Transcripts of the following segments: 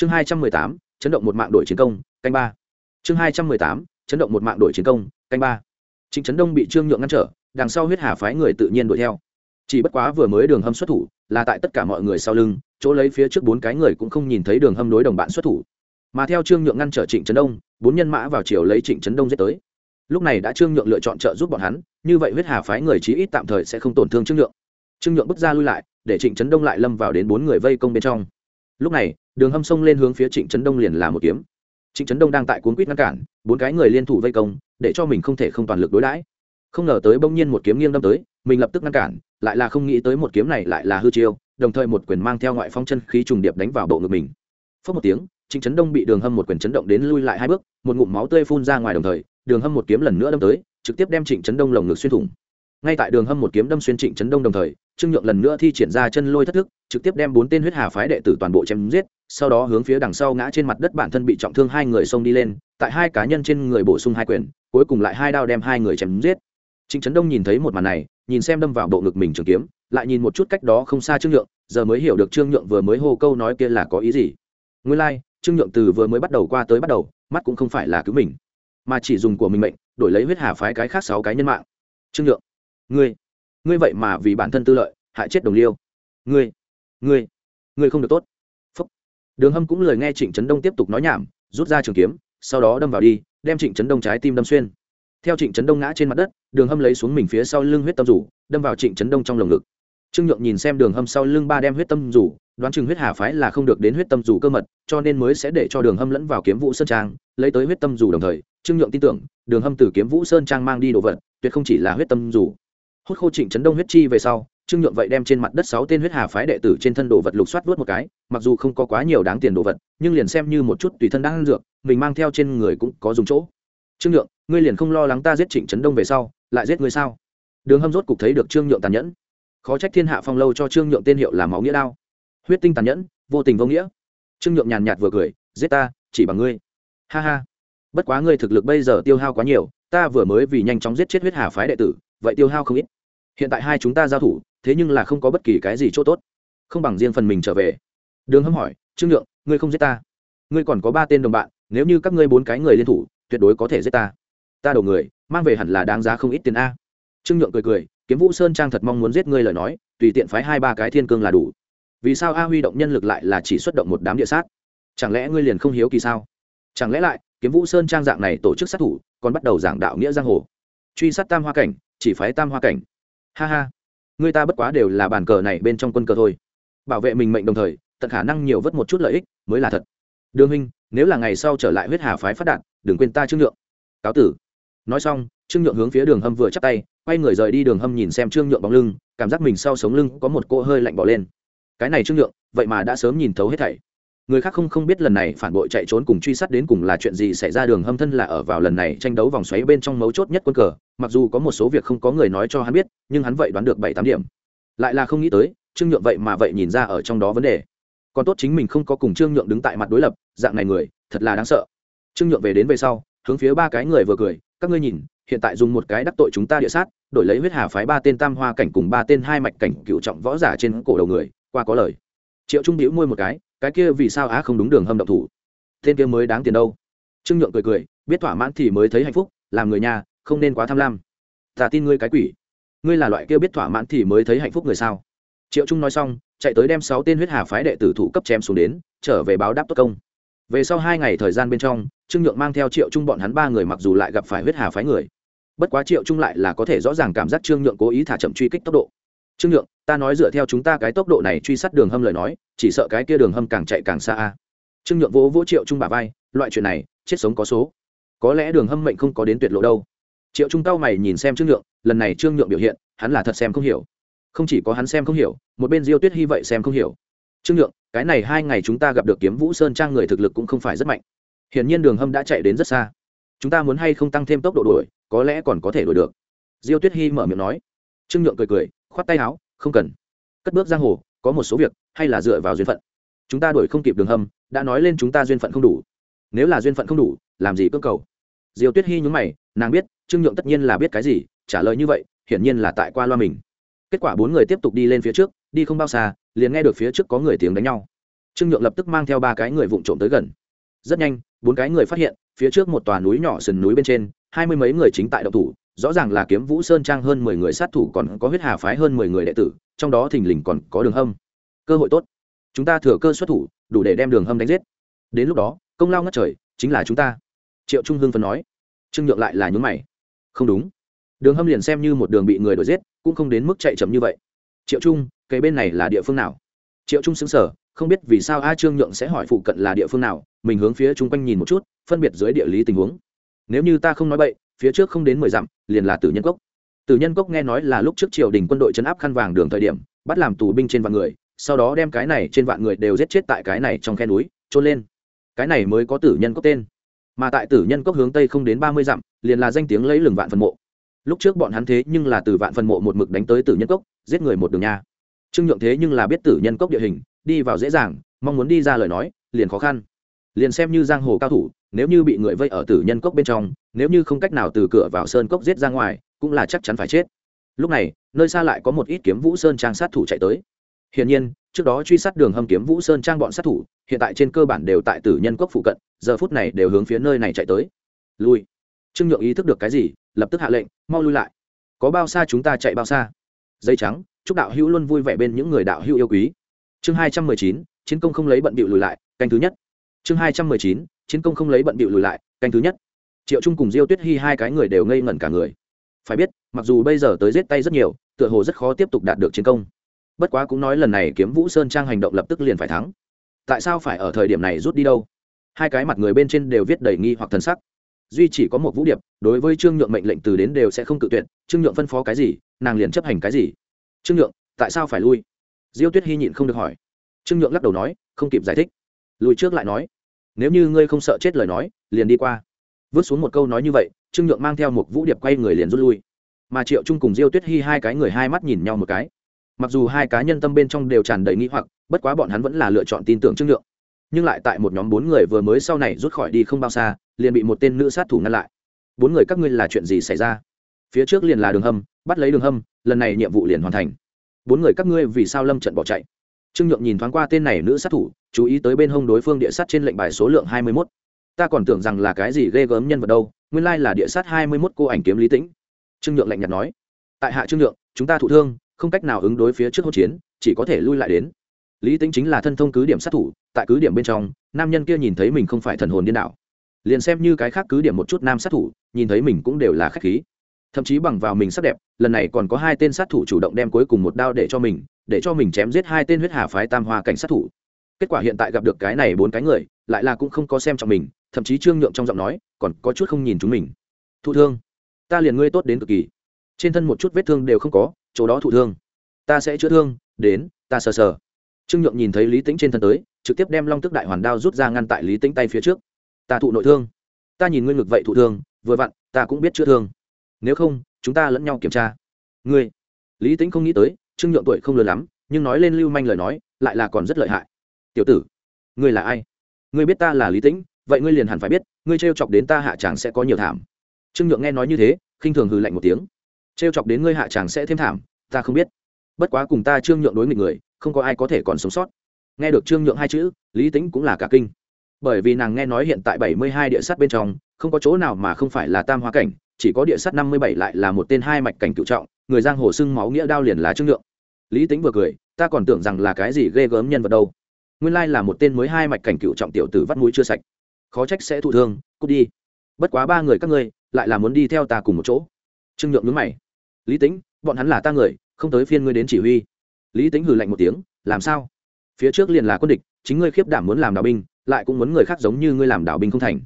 chương hai trăm mười tám, chấn động một mạng đổi chiến công, canh ba. Chương hai trăm mười tám, chấn động một mạng đổi chiến công, canh ba. Trịnh trấn đông bị trương nhượng ngăn trở, đằng sau huyết hà phái người tự nhiên đuổi theo. Chỉ bất quá vừa mới đường hâm xuất thủ, là tại tất cả mọi người sau lưng, chỗ lấy phía trước bốn cái người cũng không nhìn thấy đường hâm đối đồng bạn xuất thủ. Mà theo trương nhượng ngăn trở trịnh trấn đông, bốn nhân mã vào chiều lấy trịnh trấn đông giết tới. Lúc này đã trương nhượng lựa chọn trợ giúp bọn hắn, như vậy huyết hà phái người chí ít tạm thời sẽ không tổn thương trương nhượng. Trương nhượng bước ra lui lại, để trịnh trấn đông lại lâm vào đến bốn người vây công bên trong lúc này, đường hâm xông lên hướng phía trịnh trấn đông liền là một kiếm. Trịnh trấn đông đang tại cuốn quýt ngăn cản, bốn cái người liên thủ vây công, để cho mình không thể không toàn lực đối đãi. Không ngờ tới bỗng nhiên một kiếm nghiêng đâm tới, mình lập tức ngăn cản, lại là không nghĩ tới một kiếm này lại là hư chiêu, đồng thời một quyền mang theo ngoại phong chân khí trùng điệp đánh vào bộ ngực mình. Phớt một tiếng, trịnh trấn đông bị đường hâm một quyền chấn động đến lui lại hai bước, một ngụm máu tươi phun ra ngoài đồng thời, đường hâm một kiếm lần nữa đâm tới, trực tiếp đem trịnh trấn đông lồng ngực xuyên thủng ngay tại đường hâm một kiếm đâm xuyên trịnh trấn đông đồng thời trương nhượng lần nữa thi triển ra chân lôi thất thức trực tiếp đem bốn tên huyết hà phái đệ tử toàn bộ chém giết sau đó hướng phía đằng sau ngã trên mặt đất bản thân bị trọng thương hai người xông đi lên tại hai cá nhân trên người bổ sung hai quyền cuối cùng lại hai đao đem hai người chém giết. Trịnh trấn đông nhìn thấy một màn này nhìn xem đâm vào bộ ngực mình trường kiếm lại nhìn một chút cách đó không xa trương nhượng giờ mới hiểu được trương nhượng vừa mới hô câu nói kia là có ý gì. Nguyên lai、like, trương nhượng từ vừa mới bắt đầu qua tới bắt đầu mắt cũng không phải là cứu mình mà chỉ dùng của mình mệnh đổi lấy huyết hà phái cái khác sáu cái nhân mạng. Trương nhượng ngươi ngươi vậy mà vì bản thân tư lợi, hại chết đồng liêu. Ngươi ngươi ngươi không được tốt. Phúc. đường hâm cũng lời nghe trịnh trấn đông tiếp tục nói nhảm, rút ra trường kiếm, sau đó đâm vào đi, đem trịnh trấn đông trái tim đâm xuyên. Theo trịnh trấn đông ngã trên mặt đất, đường hâm lấy xuống mình phía sau lưng huyết tâm rủ, đâm vào trịnh trấn đông trong lồng ngực. Trương nhượng nhìn xem đường hâm sau lưng ba đem huyết tâm rủ, đoán chừng huyết hà phái là không được đến huyết tâm rủ cơ mật, cho nên mới sẽ để cho đường hâm lẫn vào kiếm vũ sơn trang, lấy tới huyết tâm rủ đồng thời, trương nhượng tin tưởng, đường hâm từ kiếm vũ sơn trang mang đi đồ vật, tuyệt không chỉ là huyết tâm rủ hút khô trịnh trấn đông huyết chi về sau, trương nhượng vậy đem trên mặt đất sáu tên huyết hà phái đệ tử trên thân đồ vật lục soát vớt một cái, mặc dù không có quá nhiều đáng tiền đồ vật, nhưng liền xem như một chút tùy thân đang dược, mình mang theo trên người cũng có dùng chỗ. Trương nhượng, ngươi liền không lo lắng ta giết trịnh trấn đông về sau, lại giết ngươi sao? Đường hâm rốt cục thấy được trương nhượng tàn nhẫn. Khó trách thiên hạ phong lâu cho trương nhượng tên hiệu là máu nghĩa đao. Huyết tinh tàn nhẫn, vô tình vô nghĩa. Trương nhượng nhàn nhạt vừa cười, giết ta, chỉ bằng ngươi. Ha ha. Bất quá ngươi thực lực bây giờ tiêu hao quá nhiều, ta vừa mới vì nhanh chóng giết chết huyết hà phái đệ tử, vậy tiêu hao không ít hiện tại hai chúng ta giao thủ, thế nhưng là không có bất kỳ cái gì chỗ tốt. Không bằng riêng phần mình trở về. Đường hâm hỏi, trương nhượng, ngươi không giết ta? Ngươi còn có ba tên đồng bạn, nếu như các ngươi bốn cái người liên thủ, tuyệt đối có thể giết ta. Ta đầu người, mang về hẳn là đáng giá không ít tiền a. Trương nhượng cười cười, kiếm vũ sơn trang thật mong muốn giết ngươi lời nói, tùy tiện phái hai ba cái thiên cương là đủ. Vì sao a huy động nhân lực lại là chỉ xuất động một đám địa sát? Chẳng lẽ ngươi liền không hiếu kỳ sao? Chẳng lẽ lại, kiếm vũ sơn trang dạng này tổ chức sát thủ, còn bắt đầu giảng đạo nghĩa giang hồ? Truy sát tam hoa cảnh, chỉ phái tam hoa cảnh ha ha. Người ta bất quá đều là bàn cờ này bên trong quân cờ thôi. Bảo vệ mình mệnh đồng thời, tận khả năng nhiều vất một chút lợi ích, mới là thật. Đương huynh, nếu là ngày sau trở lại huyết hà phái phát đạn, đừng quên ta trương nhượng. Cáo tử. Nói xong, trương nhượng hướng phía đường hâm vừa chắp tay, quay người rời đi đường hâm nhìn xem trương nhượng bóng lưng, cảm giác mình sau sống lưng có một cô hơi lạnh bỏ lên. Cái này trương nhượng, vậy mà đã sớm nhìn thấu hết thảy người khác không không biết lần này phản bội chạy trốn cùng truy sát đến cùng là chuyện gì xảy ra. Đường hâm thân là ở vào lần này tranh đấu vòng xoáy bên trong mấu chốt nhất quân cờ. Mặc dù có một số việc không có người nói cho hắn biết, nhưng hắn vậy đoán được bảy, tám điểm. Lại là không nghĩ tới, trương nhượng vậy mà vậy nhìn ra ở trong đó vấn đề. Còn tốt chính mình không có cùng trương nhượng đứng tại mặt đối lập, dạng này người, thật là đáng sợ. Trương nhượng về đến về sau, hướng phía ba cái người vừa cười, các ngươi nhìn, hiện tại dùng một cái đắc tội chúng ta địa sát, đổi lấy huyết hà phái ba tên tam hoa cảnh cùng ba tên hai mạch cảnh cựu trọng võ giả trên cổ đầu người, qua có lời. Triệu trung hữu môi một cái cái kia vì sao á không đúng đường hâm động thủ? Tên kia mới đáng tiền đâu? Trương nhượng cười cười, biết thỏa mãn thì mới thấy hạnh phúc, làm người nhà, không nên quá tham lam. Ta tin ngươi cái quỷ. Ngươi là loại kia biết thỏa mãn thì mới thấy hạnh phúc người sao? Triệu trung nói xong, chạy tới đem sáu tên huyết hà phái đệ tử thủ cấp chém xuống đến, trở về báo đáp tốt công. Về sau hai ngày thời gian bên trong, trương nhượng mang theo triệu trung bọn hắn ba người mặc dù lại gặp phải huyết hà phái người. Bất quá triệu trung lại là có thể rõ ràng cảm giác trương nhượng cố ý thả chậm truy kích tốc độ trương nhượng, ta nói dựa theo chúng ta cái tốc độ này truy sát đường hâm lời nói, chỉ sợ cái kia đường hâm càng chạy càng xa a. Trương nhượng vỗ vỗ triệu trung bà vai, loại chuyện này, chết sống có số. Có lẽ đường hâm mệnh không có đến tuyệt lộ đâu. Triệu trung cao mày nhìn xem trương nhượng, lần này trương nhượng biểu hiện, hắn là thật xem không hiểu. Không chỉ có hắn xem không hiểu, một bên diêu tuyết hy vậy xem không hiểu. Trương nhượng, cái này hai ngày chúng ta gặp được kiếm vũ sơn trang người thực lực cũng không phải rất mạnh. Hiển nhiên đường hâm đã chạy đến rất xa. Chúng ta muốn hay không tăng thêm tốc độ đuổi, có lẽ còn có thể đuổi được. Diêu tuyết hy mở miệng nói. Trương nhượng cười cười khoát tay áo không cần. Cất bước giang hồ có một số việc hay là dựa vào duyên phận. Chúng ta đuổi không kịp đường hầm, đã nói lên chúng ta duyên phận không đủ. Nếu là duyên phận không đủ làm gì cưỡng cầu? Diêu tuyết hy nhún mày nàng biết trương nhượng tất nhiên là biết cái gì trả lời như vậy hiển nhiên là tại qua loa mình. Kết quả bốn người tiếp tục đi lên phía trước đi không bao xa liền nghe được phía trước có người tiếng đánh nhau. Trương nhượng lập tức mang theo ba cái người vụng trộm tới gần. Rất nhanh bốn cái người phát hiện phía trước một tòa núi nhỏ sườn núi bên trên hai mươi mấy người chính tại động thủ rõ ràng là kiếm vũ sơn trang hơn mười người sát thủ còn có huyết hà phái hơn mười người đệ tử, trong đó thình lình còn có đường hâm. Cơ hội tốt. Chúng ta thừa cơ xuất thủ, đủ để đem đường hâm đánh giết. Đến lúc đó, công lao ngất trời, chính là chúng ta. Triệu trung hưng phân nói. Trương nhượng lại là nhún mày. Không đúng. Đường hâm liền xem như một đường bị người đuổi giết, cũng không đến mức chạy chậm như vậy. Triệu trung cây bên này là địa phương nào? Triệu trung xứng sở không biết vì sao a trương nhượng sẽ hỏi phụ cận là địa phương nào, mình hướng phía chung quanh nhìn một chút, phân biệt dưới địa lý tình huống. Nếu như ta không nói bậy phía trước không đến mười dặm, liền là tử nhân cốc. Tử nhân cốc nghe nói là lúc trước triều đình quân đội chấn áp khăn vàng đường thời điểm, bắt làm tù binh trên vạn người, sau đó đem cái này trên vạn người đều giết chết tại cái này trong khe núi, trôn lên. Cái này mới có tử nhân cốc tên. Mà tại tử nhân cốc hướng tây không đến ba mươi dặm, liền là danh tiếng lấy lừng vạn phần mộ. Lúc trước bọn hắn thế nhưng là từ vạn phần mộ một mực đánh tới tử nhân cốc, giết người một đường nha. Trương nhượng thế nhưng là biết tử nhân cốc địa hình, đi vào dễ dàng, mong muốn đi ra lời nói, liền khó khăn. Liền xem như giang hồ cao thủ, nếu như bị người vây ở tử nhân cốc bên trong nếu như không cách nào từ cửa vào sơn cốc giết ra ngoài, cũng là chắc chắn phải chết. Lúc này, nơi xa lại có một ít kiếm vũ sơn trang sát thủ chạy tới. Hiển nhiên, trước đó truy sát đường hầm kiếm vũ sơn trang bọn sát thủ, hiện tại trên cơ bản đều tại tử nhân cốc phụ cận, giờ phút này đều hướng phía nơi này chạy tới. Lui. Trương nhượng ý thức được cái gì, lập tức hạ lệnh, mau lui lại. Có bao xa chúng ta chạy bao xa? Dây trắng, chúc đạo hữu luôn vui vẻ bên những người đạo hữu yêu quý. Chương hai trăm mười chín, chiến công không lấy bận bịu lùi lại, canh thứ nhất. Chương hai trăm mười chín, chiến công không lấy bận bịu lùi lại, canh thứ nhất triệu trung cùng diêu tuyết hy hai cái người đều ngây ngẩn cả người. Phải biết, mặc dù bây giờ tới giết tay rất nhiều, tựa hồ rất khó tiếp tục đạt được chiến công. Bất quá cũng nói lần này kiếm vũ sơn trang hành động lập tức liền phải thắng. Tại sao phải ở thời điểm này rút đi đâu? Hai cái mặt người bên trên đều viết đầy nghi hoặc thần sắc. Duy chỉ có một vũ điệp, đối với trương nhượng mệnh lệnh từ đến đều sẽ không cự tuyệt, trương nhượng phân phó cái gì, nàng liền chấp hành cái gì. Trương nhượng, tại sao phải lui? Diêu tuyết hy nhịn không được hỏi. Trương nhượng lắc đầu nói, không kịp giải thích. Lùi trước lại nói. Nếu như ngươi không sợ chết lời nói, liền đi qua vứt xuống một câu nói như vậy, trương nhượng mang theo một vũ điệp quay người liền rút lui. Mà triệu trung cùng diêu tuyết hy hai cái người hai mắt nhìn nhau một cái. Mặc dù hai cá nhân tâm bên trong đều tràn đầy nghĩ hoặc, bất quá bọn hắn vẫn là lựa chọn tin tưởng trương nhượng. Nhưng lại tại một nhóm bốn người vừa mới sau này rút khỏi đi không bao xa, liền bị một tên nữ sát thủ ngăn lại. Bốn người các ngươi là chuyện gì xảy ra? Phía trước liền là đường hâm, bắt lấy đường hâm, lần này nhiệm vụ liền hoàn thành. Bốn người các ngươi vì sao lâm trận bỏ chạy? Trương nhượng nhìn thoáng qua tên này nữ sát thủ, chú ý tới bên hông đối phương địa sát trên lệnh bài số lượng hai mươi mốt ta còn tưởng rằng là cái gì ghê gớm nhân vật đâu, nguyên lai là địa sát hai mươi mốt cô ảnh kiếm lý tĩnh. Trương nhượng lạnh nhạt nói. Tại hạ trương nhượng, chúng ta thụ thương, không cách nào ứng đối phía trước hỗn chiến, chỉ có thể lui lại đến. Lý tĩnh chính là thân thông cứ điểm sát thủ, tại cứ điểm bên trong, nam nhân kia nhìn thấy mình không phải thần hồn điên đảo. Liền xem như cái khác cứ điểm một chút nam sát thủ, nhìn thấy mình cũng đều là khách khí. Thậm chí bằng vào mình sắc đẹp, lần này còn có hai tên sát thủ chủ động đem cuối cùng một đao để cho mình, để cho mình chém giết hai tên huyết hà phái tam hoa cảnh sát thủ. Kết quả hiện tại gặp được cái này bốn cái người, lại là cũng không có xem trọng mình thậm chí trương nhượng trong giọng nói còn có chút không nhìn chúng mình. Thụ thương? Ta liền ngươi tốt đến cực kỳ. Trên thân một chút vết thương đều không có, chỗ đó thụ thương. Ta sẽ chữa thương, đến, ta sờ sờ. Trương nhượng nhìn thấy lý tĩnh trên thân tới, trực tiếp đem long tức đại hoàn đao rút ra ngăn tại lý tĩnh tay phía trước. Ta thụ nội thương. Ta nhìn ngươi ngực vậy thụ thương, vừa vặn, ta cũng biết chữa thương. Nếu không, chúng ta lẫn nhau kiểm tra. Ngươi. Lý tĩnh không nghĩ tới, trương nhượng tuổi không lớn lắm, nhưng nói lên lưu manh lời nói, lại là còn rất lợi hại. Tiểu tử, ngươi là ai? Ngươi biết ta là lý tĩnh vậy ngươi liền hẳn phải biết, ngươi trêu chọc đến ta hạ tràng sẽ có nhiều thảm. Trương nhượng nghe nói như thế, khinh thường hừ lạnh một tiếng. Trêu chọc đến ngươi hạ tràng sẽ thêm thảm, ta không biết. Bất quá cùng ta trương nhượng đối nghịch người, không có ai có thể còn sống sót. Nghe được trương nhượng hai chữ, lý tính cũng là cả kinh. Bởi vì nàng nghe nói hiện tại bảy mươi hai địa sắt bên trong, không có chỗ nào mà không phải là tam hoa cảnh, chỉ có địa sắt năm mươi bảy lại là một tên hai mạch cảnh cựu trọng, người giang hồ sưng máu nghĩa đao liền là trương nhượng. Lý tính vừa cười, ta còn tưởng rằng là cái gì ghê gớm nhân vật đâu. Nguyên lai là một tên mới hai mạch cảnh cựu trọng tiểu tử vắt mũi chưa sạch khó trách sẽ thụ thương, cút đi. Bất quá ba người các ngươi lại là muốn đi theo ta cùng một chỗ. Trương nhượng nhướng mày. Lý tính bọn hắn là ta người, không tới phiên ngươi đến chỉ huy. Lý tính hừ lạnh một tiếng, làm sao? Phía trước liền là quân địch, chính ngươi khiếp đảm muốn làm đạo binh, lại cũng muốn người khác giống như ngươi làm đạo binh không thành.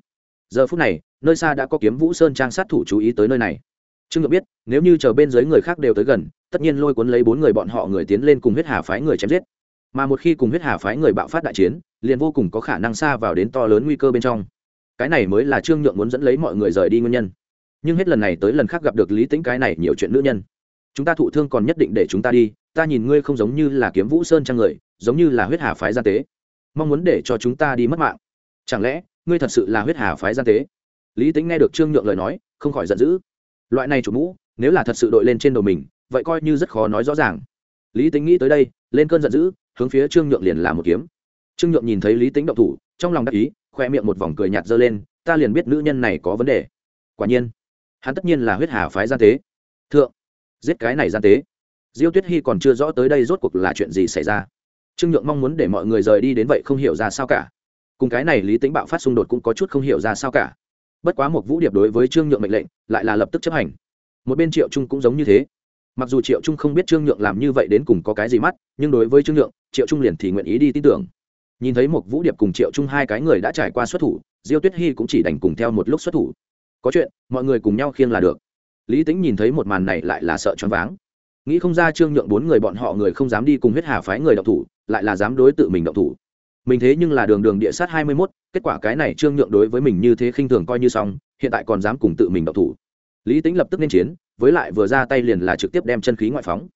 Giờ phút này, nơi xa đã có kiếm vũ sơn trang sát thủ chú ý tới nơi này. Trương nhượng biết, nếu như chờ bên dưới người khác đều tới gần, tất nhiên lôi cuốn lấy bốn người bọn họ người tiến lên cùng huyết hà phái người chém giết. Mà một khi cùng huyết hà phái người bạo phát đại chiến liền vô cùng có khả năng xa vào đến to lớn nguy cơ bên trong. Cái này mới là trương nhượng muốn dẫn lấy mọi người rời đi nguyên nhân. Nhưng hết lần này tới lần khác gặp được lý tính cái này nhiều chuyện nữ nhân. Chúng ta thụ thương còn nhất định để chúng ta đi, ta nhìn ngươi không giống như là kiếm vũ sơn trang người, giống như là huyết hà phái gian tế. Mong muốn để cho chúng ta đi mất mạng. Chẳng lẽ, ngươi thật sự là huyết hà phái gian tế? Lý tính nghe được trương nhượng lời nói, không khỏi giận dữ. Loại này chủ mũ, nếu là thật sự đội lên trên đầu mình, vậy coi như rất khó nói rõ ràng. Lý tính nghĩ tới đây, lên cơn giận dữ, hướng phía trương nhượng liền làm một kiếm trương nhượng nhìn thấy lý tính động thủ, trong lòng đắc ý, khoe miệng một vòng cười nhạt dơ lên, ta liền biết nữ nhân này có vấn đề. Quả nhiên, hắn tất nhiên là huyết hà phái gian tế. Thượng, giết cái này gian tế. Diêu tuyết hy còn chưa rõ tới đây rốt cuộc là chuyện gì xảy ra. Trương nhượng mong muốn để mọi người rời đi đến vậy không hiểu ra sao cả. Cùng cái này lý tính bạo phát xung đột cũng có chút không hiểu ra sao cả. Bất quá một vũ điệp đối với trương nhượng mệnh lệnh, lại là lập tức chấp hành. Một bên triệu trung cũng giống như thế. Mặc dù triệu trung không biết trương nhượng làm như vậy đến cùng có cái gì mắt, nhưng đối với trương nhượng, triệu trung liền thì nguyện ý đi tin tưởng nhìn thấy một vũ điệp cùng triệu trung hai cái người đã trải qua xuất thủ, diêu tuyết hy cũng chỉ đành cùng theo một lúc xuất thủ. Có chuyện, mọi người cùng nhau khiêng là được. Lý tính nhìn thấy một màn này lại là sợ choáng váng. Nghĩ không ra trương nhượng bốn người bọn họ người không dám đi cùng huyết hà phái người động thủ, lại là dám đối tự mình động thủ. Mình thế nhưng là đường đường địa sát hai mươi mốt, kết quả cái này trương nhượng đối với mình như thế khinh thường coi như xong, hiện tại còn dám cùng tự mình động thủ. Lý tính lập tức nên chiến, với lại vừa ra tay liền là trực tiếp đem chân khí ngoại phóng.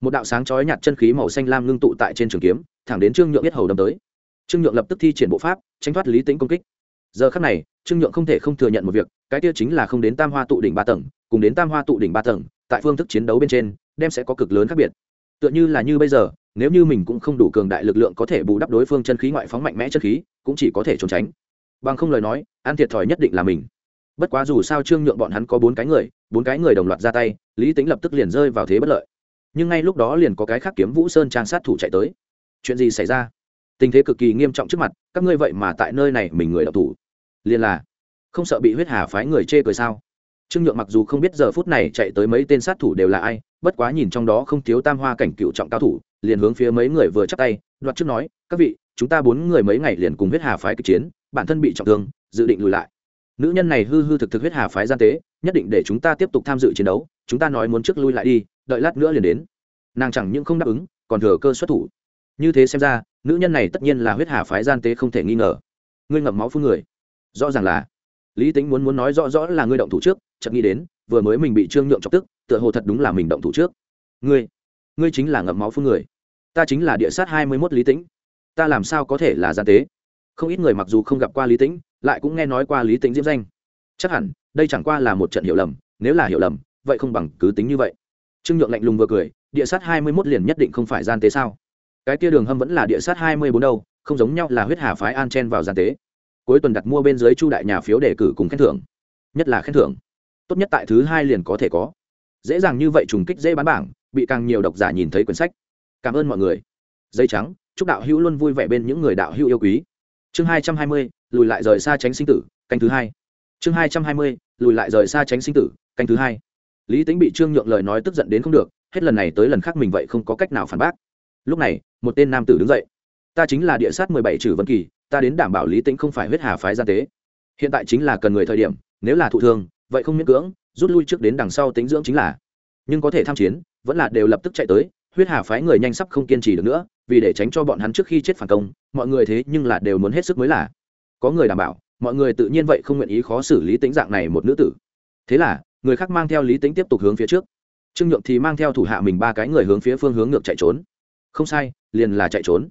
Một đạo sáng chói nhạt chân khí màu xanh lam ngưng tụ tại trên trường kiếm, thẳng đến trương nhượng biết hầu đâm tới trương nhượng lập tức thi triển bộ pháp, tránh thoát lý tính công kích. Giờ khắc này, trương nhượng không thể không thừa nhận một việc, cái kia chính là không đến tam hoa tụ đỉnh ba tầng, cùng đến tam hoa tụ đỉnh ba tầng, tại phương thức chiến đấu bên trên, đem sẽ có cực lớn khác biệt. Tựa như là như bây giờ, nếu như mình cũng không đủ cường đại lực lượng có thể bù đắp đối phương chân khí ngoại phóng mạnh mẽ chân khí, cũng chỉ có thể trốn tránh. Bằng không lời nói ăn thiệt thòi nhất định là mình. Bất quá dù sao trương nhượng bọn hắn có bốn cái người, bốn cái người đồng loạt ra tay, lý tính lập tức liền rơi vào thế bất lợi. Nhưng ngay lúc đó liền có cái khác kiếm vũ sơn trang sát thủ chạy tới. Chuyện gì xảy ra? Tình thế cực kỳ nghiêm trọng trước mặt, các ngươi vậy mà tại nơi này mình người đọc thủ. Liền là, không sợ bị huyết hà phái người chê cười sao? Trương nhượng mặc dù không biết giờ phút này chạy tới mấy tên sát thủ đều là ai, bất quá nhìn trong đó không thiếu tam hoa cảnh cựu trọng cao thủ, liền hướng phía mấy người vừa chắc tay, đoạt trước nói, các vị, chúng ta bốn người mấy ngày liền cùng huyết hà phái kịch chiến, bản thân bị trọng thương, dự định lùi lại. Nữ nhân này hư hư thực thực huyết hà phái gian tế, nhất định để chúng ta tiếp tục tham dự chiến đấu, chúng ta nói muốn trước lui lại đi, đợi lát nữa liền đến. Nàng chẳng những không đáp ứng, còn thừa cơ xuất thủ như thế xem ra, nữ nhân này tất nhiên là huyết hà phái gian tế không thể nghi ngờ. Ngươi ngậm máu phun người. Rõ ràng là. Lý tính muốn muốn nói rõ rõ là ngươi động thủ trước chậm nghĩ đến, vừa mới mình bị trương nhượng chọc tức, tựa hồ thật đúng là mình động thủ trước. Ngươi ngươi chính là ngậm máu phun người. Ta chính là địa sát hai mươi mốt lý tĩnh. Ta làm sao có thể là gian tế? Không ít người mặc dù không gặp qua lý tĩnh, lại cũng nghe nói qua lý tĩnh diễm danh. Chắc hẳn, đây chẳng qua là một trận hiểu lầm, nếu là hiểu lầm, vậy không bằng cứ tính như vậy. Trương nhượng lạnh lùng vừa cười, địa sát hai mươi mốt liền nhất định không phải gian tế sao? Cái kia đường hâm vẫn là địa sát hai mươi bốn đâu, không giống nhau là huyết hà phái an chen vào gian tế. Cuối tuần đặt mua bên dưới chu đại nhà phiếu đề cử cùng khen thưởng. Nhất là khen thưởng. Tốt nhất tại thứ hai liền có thể có. Dễ dàng như vậy trùng kích dễ bán bảng, bị càng nhiều độc giả nhìn thấy quyển sách. Cảm ơn mọi người. Dây trắng, chúc đạo hữu luôn vui vẻ bên những người đạo hữu yêu quý. Chương hai trăm hai mươi, lùi lại rời xa tránh sinh tử, canh thứ hai. Chương hai trăm hai mươi, lùi lại rời xa tránh sinh tử, canh thứ hai. Lý tính bị trương nhượng lời nói tức giận đến không được, hết lần này tới lần khác mình vậy không có cách nào phản bác lúc này, một tên nam tử đứng dậy. Ta chính là địa sát mười bảy trừ vân kỳ, ta đến đảm bảo lý tĩnh không phải huyết hà phái gian tế. Hiện tại chính là cần người thời điểm, nếu là thụ thương, vậy không miễn cưỡng, rút lui trước đến đằng sau tính dưỡng chính là. Nhưng có thể tham chiến, vẫn là đều lập tức chạy tới, huyết hà phái người nhanh sắp không kiên trì được nữa, vì để tránh cho bọn hắn trước khi chết phản công, mọi người thế nhưng là đều muốn hết sức mới là. Có người đảm bảo, mọi người tự nhiên vậy không nguyện ý khó xử lý tính dạng này một nữ tử. Thế là, người khác mang theo lý tính tiếp tục hướng phía trước. Trương nhượng thì mang theo thủ hạ mình ba cái người hướng phía phương hướng ngược chạy trốn không sai, liền là chạy trốn.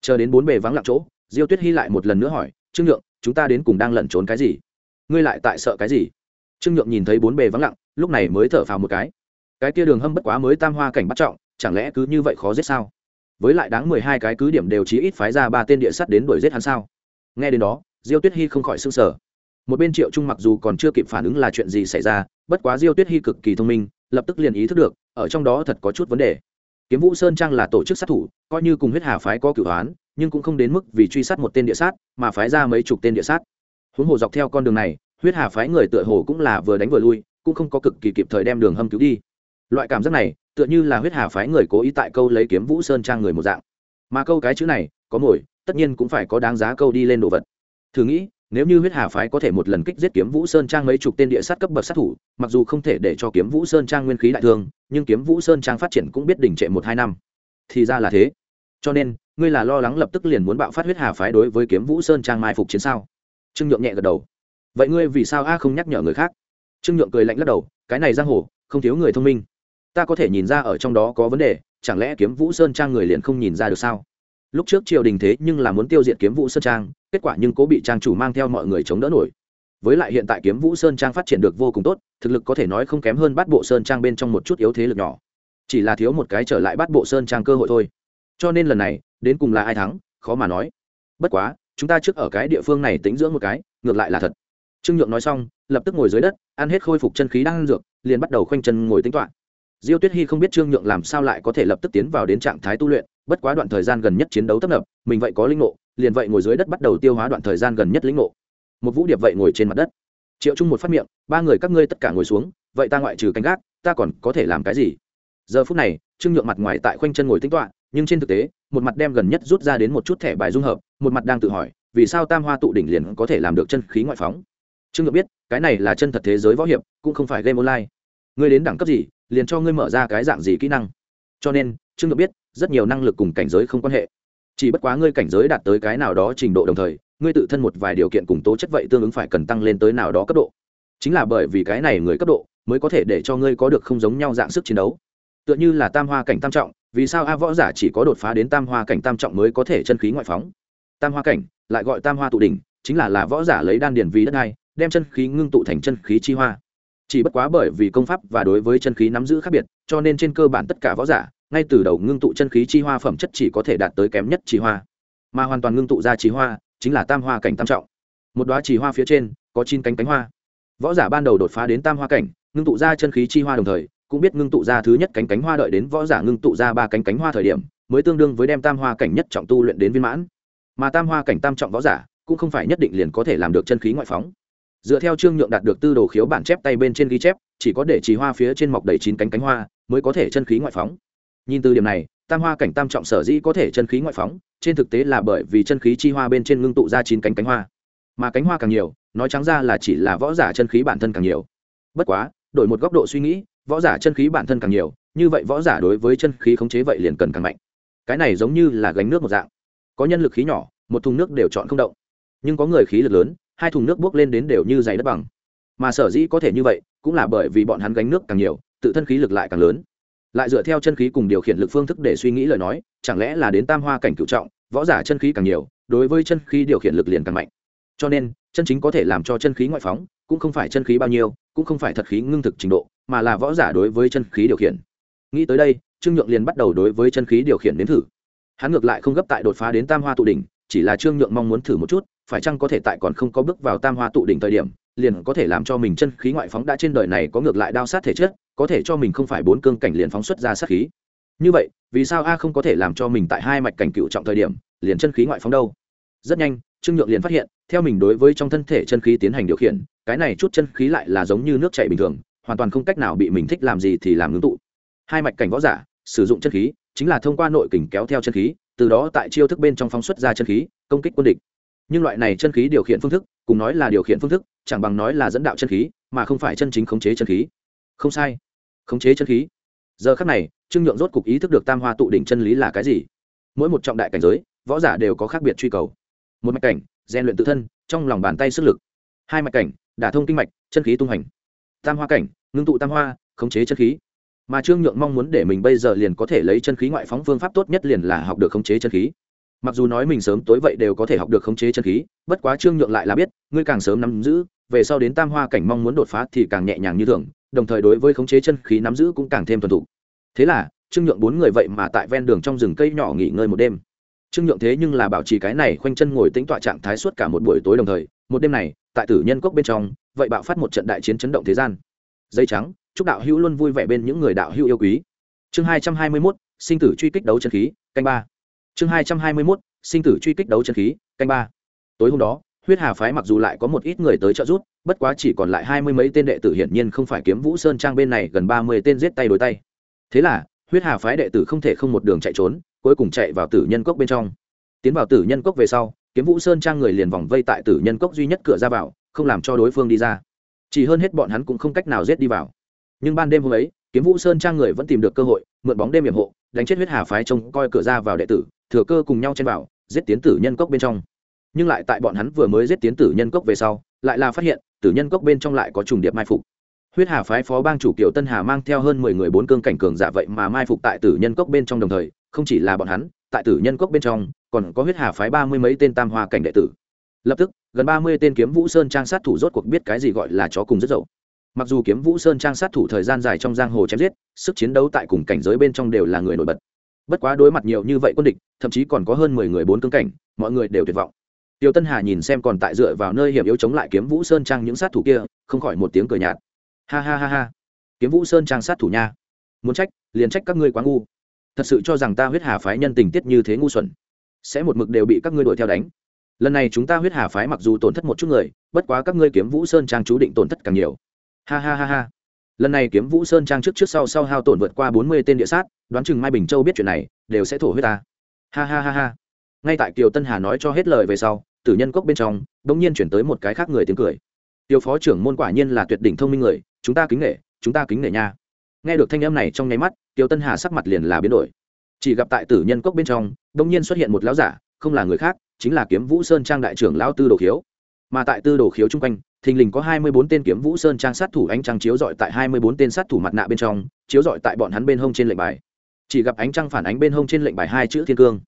Chờ đến bốn bề vắng lặng chỗ, diêu tuyết hy lại một lần nữa hỏi, trương nhượng, chúng ta đến cùng đang lẩn trốn cái gì? Ngươi lại tại sợ cái gì? Trương nhượng nhìn thấy bốn bề vắng lặng, lúc này mới thở phào một cái. Cái kia đường hâm bất quá mới tam hoa cảnh bắt trọng, chẳng lẽ cứ như vậy khó giết sao? Với lại đáng mười hai cái cứ điểm đều chí ít phái ra ba tên địa sắt đến đuổi giết hắn sao? Nghe đến đó, diêu tuyết hy không khỏi s ư n g sở một bên triệu trung mặc dù còn chưa kịp phản ứng là chuyện gì xảy ra, bất quá diêu tuyết hy cực kỳ thông minh, lập tức liền ý thức được, ở trong đó thật có chút vấn đề kiếm vũ sơn trang là tổ chức sát thủ, coi như cùng huyết hà phái có cửu hoán nhưng cũng không đến mức vì truy sát một tên địa sát, mà phái ra mấy chục tên địa sát. Huống hồ dọc theo con đường này, huyết hà phái người tựa hồ cũng là vừa đánh vừa lui, cũng không có cực kỳ kịp thời đem đường hâm cứu đi. Loại cảm giác này, tựa như là huyết hà phái người cố ý tại câu lấy kiếm vũ sơn trang người một dạng. Mà câu cái chữ này, có mồi, tất nhiên cũng phải có đáng giá câu đi lên đồ vật. Thử nghĩ nếu như huyết hà phái có thể một lần kích giết kiếm vũ sơn trang mấy chục tên địa sát cấp bậc sát thủ, mặc dù không thể để cho kiếm vũ sơn trang nguyên khí đại thương, nhưng kiếm vũ sơn trang phát triển cũng biết đỉnh trệ một hai năm. Thì ra là thế. Cho nên, ngươi là lo lắng lập tức liền muốn bạo phát huyết hà phái đối với kiếm vũ sơn trang mai phục chiến sao? Trương nhượng nhẹ gật đầu. Vậy ngươi vì sao a không nhắc nhở người khác? Trương nhượng cười lạnh lắc đầu, cái này giang hồ, không thiếu người thông minh. Ta có thể nhìn ra ở trong đó có vấn đề, chẳng lẽ kiếm vũ sơn trang người liền không nhìn ra được sao? Lúc trước triều đình thế nhưng là muốn tiêu diệt kiếm vũ sơn trang, kết quả nhưng cố bị trang chủ mang theo mọi người chống đỡ nổi. Với lại hiện tại kiếm vũ sơn trang phát triển được vô cùng tốt, thực lực có thể nói không kém hơn bát bộ sơn trang bên trong một chút yếu thế lực nhỏ. Chỉ là thiếu một cái trở lại bát bộ sơn trang cơ hội thôi. Cho nên lần này, đến cùng là ai thắng, khó mà nói. Bất quá, chúng ta trước ở cái địa phương này tính dưỡng một cái, ngược lại là thật. Trương nhượng nói xong, lập tức ngồi dưới đất, ăn hết khôi phục chân khí đang ăn dược, liền bắt đầu khoanh chân ngồi tính toạ diêu tuyết hy không biết trương nhượng làm sao lại có thể lập tức tiến vào đến trạng thái tu luyện bất quá đoạn thời gian gần nhất chiến đấu tấp nập, mình vậy có linh ngộ, liền vậy ngồi dưới đất bắt đầu tiêu hóa đoạn thời gian gần nhất linh ngộ. Một vũ điệp vậy ngồi trên mặt đất. Triệu trung một phát miệng, ba người các ngươi tất cả ngồi xuống, vậy ta ngoại trừ canh gác, ta còn có thể làm cái gì? Giờ phút này, trương nhượng mặt ngoài tại khoanh chân ngồi tính toạ nhưng trên thực tế, một mặt đem gần nhất rút ra đến một chút thẻ bài dung hợp, một mặt đang tự hỏi, vì sao tam hoa tụ đỉnh liền có thể làm được chân khí ngoại phóng? Trương nhượng biết, cái này là chân thật thế giới võ hiệp, cũng không phải game online. Ngươi đến đẳng cấp gì, liền cho ngươi mở ra cái dạng gì kỹ năng? Cho nên trương nhượng biết, rất nhiều năng lực cùng cảnh giới không quan hệ. Chỉ bất quá ngươi cảnh giới đạt tới cái nào đó trình độ đồng thời, ngươi tự thân một vài điều kiện cùng tố chất vậy tương ứng phải cần tăng lên tới nào đó cấp độ. Chính là bởi vì cái này người cấp độ, mới có thể để cho ngươi có được không giống nhau dạng sức chiến đấu. Tựa như là tam hoa cảnh tam trọng, vì sao a võ giả chỉ có đột phá đến tam hoa cảnh tam trọng mới có thể chân khí ngoại phóng? Tam hoa cảnh, lại gọi tam hoa tụ đỉnh, chính là là võ giả lấy đan điền vì đất hai đem chân khí ngưng tụ thành chân khí chi hoa. Chỉ bất quá bởi vì công pháp và đối với chân khí nắm giữ khác biệt, cho nên trên cơ bản tất cả võ giả ngay từ đầu ngưng tụ chân khí chi hoa phẩm chất chỉ có thể đạt tới kém nhất chi hoa, mà hoàn toàn ngưng tụ ra chi hoa chính là tam hoa cảnh tam trọng. Một đoá chỉ hoa phía trên có chín cánh cánh hoa. Võ giả ban đầu đột phá đến tam hoa cảnh, ngưng tụ ra chân khí chi hoa đồng thời, cũng biết ngưng tụ ra thứ nhất cánh cánh hoa đợi đến võ giả ngưng tụ ra ba cánh cánh hoa thời điểm, mới tương đương với đem tam hoa cảnh nhất trọng tu luyện đến viên mãn. Mà tam hoa cảnh tam trọng võ giả cũng không phải nhất định liền có thể làm được chân khí ngoại phóng. Dựa theo trương nhượng đạt được tư đồ khiếu bản chép tay bên trên ghi chép, chỉ có để trì hoa phía trên mọc đầy chín cánh cánh hoa mới có thể chân khí ngoại phóng nhìn từ điểm này, tam hoa cảnh tam trọng sở dĩ có thể chân khí ngoại phóng, trên thực tế là bởi vì chân khí chi hoa bên trên ngưng tụ ra chín cánh cánh hoa. Mà cánh hoa càng nhiều, nói trắng ra là chỉ là võ giả chân khí bản thân càng nhiều. Bất quá, đổi một góc độ suy nghĩ, võ giả chân khí bản thân càng nhiều, như vậy võ giả đối với chân khí khống chế vậy liền cần càng mạnh. Cái này giống như là gánh nước một dạng. Có nhân lực khí nhỏ, một thùng nước đều chọn không động. Nhưng có người khí lực lớn, hai thùng nước bước lên đến đều như dày đất bằng. Mà sở dĩ có thể như vậy, cũng là bởi vì bọn hắn gánh nước càng nhiều, tự thân khí lực lại càng lớn lại dựa theo chân khí cùng điều khiển lực phương thức để suy nghĩ lời nói, chẳng lẽ là đến tam hoa cảnh cựu trọng, võ giả chân khí càng nhiều, đối với chân khí điều khiển lực liền càng mạnh. Cho nên, chân chính có thể làm cho chân khí ngoại phóng, cũng không phải chân khí bao nhiêu, cũng không phải thật khí ngưng thực trình độ, mà là võ giả đối với chân khí điều khiển. Nghĩ tới đây, trương nhượng liền bắt đầu đối với chân khí điều khiển đến thử. Hắn ngược lại không gấp tại đột phá đến tam hoa tụ đỉnh, chỉ là trương nhượng mong muốn thử một chút, phải chăng có thể tại còn không có bước vào tam hoa tụ đỉnh thời điểm, liền có thể làm cho mình chân khí ngoại phóng đã trên đời này có ngược lại đao sát thể chất có thể cho mình không phải bốn cương cảnh liền phóng xuất ra sát khí. Như vậy, vì sao a không có thể làm cho mình tại hai mạch cảnh cựu trọng thời điểm, liền chân khí ngoại phóng đâu? Rất nhanh, trương nhượng liền phát hiện, theo mình đối với trong thân thể chân khí tiến hành điều khiển, cái này chút chân khí lại là giống như nước chảy bình thường, hoàn toàn không cách nào bị mình thích làm gì thì làm ngưng tụ. Hai mạch cảnh võ giả, sử dụng chân khí, chính là thông qua nội kình kéo theo chân khí, từ đó tại chiêu thức bên trong phóng xuất ra chân khí, công kích quân địch. Nhưng loại này chân khí điều khiển phương thức, cùng nói là điều khiển phương thức, chẳng bằng nói là dẫn đạo chân khí, mà không phải chân chính khống chế chân khí. Không sai khống chế chân khí. Giờ khắc này, trương nhượng rốt cục ý thức được tam hoa tụ đỉnh chân lý là cái gì. Mỗi một trọng đại cảnh giới, võ giả đều có khác biệt truy cầu. Một mạch cảnh, rèn luyện tự thân, trong lòng bàn tay sức lực. Hai mạch cảnh, đả thông kinh mạch, chân khí tung hành tam hoa cảnh, ngưng tụ tam hoa, khống chế chân khí. Mà trương nhượng mong muốn để mình bây giờ liền có thể lấy chân khí ngoại phóng phương pháp tốt nhất liền là học được khống chế chân khí. Mặc dù nói mình sớm tối vậy đều có thể học được khống chế chân khí, bất quá trương nhượng lại là biết, ngươi càng sớm nắm giữ, về sau đến tam hoa cảnh mong muốn đột phá thì càng nhẹ nhàng như thường đồng thời đối với khống chế chân khí nắm giữ cũng càng thêm thuần thục. Thế là, trương nhượng bốn người vậy mà tại ven đường trong rừng cây nhỏ nghỉ ngơi một đêm. Trương nhượng thế nhưng là bảo trì cái này khoanh chân ngồi tính tọa trạng thái suốt cả một buổi tối đồng thời, một đêm này, tại tử nhân cốc bên trong, vậy bạo phát một trận đại chiến chấn động thế gian. Dây trắng, chúc đạo hữu luôn vui vẻ bên những người đạo hữu yêu quý. Chương hai trăm hai mươi mốt, sinh tử truy kích đấu chân khí, canh ba. Chương hai trăm hai mươi mốt, sinh tử truy kích đấu chân khí, canh ba. Tối hôm đó, huyết hà phái mặc dù lại có một ít người tới trợ giúp bất quá chỉ còn lại hai mươi mấy tên đệ tử hiển nhiên không phải kiếm vũ sơn trang bên này gần ba mươi tên giết tay đối tay. Thế là, huyết hà phái đệ tử không thể không một đường chạy trốn, cuối cùng chạy vào tử nhân cốc bên trong. Tiến vào tử nhân cốc về sau, kiếm vũ sơn trang người liền vòng vây tại tử nhân cốc duy nhất cửa ra vào, không làm cho đối phương đi ra. Chỉ hơn hết bọn hắn cũng không cách nào giết đi vào. Nhưng ban đêm hôm ấy, kiếm vũ sơn trang người vẫn tìm được cơ hội, mượn bóng đêm hiểm hộ, đánh chết huyết hà phái trông coi cửa ra vào đệ tử, thừa cơ cùng nhau chen vào, giết tiến tử nhân cốc bên trong nhưng lại tại bọn hắn vừa mới giết tiến tử nhân cốc về sau, lại là phát hiện, tử nhân cốc bên trong lại có trùng điệp mai phục. Huyết hà phái phó bang chủ kiều tân hà mang theo hơn mười người bốn cương cảnh cường giả vậy mà mai phục tại tử nhân cốc bên trong đồng thời, không chỉ là bọn hắn, tại tử nhân cốc bên trong, còn có huyết hà phái ba mươi mấy tên tam hoa cảnh đệ tử. Lập tức, gần ba mươi tên kiếm vũ sơn trang sát thủ rốt cuộc biết cái gì gọi là chó cùng rất dậu. Mặc dù kiếm vũ sơn trang sát thủ thời gian dài trong giang hồ chém giết, sức chiến đấu tại cùng cảnh giới bên trong đều là người nổi bật. Bất quá đối mặt nhiều như vậy quân địch, thậm chí còn có hơn mười người bốn cương cảnh, mọi người đều tuyệt vọng tiêu tân hà nhìn xem còn tại dựa vào nơi hiểm yếu chống lại kiếm vũ sơn trang những sát thủ kia, không khỏi một tiếng cười nhạt. Ha ha ha ha. Kiếm vũ sơn trang sát thủ nha. Muốn trách, liền trách các ngươi quá ngu. Thật sự cho rằng ta huyết hà phái nhân tình tiết như thế ngu xuẩn. Sẽ một mực đều bị các ngươi đuổi theo đánh. Lần này chúng ta huyết hà phái mặc dù tổn thất một chút người, bất quá các ngươi kiếm vũ sơn trang chú định tổn thất càng nhiều. Ha ha ha ha. Lần này kiếm vũ sơn trang trước trước sau sau hao tổn vượt qua bốn mươi tên địa sát, đoán chừng mai bình châu biết chuyện này, đều sẽ thổ huyết ta. Ha ha ha ha. Ngay tại kiều tân hà nói cho hết lời về sau tử nhân cốc bên trong Đông nhiên chuyển tới một cái khác người tiếng cười. Tiêu phó trưởng môn quả nhiên là tuyệt đỉnh thông minh người, chúng ta kính nghệ chúng ta kính nghệ nha. Nghe được thanh âm này trong nháy mắt tiêu tân hà sắc mặt liền là biến đổi. Chỉ gặp tại tử nhân cốc bên trong Đông nhiên xuất hiện một lão giả, không là người khác, chính là kiếm vũ sơn trang đại trưởng lão tư đồ khiếu. Mà tại tư đồ khiếu chung quanh, thình lình có hai mươi bốn tên kiếm vũ sơn trang sát thủ ánh trăng chiếu dọi tại hai mươi bốn tên sát thủ mặt nạ bên trong, chiếu dọi tại bọn hắn bên hông trên lệnh bài. Chỉ gặp ánh trăng phản ánh bên hông trên lệnh bài hai chữ thiên cương.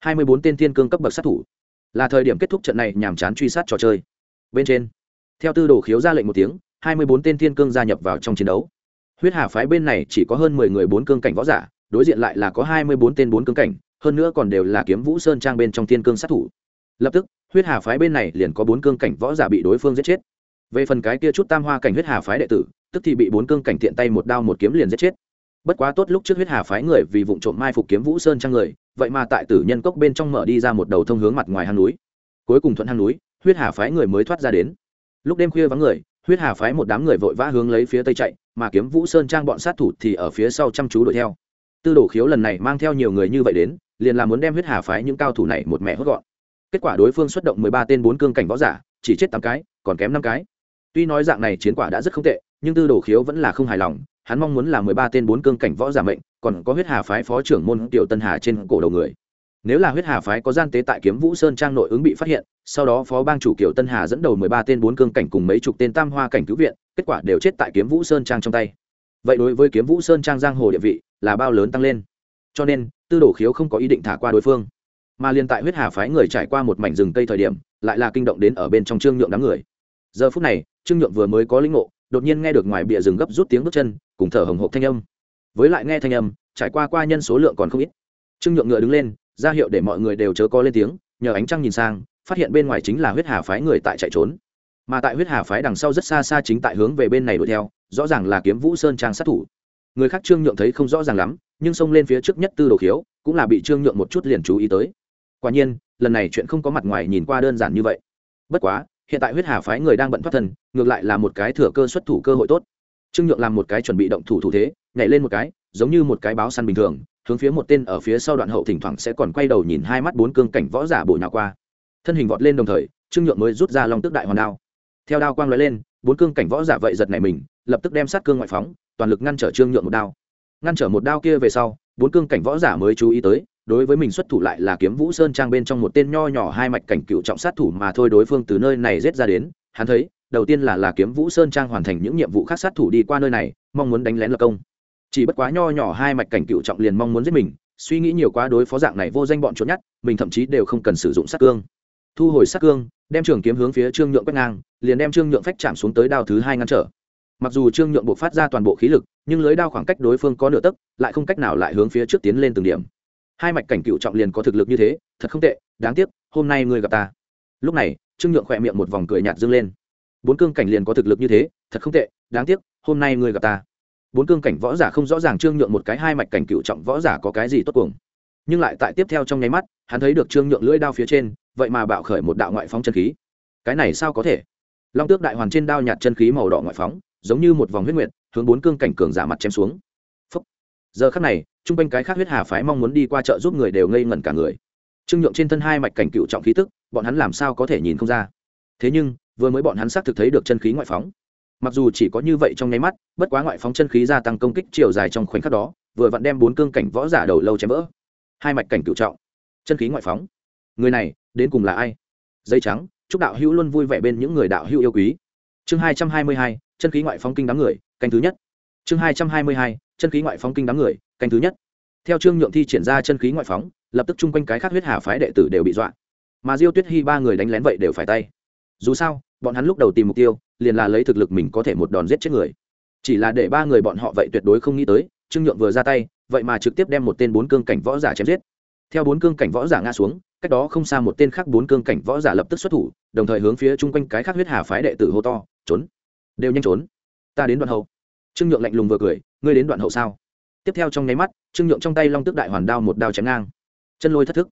Hai mươi bốn tên thiên cương cấp bậc sát thủ là thời điểm kết thúc trận này nhàm chán truy sát trò chơi. Bên trên, theo tư đồ khiếu ra lệnh một tiếng, hai mươi bốn tên thiên cương gia nhập vào trong chiến đấu. Huyết hà phái bên này chỉ có hơn mười người bốn cương cảnh võ giả, đối diện lại là có hai mươi bốn tên bốn cương cảnh, hơn nữa còn đều là kiếm vũ sơn trang bên trong thiên cương sát thủ. Lập tức, huyết hà phái bên này liền có bốn cương cảnh võ giả bị đối phương giết chết. Về phần cái kia chút tam hoa cảnh huyết hà phái đệ tử, tức thì bị bốn cương cảnh tiện tay một đao một kiếm liền giết chết. Bất quá tốt lúc trước huyết hà phái người vì vụ trộm mai phục kiếm vũ sơn trang người vậy mà tại tử nhân cốc bên trong mở đi ra một đầu thông hướng mặt ngoài hang núi. Cuối cùng thuận hang núi, huyết hà phái người mới thoát ra đến. Lúc đêm khuya vắng người, huyết hà phái một đám người vội vã hướng lấy phía tây chạy, mà kiếm vũ sơn trang bọn sát thủ thì ở phía sau chăm chú đuổi theo. Tư đồ khiếu lần này mang theo nhiều người như vậy đến, liền là muốn đem huyết hà phái những cao thủ này một mẹ hốt gọn. Kết quả đối phương xuất động mười ba tên bốn cương cảnh võ giả, chỉ chết tám cái, còn kém năm cái. Tuy nói dạng này chiến quả đã rất không tệ, nhưng tư đồ khiếu vẫn là không hài lòng, hắn mong muốn là mười ba tên bốn cương cảnh võ giả mệnh còn có huyết hà phái phó trưởng môn tiểu tân hà trên cổ đầu người. Nếu là huyết hà phái có gian tế tại kiếm vũ sơn trang nội ứng bị phát hiện, sau đó phó bang chủ kiều tân hà dẫn đầu mười ba tên bốn cương cảnh cùng mấy chục tên tam hoa cảnh cứu viện, kết quả đều chết tại kiếm vũ sơn trang trong tay. Vậy đối với kiếm vũ sơn trang giang hồ địa vị là bao lớn tăng lên. Cho nên, tư đồ khiếu không có ý định thả qua đối phương. Mà liên tại huyết hà phái người trải qua một mảnh rừng cây thời điểm, lại là kinh động đến ở bên trong trương nhượng đám người. Giờ phút này, trương nhượng vừa mới có linh ngộ, đột nhiên nghe được ngoài bìa rừng gấp rút tiếng bước chân, cùng thở hồng hộp thanh âm với lại nghe thanh âm, trải qua qua nhân số lượng còn không ít. Trương nhượng ngựa đứng lên, ra hiệu để mọi người đều chớ có lên tiếng, nhờ ánh trăng nhìn sang, phát hiện bên ngoài chính là huyết hà phái người tại chạy trốn. Mà tại huyết hà phái đằng sau rất xa xa chính tại hướng về bên này đuổi theo, rõ ràng là kiếm vũ sơn trang sát thủ. Người khác trương nhượng thấy không rõ ràng lắm, nhưng xông lên phía trước nhất tư đồ khiếu, cũng là bị trương nhượng một chút liền chú ý tới. Quả nhiên, lần này chuyện không có mặt ngoài nhìn qua đơn giản như vậy. Bất quá, hiện tại huyết hà phái người đang bận thoát thân, ngược lại là một cái thừa cơ xuất thủ cơ hội tốt. Trương nhượng làm một cái chuẩn bị động thủ thủ thế nhảy lên một cái, giống như một cái báo săn bình thường, hướng phía một tên ở phía sau đoạn hậu thỉnh thoảng sẽ còn quay đầu nhìn hai mắt bốn cương cảnh võ giả bổ nhào qua. Thân hình vọt lên đồng thời, trương nhượng mới rút ra long tức đại hoàn đao. Theo đao quang lóe lên, bốn cương cảnh võ giả vậy giật này mình, lập tức đem sát cương ngoại phóng, toàn lực ngăn trở trương nhượng một đao. Ngăn trở một đao kia về sau, bốn cương cảnh võ giả mới chú ý tới, đối với mình xuất thủ lại là kiếm vũ sơn trang bên trong một tên nho nhỏ hai mạch cảnh cựu trọng sát thủ mà thôi đối phương từ nơi này giết ra đến. Hắn thấy, đầu tiên là là kiếm vũ sơn trang hoàn thành những nhiệm vụ khác sát thủ đi qua nơi này, mong muốn đánh lén lập công chỉ bất quá nho nhỏ hai mạch cảnh cựu trọng liền mong muốn giết mình, suy nghĩ nhiều quá đối phó dạng này vô danh bọn trốn nhất mình thậm chí đều không cần sử dụng sát cương. Thu hồi sát cương, đem trường kiếm hướng phía trương nhượng quét ngang, liền đem trương nhượng phách chạm xuống tới đao thứ hai ngăn trở. Mặc dù trương nhượng buộc phát ra toàn bộ khí lực, nhưng lưới đao khoảng cách đối phương có nửa tấc, lại không cách nào lại hướng phía trước tiến lên từng điểm. Hai mạch cảnh cựu trọng liền có thực lực như thế, thật không tệ, đáng tiếc, hôm nay ngươi gặp ta. Lúc này, trương nhượng khỏe miệng một vòng cười nhạt dâng lên. Bốn cương cảnh liền có thực lực như thế, thật không tệ, đáng tiếc, hôm nay ngươi gặp ta bốn cương cảnh võ giả không rõ ràng trương nhượng một cái hai mạch cảnh cựu trọng võ giả có cái gì tốt cuồng. Nhưng lại tại tiếp theo trong nháy mắt, hắn thấy được trương nhượng lưỡi đao phía trên, vậy mà bạo khởi một đạo ngoại phóng chân khí. Cái này sao có thể? Long tước đại hoàn trên đao nhạt chân khí màu đỏ ngoại phóng, giống như một vòng huyết nguyệt, hướng bốn cương cảnh cường giả mặt chém xuống. Phúc. giờ khắc này chung quanh cái khác huyết hà phái mong muốn đi qua chợ giúp người đều ngây ngẩn cả người. Trương nhượng trên thân hai mạch cảnh cựu trọng khí tức, bọn hắn làm sao có thể nhìn không ra? Thế nhưng, vừa mới bọn hắn xác thực thấy được chân khí ngoại phóng mặc dù chỉ có như vậy trong nháy mắt, bất quá ngoại phóng chân khí gia tăng công kích chiều dài trong khoảnh khắc đó, vừa vặn đem bốn cương cảnh võ giả đầu lâu chém vỡ. Hai mạch cảnh cựu trọng. Chân khí ngoại phóng. Người này, đến cùng là ai? Dây trắng, chúc đạo hữu luôn vui vẻ bên những người đạo hữu yêu quý. Chương hai trăm hai mươi hai, chân khí ngoại phóng kinh đám người, canh thứ nhất. Chương hai trăm hai mươi hai, chân khí ngoại phóng kinh đám người, canh thứ nhất. Theo trương nhượng thi triển ra chân khí ngoại phóng, lập tức chung quanh cái khác huyết hà phái đệ tử đều bị dọa. Mà diêu tuyết hy ba người đánh lén vậy đều phải tay. Dù sao, bọn hắn lúc đầu tìm mục tiêu liền là lấy thực lực mình có thể một đòn giết chết người. Chỉ là để ba người bọn họ vậy tuyệt đối không nghĩ tới, trương nhượng vừa ra tay, vậy mà trực tiếp đem một tên bốn cương cảnh võ giả chém giết. Theo bốn cương cảnh võ giả ngã xuống, cách đó không xa một tên khác bốn cương cảnh võ giả lập tức xuất thủ, đồng thời hướng phía chung quanh cái khác huyết hà phái đệ tử hô to, trốn! Đều nhanh trốn! Ta đến đoạn hậu! Trương nhượng lạnh lùng vừa cười, ngươi đến đoạn hậu sao? Tiếp theo trong nháy mắt, trương nhượng trong tay long tức đại hoàn đao một đao chém ngang. Chân lôi thất thức.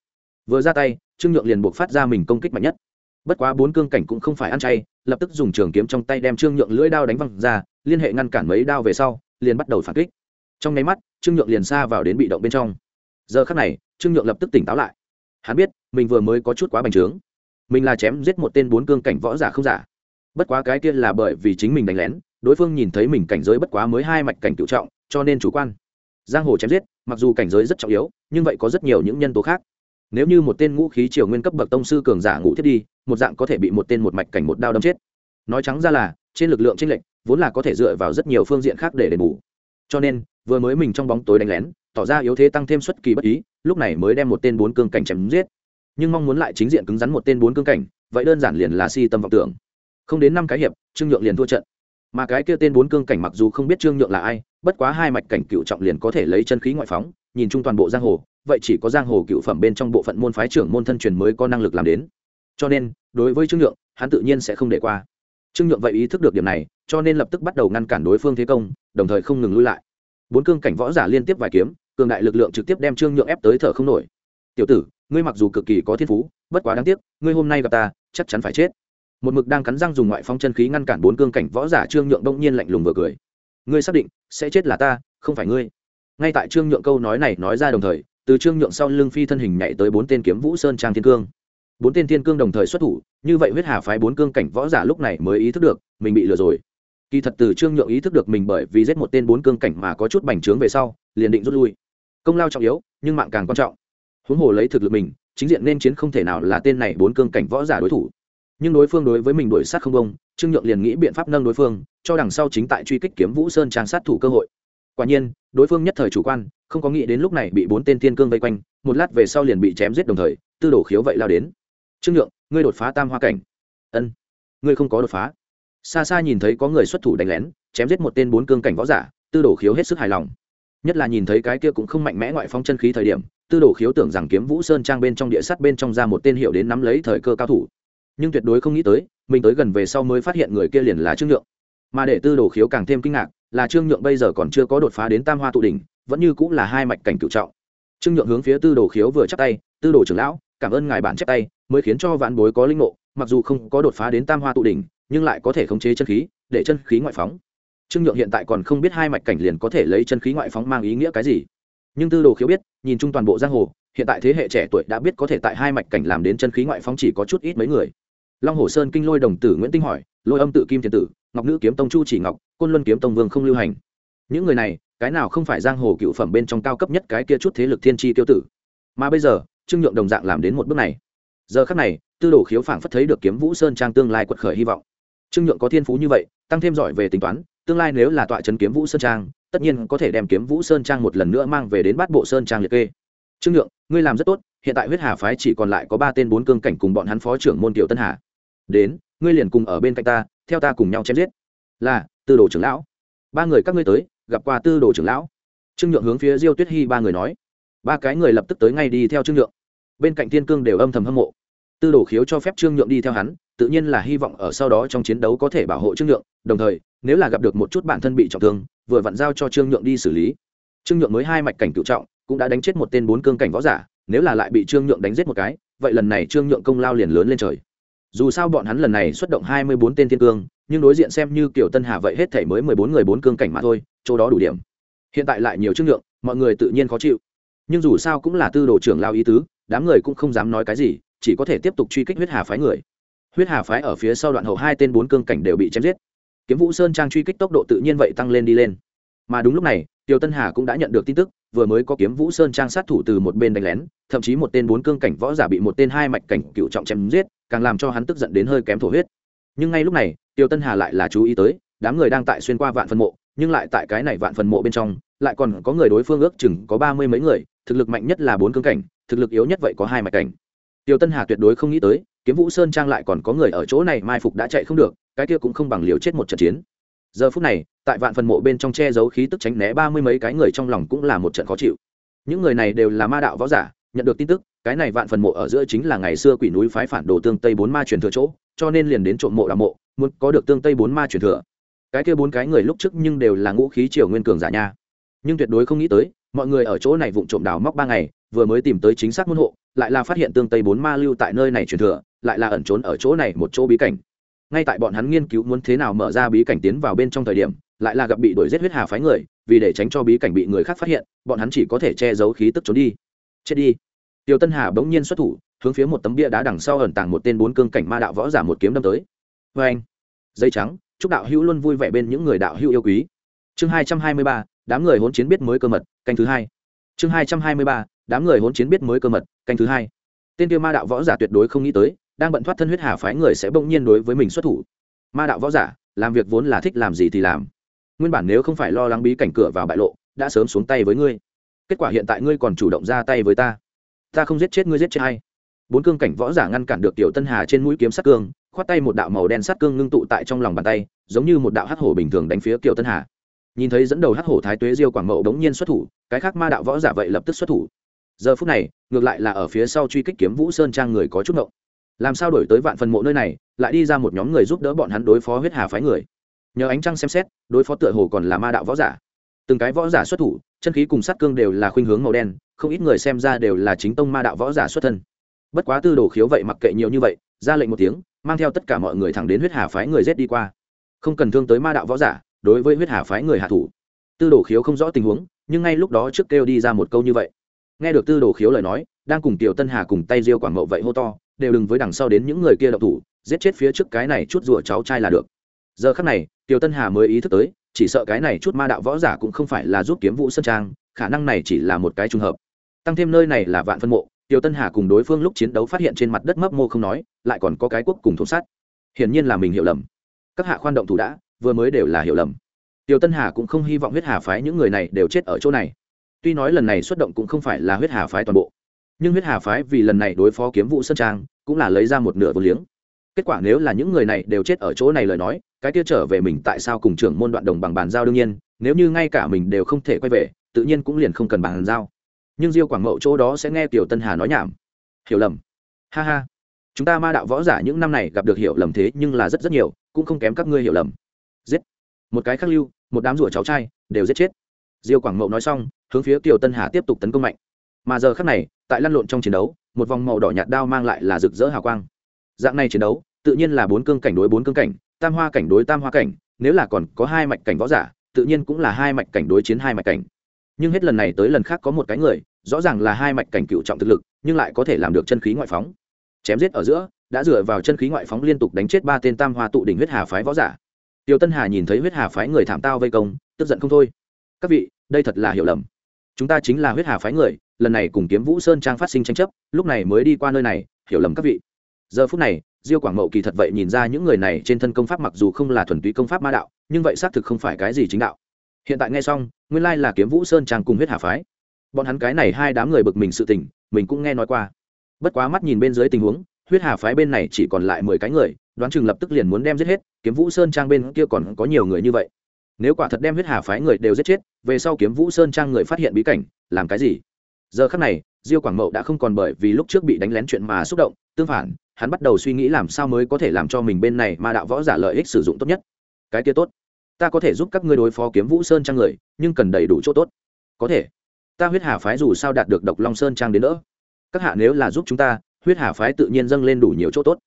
Vừa ra tay, trương nhượng liền buộc phát ra mình công kích mạnh nhất bất quá bốn cương cảnh cũng không phải ăn chay, lập tức dùng trường kiếm trong tay đem trương nhượng lưỡi đao đánh văng ra, liên hệ ngăn cản mấy đao về sau, liền bắt đầu phản kích. Trong nháy mắt, trương nhượng liền xa vào đến bị động bên trong. Giờ khắc này, trương nhượng lập tức tỉnh táo lại. Hắn biết, mình vừa mới có chút quá bành trướng. Mình là chém giết một tên bốn cương cảnh võ giả không giả. Bất quá cái kia là bởi vì chính mình đánh lén, đối phương nhìn thấy mình cảnh giới bất quá mới hai mạch cảnh cựu trọng, cho nên chủ quan. Giang hồ chém giết, mặc dù cảnh giới rất trọng yếu, nhưng vậy có rất nhiều những nhân tố khác nếu như một tên ngũ khí triều nguyên cấp bậc tông sư cường giả ngũ thiết đi, một dạng có thể bị một tên một mạch cảnh một đao đâm chết. Nói trắng ra là, trên lực lượng tranh lệch, vốn là có thể dựa vào rất nhiều phương diện khác để đền bù. Cho nên, vừa mới mình trong bóng tối đánh lén, tỏ ra yếu thế tăng thêm xuất kỳ bất ý, lúc này mới đem một tên bốn cương cảnh chém giết. Nhưng mong muốn lại chính diện cứng rắn một tên bốn cương cảnh, vậy đơn giản liền là si tâm vọng tưởng. Không đến năm cái hiệp, trương nhượng liền thua trận. Mà cái kia tên bốn cương cảnh mặc dù không biết trương nhượng là ai, bất quá hai mạch cảnh cựu trọng liền có thể lấy chân khí ngoại phóng, nhìn chung toàn bộ giang hồ vậy chỉ có giang hồ cựu phẩm bên trong bộ phận môn phái trưởng môn thân truyền mới có năng lực làm đến. Cho nên, đối với trương nhượng, hắn tự nhiên sẽ không để qua. Trương nhượng vậy ý thức được điểm này, cho nên lập tức bắt đầu ngăn cản đối phương thế công, đồng thời không ngừng lui lại. Bốn cương cảnh võ giả liên tiếp vài kiếm, cường đại lực lượng trực tiếp đem trương nhượng ép tới thở không nổi. Tiểu tử, ngươi mặc dù cực kỳ có thiên phú, bất quá đáng tiếc, ngươi hôm nay gặp ta, chắc chắn phải chết. Một mực đang cắn răng dùng ngoại phong chân khí ngăn cản bốn cương cảnh võ giả, trương nhượng đông nhiên lạnh lùng vừa cười. Ngươi xác định sẽ chết là ta, không phải ngươi. Ngay tại trương nhượng câu nói này nói ra đồng thời từ trương nhượng sau lưng phi thân hình nhảy tới bốn tên kiếm vũ sơn trang thiên cương. Bốn tên thiên cương đồng thời xuất thủ, như vậy huyết hà phái bốn cương cảnh võ giả lúc này mới ý thức được, mình bị lừa rồi. Kỳ thật từ trương nhượng ý thức được mình bởi vì giết một tên bốn cương cảnh mà có chút bành trướng về sau, liền định rút lui. Công lao trọng yếu, nhưng mạng càng quan trọng. Huống hồ lấy thực lực mình, chính diện nên chiến không thể nào là tên này bốn cương cảnh võ giả đối thủ. Nhưng đối phương đối với mình đuổi sát không công trương nhượng liền nghĩ biện pháp nâng đối phương, cho đằng sau chính tại truy kích kiếm vũ sơn trang sát thủ cơ hội quả nhiên, đối phương nhất thời chủ quan, không có nghĩ đến lúc này bị bốn tên thiên cương vây quanh, một lát về sau liền bị chém giết đồng thời, tư Đồ khiếu vậy lao đến. Trương nhượng, ngươi đột phá tam hoa cảnh. Ân, ngươi không có đột phá. Xa xa nhìn thấy có người xuất thủ đánh lén, chém giết một tên bốn cương cảnh võ giả, tư Đồ khiếu hết sức hài lòng. Nhất là nhìn thấy cái kia cũng không mạnh mẽ ngoại phong chân khí thời điểm, tư Đồ khiếu tưởng rằng kiếm vũ sơn trang bên trong địa sắt bên trong ra một tên hiệu đến nắm lấy thời cơ cao thủ. Nhưng tuyệt đối không nghĩ tới, mình tới gần về sau mới phát hiện người kia liền là trương nhượng mà để tư đồ khiếu càng thêm kinh ngạc, là trương nhượng bây giờ còn chưa có đột phá đến tam hoa tụ đỉnh, vẫn như cũng là hai mạch cảnh cựu trọng. Trương nhượng hướng phía tư đồ khiếu vừa chắp tay, tư đồ trưởng lão, cảm ơn ngài bản chép tay, mới khiến cho vạn bối có linh ngộ, mặc dù không có đột phá đến tam hoa tụ đỉnh, nhưng lại có thể khống chế chân khí, để chân khí ngoại phóng. Trương nhượng hiện tại còn không biết hai mạch cảnh liền có thể lấy chân khí ngoại phóng mang ý nghĩa cái gì. Nhưng tư đồ khiếu biết, nhìn chung toàn bộ giang hồ, hiện tại thế hệ trẻ tuổi đã biết có thể tại hai mạch cảnh làm đến chân khí ngoại phóng chỉ có chút ít mấy người. Long hồ sơn kinh lôi đồng tử nguyễn tinh hỏi, lôi âm tự kim thiên tử ngọc nữ kiếm tông chu chỉ ngọc, côn luân kiếm tông vương không lưu hành. Những người này, cái nào không phải giang hồ cựu phẩm bên trong cao cấp nhất cái kia chút thế lực thiên tri tiêu tử. Mà bây giờ, trương nhượng đồng dạng làm đến một bước này. Giờ khắc này, tư đồ khiếu phảng phất thấy được kiếm vũ sơn trang tương lai quật khởi hy vọng. Trương nhượng có thiên phú như vậy, tăng thêm giỏi về tính toán, tương lai nếu là tọa trấn kiếm vũ sơn trang, tất nhiên có thể đem kiếm vũ sơn trang một lần nữa mang về đến bát bộ sơn trang liệt kê. Trương nhượng, ngươi làm rất tốt, hiện tại huyết hà phái chỉ còn lại có ba tên bốn cương cảnh cùng bọn hắn phó trưởng môn tiểu tân hà. Đến, ngươi liền cùng ở bên cạnh ta theo ta cùng nhau chém giết. Là, tư đồ trưởng lão. Ba người các ngươi tới, gặp qua tư đồ trưởng lão. Trương nhượng hướng phía diêu tuyết hy ba người nói. Ba cái người lập tức tới ngay đi theo trương nhượng. Bên cạnh thiên cương đều âm thầm hâm mộ. Tư đồ khiếu cho phép trương nhượng đi theo hắn, tự nhiên là hy vọng ở sau đó trong chiến đấu có thể bảo hộ trương nhượng, đồng thời, nếu là gặp được một chút bản thân bị trọng thương, vừa vặn giao cho trương nhượng đi xử lý. Trương nhượng mới hai mạch cảnh cựu trọng, cũng đã đánh chết một tên bốn cương cảnh võ giả, nếu là lại bị trương nhượng đánh giết một cái, vậy lần này trương nhượng công lao liền lớn lên trời dù sao bọn hắn lần này xuất động hai mươi bốn tên thiên cương nhưng đối diện xem như kiểu tân hà vậy hết thể mới mười bốn người bốn cương cảnh mà thôi chỗ đó đủ điểm. Hiện tại lại nhiều trương lượng, mọi người tự nhiên khó chịu. Nhưng dù sao cũng là tư đồ trưởng lao ý tứ đám người cũng không dám nói cái gì chỉ có thể tiếp tục truy kích huyết hà phái người. Huyết hà phái ở phía sau đoạn hậu hai tên bốn cương cảnh đều bị chém giết. Kiếm vũ sơn trang truy kích tốc độ tự nhiên vậy tăng lên đi lên. Mà đúng lúc này tiêu tân hà cũng đã nhận được tin tức, vừa mới có kiếm vũ sơn trang sát thủ từ một bên đánh lén, thậm chí một tên bốn cương cảnh võ giả bị một tên hai mạch cảnh cựu trọng chém giết, càng làm cho hắn tức giận đến hơi kém thổ huyết. Nhưng ngay lúc này, tiêu tân hà lại là chú ý tới, đám người đang tại xuyên qua vạn phần mộ, nhưng lại tại cái này vạn phần mộ bên trong, lại còn có người đối phương ước chừng có ba mươi mấy người, thực lực mạnh nhất là bốn cương cảnh, thực lực yếu nhất vậy có hai mạch cảnh. Tiêu tân hà tuyệt đối không nghĩ tới, kiếm vũ sơn trang lại còn có người ở chỗ này mai phục đã chạy không được, cái kia cũng không bằng liều chết một trận chiến giờ phút này, tại vạn phần mộ bên trong che giấu khí tức tránh né ba mươi mấy cái người trong lòng cũng là một trận khó chịu. Những người này đều là ma đạo võ giả, nhận được tin tức, cái này vạn phần mộ ở giữa chính là ngày xưa quỷ núi phái phản đồ tương tây bốn ma truyền thừa chỗ, cho nên liền đến trộm mộ đạo mộ, muốn có được tương tây bốn ma truyền thừa. Cái kia bốn cái người lúc trước nhưng đều là ngũ khí triều nguyên cường giả nha. Nhưng tuyệt đối không nghĩ tới, mọi người ở chỗ này vụng trộm đào móc ba ngày, vừa mới tìm tới chính xác môn hộ, lại là phát hiện tương tây bốn ma lưu tại nơi này truyền thừa, lại là ẩn trốn ở chỗ này một chỗ bí cảnh ngay tại bọn hắn nghiên cứu muốn thế nào mở ra bí cảnh tiến vào bên trong thời điểm, lại là gặp bị đuổi giết huyết hà phái người, vì để tránh cho bí cảnh bị người khác phát hiện, bọn hắn chỉ có thể che giấu khí tức trốn đi. Chết đi. Tiêu tân hà bỗng nhiên xuất thủ, hướng phía một tấm bia đá đằng sau ẩn tàng một tên bốn cương cảnh ma đạo võ giả một kiếm đâm tới. Vê anh, dây trắng, chúc đạo hữu luôn vui vẻ bên những người đạo hữu yêu quý. Chương hai trăm hai mươi ba, đám người hỗn chiến biết mới cơ mật, canh thứ hai. Chương hai trăm hai mươi ba, đám người hỗn chiến biết mới cơ mật, canh thứ hai. Tên tiêu ma đạo võ giả tuyệt đối không nghĩ tới đang bận thoát thân huyết hà phái người sẽ bỗng nhiên đối với mình xuất thủ. Ma đạo võ giả, làm việc vốn là thích làm gì thì làm. Nguyên bản nếu không phải lo lắng bí cảnh cửa vào bại lộ, đã sớm xuống tay với ngươi. Kết quả hiện tại ngươi còn chủ động ra tay với ta. Ta không giết chết ngươi giết chết hay bốn cương cảnh võ giả ngăn cản được tiểu tân hà trên mũi kiếm sắt cương, khoát tay một đạo màu đen sắt cương ngưng tụ tại trong lòng bàn tay, giống như một đạo hắc hổ bình thường đánh phía kiều tân hà. Nhìn thấy dẫn đầu hắc hổ thái tuế diêu quảng mậu đống nhiên xuất thủ, cái khác ma đạo võ giả vậy lập tức xuất thủ. Giờ phút này, ngược lại là ở phía sau truy kích kiếm vũ sơn trang người có chút ngộng làm sao đổi tới vạn phần mộ nơi này, lại đi ra một nhóm người giúp đỡ bọn hắn đối phó huyết hà phái người. Nhờ ánh trăng xem xét, đối phó tựa hồ còn là ma đạo võ giả. Từng cái võ giả xuất thủ, chân khí cùng sát cương đều là khuynh hướng màu đen, không ít người xem ra đều là chính tông ma đạo võ giả xuất thân. Bất quá tư đồ khiếu vậy mặc kệ nhiều như vậy, ra lệnh một tiếng, mang theo tất cả mọi người thẳng đến huyết hà phái người rét đi qua. Không cần thương tới ma đạo võ giả, đối với huyết hà phái người hạ thủ. Tư đồ khiếu không rõ tình huống, nhưng ngay lúc đó trước kêu đi ra một câu như vậy. Nghe được tư đồ khiếu lời nói, đang cùng tiểu tân hà cùng tay diêu quảng mậu vậy hô to đều đừng với đằng sau đến những người kia độc thủ, giết chết phía trước cái này chút rùa cháu trai là được. Giờ khắc này, tiểu tân hà mới ý thức tới, chỉ sợ cái này chút ma đạo võ giả cũng không phải là giúp kiếm vũ sơn trang, khả năng này chỉ là một cái trùng hợp. Tăng thêm nơi này là vạn phân mộ, tiểu tân hà cùng đối phương lúc chiến đấu phát hiện trên mặt đất mấp mô không nói, lại còn có cái quốc cùng thốn sát. Hiển nhiên là mình hiểu lầm. Các hạ khoan động thủ đã, vừa mới đều là hiểu lầm. Tiểu tân hà cũng không hy vọng huyết hà phái những người này đều chết ở chỗ này. Tuy nói lần này xuất động cũng không phải là huyết hà phái toàn bộ, nhưng huyết hà phái vì lần này đối phó kiếm vũ sơn trang cũng là lấy ra một nửa vô liếng. Kết quả nếu là những người này đều chết ở chỗ này lời nói, cái kia trở về mình tại sao cùng trưởng môn đoạn đồng bằng bàn giao đương nhiên, nếu như ngay cả mình đều không thể quay về, tự nhiên cũng liền không cần bàn giao. Nhưng diêu quảng mậu chỗ đó sẽ nghe tiểu tân hà nói nhảm. Hiểu lầm. Ha ha. Chúng ta ma đạo võ giả những năm này gặp được hiểu lầm thế nhưng là rất rất nhiều, cũng không kém các ngươi hiểu lầm. Giết. Một cái khắc lưu, một đám rủa cháu trai, đều giết chết. Diêu quảng mậu nói xong, hướng phía tiểu tân hà tiếp tục tấn công mạnh. Mà giờ khắc này, tại lăn lộn trong chiến đấu một vòng màu đỏ nhạt đao mang lại là rực rỡ hào quang. Dạng này chiến đấu, tự nhiên là bốn cương cảnh đối bốn cương cảnh, tam hoa cảnh đối tam hoa cảnh, nếu là còn có hai mạch cảnh võ giả, tự nhiên cũng là hai mạch cảnh đối chiến hai mạch cảnh. Nhưng hết lần này tới lần khác có một cái người, rõ ràng là hai mạch cảnh cựu trọng thực lực, nhưng lại có thể làm được chân khí ngoại phóng. Chém giết ở giữa, đã dựa vào chân khí ngoại phóng liên tục đánh chết ba tên tam hoa tụ đỉnh huyết hà phái võ giả. Tiêu tân hà nhìn thấy huyết hà phái người thảm tao vây công, tức giận không thôi. Các vị, đây thật là hiểu lầm. Chúng ta chính là huyết hà phái người lần này cùng kiếm vũ sơn trang phát sinh tranh chấp, lúc này mới đi qua nơi này, hiểu lầm các vị. Giờ phút này, diêu quảng mậu kỳ thật vậy nhìn ra những người này trên thân công pháp mặc dù không là thuần túy công pháp ma đạo, nhưng vậy xác thực không phải cái gì chính đạo. Hiện tại nghe xong, nguyên lai là kiếm vũ sơn trang cùng huyết hà phái. Bọn hắn cái này hai đám người bực mình sự tình, mình cũng nghe nói qua. Bất quá mắt nhìn bên dưới tình huống, huyết hà phái bên này chỉ còn lại mười cái người, đoán chừng lập tức liền muốn đem giết hết, kiếm vũ sơn trang bên kia còn có nhiều người như vậy. Nếu quả thật đem huyết hà phái người đều giết chết, về sau kiếm vũ sơn trang người phát hiện bí cảnh, làm cái gì? Giờ khắc này, diêu quảng mậu đã không còn bởi vì lúc trước bị đánh lén chuyện mà xúc động, tương phản, hắn bắt đầu suy nghĩ làm sao mới có thể làm cho mình bên này mà đạo võ giả lợi ích sử dụng tốt nhất. Cái kia tốt. Ta có thể giúp các ngươi đối phó kiếm vũ sơn trang người, nhưng cần đầy đủ chỗ tốt. Có thể. Ta huyết hà phái dù sao đạt được độc long sơn trang đến nữa các hạ nếu là giúp chúng ta, huyết hà phái tự nhiên dâng lên đủ nhiều chỗ tốt.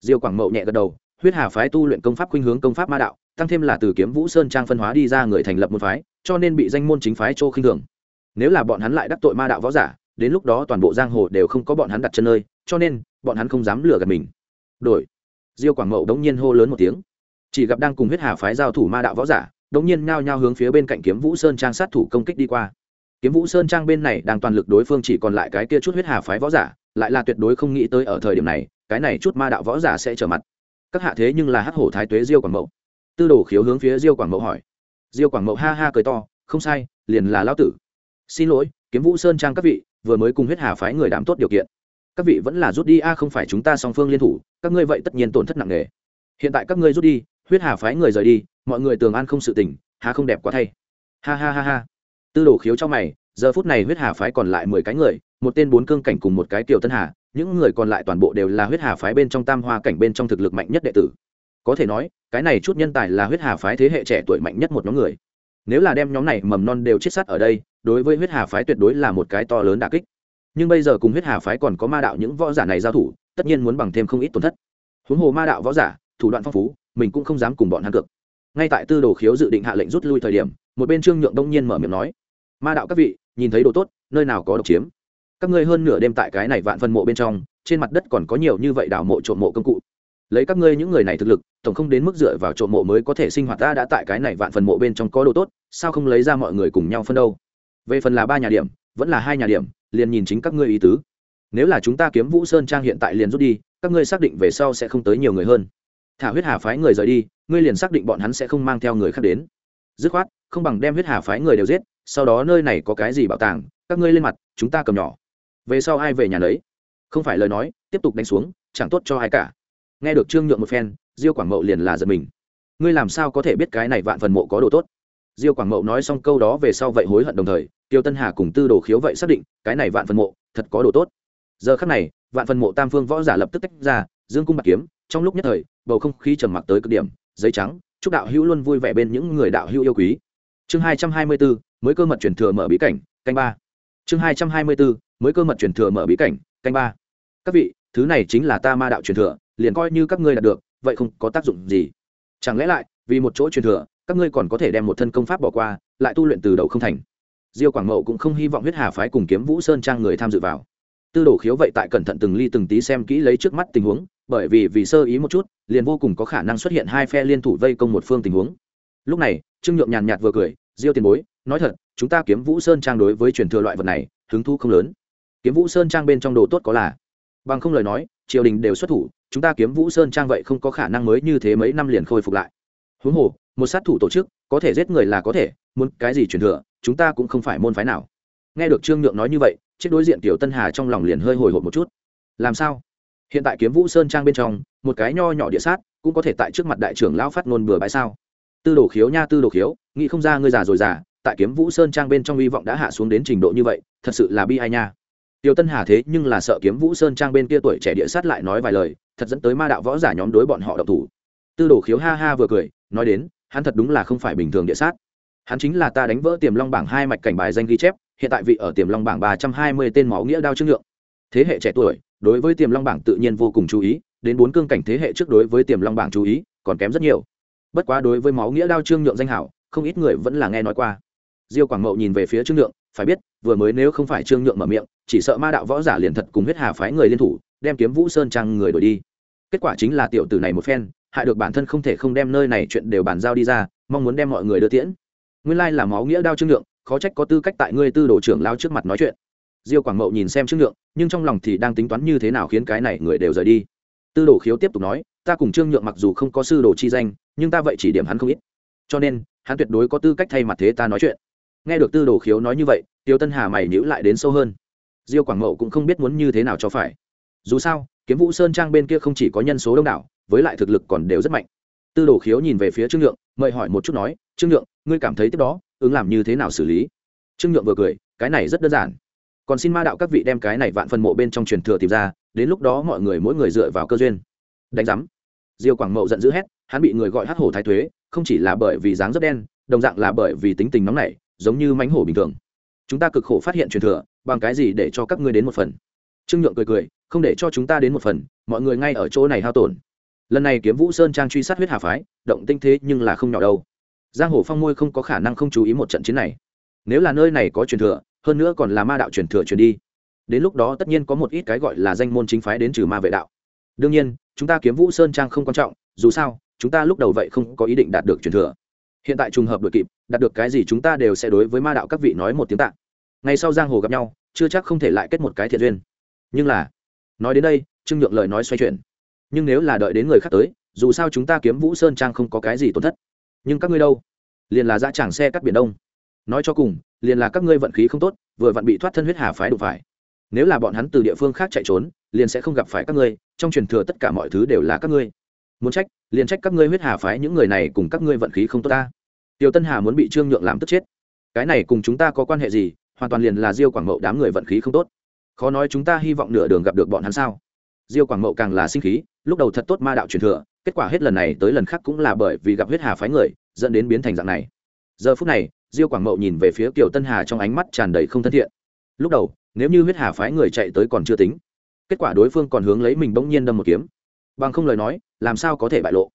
Diêu quảng mậu nhẹ gật đầu, huyết hà phái tu luyện công pháp khuynh hướng công pháp ma đạo, tăng thêm là từ kiếm vũ sơn trang phân hóa đi ra người thành lập một phái, cho nên bị danh môn chính phái châu khinh thường nếu là bọn hắn lại đắc tội ma đạo võ giả, đến lúc đó toàn bộ giang hồ đều không có bọn hắn đặt chân nơi, cho nên, bọn hắn không dám lừa gạt mình. Đổi. Diêu quảng mậu đống nhiên hô lớn một tiếng. Chỉ gặp đang cùng huyết hà phái giao thủ ma đạo võ giả, đống nhiên nhao nhao hướng phía bên cạnh kiếm vũ sơn trang sát thủ công kích đi qua. Kiếm vũ sơn trang bên này đang toàn lực đối phương chỉ còn lại cái kia chút huyết hà phái võ giả, lại là tuyệt đối không nghĩ tới ở thời điểm này, cái này chút ma đạo võ giả sẽ trở mặt. Các hạ thế nhưng là hắc hổ thái tuế diêu quảng mậu. Tư đồ khiếu hướng phía diêu quảng mậu hỏi. Diêu quảng mậu ha ha cười to, không sai, liền là lão tử xin lỗi, kiếm vũ sơn trang các vị, vừa mới cùng huyết hà phái người đảm tốt điều kiện. Các vị vẫn là rút đi, a, không phải chúng ta song phương liên thủ, các ngươi vậy tất nhiên tổn thất nặng nề. Hiện tại các ngươi rút đi, huyết hà phái người rời đi, mọi người tường an không sự tình, hà không đẹp quá thay. Ha ha ha ha. Tư đồ khiếu cho mày, giờ phút này huyết hà phái còn lại mười cái người, một tên bốn cương cảnh cùng một cái kiều tân hà, những người còn lại toàn bộ đều là huyết hà phái bên trong tam hoa cảnh bên trong thực lực mạnh nhất đệ tử. Có thể nói, cái này chút nhân tài là huyết hà phái thế hệ trẻ tuổi mạnh nhất một nhóm người nếu là đem nhóm này mầm non đều chết sát ở đây, đối với huyết hà phái tuyệt đối là một cái to lớn đà kích. Nhưng bây giờ cùng huyết hà phái còn có ma đạo những võ giả này giao thủ, tất nhiên muốn bằng thêm không ít tổn thất. Huống hồ ma đạo võ giả, thủ đoạn phong phú, mình cũng không dám cùng bọn hắn cược. Ngay tại tư đồ khiếu dự định hạ lệnh rút lui thời điểm, một bên trương nhượng đông nhiên mở miệng nói, ma đạo các vị, nhìn thấy đồ tốt, nơi nào có độc chiếm? Các ngươi hơn nửa đêm tại cái này vạn phân mộ bên trong, trên mặt đất còn có nhiều như vậy đảo mộ trộm mộ công cụ lấy các ngươi những người này thực lực, tổng không đến mức dựa vào trộm mộ mới có thể sinh hoạt ta đã tại cái này vạn phần mộ bên trong có đồ tốt, sao không lấy ra mọi người cùng nhau phân đâu? Về phần là ba nhà điểm, vẫn là hai nhà điểm, liền nhìn chính các ngươi ý tứ. Nếu là chúng ta kiếm vũ sơn trang hiện tại liền rút đi, các ngươi xác định về sau sẽ không tới nhiều người hơn. Thả huyết hà phái người rời đi, ngươi liền xác định bọn hắn sẽ không mang theo người khác đến. Dứt khoát, không bằng đem huyết hà phái người đều giết, sau đó nơi này có cái gì bảo tàng, các ngươi lên mặt, chúng ta cầm nhỏ. Về sau ai về nhà lấy không phải lời nói, tiếp tục đánh xuống, chẳng tốt cho ai cả nghe được trương nhượng một phen, diêu quảng mậu liền là giật mình. Ngươi làm sao có thể biết cái này vạn phần mộ có đồ tốt? Diêu quảng mậu nói xong câu đó về sau vậy hối hận đồng thời, tiêu tân hà cùng tư đồ khiếu vậy xác định, cái này vạn phần mộ, thật có đồ tốt. Giờ khắc này, vạn phần mộ tam phương võ giả lập tức tách ra, dương cung bạc kiếm, trong lúc nhất thời, bầu không khí trầm mặc tới cực điểm, giấy trắng, chúc đạo hữu luôn vui vẻ bên những người đạo hữu yêu quý. Chương hai trăm hai mươi bốn, mới cơ mật truyền thừa mở bí cảnh, canh ba. Chương hai trăm hai mươi bốn, mới cơ mật truyền thừa mở bí cảnh, canh ba. Các vị, thứ này chính là ta ma đạo truyền thừa liền coi như các ngươi đạt được, vậy không có tác dụng gì. Chẳng lẽ lại, vì một chỗ truyền thừa, các ngươi còn có thể đem một thân công pháp bỏ qua, lại tu luyện từ đầu không thành? Diêu quảng mậu cũng không hy vọng huyết hà phái cùng kiếm vũ sơn trang người tham dự vào. Tư đồ khiếu vậy tại cẩn thận từng ly từng tí xem kỹ lấy trước mắt tình huống, bởi vì vì sơ ý một chút, liền vô cùng có khả năng xuất hiện hai phe liên thủ vây công một phương tình huống. Lúc này, trương nhượng nhàn nhạt vừa cười, diêu tiền bối, nói thật, chúng ta kiếm vũ sơn trang đối với truyền thừa loại vật này, hứng thu không lớn. Kiếm vũ sơn trang bên trong đồ tốt có là. Bằng không lời nói, triều đình đều xuất thủ chúng ta kiếm vũ sơn trang vậy không có khả năng mới như thế mấy năm liền khôi phục lại. Huống hồ, một sát thủ tổ chức, có thể giết người là có thể, muốn cái gì truyền thừa, chúng ta cũng không phải môn phái nào. Nghe được trương nhượng nói như vậy chiếc đối diện tiểu tân hà trong lòng liền hơi hồi hộp một chút. Làm sao? Hiện tại kiếm vũ sơn trang bên trong, một cái nho nhỏ địa sát, cũng có thể tại trước mặt đại trưởng lão phát ngôn bừa bãi sao? Tư đồ khiếu nha, tư đồ khiếu, nghĩ không ra ngươi già rồi già, tại kiếm vũ sơn trang bên trong hy vọng đã hạ xuống đến trình độ như vậy, thật sự là bi ai nha. Tiểu tân hà thế nhưng là sợ kiếm vũ sơn trang bên kia tuổi trẻ địa sát lại nói vài lời thật dẫn tới ma đạo võ giả nhóm đối bọn họ độc thủ. Tư đồ khiếu ha ha vừa cười, nói đến, hắn thật đúng là không phải bình thường địa sát. Hắn chính là ta đánh vỡ tiềm long bảng hai mạch cảnh bài danh ghi chép, hiện tại vị ở tiềm long bảng ba trăm hai mươi tên máu nghĩa đao trương lượng thế hệ trẻ tuổi, đối với tiềm long bảng tự nhiên vô cùng chú ý, đến bốn cương cảnh thế hệ trước đối với tiềm long bảng chú ý, còn kém rất nhiều. Bất quá đối với máu nghĩa đao trương nhượng danh hảo, không ít người vẫn là nghe nói qua. Diêu quảng mậu nhìn về phía trương nhượng, phải biết, vừa mới nếu không phải trương nhượng mở miệng, chỉ sợ ma đạo võ giả liền thật cùng huyết hà phái người liên thủ đem kiếm vũ sơn trang người đổi đi. Kết quả chính là tiểu tử này một phen hại được bản thân không thể không đem nơi này chuyện đều bàn giao đi ra mong muốn đem mọi người đưa tiễn. Nguyên lai là máu nghĩa đao trương lượng, khó trách có tư cách tại ngươi tư đồ trưởng lao trước mặt nói chuyện. Diêu quảng mậu nhìn xem trương lượng, nhưng trong lòng thì đang tính toán như thế nào khiến cái này người đều rời đi. Tư đồ khiếu tiếp tục nói ta cùng trương nhượng mặc dù không có sư đồ chi danh nhưng ta vậy chỉ điểm hắn không ít. Cho nên hắn tuyệt đối có tư cách thay mặt thế ta nói chuyện. Nghe được tư đồ khiếu nói như vậy tiêu tân hà mày nhữ lại đến sâu hơn. Diêu quảng mậu cũng không biết muốn như thế nào cho phải dù sao, kiếm vũ sơn trang bên kia không chỉ có nhân số đông đảo, với lại thực lực còn đều rất mạnh. Tư đồ khiếu nhìn về phía trương nhượng, mời hỏi một chút nói, trương nhượng, ngươi cảm thấy tiếp đó, ứng làm như thế nào xử lý? Trương nhượng vừa cười, cái này rất đơn giản. Còn xin ma đạo các vị đem cái này vạn phần mộ bên trong truyền thừa tìm ra, đến lúc đó mọi người mỗi người dựa vào cơ duyên. Đánh giám. Diêu quảng mậu giận dữ hét, hắn bị người gọi hát hổ thái thuế, không chỉ là bởi vì dáng rất đen, đồng dạng là bởi vì tính tình nóng nảy, giống như mánh hổ bình thường. Chúng ta cực khổ phát hiện truyền thừa, bằng cái gì để cho các ngươi đến một phần? Trương nhượng cười cười, không để cho chúng ta đến một phần, mọi người ngay ở chỗ này hao tổn. Lần này kiếm vũ sơn trang truy sát huyết hà phái, động tinh thế nhưng là không nhỏ đâu. Giang hồ phong môi không có khả năng không chú ý một trận chiến này. Nếu là nơi này có truyền thừa, hơn nữa còn là ma đạo truyền thừa truyền đi, đến lúc đó tất nhiên có một ít cái gọi là danh môn chính phái đến trừ ma vệ đạo. Đương nhiên, chúng ta kiếm vũ sơn trang không quan trọng, dù sao, chúng ta lúc đầu vậy không có ý định đạt được truyền thừa. Hiện tại trùng hợp đội kịp, đạt được cái gì chúng ta đều sẽ đối với ma đạo các vị nói một tiếng tạ. Ngày sau giang hồ gặp nhau, chưa chắc không thể lại kết một cái thiện duyên nhưng là, nói đến đây, trương nhượng lời nói xoay chuyển. Nhưng nếu là đợi đến người khác tới, dù sao chúng ta kiếm vũ sơn trang không có cái gì tổn thất. Nhưng các ngươi đâu? Liền là ra tràng xe cắt biển đông. Nói cho cùng, liền là các ngươi vận khí không tốt, vừa vặn bị thoát thân huyết hà phái đụng phải. Nếu là bọn hắn từ địa phương khác chạy trốn, liền sẽ không gặp phải các ngươi, trong truyền thừa tất cả mọi thứ đều là các ngươi. Muốn trách, liền trách các ngươi huyết hà phái những người này cùng các ngươi vận khí không tốt ta. Tiêu tân hà muốn bị trương nhượng làm tức chết. Cái này cùng chúng ta có quan hệ gì? Hoàn toàn liền là diêu quảng mậu đám người vận khí không tốt khó nói chúng ta hy vọng nửa đường gặp được bọn hắn sao? Diêu quảng mậu càng là sinh khí, lúc đầu thật tốt ma đạo truyền thừa, kết quả hết lần này tới lần khác cũng là bởi vì gặp huyết hà phái người, dẫn đến biến thành dạng này. Giờ phút này, diêu quảng mậu nhìn về phía kiều tân hà trong ánh mắt tràn đầy không thân thiện. Lúc đầu, nếu như huyết hà phái người chạy tới còn chưa tính, kết quả đối phương còn hướng lấy mình bỗng nhiên đâm một kiếm. Bằng không lời nói, làm sao có thể bại lộ?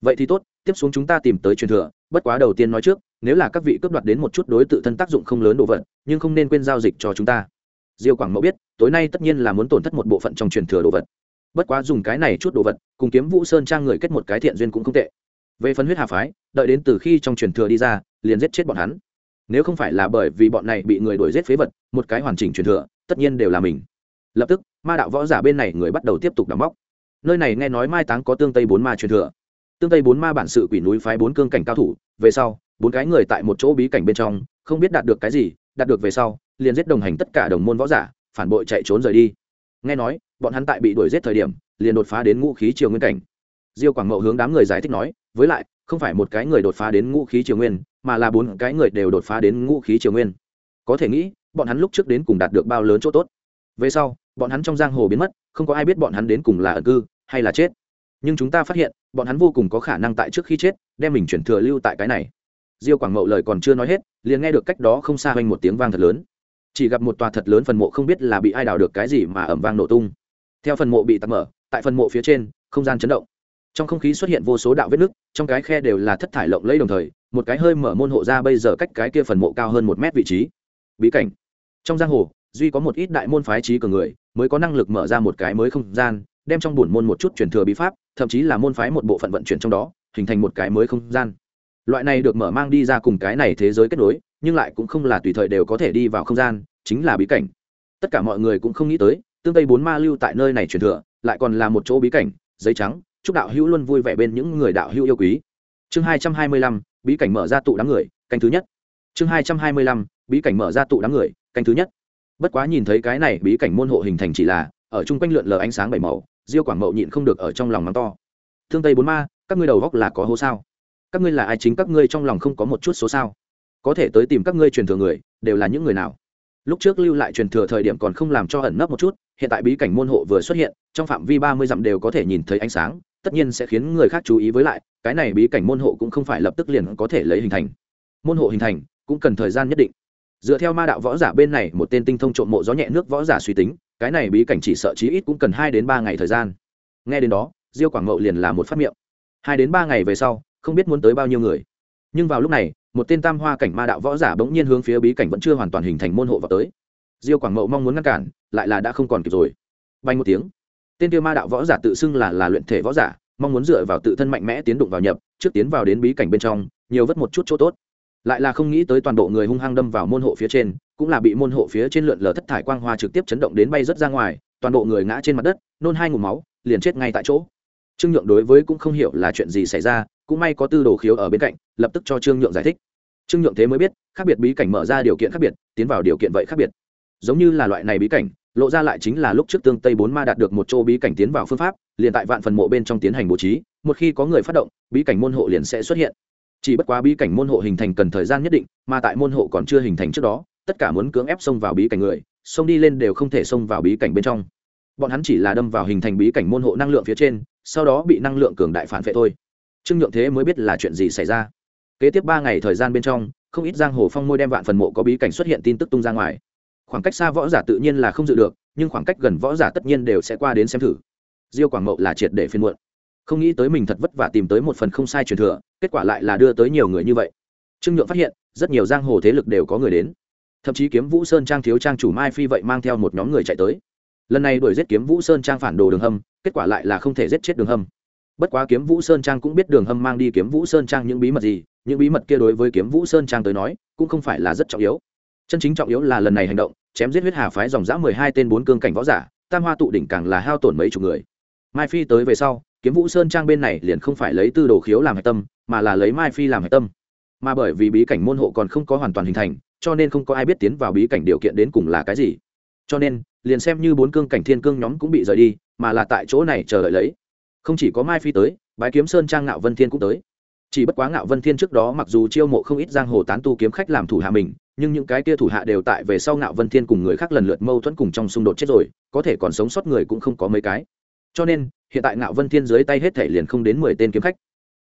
Vậy thì tốt, tiếp xuống chúng ta tìm tới truyền thừa, bất quá đầu tiên nói trước, nếu là các vị cướp đoạt đến một chút đối tự thân tác dụng không lớn đồ vật, nhưng không nên quên giao dịch cho chúng ta. Diêu quảng mẫu biết tối nay tất nhiên là muốn tổn thất một bộ phận trong truyền thừa đồ vật. Bất quá dùng cái này chút đồ vật, cùng kiếm vũ sơn trang người kết một cái thiện duyên cũng không tệ. Về phân huyết hà phái, đợi đến từ khi trong truyền thừa đi ra, liền giết chết bọn hắn. Nếu không phải là bởi vì bọn này bị người đuổi giết phế vật, một cái hoàn chỉnh truyền thừa, tất nhiên đều là mình. Lập tức, ma đạo võ giả bên này người bắt đầu tiếp tục đắm móc nơi này nghe nói mai táng có tương tây bốn ma truyền thừa. Tương tây bốn ma bản sự quỷ núi phái bốn cương cảnh cao thủ, về sau, bốn cái người tại một chỗ bí cảnh bên trong, không biết đạt được cái gì, đạt được về sau, liền giết đồng hành tất cả đồng môn võ giả phản bội chạy trốn rời đi. Nghe nói, bọn hắn tại bị đuổi giết thời điểm, liền đột phá đến ngũ khí triều nguyên cảnh. Diêu quảng mậu hướng đám người giải thích nói, với lại, không phải một cái người đột phá đến ngũ khí triều nguyên, mà là bốn cái người đều đột phá đến ngũ khí triều nguyên. Có thể nghĩ, bọn hắn lúc trước đến cùng đạt được bao lớn chỗ tốt. Về sau, bọn hắn trong giang hồ biến mất, không có ai biết bọn hắn đến cùng là ẩn cư hay là chết. Nhưng chúng ta phát hiện, bọn hắn vô cùng có khả năng tại trước khi chết, đem mình chuyển thừa lưu tại cái này. Diêu quảng mậu lời còn chưa nói hết, liền nghe được cách đó không xa quanh một tiếng vang thật lớn chỉ gặp một tòa thật lớn phần mộ không biết là bị ai đào được cái gì mà ẩm vang nổ tung. Theo phần mộ bị tắt mở, tại phần mộ phía trên, không gian chấn động. Trong không khí xuất hiện vô số đạo vết nứt, trong cái khe đều là thất thải lộng lẫy đồng thời, một cái hơi mở môn hộ ra bây giờ cách cái kia phần mộ cao hơn một mét vị trí. Bí cảnh. Trong giang hồ, duy có một ít đại môn phái trí cường người, mới có năng lực mở ra một cái mới không gian, đem trong bổn môn một chút truyền thừa bí pháp, thậm chí là môn phái một bộ phận vận chuyển trong đó, hình thành một cái mới không gian. Loại này được mở mang đi ra cùng cái này thế giới kết nối nhưng lại cũng không là tùy thời đều có thể đi vào không gian, chính là bí cảnh. Tất cả mọi người cũng không nghĩ tới, tương tây bốn ma lưu tại nơi này truyền thừa, lại còn là một chỗ bí cảnh, giấy trắng, chúc đạo hữu luôn vui vẻ bên những người đạo hữu yêu quý. Chương hai trăm hai mươi lăm, bí cảnh mở ra tụ đám người, canh thứ nhất. Chương hai trăm hai mươi lăm, bí cảnh mở ra tụ đám người, canh thứ nhất. Bất quá nhìn thấy cái này bí cảnh môn hộ hình thành chỉ là, ở chung quanh lượn lờ ánh sáng bảy màu, diêu quảng mậu nhịn không được ở trong lòng mắng to. Thương tây bốn ma, các ngươi đầu góc là có hố sao? Các ngươi là ai chính các ngươi trong lòng không có một chút số sao? Có thể tới tìm các ngươi truyền thừa người, đều là những người nào. Lúc trước lưu lại truyền thừa thời điểm còn không làm cho ẩn nấp một chút, hiện tại bí cảnh môn hộ vừa xuất hiện, trong phạm vi ba mươi dặm đều có thể nhìn thấy ánh sáng, tất nhiên sẽ khiến người khác chú ý với lại, cái này bí cảnh môn hộ cũng không phải lập tức liền có thể lấy hình thành. Môn hộ hình thành, cũng cần thời gian nhất định. Dựa theo ma đạo võ giả bên này, một tên tinh thông trộm mộ gió nhẹ nước võ giả suy tính, cái này bí cảnh chỉ sợ chí ít cũng cần hai đến ba ngày thời gian. Nghe đến đó, diêu quảng mậu liền là một phát miệng. Hai đến ba ngày về sau, không biết muốn tới bao nhiêu người. Nhưng vào lúc này một tên tam hoa cảnh ma đạo võ giả bỗng nhiên hướng phía bí cảnh vẫn chưa hoàn toàn hình thành môn hộ vào tới. Diêu quảng mậu mong muốn ngăn cản, lại là đã không còn kịp rồi. Bay một tiếng, tên tiêu ma đạo võ giả tự xưng là là luyện thể võ giả, mong muốn dựa vào tự thân mạnh mẽ tiến đụng vào nhập, trước tiến vào đến bí cảnh bên trong, nhiều vất một chút chỗ tốt. Lại là không nghĩ tới toàn bộ người hung hăng đâm vào môn hộ phía trên, cũng là bị môn hộ phía trên lượn lờ thất thải quang hoa trực tiếp chấn động đến bay rất ra ngoài, toàn bộ người ngã trên mặt đất, nôn hai ngụm máu, liền chết ngay tại chỗ trương nhượng đối với cũng không hiểu là chuyện gì xảy ra, cũng may có tư đồ khiếu ở bên cạnh, lập tức cho trương nhượng giải thích. Trương nhượng thế mới biết, khác biệt bí cảnh mở ra điều kiện khác biệt, tiến vào điều kiện vậy khác biệt. Giống như là loại này bí cảnh, lộ ra lại chính là lúc trước tương tây bốn ma đạt được một chỗ bí cảnh tiến vào phương pháp, liền tại vạn phần mộ bên trong tiến hành bố trí, một khi có người phát động, bí cảnh môn hộ liền sẽ xuất hiện. Chỉ bất quá bí cảnh môn hộ hình thành cần thời gian nhất định, mà tại môn hộ còn chưa hình thành trước đó, tất cả muốn cưỡng ép xông vào bí cảnh người, xông đi lên đều không thể xông vào bí cảnh bên trong. Bọn hắn chỉ là đâm vào hình thành bí cảnh môn hộ năng lượng phía trên sau đó bị năng lượng cường đại phản vệ thôi. Trương nhượng thế mới biết là chuyện gì xảy ra. Kế tiếp ba ngày thời gian bên trong, không ít giang hồ phong môi đem vạn phần mộ có bí cảnh xuất hiện tin tức tung ra ngoài. Khoảng cách xa võ giả tự nhiên là không dự được, nhưng khoảng cách gần võ giả tất nhiên đều sẽ qua đến xem thử. Diêu quảng mậu là triệt để phiên muộn. Không nghĩ tới mình thật vất vả tìm tới một phần không sai truyền thừa, kết quả lại là đưa tới nhiều người như vậy. Trương nhượng phát hiện, rất nhiều giang hồ thế lực đều có người đến. Thậm chí kiếm vũ sơn trang thiếu trang chủ mai phi vậy mang theo một nhóm người chạy tới lần này đuổi giết kiếm vũ sơn trang phản đồ đường hâm, kết quả lại là không thể giết chết đường hâm. Bất quá kiếm vũ sơn trang cũng biết đường hâm mang đi kiếm vũ sơn trang những bí mật gì, những bí mật kia đối với kiếm vũ sơn trang tới nói, cũng không phải là rất trọng yếu. Chân chính trọng yếu là lần này hành động, chém giết huyết hà phái dòng dã mười hai tên bốn cương cảnh võ giả, tam hoa tụ đỉnh càng là hao tổn mấy chục người. Mai phi tới về sau, kiếm vũ sơn trang bên này liền không phải lấy tư đồ khiếu làm hạch tâm, mà là lấy mai phi làm hạch tâm. Mà bởi vì bí cảnh môn hộ còn không có hoàn toàn hình thành, cho nên không có ai biết tiến vào bí cảnh điều kiện đến cùng là cái gì. Cho nên liền xem như bốn cương cảnh thiên cương nhóm cũng bị rời đi, mà là tại chỗ này chờ đợi lấy. Không chỉ có mai phi tới, bái kiếm sơn trang ngạo vân thiên cũng tới. Chỉ bất quá ngạo vân thiên trước đó mặc dù chiêu mộ không ít giang hồ tán tu kiếm khách làm thủ hạ mình, nhưng những cái kia thủ hạ đều tại về sau ngạo vân thiên cùng người khác lần lượt mâu thuẫn cùng trong xung đột chết rồi, có thể còn sống sót người cũng không có mấy cái. Cho nên, hiện tại ngạo vân thiên dưới tay hết thể liền không đến mười tên kiếm khách.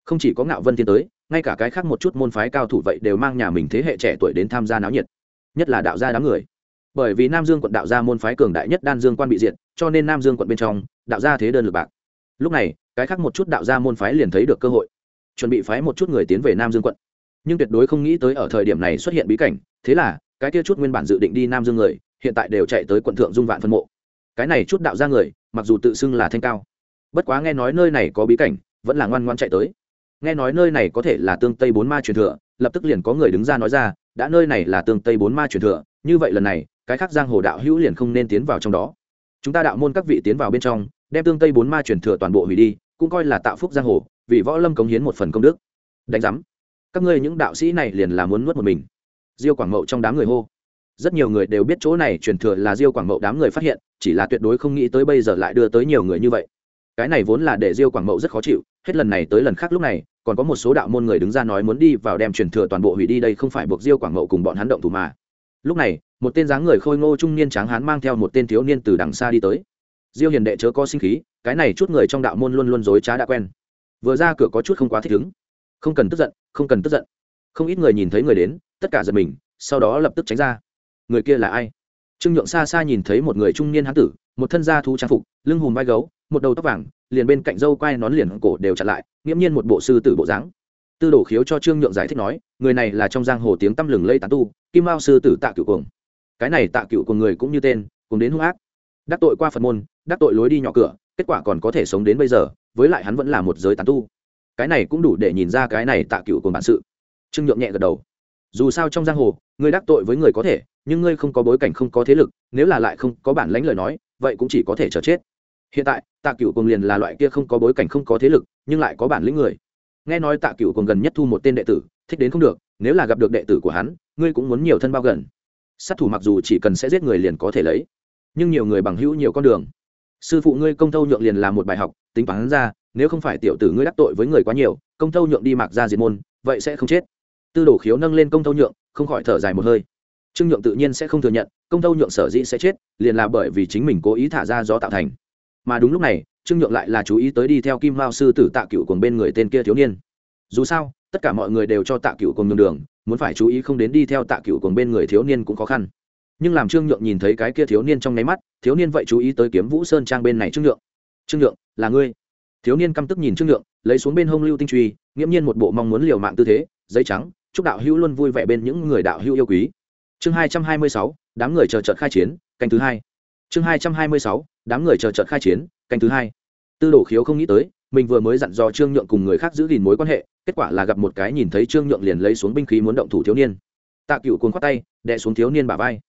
Không chỉ có ngạo vân thiên tới, ngay cả cái khác một chút môn phái cao thủ vậy đều mang nhà mình thế hệ trẻ tuổi đến tham gia náo nhiệt. Nhất là đạo gia đám người bởi vì nam dương quận đạo gia môn phái cường đại nhất đan dương quan bị diệt, cho nên nam dương quận bên trong, đạo gia thế đơn lực bạc. Lúc này, cái khác một chút đạo gia môn phái liền thấy được cơ hội, chuẩn bị phái một chút người tiến về nam dương quận. Nhưng tuyệt đối không nghĩ tới ở thời điểm này xuất hiện bí cảnh, thế là, cái kia chút nguyên bản dự định đi nam dương người, hiện tại đều chạy tới quận thượng dung vạn phân mộ. Cái này chút đạo gia người, mặc dù tự xưng là thanh cao, bất quá nghe nói nơi này có bí cảnh, vẫn là ngoan ngoan chạy tới. Nghe nói nơi này có thể là tương tây bốn ma truyền thừa, lập tức liền có người đứng ra nói ra, đã nơi này là tương tây bốn ma truyền thừa, như vậy lần này cái khác giang hồ đạo hữu liền không nên tiến vào trong đó. Chúng ta đạo môn các vị tiến vào bên trong, đem tương tây bốn ma truyền thừa toàn bộ hủy đi, cũng coi là tạo phúc giang hồ, vì võ lâm cống hiến một phần công đức. Đánh giám, các ngươi những đạo sĩ này liền là muốn nuốt một mình. Diêu quảng mậu trong đám người hô. Rất nhiều người đều biết chỗ này truyền thừa là diêu quảng mậu đám người phát hiện, chỉ là tuyệt đối không nghĩ tới bây giờ lại đưa tới nhiều người như vậy. Cái này vốn là để diêu quảng mậu rất khó chịu, hết lần này tới lần khác lúc này, còn có một số đạo môn người đứng ra nói muốn đi vào đem truyền thừa toàn bộ hủy đi đây không phải buộc diêu quảng mậu cùng bọn hắn động thủ mà. Lúc này một tên dáng người khôi ngô trung niên tráng hán mang theo một tên thiếu niên từ đằng xa đi tới. Diêu hiền đệ chớ có sinh khí, cái này chút người trong đạo môn luôn luôn dối trá đã quen. Vừa ra cửa có chút không quá thích ứng. Không cần tức giận, không cần tức giận. Không ít người nhìn thấy người đến, tất cả giật mình, sau đó lập tức tránh ra. Người kia là ai? Trương nhượng xa xa nhìn thấy một người trung niên hán tử, một thân da thú trang phục, lưng hùm vai gấu, một đầu tóc vàng, liền bên cạnh dâu quai nón liền cổ đều chặn lại, nghiễm nhiên một bộ sư tử bộ dáng. Tư đồ khiếu cho trương nhượng giải thích nói, người này là trong giang hồ tiếng tăm lừng lây tán tu, kim mao sư tử tạ cựu cuồng cái này tạ cựu của người cũng như tên, cùng đến hung ác. Đắc tội qua phật môn, đắc tội lối đi nhỏ cửa, kết quả còn có thể sống đến bây giờ, với lại hắn vẫn là một giới tán tu. Cái này cũng đủ để nhìn ra cái này tạ cựu cùng bản sự. Trương nhượng nhẹ gật đầu. Dù sao trong giang hồ ngươi đắc tội với người có thể, nhưng ngươi không có bối cảnh, không có thế lực, nếu là lại không có bản lãnh lời nói, vậy cũng chỉ có thể chờ chết. Hiện tại, tạ cựu cùng liền là loại kia không có bối cảnh, không có thế lực, nhưng lại có bản lĩnh người. Nghe nói tạ cựu cùng gần nhất thu một tên đệ tử, thích đến không được, nếu là gặp được đệ tử của hắn, ngươi cũng muốn nhiều thân bao gần sát thủ mặc dù chỉ cần sẽ giết người liền có thể lấy, nhưng nhiều người bằng hữu nhiều con đường. Sư phụ ngươi công thâu nhượng liền là một bài học, tính toán ra, nếu không phải tiểu tử ngươi đắc tội với người quá nhiều, công thâu nhượng đi mặc ra diệt môn, vậy sẽ không chết. Tư đồ khiếu nâng lên công thâu nhượng, không khỏi thở dài một hơi. Trương nhượng tự nhiên sẽ không thừa nhận, công thâu nhượng sở dĩ sẽ chết, liền là bởi vì chính mình cố ý thả ra gió tạo thành. Mà đúng lúc này, trương nhượng lại là chú ý tới đi theo kim mao sư tử tạ cựu cùng bên người tên kia thiếu niên. Dù sao, tất cả mọi người đều cho tạ cựu cùng nhường đường muốn phải chú ý không đến đi theo tạ cựu cùng bên người thiếu niên cũng khó khăn. Nhưng làm trương nhượng nhìn thấy cái kia thiếu niên trong nháy mắt, thiếu niên vậy chú ý tới kiếm vũ sơn trang bên này trương nhượng. Trương nhượng, là ngươi? Thiếu niên căm tức nhìn trương nhượng, lấy xuống bên hông lưu tinh truy, nghiễm nhiên một bộ mong muốn liều mạng tư thế, giấy trắng, chúc đạo hữu luôn vui vẻ bên những người đạo hữu yêu quý. Chương hai trăm hai mươi sáu, đám người chờ trợt khai chiến, canh thứ hai. Chương hai trăm hai mươi sáu, đám người chờ trợt khai chiến, canh thứ hai. Tư đồ khiếu không nghĩ tới mình vừa mới dặn dò trương nhượng cùng người khác giữ gìn mối quan hệ, kết quả là gặp một cái nhìn thấy trương nhượng liền lấy xuống binh khí muốn động thủ thiếu niên. Tạ cựu cuốn khoát tay, đè xuống thiếu niên bả vai.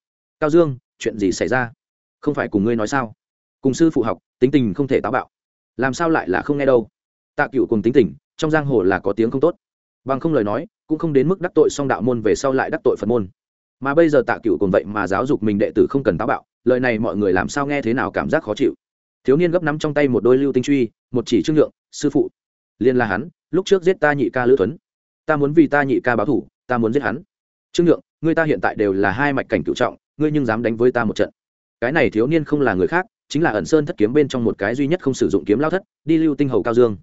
Cao dương, chuyện gì xảy ra? Không phải cùng ngươi nói sao? Cùng sư phụ học, tính tình không thể táo bạo. Làm sao lại là không nghe đâu? Tạ cựu cùng tính tình, trong giang hồ là có tiếng không tốt. Bằng không lời nói, cũng không đến mức đắc tội song đạo môn về sau lại đắc tội phật môn. Mà bây giờ tạ cựu cùng vậy mà giáo dục mình đệ tử không cần táo bạo, lời này mọi người làm sao nghe thế nào cảm giác khó chịu thiếu niên gấp nắm trong tay một đôi lưu tinh truy, một chỉ trương lượng sư phụ. Liên là hắn, lúc trước giết ta nhị ca lữ thuấn ta muốn vì ta nhị ca báo thủ, ta muốn giết hắn. Trương nhượng ngươi ta hiện tại đều là hai mạch cảnh cựu trọng, ngươi nhưng dám đánh với ta một trận. Cái này thiếu niên không là người khác, chính là ẩn sơn thất kiếm bên trong một cái duy nhất không sử dụng kiếm lao thất, đi lưu tinh hầu cao dương.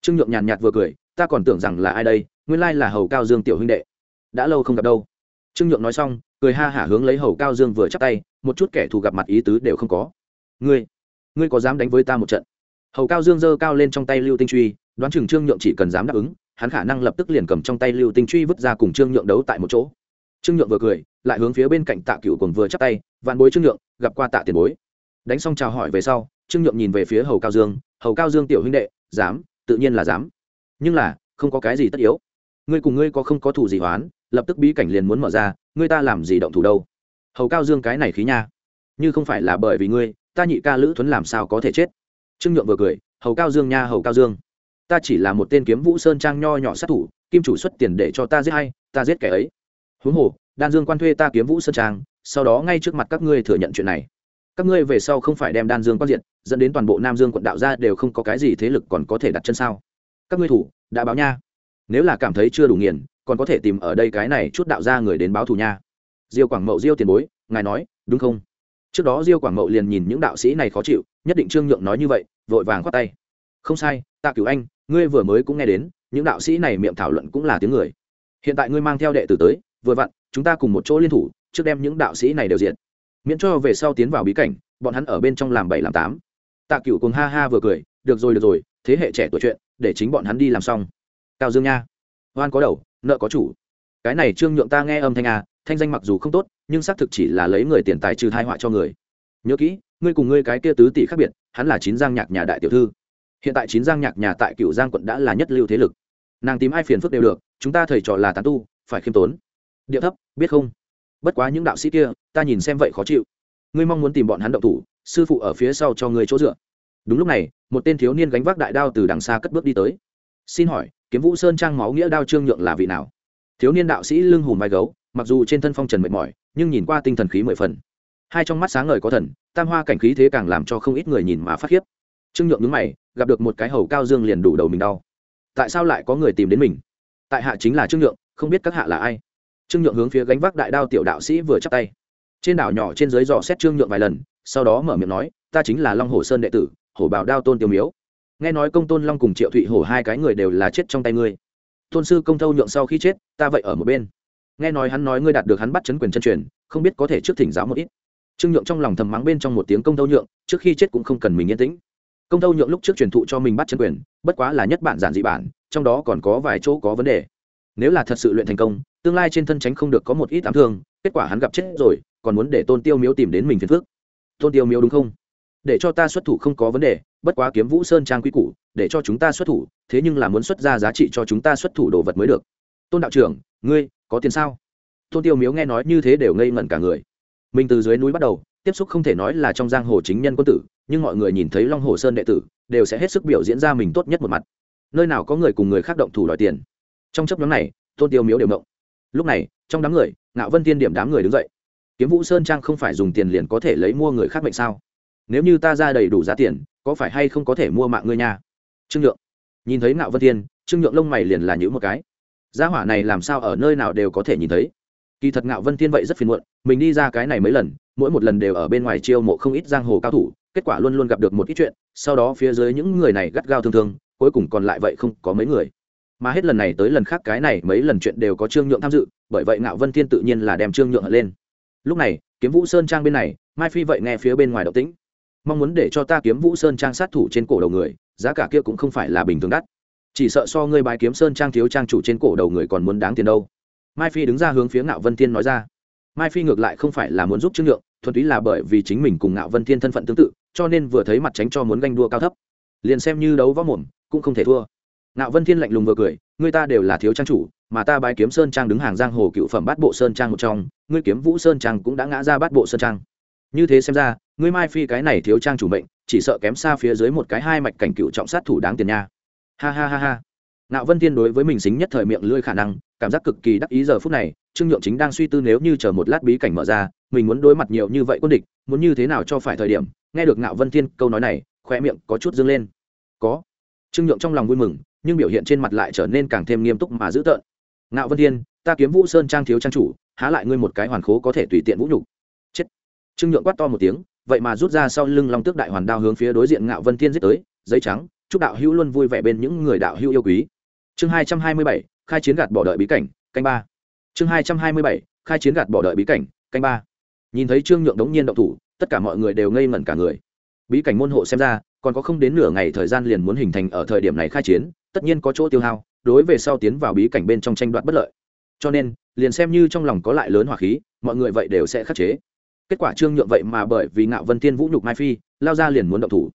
Trương nhượng nhàn nhạt vừa cười, ta còn tưởng rằng là ai đây, nguyên lai là hầu cao dương tiểu huynh đệ. Đã lâu không gặp đâu. Trương nhượng nói xong, cười ha hả hướng lấy hầu cao dương vừa chắp tay, một chút kẻ thù gặp mặt ý tứ đều không có. Ngươi ngươi có dám đánh với ta một trận? Hầu cao dương giơ cao lên trong tay lưu tinh truy, đoán chừng trương nhượng chỉ cần dám đáp ứng, hắn khả năng lập tức liền cầm trong tay lưu tinh truy vứt ra cùng trương nhượng đấu tại một chỗ. Trương nhượng vừa cười, lại hướng phía bên cạnh tạ cựu cùng vừa chắp tay, vạn bối trương nhượng, gặp qua tạ tiền bối. Đánh xong chào hỏi về sau, trương nhượng nhìn về phía hầu cao dương, hầu cao dương tiểu huynh đệ, dám, tự nhiên là dám. Nhưng là, không có cái gì tất yếu. Ngươi cùng ngươi có không có thủ gì hoán lập tức bí cảnh liền muốn mở ra, ngươi ta làm gì động thủ đâu? Hầu cao dương cái này khí nha. Như không phải là bởi vì ngươi ta nhị ca lữ thuấn làm sao có thể chết? Trương nhượng vừa cười, hầu cao dương nha, hầu cao dương. Ta chỉ là một tên kiếm vũ sơn trang nho nhỏ sát thủ, kim chủ xuất tiền để cho ta giết hay ta giết kẻ ấy. Huống hồ, đan dương quan thuê ta kiếm vũ sơn trang, sau đó ngay trước mặt các ngươi thừa nhận chuyện này. Các ngươi về sau không phải đem đan dương quan diện dẫn đến toàn bộ nam dương quận đạo ra đều không có cái gì thế lực còn có thể đặt chân sao? Các ngươi thủ, đã báo nha. Nếu là cảm thấy chưa đủ nghiền, còn có thể tìm ở đây cái này chút đạo ra người đến báo thù nha. Diêu quảng mậu diêu tiền bối, ngài nói, đúng không? Trước đó diêu quảng mậu liền nhìn những đạo sĩ này khó chịu nhất định trương nhượng nói như vậy vội vàng khoát tay không sai tạ cửu anh ngươi vừa mới cũng nghe đến những đạo sĩ này miệng thảo luận cũng là tiếng người hiện tại ngươi mang theo đệ tử tới vừa vặn chúng ta cùng một chỗ liên thủ trước đem những đạo sĩ này đều diện miễn cho về sau tiến vào bí cảnh bọn hắn ở bên trong làm bảy làm tám tạ cửu cùng ha ha vừa cười được rồi được rồi thế hệ trẻ tuổi chuyện để chính bọn hắn đi làm xong cao dương nha oan có đầu nợ có chủ cái này trương nhượng ta nghe âm thanh à thanh danh mặc dù không tốt nhưng xác thực chỉ là lấy người tiền tài trừ thai họa cho người. Nhớ kỹ, ngươi cùng ngươi cái kia tứ tỷ khác biệt, hắn là chín giang nhạc nhà đại tiểu thư. Hiện tại chín giang nhạc nhà tại cựu giang quận đã là nhất lưu thế lực. Nàng tìm ai phiền phức đều được, chúng ta thầy trò là tán tu, phải khiêm tốn. Điệu thấp, biết không? Bất quá những đạo sĩ kia, ta nhìn xem vậy khó chịu. Ngươi mong muốn tìm bọn hắn động thủ, sư phụ ở phía sau cho ngươi chỗ dựa. Đúng lúc này, một tên thiếu niên gánh vác đại đao từ đằng xa cất bước đi tới. Xin hỏi, kiếm vũ sơn trang máu nghĩa đao trương nhượng là vị nào? Thiếu niên đạo sĩ lưng hùm vai gấu mặc dù trên thân phong trần mệt mỏi, nhưng nhìn qua tinh thần khí mười phần. Hai trong mắt sáng ngời có thần, tam hoa cảnh khí thế càng làm cho không ít người nhìn mà phát khiếp. Trương nhượng nhướng mày, gặp được một cái hầu cao dương liền đủ đầu mình đau. Tại sao lại có người tìm đến mình? Tại hạ chính là trương nhượng, không biết các hạ là ai. Trương nhượng hướng phía gánh vác đại đao tiểu đạo sĩ vừa chắp tay. Trên đảo nhỏ trên dưới dò xét trương nhượng vài lần, sau đó mở miệng nói, ta chính là long hồ sơn đệ tử hổ bảo đao tôn tiêu miếu. Nghe nói công tôn long cùng triệu thụy hổ hai cái người đều là chết trong tay ngươi. Tôn sư công thâu nhượng sau khi chết, ta vậy ở một bên nghe nói hắn nói ngươi đạt được hắn bắt chấn quyền chân truyền, không biết có thể trước thỉnh giáo một ít. Trương nhượng trong lòng thầm mắng bên trong một tiếng công thâu nhượng, trước khi chết cũng không cần mình yên tĩnh. Công thâu nhượng lúc trước truyền thụ cho mình bắt chấn quyền, bất quá là nhất bản giản dị bản, trong đó còn có vài chỗ có vấn đề. Nếu là thật sự luyện thành công, tương lai trên thân tránh không được có một ít ám thương, kết quả hắn gặp chết rồi, còn muốn để tôn tiêu miếu tìm đến mình phiền phước tôn tiêu miếu đúng không? Để cho ta xuất thủ không có vấn đề, bất quá kiếm vũ sơn trang quy củ, để cho chúng ta xuất thủ, thế nhưng là muốn xuất ra giá trị cho chúng ta xuất thủ đồ vật mới được. Tôn đạo trưởng, ngươi có tiền sao? Tôn tiêu miếu nghe nói như thế đều ngây ngẩn cả người. Mình từ dưới núi bắt đầu, tiếp xúc không thể nói là trong giang hồ chính nhân quân tử, nhưng mọi người nhìn thấy long hồ sơn đệ tử, đều sẽ hết sức biểu diễn ra mình tốt nhất một mặt. Nơi nào có người cùng người khác động thủ đòi tiền? Trong chấp nhóm này, tôn tiêu miếu đều mộng lúc này, trong đám người, ngạo vân tiên điểm đám người đứng dậy. Kiếm vũ sơn trang không phải dùng tiền liền có thể lấy mua người khác mệnh sao? Nếu như ta ra đầy đủ giá tiền, có phải hay không có thể mua mạng ngươi nha? Trương nhượng. Nhìn thấy ngạo vân tiên trương nhượng lông mày liền là nhữ một cái gia hỏa này làm sao ở nơi nào đều có thể nhìn thấy. Kỳ thật ngạo vân thiên vậy rất phiền muộn, mình đi ra cái này mấy lần, mỗi một lần đều ở bên ngoài chiêu mộ không ít giang hồ cao thủ, kết quả luôn luôn gặp được một ít chuyện, sau đó phía dưới những người này gắt gao thương thương, cuối cùng còn lại vậy không có mấy người. Mà hết lần này tới lần khác cái này mấy lần chuyện đều có trương nhượng tham dự, bởi vậy ngạo vân thiên tự nhiên là đem trương nhượng lên. Lúc này, kiếm vũ sơn trang bên này, mai phi vậy nghe phía bên ngoài động tĩnh. Mong muốn để cho ta kiếm vũ sơn trang sát thủ trên cổ đầu người, giá cả kia cũng không phải là bình thường đắt chỉ sợ so ngươi bài kiếm sơn trang thiếu trang chủ trên cổ đầu người còn muốn đáng tiền đâu. Mai phi đứng ra hướng phía ngạo vân thiên nói ra. Mai phi ngược lại không phải là muốn giúp trương nhượng, thuần túy là bởi vì chính mình cùng ngạo vân thiên thân phận tương tự, cho nên vừa thấy mặt tránh cho muốn ganh đua cao thấp. Liền xem như đấu võ mồm, cũng không thể thua. Ngạo vân thiên lạnh lùng vừa cười người ta đều là thiếu trang chủ, mà ta bài kiếm sơn trang đứng hàng giang hồ cựu phẩm bát bộ sơn trang một trong, ngươi kiếm vũ sơn trang cũng đã ngã ra bát bộ sơn trang. Như thế xem ra, ngươi mai phi cái này thiếu trang chủ mệnh, chỉ sợ kém xa phía dưới một cái hai mạch cảnh cựu trọng sát thủ đáng tiền nha ha ha ha ha. Ngạo vân thiên đối với mình xính nhất thời miệng lưỡi khả năng, cảm giác cực kỳ đắc ý giờ phút này, trương nhượng chính đang suy tư nếu như chờ một lát bí cảnh mở ra, mình muốn đối mặt nhiều như vậy quân địch, muốn như thế nào cho phải thời điểm, nghe được ngạo vân thiên câu nói này khoe miệng có chút dâng lên. Có. Trương nhượng trong lòng vui mừng, nhưng biểu hiện trên mặt lại trở nên càng thêm nghiêm túc mà dữ tợn. Ngạo vân thiên, ta kiếm vũ sơn trang thiếu trang chủ, há lại ngươi một cái hoàn khố có thể tùy tiện vũ nhục. Chết. Trương nhượng quát to một tiếng, vậy mà rút ra sau lưng long tước đại hoàn đao hướng phía đối diện ngạo vân thiên giết tới, giấy trắng chúc đạo hữu luôn vui vẻ bên những người đạo hữu yêu quý. Chương hai trăm hai mươi bảy, khai chiến gạt bỏ đợi bí cảnh, canh ba. Chương hai trăm hai mươi bảy, khai chiến gạt bỏ đợi bí cảnh, canh ba. Nhìn thấy trương nhượng đống nhiên động thủ, tất cả mọi người đều ngây ngẩn cả người. Bí cảnh môn hộ xem ra, còn có không đến nửa ngày thời gian liền muốn hình thành ở thời điểm này khai chiến, tất nhiên có chỗ tiêu hao, đối về sau tiến vào bí cảnh bên trong tranh đoạt bất lợi. Cho nên, liền xem như trong lòng có lại lớn hỏa khí, mọi người vậy đều sẽ khắc chế. Kết quả trương nhượng vậy mà bởi vì ngạo vân tiên vũ nhục mai phi, lao ra liền muốn động thủ.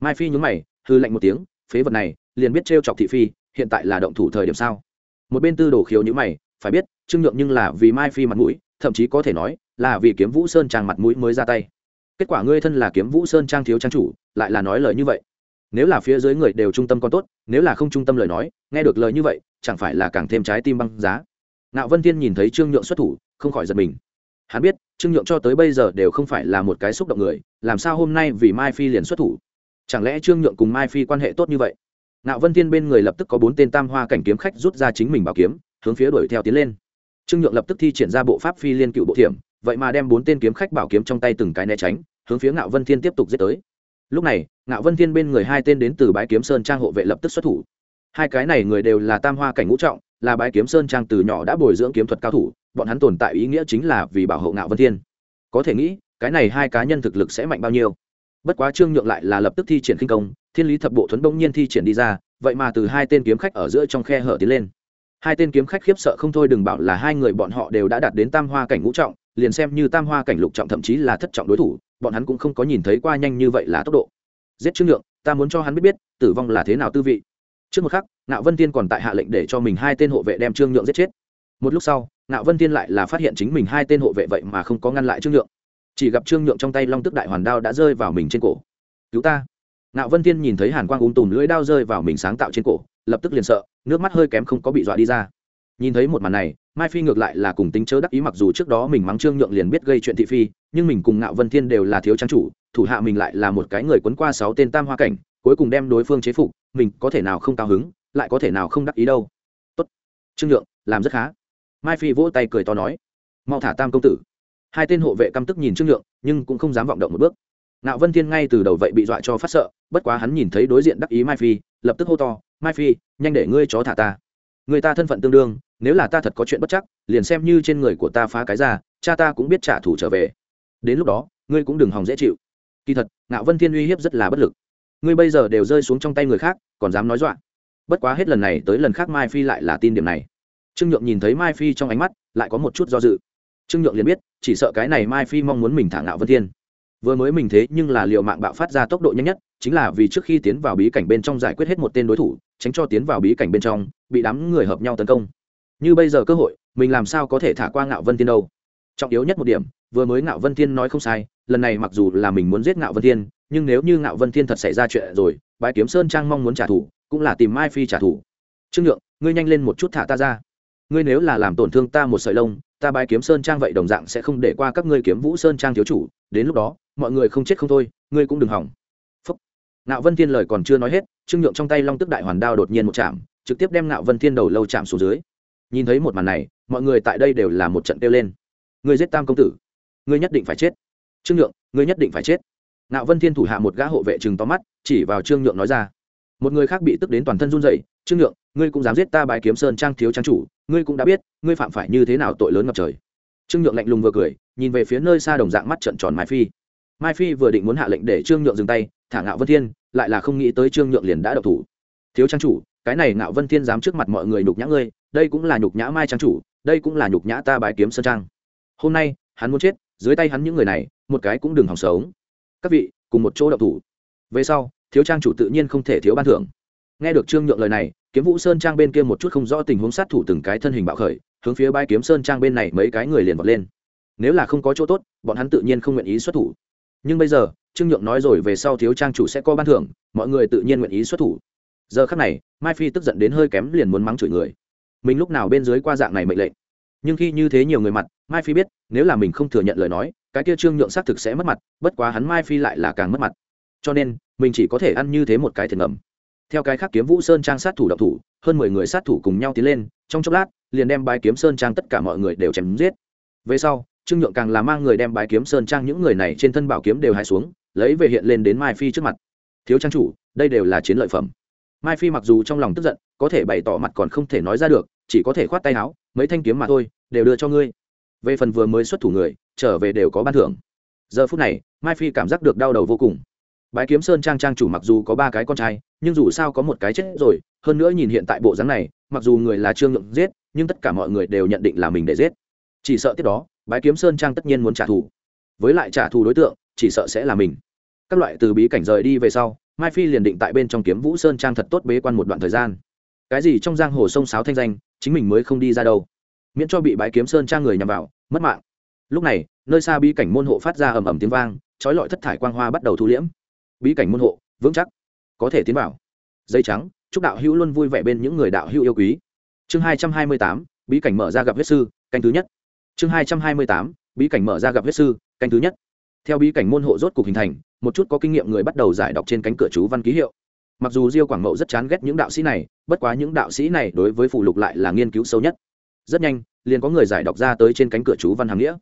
Mai phi nhúng mày hư lạnh một tiếng, phế vật này liền biết trêu chọc thị phi, hiện tại là động thủ thời điểm sao? Một bên tư đồ khiếu như mày, phải biết, trương nhượng nhưng là vì mai phi mặt mũi, thậm chí có thể nói là vì kiếm vũ sơn trang mặt mũi mới ra tay. Kết quả ngươi thân là kiếm vũ sơn trang thiếu trang chủ, lại là nói lời như vậy. Nếu là phía dưới người đều trung tâm còn tốt, nếu là không trung tâm lời nói, nghe được lời như vậy, chẳng phải là càng thêm trái tim băng giá. Nạo vân thiên nhìn thấy trương nhượng xuất thủ, không khỏi giật mình. Hắn biết, trương nhượng cho tới bây giờ đều không phải là một cái xúc động người, làm sao hôm nay vì mai phi liền xuất thủ? Chẳng lẽ trương nhượng cùng mai phi quan hệ tốt như vậy? Ngạo vân thiên bên người lập tức có bốn tên tam hoa cảnh kiếm khách rút ra chính mình bảo kiếm, hướng phía đuổi theo tiến lên. Trương nhượng lập tức thi triển ra bộ pháp phi liên cựu bộ thiểm, vậy mà đem bốn tên kiếm khách bảo kiếm trong tay từng cái né tránh, hướng phía ngạo vân thiên tiếp tục giết tới. Lúc này, ngạo vân thiên bên người hai tên đến từ bãi kiếm sơn trang hộ vệ lập tức xuất thủ. Hai cái này người đều là tam hoa cảnh ngũ trọng, là bãi kiếm sơn trang từ nhỏ đã bồi dưỡng kiếm thuật cao thủ, bọn hắn tồn tại ý nghĩa chính là vì bảo hộ ngạo vân thiên. Có thể nghĩ, cái này hai cá nhân thực lực sẽ mạnh bao nhiêu? Bất quá trương nhượng lại là lập tức thi triển khinh công, thiên lý thập bộ thuấn bỗng nhiên thi triển đi ra, vậy mà từ hai tên kiếm khách ở giữa trong khe hở tiến lên. Hai tên kiếm khách khiếp sợ không thôi đừng bảo là hai người bọn họ đều đã đạt đến tam hoa cảnh ngũ trọng, liền xem như tam hoa cảnh lục trọng thậm chí là thất trọng đối thủ, bọn hắn cũng không có nhìn thấy qua nhanh như vậy là tốc độ. Giết trương nhượng, ta muốn cho hắn biết biết, tử vong là thế nào tư vị. Trước một khắc, ngạo vân tiên còn tại hạ lệnh để cho mình hai tên hộ vệ đem trương nhượng giết chết. Một lúc sau, ngạo vân tiên lại là phát hiện chính mình hai tên hộ vệ vậy mà không có ngăn lại trương nhượng chỉ gặp trương nhượng trong tay long tức đại hoàn đao đã rơi vào mình trên cổ. Cứu ta. Nạo vân thiên nhìn thấy hàn quang ung tùm lưỡi đao rơi vào mình sáng tạo trên cổ, lập tức liền sợ, nước mắt hơi kém không có bị dọa đi ra. Nhìn thấy một màn này, mai phi ngược lại là cùng tính chớ đắc ý mặc dù trước đó mình mắng trương nhượng liền biết gây chuyện thị phi, nhưng mình cùng ngạo vân thiên đều là thiếu trang chủ, thủ hạ mình lại là một cái người quấn qua sáu tên tam hoa cảnh, cuối cùng đem đối phương chế phục, mình có thể nào không cao hứng, lại có thể nào không đắc ý đâu. Tốt, trương nhượng, làm rất khá. Mai phi vỗ tay cười to nói. Mau thả tam công tử hai tên hộ vệ căm tức nhìn trương nhượng, nhưng cũng không dám vọng động một bước. Nạo vân thiên ngay từ đầu vậy bị dọa cho phát sợ, bất quá hắn nhìn thấy đối diện đắc ý mai phi, lập tức hô to, mai phi, nhanh để ngươi chó thả ta. Người ta thân phận tương đương, nếu là ta thật có chuyện bất chắc, liền xem như trên người của ta phá cái ra, cha ta cũng biết trả thù trở về. Đến lúc đó, ngươi cũng đừng hòng dễ chịu. Kỳ thật, ngạo vân thiên uy hiếp rất là bất lực. Ngươi bây giờ đều rơi xuống trong tay người khác, còn dám nói dọa. Bất quá hết lần này tới lần khác mai phi lại là tin điểm này. Trương nhượng nhìn thấy mai phi trong ánh mắt, lại có một chút do dự trương nhượng liền biết, chỉ sợ cái này mai phi mong muốn mình thả ngạo vân thiên. Vừa mới mình thế nhưng là liệu mạng bạo phát ra tốc độ nhanh nhất, chính là vì trước khi tiến vào bí cảnh bên trong giải quyết hết một tên đối thủ, tránh cho tiến vào bí cảnh bên trong, bị đám người hợp nhau tấn công. Như bây giờ cơ hội, mình làm sao có thể thả qua ngạo vân thiên đâu? Trọng yếu nhất một điểm, vừa mới ngạo vân thiên nói không sai, lần này mặc dù là mình muốn giết ngạo vân thiên, nhưng nếu như ngạo vân thiên thật xảy ra chuyện rồi, bái kiếm sơn trang mong muốn trả thù, cũng là tìm mai phi trả thù. Trương nhượng, ngươi nhanh lên một chút thả ta ra. Ngươi nếu là làm tổn thương ta một sợi lông ta bái kiếm sơn trang vậy đồng dạng sẽ không để qua các ngươi kiếm vũ sơn trang thiếu chủ, đến lúc đó, mọi người không chết không thôi, ngươi cũng đừng hỏng. Phúc. Nạo vân thiên lời còn chưa nói hết, trương nhượng trong tay long tức đại hoàn đao đột nhiên một chạm, trực tiếp đem nạo vân thiên đầu lâu chạm xuống dưới. Nhìn thấy một màn này, mọi người tại đây đều là một trận kêu lên. Ngươi giết tam công tử, ngươi nhất định phải chết. Trương nhượng, ngươi nhất định phải chết. Nạo vân thiên thủ hạ một gã hộ vệ chừng to mắt, chỉ vào trương nhượng nói ra một người khác bị tức đến toàn thân run rẩy, trương nhượng ngươi cũng dám giết ta bài kiếm sơn trang thiếu trang chủ ngươi cũng đã biết ngươi phạm phải như thế nào tội lớn ngập trời. Trương nhượng lạnh lùng vừa cười nhìn về phía nơi xa đồng dạng mắt trận tròn mai phi. Mai phi vừa định muốn hạ lệnh để trương nhượng dừng tay thả ngạo vân thiên lại là không nghĩ tới trương nhượng liền đã độc thủ. Thiếu trang chủ cái này ngạo vân thiên dám trước mặt mọi người nhục nhã ngươi đây cũng là nhục nhã mai trang chủ đây cũng là nhục nhã ta bái kiếm sơn trang. Hôm nay hắn muốn chết dưới tay hắn những người này một cái cũng đừng hòng sống. Các vị cùng một chỗ độc thủ. Về sau thiếu trang chủ tự nhiên không thể thiếu ban thưởng. Nghe được trương nhượng lời này, kiếm vũ sơn trang bên kia một chút không rõ tình huống sát thủ từng cái thân hình bạo khởi, hướng phía bãi kiếm sơn trang bên này mấy cái người liền vọt lên. Nếu là không có chỗ tốt, bọn hắn tự nhiên không nguyện ý xuất thủ. Nhưng bây giờ, trương nhượng nói rồi về sau thiếu trang chủ sẽ có ban thưởng, mọi người tự nhiên nguyện ý xuất thủ. Giờ khắc này, mai phi tức giận đến hơi kém liền muốn mắng chửi người. Mình lúc nào bên dưới qua dạng này mệnh lệnh? Nhưng khi như thế nhiều người mặt, mai phi biết, nếu là mình không thừa nhận lời nói, cái kia trương nhượng xác thực sẽ mất mặt, bất quá hắn mai phi lại là càng mất mặt cho nên, mình chỉ có thể ăn như thế một cái thiệt ngầm. Theo cái khác kiếm vũ sơn trang sát thủ độc thủ, hơn mười người sát thủ cùng nhau tiến lên, trong chốc lát, liền đem bái kiếm sơn trang tất cả mọi người đều chém giết. Về sau, trương nhượng càng là mang người đem bái kiếm sơn trang những người này trên thân bảo kiếm đều hai xuống, lấy về hiện lên đến mai phi trước mặt. Thiếu trang chủ, đây đều là chiến lợi phẩm. Mai phi mặc dù trong lòng tức giận, có thể bày tỏ mặt còn không thể nói ra được, chỉ có thể khoát tay áo, mấy thanh kiếm mà thôi, đều đưa cho ngươi. Về phần vừa mới xuất thủ người, trở về đều có ban thưởng. Giờ phút này, mai phi cảm giác được đau đầu vô cùng bái kiếm sơn trang trang chủ mặc dù có ba cái con trai, nhưng dù sao có một cái chết rồi, hơn nữa nhìn hiện tại bộ dáng này, mặc dù người là trương nhượng giết, nhưng tất cả mọi người đều nhận định là mình để giết. Chỉ sợ tiếp đó, bái kiếm sơn trang tất nhiên muốn trả thù. Với lại trả thù đối tượng, chỉ sợ sẽ là mình. Các loại từ bí cảnh rời đi về sau, mai phi liền định tại bên trong kiếm vũ sơn trang thật tốt bế quan một đoạn thời gian. Cái gì trong giang hồ sông sáo thanh danh, chính mình mới không đi ra đâu. Miễn cho bị bái kiếm sơn trang người nhằm vào, mất mạng. Lúc này, nơi xa bí cảnh môn hộ phát ra ầm ầm tiếng vang trói lọi thất thải quang hoa bắt đầu thu liễm bí cảnh môn hộ, vững chắc, có thể tiến vào. Dây trắng, chúc đạo hữu luôn vui vẻ bên những người đạo hữu yêu quý. Chương hai trăm hai mươi tám, bí cảnh mở ra gặp huyết sư, canh thứ nhất. Chương hai trăm hai mươi tám, bí cảnh mở ra gặp huyết sư, canh thứ nhất. Theo bí cảnh môn hộ rốt cục hình thành, một chút có kinh nghiệm người bắt đầu giải đọc trên cánh cửa chú văn ký hiệu. Mặc dù diêu quảng mậu rất chán ghét những đạo sĩ này, bất quá những đạo sĩ này đối với phụ lục lại là nghiên cứu sâu nhất. Rất nhanh, liền có người giải đọc ra tới trên cánh cửa chú văn hàm nghĩa.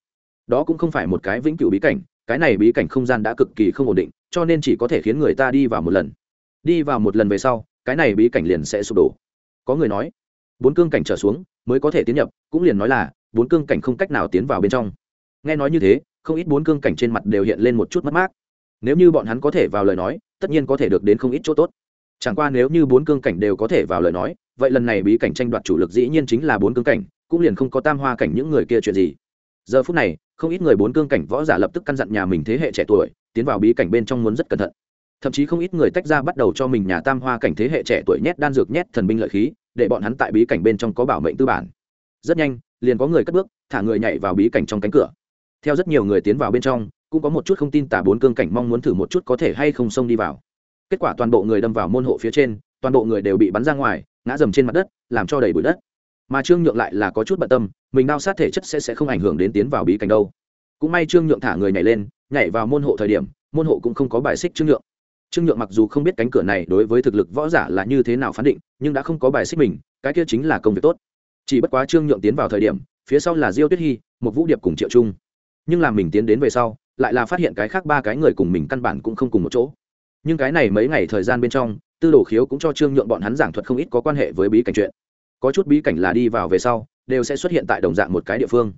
Đó cũng không phải một cái vĩnh cửu bí cảnh, cái này bí cảnh không gian đã cực kỳ không ổn định cho nên chỉ có thể khiến người ta đi vào một lần. Đi vào một lần về sau, cái này bí cảnh liền sẽ sụp đổ. Có người nói, bốn cương cảnh trở xuống mới có thể tiến nhập, cũng liền nói là, bốn cương cảnh không cách nào tiến vào bên trong. Nghe nói như thế, không ít bốn cương cảnh trên mặt đều hiện lên một chút mất mát. Nếu như bọn hắn có thể vào lời nói, tất nhiên có thể được đến không ít chỗ tốt. Chẳng qua nếu như bốn cương cảnh đều có thể vào lời nói, vậy lần này bí cảnh tranh đoạt chủ lực dĩ nhiên chính là bốn cương cảnh, cũng liền không có tam hoa cảnh những người kia chuyện gì. Giờ phút này, không ít người bốn cương cảnh võ giả lập tức căn dặn nhà mình thế hệ trẻ tuổi tiến vào bí cảnh bên trong muốn rất cẩn thận. Thậm chí không ít người tách ra bắt đầu cho mình nhà tam hoa cảnh thế hệ trẻ tuổi nhét đan dược nhét thần binh lợi khí, để bọn hắn tại bí cảnh bên trong có bảo mệnh tư bản. Rất nhanh, liền có người cất bước, thả người nhảy vào bí cảnh trong cánh cửa. Theo rất nhiều người tiến vào bên trong, cũng có một chút không tin tả bốn cương cảnh mong muốn thử một chút có thể hay không xông đi vào. Kết quả toàn bộ người đâm vào môn hộ phía trên, toàn bộ người đều bị bắn ra ngoài, ngã dầm trên mặt đất, làm cho đầy bụi đất. Mà trương nhượng lại là có chút bận tâm, mình đau sát thể chất sẽ sẽ không ảnh hưởng đến tiến vào bí cảnh đâu. Cũng may trương nhượng thả người nhảy lên nhảy vào môn hộ thời điểm, môn hộ cũng không có bài xích trương nhượng. Trương nhượng mặc dù không biết cánh cửa này đối với thực lực võ giả là như thế nào phán định, nhưng đã không có bài xích mình, cái kia chính là công việc tốt. Chỉ bất quá trương nhượng tiến vào thời điểm, phía sau là diêu tuyết hy, một vũ điệp cùng triệu trung. Nhưng làm mình tiến đến về sau, lại là phát hiện cái khác ba cái người cùng mình căn bản cũng không cùng một chỗ. Nhưng cái này mấy ngày thời gian bên trong, tư đồ khiếu cũng cho trương nhượng bọn hắn giảng thuật không ít có quan hệ với bí cảnh chuyện. Có chút bí cảnh là đi vào về sau, đều sẽ xuất hiện tại đồng dạng một cái địa phương.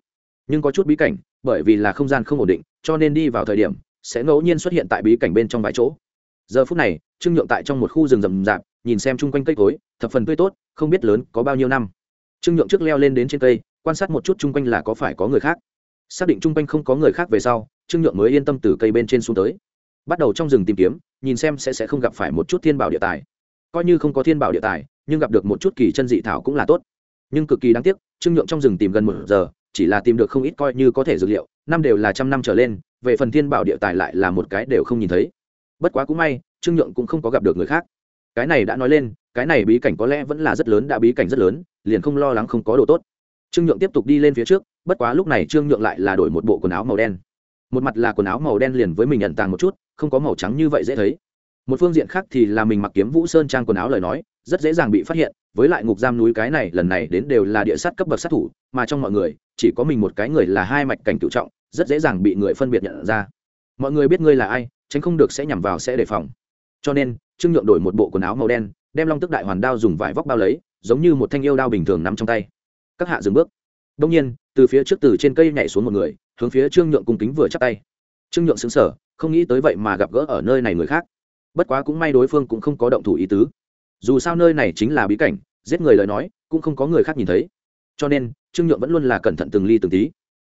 Nhưng có chút bí cảnh bởi vì là không gian không ổn định, cho nên đi vào thời điểm sẽ ngẫu nhiên xuất hiện tại bí cảnh bên trong vài chỗ. Giờ phút này, trương nhượng tại trong một khu rừng rậm rạp, nhìn xem chung quanh cây cối, thập phần tươi tốt, không biết lớn có bao nhiêu năm. Trương nhượng trước leo lên đến trên cây, quan sát một chút chung quanh là có phải có người khác. Xác định chung quanh không có người khác về sau, trương nhượng mới yên tâm từ cây bên trên xuống tới. Bắt đầu trong rừng tìm kiếm, nhìn xem sẽ sẽ không gặp phải một chút thiên bảo địa tài. Coi như không có thiên bảo địa tài, nhưng gặp được một chút kỳ chân dị thảo cũng là tốt. Nhưng cực kỳ đáng tiếc, trương nhượng trong rừng tìm gần một giờ chỉ là tìm được không ít coi như có thể dược liệu, năm đều là trăm năm trở lên, về phần thiên bảo địa tài lại là một cái đều không nhìn thấy. Bất quá cũng may, trương nhượng cũng không có gặp được người khác. Cái này đã nói lên, cái này bí cảnh có lẽ vẫn là rất lớn, đã bí cảnh rất lớn, liền không lo lắng không có đồ tốt. Trương nhượng tiếp tục đi lên phía trước, bất quá lúc này trương nhượng lại là đổi một bộ quần áo màu đen. Một mặt là quần áo màu đen liền với mình nhận tàng một chút, không có màu trắng như vậy dễ thấy. Một phương diện khác thì là mình mặc kiếm vũ sơn trang quần áo lời nói, rất dễ dàng bị phát hiện với lại ngục giam núi cái này lần này đến đều là địa sát cấp bậc sát thủ, mà trong mọi người, chỉ có mình một cái người là hai mạch cảnh cựu trọng, rất dễ dàng bị người phân biệt nhận ra. Mọi người biết ngươi là ai, tránh không được sẽ nhằm vào sẽ đề phòng. Cho nên, trương nhượng đổi một bộ quần áo màu đen, đem long tức đại hoàn đao dùng vải vóc bao lấy, giống như một thanh yêu đao bình thường nằm trong tay. Các hạ dừng bước. Đông nhiên, từ phía trước từ trên cây nhảy xuống một người, hướng phía trương nhượng cung kính vừa chắp tay. Trương nhượng xứng sở không nghĩ tới vậy mà gặp gỡ ở nơi này người khác. Bất quá cũng may đối phương cũng không có động thủ ý tứ. Dù sao nơi này chính là bí cảnh giết người lời nói, cũng không có người khác nhìn thấy. Cho nên, trương nhượng vẫn luôn là cẩn thận từng ly từng tí.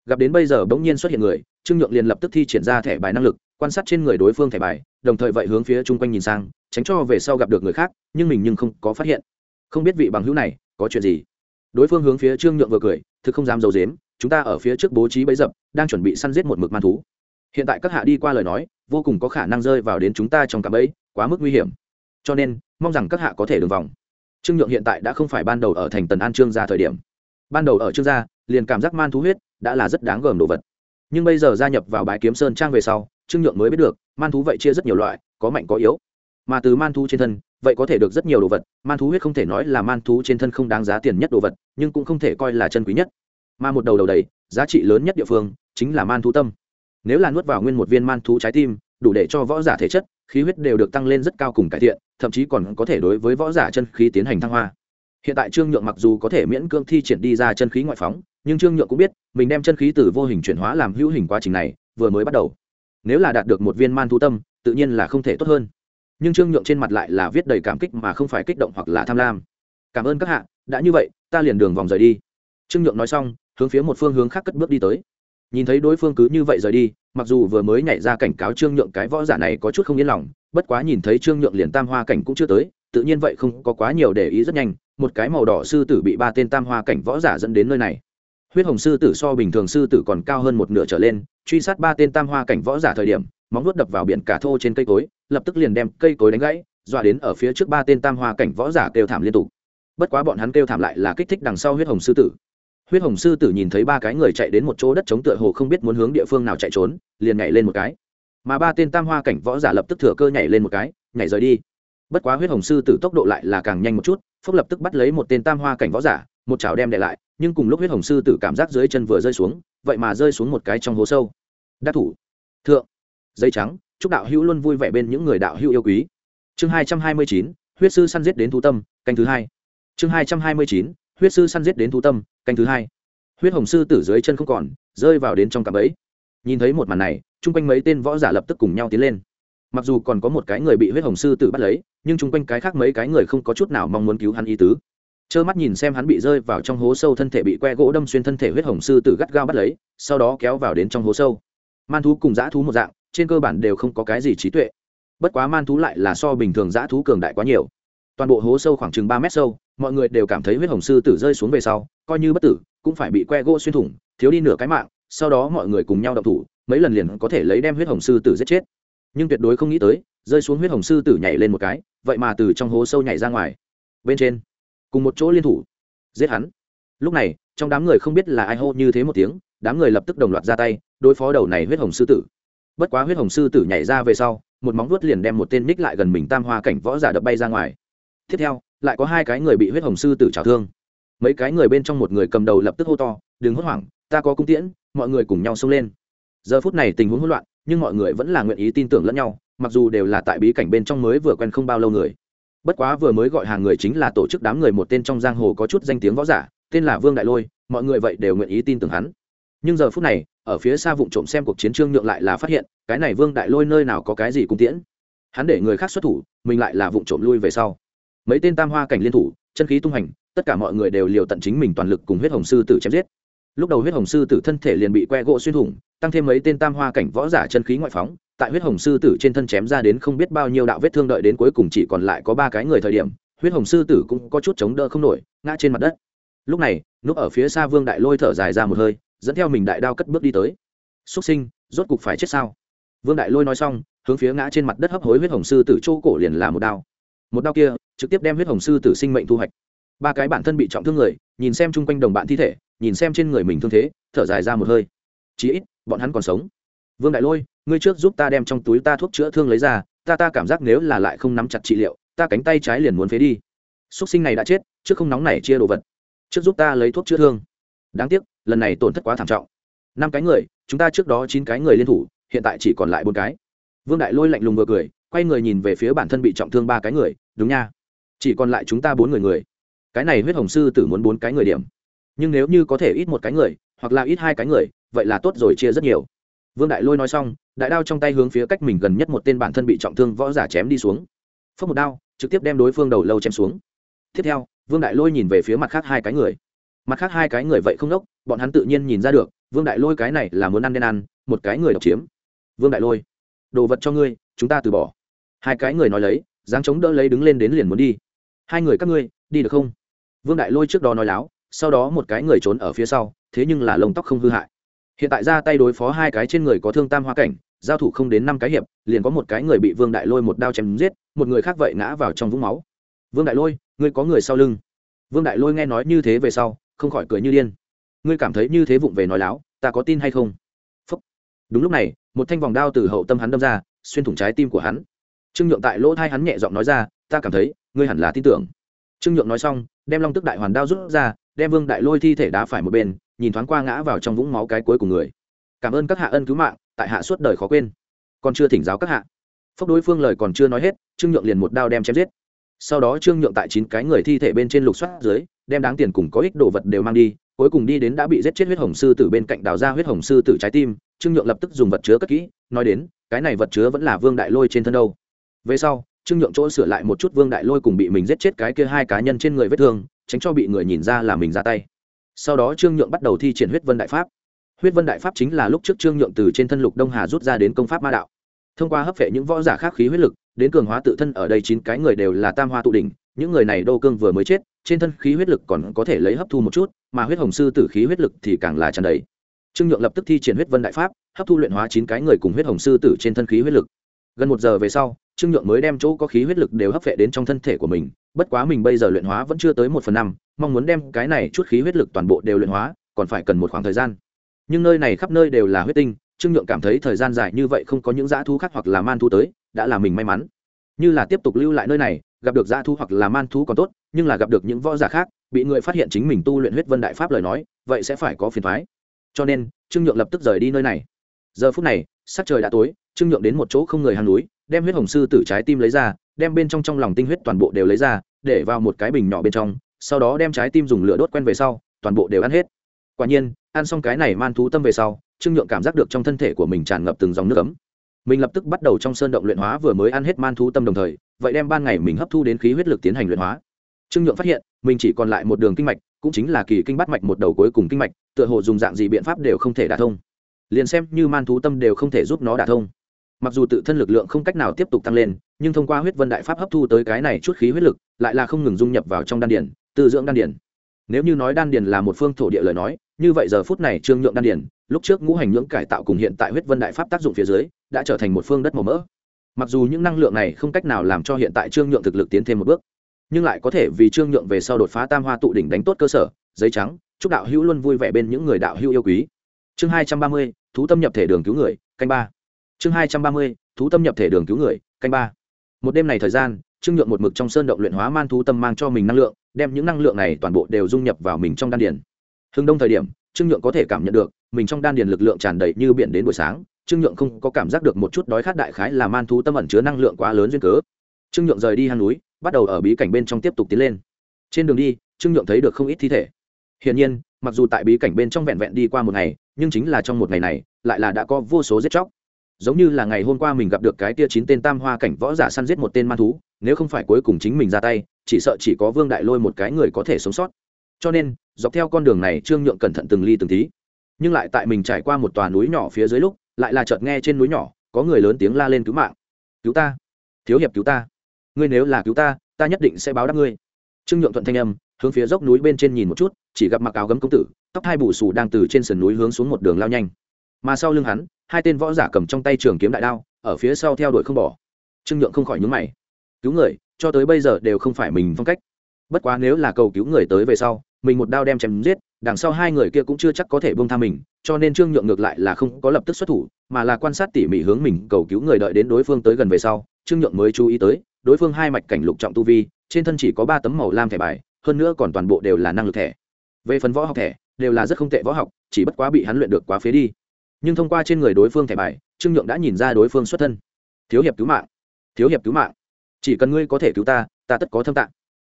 Gặp đến bây giờ bỗng nhiên xuất hiện người, trương nhượng liền lập tức thi triển ra thẻ bài năng lực, quan sát trên người đối phương thẻ bài, đồng thời vậy hướng phía chung quanh nhìn sang, tránh cho về sau gặp được người khác, nhưng mình nhưng không có phát hiện. Không biết vị bằng hữu này có chuyện gì. Đối phương hướng phía trương nhượng vừa cười, thực không dám d i ấ u dếm chúng ta ở phía trước bố trí bấy dập, đang chuẩn bị săn giết một mực man thú. Hiện tại các hạ đi qua lời nói, vô cùng có khả năng rơi vào đến chúng ta trong cạm ấy quá mức nguy hiểm. Cho nên, mong rằng các hạ có thể đường vòng trương nhượng hiện tại đã không phải ban đầu ở thành tần an trương gia thời điểm. Ban đầu ở trương gia, liền cảm giác man thú huyết đã là rất đáng gờm đồ vật. Nhưng bây giờ gia nhập vào bãi kiếm sơn trang về sau, trương nhượng mới biết được, man thú vậy chia rất nhiều loại, có mạnh có yếu. Mà từ man thú trên thân, vậy có thể được rất nhiều đồ vật. Man thú huyết không thể nói là man thú trên thân không đáng giá tiền nhất đồ vật, nhưng cũng không thể coi là chân quý nhất. Mà một đầu đầu đầy, giá trị lớn nhất địa phương, chính là man thú tâm. Nếu là nuốt vào nguyên một viên man thú trái tim đủ để cho võ giả thể chất, khí huyết đều được tăng lên rất cao cùng cải thiện, thậm chí còn có thể đối với võ giả chân khí tiến hành thăng hoa. Hiện tại trương nhượng mặc dù có thể miễn cưỡng thi triển đi ra chân khí ngoại phóng, nhưng trương nhượng cũng biết, mình đem chân khí từ vô hình chuyển hóa làm hữu hình quá trình này, vừa mới bắt đầu. Nếu là đạt được một viên man thu tâm, tự nhiên là không thể tốt hơn. Nhưng trương nhượng trên mặt lại là viết đầy cảm kích mà không phải kích động hoặc là tham lam. Cảm ơn các hạ, đã như vậy, ta liền đường vòng rời đi. Trương nhượng nói xong, hướng phía một phương hướng khác cất bước đi tới. Nhìn thấy đối phương cứ như vậy rời đi mặc dù vừa mới nhảy ra cảnh cáo trương nhượng cái võ giả này có chút không yên lòng, bất quá nhìn thấy trương nhượng liền tam hoa cảnh cũng chưa tới, tự nhiên vậy không có quá nhiều để ý rất nhanh, một cái màu đỏ sư tử bị ba tên tam hoa cảnh võ giả dẫn đến nơi này. Huyết hồng sư tử so bình thường sư tử còn cao hơn một nửa trở lên, truy sát ba tên tam hoa cảnh võ giả thời điểm, móng vuốt đập vào biển cả thô trên cây cối, lập tức liền đem cây cối đánh gãy, dọa đến ở phía trước ba tên tam hoa cảnh võ giả kêu thảm liên tục. Bất quá bọn hắn kêu thảm lại là kích thích đằng sau huyết hồng sư tử huyết hồng sư tử nhìn thấy ba cái người chạy đến một chỗ đất chống tựa hồ không biết muốn hướng địa phương nào chạy trốn, liền nhảy lên một cái. Mà ba tên tam hoa cảnh võ giả lập tức thừa cơ nhảy lên một cái, nhảy rời đi. Bất quá huyết hồng sư tử tốc độ lại là càng nhanh một chút, phúc lập tức bắt lấy một tên tam hoa cảnh võ giả, một chảo đem đệ lại, nhưng cùng lúc huyết hồng sư tử cảm giác dưới chân vừa rơi xuống, vậy mà rơi xuống một cái trong hố sâu. Đắc thủ. Thượng. Dây trắng, chúc đạo hữu luôn vui vẻ bên những người đạo hữu yêu quý. Chương hai trăm hai mươi chín, huyết sư săn giết đến thú tâm, canh thứ hai. Chương hai trăm hai mươi chín huyết sư săn giết đến thú tâm, canh thứ hai. Huyết hồng sư tử dưới chân không còn, rơi vào đến trong cạm ấy nhìn thấy một màn này, chung quanh mấy tên võ giả lập tức cùng nhau tiến lên. Mặc dù còn có một cái người bị huyết hồng sư tử bắt lấy, nhưng chung quanh cái khác mấy cái người không có chút nào mong muốn cứu hắn ý tứ. Trơ mắt nhìn xem hắn bị rơi vào trong hố sâu thân thể bị que gỗ đâm xuyên thân thể huyết hồng sư tử gắt gao bắt lấy, sau đó kéo vào đến trong hố sâu. Man thú cùng dã thú một dạng, trên cơ bản đều không có cái gì trí tuệ. Bất quá man thú lại là so bình thường dã thú cường đại quá nhiều toàn bộ hố sâu khoảng chừng ba mét sâu, mọi người đều cảm thấy huyết hồng sư tử rơi xuống về sau, coi như bất tử, cũng phải bị que gỗ xuyên thủng, thiếu đi nửa cái mạng, sau đó mọi người cùng nhau đậu thủ, mấy lần liền có thể lấy đem huyết hồng sư tử giết chết. Nhưng tuyệt đối không nghĩ tới, rơi xuống huyết hồng sư tử nhảy lên một cái, vậy mà từ trong hố sâu nhảy ra ngoài. Bên trên, cùng một chỗ liên thủ, giết hắn. Lúc này, trong đám người không biết là ai hô như thế một tiếng, đám người lập tức đồng loạt ra tay, đối phó đầu này huyết hồng sư tử. Bất quá huyết hồng sư tử nhảy ra về sau, một móng vuốt liền đem một tên ních lại gần mình tam hoa cảnh võ giả đập bay ra ngoài tiếp theo, lại có hai cái người bị huyết hồng sư tử trào thương. Mấy cái người bên trong một người cầm đầu lập tức hô to, đừng hốt hoảng, ta có cung tiễn, mọi người cùng nhau xông lên. Giờ phút này tình huống hỗn loạn, nhưng mọi người vẫn là nguyện ý tin tưởng lẫn nhau, mặc dù đều là tại bí cảnh bên trong mới vừa quen không bao lâu người. Bất quá vừa mới gọi hàng người chính là tổ chức đám người một tên trong giang hồ có chút danh tiếng võ giả, tên là vương đại lôi, mọi người vậy đều nguyện ý tin tưởng hắn. Nhưng giờ phút này, ở phía xa vụ trộm xem cuộc chiến trương nhượng lại là phát hiện, cái này vương đại lôi nơi nào có cái gì cung tiễn. Hắn để người khác xuất thủ, mình lại là vụ trộm lui về sau mấy tên tam hoa cảnh liên thủ, chân khí tung hành, tất cả mọi người đều liều tận chính mình toàn lực cùng huyết hồng sư tử chém giết. Lúc đầu huyết hồng sư tử thân thể liền bị que gỗ xuyên thủng, tăng thêm mấy tên tam hoa cảnh võ giả chân khí ngoại phóng, tại huyết hồng sư tử trên thân chém ra đến không biết bao nhiêu đạo vết thương đợi đến cuối cùng chỉ còn lại có ba cái người thời điểm, huyết hồng sư tử cũng có chút chống đỡ không nổi, ngã trên mặt đất. Lúc này, núp ở phía xa vương đại lôi thở dài ra một hơi, dẫn theo mình đại đao cất bước đi tới. Xuất sinh, rốt cục phải chết sao? Vương đại lôi nói xong, hướng phía ngã trên mặt đất hấp hối huyết hồng sư tử chỗ cổ liền là một đao. Một đao kia trực tiếp đem huyết hồng sư tử sinh mệnh thu hoạch. Ba cái bản thân bị trọng thương người, nhìn xem chung quanh đồng bạn thi thể, nhìn xem trên người mình thương thế, thở dài ra một hơi. Chí ít, bọn hắn còn sống. Vương đại lôi, ngươi trước giúp ta đem trong túi ta thuốc chữa thương lấy ra, ta ta cảm giác nếu là lại không nắm chặt trị liệu, ta cánh tay trái liền muốn phế đi. X sinh này đã chết, trước không nóng này chia đồ vật. Trước giúp ta lấy thuốc chữa thương. Đáng tiếc, lần này tổn thất quá thảm trọng. Năm cái người, chúng ta trước đó chín cái người liên thủ, hiện tại chỉ còn lại bốn cái. Vương đại lôi lạnh lùng vừa cười, quay người nhìn về phía bản thân bị trọng thương ba cái người, đúng nha chỉ còn lại chúng ta bốn người người. Cái này huyết hồng sư tử muốn bốn cái người điểm. Nhưng nếu như có thể ít một cái người, hoặc là ít hai cái người, vậy là tốt rồi, chia rất nhiều. Vương đại lôi nói xong, đại đao trong tay hướng phía cách mình gần nhất một tên bản thân bị trọng thương võ giả chém đi xuống. Phước một đao, trực tiếp đem đối phương đầu lâu chém xuống. Tiếp theo, vương đại lôi nhìn về phía mặt khác hai cái người. Mặt khác hai cái người vậy không đốc, bọn hắn tự nhiên nhìn ra được, vương đại lôi cái này là muốn ăn đen ăn, một cái người độc chiếm. Vương đại lôi, đồ vật cho ngươi, chúng ta từ bỏ. Hai cái người nói lấy, dáng chống đỡ lấy đứng lên đến liền muốn đi hai người các ngươi, đi được không? Vương đại lôi trước đó nói láo, sau đó một cái người trốn ở phía sau, thế nhưng là lông tóc không hư hại. Hiện tại ra tay đối phó hai cái trên người có thương tam hoa cảnh, giao thủ không đến năm cái hiệp, liền có một cái người bị vương đại lôi một đao chém giết, một người khác vậy ngã vào trong vũng máu. Vương đại lôi, ngươi có người sau lưng. Vương đại lôi nghe nói như thế về sau, không khỏi cười như điên. Ngươi cảm thấy như thế vụng về nói láo, ta có tin hay không? Phúc. đúng lúc này, một thanh vòng đao từ hậu tâm hắn đâm ra, xuyên thủng trái tim của hắn. Trương nhượng tại lỗ thai hắn nhẹ giọng nói ra, ta cảm thấy ngươi hẳn là tin tưởng. Trương nhượng nói xong, đem long tức đại hoàn đao rút ra, đem vương đại lôi thi thể đá phải một bên, nhìn thoáng qua ngã vào trong vũng máu cái cuối của người. Cảm ơn các hạ ân cứu mạng, tại hạ suốt đời khó quên. Còn chưa thỉnh giáo các hạ. Phốc đối phương lời còn chưa nói hết, trương nhượng liền một đao đem chém giết. Sau đó trương nhượng tại chín cái người thi thể bên trên lục soát dưới, đem đáng tiền cùng có ích đồ vật đều mang đi, cuối cùng đi đến đã bị giết chết huyết hồng sư từ bên cạnh đào ra huyết hồng sư tử trái tim, trương nhượng lập tức dùng vật chứa cất kỹ, nói đến, cái này vật chứa vẫn là vương đại lôi trên thân đâu. Về sau trương nhượng chỗ sửa lại một chút vương đại lôi cùng bị mình giết chết cái kia hai cá nhân trên người vết thương, tránh cho bị người nhìn ra là mình ra tay. Sau đó trương nhượng bắt đầu thi triển huyết vân đại pháp. Huyết vân đại pháp chính là lúc trước trương nhượng từ trên thân lục đông hà rút ra đến công pháp ma đạo. Thông qua hấp vệ những võ giả khác khí huyết lực, đến cường hóa tự thân ở đây chín cái người đều là tam hoa tụ đỉnh, những người này đô cương vừa mới chết, trên thân khí huyết lực còn có thể lấy hấp thu một chút, mà huyết hồng sư tử khí huyết lực thì càng là tràn đầy. Trương nhượng lập tức thi triển huyết vân đại pháp, hấp thu luyện hóa chín cái người cùng huyết hồng sư tử trên thân khí huyết lực. Gần một giờ về sau trương nhượng mới đem chỗ có khí huyết lực đều hấp vệ đến trong thân thể của mình, bất quá mình bây giờ luyện hóa vẫn chưa tới một phần năm, mong muốn đem cái này chút khí huyết lực toàn bộ đều luyện hóa, còn phải cần một khoảng thời gian. Nhưng nơi này khắp nơi đều là huyết tinh, trương nhượng cảm thấy thời gian dài như vậy không có những dã thú khác hoặc là man thú tới, đã là mình may mắn. Như là tiếp tục lưu lại nơi này, gặp được dã thú hoặc là man thú còn tốt, nhưng là gặp được những võ giả khác, bị người phát hiện chính mình tu luyện huyết vân đại pháp lời nói, vậy sẽ phải có phiền thoái cho nên, trương nhượng lập tức rời đi nơi này. Giờ phút này, sắc trời đã tối, trương nhượng đến một chỗ không người hang núi đem huyết hồng sư tử trái tim lấy ra, đem bên trong trong lòng tinh huyết toàn bộ đều lấy ra, để vào một cái bình nhỏ bên trong, sau đó đem trái tim dùng lửa đốt quen về sau, toàn bộ đều ăn hết. Quả nhiên, ăn xong cái này man thú tâm về sau, trương nhượng cảm giác được trong thân thể của mình tràn ngập từng dòng nước ấm. Mình lập tức bắt đầu trong sơn động luyện hóa vừa mới ăn hết man thú tâm đồng thời, vậy đem ban ngày mình hấp thu đến khí huyết lực tiến hành luyện hóa. Trương nhượng phát hiện, mình chỉ còn lại một đường kinh mạch, cũng chính là kỳ kinh bắt mạch một đầu cuối cùng kinh mạch, tựa hồ dùng dạng gì biện pháp đều không thể đả thông. Liền xem như man thú tâm đều không thể giúp nó đả thông mặc dù tự thân lực lượng không cách nào tiếp tục tăng lên, nhưng thông qua huyết vân đại pháp hấp thu tới cái này chút khí huyết lực, lại là không ngừng dung nhập vào trong đan điển tự dưỡng đan điển nếu như nói đan điển là một phương thổ địa lời nói, như vậy giờ phút này trương nhượng đan điển lúc trước ngũ hành nhưỡng cải tạo cùng hiện tại huyết vân đại pháp tác dụng phía dưới, đã trở thành một phương đất màu mỡ. Mặc dù những năng lượng này không cách nào làm cho hiện tại trương nhượng thực lực tiến thêm một bước, nhưng lại có thể vì trương nhượng về sau đột phá tam hoa tụ đỉnh đánh tốt cơ sở, giấy trắng, chúc đạo hữu luôn vui vẻ bên những người đạo hữu yêu quý. Chương hai trăm ba mươi, thú tâm nhập thể đường cứu người, canh ba chương hai trăm ba mươi, thú tâm nhập thể đường cứu người, canh ba. Một đêm này thời gian, trương nhượng một mực trong sơn động luyện hóa man thú tâm mang cho mình năng lượng, đem những năng lượng này toàn bộ đều dung nhập vào mình trong đan điền. Hưng đông thời điểm, trương nhượng có thể cảm nhận được, mình trong đan điền lực lượng tràn đầy như biển đến buổi sáng, trương nhượng không có cảm giác được một chút đói khát đại khái là man thú tâm ẩn chứa năng lượng quá lớn duyên cớ. Trương nhượng rời đi hang núi, bắt đầu ở bí cảnh bên trong tiếp tục tiến lên. Trên đường đi, trương nhượng thấy được không ít thi thể. Hiển nhiên, mặc dù tại bí cảnh bên trong vẹn vẹn đi qua một ngày, nhưng chính là trong một ngày này, lại là đã có vô số giết chóc giống như là ngày hôm qua mình gặp được cái tia chín tên tam hoa cảnh võ giả săn giết một tên man thú, nếu không phải cuối cùng chính mình ra tay, chỉ sợ chỉ có vương đại lôi một cái người có thể sống sót. Cho nên, dọc theo con đường này, trương nhượng cẩn thận từng ly từng tí. Nhưng lại tại mình trải qua một tòa núi nhỏ phía dưới lúc, lại là chợt nghe trên núi nhỏ, có người lớn tiếng la lên cứu mạng. Cứu ta! Thiếu hiệp cứu ta! Ngươi nếu là cứu ta ta nhất định sẽ báo đáp ngươi. Trương nhượng thuận thanh âm, hướng phía dốc núi bên trên nhìn một chút, chỉ gặp mặc áo gấm công tử, tóc hai bù xù đang từ trên sườn núi hướng xuống một đường lao nhanh mà sau lưng hắn, hai tên võ giả cầm trong tay trường kiếm đại đao, ở phía sau theo đuổi không bỏ. Trương nhượng không khỏi nhúng mày. Cứu người, cho tới bây giờ đều không phải mình phong cách. Bất quá nếu là cầu cứu người tới về sau, mình một đao đem chém giết, đằng sau hai người kia cũng chưa chắc có thể bông tha mình, cho nên trương nhượng ngược lại là không có lập tức xuất thủ, mà là quan sát tỉ mỉ hướng mình cầu cứu người đợi đến đối phương tới gần về sau, trương nhượng mới chú ý tới, đối phương hai mạch cảnh lục trọng tu vi, trên thân chỉ có ba tấm màu lam thẻ bài, hơn nữa còn toàn bộ đều là năng lực thẻ. Về phần võ học thẻ, đều là rất không tệ võ học, chỉ bất quá bị hắn luyện được quá phế đi nhưng thông qua trên người đối phương thẻ bài, trương nhượng đã nhìn ra đối phương xuất thân. Thiếu hiệp cứu mạng. Thiếu hiệp cứu mạng. Chỉ cần ngươi có thể cứu ta ta tất có thâm tạng.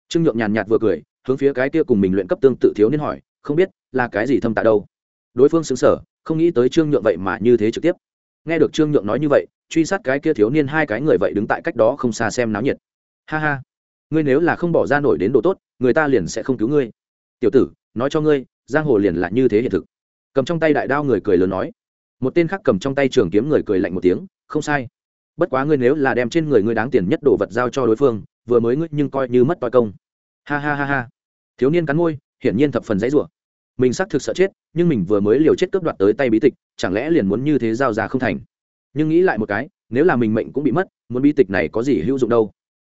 Trương nhượng nhàn nhạt vừa cười, hướng phía cái kia cùng mình luyện cấp tương tự thiếu niên hỏi, không biết là cái gì thâm tạ đâu. Đối phương xứng sở không nghĩ tới trương nhượng vậy mà như thế trực tiếp. Nghe được trương nhượng nói như vậy, truy sát cái kia thiếu niên hai cái người vậy đứng tại cách đó không xa xem náo nhiệt. Ha ha, ngươi nếu là không bỏ ra nổi đến độ tốt, người ta liền sẽ không cứu ngươi. Tiểu tử, nói cho ngươi, giang hồ liền là như thế hiện thực. Cầm trong tay đại đao người cười lớn nói một tên khác cầm trong tay trường kiếm người cười lạnh một tiếng, không sai. Bất quá ngươi nếu là đem trên người ngươi đáng tiền nhất đồ vật giao cho đối phương, vừa mới ngươi nhưng coi như mất toi công. Ha ha ha ha. Thiếu niên cắn môi, hiển nhiên thập phần dãy rủa. Mình xác thực sợ chết, nhưng mình vừa mới liều chết cướp đoạt tới tay bí tịch, chẳng lẽ liền muốn như thế giao ra không thành? Nhưng nghĩ lại một cái, nếu là mình mệnh cũng bị mất, muốn bí tịch này có gì hữu dụng đâu?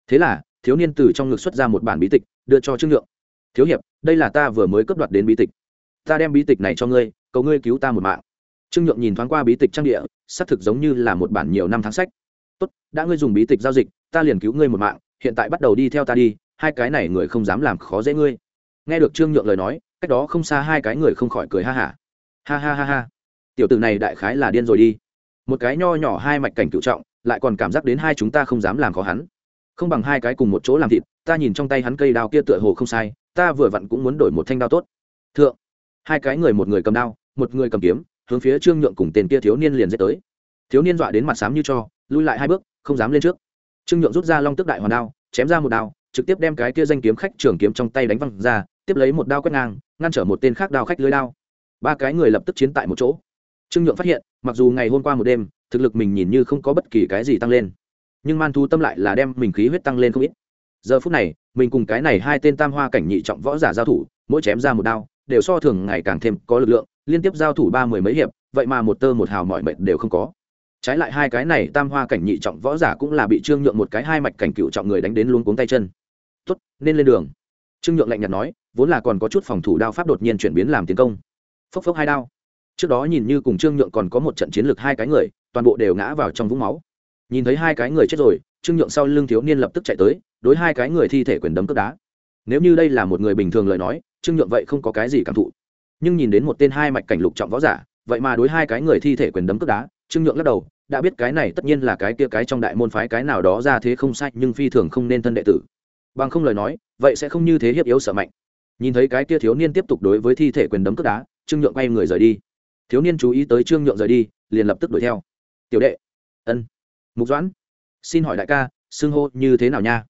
Thế là, thiếu niên từ trong ngực xuất ra một bản bí tịch, đưa cho trương nhượng. Thiếu hiệp, đây là ta vừa mới cướp đoạt đến bí tịch. Ta đem bí tịch này cho ngươi, cầu ngươi cứu ta một mạng trương nhượng nhìn thoáng qua bí tịch trang địa, xác thực giống như là một bản nhiều năm tháng sách. Tốt, đã ngươi dùng bí tịch giao dịch, ta liền cứu ngươi một mạng, hiện tại bắt đầu đi theo ta đi, hai cái này người không dám làm khó dễ ngươi. Nghe được trương nhượng lời nói, cách đó không xa hai cái người không khỏi cười ha hả. Ha. ha ha ha ha tiểu tử này đại khái là điên rồi đi. Một cái nho nhỏ hai mạch cảnh cựu trọng, lại còn cảm giác đến hai chúng ta không dám làm khó hắn. Không bằng hai cái cùng một chỗ làm thịt, ta nhìn trong tay hắn cây đao kia tựa hồ không sai, ta vừa vặn cũng muốn đổi một thanh đao tốt. Thượng, hai cái người một người cầm đao, một người cầm kiếm hướng phía trương nhượng cùng tên kia thiếu niên liền dễ tới thiếu niên dọa đến mặt xám như cho lui lại hai bước không dám lên trước trương nhượng rút ra long tức đại hoàn đao chém ra một đao trực tiếp đem cái kia danh kiếm khách trường kiếm trong tay đánh văng ra tiếp lấy một đao quét ngang ngăn trở một tên khác đao khách lưới đao ba cái người lập tức chiến tại một chỗ trương nhượng phát hiện mặc dù ngày hôm qua một đêm thực lực mình nhìn như không có bất kỳ cái gì tăng lên nhưng man thu tâm lại là đem mình khí huyết tăng lên không ít giờ phút này mình cùng cái này hai tên tam hoa cảnh nhị trọng võ giả giao thủ mỗi chém ra một đao đều so thường ngày càng thêm có lực lượng liên tiếp giao thủ ba mười mấy hiệp, vậy mà một tơ một hào mọi mệnh đều không có. Trái lại hai cái này tam hoa cảnh nhị trọng võ giả cũng là bị trương nhượng một cái hai mạch cảnh cựu trọng người đánh đến luôn cuống tay chân. Tốt, nên lên đường. Trương nhượng lạnh nhạt nói, vốn là còn có chút phòng thủ đao pháp đột nhiên chuyển biến làm tiến công. Phốc phốc hai đao. Trước đó nhìn như cùng trương nhượng còn có một trận chiến lược hai cái người, toàn bộ đều ngã vào trong vũng máu. Nhìn thấy hai cái người chết rồi, trương nhượng sau lưng thiếu niên lập tức chạy tới, đối hai cái người thi thể quyền đấm cướp đá. Nếu như đây là một người bình thường lời nói, trương nhượng vậy không có cái gì cảm thụ nhưng nhìn đến một tên hai mạch cảnh lục trọng võ giả, vậy mà đối hai cái người thi thể quyền đấm cướp đá, trương nhượng lắc đầu, đã biết cái này tất nhiên là cái kia cái trong đại môn phái cái nào đó ra thế không sai, nhưng phi thường không nên thân đệ tử. Bằng không lời nói, vậy sẽ không như thế hiếp yếu sợ mạnh. Nhìn thấy cái kia thiếu niên tiếp tục đối với thi thể quyền đấm cướp đá, trương nhượng quay người rời đi. Thiếu niên chú ý tới trương nhượng rời đi, liền lập tức đuổi theo. Tiểu đệ. Ân. Mục doãn. Xin hỏi đại ca, xưng hô như thế nào nha?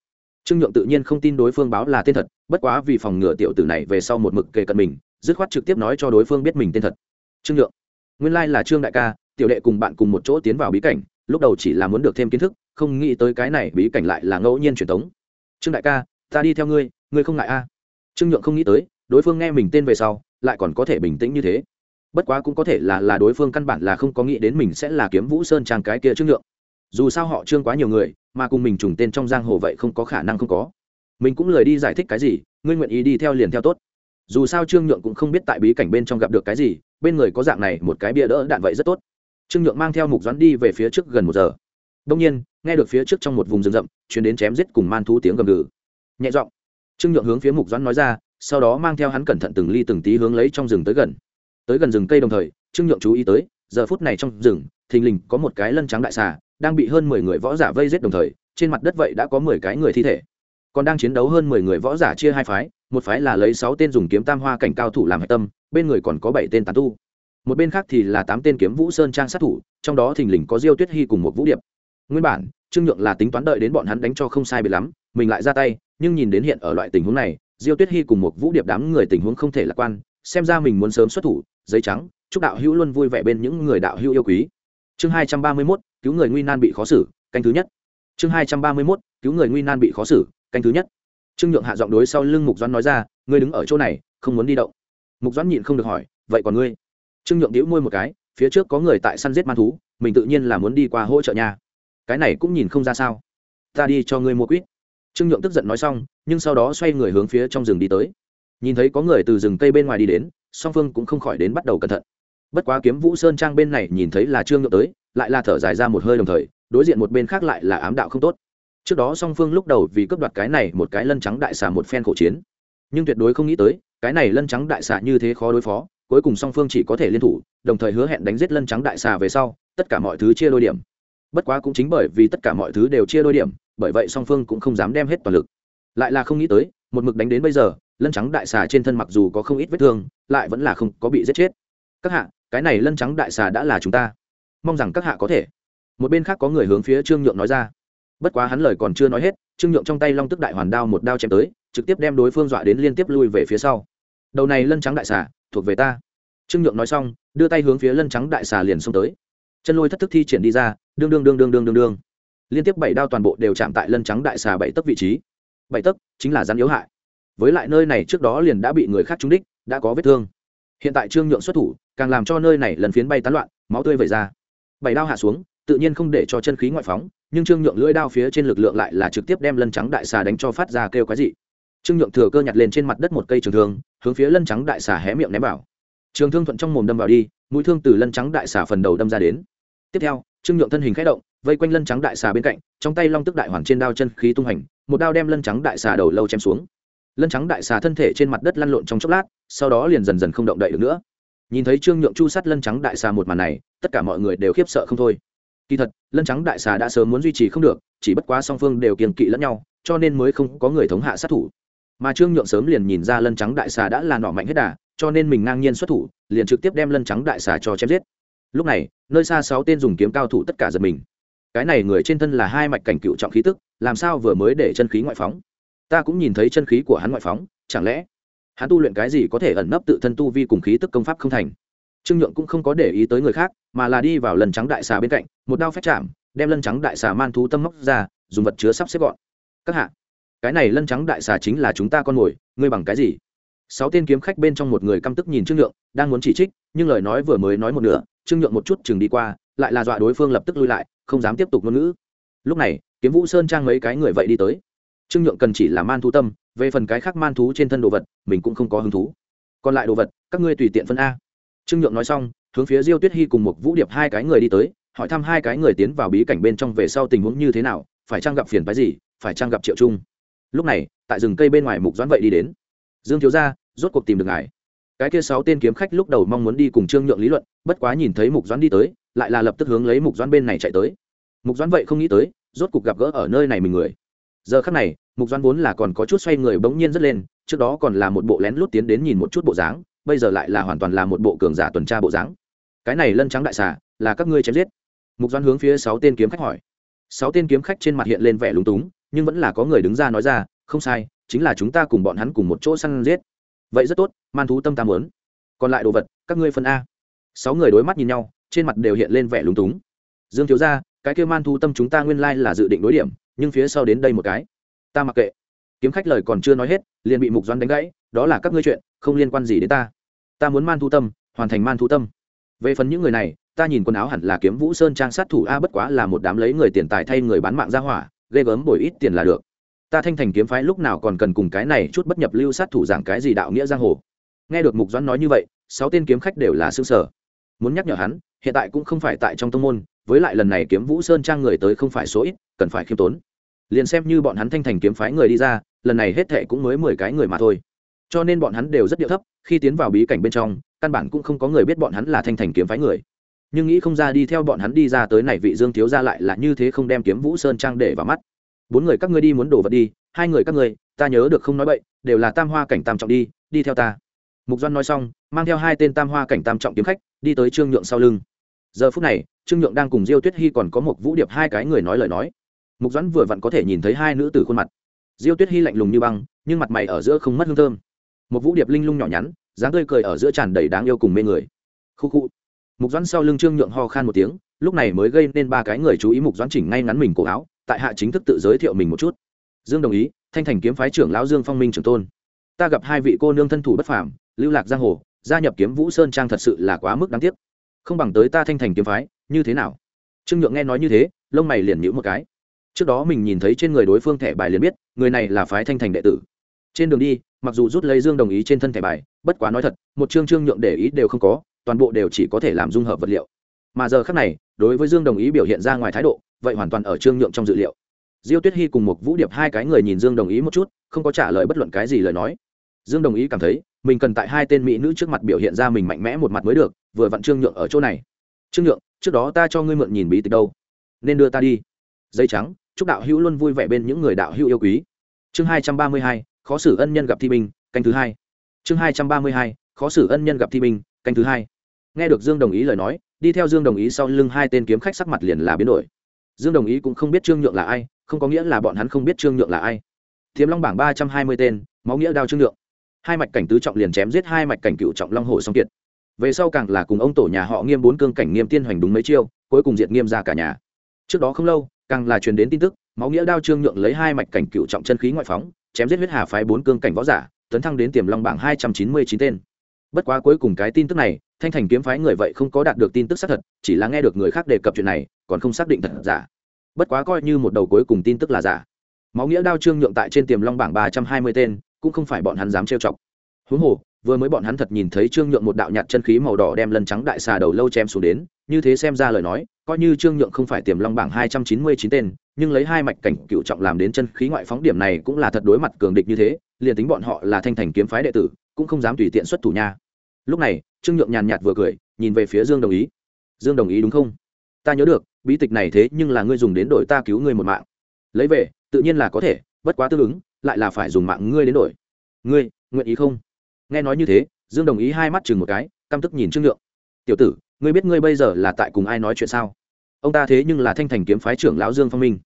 Trương nhượng tự nhiên không tin đối phương báo là tên thật, bất quá vì phòng ngừa tiểu tử này về sau một mực kề cận mình dứt khoát trực tiếp nói cho đối phương biết mình tên thật. Trương nhượng, nguyên lai là trương đại ca, tiểu đệ cùng bạn cùng một chỗ tiến vào bí cảnh, lúc đầu chỉ là muốn được thêm kiến thức, không nghĩ tới cái này bí cảnh lại là ngẫu nhiên truyền thống. Trương đại ca, ta đi theo ngươi ngươi không ngại a trương nhượng không nghĩ tới, đối phương nghe mình tên về sau, lại còn có thể bình tĩnh như thế. Bất quá cũng có thể là là đối phương căn bản là không có nghĩ đến mình sẽ là kiếm vũ sơn trang cái kia trương nhượng. Dù sao họ trương quá nhiều người, mà cùng mình trùng tên trong giang hồ vậy không có khả năng không có. Mình cũng lời đi giải thích cái gì, ngươi nguyện ý đi theo liền theo tốt dù sao trương nhượng cũng không biết tại bí cảnh bên trong gặp được cái gì, bên người có dạng này một cái bia đỡ đạn vậy rất tốt. Trương nhượng mang theo mục doãn đi về phía trước gần một giờ. Đông nhiên, nghe được phía trước trong một vùng rừng rậm chuyến đến chém giết cùng man thú tiếng gầm gừ. Nhẹ giọng, trương nhượng hướng phía mục doãn nói ra, sau đó mang theo hắn cẩn thận từng ly từng tí hướng lấy trong rừng tới gần. Tới gần rừng cây đồng thời, trương nhượng chú ý tới, giờ phút này trong rừng, thình lình có một cái lân trắng đại xà, đang bị hơn mười người võ giả vây giết đồng thời, trên mặt đất vậy đã có mười cái người thi thể. Còn đang chiến đấu hơn mười người võ giả chia hai phái một phái là lấy sáu tên dùng kiếm tam hoa cảnh cao thủ làm hạch tâm, bên người còn có bảy tên tán tu. Một bên khác thì là tám tên kiếm vũ sơn trang sát thủ, trong đó thình lình có diêu tuyết hy cùng một vũ điệp. Nguyên bản, trương nhượng là tính toán đợi đến bọn hắn đánh cho không sai biệt lắm, mình lại ra tay, nhưng nhìn đến hiện ở loại tình huống này, diêu tuyết hy cùng một vũ điệp đám người tình huống không thể lạc quan, xem ra mình muốn sớm xuất thủ, giấy trắng, chúc đạo hữu luôn vui vẻ bên những người đạo hữu yêu quý. Chương hai trăm ba mươi mốt, cứu người nguy nan bị khó xử, canh thứ nhất. Chương hai trăm ba mươi mốt, cứu người nguy nan bị khó xử, canh thứ nhất trương nhượng hạ giọng đối sau lưng mục doãn nói ra, ngươi đứng ở chỗ này, không muốn đi động. Mục doãn nhịn không được hỏi, vậy còn ngươi? Trương nhượng đĩu môi một cái, phía trước có người tại săn giết man thú, mình tự nhiên là muốn đi qua hỗ trợ nhà cái này cũng nhìn không ra sao. Ta đi cho ngươi mua quýt. Trương nhượng tức giận nói xong, nhưng sau đó xoay người hướng phía trong rừng đi tới. Nhìn thấy có người từ rừng cây bên ngoài đi đến, song phương cũng không khỏi đến bắt đầu cẩn thận. Bất quá kiếm vũ sơn trang bên này nhìn thấy là trương nhượng tới, lại là thở dài ra một hơi đồng thời, đối diện một bên khác lại là ám đạo không tốt trước đó song phương lúc đầu vì cướp đoạt cái này một cái lân trắng đại xà một phen khổ chiến. Nhưng tuyệt đối không nghĩ tới, cái này lân trắng đại xà như thế khó đối phó, cuối cùng song phương chỉ có thể liên thủ, đồng thời hứa hẹn đánh giết lân trắng đại xà về sau, tất cả mọi thứ chia đôi điểm. Bất quá cũng chính bởi vì tất cả mọi thứ đều chia đôi điểm, bởi vậy song phương cũng không dám đem hết toàn lực. Lại là không nghĩ tới, một mực đánh đến bây giờ, lân trắng đại xà trên thân mặc dù có không ít vết thương, lại vẫn là không có bị giết chết. Các hạ, cái này lân trắng đại xà đã là chúng ta. Mong rằng các hạ có thể. Một bên khác có người hướng phía trương nhượng nói ra bất quá hắn lời còn chưa nói hết, trương nhượng trong tay long tức đại hoàn đao một đao chém tới, trực tiếp đem đối phương dọa đến liên tiếp lui về phía sau. Đầu này lân trắng đại xà, thuộc về ta. Trương nhượng nói xong, đưa tay hướng phía lân trắng đại xà liền xông tới. Chân lôi thất thức thi triển đi ra, đương đương đương đương đương đương đương. Liên tiếp bảy đao toàn bộ đều chạm tại lân trắng đại xà bảy tấc vị trí. Bảy tấc chính là rắn yếu hại. Với lại nơi này trước đó liền đã bị người khác trúng đích, đã có vết thương. Hiện tại trương nhượng xuất thủ, càng làm cho nơi này lần phiến bay tán loạn, máu tươi vẩy ra. Bảy đao hạ xuống tự nhiên không để cho chân khí ngoại phóng, nhưng trương nhượng lưỡi đao phía trên lực lượng lại là trực tiếp đem lân trắng đại xà đánh cho phát ra kêu quái dị. Trương nhượng thừa cơ nhặt lên trên mặt đất một cây trường thương, hướng phía lân trắng đại xà hé miệng ném vào. Trường thương thuận trong mồm đâm vào đi, mũi thương từ lân trắng đại xà phần đầu đâm ra đến. Tiếp theo, trương nhượng thân hình k h ẽ động, vây quanh lân trắng đại xà bên cạnh, trong tay long tức đại hoàn trên đao chân khí tung hành, một đao đem lân trắng đại xà đầu lâu chém xuống. Lân trắng đại xà thân thể trên mặt đất lăn lộn trong chốc lát, sau đó liền dần dần không động đậy được nữa. Nhìn thấy trương nhượng chu sát lân trắng đại xà một màn này, tất cả mọi người đều khiếp sợ không thôi kỳ thật, lân trắng đại xà đã sớm muốn duy trì không được, chỉ bất quá song phương đều kiềng kỵ lẫn nhau, cho nên mới không có người thống hạ sát thủ. Mà trương nhượng sớm liền nhìn ra lân trắng đại xà đã là nọ mạnh hết đà, cho nên mình ngang nhiên xuất thủ, liền trực tiếp đem lân trắng đại xà cho chém giết. Lúc này, nơi xa sáu tên dùng kiếm cao thủ tất cả giật mình. Cái này người trên thân là hai mạch cảnh cựu trọng khí tức, làm sao vừa mới để chân khí ngoại phóng? Ta cũng nhìn thấy chân khí của hắn ngoại phóng, chẳng lẽ hắn tu luyện cái gì có thể ẩn nấp tự thân tu vi cùng khí tức công pháp không thành? Trương nhượng cũng không có để ý tới người khác, mà là đi vào lần trắng đại xà bên cạnh, một đao phép chạm, đem lân trắng đại xà man thú tâm móc ra, dùng vật chứa sắp xếp gọn. Các hạ, cái này lân trắng đại xà chính là chúng ta con mồi, ngươi bằng cái gì? Sáu tên kiếm khách bên trong một người căm tức nhìn trương nhượng, đang muốn chỉ trích, nhưng lời nói vừa mới nói một nửa, trương nhượng một chút chừng đi qua, lại là dọa đối phương lập tức lui lại, không dám tiếp tục ngôn ngữ. Lúc này, kiếm vũ sơn trang mấy cái người vậy đi tới. Trương nhượng cần chỉ là man thú tâm, về phần cái khác man thú trên thân đồ vật, mình cũng không có hứng thú. Còn lại đồ vật, các ngươi tùy tiện phân a trương nhượng nói xong, hướng phía diêu tuyết hy cùng một vũ điệp hai cái người đi tới, hỏi thăm hai cái người tiến vào bí cảnh bên trong về sau tình huống như thế nào, phải trang gặp phiền phái gì, phải trang gặp triệu trung. Lúc này, tại rừng cây bên ngoài mục doãn vậy đi đến. Dương thiếu gia, rốt cuộc tìm được ngài. Cái kia sáu tên kiếm khách lúc đầu mong muốn đi cùng trương nhượng lý luận, bất quá nhìn thấy mục doãn đi tới, lại là lập tức hướng lấy mục doãn bên này chạy tới. Mục doãn vậy không nghĩ tới, rốt cuộc gặp gỡ ở nơi này mình người. Giờ khắc này, mục doãn vốn là còn có chút xoay người bỗng nhiên rất lên, trước đó còn là một bộ lén lút tiến đến nhìn một chút bộ dáng bây giờ lại là hoàn toàn là một bộ cường giả tuần tra bộ dáng. Cái này lân trắng đại xà, là các ngươi chém giết. Mục doãn hướng phía sáu tên kiếm khách hỏi. Sáu tên kiếm khách trên mặt hiện lên vẻ lúng túng, nhưng vẫn là có người đứng ra nói ra, không sai, chính là chúng ta cùng bọn hắn cùng một chỗ săn giết. Vậy rất tốt, man thú tâm ta muốn. Còn lại đồ vật, các ngươi phân a. Sáu người đối mắt nhìn nhau, trên mặt đều hiện lên vẻ lúng túng. Dương thiếu ra cái kêu man thú tâm chúng ta nguyên lai là dự định đối điểm, nhưng phía sau đến đây một cái. Ta mặc kệ. Kiếm khách lời còn chưa nói hết, liền bị mục doãn đánh gãy, đó là các ngươi chuyện, không liên quan gì đến ta ta muốn man thu tâm, hoàn thành man thu tâm. Về phần những người này, ta nhìn quần áo hẳn là kiếm vũ sơn trang sát thủ a, bất quá là một đám lấy người tiền tài thay người bán mạng ra hỏa, ghê gớm bồi ít tiền là được. Ta thanh thành kiếm phái lúc nào còn cần cùng cái này chút bất nhập lưu sát thủ giảng cái gì đạo nghĩa giang hồ. Nghe được mục doãn nói như vậy, sáu tên kiếm khách đều là xương sở muốn nhắc nhở hắn, hiện tại cũng không phải tại trong tông môn, với lại lần này kiếm vũ sơn trang người tới không phải số ít, cần phải khiêm tốn. Liền xem như bọn hắn thanh thành kiếm phái người đi ra, lần này hết thệ cũng mới mười cái người mà thôi cho nên bọn hắn đều rất điệu thấp, khi tiến vào bí cảnh bên trong, căn bản cũng không có người biết bọn hắn là thanh thành kiếm phái người. Nhưng nghĩ không ra đi theo bọn hắn đi ra tới này vị dương thiếu ra lại là như thế không đem kiếm vũ sơn trang để vào mắt. Bốn người các ngươi đi muốn đổ vật đi, hai người các ngươi, ta nhớ được không nói bậy, đều là tam hoa cảnh tam trọng đi đi theo ta. Mục doan nói xong, mang theo hai tên tam hoa cảnh tam trọng kiếm khách, đi tới trương nhượng sau lưng. Giờ phút này, trương nhượng đang cùng diêu tuyết hy còn có một vũ điệp hai cái người nói lời nói. Mục doãn vừa vặn có thể nhìn thấy hai nữ tử khuôn mặt. Diêu tuyết hy lạnh lùng như băng, nhưng mặt mày ở giữa không mất hương thơm một vũ điệp linh lung nhỏ nhắn, dáng tươi cười ở giữa tràn đầy đáng yêu cùng mê người. Khu khu. Mục doãn sau lưng trương nhượng ho khan một tiếng, lúc này mới gây nên ba cái người chú ý mục doãn chỉnh ngay ngắn mình cổ áo, tại hạ chính thức tự giới thiệu mình một chút. Dương đồng ý, thanh thành kiếm phái trưởng lão dương phong minh trưởng tôn. Ta gặp hai vị cô nương thân thủ bất phàm, lưu lạc giang hồ, gia nhập kiếm vũ sơn trang thật sự là quá mức đáng tiếc. Không bằng tới ta thanh thành kiếm phái, như thế nào? Trương nhượng nghe nói như thế, lông mày liền nhữ một cái. Trước đó mình nhìn thấy trên người đối phương thẻ bài liền biết, người này là phái thanh thành đệ tử. Trên đường đi mặc dù rút lấy dương đồng ý trên thân thẻ bài, bất quá nói thật, một chương trương nhượng để ý đều không có, toàn bộ đều chỉ có thể làm dung hợp vật liệu. Mà giờ khác này, đối với dương đồng ý biểu hiện ra ngoài thái độ, vậy hoàn toàn ở trương nhượng trong dự liệu. Diêu tuyết hy cùng một vũ điệp hai cái người nhìn dương đồng ý một chút, không có trả lời bất luận cái gì lời nói. Dương đồng ý cảm thấy, mình cần tại hai tên mỹ nữ trước mặt biểu hiện ra mình mạnh mẽ một mặt mới được, vừa vặn trương nhượng ở chỗ này. Trương nhượng, trước đó ta cho ngươi mượn nhìn bí tịch đâu? Nên đưa ta đi. Dây trắng, chúc đạo hữu luôn vui vẻ bên những người đạo hữu yêu quý. Chương hai trăm ba mươi hai khó xử ân nhân gặp thi binh, canh thứ hai. Chương hai trăm ba mươi hai, khó xử ân nhân gặp thi binh, canh thứ hai. Nghe được dương đồng ý lời nói, đi theo dương đồng ý sau lưng hai tên kiếm khách sắc mặt liền là biến đổi. Dương đồng ý cũng không biết trương nhượng là ai, không có nghĩa là bọn hắn không biết trương nhượng là ai. Thiếm long bảng ba trăm hai mươi tên, máu nghĩa đao trương nhượng. Hai mạch cảnh tứ trọng liền chém giết hai mạch cảnh cựu trọng long hồ song kiệt. Về sau càng là cùng ông tổ nhà họ nghiêm bốn cương cảnh nghiêm tiên hoành đúng mấy chiêu, cuối cùng diệt nghiêm ra cả nhà. Trước đó không lâu, càng là truyền đến tin tức, máu nghĩa đao trương nhượng lấy hai mạch cảnh cựu trọng chân khí ngoại phóng chém giết huyết hà phái bốn cương cảnh võ giả, tấn thăng đến tiềm long bảng hai trăm chín mươi chín tên. Bất quá cuối cùng cái tin tức này, thanh thành kiếm phái người vậy không có đạt được tin tức xác thật, chỉ là nghe được người khác đề cập chuyện này, còn không xác định thật giả. Bất quá coi như một đầu cuối cùng tin tức là giả. Máu nghĩa đao trương nhượng tại trên tiềm long bảng ba trăm hai mươi tên, cũng không phải bọn hắn dám trêu chọc. Huống hồ vừa mới bọn hắn thật nhìn thấy trương nhượng một đạo nhạt chân khí màu đỏ đem lân trắng đại xà đầu lâu chém xuống đến, như thế xem ra lời nói, coi như trương nhượng không phải tiềm long bảng hai trăm chín mươi chín tên, nhưng lấy hai mạch cảnh cựu trọng làm đến chân khí ngoại phóng điểm này cũng là thật đối mặt cường địch như thế, liền tính bọn họ là thanh thành kiếm phái đệ tử, cũng không dám tùy tiện xuất thủ nha. Lúc này, trương nhượng nhàn nhạt vừa cười, nhìn về phía dương đồng ý. Dương đồng ý đúng không? Ta nhớ được, bí tịch này thế nhưng là ngươi dùng đến đổi ta cứu ngươi một mạng. Lấy về, tự nhiên là có thể, bất quá tương ứng, lại là phải dùng mạng ngươi đến đổi. Ngươi, nguyện ý không? Nghe nói như thế, dương đồng ý hai mắt chừng một cái, căm tức nhìn trương nhượng tiểu tử, ngươi biết ngươi bây giờ là tại cùng ai nói chuyện sao? Ông ta thế nhưng là thanh thành kiếm phái trưởng lão dương phong minh.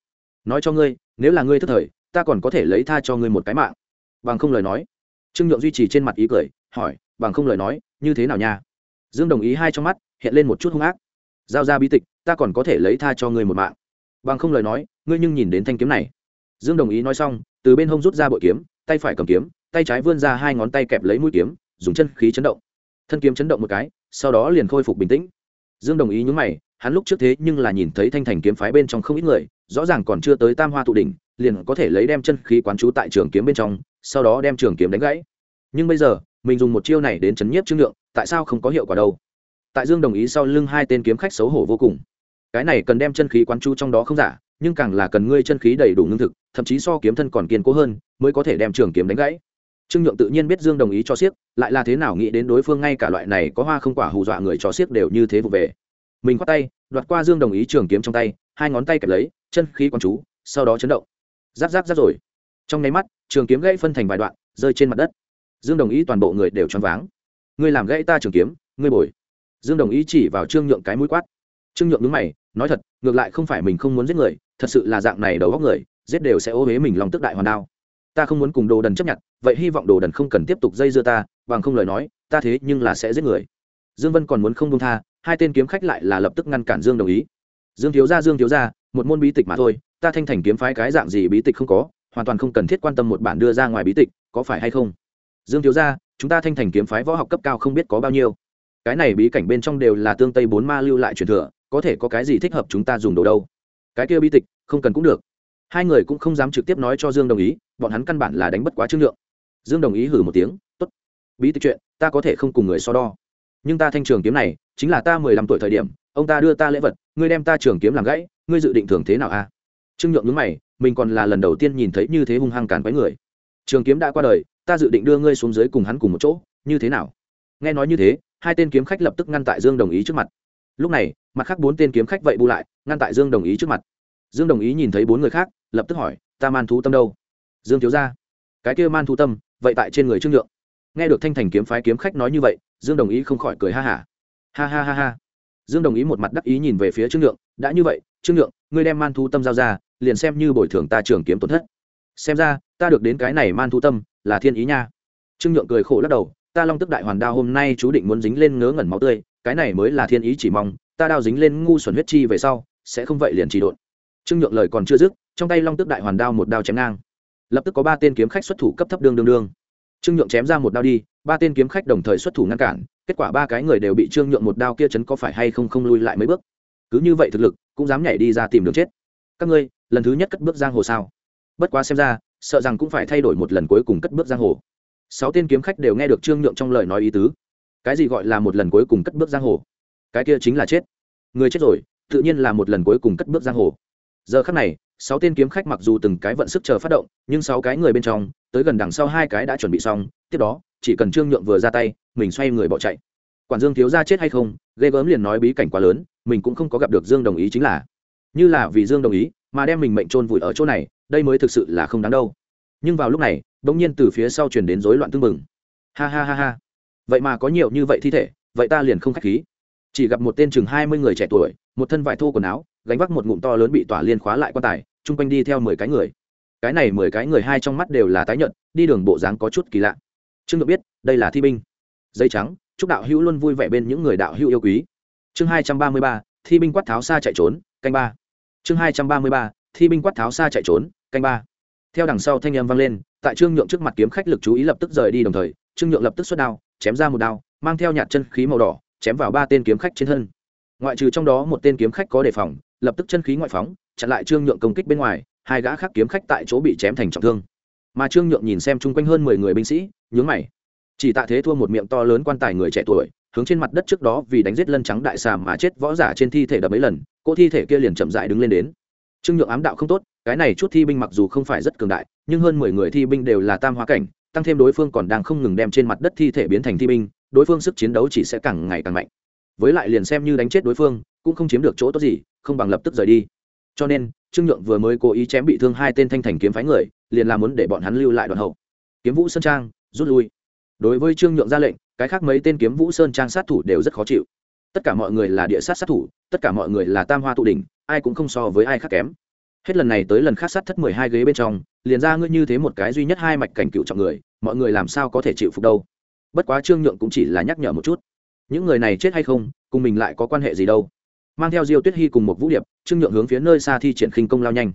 Nói cho ngươi, nếu là ngươi thất thời, ta còn có thể lấy tha cho ngươi một cái mạng. Bằng không lời nói, trương nhượng duy trì trên mặt ý cười, hỏi, bằng không lời nói, như thế nào nha? Dương đồng ý hai trong mắt, hiện lên một chút hung ác. Giao ra bi tịch, ta còn có thể lấy tha cho ngươi một mạng. Bằng không lời nói, ngươi nhưng nhìn đến thanh kiếm này. Dương đồng ý nói xong, từ bên hông rút ra bội kiếm, tay phải cầm kiếm tay trái vươn ra hai ngón tay kẹp lấy mũi kiếm, dùng chân khí chấn động. Thân kiếm chấn động một cái, sau đó liền khôi phục bình tĩnh. Dương đồng ý nhúng mày, hắn lúc trước thế nhưng là nhìn thấy thanh thành kiếm phái bên trong không ít người, rõ ràng còn chưa tới tam hoa tụ đỉnh, liền có thể lấy đem chân khí quán trú tại trường kiếm bên trong, sau đó đem trường kiếm đánh gãy. Nhưng bây giờ, mình dùng một chiêu này đến chấn nhiếp trương lượng, tại sao không có hiệu quả đâu? Tại dương đồng ý sau lưng hai tên kiếm khách xấu hổ vô cùng. Cái này cần đem chân khí quán trú trong đó không giả, nhưng càng là cần ngươi chân khí đầy đủ ngưng thực, thậm chí so kiếm thân còn kiên cố hơn, mới có thể đem trường kiếm đánh gãy trương nhượng tự nhiên biết dương đồng ý cho siếc, lại là thế nào nghĩ đến đối phương ngay cả loại này có hoa không quả hù dọa người cho siếc đều như thế vụ về. Mình khoát tay, đoạt qua dương đồng ý trường kiếm trong tay, hai ngón tay kẹp lấy, chân khí quán chú, sau đó chấn động. Giáp giáp giáp rồi. Trong nháy mắt, trường kiếm gãy phân thành vài đoạn, rơi trên mặt đất. Dương đồng ý toàn bộ người đều choáng váng. Ngươi làm gãy ta trường kiếm, ngươi bồi. Dương đồng ý chỉ vào trương nhượng cái mũi quát. Trương nhượng đứng mày, nói thật, ngược lại không phải mình không muốn giết người, thật sự là dạng này đầu góc người, giết đều sẽ ô huế mình lòng tức đại hoàn đao ta không muốn cùng đồ đần chấp nhận, vậy hy vọng đồ đần không cần tiếp tục dây dưa ta, bằng không lời nói, ta thế nhưng là sẽ giết người. Dương vân còn muốn không đông tha, hai tên kiếm khách lại là lập tức ngăn cản dương đồng ý. Dương thiếu gia, dương thiếu gia, một môn bí tịch mà thôi, ta thanh thành kiếm phái cái dạng gì bí tịch không có, hoàn toàn không cần thiết quan tâm một bản đưa ra ngoài bí tịch, có phải hay không? Dương thiếu gia, chúng ta thanh thành kiếm phái võ học cấp cao không biết có bao nhiêu. Cái này bí cảnh bên trong đều là tương tây bốn ma lưu lại truyền thừa, có thể có cái gì thích hợp chúng ta dùng đồ đâu? Cái kia bí tịch, không cần cũng được. Hai người cũng không dám trực tiếp nói cho dương đồng ý bọn hắn căn bản là đánh bất quá trương lượng. Dương đồng ý hử một tiếng, tốt, bí tịch chuyện, ta có thể không cùng người so đo. Nhưng ta thanh trường kiếm này, chính là ta mười lăm tuổi thời điểm, ông ta đưa ta lễ vật, ngươi đem ta trường kiếm làm gãy, ngươi dự định thường thế nào a? À? trương nhượng nhướng mày, mình còn là lần đầu tiên nhìn thấy như thế hung hăng càn quấy người. Trường kiếm đã qua đời, ta dự định đưa ngươi xuống dưới cùng hắn cùng một chỗ, như thế nào? Nghe nói như thế, hai tên kiếm khách lập tức ngăn tại dương đồng ý trước mặt. Lúc này, mặt khác bốn tên kiếm khách vậy bu lại, ngăn tại dương đồng ý trước mặt. Dương đồng ý nhìn thấy bốn người khác, lập tức hỏi, ta man thú tâm đâu? Dương thiếu ra cái kia man thu tâm, vậy tại trên người trương nhượng. Nghe được thanh thành kiếm phái kiếm khách nói như vậy, dương đồng ý không khỏi cười ha hả. Ha. ha ha ha. Ha dương đồng ý một mặt đắc ý nhìn về phía trương nhượng, đã như vậy, trương nhượng, ngươi đem man thu tâm giao ra, liền xem như bồi thường ta trường kiếm tổn thất. Xem ra, ta được đến cái này man thu tâm, là thiên ý nha. Trương nhượng cười khổ lắc đầu, ta long tức đại hoàn đao hôm nay chú định muốn dính lên ngớ ngẩn máu tươi, cái này mới là thiên ý chỉ mong, ta đao dính lên ngu xuẩn huyết chi về sau, sẽ không vậy liền chỉ độn. Trương nhượng lời còn chưa dứt, trong tay long tức đại hoàn đao một đao chém ngang lập tức có ba tên kiếm khách xuất thủ cấp thấp đương đương đương. Trương nhượng chém ra một đao đi, ba tên kiếm khách đồng thời xuất thủ ngăn cản, kết quả ba cái người đều bị trương nhượng một đao kia chấn có phải hay không không lui lại mấy bước. Cứ như vậy thực lực, cũng dám nhảy đi ra tìm đường chết. Các ngươi, lần thứ nhất cất bước giang hồ sao? Bất quá xem ra, sợ rằng cũng phải thay đổi một lần cuối cùng cất bước giang hồ. Sáu tên kiếm khách đều nghe được trương nhượng trong lời nói ý tứ. Cái gì gọi là một lần cuối cùng cất bước giang hồ? Cái kia chính là chết. Người chết rồi, tự nhiên là một lần cuối cùng cất bước giang hồ. Giờ khắc này sáu tên kiếm khách mặc dù từng cái vận sức chờ phát động, nhưng sáu cái người bên trong, tới gần đằng sau hai cái đã chuẩn bị xong, tiếp đó, chỉ cần trương nhượng vừa ra tay, mình xoay người bỏ chạy. Quản dương thiếu ra chết hay không ghê gớm liền nói bí cảnh quá lớn, mình cũng không có gặp được dương đồng ý chính là. Như là vì dương đồng ý, mà đem mình mệnh trôn vùi ở chỗ này, đây mới thực sự là không đáng đâu. Nhưng vào lúc này bỗng nhiên từ phía sau truyền đến rối loạn tương mừng ha ha ha ha. Vậy mà có nhiều như vậy thi thể, vậy ta liền không khách khí. Chỉ gặp một tên chừng hai mươi người trẻ tuổi, một thân vải thô quần áo, gánh vác một ngụm to lớn bị tỏa liên khóa lại quan tài chung quanh đi theo mười cái người. Cái này mười cái người hai trong mắt đều là tái nhợt, đi đường bộ dáng có chút kỳ lạ. Trương được biết, đây là thi binh. Dây trắng, chúc đạo hữu luôn vui vẻ bên những người đạo hữu yêu quý. Chương hai trăm ba mươi ba, thi binh quát tháo xa chạy trốn, canh ba. Chương hai trăm ba mươi ba, thi binh quát tháo xa chạy trốn, canh ba. Theo đằng sau thanh âm vang lên, tại trương nhượng trước mặt kiếm khách lực chú ý lập tức rời đi đồng thời, trương nhượng lập tức xuất đao, chém ra một đao, mang theo nhạt chân khí màu đỏ, chém vào ba tên kiếm khách trên thân. Ngoại trừ trong đó một tên kiếm khách có đề phòng, lập tức chân khí ngoại phóng chặn lại trương nhượng công kích bên ngoài, hai gã khác kiếm khách tại chỗ bị chém thành trọng thương. Mà trương nhượng nhìn xem chung quanh hơn mười người binh sĩ, nhướng mày. Chỉ tạ thế thua một miệng to lớn quan tài người trẻ tuổi, hướng trên mặt đất trước đó vì đánh giết lân trắng đại xà mà chết võ giả trên thi thể đập mấy lần, cỗ thi thể kia liền chậm dại đứng lên đến. Trương nhượng ám đạo không tốt, cái này chút thi binh mặc dù không phải rất cường đại, nhưng hơn mười người thi binh đều là tam hóa cảnh, tăng thêm đối phương còn đang không ngừng đem trên mặt đất thi thể biến thành thi binh, đối phương sức chiến đấu chỉ sẽ càng ngày càng mạnh. Với lại liền xem như đánh chết đối phương, cũng không chiếm được chỗ tốt gì, không bằng lập tức rời đi cho nên, trương nhượng vừa mới cố ý chém bị thương hai tên thanh thành kiếm phái người, liền làm muốn để bọn hắn lưu lại đoạn hậu. Kiếm vũ sơn trang, rút lui. Đối với trương nhượng ra lệnh, cái khác mấy tên kiếm vũ sơn trang sát thủ đều rất khó chịu. Tất cả mọi người là địa sát sát thủ, tất cả mọi người là tam hoa tụ đỉnh, ai cũng không so với ai khác kém. Hết lần này tới lần khác sát thất mười hai ghế bên trong, liền ra ngươi như thế một cái duy nhất hai mạch cảnh cựu trọng người, mọi người làm sao có thể chịu phục đâu? Bất quá trương nhượng cũng chỉ là nhắc nhở một chút. Những người này chết hay không, cùng mình lại có quan hệ gì đâu? Mang theo diêu tuyết hy cùng một vũ điệp, trương nhượng hướng phía nơi xa thi triển khinh công lao nhanh.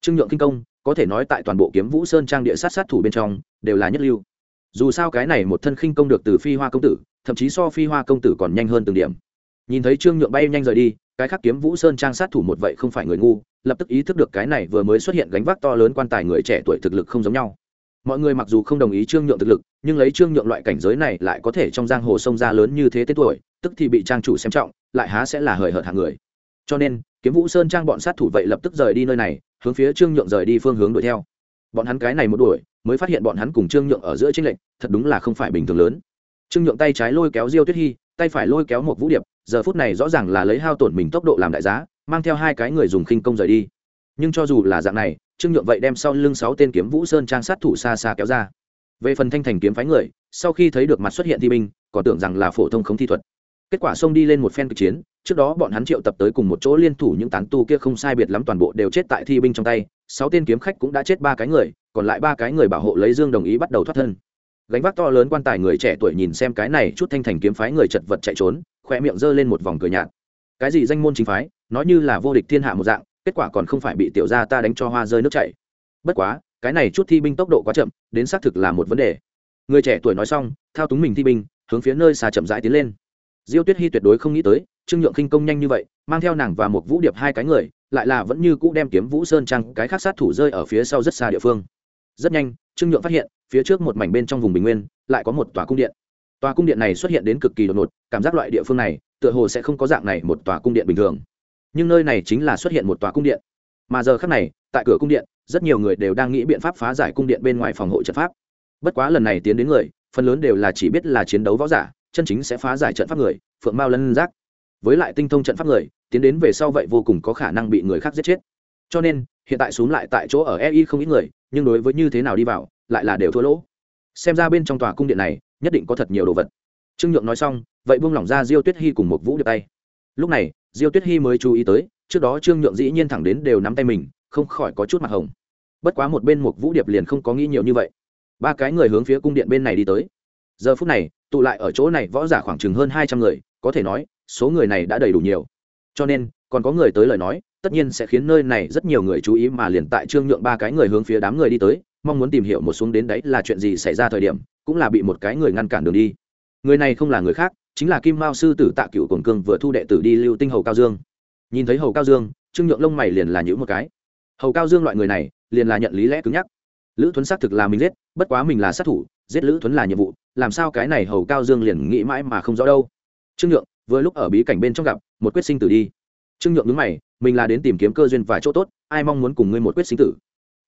Trương nhượng kinh công, có thể nói tại toàn bộ kiếm vũ sơn trang địa sát sát thủ bên trong, đều là nhất lưu. Dù sao cái này một thân khinh công được từ phi hoa công tử, thậm chí so phi hoa công tử còn nhanh hơn từng điểm. Nhìn thấy trương nhượng bay nhanh rời đi, cái khác kiếm vũ sơn trang sát thủ một vậy không phải người ngu, lập tức ý thức được cái này vừa mới xuất hiện gánh vác to lớn quan tài người trẻ tuổi thực lực không giống nhau. Mọi người mặc dù không đồng ý trương nhượng thực lực nhưng lấy trương nhượng loại cảnh giới này lại có thể trong giang hồ sông ra lớn như thế tên tuổi, tức thì bị trang chủ xem trọng, lại há sẽ là hời hợt hàng người. Cho nên, kiếm vũ sơn trang bọn sát thủ vậy lập tức rời đi nơi này, hướng phía trương nhượng rời đi phương hướng đuổi theo. Bọn hắn cái này một đuổi, mới phát hiện bọn hắn cùng trương nhượng ở giữa tranh lệch, thật đúng là không phải bình thường lớn. Trương nhượng tay trái lôi kéo diêu tuyết hy, tay phải lôi kéo một vũ điệp, giờ phút này rõ ràng là lấy hao tổn mình tốc độ làm đại giá, mang theo hai cái người dùng khinh công rời đi. Nhưng cho dù là dạng này, trương nhượng vậy đem sau lưng sáu tên kiếm vũ sơn trang sát thủ xa xa kéo ra về phần thanh thành kiếm phái người, sau khi thấy được mặt xuất hiện thi binh, còn tưởng rằng là phổ thông không thi thuật. Kết quả xông đi lên một phen cực chiến, trước đó bọn hắn triệu tập tới cùng một chỗ liên thủ những tán tu kia không sai biệt lắm toàn bộ đều chết tại thi binh trong tay, sáu tên kiếm khách cũng đã chết ba cái người, còn lại ba cái người bảo hộ lấy dương đồng ý bắt đầu thoát thân. Gánh vác to lớn quan tài người trẻ tuổi nhìn xem cái này chút thanh thành kiếm phái người chật vật chạy trốn khoe miệng giơ lên một vòng cười nhạt. Cái gì danh môn chính phái, nói như là vô địch thiên hạ một dạng, kết quả còn không phải bị tiểu gia ta đánh cho hoa rơi nước chảy. Bất quá cái này chút thi binh tốc độ quá chậm, đến xác thực là một vấn đề. Người trẻ tuổi nói xong, thao túng mình thi binh, hướng phía nơi xa chậm rãi tiến lên. Diêu tuyết hy tuyệt đối không nghĩ tới, trương nhượng khinh công nhanh như vậy, mang theo nàng và một vũ điệp hai cái người, lại là vẫn như cũ đem kiếm vũ sơn trăng cái khác sát thủ rơi ở phía sau rất xa địa phương. Rất nhanh, trương nhượng phát hiện, phía trước một mảnh bên trong vùng bình nguyên, lại có một tòa cung điện. Tòa cung điện này xuất hiện đến cực kỳ đột ngột, cảm giác loại địa phương này, tựa hồ sẽ không có dạng này một tòa cung điện bình thường. Nhưng nơi này chính là xuất hiện một tòa cung điện. Mà giờ khác này, tại cửa cung điện rất nhiều người đều đang nghĩ biện pháp phá giải cung điện bên ngoài phòng hộ trận pháp. Bất quá lần này tiến đến người, phần lớn đều là chỉ biết là chiến đấu võ giả, chân chính sẽ phá giải trận pháp người, phượng mao lân giác. Với lại tinh thông trận pháp người, tiến đến về sau vậy vô cùng có khả năng bị người khác giết chết. Cho nên, hiện tại xuống lại tại chỗ ở ei không ít người, nhưng đối với như thế nào đi vào, lại là đều thua lỗ. Xem ra bên trong tòa cung điện này, nhất định có thật nhiều đồ vật. Trương nhượng nói xong, vậy buông lỏng ra diêu tuyết hy cùng một vũ được tay. Lúc này, diêu tuyết hy mới chú ý tới, trước đó trương nhượng dĩ nhiên thẳng đến đều nắm tay mình không khỏi có chút mặt hồng. Bất quá một bên một vũ điệp liền không có nghĩ nhiều như vậy. Ba cái người hướng phía cung điện bên này đi tới. Giờ phút này, tụ lại ở chỗ này võ giả khoảng chừng hơn hai trăm người, có thể nói, số người này đã đầy đủ nhiều. Cho nên, còn có người tới lời nói, tất nhiên sẽ khiến nơi này rất nhiều người chú ý mà liền tại trương nhượng ba cái người hướng phía đám người đi tới, mong muốn tìm hiểu một xuống đến đấy là chuyện gì xảy ra thời điểm, cũng là bị một cái người ngăn cản đường đi. Người này không là người khác, chính là kim mao sư tử tạ cựu cồn cương vừa thu đệ tử đi lưu tinh hầu cao dương. Nhìn thấy hầu cao dương, trương nhượng lông mày liền là nhữ một cái hầu cao dương loại người này liền là nhận lý lẽ cứng nhắc. Lữ thuấn xác thực là mình giết, bất quá mình là sát thủ, giết lữ thuấn là nhiệm vụ, làm sao cái này hầu cao dương liền nghĩ mãi mà không rõ đâu. Trương nhượng, vừa lúc ở bí cảnh bên trong gặp, một quyết sinh tử đi. Trương nhượng đứng mày, mình là đến tìm kiếm cơ duyên và chỗ tốt, ai mong muốn cùng ngươi một quyết sinh tử?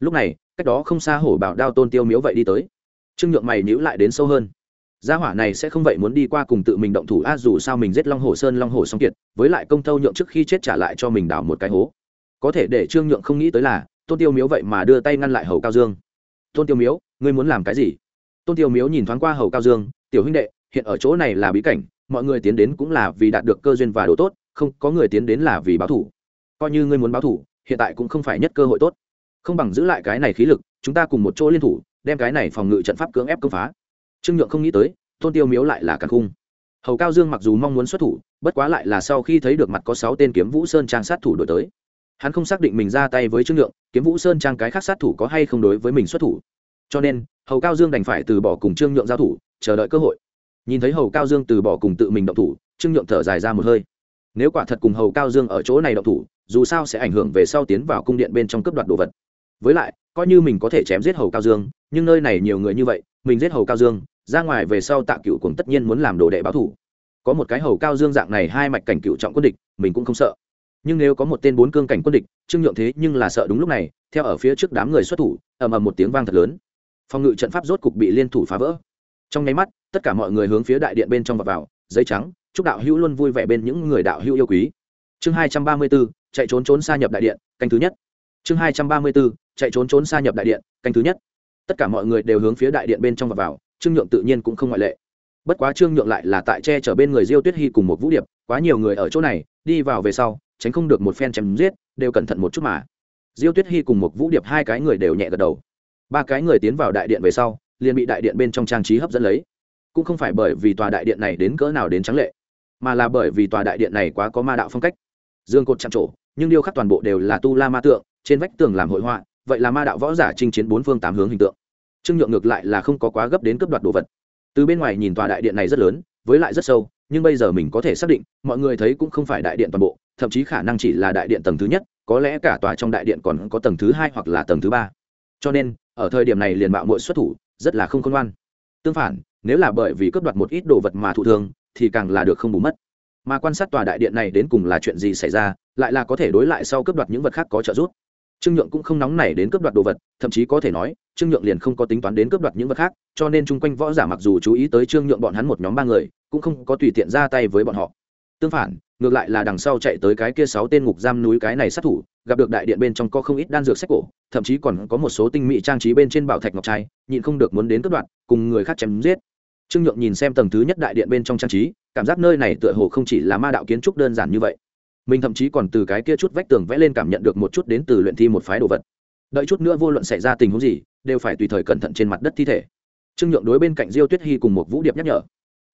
Lúc này, cách đó không xa hổ bảo đao tôn tiêu miếu vậy đi tới. Trương nhượng mày nhữ lại đến sâu hơn. Gia hỏa này sẽ không vậy muốn đi qua cùng tự mình động thủ, a dù sao mình giết long hồ sơn, long hồ song kiệt, với lại công tâu nhượng trước khi chết trả lại cho mình đào một cái hố có thể để trương nhượng không nghĩ tới là, tôn tiêu miếu vậy mà đưa tay ngăn lại hầu cao dương. Tôn tiêu miếu, ngươi muốn làm cái gì? Tôn tiêu miếu nhìn thoáng qua hầu cao dương, tiểu huynh đệ, hiện ở chỗ này là bí cảnh, mọi người tiến đến cũng là vì đạt được cơ duyên và đồ tốt, không, có người tiến đến là vì báo thủ. Coi như ngươi muốn báo thủ, hiện tại cũng không phải nhất cơ hội tốt. Không bằng giữ lại cái này khí lực, chúng ta cùng một chỗ liên thủ, đem cái này phòng ngự trận pháp cưỡng ép công phá. Trương nhượng không nghĩ tới, tôn tiêu miếu lại là càn khung. Hầu cao dương mặc dù mong muốn xuất thủ, bất quá lại là sau khi thấy được mặt có sáu tên kiếm vũ sơn trang sát thủ đổi tới hắn không xác định mình ra tay với trương nhượng kiếm vũ sơn trang cái khác sát thủ có hay không đối với mình xuất thủ. Cho nên, hầu cao dương đành phải từ bỏ cùng trương nhượng giao thủ, chờ đợi cơ hội. Nhìn thấy hầu cao dương từ bỏ cùng tự mình động thủ, trương nhượng thở dài ra một hơi. Nếu quả thật cùng hầu cao dương ở chỗ này động thủ, dù sao sẽ ảnh hưởng về sau tiến vào cung điện bên trong cấp đoạt đồ vật. Với lại, coi như mình có thể chém giết hầu cao dương, nhưng nơi này nhiều người như vậy, mình giết hầu cao dương, ra ngoài về sau tạ cựu cũng tất nhiên muốn làm đồ đệ báo thủ. Có một cái hầu cao dương dạng này hai mạch cảnh cựu trọng quân địch, mình cũng không sợ nhưng nếu có một tên bốn cương cảnh quân địch trương nhượng thế nhưng là sợ đúng lúc này theo ở phía trước đám người xuất thủ ầm ầm một tiếng vang thật lớn. Phòng ngự trận pháp rốt cục bị liên thủ phá vỡ. Trong nháy mắt tất cả mọi người hướng phía đại điện bên trong và vào giấy trắng chúc đạo hữu luôn vui vẻ bên những người đạo hữu yêu quý. Chương hai trăm ba mươi 234, chạy trốn trốn xa nhập đại điện canh thứ nhất. Chương hai trăm ba mươi 234, chạy trốn trốn xa nhập đại điện canh thứ nhất. Tất cả mọi người đều hướng phía đại điện bên trong và vào trương nhượng tự nhiên cũng không ngoại lệ. Bất quá trương nhượng lại là tại che chở bên người diêu tuyết hy cùng một vũ điệp quá nhiều người ở chỗ này đi vào về sau tránh không được một phen chém giết, đều cẩn thận một chút mà. Diêu tuyết hy cùng một vũ điệp hai cái người đều nhẹ gật đầu. Ba cái người tiến vào đại điện về sau, liền bị đại điện bên trong trang trí hấp dẫn lấy. Cũng không phải bởi vì tòa đại điện này đến cỡ nào đến trắng lệ, mà là bởi vì tòa đại điện này quá có ma đạo phong cách. Dương cột chạm trổ, nhưng điêu khắc toàn bộ đều là tu la ma tượng, trên vách tường làm hội họa, vậy là ma đạo võ giả chinh chiến bốn phương tám hướng hình tượng. Trương nhượng ngược lại là không có quá gấp đến cướp đoạt đồ vật. Từ bên ngoài nhìn tòa đại điện này rất lớn, với lại rất sâu nhưng bây giờ mình có thể xác định, mọi người thấy cũng không phải đại điện toàn bộ, thậm chí khả năng chỉ là đại điện tầng thứ nhất, có lẽ cả tòa trong đại điện còn có tầng thứ hai hoặc là tầng thứ ba. Cho nên, ở thời điểm này liền bạo muội xuất thủ, rất là không khôn ngoan. Tương phản, nếu là bởi vì cướp đoạt một ít đồ vật mà thụ thương, thì càng là được không bù mất. Mà quan sát tòa đại điện này đến cùng là chuyện gì xảy ra, lại là có thể đối lại sau cướp đoạt những vật khác có trợ giúp trương nhượng cũng không nóng nảy đến cướp đoạt đồ vật, thậm chí có thể nói, trương nhượng liền không có tính toán đến cướp đoạt những vật khác, cho nên chung quanh võ giả mặc dù chú ý tới trương nhượng bọn hắn một nhóm ba người, cũng không có tùy tiện ra tay với bọn họ. Tương phản, ngược lại là đằng sau chạy tới cái kia sáu tên ngục giam núi cái này sát thủ, gặp được đại điện bên trong có không ít đan dược sách cổ, thậm chí còn có một số tinh mỹ trang trí bên trên bảo thạch ngọc trai, nhịn không được muốn đến cướp đoạt, cùng người khác chém giết. Trương nhượng nhìn xem tầng thứ nhất đại điện bên trong trang trí, cảm giác nơi này tựa hồ không chỉ là ma đạo kiến trúc đơn giản như vậy mình thậm chí còn từ cái kia chút vách tường vẽ lên cảm nhận được một chút đến từ luyện thi một phái đồ vật. Đợi chút nữa vô luận xảy ra tình huống gì, đều phải tùy thời cẩn thận trên mặt đất thi thể. Trương nhượng đối bên cạnh diêu tuyết hy cùng một vũ điệp nhắc nhở.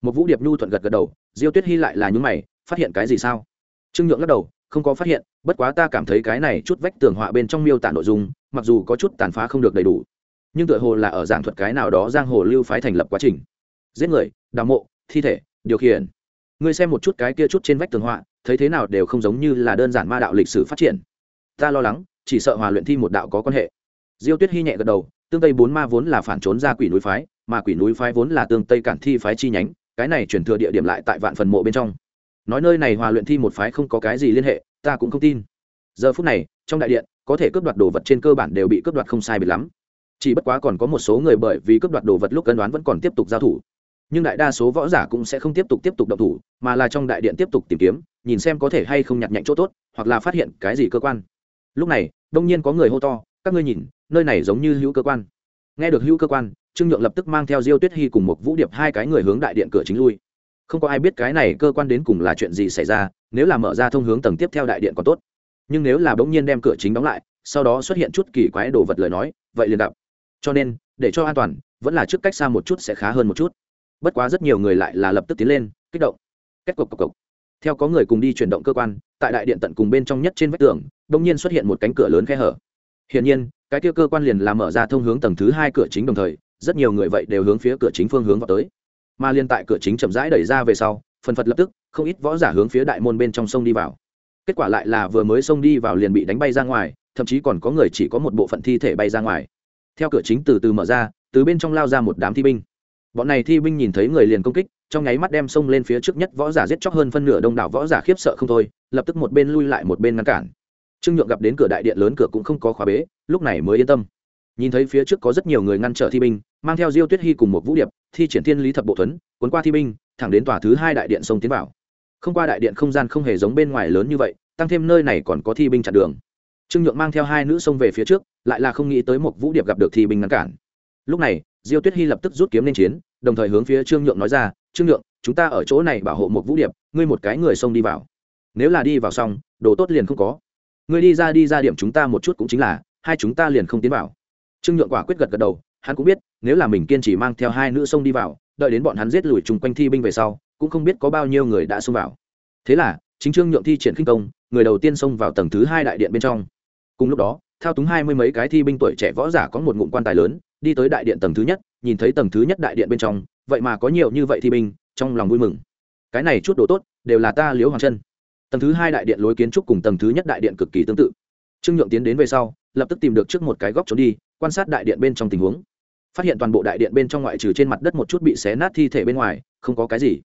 Một vũ điệp nhu thuận gật gật đầu, diêu tuyết hy lại là những mày, phát hiện cái gì sao? Trương nhượng lắc đầu, không có phát hiện, bất quá ta cảm thấy cái này chút vách tường họa bên trong miêu tả nội dung, mặc dù có chút tàn phá không được đầy đủ, nhưng tựa hồ là ở giảng thuật cái nào đó giang hồ lưu phái thành lập quá trình. Giết người, đào mộ, thi thể, điều khiển. Ngươi xem một chút cái kia chút trên vách tường họa thấy thế nào đều không giống như là đơn giản ma đạo lịch sử phát triển. Ta lo lắng, chỉ sợ hòa luyện thi một đạo có quan hệ. Diêu tuyết hy nhẹ gật đầu, tương tây bốn ma vốn là phản trốn ra quỷ núi phái, mà quỷ núi phái vốn là tương tây cản thi phái chi nhánh, cái này chuyển thừa địa điểm lại tại vạn phần mộ bên trong. Nói nơi này hòa luyện thi một phái không có cái gì liên hệ, ta cũng không tin. Giờ phút này, trong đại điện, có thể cướp đoạt đồ vật trên cơ bản đều bị cướp đoạt không sai biệt lắm. Chỉ bất quá còn có một số người bởi vì cướp đoạt đồ vật lúc cân đoán vẫn còn tiếp tục giao thủ nhưng đại đa số võ giả cũng sẽ không tiếp tục tiếp tục động thủ, mà là trong đại điện tiếp tục tìm kiếm, nhìn xem có thể hay không nhặt nhạnh chỗ tốt, hoặc là phát hiện cái gì cơ quan. Lúc này, đông nhiên có người hô to, các ngươi nhìn, nơi này giống như hữu cơ quan. Nghe được hữu cơ quan, trương nhượng lập tức mang theo diêu tuyết hy cùng một vũ điệp hai cái người hướng đại điện cửa chính lui. Không có ai biết cái này cơ quan đến cùng là chuyện gì xảy ra, nếu là mở ra thông hướng tầng tiếp theo đại điện còn tốt. Nhưng nếu là bỗng nhiên đem cửa chính đóng lại, sau đó xuất hiện chút kỳ quái đồ vật lời nói, vậy liền đập cho nên, để cho an toàn, vẫn là trước cách xa một chút sẽ khá hơn một chút bất quá rất nhiều người lại là lập tức tiến lên, kích động. Kết cộc cộc cộc. Theo có người cùng đi chuyển động cơ quan, tại đại điện tận cùng bên trong nhất trên vách tường đông nhiên xuất hiện một cánh cửa lớn khe hở. Hiển nhiên, cái kia cơ quan liền làm mở ra thông hướng tầng thứ hai cửa chính đồng thời, rất nhiều người vậy đều hướng phía cửa chính phương hướng vào tới. Mà liên tại cửa chính chậm rãi đẩy ra về sau, phần phật lập tức, không ít võ giả hướng phía đại môn bên trong sông đi vào. Kết quả lại là vừa mới xông đi vào liền bị đánh bay ra ngoài, thậm chí còn có người chỉ có một bộ phận thi thể bay ra ngoài. Theo cửa chính từ từ mở ra, từ bên trong lao ra một đám thi binh bọn này thi binh nhìn thấy người liền công kích, trong nháy mắt đem xông lên phía trước nhất võ giả giết chóc hơn phân nửa đông đảo võ giả khiếp sợ không thôi, lập tức một bên lui lại một bên ngăn cản. Trương nhượng gặp đến cửa đại điện lớn cửa cũng không có khóa bế, lúc này mới yên tâm. Nhìn thấy phía trước có rất nhiều người ngăn trở thi binh, mang theo diêu tuyết hy cùng một vũ điệp, thi triển thiên lý thập bộ thuấn, cuốn qua thi binh, thẳng đến tòa thứ hai đại điện sông tiến vào. Không qua đại điện không gian không hề giống bên ngoài lớn như vậy, tăng thêm nơi này còn có thi binh chặn đường. Trương nhượng mang theo hai nữ sông về phía trước, lại là không nghĩ tới một vũ điệp gặp được thi binh ngăn cản. Lúc này diêu tuyết hy lập tức rút kiếm lên chiến, đồng thời hướng phía trương nhượng nói ra, trương nhượng, chúng ta ở chỗ này bảo hộ một vũ điệp, ngươi một cái người xông đi vào. Nếu là đi vào xong, đồ tốt liền không có. Ngươi đi ra đi ra điểm chúng ta một chút cũng chính là, hai chúng ta liền không tiến vào. Trương nhượng quả quyết gật gật đầu, hắn cũng biết, nếu là mình kiên trì mang theo hai nữ xông đi vào, đợi đến bọn hắn giết lùi chung quanh thi binh về sau, cũng không biết có bao nhiêu người đã xông vào. Thế là, chính trương nhượng thi triển khinh công, người đầu tiên xông vào tầng thứ hai đại điện bên trong. Cùng lúc đó, thao túng hai mươi mấy cái thi binh tuổi trẻ võ giả có một ngụm quan tài lớn đi tới đại điện tầng thứ nhất, nhìn thấy tầng thứ nhất đại điện bên trong, vậy mà có nhiều như vậy thi binh, trong lòng vui mừng. Cái này chút đồ tốt, đều là ta liếu hoàng chân tầng thứ hai đại điện lối kiến trúc cùng tầng thứ nhất đại điện cực kỳ tương tự. Trương nhượng tiến đến về sau, lập tức tìm được trước một cái góc trốn đi, quan sát đại điện bên trong tình huống. Phát hiện toàn bộ đại điện bên trong ngoại trừ trên mặt đất một chút bị xé nát thi thể bên ngoài, không có cái gì.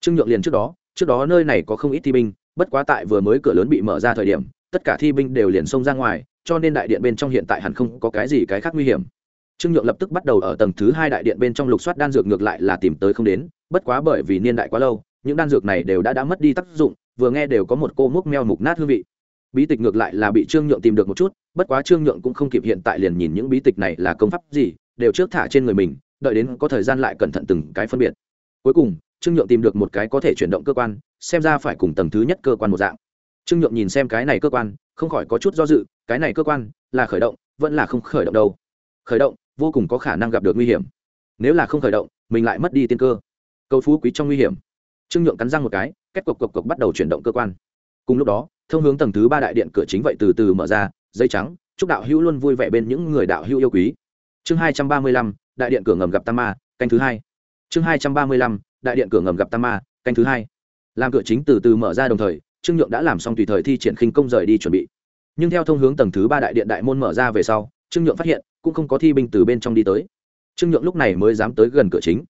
Trương nhượng liền trước đó trước đó nơi này có không ít thi binh, bất quá tại vừa mới cửa lớn bị mở ra thời điểm, tất cả thi binh đều liền xông ra ngoài, cho nên đại điện bên trong hiện tại hẳn không có cái gì cái khác nguy hiểm trương nhượng lập tức bắt đầu ở tầng thứ hai đại điện bên trong lục soát đan dược ngược lại là tìm tới không đến, bất quá bởi vì niên đại quá lâu, những đan dược này đều đã đã mất đi tác dụng, vừa nghe đều có một cô múc meo mục nát hương vị. Bí tịch ngược lại là bị trương nhượng tìm được một chút, bất quá trương nhượng cũng không kịp hiện tại liền nhìn những bí tịch này là công pháp gì, đều trước thả trên người mình, đợi đến có thời gian lại cẩn thận từng cái phân biệt. Cuối cùng, trương nhượng tìm được một cái có thể chuyển động cơ quan, xem ra phải cùng tầng thứ nhất cơ quan một dạng. Trương nhượng nhìn xem cái này cơ quan, không khỏi có chút do dự, cái này cơ quan là khởi động, vẫn là không khởi động đâu. Khởi động vô cùng có khả năng gặp được nguy hiểm. Nếu là không khởi động, mình lại mất đi tiên cơ. Cầu phú quý trong nguy hiểm. Trương nhượng cắn răng một cái, kết cộc cộc cộc bắt đầu chuyển động cơ quan. Cùng lúc đó, thông hướng tầng thứ ba đại điện cửa chính vậy từ từ mở ra, dây trắng, chúc đạo hữu luôn vui vẻ bên những người đạo hữu yêu quý. Chương hai trăm ba mươi lăm, đại điện cửa ngầm gặp tam ma, canh thứ hai. Chương hai trăm ba mươi lăm, đại điện cửa ngầm gặp tam ma, canh thứ hai. Làm cửa chính từ từ mở ra đồng thời, trương nhượng đã làm xong tùy thời thi triển khinh công rời đi chuẩn bị. Nhưng theo thông hướng tầng thứ ba đại điện đại môn mở ra về sau, trương nhượng phát hiện cũng không có thi binh từ bên trong đi tới. Trương nhượng lúc này mới dám tới gần cửa chính.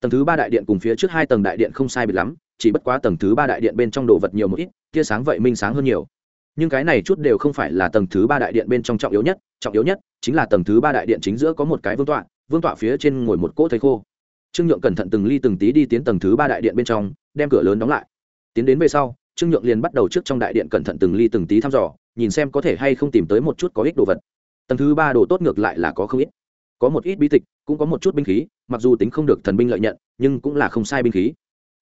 Tầng thứ ba đại điện cùng phía trước hai tầng đại điện không sai biệt lắm, chỉ bất quá tầng thứ ba đại điện bên trong đồ vật nhiều một ít, tia sáng vậy minh sáng hơn nhiều. Nhưng cái này chút đều không phải là tầng thứ ba đại điện bên trong trọng yếu nhất, trọng yếu nhất chính là tầng thứ ba đại điện chính giữa có một cái vương tọa vương tọa phía trên ngồi một cỗ thầy khô. Trương nhượng cẩn thận từng ly từng tí đi tiến tầng thứ ba đại điện bên trong, đem cửa lớn đóng lại. Tiến đến về sau, trương nhượng liền bắt đầu trước trong đại điện cẩn thận từng ly từng tí thăm dò, nhìn xem có thể hay không tìm tới một chút có ích đồ vật tầng thứ ba đồ tốt ngược lại là có không ít. Có một ít bí tịch, cũng có một chút binh khí, mặc dù tính không được thần binh lợi nhận, nhưng cũng là không sai binh khí.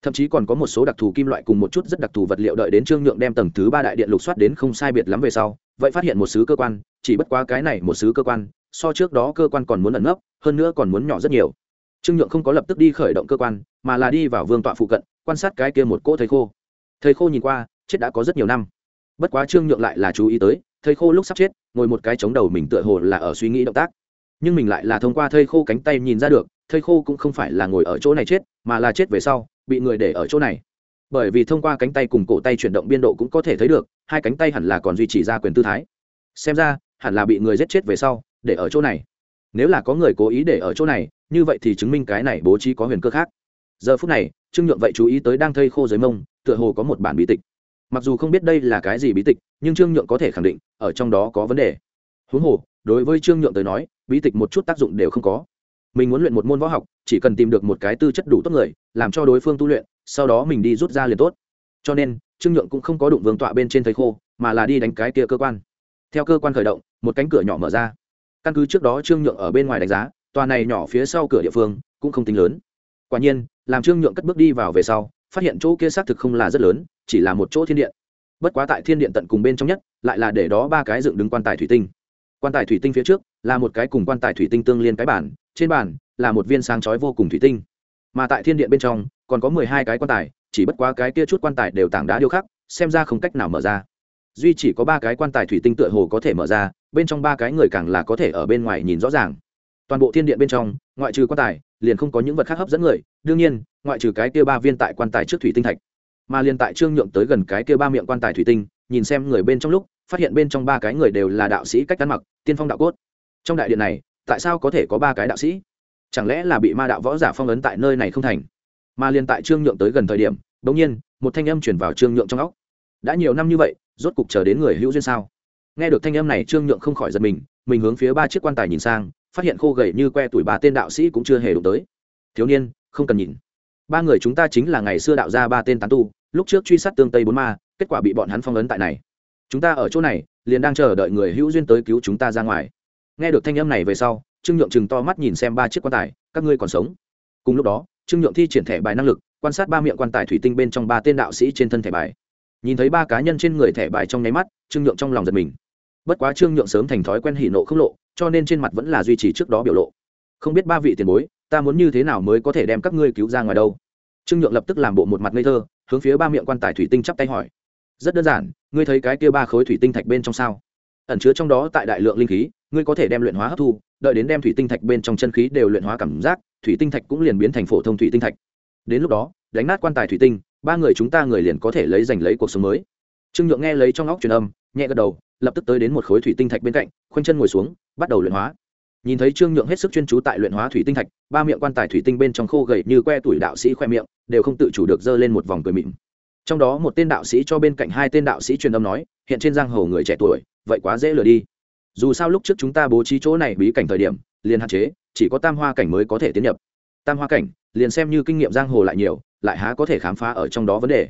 Thậm chí còn có một số đặc thù kim loại cùng một chút rất đặc thù vật liệu đợi đến trương nhượng đem tầng thứ ba đại điện lục soát đến không sai biệt lắm về sau, vậy phát hiện một sứ cơ quan, chỉ bất quá cái này một sứ cơ quan, so trước đó cơ quan còn muốn ẩn nấp, hơn nữa còn muốn nhỏ rất nhiều. Trương nhượng không có lập tức đi khởi động cơ quan, mà là đi vào vương tọa phụ cận, quan sát cái kia một cỗ thầy khô. Thầy khô nhìn qua, chết đã có rất nhiều năm. Bất quá trương nhượng lại là chú ý tới thây khô lúc sắp chết, ngồi một cái chống đầu mình tựa hồ là ở suy nghĩ động tác. Nhưng mình lại là thông qua thây khô cánh tay nhìn ra được, thây khô cũng không phải là ngồi ở chỗ này chết, mà là chết về sau, bị người để ở chỗ này. Bởi vì thông qua cánh tay cùng cổ tay chuyển động biên độ cũng có thể thấy được, hai cánh tay hẳn là còn duy trì ra quyền tư thái. Xem ra, hẳn là bị người giết chết về sau, để ở chỗ này. Nếu là có người cố ý để ở chỗ này, như vậy thì chứng minh cái này bố trí có huyền cơ khác. Giờ phút này, trương nhượng vậy chú ý tới đang thây khô dưới mông, tựa hồ có một bản bí tịch mặc dù không biết đây là cái gì bí tịch, nhưng trương nhượng có thể khẳng định, ở trong đó có vấn đề. Huống hồ, đối với trương nhượng tới nói, bí tịch một chút tác dụng đều không có. Mình muốn luyện một môn võ học, chỉ cần tìm được một cái tư chất đủ tốt người, làm cho đối phương tu luyện, sau đó mình đi rút ra liền tốt. Cho nên, trương nhượng cũng không có đụng vương tọa bên trên thầy khô, mà là đi đánh cái kia cơ quan. Theo cơ quan khởi động, một cánh cửa nhỏ mở ra. Căn cứ trước đó trương nhượng ở bên ngoài đánh giá, tòa này nhỏ phía sau cửa địa phương cũng không tính lớn. Quả nhiên, làm trương nhượng cất bước đi vào về sau, phát hiện chỗ kia xác thực không là rất lớn chỉ là một chỗ thiên điện. Bất quá tại thiên điện tận cùng bên trong nhất, lại là để đó ba cái dựng đứng quan tài thủy tinh. Quan tài thủy tinh phía trước, là một cái cùng quan tài thủy tinh tương liên cái bản, trên bản, là một viên sáng chói vô cùng thủy tinh. Mà tại thiên điện bên trong, còn có mười hai cái quan tài, chỉ bất quá cái kia chút quan tài đều tảng đá điêu khắc, xem ra không cách nào mở ra. Duy chỉ có ba cái quan tài thủy tinh tựa hồ có thể mở ra, bên trong ba cái người càng là có thể ở bên ngoài nhìn rõ ràng. Toàn bộ thiên điện bên trong, ngoại trừ quan tài, liền không có những vật khác hấp dẫn người, đương nhiên, ngoại trừ cái kia ba viên tại quan tài trước thủy tinh thạch mà liền tại trương nhượng tới gần cái kia ba miệng quan tài thủy tinh, nhìn xem người bên trong lúc, phát hiện bên trong ba cái người đều là đạo sĩ cách ăn mặc, tiên phong đạo cốt. Trong đại điện này, tại sao có thể có ba cái đạo sĩ? Chẳng lẽ là bị ma đạo võ giả phong ấn tại nơi này không thành? Mà liền tại trương nhượng tới gần thời điểm đ ỗ n g nhiên, một thanh âm chuyển vào trương nhượng trong óc. Đã nhiều năm như vậy, rốt cục chờ đến người hữu duyên sao? Nghe được thanh âm này, trương nhượng không khỏi giật mình mình hướng phía ba chiếc quan tài nhìn sang, phát hiện khô gầy như que tuổi bà tên đạo sĩ cũng chưa hề đụng tới. Thiếu niên, không cần nhìn ba người chúng ta chính là ngày xưa đạo ra ba tên tán tu, lúc trước truy sát tương tây bốn ma, kết quả bị bọn hắn phong ấn tại này. Chúng ta ở chỗ này, liền đang chờ đợi người hữu duyên tới cứu chúng ta ra ngoài. Nghe được thanh âm này về sau, trương nhượng chừng to mắt nhìn xem ba chiếc quan tài, các ngươi còn sống? Cùng lúc đó, trương nhượng thi triển thẻ bài năng lực, quan sát ba miệng quan tài thủy tinh bên trong ba tên đạo sĩ trên thân thẻ bài. Nhìn thấy ba cá nhân trên người thẻ bài trong nháy mắt, trương nhượng trong lòng giật mình. Bất quá trương nhượng sớm thành thói quen hỉ nộ không lộ, cho nên trên mặt vẫn là duy trì trước đó biểu lộ. Không biết ba vị tiền bối ta muốn như thế nào mới có thể đem các ngươi cứu ra ngoài đâu? Trương nhượng lập tức làm bộ một mặt ngây thơ, hướng phía ba miệng quan tài thủy tinh chắp tay hỏi. Rất đơn giản, ngươi thấy cái kia ba khối thủy tinh thạch bên trong sao? Ẩn chứa trong đó tại đại lượng linh khí, ngươi có thể đem luyện hóa hấp thu, đợi đến đem thủy tinh thạch bên trong chân khí đều luyện hóa cảm giác, thủy tinh thạch cũng liền biến thành phổ thông thủy tinh thạch. Đến lúc đó, đánh nát quan tài thủy tinh, ba người chúng ta người liền có thể lấy giành lấy cuộc sống mới. Trương nhượng nghe lấy trong óc truyền âm, nhẹ gật đầu, lập tức tới đến một khối thủy tinh thạch bên cạnh, khoanh chân ngồi xuống, bắt đầu luyện hóa nhìn thấy trương nhượng hết sức chuyên chú tại luyện hóa thủy tinh thạch, ba miệng quan tài thủy tinh bên trong khô gầy như que tuổi đạo sĩ khoe miệng, đều không tự chủ được dơ lên một vòng cười mịn trong đó một tên đạo sĩ cho bên cạnh hai tên đạo sĩ truyền âm nói, hiện trên giang hồ người trẻ tuổi, vậy quá dễ lừa đi. Dù sao lúc trước chúng ta bố trí chỗ này bí cảnh thời điểm, liền hạn chế, chỉ có tam hoa cảnh mới có thể tiến nhập. Tam hoa cảnh, liền xem như kinh nghiệm giang hồ lại nhiều, lại há có thể khám phá ở trong đó vấn đề.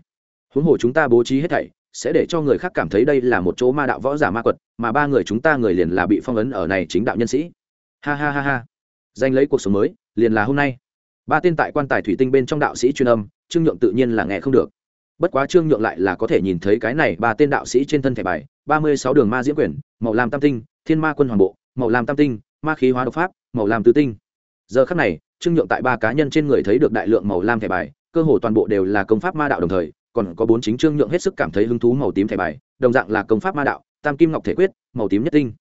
Huống hồ chúng ta bố trí hết thảy, sẽ để cho người khác cảm thấy đây là một chỗ ma đạo võ giả ma quật, mà ba người chúng ta người liền là bị phong ấn ở này chính đạo nhân sĩ ha ha ha ha. Danh lấy cuộc sống mới, liền là hôm nay. Ba tên tại quan tài thủy tinh bên trong đạo sĩ chuyên âm, trương nhượng tự nhiên là nghe không được. Bất quá trương nhượng lại là có thể nhìn thấy cái này ba tên đạo sĩ trên thân thẻ bài, ba mươi sáu đường ma diễn quyển, màu làm tam tinh, thiên ma quân hoàng bộ, màu làm tam tinh, ma khí hóa độc pháp, màu làm tứ tinh. Giờ khắc này, trương nhượng tại ba cá nhân trên người thấy được đại lượng màu lam thẻ bài, cơ hồ toàn bộ đều là công pháp ma đạo đồng thời, còn có bốn chính trương nhượng hết sức cảm thấy hứng thú màu tím thẻ bài, đồng dạng là công pháp ma đạo, tam kim ngọc thể quyết, màu tím nhất tinh.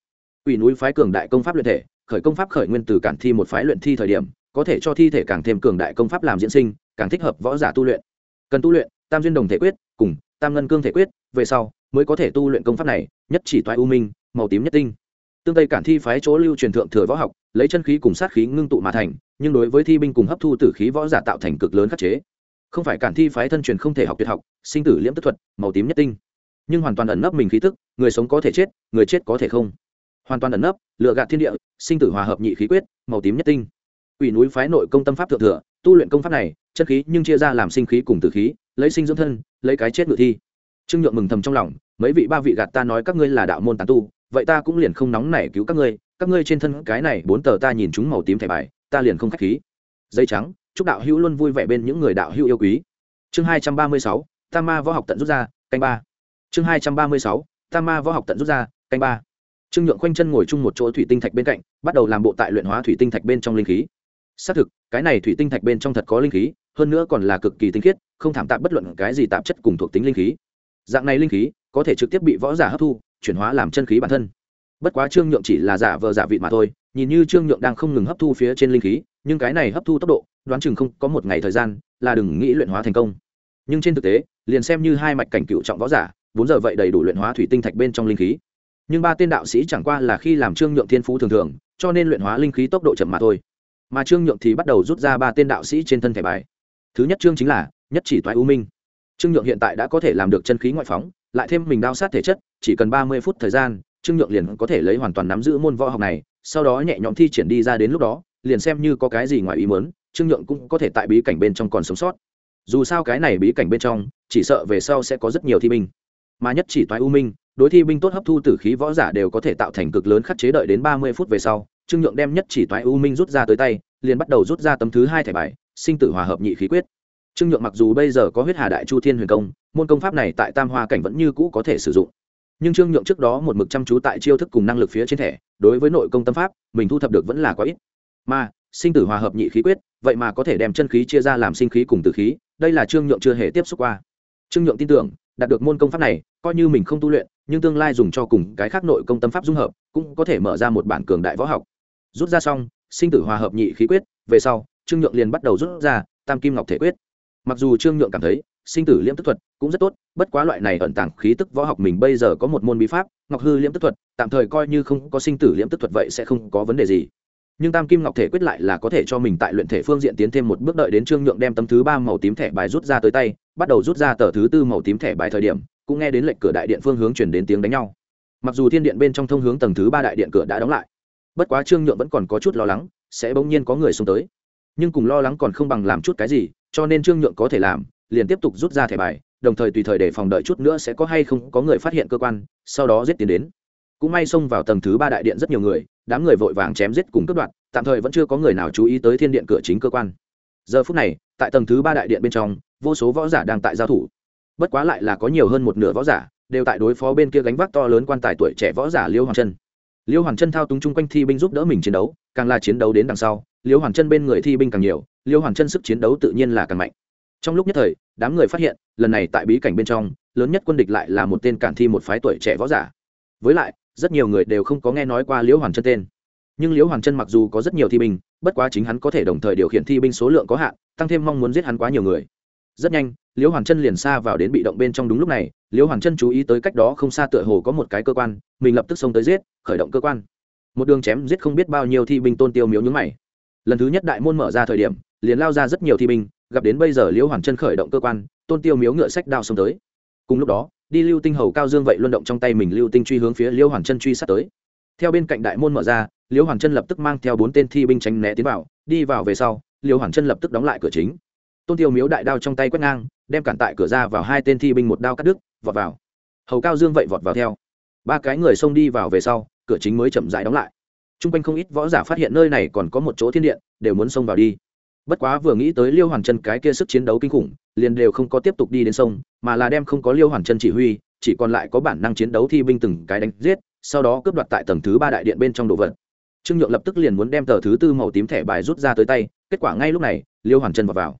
Ủy núi phái cường đại công pháp luyện thể khởi công pháp khởi nguyên từ cản thi một phái luyện thi thời điểm, có thể cho thi thể càng thêm cường đại công pháp làm diễn sinh, càng thích hợp võ giả tu luyện. Cần tu luyện, tam duyên đồng thể quyết, cùng tam ngân cương thể quyết, về sau mới có thể tu luyện công pháp này, nhất chỉ toái u minh, màu tím nhất tinh. Tương tây cản thi phái chỗ lưu truyền thượng thừa võ học, lấy chân khí cùng sát khí ngưng tụ mà thành, nhưng đối với thi binh cùng hấp thu tử khí võ giả tạo thành cực lớn khắc chế. Không phải cản thi phái thân truyền không thể học tuyệt học, sinh tử liễm tức thuật, màu tím nhất tinh. Nhưng hoàn toàn ẩn nấp mình khí tức, người sống có thể chết, người chết có thể không hoàn toàn ẩn nấp, lựa gạt thiên địa, sinh tử hòa hợp nhị khí quyết, màu tím nhất tinh. Quỷ núi phái nội công tâm pháp thượng thừa, tu luyện công pháp này chất khí nhưng chia ra làm sinh khí cùng tử khí, lấy sinh dưỡng thân, lấy cái chết ngự thi. Trương nhượng mừng thầm trong lòng, mấy vị ba vị gạt ta nói các ngươi là đạo môn tán tu, vậy ta cũng liền không nóng nảy cứu các ngươi các ngươi trên thân cái này bốn tờ ta nhìn chúng màu tím thẻ bài, ta liền không khách khí. Dây trắng, chúc đạo hữu luôn vui vẻ bên những người đạo hữu yêu quý. Chương hai trăm ba mươi sáu, tam ma võ học tận rút ra, canh ba. Chương hai trăm ba mươi sáu, tam ma võ học tận rút ra, canh ba trương nhượng khoanh chân ngồi chung một chỗ thủy tinh thạch bên cạnh, bắt đầu làm bộ tại luyện hóa thủy tinh thạch bên trong linh khí. Xác thực, cái này thủy tinh thạch bên trong thật có linh khí, hơn nữa còn là cực kỳ tinh khiết, không thảm tạp bất luận cái gì tạp chất cùng thuộc tính linh khí. Dạng này linh khí, có thể trực tiếp bị võ giả hấp thu, chuyển hóa làm chân khí bản thân. Bất quá trương nhượng chỉ là giả vờ giả vị mà thôi, nhìn như trương nhượng đang không ngừng hấp thu phía trên linh khí, nhưng cái này hấp thu tốc độ, đoán chừng không có một ngày thời gian là đừng nghĩ luyện hóa thành công. Nhưng trên thực tế, liền xem như hai mạch cảnh cựu trọng võ giả, bốn giờ vậy đầy đủ luyện hóa thủy tinh thạch bên trong linh khí nhưng ba tên đạo sĩ chẳng qua là khi làm trương nhượng thiên phú thường thường, cho nên luyện hóa linh khí tốc độ chậm mà thôi. Mà trương nhượng thì bắt đầu rút ra ba tên đạo sĩ trên thân thẻ bài. Thứ nhất trương chính là, nhất chỉ toái u minh. Trương nhượng hiện tại đã có thể làm được chân khí ngoại phóng, lại thêm mình đao sát thể chất, chỉ cần ba mươi phút thời gian, trương nhượng liền có thể lấy hoàn toàn nắm giữ môn võ học này, sau đó nhẹ nhõm thi triển đi ra đến lúc đó, liền xem như có cái gì ngoài ý mớn trương nhượng cũng có thể tại bí cảnh bên trong còn sống sót. Dù sao cái này bí cảnh bên trong, chỉ sợ về sau sẽ có rất nhiều thi binh. Mà nhất chỉ toái u minh đối thi binh tốt hấp thu tử khí võ giả đều có thể tạo thành cực lớn khắc chế đợi đến ba mươi phút về sau, trương nhượng đem nhất chỉ toái u minh rút ra tới tay, liền bắt đầu rút ra tấm thứ hai thẻ bài, sinh tử hòa hợp nhị khí quyết. Trương nhượng mặc dù bây giờ có huyết hà đại chu thiên huyền công, môn công pháp này tại tam hoa cảnh vẫn như cũ có thể sử dụng. Nhưng trương nhượng trước đó một mực chăm chú tại chiêu thức cùng năng lực phía trên thẻ, đối với nội công tâm pháp, mình thu thập được vẫn là quá ít. Mà, sinh tử hòa hợp nhị khí quyết, vậy mà có thể đem chân khí chia ra làm sinh khí cùng tử khí, đây là trương nhượng chưa hề tiếp xúc qua. Trương nhượng tin tưởng đạt được môn công pháp này, coi như mình không tu luyện, nhưng tương lai dùng cho cùng cái khác nội công tâm pháp dung hợp, cũng có thể mở ra một bản cường đại võ học. Rút ra xong, sinh tử hòa hợp nhị khí quyết, về sau, trương nhượng liền bắt đầu rút ra tam kim ngọc thể quyết. Mặc dù trương nhượng cảm thấy, sinh tử liễm tức thuật cũng rất tốt, bất quá loại này ẩn tàng khí tức võ học mình bây giờ có một môn bí pháp, ngọc hư liễm tức thuật, tạm thời coi như không có sinh tử liễm tức thuật vậy sẽ không có vấn đề gì. Nhưng tam kim ngọc thể quyết lại là có thể cho mình tại luyện thể phương diện tiến thêm một bước đợi đến trương nhượng đem tấm thứ ba màu tím thẻ bài rút ra tới tay bắt đầu rút ra tờ thứ tư màu tím thẻ bài thời điểm, cũng nghe đến lệnh cửa đại điện phương hướng chuyển đến tiếng đánh nhau. Mặc dù thiên điện bên trong thông hướng tầng thứ ba đại điện cửa đã đóng lại, bất quá trương nhượng vẫn còn có chút lo lắng, sẽ bỗng nhiên có người xông tới. Nhưng cùng lo lắng còn không bằng làm chút cái gì, cho nên trương nhượng có thể làm, liền tiếp tục rút ra thẻ bài, đồng thời tùy thời để phòng đợi chút nữa sẽ có hay không có người phát hiện cơ quan, sau đó giết tiến đến. Cũng may xông vào tầng thứ ba đại điện rất nhiều người, đám người vội vàng chém giết cùng cướp đoạt, tạm thời vẫn chưa có người nào chú ý tới thiên điện cửa chính cơ quan. Giờ phút này, tại tầng thứ ba đại điện bên trong vô số võ giả đang tại giao thủ. Bất quá lại là có nhiều hơn một nửa võ giả đều tại đối phó bên kia gánh vác to lớn quan tài tuổi trẻ võ giả liêu hoàng chân liêu hoàng chân thao túng chung quanh thi binh giúp đỡ mình chiến đấu, càng là chiến đấu đến đằng sau, liêu hoàng chân bên người thi binh càng nhiều, liêu hoàng chân sức chiến đấu tự nhiên là càng mạnh. Trong lúc nhất thời, đám người phát hiện, lần này tại bí cảnh bên trong, lớn nhất quân địch lại là một tên cản thi một phái tuổi trẻ võ giả. Với lại, rất nhiều người đều không có nghe nói qua liễu hoàn chân tên. Nhưng liễu hoàn chân mặc dù có rất nhiều thi binh, bất quá chính hắn có thể đồng thời điều khiển thi binh số lượng có hạn, tăng thêm mong muốn giết hắn quá nhiều người rất nhanh, liễu hoàn chân liền xa vào đến bị động bên trong đúng lúc này, liễu hoàn chân chú ý tới cách đó không xa tựa hồ có một cái cơ quan, mình lập tức xông tới giết, khởi động cơ quan. Một đường chém giết không biết bao nhiêu thi binh tôn tiêu miếu nhúng mày. Lần thứ nhất đại môn mở ra thời điểm, liền lao ra rất nhiều thi binh, gặp đến bây giờ liễu hoàn chân khởi động cơ quan, tôn tiêu miếu ngựa sách đao xông tới. Cùng lúc đó, đi lưu tinh hầu cao dương vậy luân động trong tay mình lưu tinh truy hướng phía liễu hoàn chân truy sát tới. Theo bên cạnh đại môn mở ra, liễu hoàn chân lập tức mang theo bốn tên thi binh tránh né tiến vào, đi vào về sau, liễu hoàn chân lập tức đóng lại cửa chính tôn tiêu miếu đại đao trong tay quét ngang đem cản tại cửa ra vào hai tên thi binh một đao cắt đứt vọt vào. Hầu cao dương vậy vọt vào theo. Ba cái người xông đi vào về sau cửa chính mới chậm rãi đóng lại. T r u n g quanh không ít võ giả phát hiện nơi này còn có một chỗ thiên điện đều muốn xông vào đi. Bất quá vừa nghĩ tới liêu hoàn chân cái kia sức chiến đấu kinh khủng liền đều không có tiếp tục đi đến sông mà là đem không có liêu hoàn chân chỉ huy chỉ còn lại có bản năng chiến đấu thi binh từng cái đánh giết sau đó cướp đoạt tại tầng thứ ba đại điện bên trong đồ vật. Trương nhượng lập tức liền muốn đem tờ thứ tư màu tím thẻ bài rút ra tới tay kết quả ngay lúc này liêu hoàn chân vào, vào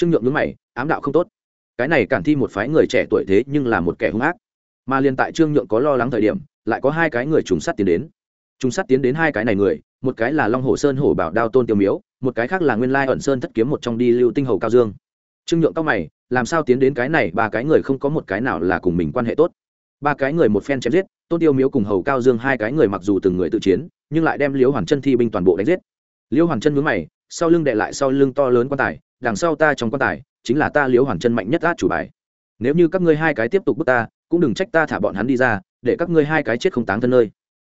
trương nhượng nhướng mày, ám đạo không tốt. Cái này cản thi một phái người trẻ tuổi thế nhưng là một kẻ hung ác. Mà liền tại trương nhượng có lo lắng thời điểm, lại có hai cái người trùng sát tiến đến. Trùng sát tiến đến hai cái này người, một cái là long hồ sơn hổ bảo đao tôn tiêu miếu, một cái khác là nguyên lai ẩn sơn thất kiếm một trong đi lưu tinh hầu cao dương. Trương nhượng cao mày, làm sao tiến đến cái này, ba cái người không có một cái nào là cùng mình quan hệ tốt. Ba cái người một phen chém giết, tôn tiêu miếu cùng hầu cao dương hai cái người mặc dù từng người tự chiến, nhưng lại đem liễu hoàn chân thi binh toàn bộ đánh giết. Liễu hoàn chân mướn mày sau lưng đệ lại sau lưng to lớn quan tài, đằng sau ta trong quan tài chính là ta liễu hoàn chân mạnh nhất át chủ bài. Nếu như các ngươi hai cái tiếp tục bước ta, cũng đừng trách ta thả bọn hắn đi ra, để các ngươi hai cái chết không táng thân nơi.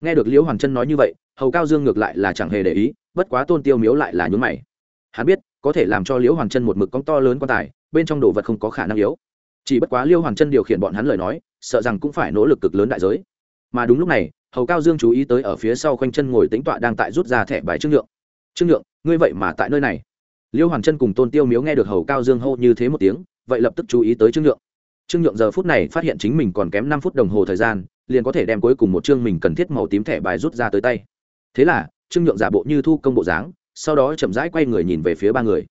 Nghe được liễu hoàn chân nói như vậy, hầu cao dương ngược lại là chẳng hề để ý, bất quá tôn tiêu miếu lại là nhún mày. Hắn biết, có thể làm cho liễu hoàn chân một mực con to lớn quan tài, bên trong đồ vật không có khả năng yếu. Chỉ bất quá liễu hoàn chân điều khiển bọn hắn lời nói, sợ rằng cũng phải nỗ lực cực lớn đại giới. Mà đúng lúc này, hầu cao dương chú ý tới ở phía sau khoanh chân ngồi tính tọa đang tại rút ra thẻ bài trương nhượng trương nhượng ngươi vậy mà tại nơi này. Liêu hoàn chân cùng tôn tiêu miếu nghe được hầu cao dương hô như thế một tiếng, vậy lập tức chú ý tới trương nhượng. Trương nhượng giờ phút này phát hiện chính mình còn kém năm phút đồng hồ thời gian, liền có thể đem cuối cùng một chương mình cần thiết màu tím thẻ bài rút ra tới tay. Thế là, trương nhượng giả bộ như thu công bộ dáng, sau đó chậm rãi quay người nhìn về phía ba người.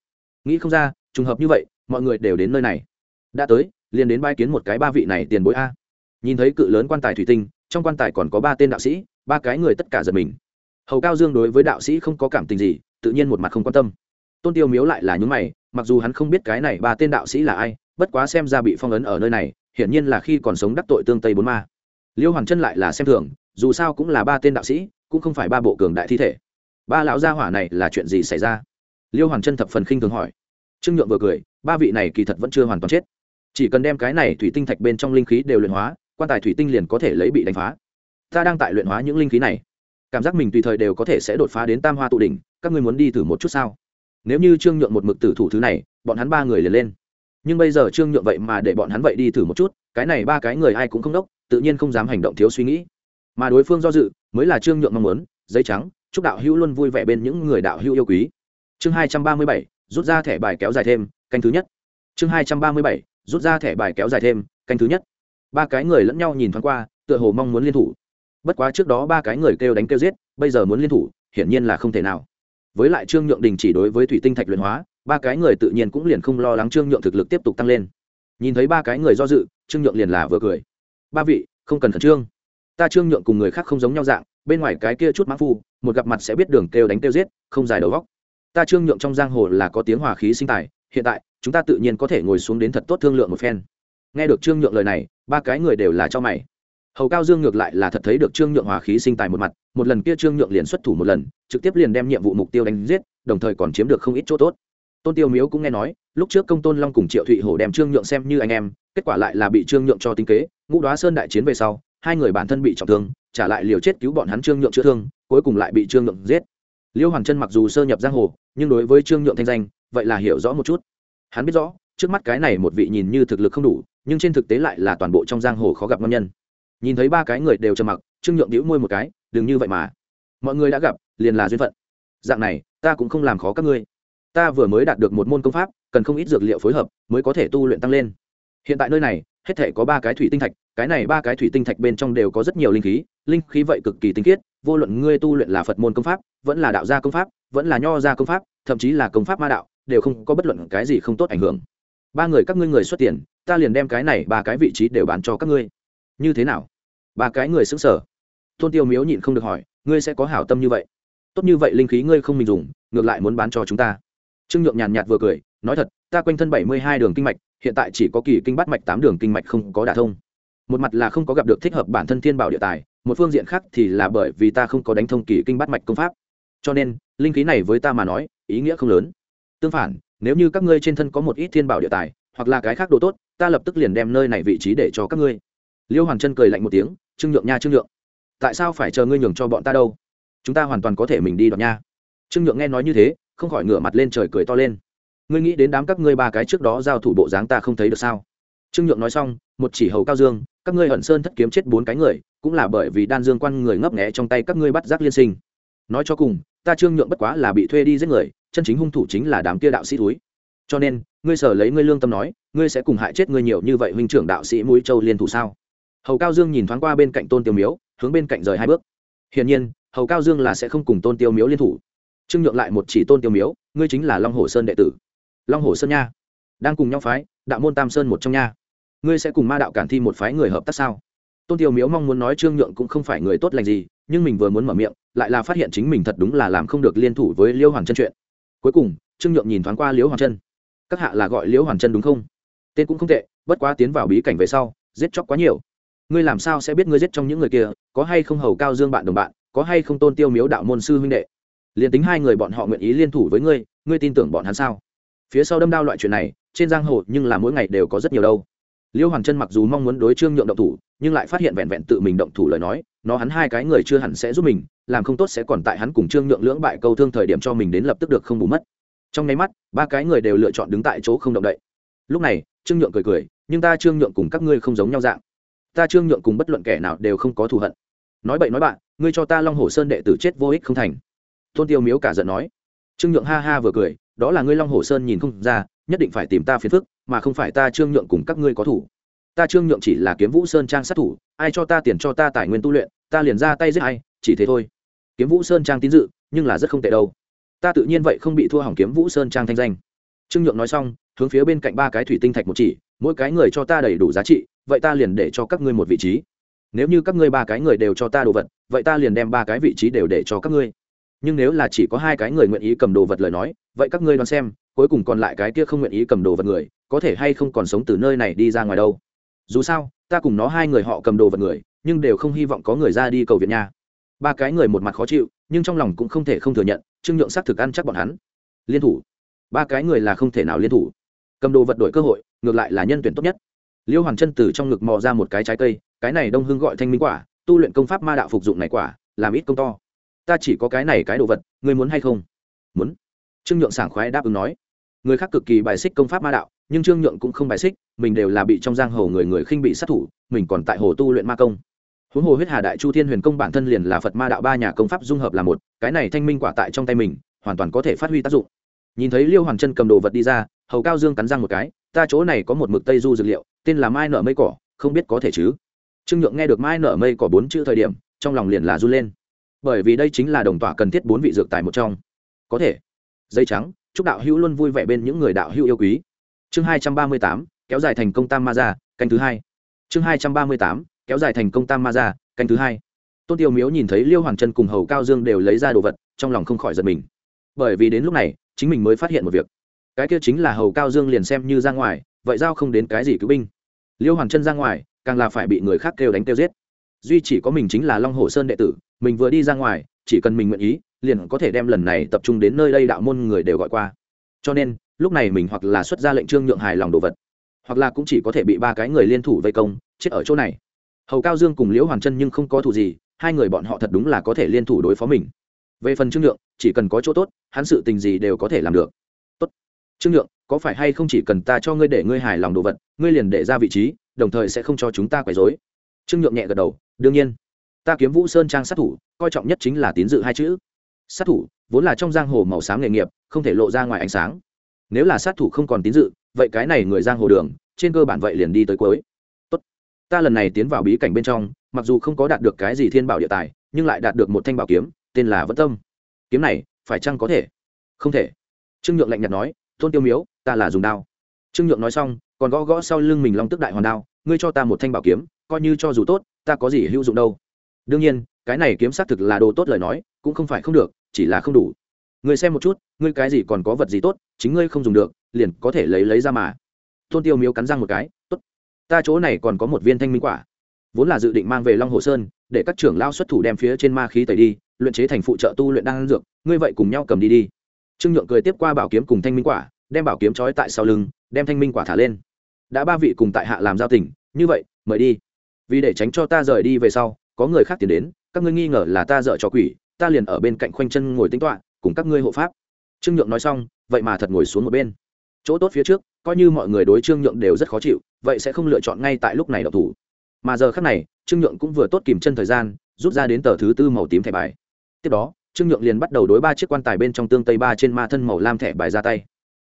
Nghĩ không ra, trùng hợp như vậy, mọi người đều đến nơi này. Đã tới, liền đến bai kiến một cái ba vị này tiền bối a. Nhìn thấy cự lớn quan tài thủy tinh, trong quan tài còn có ba tên đạo sĩ, ba cái người tất cả giật mình. Hầu cao dương đối với đạo sĩ không có cảm tình gì tự nhiên một mặt không quan tâm. Tôn tiêu miếu lại là những mày, mặc dù hắn không biết cái này ba tên đạo sĩ là ai, bất quá xem ra bị phong ấn ở nơi này, hiển nhiên là khi còn sống đắc tội tương tây bốn ma. Liêu hoàng chân lại là xem thường, dù sao cũng là ba tên đạo sĩ, cũng không phải ba bộ cường đại thi thể. Ba lão gia hỏa này là chuyện gì xảy ra? Liêu hoàng chân thập phần khinh thường hỏi. Trương nhượng vừa cười, ba vị này kỳ thật vẫn chưa hoàn toàn chết. Chỉ cần đem cái này thủy tinh thạch bên trong linh khí đều luyện hóa, quan tài thủy tinh liền có thể lấy bị đánh phá. Ta đang tại luyện hóa những linh khí này. Cảm giác mình tùy thời đều có thể sẽ đột phá đến tam hoa tụ đỉnh các ngươi muốn đi thử một chút sao? Nếu như trương nhượng một mực tử thủ thứ này, bọn hắn ba người liền lên. Nhưng bây giờ trương nhượng vậy mà để bọn hắn vậy đi thử một chút, cái này ba cái người ai cũng không đốc, tự nhiên không dám hành động thiếu suy nghĩ. Mà đối phương do dự, mới là trương nhượng mong muốn, giấy trắng, chúc đạo hữu luôn vui vẻ bên những người đạo hữu yêu quý. Chương hai trăm ba mươi bảy, rút ra thẻ bài kéo dài thêm, canh thứ nhất. Chương hai trăm ba mươi bảy, rút ra thẻ bài kéo dài thêm, canh thứ nhất. Ba cái người lẫn nhau nhìn thoáng qua, tựa hồ mong muốn liên thủ. Bất quá trước đó ba cái người kêu đánh kêu giết, bây giờ muốn liên thủ, hiển nhiên là không thể nào với lại trương nhượng đình chỉ đối với thủy tinh thạch luyện hóa, ba cái người tự nhiên cũng liền không lo lắng trương nhượng thực lực tiếp tục tăng lên. Nhìn thấy ba cái người do dự, trương nhượng liền là vừa cười. Ba vị, không cần khẩn trương. Ta trương nhượng cùng người khác không giống nhau dạng, bên ngoài cái kia chút mã phu, một gặp mặt sẽ biết đường kêu đánh kêu giết, không dài đầu góc ta trương nhượng trong giang hồ là có tiếng hòa khí sinh tài, hiện tại, chúng ta tự nhiên có thể ngồi xuống đến thật tốt thương lượng một phen. Nghe được trương nhượng lời này, ba cái người đều là cho mày hầu cao dương ngược lại là thật thấy được trương nhượng hòa khí sinh tài một mặt, một lần kia trương nhượng liền xuất thủ một lần, trực tiếp liền đem nhiệm vụ mục tiêu đánh giết, đồng thời còn chiếm được không ít chỗ tốt. Tôn tiêu miếu cũng nghe nói, lúc trước công tôn long cùng triệu thụy hổ đem trương nhượng xem như anh em, kết quả lại là bị trương nhượng cho tinh kế, ngũ đoá sơn đại chiến về sau, hai người bản thân bị trọng thương, trả lại liều chết cứu bọn hắn trương nhượng chữa thương, cuối cùng lại bị trương nhượng giết. Liêu hoàng chân mặc dù sơ nhập giang hồ, nhưng đối với trương nhượng thanh danh, vậy là hiểu rõ một chút. Hắn biết rõ, trước mắt cái này một vị nhìn như thực lực không đủ, nhưng trên thực tế lại là toàn bộ trong giang hồ khó gặp ngon nhân nhìn thấy ba cái người đều trầm mặc, trương nhượng đĩu môi một cái, đừng như vậy mà. Mọi người đã gặp, liền là duyên phận. Dạng này, ta cũng không làm khó các ngươi. Ta vừa mới đạt được một môn công pháp, cần không ít dược liệu phối hợp, mới có thể tu luyện tăng lên. Hiện tại nơi này, hết thể có ba cái thủy tinh thạch, cái này ba cái thủy tinh thạch bên trong đều có rất nhiều linh khí linh khí vậy cực kỳ tinh khiết, vô luận ngươi tu luyện là phật môn công pháp, vẫn là đạo gia công pháp, vẫn là nho gia công pháp, thậm chí là công pháp ma đạo, đều không có bất luận cái gì không tốt ảnh hưởng. Ba người các ngươi người xuất tiền, ta liền đem cái này ba cái vị trí đều bán cho các ngươi như thế nào? Ba cái người xứng sở tôn tiêu miếu nhịn không được hỏi, ngươi sẽ có hảo tâm như vậy? Tốt như vậy linh khí ngươi không mình dùng, ngược lại muốn bán cho chúng ta. Trương nhượng nhàn nhạt vừa cười, nói thật, ta quanh thân bảy mươi hai đường kinh mạch, hiện tại chỉ có kỳ kinh bắt mạch tám đường kinh mạch không có đả thông. Một mặt là không có gặp được thích hợp bản thân thiên bảo địa tài, một phương diện khác thì là bởi vì ta không có đánh thông kỳ kinh bắt mạch công pháp. Cho nên, linh khí này với ta mà nói, ý nghĩa không lớn. Tương phản, nếu như các ngươi trên thân có một ít thiên bảo địa tài, hoặc là cái khác đồ tốt, ta lập tức liền đem nơi này vị trí để cho các ngươi liêu hoàng chân cười lạnh một tiếng, trương nhượng nha, trương nhượng, tại sao phải chờ ngươi nhường cho bọn ta đâu? Chúng ta hoàn toàn có thể mình đi đoạt nha. Trương nhượng nghe nói như thế, không khỏi ngửa mặt lên trời cười to lên. Ngươi nghĩ đến đám các ngươi ba cái trước đó giao thủ bộ dáng ta không thấy được sao? Trương nhượng nói xong, một chỉ hầu cao dương, các ngươi hận sơn thất kiếm chết bốn cái người, cũng là bởi vì đan dương quan người ngấp nghẽ trong tay các ngươi bắt giác liên sinh. Nói cho cùng, ta trương nhượng bất quá là bị thuê đi giết người, chân chính hung thủ chính là đám kia đạo sĩ túi cho nên, ngươi sở lấy ngươi lương tâm nói, ngươi sẽ cùng hại chết ngươi nhiều như vậy huynh trưởng đạo sĩ mũi châu liên thủ sao? Hầu cao dương nhìn thoáng qua bên cạnh tôn tiêu miếu, hướng bên cạnh rời hai bước. Hiển nhiên, hầu cao dương là sẽ không cùng tôn tiêu miếu liên thủ. Trưng nhượng lại một chỉ tôn tiêu miếu, ngươi chính là long hồ sơn đệ tử. Long hồ sơn nha. Đang cùng nhau phái, đạo môn tam sơn một trong nha. Ngươi sẽ cùng ma đạo cản thi một phái người hợp tác sao? Tôn tiêu miếu mong muốn nói trương nhượng cũng không phải người tốt lành gì, nhưng mình vừa muốn mở miệng, lại là phát hiện chính mình thật đúng là làm không được liên thủ với liêu hoàng chân chuyện. Cuối cùng, trương nhượng nhìn thoáng qua liêu hoàng chân. Các hạ là gọi liêu hoàng chân đúng không? Tên cũng không tệ, bất quá tiến vào bí cảnh về sau, giết chóc quá nhiều ngươi làm sao sẽ biết ngươi giết trong những người kia, có hay không hầu cao dương bạn đồng bạn, có hay không tôn tiêu miếu đạo môn sư huynh đệ? Liền tính hai người bọn họ nguyện ý liên thủ với ngươi ngươi tin tưởng bọn hắn sao? Phía sau đâm đao loại chuyện này, trên giang hồ nhưng là mỗi ngày đều có rất nhiều đâu. Liêu hoàng chân mặc dù mong muốn đối trương nhượng động thủ, nhưng lại phát hiện vẹn vẹn tự mình động thủ lời nói, nó hắn hai cái người chưa hẳn sẽ giúp mình, làm không tốt sẽ còn tại hắn cùng trương nhượng lưỡng bại câu thương thời điểm cho mình đến lập tức được không bù mất. Trong nháy mắt, ba cái người đều lựa chọn đứng tại chỗ không động đậy. Lúc này, trương nhượng cười cười, nhưng ta trương nhượng cùng các ngươi không giống nhau dạng ta trương nhượng cùng bất luận kẻ nào đều không có thù hận. Nói bậy nói bạn ngươi cho ta long hồ sơn đệ tử chết vô ích không thành. Tôn tiêu miếu cả giận nói. Trương nhượng ha ha vừa cười, đó là ngươi long hồ sơn nhìn không ra, nhất định phải tìm ta phiền phức, mà không phải ta trương nhượng cùng các ngươi có thủ. Ta trương nhượng chỉ là kiếm vũ sơn trang sát thủ, ai cho ta tiền cho ta tài nguyên tu luyện, ta liền ra tay giết ai, chỉ thế thôi. Kiếm vũ sơn trang tín dự, nhưng là rất không tệ đâu. Ta tự nhiên vậy không bị thua hỏng kiếm vũ sơn trang thanh danh. Trương nhượng nói xong, hướng phía bên cạnh ba cái thủy tinh thạch một chỉ mỗi cái người cho ta đầy đủ giá trị, vậy ta liền để cho các ngươi một vị trí. Nếu như các ngươi ba cái người đều cho ta đồ vật, vậy ta liền đem ba cái vị trí đều để cho các ngươi. Nhưng nếu là chỉ có hai cái người nguyện ý cầm đồ vật lời nói, vậy các ngươi đoán xem, cuối cùng còn lại cái kia không nguyện ý cầm đồ vật người, có thể hay không còn sống từ nơi này đi ra ngoài đâu. Dù sao, ta cùng nó hai người họ cầm đồ vật người, nhưng đều không hy vọng có người ra đi cầu viện nha. Ba cái người một mặt khó chịu, nhưng trong lòng cũng không thể không thừa nhận, trương nhượng xác thực ăn chắc bọn hắn. Liên thủ. Ba cái người là không thể nào liên thủ. Cầm đồ vật đổi cơ hội ngược lại là nhân tuyển tốt nhất. Liêu hoàng chân từ trong ngực mò ra một cái trái cây, cái này đông hưng gọi thanh minh quả, tu luyện công pháp ma đạo phục dụng này quả, làm ít công to. Ta chỉ có cái này cái đồ vật, ngươi muốn hay không? Muốn. Trương nhượng sảng khoái đáp ứng nói. Người khác cực kỳ bài xích công pháp ma đạo, nhưng trương nhượng cũng không bài xích, mình đều là bị trong giang hồ người người khinh bị sát thủ, mình còn tại hồ tu luyện ma công. Huống hồ huyết hà đại chu thiên huyền công bản thân liền là phật ma đạo ba nhà công pháp dung hợp là một, cái này thanh minh quả tại trong tay mình, hoàn toàn có thể phát huy tác dụng. Nhìn thấy liêu hoàng chân cầm đồ vật đi ra, hầu cao dương cắn răng một cái ta chỗ này có một mực tây du dược liệu, tên là mai nở mây cỏ, không biết có thể chứ? Trương nhượng nghe được mai nở mây cỏ bốn chữ thời điểm, trong lòng liền là run lên. Bởi vì đây chính là đồng tỏa cần thiết bốn vị dược tài một trong. Có thể. Dây trắng, chúc đạo hữu luôn vui vẻ bên những người đạo hữu yêu quý. Chương hai trăm ba mươi tám, kéo dài thành công tam ma ra canh thứ hai. Chương hai trăm ba mươi tám, kéo dài thành công tam ma ra canh thứ hai. Tôn tiêu miếu nhìn thấy liêu hoàng trân cùng hầu cao dương đều lấy ra đồ vật, trong lòng không khỏi giật mình. Bởi vì đến lúc này, chính mình mới phát hiện một việc cái kia chính là hầu cao dương liền xem như ra ngoài, vậy giao không đến cái gì cứu binh. Liêu hoàng chân ra ngoài, càng là phải bị người khác kêu đánh kêu giết. Duy chỉ có mình chính là long hồ sơn đệ tử, mình vừa đi ra ngoài, chỉ cần mình nguyện ý, liền có thể đem lần này tập trung đến nơi đây đạo môn người đều gọi qua. Cho nên, lúc này mình hoặc là xuất ra lệnh trương nhượng hài lòng đồ vật, hoặc là cũng chỉ có thể bị ba cái người liên thủ vây công, chết ở chỗ này. Hầu cao dương cùng liễu hoàn chân nhưng không có thù gì, hai người bọn họ thật đúng là có thể liên thủ đối phó mình. Về phần trương nhượng, chỉ cần có chỗ tốt, hắn sự tình gì đều có thể làm được trương nhượng, có phải hay không chỉ cần ta cho ngươi để ngươi hài lòng đồ vật, ngươi liền để ra vị trí, đồng thời sẽ không cho chúng ta quấy dối trương nhượng nhẹ gật đầu, đương nhiên. Ta kiếm vũ sơn trang sát thủ, coi trọng nhất chính là tín dự hai chữ. Sát thủ, vốn là trong giang hồ màu xám nghề nghiệp, không thể lộ ra ngoài ánh sáng. Nếu là sát thủ không còn tín dự, vậy cái này người giang hồ đường, trên cơ bản vậy liền đi tới cuối. Tốt. Ta lần này tiến vào bí cảnh bên trong, mặc dù không có đạt được cái gì thiên bảo địa tài, nhưng lại đạt được một thanh bảo kiếm, tên là vẫn tâm. Kiếm này, phải chăng có thể? Không thể. Trương nhượng lạnh nhạt nói tôn tiêu miếu, ta là dùng đao. Trương nhượng nói xong, còn gõ gõ sau lưng mình long tức đại hoàn đao, ngươi cho ta một thanh bảo kiếm, coi như cho dù tốt, ta có gì hữu dụng đâu. Đương nhiên, cái này kiếm xác thực là đồ tốt lời nói, cũng không phải không được, chỉ là không đủ. Ngươi xem một chút, ngươi cái gì còn có vật gì tốt, chính ngươi không dùng được, liền có thể lấy lấy ra mà. Tôn tiêu miếu cắn răng một cái, tốt, ta chỗ này còn có một viên thanh minh quả. Vốn là dự định mang về long hồ sơn, để các trưởng lao xuất thủ đem phía trên ma khí tẩy đi, luyện chế thành phụ trợ tu luyện đan dược, ngươi vậy cùng nhau cầm đi đi trương nhượng cười tiếp qua bảo kiếm cùng thanh minh quả, đem bảo kiếm trói tại sau lưng, đem thanh minh quả thả lên. Đã ba vị cùng tại hạ làm giao tình, như vậy, mời đi. Vì để tránh cho ta rời đi về sau, có người khác tiến đến, các ngươi nghi ngờ là ta dợ cho quỷ, ta liền ở bên cạnh khoanh chân ngồi tính toạ cùng các ngươi hộ pháp. Trương nhượng nói xong, vậy mà thật ngồi xuống một bên. Chỗ tốt phía trước, coi như mọi người đối trương nhượng đều rất khó chịu, vậy sẽ không lựa chọn ngay tại lúc này đọc thủ. Mà giờ khác này, trương nhượng cũng vừa tốt kìm chân thời gian, rút ra đến tờ thứ tư màu tím thẻ bài. Tiếp đó trương nhượng liền bắt đầu đối ba chiếc quan tài bên trong tương tây ba trên ma thân màu lam thẻ bài ra tay.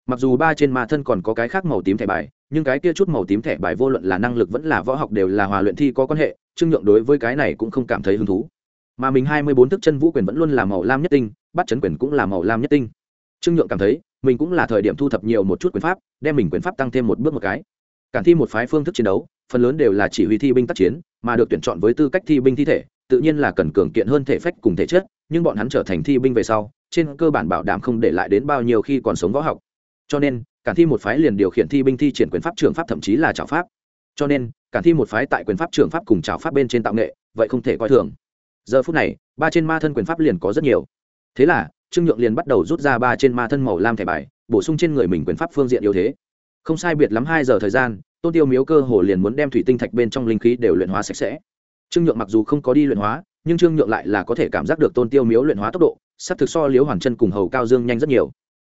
Mặc dù ba trên ma thân còn có cái khác màu tím thẻ bài, nhưng cái kia chút màu tím thẻ bài vô luận là năng lực vẫn là võ học đều là hòa luyện thi có quan hệ, trương nhượng đối với cái này cũng không cảm thấy hứng thú. Mà mình hai mươi bốn thức chân vũ quyền vẫn luôn là màu lam nhất tinh, bắt chấn quyền cũng là màu lam nhất tinh. Trương nhượng cảm thấy, mình cũng là thời điểm thu thập nhiều một chút quyền pháp, đem mình quyền pháp tăng thêm một bước một cái. Cản thi một phái phương thức chiến đấu, phần lớn đều là chỉ huy thi binh tác chiến, mà được tuyển chọn với tư cách thi binh thi thể, tự nhiên là cần cường kiện hơn thể phách cùng thể chất nhưng bọn hắn trở thành thi binh về sau, trên cơ bản bảo đảm không để lại đến bao nhiêu khi còn sống võ học. Cho nên, cản thi một phái liền điều khiển thi binh thi triển quyền pháp trường pháp thậm chí là trào pháp. Cho nên, cản thi một phái tại quyền pháp trường pháp cùng trào pháp bên trên tạo nghệ, vậy không thể coi thường. Giờ phút này, ba trên ma thân quyền pháp liền có rất nhiều. Thế là, trương nhượng liền bắt đầu rút ra ba trên ma thân màu lam thẻ bài, bổ sung trên người mình quyền pháp phương diện yếu thế. Không sai biệt lắm hai giờ thời gian, tôn tiêu miếu cơ hồ liền muốn đem thủy tinh thạch bên trong linh khí đều luyện hóa sạch sẽ. Trương nhượng mặc dù không có đi luyện hóa nhưng trương nhượng lại là có thể cảm giác được tôn tiêu miếu luyện hóa tốc độ, sắp thực so liếu hoàn chân cùng hầu cao dương nhanh rất nhiều.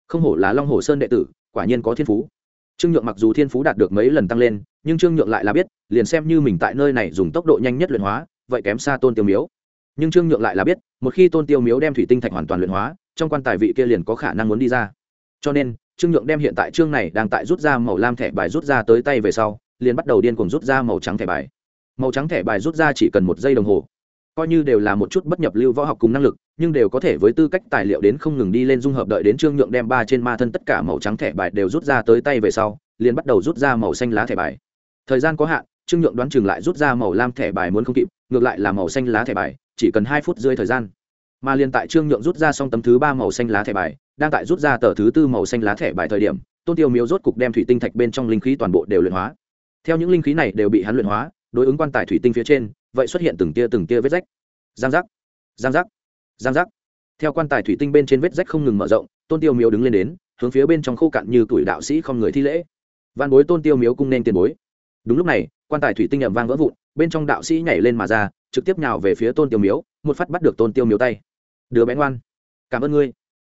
Không hổ là long hồ sơn đệ tử, quả nhiên có thiên phú. Trương nhượng mặc dù thiên phú đạt được mấy lần tăng lên, nhưng trương nhượng lại là biết, liền xem như mình tại nơi này dùng tốc độ nhanh nhất luyện hóa, vậy kém xa tôn tiêu miếu. Nhưng trương nhượng lại là biết, một khi tôn tiêu miếu đem thủy tinh thạch hoàn toàn luyện hóa, trong quan tài vị kia liền có khả năng muốn đi ra. Cho nên, trương nhượng đem hiện tại trương này đang tại rút ra màu lam thẻ bài rút ra tới tay về sau, liền bắt đầu điên cuồng rút ra màu trắng thẻ bài. Màu trắng thẻ bài rút ra chỉ cần một giây đồng hồ coi như đều là một chút bất nhập lưu võ học cùng năng lực, nhưng đều có thể với tư cách tài liệu đến không ngừng đi lên dung hợp đợi đến trương nhượng đem ba trên ma thân tất cả màu trắng thẻ bài đều rút ra tới tay về sau, liền bắt đầu rút ra màu xanh lá thẻ bài. Thời gian có hạn, trương nhượng đoán chừng lại rút ra màu lam thẻ bài muốn không kịp, ngược lại là màu xanh lá thẻ bài, chỉ cần hai phút rơi thời gian. Mà liền tại trương nhượng rút ra xong tấm thứ ba màu xanh lá thẻ bài, đang tại rút ra tờ thứ tư màu xanh lá thẻ bài thời điểm, tôn tiêu miếu rốt cục đem thủy tinh thạch bên trong linh khí toàn bộ đều luyện hóa. Theo những linh khí này đều bị hắn luyện hóa, đối ứng quan tài thủy tinh phía trên vậy xuất hiện từng tia từng tia vết rách. Giang giác giang giác giang giác. Theo quan tài thủy tinh bên trên vết rách không ngừng mở rộng, tôn tiêu miếu đứng lên đến, hướng phía bên trong khô cạn như tuổi đạo sĩ không người thi lễ. Văn bối tôn tiêu miếu cung nên tiền bối. Đúng lúc này, quan tài thủy tinh ẩm vang vỡ vụn, bên trong đạo sĩ nhảy lên mà ra, trực tiếp nhào về phía tôn tiêu miếu, một phát bắt được tôn tiêu miếu tay. Đứa bé ngoan, cảm ơn ngươi.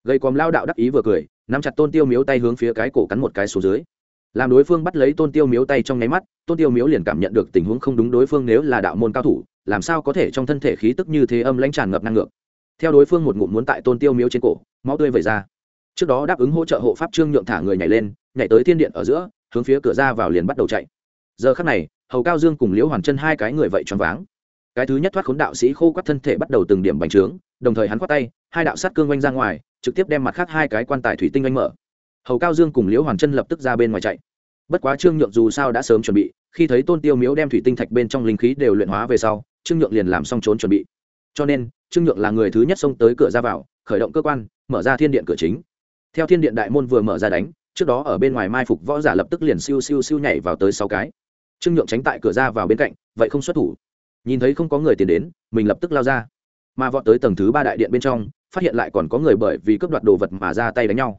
Gây quòm lao đạo đắc ý vừa cười, nắm chặt tôn tiêu miếu tay hướng phía cái cổ cắn một cái xuống dưới làm đối phương bắt lấy tôn tiêu miếu tay trong nháy mắt, tôn tiêu miếu liền cảm nhận được tình huống không đúng đối phương nếu là đạo môn cao thủ, làm sao có thể trong thân thể khí tức như thế âm lãnh tràn ngập năng lượng. Theo đối phương một ngụm muốn tại tôn tiêu miếu trên cổ, máu tươi vẩy ra. Trước đó đáp ứng hỗ trợ hộ pháp trương nhượng thả người nhảy lên, nhảy tới thiên điện ở giữa, hướng phía cửa ra vào liền bắt đầu chạy. Giờ khắc này, hầu cao dương cùng liễu hoàn chân hai cái người vậy choáng váng. Cái thứ nhất thoát khốn đạo sĩ khô quắt thân thể bắt đầu từng điểm bành trướng, đồng thời hắn quát tay, hai đạo sát cương oanh ra ngoài, trực tiếp đem mặt khác hai cái quan tài thủy tinh oanh mở hầu cao dương cùng liễu hoàn chân lập tức ra bên ngoài chạy. Bất quá trương nhượng dù sao đã sớm chuẩn bị, khi thấy tôn tiêu miếu đem thủy tinh thạch bên trong linh khí đều luyện hóa về sau, trương nhượng liền làm xong trốn chuẩn bị. Cho nên, trương nhượng là người thứ nhất xông tới cửa ra vào, khởi động cơ quan, mở ra thiên điện cửa chính. Theo thiên điện đại môn vừa mở ra đánh, trước đó ở bên ngoài mai phục võ giả lập tức liền siêu siêu siêu nhảy vào tới sáu cái. Trương nhượng tránh tại cửa ra vào bên cạnh, vậy không xuất thủ. Nhìn thấy không có người tiền đến, mình lập tức lao ra. Mà vọt tới tầng thứ ba đại điện bên trong, phát hiện lại còn có người bởi vì cướp đoạt đồ vật mà ra tay đánh nhau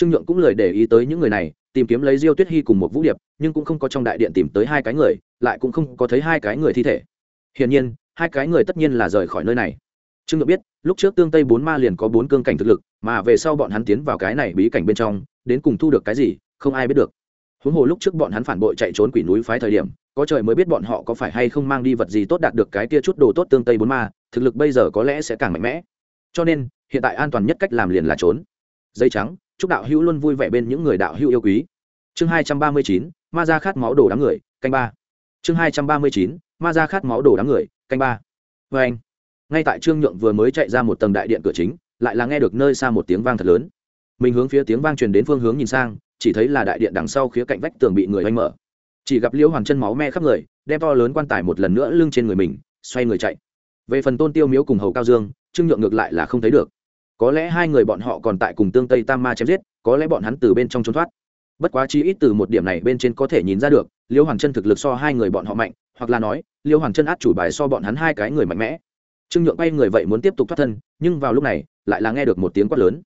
trương nhượng cũng lời để ý tới những người này, tìm kiếm lấy diêu tuyết hy cùng một vũ điệp, nhưng cũng không có trong đại điện tìm tới hai cái người, lại cũng không có thấy hai cái người thi thể. Hiển nhiên, hai cái người tất nhiên là rời khỏi nơi này. Trương nhượng biết, lúc trước tương tây bốn ma liền có bốn cương cảnh thực lực, mà về sau bọn hắn tiến vào cái này bí cảnh bên trong, đến cùng thu được cái gì, không ai biết được. Huống hồ lúc trước bọn hắn phản bội chạy trốn quỷ núi phái thời điểm, có trời mới biết bọn họ có phải hay không mang đi vật gì tốt đạt được cái kia chút đồ tốt tương tây bốn ma, thực lực bây giờ có lẽ sẽ càng mạnh mẽ. Cho nên, hiện tại an toàn nhất cách làm liền là trốn. Dây trắng chúc đạo hữu luôn vui vẻ bên những người đạo hữu yêu quý. Chương hai trăm ba mươi chín, ma ra khát máu đổ đám người, canh ba. Chương hai trăm ba mươi chín, ma ra khát máu đổ đám người, canh ba. Vê anh, ngay tại trương nhượng vừa mới chạy ra một tầng đại điện cửa chính, lại là nghe được nơi xa một tiếng vang thật lớn. Mình hướng phía tiếng vang truyền đến phương hướng nhìn sang, chỉ thấy là đại điện đằng sau khía cạnh vách tường bị người oanh mở. Chỉ gặp liễu hoàn chân máu me khắp người, đem to lớn quan tài một lần nữa lưng trên người mình, xoay người chạy. Về phần tôn tiêu miếu cùng hầu cao dương, trương nhượng ngược lại là không thấy được có lẽ hai người bọn họ còn tại cùng tương tây tam ma chém giết, có lẽ bọn hắn từ bên trong trốn thoát. Bất quá chi ít từ một điểm này bên trên có thể nhìn ra được, liêu hoàng chân thực lực so hai người bọn họ mạnh, hoặc là nói, liêu hoàng chân át chủ bài so bọn hắn hai cái người mạnh mẽ. Trương nhượng bay người vậy muốn tiếp tục thoát thân, nhưng vào lúc này, lại là nghe được một tiếng quát lớn.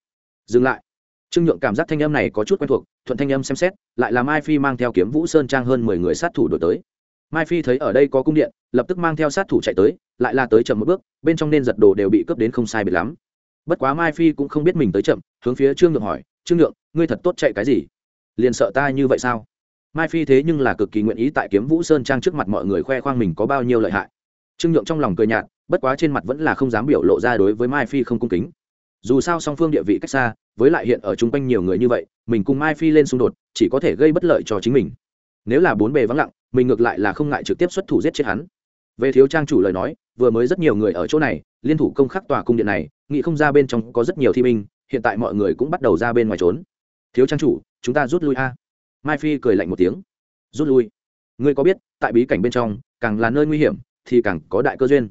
Dừng lại. Trương nhượng cảm giác thanh âm này có chút quen thuộc, thuận thanh âm xem xét, lại là mai phi mang theo kiếm vũ sơn trang hơn mười người sát thủ đổi tới. Mai phi thấy ở đây có cung điện, lập tức mang theo sát thủ chạy tới, lại là tới chậm một bước, bên trong nên giật đồ đều bị cướp đến không sai biệt lắm bất quá mai phi cũng không biết mình tới chậm, hướng phía trương nhượng hỏi, trương nhượng, ngươi thật tốt chạy cái gì? Liền sợ ta như vậy sao? Mai phi thế nhưng là cực kỳ nguyện ý tại kiếm vũ sơn trang trước mặt mọi người khoe khoang mình có bao nhiêu lợi hại. Trương nhượng trong lòng cười nhạt, bất quá trên mặt vẫn là không dám biểu lộ ra đối với mai phi không cung kính. Dù sao song phương địa vị cách xa, với lại hiện ở chung quanh nhiều người như vậy, mình cùng mai phi lên xung đột, chỉ có thể gây bất lợi cho chính mình. Nếu là bốn bề vắng lặng, mình ngược lại là không ngại trực tiếp xuất thủ giết chết hắn. Về thiếu trang chủ lời nói, vừa mới rất nhiều người ở chỗ này, liên thủ công khắc tòa cung điện này nghĩ không ra bên trong có rất nhiều thi binh, hiện tại mọi người cũng bắt đầu ra bên ngoài trốn. Thiếu trang chủ, chúng ta rút lui a. Mai phi cười lạnh một tiếng. Rút lui? Ngươi có biết, tại bí cảnh bên trong, càng là nơi nguy hiểm, thì càng có đại cơ duyên.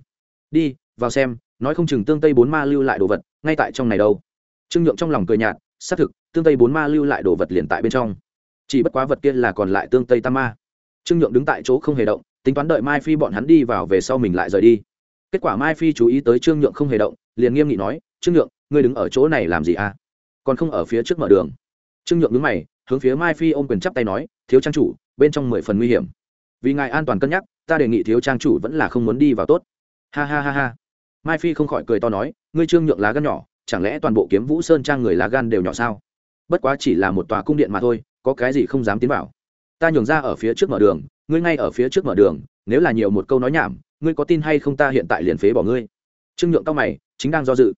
Đi, vào xem, nói không chừng tương tây bốn ma lưu lại đồ vật, ngay tại trong này đâu. Trương nhượng trong lòng cười nhạt, xác thực, tương tây bốn ma lưu lại đồ vật liền tại bên trong. Chỉ bất quá vật kia là còn lại tương tây tam ma. Trương nhượng đứng tại chỗ không hề động, tính toán đợi mai phi bọn hắn đi vào về sau mình lại rời đi kết quả mai phi chú ý tới trương nhượng không hề động, liền nghiêm nghị nói, trương nhượng, ngươi đứng ở chỗ này làm gì à? Còn không ở phía trước mở đường. Trương nhượng đứng mày, hướng phía mai phi ôm quyền chắp tay nói, thiếu trang chủ, bên trong mười phần nguy hiểm. Vì ngài an toàn cân nhắc, ta đề nghị thiếu trang chủ vẫn là không muốn đi vào tốt. Ha ha ha ha. Mai phi không khỏi cười to nói, ngươi trương nhượng lá gan nhỏ, chẳng lẽ toàn bộ kiếm vũ sơn trang người lá gan đều nhỏ sao? Bất quá chỉ là một tòa cung điện mà thôi, có cái gì không dám tiến vào? Ta nhường ra ở phía trước mở đường, ngươi ngay ở phía trước mở đường, nếu là nhiều một câu nói nhảm ngươi có tin hay không ta hiện tại liền phế bỏ ngươi? Trương nhượng cao mày, chính đang do dự.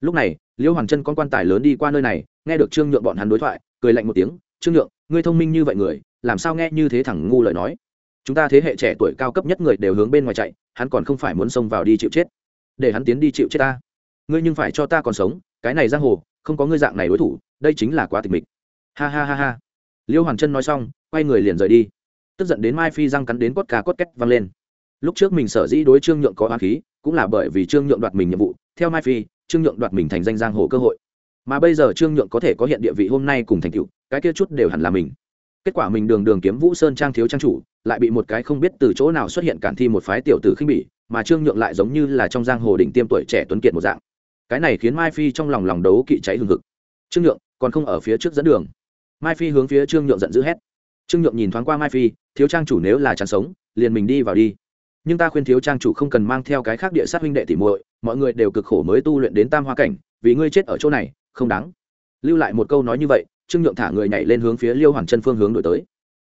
Lúc này liễu hoàng chân con quan tài lớn đi qua nơi này, nghe được trương nhượng bọn hắn đối thoại, cười lạnh một tiếng, trương nhượng, ngươi thông minh như vậy người, làm sao nghe như thế thẳng ngu lời nói? Chúng ta thế hệ trẻ tuổi cao cấp nhất người đều hướng bên ngoài chạy, hắn còn không phải muốn xông vào đi chịu chết. Để hắn tiến đi chịu chết ta. Ngươi nhưng phải cho ta còn sống, cái này giang hồ, không có ngươi dạng này đối thủ, đây chính là quá tịch mịch. Ha ha ha ha. Liêu hoàn chân nói xong, quay người liền rời đi. Tức giận đến mai phi răng cắn đến cốt cà cốt két văng lên lúc trước mình sở dĩ đối trương nhượng có oán khí, cũng là bởi vì trương nhượng đoạt mình nhiệm vụ, theo mai phi, trương nhượng đoạt mình thành danh giang hồ cơ hội. Mà bây giờ trương nhượng có thể có hiện địa vị hôm nay cùng thành tựu, cái kia chút đều hẳn là mình. Kết quả mình đường đường kiếm vũ sơn trang thiếu trang chủ, lại bị một cái không biết từ chỗ nào xuất hiện cản thi một phái tiểu tử khinh bỉ, mà trương nhượng lại giống như là trong giang hồ đỉnh tiêm tuổi trẻ tuấn kiệt một dạng. Cái này khiến mai phi trong lòng lòng đấu kỵ cháy hừng hực. Trương nhượng, còn không ở phía trước dẫn đường. Mai phi hướng phía trương nhượng giận dữ hét. Trương nhượng nhìn thoáng qua mai phi, thiếu trang chủ nếu là chán sống, liền mình đi vào đi nhưng ta khuyên thiếu trang chủ không cần mang theo cái khác địa sát huynh đệ tỉ muội, mọi người đều cực khổ mới tu luyện đến tam hoa cảnh, vì ngươi chết ở chỗ này, không đáng. Lưu lại một câu nói như vậy, trương nhượng thả người nhảy lên hướng phía liêu hoàng chân phương hướng đổi tới.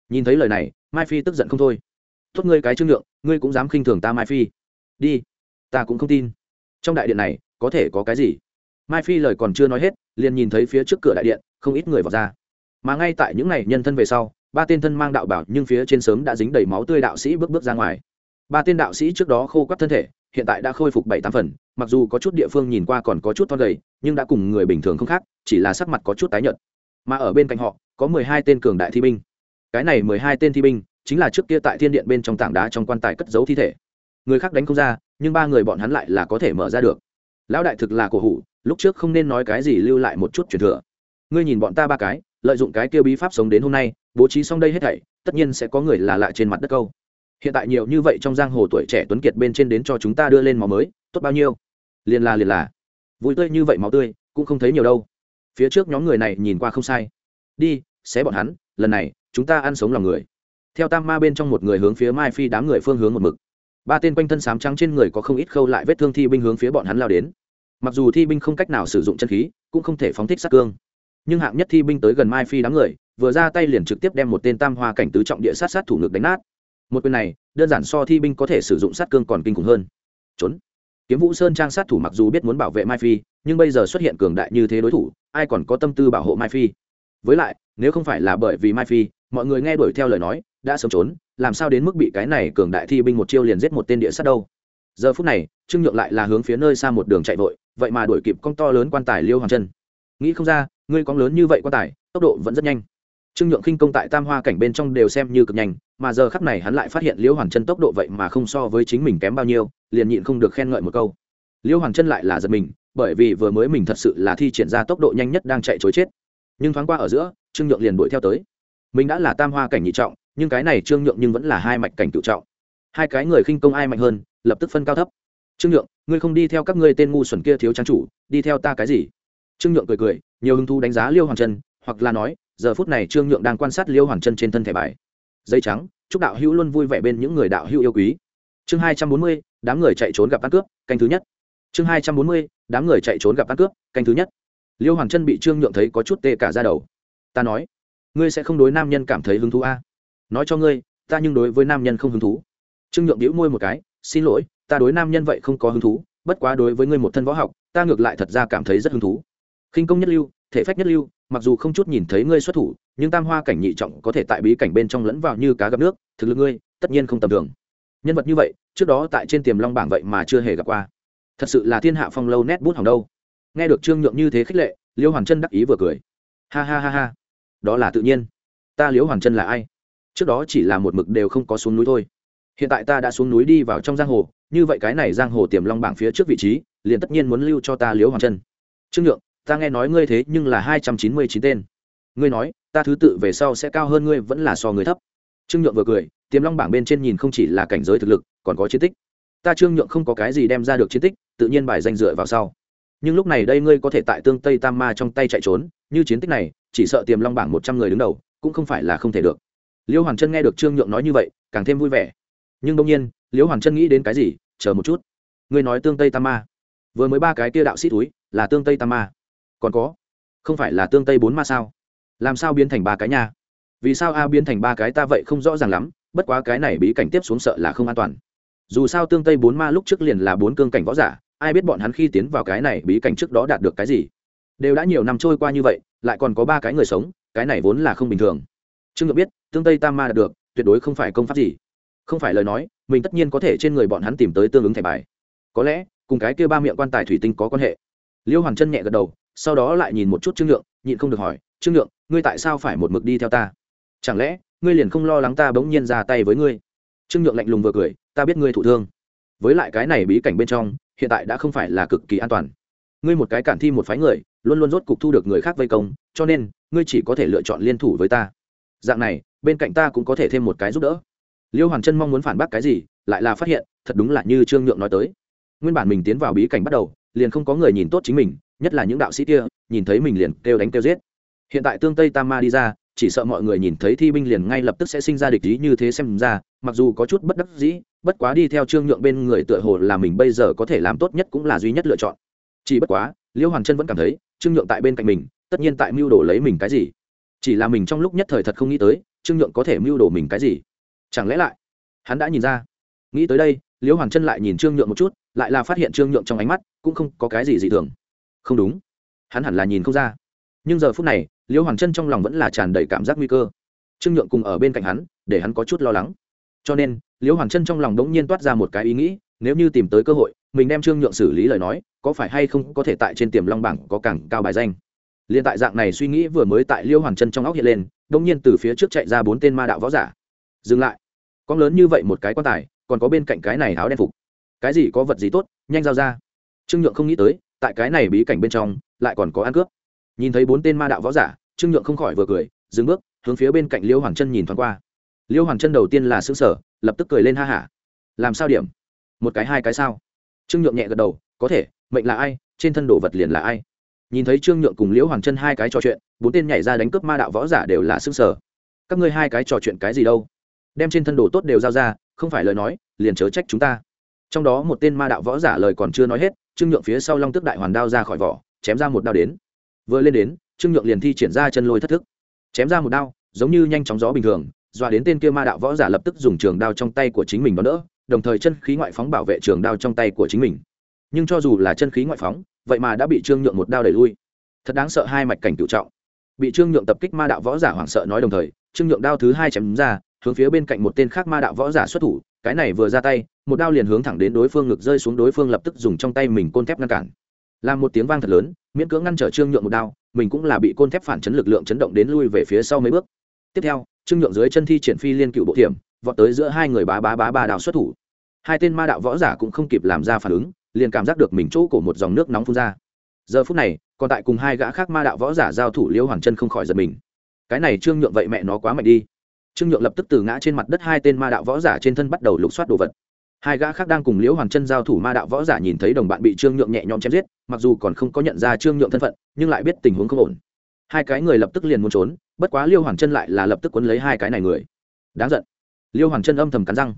Nhìn thấy lời này, mai phi tức giận không thôi. Tốt ngươi cái trương nhượng, ngươi cũng dám khinh thường ta mai phi. Đi, ta cũng không tin. Trong đại điện này, có thể có cái gì? Mai phi lời còn chưa nói hết, liền nhìn thấy phía trước cửa đại điện, không ít người vào ra. Mà ngay tại những ngày nhân thân về sau, ba tên thân mang đạo bảo nhưng phía trên sớm đã dính đầy máu tươi đạo sĩ bước bước ra ngoài ba tên đạo sĩ trước đó khô quắt thân thể, hiện tại đã khôi phục bảy tám phần, mặc dù có chút địa phương nhìn qua còn có chút to gầy, nhưng đã cùng người bình thường không khác, chỉ là sắc mặt có chút tái nhợt. Mà ở bên cạnh họ, có mười hai tên cường đại thi binh. Cái này mười hai tên thi binh, chính là trước kia tại thiên điện bên trong tảng đá trong quan tài cất giấu thi thể. Người khác đánh không ra, nhưng ba người bọn hắn lại là có thể mở ra được. Lão đại thực là cổ hủ, lúc trước không nên nói cái gì lưu lại một chút truyền thừa. Ngươi nhìn bọn ta ba cái, lợi dụng cái kia bí pháp sống đến hôm nay, bố trí xong đây hết thảy, tất nhiên sẽ có người là lạ trên mặt đất câu hiện tại nhiều như vậy trong giang hồ tuổi trẻ tuấn kiệt bên trên đến cho chúng ta đưa lên máu mới, tốt bao nhiêu? Liền là liền là. Vui tươi như vậy máu tươi, cũng không thấy nhiều đâu. Phía trước nhóm người này nhìn qua không sai. Đi, xé bọn hắn, lần này, chúng ta ăn sống lòng người. Theo tam ma bên trong một người hướng phía mai phi đám người phương hướng một mực. Ba tên quanh thân sám trắng trên người có không ít khâu lại vết thương thi binh hướng phía bọn hắn lao đến. Mặc dù thi binh không cách nào sử dụng chân khí, cũng không thể phóng thích sát cương. Nhưng hạng nhất thi binh tới gần mai phi đám người, vừa ra tay liền trực tiếp đem một tên tam hoa cảnh tứ trọng địa sát sát thủ ngực đánh nát một quyền này, đơn giản so thi binh có thể sử dụng sát cương còn kinh khủng hơn. Trốn. Kiếm vũ sơn trang sát thủ mặc dù biết muốn bảo vệ mai phi, nhưng bây giờ xuất hiện cường đại như thế đối thủ, ai còn có tâm tư bảo hộ mai phi? Với lại, nếu không phải là bởi vì mai phi, mọi người nghe đuổi theo lời nói, đã sớm trốn, làm sao đến mức bị cái này cường đại thi binh một chiêu liền giết một tên địa sát đâu? Giờ phút này, trương nhượng lại là hướng phía nơi xa một đường chạy vội, vậy mà đuổi kịp con to lớn quan tài liêu hoàng chân nghĩ không ra, ngươi con lớn như vậy quan tài, tốc độ vẫn rất nhanh trương nhượng khinh công tại tam hoa cảnh bên trong đều xem như cực nhanh, mà giờ khắp này hắn lại phát hiện liễu hoàn chân tốc độ vậy mà không so với chính mình kém bao nhiêu, liền nhịn không được khen ngợi một câu. Liễu hoàn chân lại là giật mình, bởi vì vừa mới mình thật sự là thi triển ra tốc độ nhanh nhất đang chạy chối chết. Nhưng thoáng qua ở giữa, trương nhượng liền đuổi theo tới. Mình đã là tam hoa cảnh nhị trọng, nhưng cái này trương nhượng nhưng vẫn là hai mạch cảnh cựu trọng. Hai cái người khinh công ai mạnh hơn, lập tức phân cao thấp. Trương nhượng, ngươi không đi theo các ngươi tên ngu xuẩn kia thiếu trang chủ, đi theo ta cái gì? Trương nhượng cười cười, nhiều hứng thú đánh giá liêu hoàng chân, hoặc là nói giờ phút này trương nhượng đang quan sát liêu hoàng chân trên thân thẻ bài dây trắng chúc đạo hữu luôn vui vẻ bên những người đạo hữu yêu quý chương hai trăm bốn mươi đám người chạy trốn gặp ăn cướp canh thứ nhất chương hai trăm bốn mươi đám người chạy trốn gặp ăn cướp canh thứ nhất liêu hoàng chân bị trương nhượng thấy có chút tê cả ra đầu ta nói ngươi sẽ không đối nam nhân cảm thấy hứng thú a à? nói cho ngươi ta nhưng đối với nam nhân không hứng thú trương nhượng đĩu môi một cái xin lỗi ta đối nam nhân vậy không có hứng thú bất quá đối với ngươi một thân võ học ta ngược lại thật ra cảm thấy rất hứng thú khinh công nhất lưu thể phách nhất lưu mặc dù không chút nhìn thấy ngươi xuất thủ, nhưng tam hoa cảnh nhị trọng có thể tại bí cảnh bên trong lẫn vào như cá gặp nước, thực lực ngươi, tất nhiên không tầm thường. Nhân vật như vậy, trước đó tại trên tiềm long bảng vậy mà chưa hề gặp qua. Thật sự là thiên hạ phong lâu nét bút hỏng đâu. Nghe được trương nhượng như thế khích lệ, liêu hoàn chân đắc ý vừa cười. Ha ha ha ha. Đó là tự nhiên. Ta liêu hoàn chân là ai? Trước đó chỉ là một mực đều không có xuống núi thôi. Hiện tại ta đã xuống núi đi vào trong giang hồ, như vậy cái này giang hồ tiềm long bảng phía trước vị trí, liền tất nhiên muốn lưu cho ta liêu hoàn chân. Trương nhượng ta nghe nói ngươi thế nhưng là hai trăm chín mươi chín tên. Ngươi nói, ta thứ tự về sau sẽ cao hơn ngươi vẫn là so người thấp. Trương nhượng vừa cười, tiềm long bảng bên trên nhìn không chỉ là cảnh giới thực lực, còn có chiến tích. Ta trương nhượng không có cái gì đem ra được chiến tích, tự nhiên bài danh dựa vào sau. Nhưng lúc này đây ngươi có thể tại tương tây tam ma trong tay chạy trốn, như chiến tích này, chỉ sợ tiềm long bảng một trăm người đứng đầu, cũng không phải là không thể được. Liêu hoàn chân nghe được trương nhượng nói như vậy, càng thêm vui vẻ. Nhưng đông nhiên, liêu hoàn chân nghĩ đến cái gì, chờ một chút. Ngươi nói tương tây tam ma. Vừa mới ba cái kia đạo sĩ túi, là tương tây tam ma còn có. Không phải là tương tây bốn ma sao? Làm sao biến thành ba cái nha? Vì sao a biến thành ba cái ta vậy không rõ ràng lắm, bất quá cái này bí cảnh tiếp xuống sợ là không an toàn. Dù sao tương tây bốn ma lúc trước liền là bốn cương cảnh võ giả, ai biết bọn hắn khi tiến vào cái này bí cảnh trước đó đạt được cái gì? Đều đã nhiều năm trôi qua như vậy, lại còn có ba cái người sống, cái này vốn là không bình thường. Trương ngược biết, tương tây tam ma đạt được, tuyệt đối không phải công pháp gì. Không phải lời nói, mình tất nhiên có thể trên người bọn hắn tìm tới tương ứng thẻ bài. Có lẽ, cùng cái kia ba miệng quan tài thủy tinh có quan hệ. Liêu hoàng chân nhẹ gật đầu sau đó lại nhìn một chút trương nhượng, nhịn không được hỏi, trương nhượng, ngươi tại sao phải một mực đi theo ta? Chẳng lẽ, ngươi liền không lo lắng ta bỗng nhiên ra tay với ngươi? Trương nhượng lạnh lùng vừa cười, ta biết ngươi thụ thương. Với lại cái này bí cảnh bên trong, hiện tại đã không phải là cực kỳ an toàn. Ngươi một cái cản thi một phái người, luôn luôn rốt cục thu được người khác vây công, cho nên, ngươi chỉ có thể lựa chọn liên thủ với ta. Dạng này, bên cạnh ta cũng có thể thêm một cái giúp đỡ. Liêu hoàn chân mong muốn phản bác cái gì, lại là phát hiện, thật đúng là như trương nhượng nói tới. Nguyên bản mình tiến vào bí cảnh bắt đầu, liền không có người nhìn tốt chính mình nhất là những đạo sĩ kia, nhìn thấy mình liền kêu đánh kêu giết. Hiện tại tương tây tam ma đi ra, chỉ sợ mọi người nhìn thấy thi binh liền ngay lập tức sẽ sinh ra địch ý như thế xem ra, mặc dù có chút bất đắc dĩ, bất quá đi theo trương nhượng bên người tựa hồ là mình bây giờ có thể làm tốt nhất cũng là duy nhất lựa chọn. Chỉ bất quá liễu hoàng chân vẫn cảm thấy, trương nhượng tại bên cạnh mình, tất nhiên tại mưu đồ lấy mình cái gì? Chỉ là mình trong lúc nhất thời thật không nghĩ tới, trương nhượng có thể mưu đồ mình cái gì? Chẳng lẽ lại, hắn đã nhìn ra? Nghĩ tới đây liễu hoàng chân lại nhìn trương nhượng một chút, lại là phát hiện trương nhượng trong ánh mắt cũng không có cái gì dị thường không đúng. Hắn hẳn là nhìn không ra. Nhưng giờ phút này, liêu hoàng chân trong lòng vẫn là tràn đầy cảm giác nguy cơ. Trương nhượng cùng ở bên cạnh hắn, để hắn có chút lo lắng. Cho nên, liêu hoàng chân trong lòng đống nhiên toát ra một cái ý nghĩ, nếu như tìm tới cơ hội, mình đem trương nhượng xử lý lời nói, có phải hay không có thể tại trên tiềm long bảng có cảng cao bài danh? Liên tại dạng này suy nghĩ vừa mới tại liêu hoàng chân trong óc hiện lên, đống nhiên từ phía trước chạy ra bốn tên ma đạo võ giả. Dừng lại. Con lớn như vậy một cái quan tài, còn có bên cạnh cái này áo đen phục. Cái gì có vật gì tốt, nhanh giao ra. Trương nhượng không nghĩ tới tại cái này bí cảnh bên trong, lại còn có ăn cướp. Nhìn thấy bốn tên ma đạo võ giả, trương nhượng không khỏi vừa cười, dừng bước, hướng phía bên cạnh liêu hoàng chân nhìn thoáng qua. Liêu hoàng chân đầu tiên là xứng sở lập tức cười lên ha hả. Làm sao điểm? Một cái hai cái sao? Trương nhượng nhẹ gật đầu, có thể, mệnh là ai, trên thân đồ vật liền là ai. Nhìn thấy trương nhượng cùng liễu hoàng chân hai cái trò chuyện, bốn tên nhảy ra đánh cướp ma đạo võ giả đều là xứng sở các ngươi hai cái trò chuyện cái gì đâu? Đem trên thân đồ tốt đều giao ra, không phải lời nói, liền chớ trách chúng ta. Trong đó một tên ma đạo võ giả lời còn chưa nói hết trương nhượng phía sau long tức đại hoàn đao ra khỏi vỏ, chém ra một đao đến. Vừa lên đến, trương nhượng liền thi triển ra chân lôi thất thức. Chém ra một đao, giống như nhanh chóng gió bình thường, dọa đến tên kia ma đạo võ giả lập tức dùng trường đao trong tay của chính mình đón đỡ, đồng thời chân khí ngoại phóng bảo vệ trường đao trong tay của chính mình. Nhưng cho dù là chân khí ngoại phóng, vậy mà đã bị trương nhượng một đao đẩy lui. Thật đáng sợ hai mạch cảnh cựu trọng. Bị trương nhượng tập kích ma đạo võ giả hoảng sợ nói đồng thời, trương nhượng đao thứ hai chém ra, hướng phía bên cạnh một tên khác ma đạo võ giả xuất thủ cái này vừa ra tay, một đao liền hướng thẳng đến đối phương ngực rơi xuống, đối phương lập tức dùng trong tay mình côn thép ngăn cản. Làm một tiếng vang thật lớn, miễn cưỡng ngăn trở trương nhượng một đao, mình cũng là bị côn thép phản chấn lực lượng chấn động đến lui về phía sau mấy bước. Tiếp theo, trương nhượng dưới chân thi triển phi liên cựu bộ thiểm, vọt tới giữa hai người bá bá bá ba đạo xuất thủ. Hai tên ma đạo võ giả cũng không kịp làm ra phản ứng, liền cảm giác được mình chỗ cổ một dòng nước nóng phun ra. Giờ phút này, còn tại cùng hai gã khác ma đạo võ giả giao thủ, liêu hoàng chân không khỏi giật mình. Cái này trương nhượng vậy mẹ nó quá mạnh đi trương nhượng lập tức từ ngã trên mặt đất hai tên ma đạo võ giả trên thân bắt đầu lục soát đồ vật. Hai gã khác đang cùng liễu hoàng chân giao thủ, ma đạo võ giả nhìn thấy đồng bạn bị trương nhượng nhẹ nhõm chém giết, mặc dù còn không có nhận ra trương nhượng thân phận, nhưng lại biết tình huống không ổn. Hai cái người lập tức liền muốn trốn, bất quá liêu hoàng chân lại là lập tức quấn lấy hai cái này người. Đáng giận. Liêu hoàng chân âm thầm cắn răng.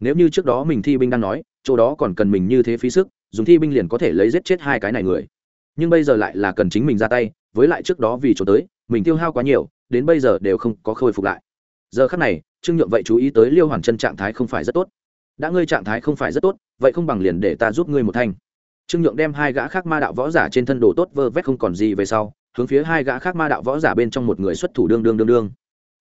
Nếu như trước đó mình thi binh đang nói, chỗ đó còn cần mình như thế phí sức, dùng thi binh liền có thể lấy giết chết hai cái này người. Nhưng bây giờ lại là cần chính mình ra tay, với lại trước đó vì chỗ tới, mình tiêu hao quá nhiều, đến bây giờ đều không có khôi phục lại giờ khắc này, trương nhượng vậy chú ý tới liêu hoàn chân trạng thái không phải rất tốt. Đã ngươi trạng thái không phải rất tốt, vậy không bằng liền để ta giúp ngươi một thanh. Trương nhượng đem hai gã khác ma đạo võ giả trên thân đồ tốt vơ vét không còn gì về sau, hướng phía hai gã khác ma đạo võ giả bên trong một người xuất thủ đương đương đương đương.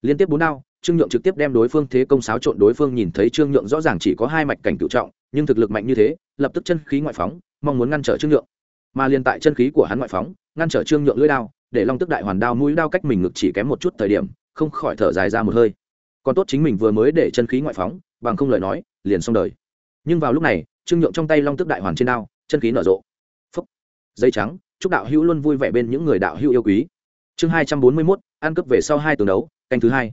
Liên tiếp bốn đao, trương nhượng trực tiếp đem đối phương thế công xáo trộn, đối phương nhìn thấy trương nhượng rõ ràng chỉ có hai mạch cảnh cựu trọng, nhưng thực lực mạnh như thế, lập tức chân khí ngoại phóng, mong muốn ngăn trở trương nhượng. Mà liên tại chân khí của hắn ngoại phóng, ngăn trở trương nhượng lưỡi đao, để long tức đại hoàn đao mũi đao cách mình ngực chỉ kém một chút thời điểm không khỏi thở dài ra một hơi. Còn tốt chính mình vừa mới để chân khí ngoại phóng, bằng không lời nói, liền xong đời. Nhưng vào lúc này, trương nhượng trong tay long tức đại hoàn trên đao, chân khí nở rộ. Phấp dây trắng, chúc đạo hữu luôn vui vẻ bên những người đạo hữu yêu quý. Chương hai trăm bốn mươi mốt, ăn cướp về sau hai tường đấu, canh thứ hai.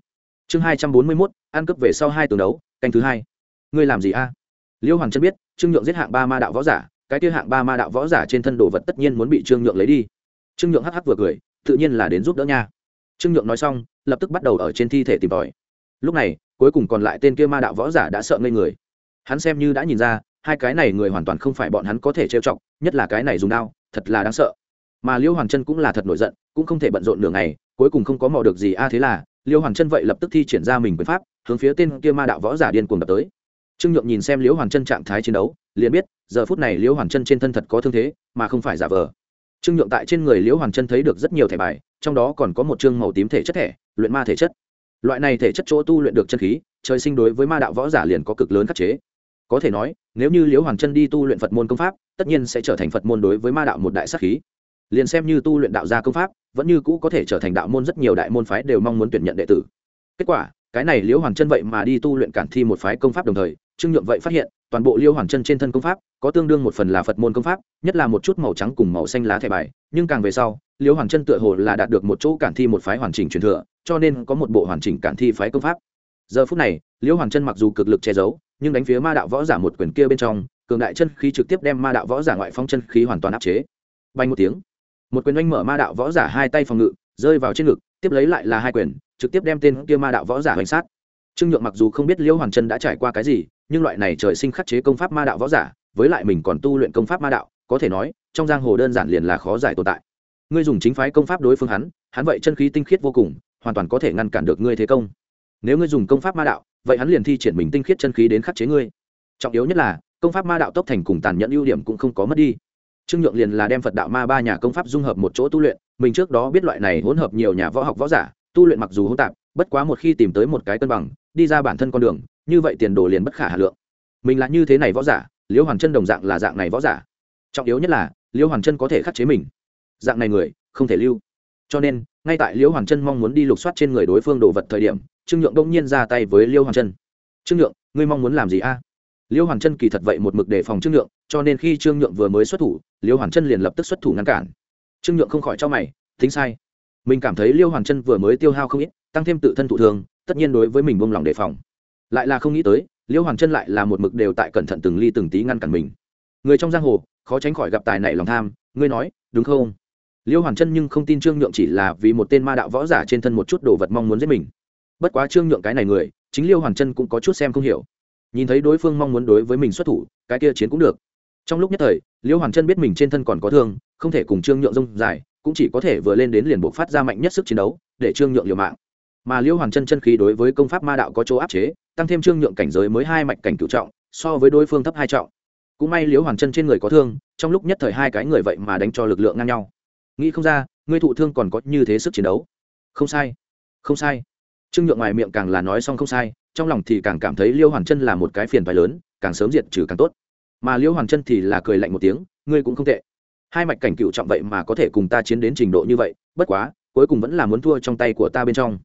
Chương hai trăm bốn mươi mốt, ăn cướp về sau hai tường đấu, canh thứ hai. Ngươi làm gì a? Liêu hoàng chân biết, trương nhượng giết hạng ba ma đạo võ giả, cái kia hạng ba ma đạo võ giả trên thân đồ vật tất nhiên muốn bị trương nhượng lấy đi. Trương nhượng hắc hắc vừa cười, tự nhiên là đến giúp đỡ nha. Trương nhượng nói xong lập tức bắt đầu ở trên thi thể tìm tòi. Lúc này, cuối cùng còn lại tên kia ma đạo võ giả đã sợ ngây người. Hắn xem như đã nhìn ra, hai cái này người hoàn toàn không phải bọn hắn có thể trêu chọc, nhất là cái này dùng đao, thật là đáng sợ. Mà liêu hoàng chân cũng là thật nổi giận, cũng không thể bận rộn nửa ngày, cuối cùng không có mò được gì, a, thế là, liêu hoàng chân vậy lập tức thi triển ra mình quyền pháp, hướng phía tên kia ma đạo võ giả điên cuồng đập tới. Trương nhượng nhìn xem liêu hoàng chân trạng thái chiến đấu, liền biết, giờ phút này liêu hoàng chân trên thân thật có thương thế, mà không phải giả vờ. Trương nhượng tại trên người liêu hoàng chân thấy được rất nhiều thẻ bài, trong đó còn có một chương màu tím thể chất thẻ luyện ma thể chất. Loại này thể chất chỗ tu luyện được chân khí, trời sinh đối với ma đạo võ giả liền có cực lớn khắc chế. Có thể nói, nếu như liễu hoàng chân đi tu luyện phật môn công pháp, tất nhiên sẽ trở thành phật môn đối với ma đạo một đại sắc khí. Liền xem như tu luyện đạo gia công pháp, vẫn như cũ có thể trở thành đạo môn rất nhiều đại môn phái đều mong muốn tuyển nhận đệ tử. Kết quả, cái này liễu hoàng chân vậy mà đi tu luyện cản thi một phái công pháp đồng thời, trương nhượng vậy phát hiện, toàn bộ liễu hoàng chân trên thân công pháp có tương đương một phần là phật môn công pháp, nhất là một chút màu trắng cùng màu xanh lá thẻ bài, nhưng càng về sau liễu hoàn chân tựa hồ là đạt được một chỗ cản thi một phái hoàn chỉnh truyền thừa, cho nên có một bộ hoàn chỉnh cản thi phái công pháp. Giờ phút này liễu hoàn chân mặc dù cực lực che giấu, nhưng đánh phía ma đạo võ giả một quyền kia bên trong, cường đại chân khí trực tiếp đem ma đạo võ giả ngoại phong chân khí hoàn toàn áp chế. Bay một tiếng, một quyền oanh mở ma đạo võ giả hai tay phòng ngự, rơi vào trên ngực, tiếp lấy lại là hai quyền, trực tiếp đem tên kia ma đạo võ giả hoành sát. Trương nhượng mặc dù không biết liễu hoàng chân đã trải qua cái gì, nhưng loại này trời sinh khắc chế công pháp ma đạo võ giả, với lại mình còn tu luyện công pháp ma đạo, có thể nói, trong giang hồ đơn giản liền là khó giải tồn tại ngươi dùng chính phái công pháp đối phương hắn hắn vậy chân khí tinh khiết vô cùng, hoàn toàn có thể ngăn cản được ngươi thế công. Nếu ngươi dùng công pháp ma đạo, vậy hắn liền thi triển mình tinh khiết chân khí đến khắc chế ngươi. Trọng yếu nhất là, công pháp ma đạo tốc thành cùng tàn nhẫn ưu điểm cũng không có mất đi. Trương nhượng liền là đem phật đạo ma ba nhà công pháp dung hợp một chỗ tu luyện, mình trước đó biết loại này hỗn hợp nhiều nhà võ học võ giả, tu luyện mặc dù hỗn tạp, bất quá một khi tìm tới một cái cân bằng, đi ra bản thân con đường, như vậy tiền đồ liền bất khả hà lượng. Mình là như thế này võ giả, liễu hoàn chân đồng dạng là dạng này võ giả. Trọng yếu nhất là, liễu hoàn chân có thể khắc chế mình dạng này người, không thể lưu. Cho nên, ngay tại liễu hoàng chân mong muốn đi lục soát trên người đối phương đồ vật thời điểm, trương nhượng đông nhiên ra tay với liễu hoàng chân. Trương nhượng, ngươi mong muốn làm gì a? À? Liễu hoàng chân kỳ thật vậy một mực đề phòng trương nhượng, cho nên khi trương nhượng vừa mới xuất thủ, liễu hoàng chân liền lập tức xuất thủ ngăn cản. Trương nhượng không khỏi cho mày, tính sai. Mình cảm thấy liêu hoàng chân vừa mới tiêu hao không ít, tăng thêm tự thân thụ thường tất nhiên đối với mình buông lòng đề phòng. Lại là không nghĩ tới liêu hoàng chân lại là một mực đều tại cẩn thận từng ly từng tí ngăn cản mình. Người trong giang hồ, khó tránh khỏi gặp tài này lòng tham, ngươi nói, đúng không? Liêu hoàn chân nhưng không tin trương nhượng chỉ là vì một tên ma đạo võ giả trên thân một chút đồ vật mong muốn giết mình. Bất quá trương nhượng cái này người, chính liêu hoàn chân cũng có chút xem không hiểu. Nhìn thấy đối phương mong muốn đối với mình xuất thủ, cái kia chiến cũng được. Trong lúc nhất thời, liêu hoàn chân biết mình trên thân còn có thương, không thể cùng trương nhượng rông dài, cũng chỉ có thể vừa lên đến liền buộc phát ra mạnh nhất sức chiến đấu, để trương nhượng liều mạng. Mà liêu hoàng chân chân khí đối với công pháp ma đạo có chỗ áp chế, tăng thêm trương nhượng cảnh giới mới hai mạch cảnh cựu trọng, so với đối phương thấp hai trọng. Cũng may liêu hoàng chân trên người có thương, trong lúc nhất thời hai cái người vậy mà đánh cho lực lượng ngang nhau nghĩ không ra, ngươi thụ thương còn có như thế sức chiến đấu. Không sai không sai. Trương nhượng ngoài miệng càng là nói xong không sai, trong lòng thì càng cảm thấy liêu hoàng chân là một cái phiền phái lớn, càng sớm diệt trừ càng tốt. Mà liêu hoàng chân thì là cười lạnh một tiếng, ngươi cũng không tệ. Hai mạch cảnh cựu trọng vậy mà có thể cùng ta chiến đến trình độ như vậy, bất quá, cuối cùng vẫn là muốn thua trong tay của ta bên trong.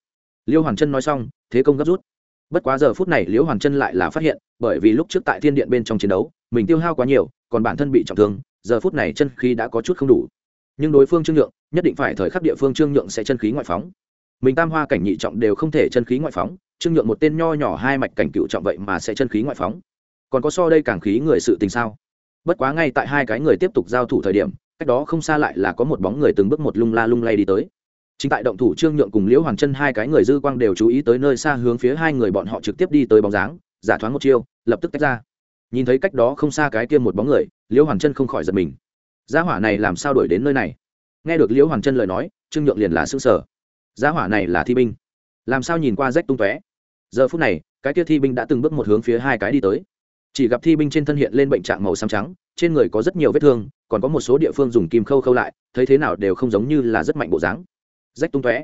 Liêu hoàn chân nói xong, thế công gấp rút. Bất quá giờ phút này liêu hoàn chân lại là phát hiện, bởi vì lúc trước tại thiên điện bên trong chiến đấu, mình tiêu hao quá nhiều, còn bản thân bị trọng thương, giờ phút này chân khí đã có chút không đủ nhưng đối phương trương nhượng, nhất định phải thời khắc địa phương trương nhượng sẽ chân khí ngoại phóng. Mình tam hoa cảnh nhị trọng đều không thể chân khí ngoại phóng, trương nhượng một tên nho nhỏ hai mạch cảnh cựu trọng vậy mà sẽ chân khí ngoại phóng. Còn có so đây càng khí người sự tình sao? Bất quá ngay tại hai cái người tiếp tục giao thủ thời điểm, cách đó không xa lại là có một bóng người từng bước một lung la lung lay đi tới. Chính tại động thủ trương nhượng cùng liễu hoàng chân hai cái người dư quang đều chú ý tới nơi xa hướng phía hai người bọn họ trực tiếp đi tới bóng dáng, giả thoáng một chiêu, lập tức tách ra. Nhìn thấy cách đó không xa cái kia một bóng người, liễu hoàng chân không khỏi giật mình gia hỏa này làm sao đổi đến nơi này? Nghe được liễu hoàng chân lời nói, trương nhượng liền là xương sở gia hỏa này là thi binh. Làm sao nhìn qua rách tung tóe? Giờ phút này, cái kia thi binh đã từng bước một hướng phía hai cái đi tới. Chỉ gặp thi binh trên thân hiện lên bệnh trạng màu xám trắng, trên người có rất nhiều vết thương, còn có một số địa phương dùng kim khâu khâu lại, thấy thế nào đều không giống như là rất mạnh bộ dáng. Rách tung tóe.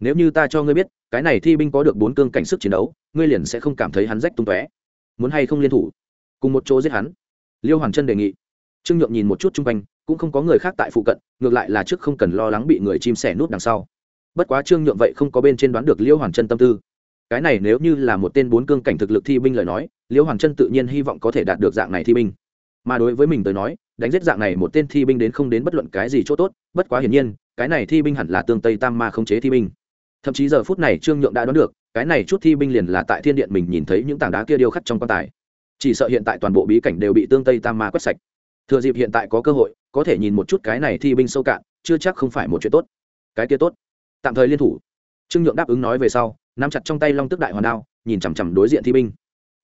Nếu như ta cho ngươi biết, cái này thi binh có được bốn cương cảnh sức chiến đấu, ngươi liền sẽ không cảm thấy hắn rách tung tóe. Muốn hay không liên thủ? Cùng một chỗ giết hắn. Liêu hoàng chân đề nghị. Trương nhượng nhìn một chút chung quanh cũng không có người khác tại phụ cận, ngược lại là trước không cần lo lắng bị người chim sẻ nút đằng sau. Bất quá trương nhượng vậy không có bên trên đoán được liêu hoàng chân tâm tư. Cái này nếu như là một tên bốn cương cảnh thực lực thi binh lời nói liêu hoàng chân tự nhiên hy vọng có thể đạt được dạng này thi binh. Mà đối với mình tới nói, đánh giết dạng này một tên thi binh đến không đến bất luận cái gì chỗ tốt, bất quá hiển nhiên, cái này thi binh hẳn là tương tây tam ma không chế thi binh. Thậm chí giờ phút này trương nhượng đã đoán được, cái này chút thi binh liền là tại thiên điện mình nhìn thấy những tảng đá kia điêu khắc trong quan tài. Chỉ sợ hiện tại toàn bộ bí cảnh đều bị tương tây tam ma quét sạch thừa dịp hiện tại có cơ hội, có thể nhìn một chút cái này thi binh sâu cạn, chưa chắc không phải một chuyện tốt. Cái kia tốt. Tạm thời liên thủ. Trương nhượng đáp ứng nói về sau, nắm chặt trong tay long tức đại hoàn đao, nhìn chằm chằm đối diện thi binh.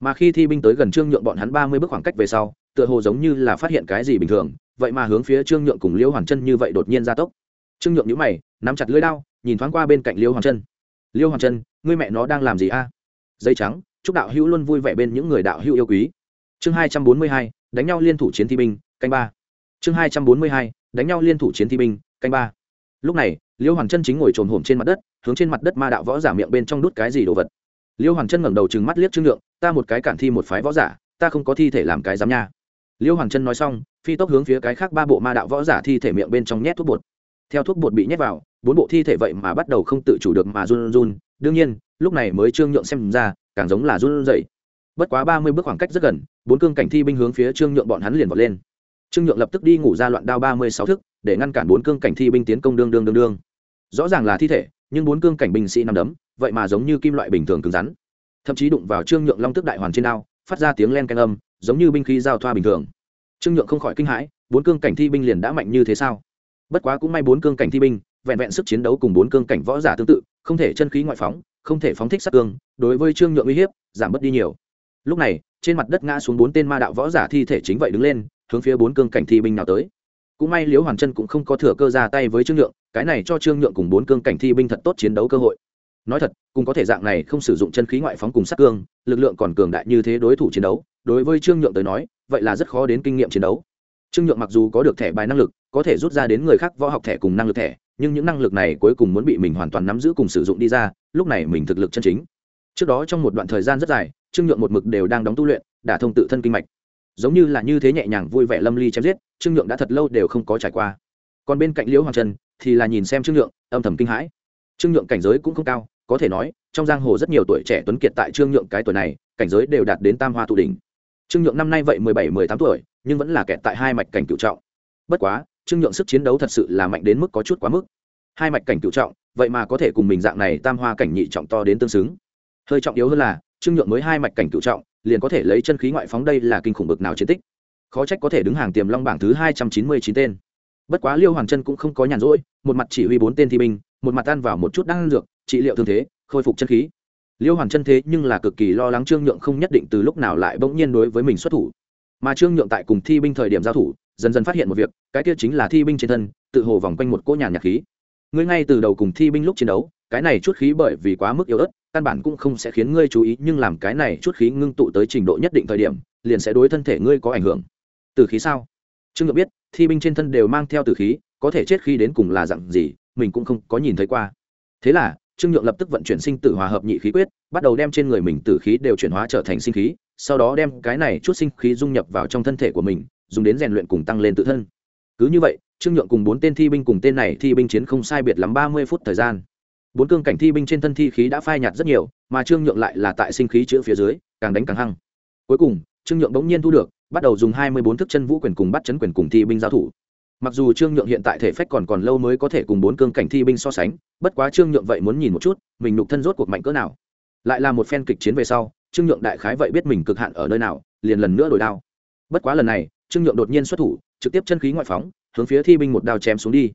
Mà khi thi binh tới gần trương nhượng bọn hắn ba mươi bước khoảng cách về sau, tựa hồ giống như là phát hiện cái gì bình thường, vậy mà hướng phía trương nhượng cùng liễu hoàn chân như vậy đột nhiên gia tốc. Trương nhượng nhíu mày, nắm chặt lưỡi đao, nhìn thoáng qua bên cạnh liễu hoàn chân. Liễu hoàn chân, ngươi mẹ nó đang làm gì a? À? dây trắng, chúc đạo hữu luôn vui vẻ bên những người đạo hữu yêu quý. Chương hai trăm bốn mươi hai, đánh nhau liên thủ chiến thi binh canh ba. Chương hai trăm bốn mươi hai, đánh nhau liên thủ chiến thi binh, canh ba. Lúc này, Liêu Hoàng chân chính ngồi trồn hổm trên mặt đất, hướng trên mặt đất ma đạo võ giả miệng bên trong đút cái gì đồ vật. Liêu Hoàng chân ngẩng đầu trừng mắt liếc trương Lượng. ta một cái cản thi một phái võ giả, ta không có thi thể làm cái dám nha. Liêu Hoàng chân nói xong, phi tốc hướng phía cái khác ba bộ ma đạo võ giả thi thể miệng bên trong nhét thuốc bột. Theo thuốc bột bị nhét vào, bốn bộ thi thể vậy mà bắt đầu không tự chủ được mà run run. Đương nhiên, lúc này mới trương nhượng xem ra, càng giống là run rẩy. Bất quá ba mươi bước khoảng cách rất gần, bốn cương cảnh thi binh hướng phía trương nhượng bọn hắn liền vọt lên trương nhượng lập tức đi ngủ ra loạn đao ba mươi sáu thức, để ngăn cản bốn cương cảnh thi binh tiến công đương đương đương đương. Rõ ràng là thi thể, nhưng bốn cương cảnh binh sĩ nằm đấm, vậy mà giống như kim loại bình thường cứng rắn. Thậm chí đụng vào trương nhượng long tức đại hoàn trên đao, phát ra tiếng len canh âm, giống như binh khí giao thoa bình thường. Trương nhượng không khỏi kinh hãi, bốn cương cảnh thi binh liền đã mạnh như thế sao? Bất quá cũng may bốn cương cảnh thi binh, vẹn vẹn sức chiến đấu cùng bốn cương cảnh võ giả tương tự, không thể chân khí ngoại phóng, không thể phóng thích sát cương, đối với trương nhượng uy hiếp, giảm bớt đi nhiều. Lúc này, trên mặt đất ngã xuống bốn tên ma đạo võ giả thi thể chính vậy đứng lên hướng phía bốn cương cảnh thi binh nào tới. Cũng may liễu hoàn chân cũng không có thừa cơ ra tay với trương nhượng, cái này cho trương nhượng cùng bốn cương cảnh thi binh thật tốt chiến đấu cơ hội. Nói thật, cùng có thể dạng này không sử dụng chân khí ngoại phóng cùng sát cương, lực lượng còn cường đại như thế đối thủ chiến đấu, đối với trương nhượng tới nói, vậy là rất khó đến kinh nghiệm chiến đấu. Trương nhượng mặc dù có được thẻ bài năng lực, có thể rút ra đến người khác võ học thẻ cùng năng lực thẻ, nhưng những năng lực này cuối cùng muốn bị mình hoàn toàn nắm giữ cùng sử dụng đi ra, lúc này mình thực lực chân chính. Trước đó trong một đoạn thời gian rất dài, trương nhượng một mực đều đang đóng tu luyện, đả thông tự thân kinh mạch giống như là như thế nhẹ nhàng vui vẻ lâm ly chém giết, trương nhượng đã thật lâu đều không có trải qua. Còn bên cạnh liễu hoàng trần thì là nhìn xem trương nhượng, âm thầm kinh hãi. Trương nhượng cảnh giới cũng không cao, có thể nói, trong giang hồ rất nhiều tuổi trẻ tuấn kiệt tại trương nhượng cái tuổi này, cảnh giới đều đạt đến tam hoa tụ đỉnh. Trương nhượng năm nay vậy mười bảy, mười tám tuổi, nhưng vẫn là kẹt tại hai mạch cảnh cựu trọng. Bất quá, trương nhượng sức chiến đấu thật sự là mạnh đến mức có chút quá mức. Hai mạch cảnh cựu trọng, vậy mà có thể cùng mình dạng này tam hoa cảnh nhị trọng to đến tương xứng. Hơi trọng yếu hơn là, trương nhượng mới hai mạch cảnh cựu trọng liền có thể lấy chân khí ngoại phóng đây là kinh khủng bực nào chiến tích. Khó trách có thể đứng hàng tiềm long bảng thứ hai trăm chín mươi chín tên. Bất quá liêu hoàng chân cũng không có nhàn rỗi, một mặt chỉ huy bốn tên thi binh, một mặt ăn vào một chút đan dược, trị liệu thương thế, khôi phục chân khí. Liêu hoàng chân thế nhưng là cực kỳ lo lắng trương nhượng không nhất định từ lúc nào lại bỗng nhiên đối với mình xuất thủ. Mà trương nhượng tại cùng thi binh thời điểm giao thủ, dần dần phát hiện một việc, cái kia chính là thi binh trên thân, tự hồ vòng quanh một cỗ nhàn nhạc khí. Ngươi ngay từ đầu cùng thi binh lúc chiến đấu, cái này chút khí bởi vì quá mức yếu ớt căn bản cũng không sẽ khiến ngươi chú ý, nhưng làm cái này chút khí ngưng tụ tới trình độ nhất định thời điểm, liền sẽ đối thân thể ngươi có ảnh hưởng. Từ khí sao? Trương ngược biết, thi binh trên thân đều mang theo từ khí, có thể chết khi đến cùng là dặn gì, mình cũng không có nhìn thấy qua. Thế là, trương nhượng lập tức vận chuyển sinh tử hòa hợp nhị khí quyết, bắt đầu đem trên người mình tử khí đều chuyển hóa trở thành sinh khí, sau đó đem cái này chút sinh khí dung nhập vào trong thân thể của mình, dùng đến rèn luyện cùng tăng lên tự thân. Cứ như vậy, trương nhượng cùng bốn tên thi binh cùng tên này thi binh chiến không sai biệt lắm ba mươi phút thời gian bốn cương cảnh thi binh trên thân thi khí đã phai nhạt rất nhiều, mà trương nhượng lại là tại sinh khí chữa phía dưới, càng đánh càng hăng. Cuối cùng, trương nhượng bỗng nhiên thu được, bắt đầu dùng hai mươi bốn thức chân vũ quyền cùng bắt chấn quyền cùng thi binh giao thủ. Mặc dù trương nhượng hiện tại thể phách còn còn lâu mới có thể cùng bốn cương cảnh thi binh so sánh, bất quá trương nhượng vậy muốn nhìn một chút, mình nục thân rốt cuộc mạnh cỡ nào. Lại là một phen kịch chiến về sau, trương nhượng đại khái vậy biết mình cực hạn ở nơi nào, liền lần nữa đổi đao. Bất quá lần này, trương nhượng đột nhiên xuất thủ, trực tiếp chân khí ngoại phóng, hướng phía thi binh một đao chém xuống đi.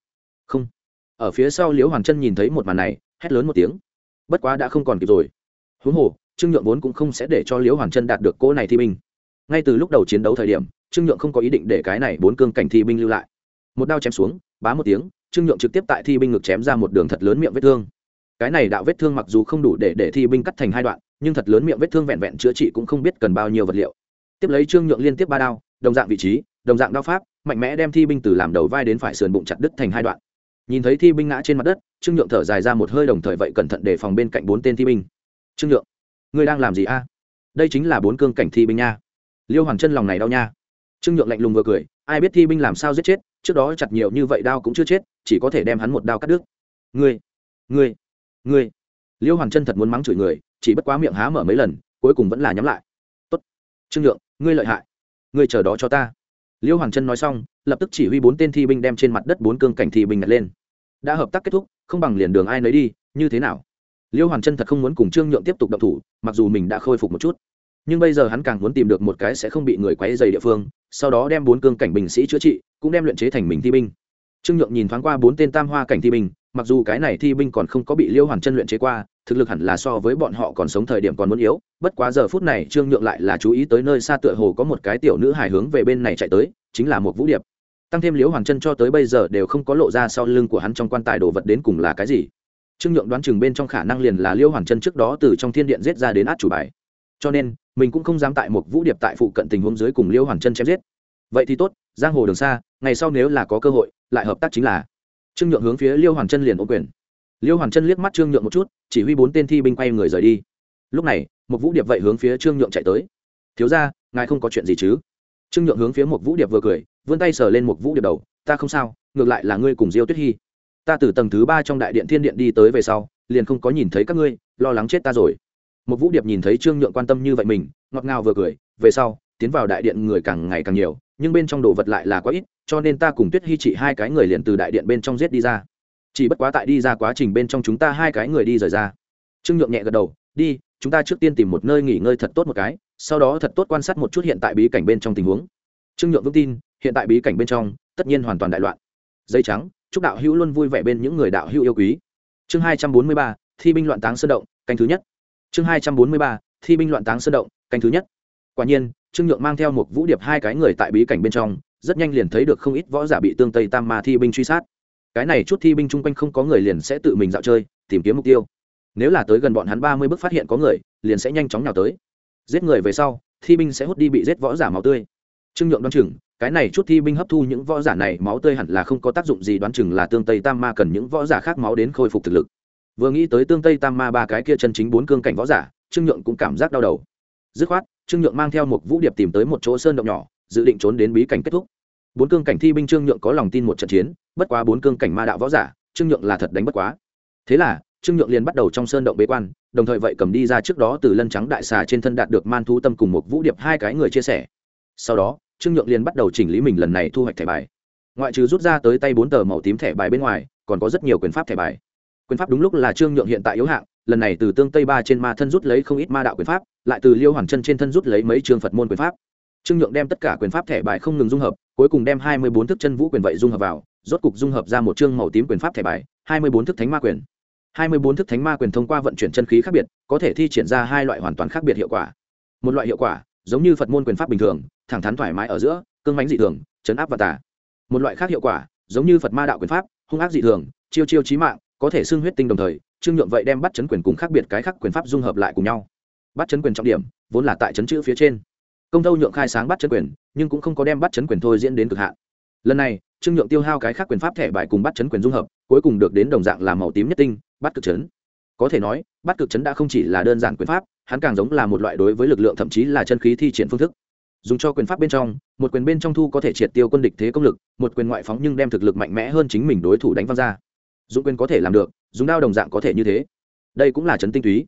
Không. Ở phía sau liễu hoàng chân nhìn thấy một màn này hét lớn một tiếng. Bất quá đã không còn kịp rồi. Huống hồ, trương nhượng vốn cũng không sẽ để cho liễu hoàn chân đạt được cỗ này thi binh. Ngay từ lúc đầu chiến đấu thời điểm, trương nhượng không có ý định để cái này bốn cương cảnh thi binh lưu lại. Một đao chém xuống, bá một tiếng, trương nhượng trực tiếp tại thi binh ngực chém ra một đường thật lớn miệng vết thương. Cái này đạo vết thương mặc dù không đủ để để thi binh cắt thành hai đoạn, nhưng thật lớn miệng vết thương vẹn vẹn chữa trị cũng không biết cần bao nhiêu vật liệu. Tiếp lấy trương nhượng liên tiếp ba đao, đồng dạng vị trí, đồng dạng đao pháp, mạnh mẽ đem thi binh từ làm đầu vai đến phải sườn bụng chặt đứt thành hai đoạn nhìn thấy thi binh ngã trên mặt đất, trương nhượng thở dài ra một hơi đồng thời vậy cẩn thận để phòng bên cạnh bốn tên thi binh. Trương nhượng, ngươi đang làm gì a? Đây chính là bốn cương cảnh thi binh nha. Liêu hoàng chân lòng này đau nha. Trương nhượng lạnh lùng vừa cười, ai biết thi binh làm sao giết chết, trước đó chặt nhiều như vậy đao cũng chưa chết, chỉ có thể đem hắn một đao cắt đứt. Ngươi ngươi ngươi. Liêu hoàng chân thật muốn mắng chửi người, chỉ bất quá miệng há mở mấy lần, cuối cùng vẫn là nhắm lại. Tốt, trương nhượng, ngươi lợi hại. Ngươi chờ đó cho ta. Liêu hoàng chân nói xong, lập tức chỉ huy bốn tên thi binh đem trên mặt đất bốn cương cảnh thi binh nhặt lên đã hợp tác kết thúc, không bằng liền đường ai nấy đi, như thế nào? Liêu hoàng chân thật không muốn cùng trương nhượng tiếp tục động thủ, mặc dù mình đã khôi phục một chút. Nhưng bây giờ hắn càng muốn tìm được một cái sẽ không bị người quấy dày địa phương, sau đó đem bốn cương cảnh binh sĩ chữa trị, cũng đem luyện chế thành mình thi binh. Trương nhượng nhìn thoáng qua bốn tên tam hoa cảnh thi binh, mặc dù cái này thi binh còn không có bị liêu hoàn chân luyện chế qua, thực lực hẳn là so với bọn họ còn sống thời điểm còn muốn yếu, bất quá giờ phút này trương nhượng lại là chú ý tới nơi xa tựa hồ có một cái tiểu nữ hài hướng về bên này chạy tới, chính là một vũ điệp tăng thêm liễu hoàng chân cho tới bây giờ đều không có lộ ra sau lưng của hắn trong quan tài đồ vật đến cùng là cái gì. Trương nhượng đoán chừng bên trong khả năng liền là liễu hoàng chân trước đó từ trong thiên điện giết ra đến át chủ bài. Cho nên, mình cũng không dám tại một vũ điệp tại phụ cận tình huống dưới cùng liễu hoàng chân chém giết. Vậy thì tốt, giang hồ đường xa, ngày sau nếu là có cơ hội, lại hợp tác chính là. Trương nhượng hướng phía liêu hoàng chân liền ô quyền. Liêu hoàng chân liếc mắt trương nhượng một chút, chỉ huy bốn tên thi binh quay người rời đi. Lúc này, một vũ điệp vậy hướng phía trương nhượng chạy tới. Thiếu ra ngài không có chuyện gì chứ? Trương nhượng hướng phía một vũ điệp vừa cười vươn tay sờ lên một vũ điệp đầu, ta không sao, ngược lại là ngươi cùng diêu tuyết hy. Ta từ tầng thứ ba trong đại điện thiên điện đi tới về sau, liền không có nhìn thấy các ngươi, lo lắng chết ta rồi. Một vũ điệp nhìn thấy trương nhượng quan tâm như vậy mình, ngọt ngào vừa cười, về sau, tiến vào đại điện người càng ngày càng nhiều, nhưng bên trong đồ vật lại là quá ít, cho nên ta cùng tuyết hy chị hai cái người liền từ đại điện bên trong giết đi ra. Chỉ bất quá tại đi ra quá trình bên trong chúng ta hai cái người đi rời ra. Trương nhượng nhẹ gật đầu, đi, chúng ta trước tiên tìm một nơi nghỉ ngơi thật tốt một cái, sau đó thật tốt quan sát một chút hiện tại bí cảnh bên trong tình huống. Trương nhượng vững tin hiện tại bí cảnh bên trong, tất nhiên hoàn toàn đại loạn. Dây trắng, chúc đạo hữu luôn vui vẻ bên những người đạo hữu yêu quý. Chương hai trăm bốn mươi ba, thi binh loạn táng sơn động, canh thứ nhất. Chương hai trăm bốn mươi ba, thi binh loạn táng sơn động, canh thứ nhất. Quả nhiên, trương nhượng mang theo một vũ điệp hai cái người tại bí cảnh bên trong, rất nhanh liền thấy được không ít võ giả bị tương tây tam ma thi binh truy sát. Cái này chút thi binh chung quanh không có người liền sẽ tự mình dạo chơi, tìm kiếm mục tiêu. Nếu là tới gần bọn hắn ba mươi bước phát hiện có người, liền sẽ nhanh chóng nhào tới. Giết người về sau, thi binh sẽ hút đi bị giết võ giả máu tươi trương nhượng đoán chừng, cái này chút thi binh hấp thu những võ giả này máu tươi hẳn là không có tác dụng gì, đoán chừng là tương tây tam ma cần những võ giả khác máu đến khôi phục thực lực. Vừa nghĩ tới tương tây tam ma ba cái kia chân chính bốn cương cảnh võ giả, trương nhượng cũng cảm giác đau đầu. Dứt khoát, trương nhượng mang theo một vũ điệp tìm tới một chỗ sơn động nhỏ, dự định trốn đến bí cảnh kết thúc. Bốn cương cảnh thi binh trương nhượng có lòng tin một trận chiến, bất quá bốn cương cảnh ma đạo võ giả, trương nhượng là thật đánh bất quá. Thế là, trương nhượng liền bắt đầu trong sơn động bế quan, đồng thời vậy cầm đi ra trước đó từ lân trắng đại xà trên thân đạt được man thu tâm cùng một vũ điệp hai cái người chia sẻ sau đó, trương nhượng liền bắt đầu chỉnh lý mình lần này thu hoạch thẻ bài. Ngoại trừ rút ra tới tay bốn tờ màu tím thẻ bài bên ngoài, còn có rất nhiều quyền pháp thẻ bài. Quyền pháp đúng lúc là trương nhượng hiện tại yếu hạng, lần này từ tương tây ba trên ma thân rút lấy không ít ma đạo quyền pháp, lại từ liêu hoàn chân trên thân rút lấy mấy trường phật môn quyền pháp. Trương nhượng đem tất cả quyền pháp thẻ bài không ngừng dung hợp, cuối cùng đem hai mươi bốn thức chân vũ quyền vậy dung hợp vào, rốt cục dung hợp ra một chương màu tím quyền pháp thẻ bài, hai mươi bốn thức thánh ma quyền. hai mươi bốn thức thánh ma quyền thông qua vận chuyển chân khí khác biệt, có thể thi triển ra hai loại hoàn toàn khác biệt hiệu quả. Một loại hiệu quả giống như phật môn quyền pháp bình thường, thẳng thắn thoải mái ở giữa cương mánh dị thường, chấn áp và tả một loại khác hiệu quả, giống như phật ma đạo quyền pháp, hung ác dị thường, chiêu chiêu trí mạng, có thể xưng huyết tinh đồng thời, trương nhượng vậy đem bắt chấn quyền cùng khác biệt cái khác quyền pháp dung hợp lại cùng nhau. Bắt chấn quyền trọng điểm, vốn là tại chấn chữ phía trên. Công tâu nhượng khai sáng bắt chấn quyền, nhưng cũng không có đem bắt chấn quyền thôi diễn đến cực hạn. Lần này, trương nhượng tiêu hao cái khác quyền pháp thẻ bài cùng bắt chấn quyền dung hợp, cuối cùng được đến đồng dạng là màu tím nhất tinh, bắt cực chấn. Có thể nói, bắt cực chấn đã không chỉ là đơn giản quyền pháp hắn càng giống là một loại đối với lực lượng thậm chí là chân khí thi triển phương thức. Dùng cho quyền pháp bên trong, một quyền bên trong thu có thể triệt tiêu quân địch thế công lực, một quyền ngoại phóng nhưng đem thực lực mạnh mẽ hơn chính mình đối thủ đánh văng ra. Dùng quyền có thể làm được, dùng đao đồng dạng có thể như thế. Đây cũng là chấn tinh túy.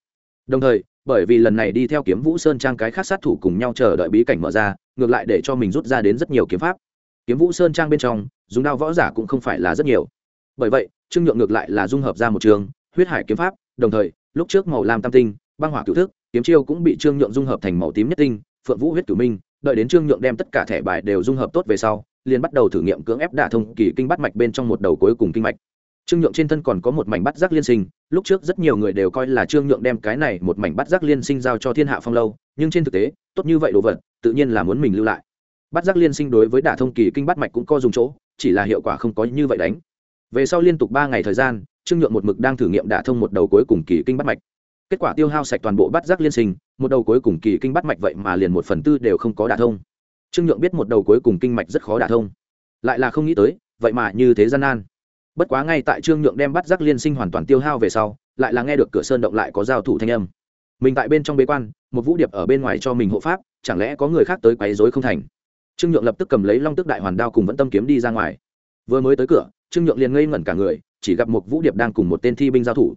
Đồng thời, bởi vì lần này đi theo kiếm vũ sơn trang cái khác sát thủ cùng nhau chờ đợi bí cảnh mở ra, ngược lại để cho mình rút ra đến rất nhiều kiếm pháp. Kiếm vũ sơn trang bên trong, dùng đao võ giả cũng không phải là rất nhiều. Bởi vậy, trương nhượng ngược lại là dung hợp ra một trường, huyết hải kiếm pháp, đồng thời, lúc trước màu lam tam tinh, băng hỏa cựu thức kiếm chiêu cũng bị trương nhượng dung hợp thành màu tím nhất tinh, phượng vũ huyết cửu minh, đợi đến trương nhượng đem tất cả thẻ bài đều dung hợp tốt về sau, liền bắt đầu thử nghiệm cưỡng ép đả thông kỳ kinh bắt mạch bên trong một đầu cuối cùng kinh mạch. Trương nhượng trên thân còn có một mảnh bắt giác liên sinh, lúc trước rất nhiều người đều coi là trương nhượng đem cái này một mảnh bắt giác liên sinh giao cho thiên hạ phong lâu, nhưng trên thực tế, tốt như vậy đồ vật, tự nhiên là muốn mình lưu lại. Bắt giác liên sinh đối với đả thông kỳ kinh bắt mạch cũng có dùng chỗ, chỉ là hiệu quả không có như vậy đánh. Về sau liên tục ba ngày thời gian, trương nhượng một mực đang thử nghiệm đả thông một đầu cuối cùng kỳ kinh bắt mạch kết quả tiêu hao sạch toàn bộ bát giác liên sinh, một đầu cuối cùng kỳ kinh bắt mạch vậy mà liền một phần tư đều không có đả thông. Trương nhượng biết một đầu cuối cùng kinh mạch rất khó đả thông. Lại là không nghĩ tới, vậy mà như thế gian nan. Bất quá ngay tại trương nhượng đem bát giác liên sinh hoàn toàn tiêu hao về sau, lại là nghe được cửa sơn động lại có giao thủ thanh âm. Mình tại bên trong bế quan, một vũ điệp ở bên ngoài cho mình hộ pháp, chẳng lẽ có người khác tới quấy rối không thành? Trương nhượng lập tức cầm lấy long tức đại hoàn đao cùng vẫn tâm kiếm đi ra ngoài. Vừa mới tới cửa, trương nhượng liền ngây ngẩn cả người, chỉ gặp một vũ điệp đang cùng một tên thi binh giao thủ.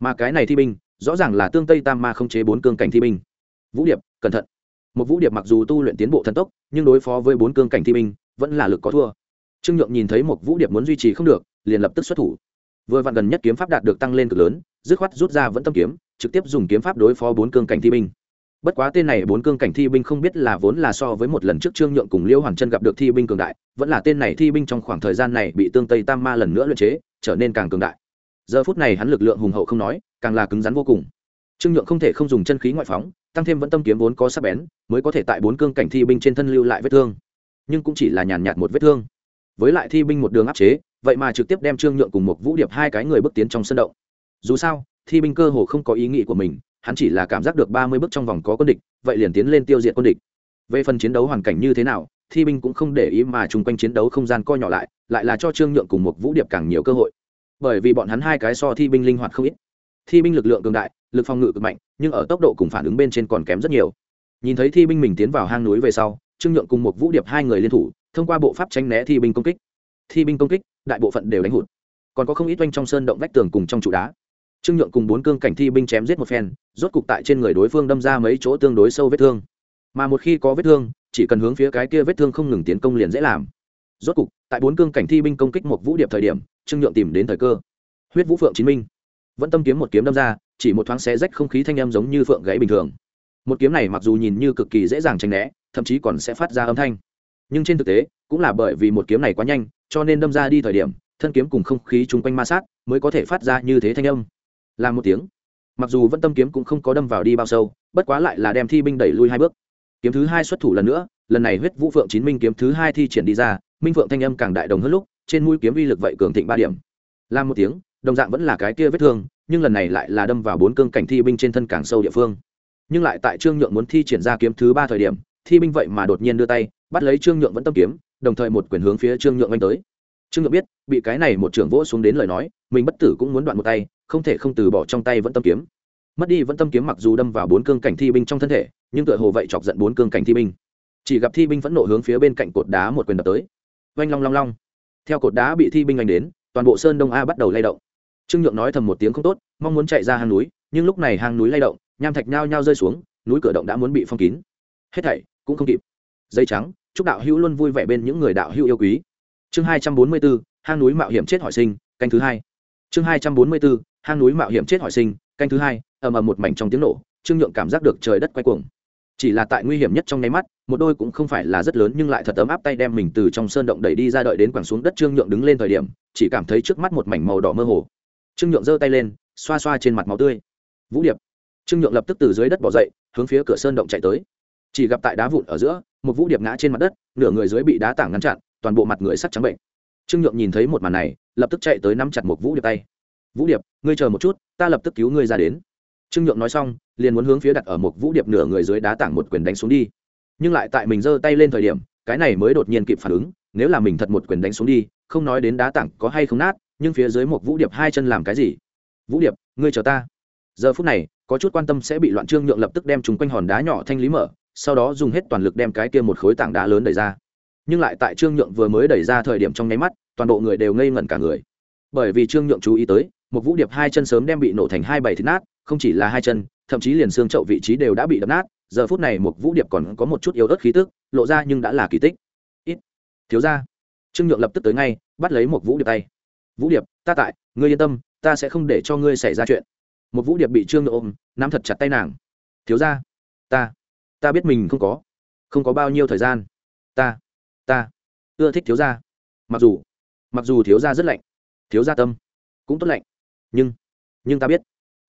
Mà cái này thi binh rõ ràng là tương tây tam ma không chế bốn cương cảnh thi binh. Vũ điệp, cẩn thận. Một vũ điệp mặc dù tu luyện tiến bộ thần tốc, nhưng đối phó với bốn cương cảnh thi binh, vẫn là lực có thua. Trương nhượng nhìn thấy một vũ điệp muốn duy trì không được, liền lập tức xuất thủ. Vừa vặn gần nhất kiếm pháp đạt được tăng lên cực lớn, dứt khoát rút ra vẫn tâm kiếm, trực tiếp dùng kiếm pháp đối phó bốn cương cảnh thi binh. Bất quá tên này bốn cương cảnh thi binh không biết là vốn là so với một lần trước trương nhượng cùng liêu hoàng chân gặp được thi binh cường đại, vẫn là tên này thi binh trong khoảng thời gian này bị tương tây tam ma lần nữa luyện chế, trở nên càng cường đại giờ phút này hắn lực lượng hùng hậu không nói, càng là cứng rắn vô cùng. Trương nhượng không thể không dùng chân khí ngoại phóng, tăng thêm vẫn tâm kiếm vốn có sắc bén, mới có thể tại bốn cương cảnh thi binh trên thân lưu lại vết thương. Nhưng cũng chỉ là nhàn nhạt một vết thương. Với lại thi binh một đường áp chế, vậy mà trực tiếp đem trương nhượng cùng một vũ điệp hai cái người bước tiến trong sân động. Dù sao, thi binh cơ hồ không có ý nghĩ của mình, hắn chỉ là cảm giác được ba mươi bước trong vòng có quân địch, vậy liền tiến lên tiêu diệt quân địch. Về phần chiến đấu hoàn cảnh như thế nào, thi binh cũng không để ý mà chung quanh chiến đấu không gian co nhỏ lại lại là cho trương nhượng cùng một vũ điệp càng nhiều cơ hội bởi vì bọn hắn hai cái so thi binh linh hoạt không ít. Thi binh lực lượng cường đại, lực phòng ngự cực mạnh, nhưng ở tốc độ cùng phản ứng bên trên còn kém rất nhiều. Nhìn thấy thi binh mình tiến vào hang núi về sau, trương nhượng cùng một vũ điệp hai người liên thủ, thông qua bộ pháp tranh né thi binh công kích. Thi binh công kích, đại bộ phận đều đánh hụt. Còn có không ít oanh trong sơn động vách tường cùng trong trụ đá. Trương nhượng cùng bốn cương cảnh thi binh chém giết một phen, rốt cục tại trên người đối phương đâm ra mấy chỗ tương đối sâu vết thương. Mà một khi có vết thương, chỉ cần hướng phía cái kia vết thương không ngừng tiến công liền dễ làm. Rốt cục, tại bốn cương cảnh thi binh công kích một vũ điệp thời điểm trương nhượng tìm đến thời cơ. Huyết vũ phượng chín minh. Vẫn tâm kiếm một kiếm đâm ra, chỉ một thoáng xé rách không khí thanh âm giống như phượng gãy bình thường. Một kiếm này mặc dù nhìn như cực kỳ dễ dàng tránh né, thậm chí còn sẽ phát ra âm thanh. Nhưng trên thực tế, cũng là bởi vì một kiếm này quá nhanh, cho nên đâm ra đi thời điểm, thân kiếm cùng không khí chung quanh ma sát, mới có thể phát ra như thế thanh âm. Làm một tiếng. Mặc dù vẫn tâm kiếm cũng không có đâm vào đi bao sâu, bất quá lại là đem thi binh đẩy lui hai bước. Kiếm thứ hai xuất thủ lần nữa, lần này huyết vũ phượng chín minh kiếm thứ hai thi triển đi ra, minh phượng thanh âm càng đại đồng hơn lúc trên mũi kiếm uy lực vậy cường thịnh ba điểm. Làm một tiếng, đồng dạng vẫn là cái kia vết thương, nhưng lần này lại là đâm vào bốn cương cảnh thi binh trên thân càng sâu địa phương. Nhưng lại tại trương nhượng muốn thi triển ra kiếm thứ ba thời điểm, thi binh vậy mà đột nhiên đưa tay, bắt lấy trương nhượng vẫn tâm kiếm, đồng thời một quyền hướng phía trương nhượng anh tới. Trương nhượng biết, bị cái này một trưởng vỗ xuống đến lời nói, mình bất tử cũng muốn đoạn một tay, không thể không từ bỏ trong tay vẫn tâm kiếm. Mất đi vẫn tâm kiếm mặc dù đâm vào bốn cương cảnh thi binh trong thân thể, nhưng tựa hồ vậy chọc giận bốn cương cảnh thi binh. Chỉ gặp thi binh vẫn nộ hướng phía bên cạnh cột đá một quyền đập tới. Oanh long long long theo cột đá bị thi binh anh đến, toàn bộ sơn đông a bắt đầu lay động. Trương nhượng nói thầm một tiếng không tốt, mong muốn chạy ra hang núi, nhưng lúc này hang núi lay động, nham thạch nhao nhao rơi xuống, núi cửa động đã muốn bị phong kín. Hết thảy cũng không kịp. Dây trắng, chúc đạo hữu luôn vui vẻ bên những người đạo hữu yêu quý. Chương hai trăm bốn mươi bốn, hang núi mạo hiểm chết hỏi sinh, canh thứ hai. Chương hai trăm bốn mươi bốn, hang núi mạo hiểm chết hỏi sinh, canh thứ hai, ầm ầm một mảnh trong tiếng nổ, trương nhượng cảm giác được trời đất quay cuồng chỉ là tại nguy hiểm nhất trong nháy mắt, một đôi cũng không phải là rất lớn nhưng lại thật ấm áp tay đem mình từ trong sơn động đẩy đi ra đợi đến quẳng xuống đất trương nhượng đứng lên thời điểm, chỉ cảm thấy trước mắt một mảnh màu đỏ mơ hồ. Trương nhượng giơ tay lên, xoa xoa trên mặt máu tươi. Vũ điệp. Trương nhượng lập tức từ dưới đất bỏ dậy, hướng phía cửa sơn động chạy tới. Chỉ gặp tại đá vụn ở giữa, một vũ điệp ngã trên mặt đất, nửa người dưới bị đá tảng ngăn chặn, toàn bộ mặt người sắc trắng bệnh. Trương nhượng nhìn thấy một màn này, lập tức chạy tới nắm chặt một vũ điệp tay. Vũ điệp, ngươi chờ một chút, ta lập tức cứu ngươi ra đến. Trương nhượng nói xong liền muốn hướng phía đặt ở một vũ điệp nửa người dưới đá tảng một quyền đánh xuống đi. Nhưng lại tại mình giơ tay lên thời điểm, cái này mới đột nhiên kịp phản ứng, nếu là mình thật một quyền đánh xuống đi, không nói đến đá tảng có hay không nát, nhưng phía dưới một vũ điệp hai chân làm cái gì? Vũ điệp, ngươi chờ ta. Giờ phút này, có chút quan tâm sẽ bị loạn trương nhượng lập tức đem chúng quanh hòn đá nhỏ thanh lý mở, sau đó dùng hết toàn lực đem cái kia một khối tảng đá lớn đẩy ra. Nhưng lại tại trương nhượng vừa mới đẩy ra thời điểm trong nháy mắt, toàn bộ người đều ngây ngẩn cả người. Bởi vì trương nhượng chú ý tới, một vũ điệp hai chân sớm đem bị nổ thành hai bảy thịt nát, không chỉ là hai chân thậm chí liền xương chậu vị trí đều đã bị đập nát, giờ phút này một vũ điệp còn có một chút yếu ớt khí tức, lộ ra nhưng đã là kỳ tích. Ít. Thiếu ra trương nhượng lập tức tới ngay, bắt lấy một vũ điệp tay. Vũ điệp, ta tại, ngươi yên tâm, ta sẽ không để cho ngươi xảy ra chuyện. Một vũ điệp bị trương nhượng ôm, nắm thật chặt tay nàng. Thiếu ra ta. Ta biết mình không có. Không có bao nhiêu thời gian. Ta. Ta. Ưa thích thiếu gia. Mặc dù mặc dù thiếu gia rất lạnh, thiếu gia tâm cũng tốt lạnh, nhưng nhưng ta biết,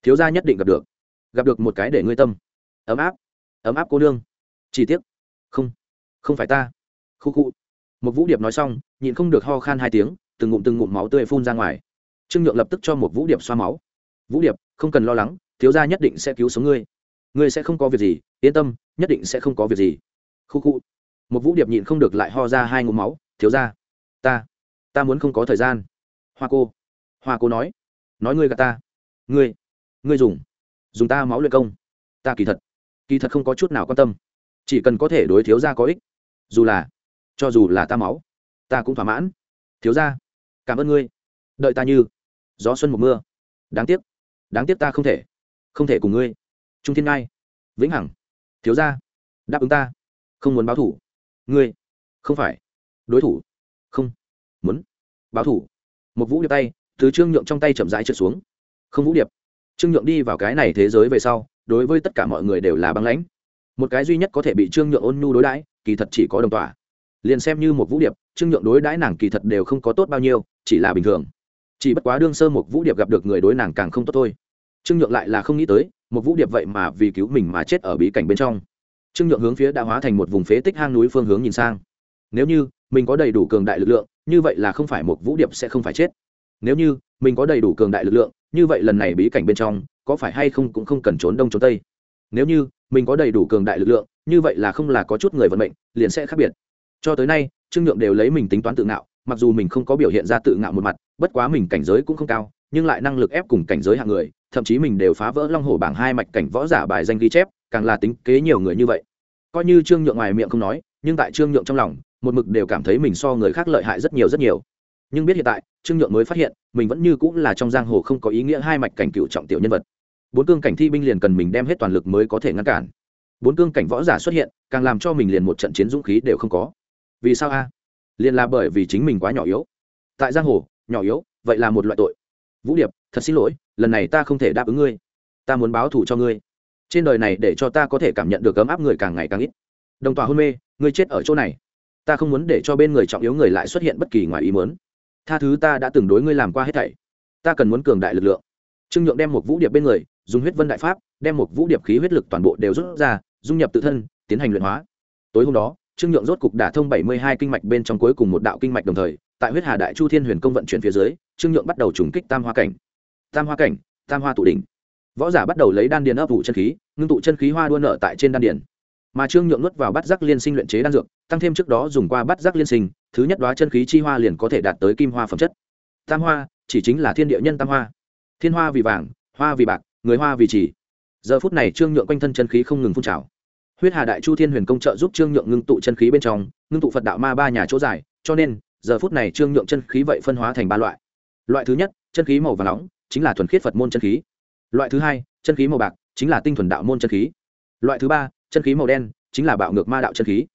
thiếu gia nhất định gặp được gặp được một cái để ngươi tâm. Ấm áp ấm áp cô nương. Chỉ tiếc, không không phải ta. Khu khu. Một vũ điệp nói xong, nhịn không được ho khan hai tiếng, từng ngụm từng ngụm máu tươi phun ra ngoài. Trương nhượng lập tức cho một vũ điệp xoa máu. Vũ điệp, không cần lo lắng, thiếu gia nhất định sẽ cứu sống ngươi. Ngươi sẽ không có việc gì, yên tâm, nhất định sẽ không có việc gì. Khu khu. Một vũ điệp nhịn không được lại ho ra hai ngụm máu. Thiếu gia, ta ta muốn không có thời gian. Hoa cô. Hoa cô nói. Nói ngươi gặp ta. Ngươi ngươi dùng dùng ta máu luyện công. Ta kỳ thật kỳ thật không có chút nào quan tâm. Chỉ cần có thể đối thiếu ra có ích, dù là, cho dù là ta máu, ta cũng thỏa mãn. Thiếu ra cảm ơn ngươi. Đợi ta như gió xuân một mưa. Đáng tiếc đáng tiếc ta không thể không thể cùng ngươi. Trung thiên ngai, vĩnh hằng, thiếu ra đáp ứng ta. Không muốn báo thủ. Ngươi, không phải. Đối thủ, không muốn. Báo thủ. Một vũ điệp tay, thứ trương nhượng trong tay chậm rãi trượt xuống. Không vũ điệp trương nhượng đi vào cái này thế giới về sau, đối với tất cả mọi người đều là băng lãnh. Một cái duy nhất có thể bị trương nhượng ôn nhu đối đãi, kỳ thật chỉ có đồng tỏa liền xem như một vũ điệp, trương nhượng đối đãi nàng kỳ thật đều không có tốt bao nhiêu, chỉ là bình thường. Chỉ bất quá đương sơ một vũ điệp gặp được người đối nàng càng không tốt thôi. Trương nhượng lại là không nghĩ tới, một vũ điệp vậy mà vì cứu mình mà chết ở bí cảnh bên trong. Trương nhượng hướng phía đã hóa thành một vùng phế tích hang núi phương hướng nhìn sang. Nếu như mình có đầy đủ cường đại lực lượng, như vậy là không phải một vũ điệp sẽ không phải chết. Nếu như mình có đầy đủ cường đại lực lượng như vậy lần này bí cảnh bên trong, có phải hay không cũng không cần trốn đông trốn tây? Nếu như mình có đầy đủ cường đại lực lượng, như vậy là không là có chút người vận mệnh, liền sẽ khác biệt. Cho tới nay, trương nhượng đều lấy mình tính toán tự ngạo, mặc dù mình không có biểu hiện ra tự ngạo một mặt, bất quá mình cảnh giới cũng không cao, nhưng lại năng lực ép cùng cảnh giới hạng người, thậm chí mình đều phá vỡ long hồ bảng hai mạch cảnh võ giả bài danh ghi chép, càng là tính kế nhiều người như vậy. Coi như trương nhượng ngoài miệng không nói, nhưng tại trương nhượng trong lòng, một mực đều cảm thấy mình so người khác lợi hại rất nhiều rất nhiều. Nhưng biết hiện tại, trương nhượng mới phát hiện mình vẫn như cũng là trong giang hồ không có ý nghĩa hai mạch cảnh cựu trọng tiểu nhân vật. Bốn cương cảnh thi binh liền cần mình đem hết toàn lực mới có thể ngăn cản. Bốn cương cảnh võ giả xuất hiện, càng làm cho mình liền một trận chiến dũng khí đều không có. Vì sao a? Liền là bởi vì chính mình quá nhỏ yếu. Tại giang hồ, nhỏ yếu, vậy là một loại tội. Vũ điệp, thật xin lỗi, lần này ta không thể đáp ứng ngươi. Ta muốn báo thù cho ngươi. Trên đời này để cho ta có thể cảm nhận được ấm áp người càng ngày càng ít. Đồng tòa hôn mê, ngươi chết ở chỗ này. Ta không muốn để cho bên người trọng yếu người lại xuất hiện bất kỳ ngoài ý muốn tha thứ ta đã từng đối ngươi làm qua hết thảy. Ta cần muốn cường đại lực lượng. Trương nhượng đem một vũ điệp bên người, dùng huyết vân đại pháp, đem một vũ điệp khí huyết lực toàn bộ đều rút ra, dung nhập tự thân, tiến hành luyện hóa. Tối hôm đó, trương nhượng rốt cục đả thông bảy mươi hai kinh mạch bên trong cuối cùng một đạo kinh mạch đồng thời, tại huyết hà đại chu thiên huyền công vận chuyển phía dưới, trương nhượng bắt đầu trùng kích tam hoa cảnh. Tam hoa cảnh, tam hoa tụ đỉnh. Võ giả bắt đầu lấy đan điền ấp ủ chân khí, ngưng tụ chân khí hoa đua nợ tại trên đan điền mà trương nhượng nuốt vào bắt giác liên sinh luyện chế đan dược, tăng thêm trước đó dùng qua bắt giác liên sinh, thứ nhất đoá chân khí chi hoa liền có thể đạt tới kim hoa phẩm chất. Tam hoa, chỉ chính là thiên địa nhân tam hoa. Thiên hoa vì vàng, hoa vì bạc, người hoa vì chỉ. Giờ phút này trương nhượng quanh thân chân khí không ngừng phun trào. Huyết hà đại chu thiên huyền công trợ giúp trương nhượng ngưng tụ chân khí bên trong, ngưng tụ phật đạo ma ba nhà chỗ dài cho nên, giờ phút này trương nhượng chân khí vậy phân hóa thành ba loại. Loại thứ nhất, chân khí màu và nóng, chính là thuần khiết phật môn chân khí. Loại thứ hai, chân khí màu bạc, chính là tinh thuần đạo môn chân khí. Loại thứ ba chân khí màu đen chính là bạo ngược ma đạo chân khí.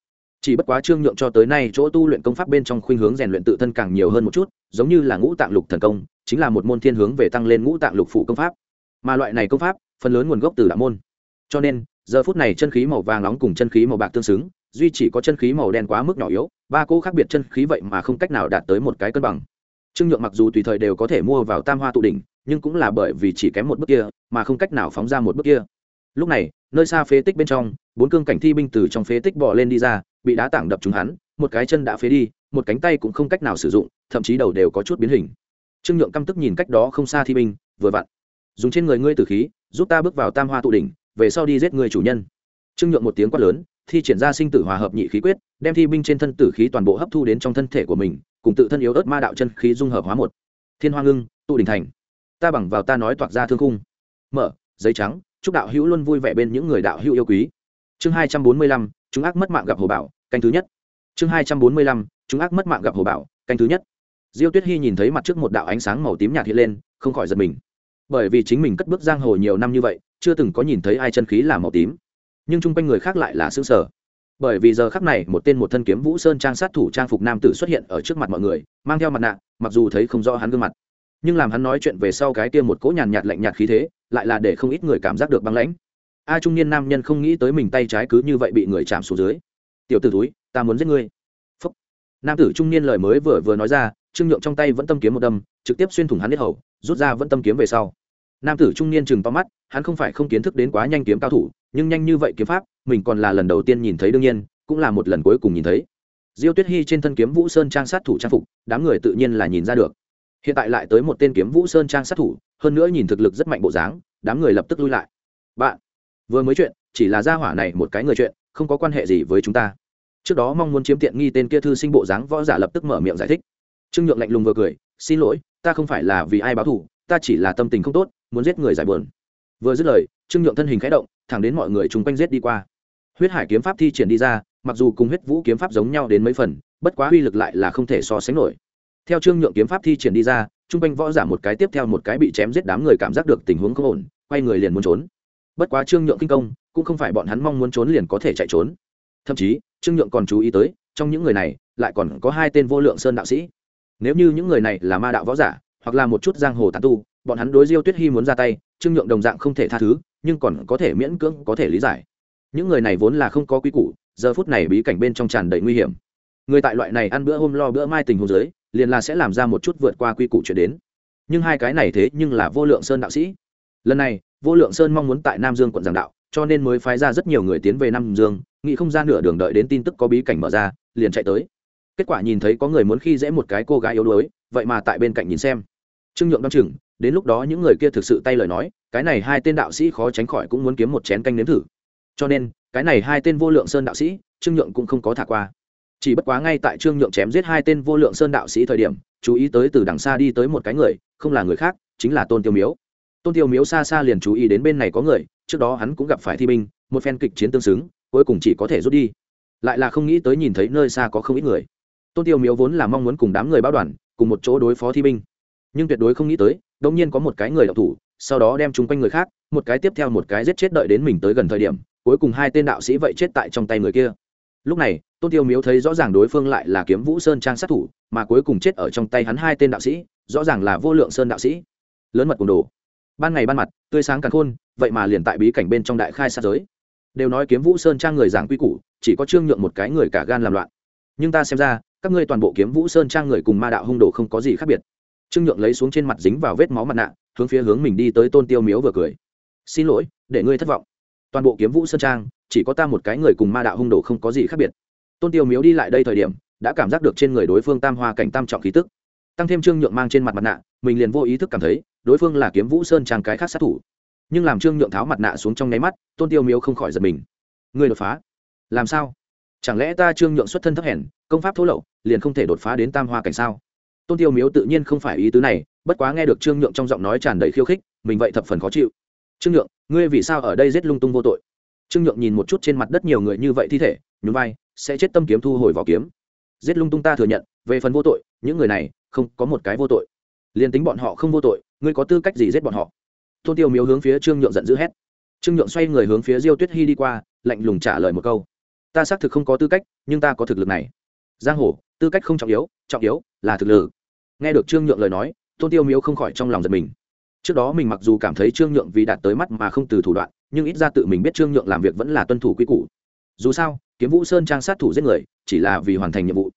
Chỉ bất quá trương nhượng cho tới nay chỗ tu luyện công pháp bên trong khuynh hướng rèn luyện tự thân càng nhiều hơn một chút, giống như là ngũ tạng lục thần công, chính là một môn thiên hướng về tăng lên ngũ tạng lục phụ công pháp. Mà loại này công pháp, phần lớn nguồn gốc từ đạo môn. Cho nên, giờ phút này chân khí màu vàng nóng cùng chân khí màu bạc tương xứng, duy chỉ có chân khí màu đen quá mức nhỏ yếu, ba cỗ khác biệt chân khí vậy mà không cách nào đạt tới một cái cân bằng. Trương nhượng mặc dù tùy thời đều có thể mua vào tam hoa tụ đỉnh, nhưng cũng là bởi vì chỉ kém một bước kia, mà không cách nào phóng ra một bước kia. Lúc này, nơi xa phế tích bên trong bốn cương cảnh thi binh từ trong phế tích bỏ lên đi ra, bị đá tảng đập trúng hắn, một cái chân đã phế đi, một cánh tay cũng không cách nào sử dụng, thậm chí đầu đều có chút biến hình. Trương nhượng căm tức nhìn cách đó không xa thi binh, vừa vặn. Dùng trên người ngươi tử khí, giúp ta bước vào tam hoa tụ đỉnh, về sau đi giết người chủ nhân. Trương nhượng một tiếng quát lớn, thi triển ra sinh tử hòa hợp nhị khí quyết, đem thi binh trên thân tử khí toàn bộ hấp thu đến trong thân thể của mình, cùng tự thân yếu ớt ma đạo chân khí dung hợp hóa một. Thiên hoa ngưng, tụ đỉnh thành. Ta bằng vào ta nói toạc ra thương khung. Mở, giấy trắng, chúc đạo hữu luôn vui vẻ bên những người đạo hữu yêu quý chương hai trăm bốn mươi lăm, chúng ác mất mạng gặp hồ bảo, canh thứ nhất. Chương hai trăm bốn mươi lăm, chúng ác mất mạng gặp hồ bảo, canh thứ nhất. Diêu tuyết hy nhìn thấy mặt trước một đạo ánh sáng màu tím nhạt hiện lên, không khỏi giật mình. Bởi vì chính mình cất bước giang hồ nhiều năm như vậy, chưa từng có nhìn thấy ai chân khí là màu tím. Nhưng chung quanh người khác lại là xương sở bởi vì giờ khắc này, một tên một thân kiếm vũ sơn trang sát thủ trang phục nam tử xuất hiện ở trước mặt mọi người, mang theo mặt nạ, mặc dù thấy không rõ hắn gương mặt. Nhưng làm hắn nói chuyện về sau cái kia một cỗ nhàn nhạt lạnh nhạt khí thế, lại là để không ít người cảm giác được băng lãnh a trung niên nam nhân không nghĩ tới mình tay trái cứ như vậy bị người chạm xuống dưới. Tiểu t ử túi ta muốn giết ngươi. Phúc. nam tử trung niên lời mới vừa vừa nói ra, trương nhượng trong tay vẫn tâm kiếm một đâm, trực tiếp xuyên thủng hắn hết hầu, rút ra vẫn tâm kiếm về sau. Nam tử trung niên chừng to mắt, hắn không phải không kiến thức đến quá nhanh kiếm cao thủ, nhưng nhanh như vậy kiếm pháp, mình còn là lần đầu tiên nhìn thấy đương nhiên, cũng là một lần cuối cùng nhìn thấy. Diêu tuyết hy trên thân kiếm vũ sơn trang sát thủ trang phục, đám người tự nhiên là nhìn ra được. Hiện tại lại tới một tên kiếm vũ sơn trang sát thủ, hơn nữa nhìn thực lực rất mạnh bộ dáng, đám người lập tức lui lại. Bạn vừa mới chuyện, chỉ là gia hỏa này một cái người chuyện, không có quan hệ gì với chúng ta. Trước đó mong muốn chiếm tiện nghi tên kia thư sinh bộ dáng võ giả lập tức mở miệng giải thích. Trương nhượng lạnh lùng vừa cười, xin lỗi, ta không phải là vì ai báo thù, ta chỉ là tâm tình không tốt, muốn giết người giải buồn. Vừa dứt lời, trương nhượng thân hình khẽ động, thẳng đến mọi người chung quanh giết đi qua. Huyết hải kiếm pháp thi triển đi ra, mặc dù cùng huyết vũ kiếm pháp giống nhau đến mấy phần, bất quá uy lực lại là không thể so sánh nổi. Theo trương nhượng kiếm pháp thi triển đi ra, chung quanh võ giả một cái tiếp theo một cái bị chém giết đám người cảm giác được tình huống không ổn, quay người liền muốn trốn bất quá trương nhượng kinh công, cũng không phải bọn hắn mong muốn trốn liền có thể chạy trốn. Thậm chí, trương nhượng còn chú ý tới, trong những người này, lại còn có hai tên vô lượng sơn đạo sĩ. Nếu như những người này là ma đạo võ giả, hoặc là một chút giang hồ tàn tu, bọn hắn đối diêu tuyết hy muốn ra tay, trương nhượng đồng dạng không thể tha thứ, nhưng còn có thể miễn cưỡng, có thể lý giải. Những người này vốn là không có quy củ, giờ phút này bí cảnh bên trong tràn đầy nguy hiểm. Người tại loại này ăn bữa hôm lo bữa mai tình hồ dưới, liền là sẽ làm ra một chút vượt qua quy củ chuyển đến. Nhưng hai cái này thế nhưng là vô lượng sơn đạo sĩ lần này, vô lượng sơn mong muốn tại nam dương quận giảng đạo, cho nên mới phái ra rất nhiều người tiến về nam dương, nghĩ không ra nửa đường đợi đến tin tức có bí cảnh mở ra, liền chạy tới. Kết quả nhìn thấy có người muốn khi dễ một cái cô gái yếu đuối, vậy mà tại bên cạnh nhìn xem. Trương nhượng đ o chừng, đến lúc đó những người kia thực sự tay lời nói, cái này hai tên đạo sĩ khó tránh khỏi cũng muốn kiếm một chén canh nếm thử. Cho nên, cái này hai tên vô lượng sơn đạo sĩ, trương nhượng cũng không có thả qua. Chỉ bất quá ngay tại trương nhượng chém giết hai tên vô lượng sơn đạo sĩ thời điểm, chú ý tới từ đằng xa đi tới một cái người, không là người khác, chính là tôn tiêu miếu tôn tiêu miếu xa xa liền chú ý đến bên này có người, trước đó hắn cũng gặp phải thi binh, một phen kịch chiến tương xứng, cuối cùng chỉ có thể rút đi. Lại là không nghĩ tới nhìn thấy nơi xa có không ít người. Tôn tiêu miếu vốn là mong muốn cùng đám người báo đoàn, cùng một chỗ đối phó thi binh. Nhưng tuyệt đối không nghĩ tới đông nhiên có một cái người đọc thủ, sau đó đem chung quanh người khác, một cái tiếp theo một cái giết chết đợi đến mình tới gần thời điểm, cuối cùng hai tên đạo sĩ vậy chết tại trong tay người kia. Lúc này, tôn tiêu miếu thấy rõ ràng đối phương lại là kiếm vũ sơn trang sát thủ, mà cuối cùng chết ở trong tay hắn hai tên đạo sĩ, rõ ràng là vô lượng sơn đạo sĩ. Lớn mật cùng đồ ban ngày ban mặt, tươi sáng càng khôn, vậy mà liền tại bí cảnh bên trong đại khai sát giới. Đều nói kiếm vũ sơn trang người giảng quy củ, chỉ có trương nhượng một cái người cả gan làm loạn. Nhưng ta xem ra, các ngươi toàn bộ kiếm vũ sơn trang người cùng ma đạo hung đồ không có gì khác biệt. Trương nhượng lấy xuống trên mặt dính vào vết máu mặt nạ, hướng phía hướng mình đi tới tôn tiêu miếu vừa cười. Xin lỗi, để ngươi thất vọng. Toàn bộ kiếm vũ sơn trang, chỉ có ta một cái người cùng ma đạo hung đồ không có gì khác biệt. Tôn tiêu miếu đi lại đây thời điểm, đã cảm giác được trên người đối phương tam hoa cảnh tam trọng khí tức. Tăng thêm trương nhượng mang trên mặt mặt nạ, mình liền vô ý thức cảm thấy đối phương là kiếm vũ sơn trang cái khác sát thủ. Nhưng làm trương nhượng tháo mặt nạ xuống trong nháy mắt, tôn tiêu miếu không khỏi giật mình. Người đột phá? Làm sao? Chẳng lẽ ta trương nhượng xuất thân thấp hèn, công pháp thô lậu, liền không thể đột phá đến tam hoa cảnh sao? Tôn tiêu miếu tự nhiên không phải ý tứ này, bất quá nghe được trương nhượng trong giọng nói tràn đầy khiêu khích, mình vậy thập phần khó chịu. Trương nhượng, ngươi vì sao ở đây giết lung tung vô tội? Trương nhượng nhìn một chút trên mặt đất nhiều người như vậy thi thể, nhún vai, sẽ chết tâm kiếm thu hồi vỏ kiếm. Giết lung tung ta thừa nhận, về phần vô tội, những người này, không có một cái vô tội. Liền tính bọn họ không vô tội ngươi có tư cách gì giết bọn họ? Tôn tiêu miếu hướng phía trương nhượng giận dữ hét. Trương nhượng xoay người hướng phía diêu tuyết hy đi qua, lạnh lùng trả lời một câu. Ta xác thực không có tư cách, nhưng ta có thực lực này. Giang hồ, tư cách không trọng yếu trọng yếu là thực lực. Nghe được trương nhượng lời nói, tôn tiêu miếu không khỏi trong lòng giật mình. Trước đó mình mặc dù cảm thấy trương nhượng vì đạt tới mắt mà không từ thủ đoạn, nhưng ít ra tự mình biết trương nhượng làm việc vẫn là tuân thủ quy củ. Dù sao, kiếm vũ sơn trang sát thủ giết người, chỉ là vì hoàn thành nhiệm vụ.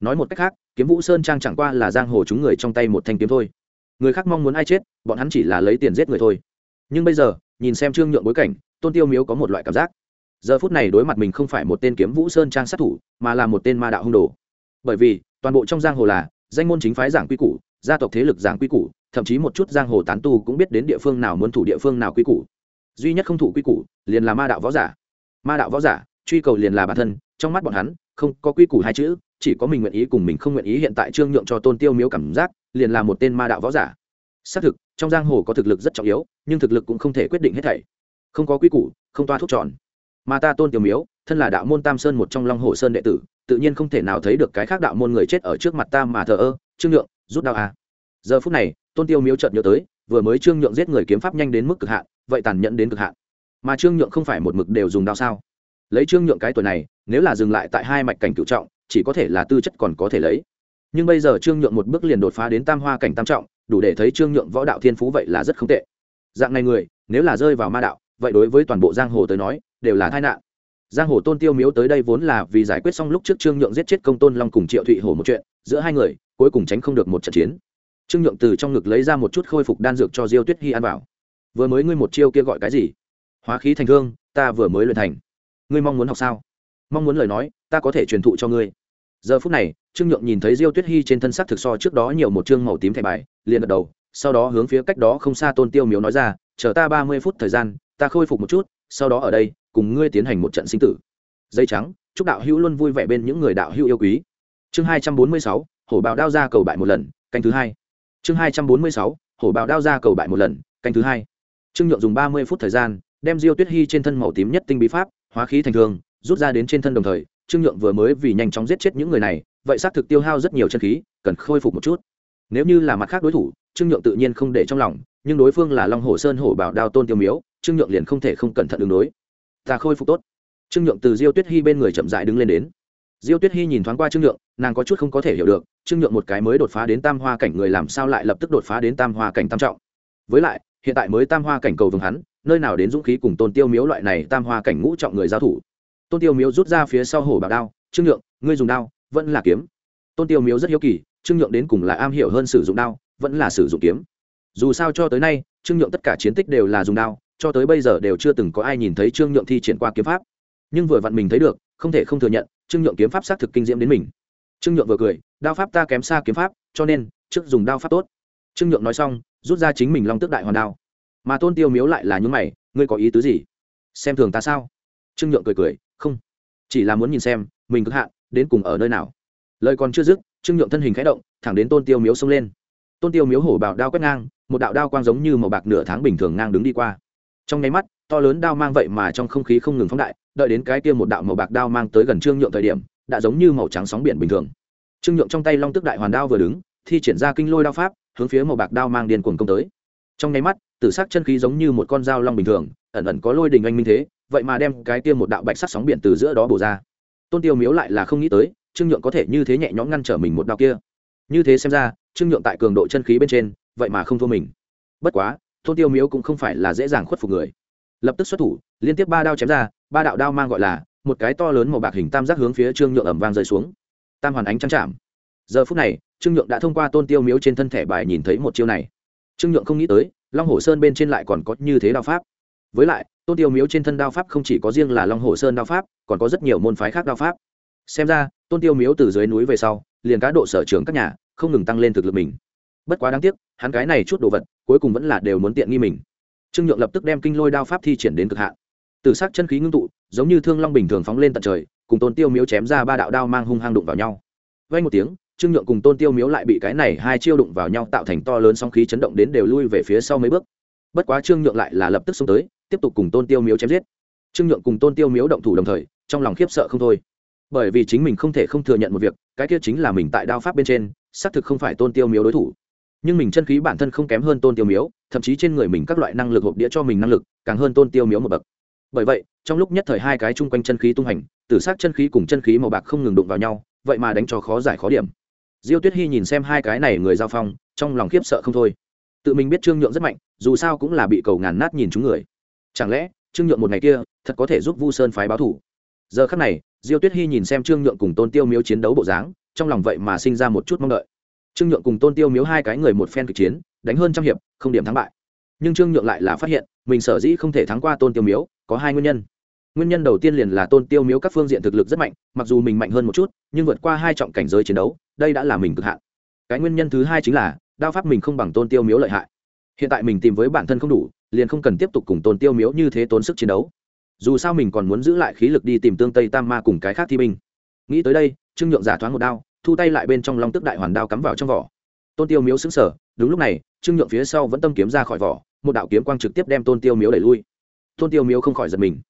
Nói một cách khác, kiếm vũ sơn trang chẳng qua là giang hồ chúng người trong tay một thanh kiếm thôi người khác mong muốn ai chết, bọn hắn chỉ là lấy tiền giết người thôi. Nhưng bây giờ, nhìn xem trương nhượng bối cảnh, tôn tiêu miếu có một loại cảm giác. Giờ phút này đối mặt mình không phải một tên kiếm vũ sơn trang sát thủ, mà là một tên ma đạo hung đồ. Bởi vì, toàn bộ trong giang hồ là danh môn chính phái giảng quy củ, gia tộc thế lực giảng quy củ, thậm chí một chút giang hồ tán tu cũng biết đến địa phương nào muốn thủ địa phương nào quy củ. Duy nhất không thủ quy củ, liền là ma đạo võ giả. Ma đạo võ giả, truy cầu liền là bản thân, trong mắt bọn hắn, không có quy củ hai chữ chỉ có mình nguyện ý cùng mình không nguyện ý hiện tại trương nhượng cho tôn tiêu miếu cảm giác, liền là một tên ma đạo võ giả. Xác thực, trong giang hồ có thực lực rất trọng yếu, nhưng thực lực cũng không thể quyết định hết thảy. Không có quy củ, không toa thuốc tròn. Mà ta tôn tiêu miếu, thân là đạo môn tam sơn một trong long hồ sơn đệ tử, tự nhiên không thể nào thấy được cái khác đạo môn người chết ở trước mặt ta mà thờ ơ, trương nhượng, rút đao à. giờ phút này, tôn tiêu miếu chợt nhớ tới, vừa mới trương nhượng giết người kiếm pháp nhanh đến mức cực hạn, vậy tàn nhẫn đến cực hạn. Mà trương nhượng không phải một mực đều dùng đao sao? Lấy trương nhượng cái tuổi này, nếu là dừng lại tại hai mạch cảnh cựu trọng chỉ có thể là tư chất còn có thể lấy. Nhưng bây giờ trương nhượng một bước liền đột phá đến tam hoa cảnh tam trọng, đủ để thấy trương nhượng võ đạo thiên phú vậy là rất không tệ. Dạng này người, nếu là rơi vào ma đạo, vậy đối với toàn bộ giang hồ tới nói, đều là tai nạn. Giang hồ tôn tiêu miếu tới đây vốn là vì giải quyết xong lúc trước trương nhượng giết chết công tôn long cùng triệu thụy hồ một chuyện, giữa hai người, cuối cùng tránh không được một trận chiến. Trương nhượng từ trong ngực lấy ra một chút khôi phục đan dược cho diêu tuyết hy ăn vào. Vừa mới ngươi một chiêu kia gọi cái gì? Hóa khí thành thương, ta vừa mới luyện thành. Ngươi mong muốn học sao? Mong muốn lời nói, ta có thể truyền thụ cho ngươi giờ phút này, trương nhượng nhìn thấy diêu tuyết hy trên thân sắc thực so trước đó nhiều một chương màu tím thẻ bài, liền gật đầu, sau đó hướng phía cách đó không xa tôn tiêu miếu nói ra, chờ ta ba mươi phút thời gian, ta khôi phục một chút, sau đó ở đây, cùng ngươi tiến hành một trận sinh tử. Dây trắng, chúc đạo hữu luôn vui vẻ bên những người đạo hữu yêu quý. Chương hai trăm bốn mươi sáu, hổ bào đao ra cầu bại một lần, canh thứ hai. Chương hai trăm bốn mươi sáu, hổ bào đao ra cầu bại một lần, canh thứ hai. Trương nhượng dùng ba mươi phút thời gian, đem diêu tuyết hy trên thân màu tím nhất tinh bí pháp, hóa khí thành thường, rút ra đến trên thân đồng thời trương nhượng vừa mới vì nhanh chóng giết chết những người này, vậy xác thực tiêu hao rất nhiều chân khí, cần khôi phục một chút. Nếu như là mặt khác đối thủ, trương nhượng tự nhiên không để trong lòng, nhưng đối phương là long hồ sơn hổ bảo đao tôn tiêu miếu, trương nhượng liền không thể không cẩn thận đường đối. Ta khôi phục tốt. Trương nhượng từ diêu tuyết hy bên người chậm dại đứng lên đến. Diêu tuyết hy nhìn thoáng qua trương nhượng, nàng có chút không có thể hiểu được, trương nhượng một cái mới đột phá đến tam hoa cảnh người làm sao lại lập tức đột phá đến tam hoa cảnh tam trọng. Với lại, hiện tại mới tam hoa cảnh cầu vương hắn, nơi nào đến dũng khí cùng tôn tiêu miếu loại này tam hoa cảnh ngũ trọng người giao thủ tôn tiêu miếu rút ra phía sau hổ bảo đao, trương nhượng, ngươi dùng đao, vẫn là kiếm. Tôn tiêu miếu rất hiếu kỳ, trương nhượng đến cùng là am hiểu hơn sử dụng đao, vẫn là sử dụng kiếm. Dù sao cho tới nay, trương nhượng tất cả chiến tích đều là dùng đao, cho tới bây giờ đều chưa từng có ai nhìn thấy trương nhượng thi triển qua kiếm pháp. Nhưng vừa vặn mình thấy được, không thể không thừa nhận, trương nhượng kiếm pháp xác thực kinh diễm đến mình. Trương nhượng vừa cười, đao pháp ta kém xa kiếm pháp, cho nên, trước dùng đao pháp tốt. Trương nhượng nói xong, rút ra chính mình long tức đại hoàn đao. Mà tôn tiêu miếu lại là những mày, ngươi có ý tứ gì? Xem thường ta sao? Trương nhượng cười cười không. Chỉ là muốn nhìn xem, mình cực hạn, đến cùng ở nơi nào. Lời còn chưa dứt, trương nhượng thân hình khẽ động, thẳng đến tôn tiêu miếu xông lên. Tôn tiêu miếu hổ bảo đao quét ngang, một đạo đao quang giống như màu bạc nửa tháng bình thường ngang đứng đi qua. Trong nháy mắt, to lớn đao mang vậy mà trong không khí không ngừng phóng đại, đợi đến cái kia một đạo màu bạc đao mang tới gần trương nhượng thời điểm, đã giống như màu trắng sóng biển bình thường. Trương nhượng trong tay long tức đại hoàn đao vừa đứng, thi triển ra kinh lôi đao pháp, hướng phía màu bạc đao mang điên cuồng công tới. Trong nháy mắt, tử sắc chân khí giống như một con dao long bình thường, ẩn ẩn có lôi đình anh minh thế vậy mà đem cái kia một đạo bạch sắc sóng biển từ giữa đó bổ ra. Tôn tiêu miếu lại là không nghĩ tới, trương nhượng có thể như thế nhẹ nhõm ngăn trở mình một đao kia. Như thế xem ra, trương nhượng tại cường độ chân khí bên trên, vậy mà không thua mình. Bất quá, tôn tiêu miếu cũng không phải là dễ dàng khuất phục người. Lập tức xuất thủ, liên tiếp ba đao chém ra, ba đạo đao mang gọi là một cái to lớn màu bạc hình tam giác hướng phía trương nhượng ẩm vang rơi xuống. Tam hoàn ánh trăng chạm. Giờ phút này, trương nhượng đã thông qua tôn tiêu miếu trên thân thể bài nhìn thấy một chiêu này. Trương nhượng không nghĩ tới, long hồ sơn bên trên lại còn có như thế đao pháp. Với lại tôn tiêu miếu trên thân đao pháp không chỉ có riêng là long hồ sơn đao pháp, còn có rất nhiều môn phái khác đao pháp. Xem ra, tôn tiêu miếu từ dưới núi về sau, liền cá độ sở trường các nhà, không ngừng tăng lên thực lực mình. Bất quá đáng tiếc, hắn cái này chút đồ vật, cuối cùng vẫn là đều muốn tiện nghi mình. Trương nhượng lập tức đem kinh lôi đao pháp thi triển đến cực hạn. Từ sắc chân khí ngưng tụ, giống như thương long bình thường phóng lên tận trời, cùng tôn tiêu miếu chém ra ba đạo đao mang hung hăng đụng vào nhau. Vay một tiếng, trương nhượng cùng tôn tiêu miếu lại bị cái này hai chiêu đụng vào nhau tạo thành to lớn song khí chấn động đến đều lui về phía sau mấy bước. Bất quá trương nhượng lại là lập tức xông tới tiếp tục cùng tôn tiêu miếu chém giết. Trương nhượng cùng tôn tiêu miếu động thủ đồng thời, trong lòng khiếp sợ không thôi. Bởi vì chính mình không thể không thừa nhận một việc, cái kia chính là mình tại đao pháp bên trên, xác thực không phải tôn tiêu miếu đối thủ. Nhưng mình chân khí bản thân không kém hơn tôn tiêu miếu, thậm chí trên người mình các loại năng lực hộp đĩa cho mình năng lực, càng hơn tôn tiêu miếu một bậc. Bởi vậy, trong lúc nhất thời hai cái chung quanh chân khí tung hành, tử s á c chân khí cùng chân khí màu bạc không ngừng đụng vào nhau, vậy mà đánh cho khó giải khó điểm. Diêu tuyết hy nhìn xem hai cái này người giao phong, trong lòng khiếp sợ không thôi. Tự mình biết trương nhượng rất mạnh, dù sao cũng là bị cầu ngàn nát nhìn chúng người chẳng lẽ, trương nhượng một ngày kia, thật có thể giúp vu sơn phái báo thủ? Giờ khắc này, diêu tuyết hy nhìn xem trương nhượng cùng tôn tiêu miếu chiến đấu bộ dáng, trong lòng vậy mà sinh ra một chút mong đợi. Trương nhượng cùng tôn tiêu miếu hai cái người một phen kịch chiến, đánh hơn trăm hiệp, không điểm thắng bại. Nhưng trương nhượng lại là phát hiện, mình sở dĩ không thể thắng qua tôn tiêu miếu, có hai nguyên nhân. Nguyên nhân đầu tiên liền là tôn tiêu miếu các phương diện thực lực rất mạnh, mặc dù mình mạnh hơn một chút, nhưng vượt qua hai trọng cảnh giới chiến đấu, đây đã là mình cực hạn. Cái nguyên nhân thứ hai chính là, đao pháp mình không bằng tôn tiêu miếu lợi hại. Hiện tại mình tìm với bản thân không đủ liền không cần tiếp tục cùng tôn tiêu miếu như thế tốn sức chiến đấu. Dù sao mình còn muốn giữ lại khí lực đi tìm tương tây tam ma cùng cái khác thi binh. Nghĩ tới đây, trương nhượng giả thoáng một đao, thu tay lại bên trong long tức đại hoàn đao cắm vào trong vỏ. Tôn tiêu miếu xứng sở đúng lúc này, trương nhượng phía sau vẫn tâm kiếm ra khỏi vỏ, một đạo kiếm quang trực tiếp đem tôn tiêu miếu đẩy lui. Tôn tiêu miếu không khỏi giật mình.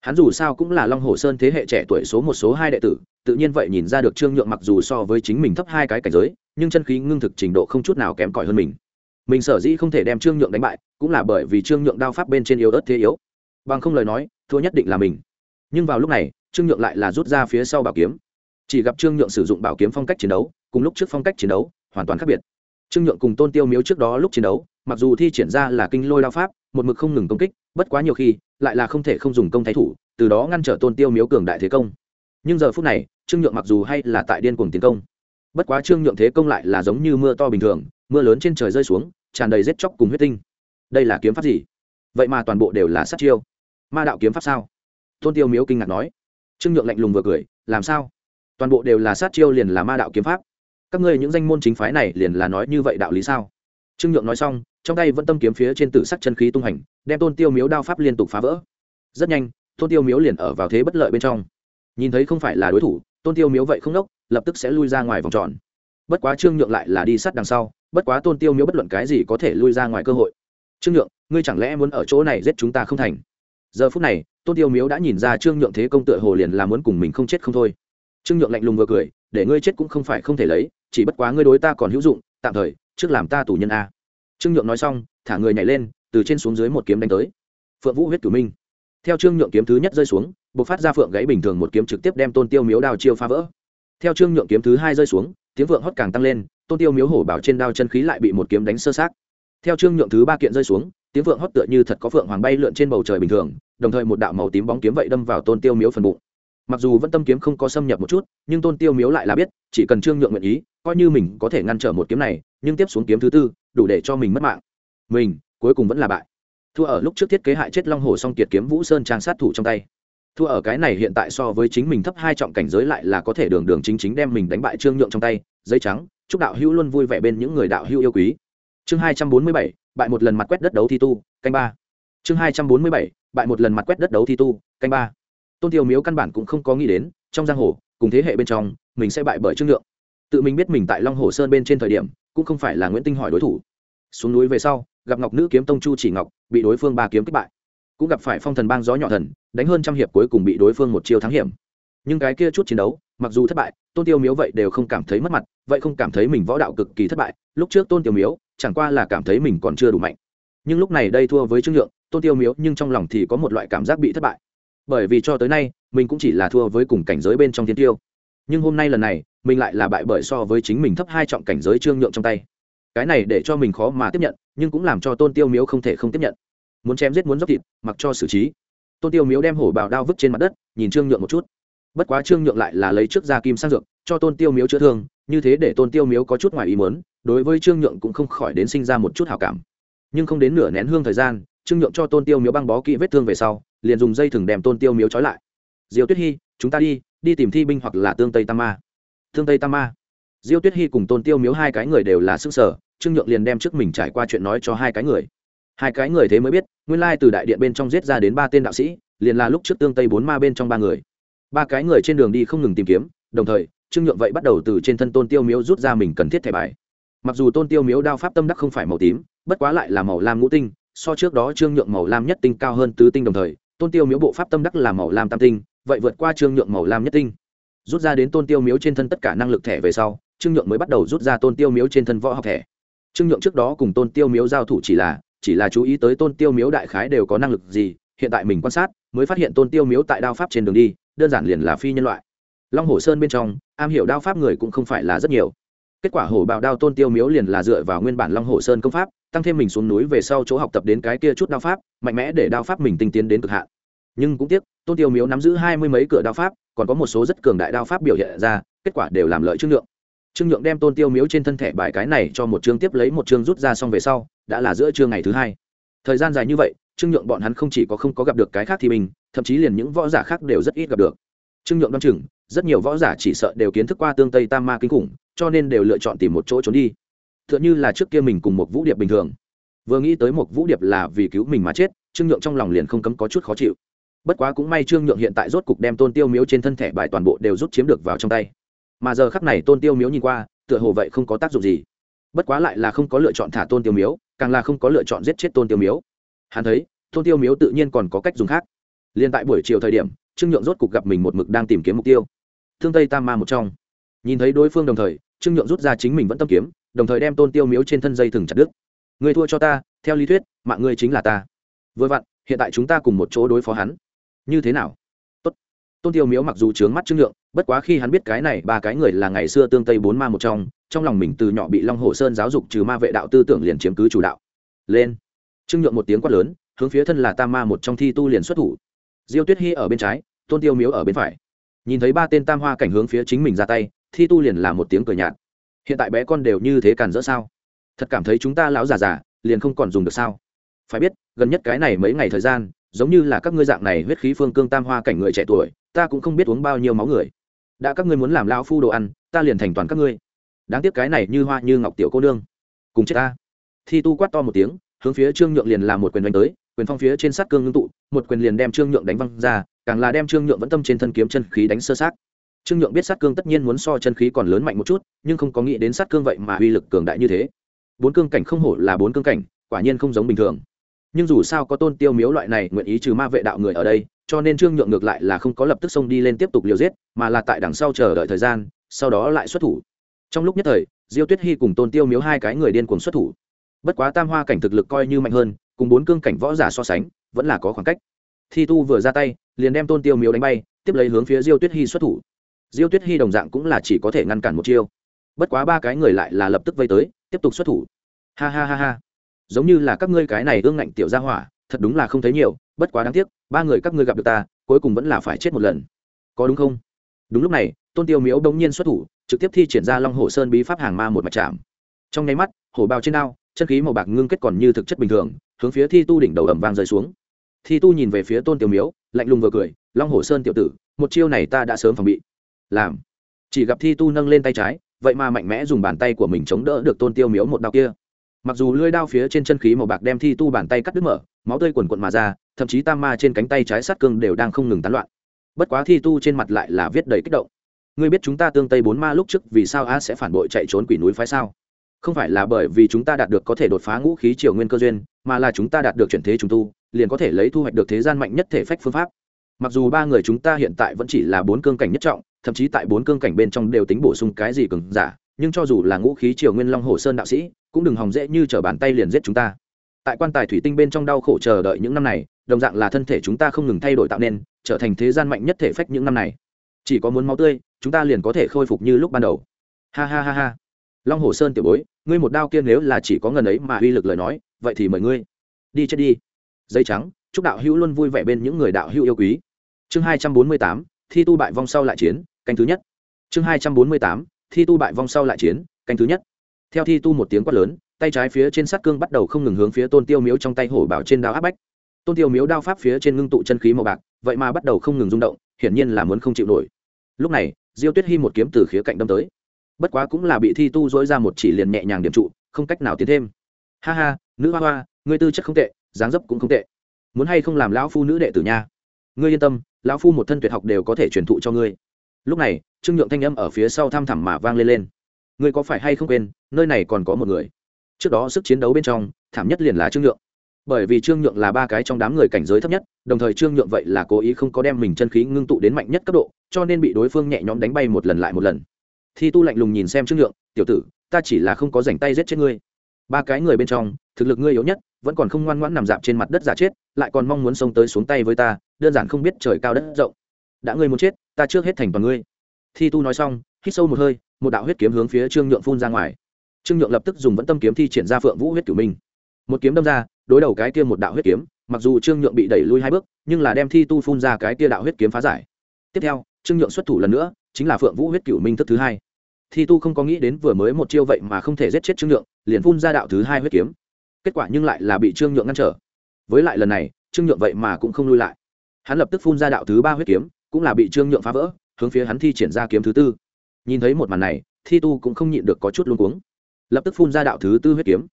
Hắn dù sao cũng là long hồ sơn thế hệ trẻ tuổi số một, số hai đệ tử, tự nhiên vậy nhìn ra được trương nhượng mặc dù so với chính mình thấp hai cái cảnh giới, nhưng chân khí ngưng thực trình độ không chút nào kém cỏi hơn mình mình sở dĩ không thể đem trương nhượng đánh bại, cũng là bởi vì trương nhượng đao pháp bên trên yếu ớt thế yếu. Bằng không lời nói, thua nhất định là mình. Nhưng vào lúc này, trương nhượng lại là rút ra phía sau bảo kiếm. Chỉ gặp trương nhượng sử dụng bảo kiếm phong cách chiến đấu, cùng lúc trước phong cách chiến đấu, hoàn toàn khác biệt. Trương nhượng cùng tôn tiêu miếu trước đó lúc chiến đấu, mặc dù thi triển ra là kinh lôi đao pháp, một mực không ngừng công kích, bất quá nhiều khi, lại là không thể không dùng công thái thủ, từ đó ngăn trở tôn tiêu miếu cường đại thế công. Nhưng giờ phút này, trương nhượng mặc dù hay là tại điên cuồng tiến công, bất quá trương nhượng thế công lại là giống như mưa to bình thường mưa lớn trên trời rơi xuống, tràn đầy rết chóc cùng huyết tinh. Đây là kiếm pháp gì? Vậy mà toàn bộ đều là sát chiêu. Ma đạo kiếm pháp sao? Tôn tiêu miếu kinh ngạc nói. Trương nhượng lạnh lùng vừa cười, làm sao? Toàn bộ đều là sát chiêu liền là ma đạo kiếm pháp. Các ngươi những danh môn chính phái này liền là nói như vậy đạo lý sao? Trương nhượng nói xong, trong tay vẫn tâm kiếm phía trên tử sắc chân khí tung hành, đem tôn tiêu miếu đao pháp liên tục phá vỡ. Rất nhanh, tôn tiêu miếu liền ở vào thế bất lợi bên trong. Nhìn thấy không phải là đối thủ, tôn tiêu miếu vậy không đốc, lập tức sẽ lui ra ngoài vòng tròn. Bất quá trương nhượng lại là đi sát đằng sau bất quá tôn tiêu miếu bất luận cái gì có thể lui ra ngoài cơ hội. Trương nhượng, ngươi chẳng lẽ muốn ở chỗ này giết chúng ta không thành? Giờ phút này, tôn tiêu miếu đã nhìn ra trương nhượng thế công tựa hồ liền là muốn cùng mình không chết không thôi. Trương nhượng lạnh lùng vừa cười, để ngươi chết cũng không phải không thể lấy, chỉ bất quá ngươi đối ta còn hữu dụng, tạm thời, trước làm ta tù nhân a. Trương nhượng nói xong, thả người nhảy lên, từ trên xuống dưới một kiếm đánh tới. Phượng vũ huyết cửu minh. Theo trương nhượng kiếm thứ nhất rơi xuống b ộ c phát ra phượng gãy bình thường một kiếm trực tiếp đem tôn tiêu miếu đào chiêu phá vỡ. Theo trương nhượng kiếm thứ hai rơi xuống, tiếng vượng hót càng tăng lên tôn tiêu miếu hổ bảo trên đao chân khí lại bị một kiếm đánh sơ sát theo trương nhượng thứ ba kiện rơi xuống, tiếng vượng hót tựa như thật có phượng hoàng bay lượn trên bầu trời bình thường, đồng thời một đạo màu tím bóng kiếm vậy đâm vào tôn tiêu miếu phần bụng. Mặc dù vẫn tâm kiếm không có xâm nhập một chút, nhưng tôn tiêu miếu lại là biết, chỉ cần trương nhượng nguyện ý, coi như mình có thể ngăn trở một kiếm này, nhưng tiếp xuống kiếm thứ tư, đủ để cho mình mất mạng. Mình, cuối cùng vẫn là bại. Thua ở lúc trước thiết kế hại chết long hồ song kiệt kiếm vũ sơn trang sát thủ trong tay. Thua ở cái này hiện tại so với chính mình thấp hai trọng cảnh giới lại là có thể đường đường chính chính đem mình đánh bại trương nhượng trong tay, giấy trắng chúc đạo hữu luôn vui vẻ bên những người đạo hữu yêu quý. Chương hai trăm bốn mươi bảy, bại một lần mặt quét đất đấu thi tu, canh ba. Chương hai trăm bốn mươi bảy, bại một lần mặt quét đất đấu thi tu, canh ba. Tôn tiêu miếu căn bản cũng không có nghĩ đến, trong giang hồ, cùng thế hệ bên trong, mình sẽ bại bởi trương lượng. tự mình biết mình tại long hồ sơn bên trên thời điểm, cũng không phải là nguyễn tinh hỏi đối thủ. Xuống núi về sau, gặp ngọc nữ kiếm tông chu chỉ ngọc, bị đối phương ba kiếm kích bại. Cũng gặp phải phong thần bang gió nhỏ thần, đánh hơn trăm hiệp cuối cùng bị đối phương một chiêu thắng hiểm. Nhưng cái kia chút chiến đấu mặc dù thất bại, tôn tiêu miếu vậy đều không cảm thấy mất mặt, vậy không cảm thấy mình võ đạo cực kỳ thất bại, lúc trước tôn tiêu miếu chẳng qua là cảm thấy mình còn chưa đủ mạnh. Nhưng lúc này đây thua với trương nhượng, tôn tiêu miếu nhưng trong lòng thì có một loại cảm giác bị thất bại. Bởi vì cho tới nay, mình cũng chỉ là thua với cùng cảnh giới bên trong thiên tiêu. Nhưng hôm nay lần này, mình lại là bại bởi so với chính mình thấp hai trọng cảnh giới trương nhượng trong tay. Cái này để cho mình khó mà tiếp nhận, nhưng cũng làm cho tôn tiêu miếu không thể không tiếp nhận. Muốn chém giết muốn dốc thịt, mặc cho xử trí. Tôn tiêu miếu đem hổ bào đao vứt trên mặt đất, nhìn trương nhượng một chút bất quá trương nhượng lại là lấy trước ra kim sang dược, cho tôn tiêu miếu chữa thương, như thế để tôn tiêu miếu có chút ngoài ý muốn, đối với trương nhượng cũng không khỏi đến sinh ra một chút hảo cảm. Nhưng không đến nửa nén hương thời gian, trương nhượng cho tôn tiêu miếu băng bó kỹ vết thương về sau, liền dùng dây thừng đem tôn tiêu miếu trói lại. Diều tuyết hy chúng ta đi đi tìm thi binh hoặc là tương tây tam ma. Tương tây tam ma? Diêu tuyết hy cùng tôn tiêu miếu hai cái người đều là sức sở, trương nhượng liền đem trước mình trải qua chuyện nói cho hai cái người. Hai cái người thế mới biết, nguyên lai từ đại điện bên trong giết ra đến ba tên đạo sĩ, liền là lúc trước tương tây bốn ma bên trong ba người ba cái người trên đường đi không ngừng tìm kiếm, đồng thời, trương nhượng vậy bắt đầu từ trên thân tôn tiêu miếu rút ra mình cần thiết thẻ bài. Mặc dù tôn tiêu miếu đao pháp tâm đắc không phải màu tím, bất quá lại là màu lam ngũ tinh, so trước đó trương nhượng màu lam nhất tinh cao hơn tứ tinh đồng thời, tôn tiêu miếu bộ pháp tâm đắc là màu lam tam tinh, vậy vượt qua trương nhượng màu lam nhất tinh. Rút ra đến tôn tiêu miếu trên thân tất cả năng lực thẻ về sau, trương nhượng mới bắt đầu rút ra tôn tiêu miếu trên thân võ học thẻ. Trương nhượng trước đó cùng tôn tiêu miếu giao thủ chỉ là chỉ là chú ý tới tôn tiêu miếu đại khái đều có năng lực gì, hiện tại mình quan sát, mới phát hiện tôn tiêu miếu tại đao pháp trên đường đi đơn giản liền là phi nhân loại. Long hồ sơn bên trong, am hiểu đao pháp người cũng không phải là rất nhiều. Kết quả hổ bào đao tôn tiêu miếu liền là dựa vào nguyên bản long hồ sơn công pháp, tăng thêm mình xuống núi về sau chỗ học tập đến cái kia chút đao pháp, mạnh mẽ để đao pháp mình tinh tiến đến cực hạn. Nhưng cũng tiếc, tôn tiêu miếu nắm giữ hai mươi mấy cửa đao pháp, còn có một số rất cường đại đao pháp biểu hiện ra, kết quả đều làm lợi trương nhượng. Trương nhượng đem tôn tiêu miếu trên thân thể bài cái này cho một chương tiếp lấy một chương rút ra xong về sau, đã là giữa trưa ngày thứ hai. Thời gian dài như vậy trương nhượng bọn hắn không chỉ có không có gặp được cái khác thì mình thậm chí liền những võ giả khác đều rất ít gặp được. Trương nhượng đ o chừng, rất nhiều võ giả chỉ sợ đều kiến thức qua tương tây tam ma kinh khủng, cho nên đều lựa chọn tìm một chỗ trốn đi. T h ư ợ n h ư là trước kia mình cùng một vũ điệp bình thường. Vừa nghĩ tới một vũ điệp là vì cứu mình mà chết, trương nhượng trong lòng liền không cấm có chút khó chịu. Bất quá cũng may trương nhượng hiện tại rốt cục đem tôn tiêu miếu trên thân thể bài toàn bộ đều rút chiếm được vào trong tay. Mà giờ khắc này tôn tiêu miếu nhìn qua, tựa hồ vậy không có tác dụng gì. Bất quá lại là không có lựa chọn thả tôn tiêu miếu, càng là không có lựa chọn giết chết tôn tiêu miếu hắn thấy, tôn tiêu miếu tự nhiên còn có cách dùng khác. Liền tại buổi chiều thời điểm, trương nhượng rốt cục gặp mình một mực đang tìm kiếm mục tiêu. Thương tây tam ma một trong. Nhìn thấy đối phương đồng thời, trương nhượng rút ra chính mình vẫn tâm kiếm, đồng thời đem tôn tiêu miếu trên thân dây thừng chặt đứt. Người thua cho ta, theo lý thuyết, mạng ngươi chính là ta. Vừa vặn, hiện tại chúng ta cùng một chỗ đối phó hắn. Như thế nào? Tốt. tôn tiêu miếu mặc dù trướng mắt trương nhượng, bất quá khi hắn biết cái này ba cái người là ngày xưa tương tây bốn ma một trong trong lòng mình từ nhỏ bị long hồ sơn giáo dục trừ ma vệ đạo tư tưởng liền chiếm cứ chủ đạo. Lên trương nhượng một tiếng quát lớn, hướng phía thân là tam ma một trong thi tu liền xuất thủ. Diêu tuyết hy ở bên trái, tôn tiêu miếu ở bên phải. Nhìn thấy ba tên tam hoa cảnh hướng phía chính mình ra tay, thi tu liền là một tiếng cười nhạt. Hiện tại bé con đều như thế càn rỡ sao? Thật cảm thấy chúng ta lão già già, liền không còn dùng được sao? Phải biết, gần nhất cái này mấy ngày thời gian, giống như là các ngươi dạng này huyết khí phương cương tam hoa cảnh người trẻ tuổi, ta cũng không biết uống bao nhiêu máu người. Đã các ngươi muốn làm lao phu đồ ăn, ta liền thành toàn các ngươi. Đáng tiếc cái này như hoa như ngọc tiểu cô nương. Cùng chết ta. Thi tu quát to một tiếng hướng phía trương nhượng liền làm một quyền đánh tới, quyền phong phía trên sát cương ngưng tụ, một quyền liền đem trương nhượng đánh văng ra, càng là đem trương nhượng vẫn tâm trên thân kiếm chân khí đánh sơ sát. Trương nhượng biết sát cương tất nhiên muốn so chân khí còn lớn mạnh một chút, nhưng không có nghĩ đến sát cương vậy mà uy lực cường đại như thế. Bốn cương cảnh không hổ là bốn cương cảnh, quả nhiên không giống bình thường. Nhưng dù sao có tôn tiêu miếu loại này nguyện ý trừ ma vệ đạo người ở đây, cho nên trương nhượng ngược lại là không có lập tức xông đi lên tiếp tục liều giết, mà là tại đằng sau chờ đợi thời gian, sau đó lại xuất thủ. Trong lúc nhất thời, diêu tuyết hy cùng tôn tiêu miếu hai cái người điên cuồng xuất thủ bất quá tam hoa cảnh thực lực coi như mạnh hơn, cùng bốn cương cảnh võ giả so sánh, vẫn là có khoảng cách. Thi tu vừa ra tay, liền đem tôn tiêu miếu đánh bay, tiếp lấy hướng phía diêu tuyết hy xuất thủ. Diêu tuyết hy đồng dạng cũng là chỉ có thể ngăn cản một chiêu. Bất quá ba cái người lại là lập tức vây tới, tiếp tục xuất thủ. Ha ha ha ha. Giống như là các ngươi cái này ương ngạnh tiểu gia hỏa, thật đúng là không thấy nhiều, bất quá đáng tiếc, ba người các ngươi gặp được ta, cuối cùng vẫn là phải chết một lần. Có đúng không? Đúng lúc này, tôn tiêu miếu đông nhiên xuất thủ, trực tiếp thi triển ra long hồ sơn bí pháp hàng ma một mặt chạm. Trong nháy mắt, hổ bào trên đao chân khí màu bạc ngưng kết còn như thực chất bình thường, hướng phía thi tu đỉnh đầu ẩm vang rơi xuống. Thi tu nhìn về phía tôn tiểu miếu, lạnh lùng vừa cười, long hồ sơn tiểu tử, một chiêu này ta đã sớm phòng bị. Làm. Chỉ gặp thi tu nâng lên tay trái, vậy mà mạnh mẽ dùng bàn tay của mình chống đỡ được tôn tiêu miếu một đao kia. Mặc dù lưỡi đao phía trên chân khí màu bạc đem thi tu bàn tay cắt đứt mở, máu tươi quần quận mà ra, thậm chí tam ma trên cánh tay trái sát cương đều đang không ngừng tán loạn. Bất quá thi tu trên mặt lại là viết đầy kích động. Ngươi biết chúng ta tương tây bốn ma lúc trước vì sao a sẽ phản bội chạy trốn quỷ núi phái sao? Không phải là bởi vì chúng ta đạt được có thể đột phá ngũ khí triều nguyên cơ duyên, mà là chúng ta đạt được chuyển thế trùng tu, liền có thể lấy thu hoạch được thế gian mạnh nhất thể phách phương pháp. Mặc dù ba người chúng ta hiện tại vẫn chỉ là bốn cương cảnh nhất trọng, thậm chí tại bốn cương cảnh bên trong đều tính bổ sung cái gì cường giả, nhưng cho dù là ngũ khí triều nguyên long hồ sơn đạo sĩ, cũng đừng hòng dễ như chở bàn tay liền giết chúng ta. Tại quan tài thủy tinh bên trong đau khổ chờ đợi những năm này, đồng dạng là thân thể chúng ta không ngừng thay đổi tạo nên, trở thành thế gian mạnh nhất thể phách những năm này. Chỉ có muốn máu tươi, chúng ta liền có thể khôi phục như lúc ban đầu. Ha ha ha ha long hồ sơn tiểu bối, ngươi một đao kia nếu là chỉ có ngần ấy mà uy lực lời nói, vậy thì mời ngươi. Đi chết đi. Dây trắng, chúc đạo hữu luôn vui vẻ bên những người đạo hữu yêu quý. Chương hai trăm bốn mươi tám, thi tu bại vong sau lại chiến, canh thứ nhất. Chương hai trăm bốn mươi tám, thi tu bại vong sau lại chiến, canh thứ nhất. Theo thi tu một tiếng quát lớn, tay trái phía trên sát cương bắt đầu không ngừng hướng phía tôn tiêu miếu trong tay hổ bảo trên đao áp bách. Tôn tiêu miếu đao pháp phía trên ngưng tụ chân khí màu bạc, vậy mà bắt đầu không ngừng rung động, hiển nhiên là muốn không chịu nổi. Lúc này, diêu tuyết hy một kiếm từ khía cạnh đâm tới bất quá cũng là bị thi tu dối ra một chỉ liền nhẹ nhàng điểm trụ, không cách nào tiến thêm. Ha ha, nữ hoa hoa, ngươi tư chất không tệ, dáng dấp cũng không tệ. Muốn hay không làm lão phu nữ đệ tử nha? Ngươi yên tâm, lão phu một thân tuyệt học đều có thể truyền thụ cho ngươi. Lúc này, trương nhượng thanh âm ở phía sau thăm thẳm mà vang lên lên. Ngươi có phải hay không quên, nơi này còn có một người? Trước đó sức chiến đấu bên trong, thảm nhất liền là trương nhượng. Bởi vì trương nhượng là ba cái trong đám người cảnh giới thấp nhất, đồng thời trương nhượng vậy là cố ý không có đem mình chân khí ngưng tụ đến mạnh nhất cấp độ, cho nên bị đối phương nhẹ nhõm đánh bay một lần lại một lần thi tu lạnh lùng nhìn xem trương nhượng, tiểu tử, ta chỉ là không có rảnh tay giết chết ngươi. Ba cái người bên trong, thực lực ngươi yếu nhất, vẫn còn không ngoan ngoãn nằm dạp trên mặt đất giả chết, lại còn mong muốn xông tới xuống tay với ta, đơn giản không biết trời cao đất rộng. Đã ngươi muốn chết, ta trước hết thành toàn ngươi. Thi tu nói xong, hít sâu một hơi, một đạo huyết kiếm hướng phía trương nhượng phun ra ngoài. Trương nhượng lập tức dùng vẫn tâm kiếm thi triển ra phượng vũ huyết cửu minh. Một kiếm đâm ra, đối đầu cái kia một đạo huyết kiếm, mặc dù trương nhượng bị đẩy lui hai bước, nhưng là đem thi tu phun ra cái kia đạo huyết kiếm phá giải. Tiếp theo, trương nhượng xuất thủ lần nữa chính là phượng vũ huyết cửu minh thức thứ hai. Thi tu không có nghĩ đến vừa mới một chiêu vậy mà không thể giết chết trương nhượng, liền phun ra đạo thứ hai huyết kiếm. Kết quả nhưng lại là bị trương nhượng ngăn trở. Với lại lần này, trương nhượng vậy mà cũng không lui lại. Hắn lập tức phun ra đạo thứ ba huyết kiếm, cũng là bị trương nhượng phá vỡ, hướng phía hắn thi triển ra kiếm thứ tư. Nhìn thấy một màn này, thi tu cũng không nhịn được có chút luống cuống. Lập tức phun ra đạo thứ tư huyết kiếm.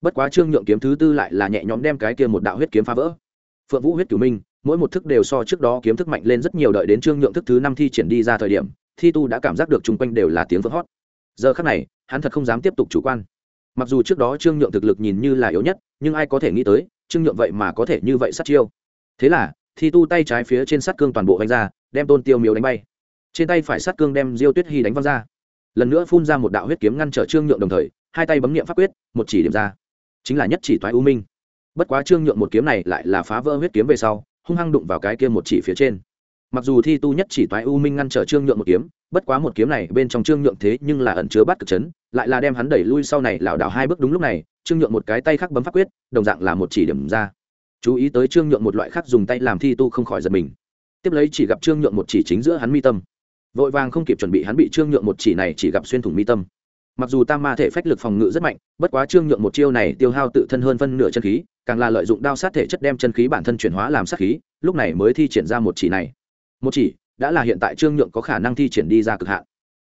Bất quá trương nhượng kiếm thứ tư lại là nhẹ nhõm đem cái kia một đạo huyết kiếm phá vỡ. Phượng vũ huyết cửu minh, mỗi một thức đều so trước đó kiếm thức mạnh lên rất nhiều đợi đến trương nhượng thức thứ năm thi triển đi ra thời điểm thi tu đã cảm giác được chung quanh đều là tiếng vỡ hót. Giờ khắc này, hắn thật không dám tiếp tục chủ quan. Mặc dù trước đó trương nhượng thực lực nhìn như là yếu nhất, nhưng ai có thể nghĩ tới, trương nhượng vậy mà có thể như vậy sát chiêu. Thế là, thi tu tay trái phía trên sát cương toàn bộ đánh ra, đem tôn tiêu miếu đánh bay. Trên tay phải sát cương đem diêu tuyết hy đánh văng ra. Lần nữa phun ra một đạo huyết kiếm ngăn trở trương nhượng đồng thời, hai tay bấm nghiệm pháp quyết, một chỉ điểm ra. Chính là nhất chỉ toái u minh. Bất quá trương nhượng một kiếm này lại là phá vỡ huyết kiếm về sau, hung hăng đụng vào cái kia một chỉ phía trên mặc dù thi tu nhất chỉ toái u minh ngăn trở trương nhượng một kiếm, bất quá một kiếm này bên trong trương nhượng thế nhưng là ẩn chứa bắt cực chấn, lại là đem hắn đẩy lui sau này lảo đảo hai bước đúng lúc này, trương nhượng một cái tay khác bấm pháp quyết, đồng dạng là một chỉ điểm ra. Chú ý tới trương nhượng một loại khác dùng tay làm thi tu không khỏi giật mình. Tiếp lấy chỉ gặp trương nhượng một chỉ chính giữa hắn mi tâm. Vội vàng không kịp chuẩn bị hắn bị trương nhượng một chỉ này chỉ gặp xuyên thủng mi tâm. Mặc dù tam ma thể phách lực phòng ngự rất mạnh, bất quá trương nhượng một chiêu này tiêu hao tự thân hơn phân nửa chân khí, càng là lợi dụng đao sát thể chất đem chân khí bản thân chuyển hóa làm sát khí, lúc này mới thi triển ra một chỉ này một chỉ, đã là hiện tại trương nhượng có khả năng thi triển đi ra cực hạn.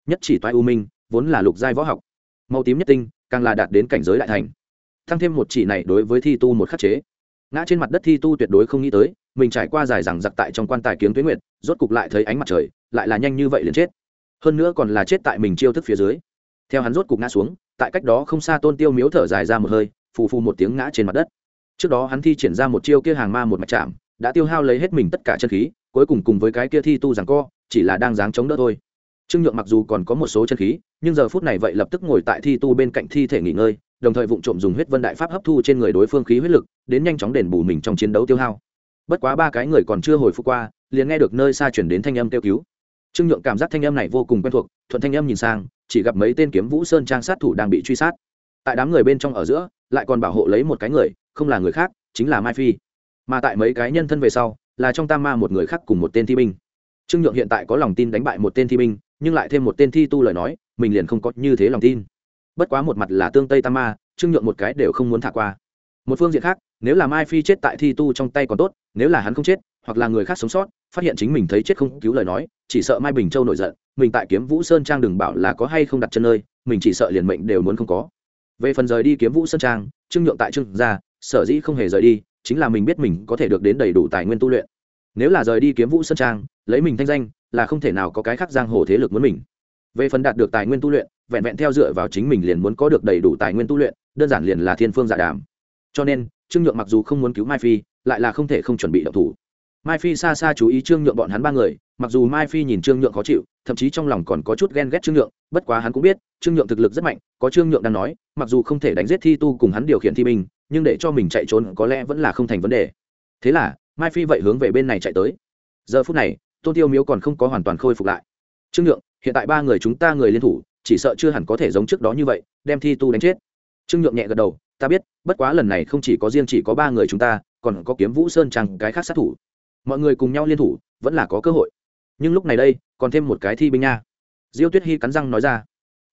Nhất chỉ toái u minh, vốn là lục giai võ học. Màu tím nhất tinh, càng là đạt đến cảnh giới đại thành. Thăng thêm một chỉ này đối với thi tu một khắc chế. Ngã trên mặt đất thi tu tuyệt đối không nghĩ tới, mình trải qua dài rằng giặc tại trong quan tài kiếm tuyến nguyệt, rốt cục lại thấy ánh mặt trời, lại là nhanh như vậy liền chết. Hơn nữa còn là chết tại mình chiêu thức phía dưới. Theo hắn rốt cục ngã xuống, tại cách đó không xa tôn tiêu miếu thở dài ra một hơi, phù phù một tiếng ngã trên mặt đất. Trước đó hắn thi triển ra một chiêu kia hàng ma một mạch chạm đã tiêu hao lấy hết mình tất cả chân khí, cuối cùng cùng với cái kia thi tu rằng co, chỉ là đang dáng chống đỡ thôi. Trương nhượng mặc dù còn có một số chân khí, nhưng giờ phút này vậy lập tức ngồi tại thi tu bên cạnh thi thể nghỉ ngơi, đồng thời vụ trộm dùng huyết vân đại pháp hấp thu trên người đối phương khí huyết lực, đến nhanh chóng đền bù mình trong chiến đấu tiêu hao. Bất quá ba cái người còn chưa hồi phục qua, liền nghe được nơi xa chuyển đến thanh âm kêu cứu. Trương nhượng cảm giác thanh âm này vô cùng quen thuộc, thuận thanh âm nhìn sang, chỉ gặp mấy tên kiếm vũ sơn trang sát thủ đang bị truy sát. Tại đám người bên trong ở giữa, lại còn bảo hộ lấy một cái người, không là người khác, chính là mai phi mà tại mấy cái nhân thân về sau, là trong tam ma một người khác cùng một tên thi binh. Trương nhượng hiện tại có lòng tin đánh bại một tên thi binh, nhưng lại thêm một tên thi tu lời nói, mình liền không có như thế lòng tin. Bất quá một mặt là tương tây tam ma, trương nhượng một cái đều không muốn thả qua. Một phương diện khác, nếu là mai phi chết tại thi tu trong tay còn tốt, nếu là hắn không chết, hoặc là người khác sống sót, phát hiện chính mình thấy chết không cứu lời nói, chỉ sợ mai bình châu nổi giận, mình tại kiếm vũ sơn trang đừng bảo là có hay không đặt chân nơi, mình chỉ sợ liền mệnh đều muốn không có. Về phần rời đi kiếm vũ sơn trang, trương nhượng tại trương gia, sở dĩ không hề rời đi chính là mình biết mình có thể được đến đầy đủ tài nguyên tu luyện. Nếu là rời đi kiếm vũ sơn trang, lấy mình thanh danh, là không thể nào có cái khác giang hồ thế lực muốn mình. Về phần đạt được tài nguyên tu luyện, vẹn vẹn theo dựa vào chính mình liền muốn có được đầy đủ tài nguyên tu luyện, đơn giản liền là thiên phương dạ đàm. Cho nên, trương nhượng mặc dù không muốn cứu mai phi, lại là không thể không chuẩn bị động thủ. Mai phi xa xa chú ý trương nhượng bọn hắn ba người, mặc dù mai phi nhìn trương nhượng khó chịu, thậm chí trong lòng còn có chút ghen ghét trương nhượng, bất quá hắn cũng biết, trương nhượng thực lực rất mạnh, có trương nhượng đang nói, mặc dù không thể đánh giết thi tu cùng hắn điều khiển thi binh nhưng để cho mình chạy trốn có lẽ vẫn là không thành vấn đề. Thế là, mai phi vậy hướng về bên này chạy tới. Giờ phút này, tôn tiêu miếu còn không có hoàn toàn khôi phục lại. Trương nhượng, hiện tại ba người chúng ta người liên thủ, chỉ sợ chưa hẳn có thể giống trước đó như vậy, đem thi tu đánh chết. Trương nhượng nhẹ gật đầu, ta biết, bất quá lần này không chỉ có riêng chỉ có ba người chúng ta, còn có kiếm vũ sơn chẳng cái khác sát thủ. Mọi người cùng nhau liên thủ, vẫn là có cơ hội. Nhưng lúc này đây, còn thêm một cái thi binh nha. Diêu tuyết hy cắn răng nói ra.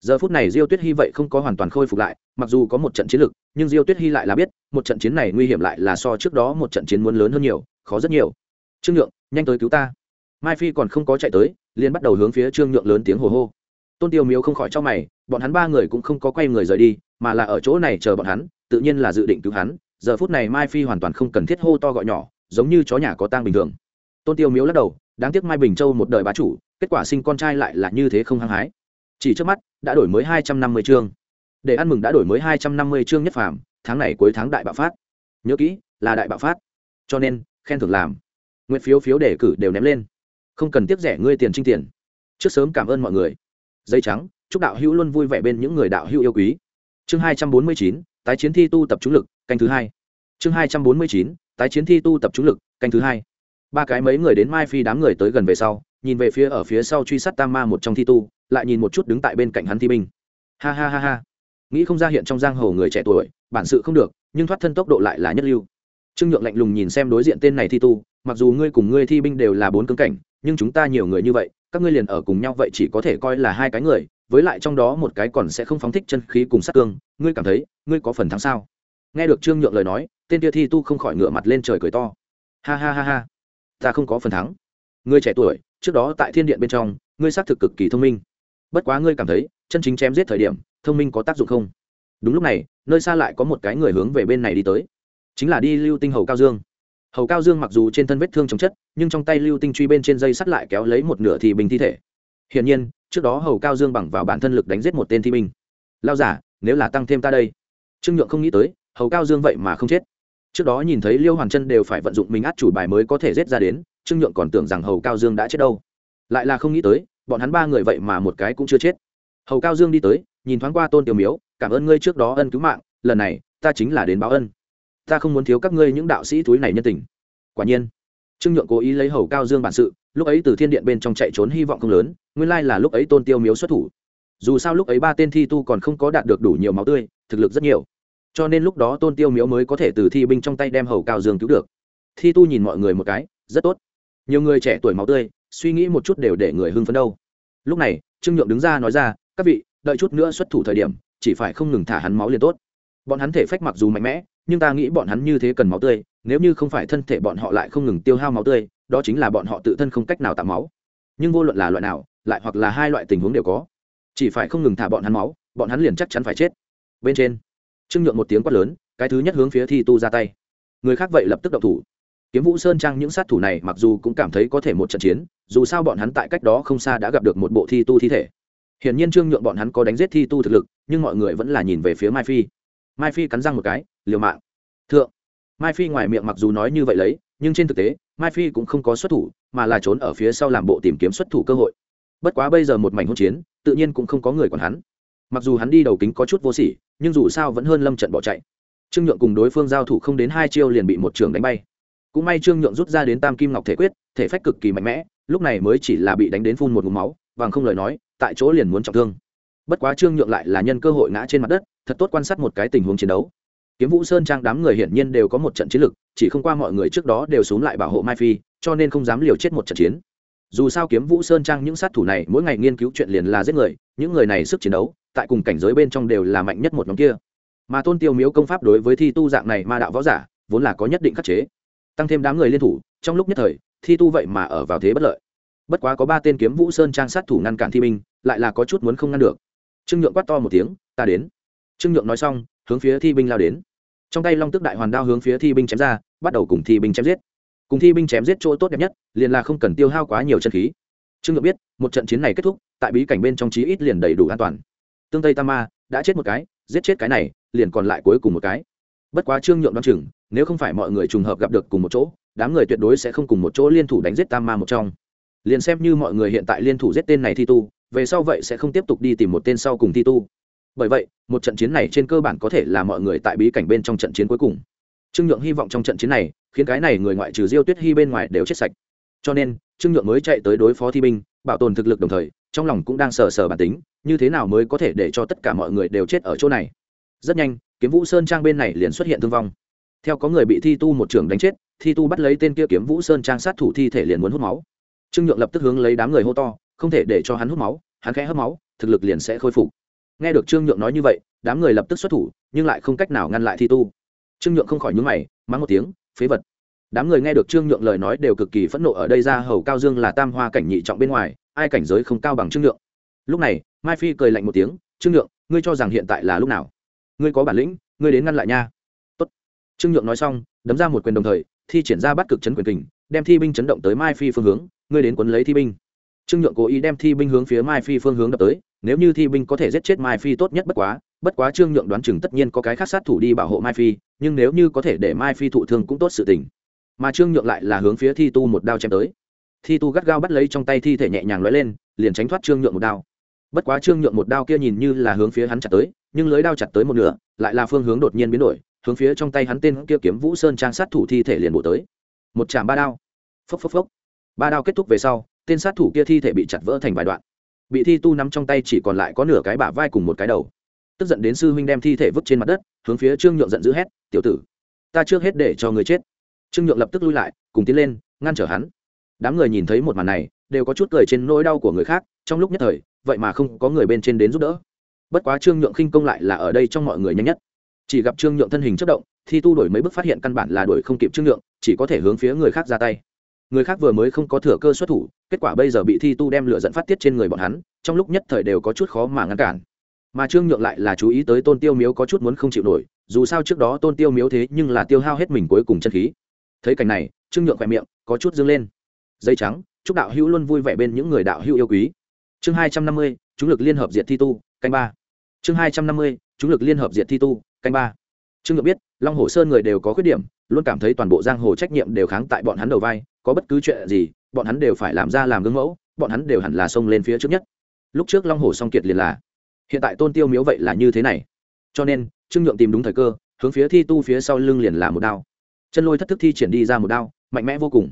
Giờ phút này diêu tuyết hy vậy không có hoàn toàn khôi phục lại, mặc dù có một trận chiến lược nhưng diêu tuyết hy lại là biết, một trận chiến này nguy hiểm lại là so trước đó một trận chiến muốn lớn hơn nhiều, khó rất nhiều. Trương nhượng, nhanh tới cứu ta. Mai phi còn không có chạy tới, liền bắt đầu hướng phía trương nhượng lớn tiếng hồ hô. Tôn tiêu miếu không khỏi cho mày, bọn hắn ba người cũng không có quay người rời đi, mà là ở chỗ này chờ bọn hắn, tự nhiên là dự định cứu hắn. Giờ phút này mai phi hoàn toàn không cần thiết hô to gọi nhỏ, giống như chó nhà có tang bình thường. Tôn tiêu miếu lắc đầu, đáng tiếc mai bình châu một đời bá chủ, kết quả sinh con trai lại là như thế không hăng hái. Chỉ trước mắt, đã đổi mới hai trăm năm mươi chương để ăn mừng đã đổi mới hai trăm năm mươi chương nhất phàm, tháng này cuối tháng đại bạo phát. Nhớ kỹ, là đại bạo phát. Cho nên, khen thưởng làm. Nguyện phiếu phiếu đề cử đều ném lên. Không cần tiếp rẻ ngươi tiền trinh tiền. Trước sớm cảm ơn mọi người. Dây trắng, chúc đạo hữu luôn vui vẻ bên những người đạo hữu yêu quý. Chương hai trăm bốn mươi chín, tái chiến thi tu tập trung lực, canh thứ hai. Chương hai trăm bốn mươi chín, tái chiến thi tu tập trung lực, canh thứ hai. Ba cái mấy người đến mai phi đám người tới gần về sau, nhìn về phía ở phía sau truy sát tam ma một trong thi tu, lại nhìn một chút đứng tại bên cạnh hắn thi binh. Ha ha ha ha nghĩ không ra hiện trong giang hồ người trẻ tuổi, bản sự không được, nhưng thoát thân tốc độ lại là nhất lưu. Trương nhượng lạnh lùng nhìn xem đối diện tên này thi tu, mặc dù ngươi cùng ngươi thi binh đều là bốn cứng cảnh, nhưng chúng ta nhiều người như vậy, các ngươi liền ở cùng nhau vậy chỉ có thể coi là hai cái người, với lại trong đó một cái còn sẽ không phóng thích chân khí cùng sát cương, ngươi cảm thấy, ngươi có phần thắng sao? Nghe được trương nhượng lời nói, tên tia thi tu không khỏi ngửa mặt lên trời cười to. Ha ha ha ha, ta không có phần thắng. Ngươi trẻ tuổi, trước đó tại thiên điện bên trong, ngươi xác thực cực kỳ thông minh. Bất quá ngươi cảm thấy, chân chính chém giết thời điểm thông minh có tác dụng không? Đúng lúc này, nơi xa lại có một cái người hướng về bên này đi tới. Chính là đi lưu tinh hầu cao dương. Hầu cao dương mặc dù trên thân vết thương chống chất, nhưng trong tay lưu tinh truy bên trên dây sắt lại kéo lấy một nửa thì bình thi thể. Hiển nhiên, trước đó hầu cao dương bằng vào bản thân lực đánh giết một tên thi binh. Lao giả, nếu là tăng thêm ta đây. Trương nhượng không nghĩ tới, hầu cao dương vậy mà không chết. Trước đó nhìn thấy liêu hoàn chân đều phải vận dụng mình át chủ bài mới có thể giết ra đến, trương nhượng còn tưởng rằng hầu cao dương đã chết đâu. Lại là không nghĩ tới, bọn hắn ba người vậy mà một cái cũng chưa chết. Hầu cao dương đi tới nhìn thoáng qua tôn tiểu miếu, cảm ơn ngươi trước đó ân cứu mạng, lần này, ta chính là đến báo ân. Ta không muốn thiếu các ngươi những đạo sĩ túi này nhân tình. Quả nhiên, trương nhượng cố ý lấy hầu cao dương bản sự, lúc ấy từ thiên điện bên trong chạy trốn hy vọng không lớn, nguyên lai là lúc ấy tôn tiêu miếu xuất thủ. Dù sao lúc ấy ba tên thi tu còn không có đạt được đủ nhiều máu tươi, thực lực rất nhiều. Cho nên lúc đó tôn tiêu miếu mới có thể từ thi binh trong tay đem hầu cao dương cứu được. Thi tu nhìn mọi người một cái, rất tốt. Nhiều người trẻ tuổi máu tươi, suy nghĩ một chút đều để người hưng phấn đâu. Lúc này, trương nhượng đứng ra nói ra, các vị đợi chút nữa xuất thủ thời điểm, chỉ phải không ngừng thả hắn máu liền tốt. Bọn hắn thể phách mặc dù mạnh mẽ, nhưng ta nghĩ bọn hắn như thế cần máu tươi, nếu như không phải thân thể bọn họ lại không ngừng tiêu hao máu tươi, đó chính là bọn họ tự thân không cách nào tạo máu. Nhưng vô luận là loại nào, lại hoặc là hai loại tình huống đều có. Chỉ phải không ngừng thả bọn hắn máu, bọn hắn liền chắc chắn phải chết. Bên trên, trương nhượng một tiếng quát lớn, cái thứ nhất hướng phía thi tu ra tay. Người khác vậy lập tức động thủ. Kiếm vũ sơn trang những sát thủ này mặc dù cũng cảm thấy có thể một trận chiến, dù sao bọn hắn tại cách đó không xa đã gặp được một bộ thi tu thi thể hiển nhiên trương nhượng bọn hắn có đánh giết thi tu thực lực, nhưng mọi người vẫn là nhìn về phía mai phi. Mai phi cắn răng một cái, liều mạng. Thượng. Mai phi ngoài miệng mặc dù nói như vậy lấy, nhưng trên thực tế, mai phi cũng không có xuất thủ, mà là trốn ở phía sau làm bộ tìm kiếm xuất thủ cơ hội. Bất quá bây giờ một mảnh hỗn chiến, tự nhiên cũng không có người còn hắn. Mặc dù hắn đi đầu kính có chút vô sỉ, nhưng dù sao vẫn hơn lâm trận bỏ chạy. Trương nhượng cùng đối phương giao thủ không đến hai chiêu liền bị một trường đánh bay. Cũng may trương nhượng rút ra đến tam kim ngọc thể quyết, thể phách cực kỳ mạnh mẽ, lúc này mới chỉ là bị đánh đến phun một ngụm máu. Bằng không lời nói, tại chỗ liền muốn trọng thương. Bất quá trương nhượng lại là nhân cơ hội ngã trên mặt đất, thật tốt quan sát một cái tình huống chiến đấu. Kiếm vũ sơn trang đám người hiển nhiên đều có một trận chiến lực, chỉ không qua mọi người trước đó đều xuống lại bảo hộ mai phi, cho nên không dám liều chết một trận chiến. Dù sao kiếm vũ sơn trang những sát thủ này, mỗi ngày nghiên cứu chuyện liền là giết người, những người này sức chiến đấu, tại cùng cảnh giới bên trong đều là mạnh nhất một nhóm kia. Mà tôn tiêu miếu công pháp đối với thi tu dạng này ma đạo võ giả, vốn là có nhất định khắc chế. Tăng thêm đám người liên thủ, trong lúc nhất thời, thi tu vậy mà ở vào thế bất lợi bất quá có ba tên kiếm vũ sơn trang sát thủ ngăn cản thi minh lại là có chút muốn không ngăn được. Trương nhượng quát to một tiếng, ta đến. Trương nhượng nói xong, hướng phía thi binh lao đến. Trong tay long tức đại hoàn đao hướng phía thi binh chém ra, bắt đầu cùng thi binh chém giết. Cùng thi binh chém giết chỗ tốt đẹp nhất, liền là không cần tiêu hao quá nhiều chân khí. Trương nhượng biết, một trận chiến này kết thúc, tại bí cảnh bên trong chí ít liền đầy đủ an toàn. Tương tây tam ma đã chết một cái, giết chết cái này, liền còn lại cuối cùng một cái. Bất quá trương nhượng đoán chừng, nếu không phải mọi người trùng hợp gặp được cùng một chỗ, đám người tuyệt đối sẽ không cùng một chỗ liên thủ đánh giết tam ma một trong liền xem như mọi người hiện tại liên thủ giết tên này thi tu, về sau vậy sẽ không tiếp tục đi tìm một tên sau cùng thi tu. Bởi vậy, một trận chiến này trên cơ bản có thể là mọi người tại bí cảnh bên trong trận chiến cuối cùng. Trương nhượng hy vọng trong trận chiến này, khiến cái này người ngoại trừ diêu tuyết hy bên ngoài đều chết sạch. Cho nên, trương nhượng mới chạy tới đối phó thi binh, bảo tồn thực lực đồng thời, trong lòng cũng đang sờ sờ bản tính, như thế nào mới có thể để cho tất cả mọi người đều chết ở chỗ này. Rất nhanh, kiếm vũ sơn trang bên này liền xuất hiện thương vong. Theo có người bị thi tu một trưởng đánh chết, thi tu bắt lấy tên kia kiếm vũ sơn trang sát thủ thi thể liền muốn hút máu trương nhượng lập tức hướng lấy đám người hô to, không thể để cho hắn hút máu, hắn khẽ hấp máu, thực lực liền sẽ khôi phục. Nghe được trương nhượng nói như vậy, đám người lập tức xuất thủ, nhưng lại không cách nào ngăn lại thi tu. Trương nhượng không khỏi nhúng mày, mắng một tiếng, phế vật. Đám người nghe được trương nhượng lời nói đều cực kỳ phẫn nộ ở đây ra, hầu cao dương là tam hoa cảnh nhị trọng bên ngoài, ai cảnh giới không cao bằng trương nhượng. Lúc này, mai phi cười lạnh một tiếng, trương nhượng, ngươi cho rằng hiện tại là lúc nào? Ngươi có bản lĩnh, ngươi đến ngăn lại nha. Tốt. trương nhượng nói xong, đấm ra một quyền đồng thời, thi triển ra bắt cực chấn quyền kình, đem thi binh chấn động tới mai phi phương hướng ngươi đến quấn lấy thi binh. Trương nhượng cố ý đem thi binh hướng phía mai phi phương hướng đập tới, nếu như thi binh có thể giết chết mai phi tốt nhất bất quá bất quá trương nhượng đoán chừng tất nhiên có cái khác sát thủ đi bảo hộ mai phi, nhưng nếu như có thể để mai phi thụ thương cũng tốt sự tình. Mà trương nhượng lại là hướng phía thi tu một đao chém tới. Thi tu gắt gao bắt lấy trong tay thi thể nhẹ nhàng lóe lên, liền tránh thoát trương nhượng một đao. Bất quá trương nhượng một đao kia nhìn như là hướng phía hắn chặt tới, nhưng lưới đao chặt tới một nửa, lại là phương hướng đột nhiên biến đổi, hướng phía trong tay hắn tên kia kiếm vũ sơn trang sát thủ thi thể liền bổ tới. Một chạm ba đao. Phốc phốc phốc ba đao kết thúc về sau, tên sát thủ kia thi thể bị chặt vỡ thành vài đoạn. Bị thi tu nắm trong tay chỉ còn lại có nửa cái bả vai cùng một cái đầu. Tức giận đến sư huynh đem thi thể vứt trên mặt đất, hướng phía trương nhượng giận dữ hét, tiểu tử, ta trước hết để cho người chết. Trương nhượng lập tức lui lại, cùng tiến lên, ngăn trở hắn. Đám người nhìn thấy một màn này, đều có chút cười trên nỗi đau của người khác, trong lúc nhất thời, vậy mà không có người bên trên đến giúp đỡ. Bất quá trương nhượng khinh công lại là ở đây trong mọi người nhanh nhất. Chỉ gặp trương nhượng thân hình chất động, thi tu đổi mấy bước phát hiện căn bản là đuổi không kịp trương nhượng, chỉ có thể hướng phía người khác ra tay người khác vừa mới không có thừa cơ xuất thủ, kết quả bây giờ bị thi tu đem lửa dẫn phát tiết trên người bọn hắn, trong lúc nhất thời đều có chút khó mà ngăn cản. Mà trương nhượng lại là chú ý tới tôn tiêu miếu có chút muốn không chịu nổi, dù sao trước đó tôn tiêu miếu thế nhưng là tiêu hao hết mình cuối cùng chân khí. Thấy cảnh này, trương nhượng khỏe miệng có chút dâng lên. Dây trắng, chúc đạo hữu luôn vui vẻ bên những người đạo hữu yêu quý. Chương hai trăm năm mươi, chúng lực liên hợp diệt thi tu, canh ba. Chương hai trăm năm mươi, chúng lực liên hợp diệt thi tu, canh ba. Trương nhượng biết, long hồ sơn người đều có khuyết điểm, luôn cảm thấy toàn bộ giang hồ trách nhiệm đều kháng tại bọn hắn đầu vai có bất cứ chuyện gì bọn hắn đều phải làm ra làm gương mẫu bọn hắn đều hẳn là xông lên phía trước nhất. Lúc trước long hồ song kiệt liền là hiện tại tôn tiêu miếu vậy là như thế này. Cho nên trương nhượng tìm đúng thời cơ hướng phía thi tu phía sau lưng liền là một đao. Chân lôi thất thức thi triển đi ra một đao mạnh mẽ vô cùng.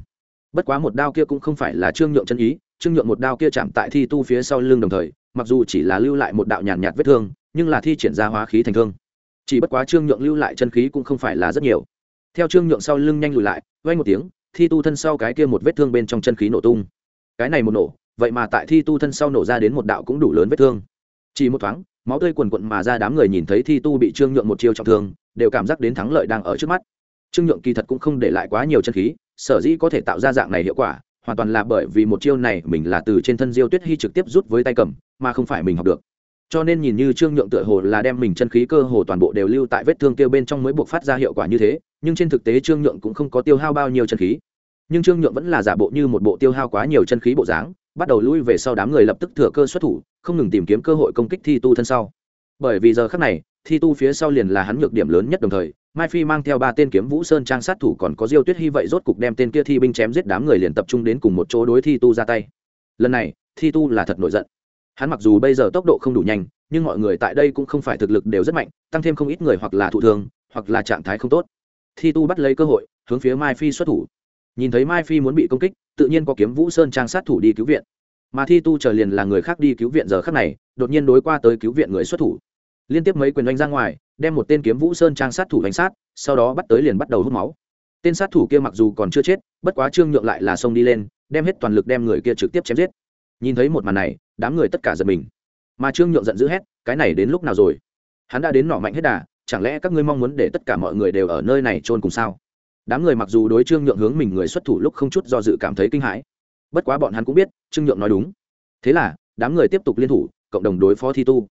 Bất quá một đao kia cũng không phải là trương nhượng chân ý trương nhượng một đao kia chạm tại thi tu phía sau lưng đồng thời mặc dù chỉ là lưu lại một đạo nhàn nhạt, nhạt vết thương nhưng là thi triển ra hóa khí thành thương. Chỉ bất quá trương nhượng lưu lại chân khí cũng không phải là rất nhiều. Theo trương nhượng sau lưng nhanh lùi lại vay một tiếng thi tu thân sau cái kia một vết thương bên trong chân khí nổ tung. Cái này một nổ, vậy mà tại thi tu thân sau nổ ra đến một đạo cũng đủ lớn vết thương. Chỉ một thoáng, máu tươi quần quận mà ra đám người nhìn thấy thi tu bị trương nhượng một chiêu trọng thương, đều cảm giác đến thắng lợi đang ở trước mắt. Trương nhượng kỳ thật cũng không để lại quá nhiều chân khí, sở dĩ có thể tạo ra dạng này hiệu quả, hoàn toàn là bởi vì một chiêu này mình là từ trên thân diêu tuyết hy trực tiếp rút với tay cầm, mà không phải mình học được. Cho nên nhìn như trương nhượng tựa hồ là đem mình chân khí cơ hồ toàn bộ đều lưu tại vết thương kia bên trong mới buộc phát ra hiệu quả như thế, nhưng trên thực tế trương nhượng cũng không có tiêu hao bao nhiêu chân khí nhưng trương nhượng vẫn là giả bộ như một bộ tiêu hao quá nhiều chân khí bộ dáng, bắt đầu lui về sau đám người lập tức thừa cơ xuất thủ, không ngừng tìm kiếm cơ hội công kích thi tu thân sau. Bởi vì giờ khác này, thi tu phía sau liền là hắn nhược điểm lớn nhất đồng thời, mai phi mang theo ba tên kiếm vũ sơn trang sát thủ còn có diêu tuyết hy vậy rốt cục đem tên kia thi binh chém giết đám người liền tập trung đến cùng một chỗ đối thi tu ra tay. Lần này, thi tu là thật nổi giận. Hắn mặc dù bây giờ tốc độ không đủ nhanh, nhưng mọi người tại đây cũng không phải thực lực đều rất mạnh, tăng thêm không ít người hoặc là thụ thường hoặc là trạng thái không tốt. Thi tu bắt lấy cơ hội, hướng phía mai phi xuất thủ nhìn thấy mai phi muốn bị công kích, tự nhiên có kiếm vũ sơn trang sát thủ đi cứu viện. Mà thi tu chờ liền là người khác đi cứu viện giờ khác này, đột nhiên đối qua tới cứu viện người xuất thủ. Liên tiếp mấy quyền đánh ra ngoài, đem một tên kiếm vũ sơn trang sát thủ đánh sát, sau đó bắt tới liền bắt đầu hút máu. Tên sát thủ kia mặc dù còn chưa chết, bất quá trương nhượng lại là xông đi lên, đem hết toàn lực đem người kia trực tiếp chém giết. Nhìn thấy một màn này, đám người tất cả giật mình. Mà trương nhượng giận dữ hét, cái này đến lúc nào rồi? Hắn đã đến nỏ mạnh hết đà, chẳng lẽ các ngươi mong muốn để tất cả mọi người đều ở nơi này trôn cùng sao? Đám người mặc dù đối trương nhượng hướng mình người xuất thủ lúc không chút do dự cảm thấy kinh hãi, bất quá bọn hắn cũng biết trương nhượng nói đúng. Thế là, đám người tiếp tục liên thủ, cộng đồng đối phó thi tu.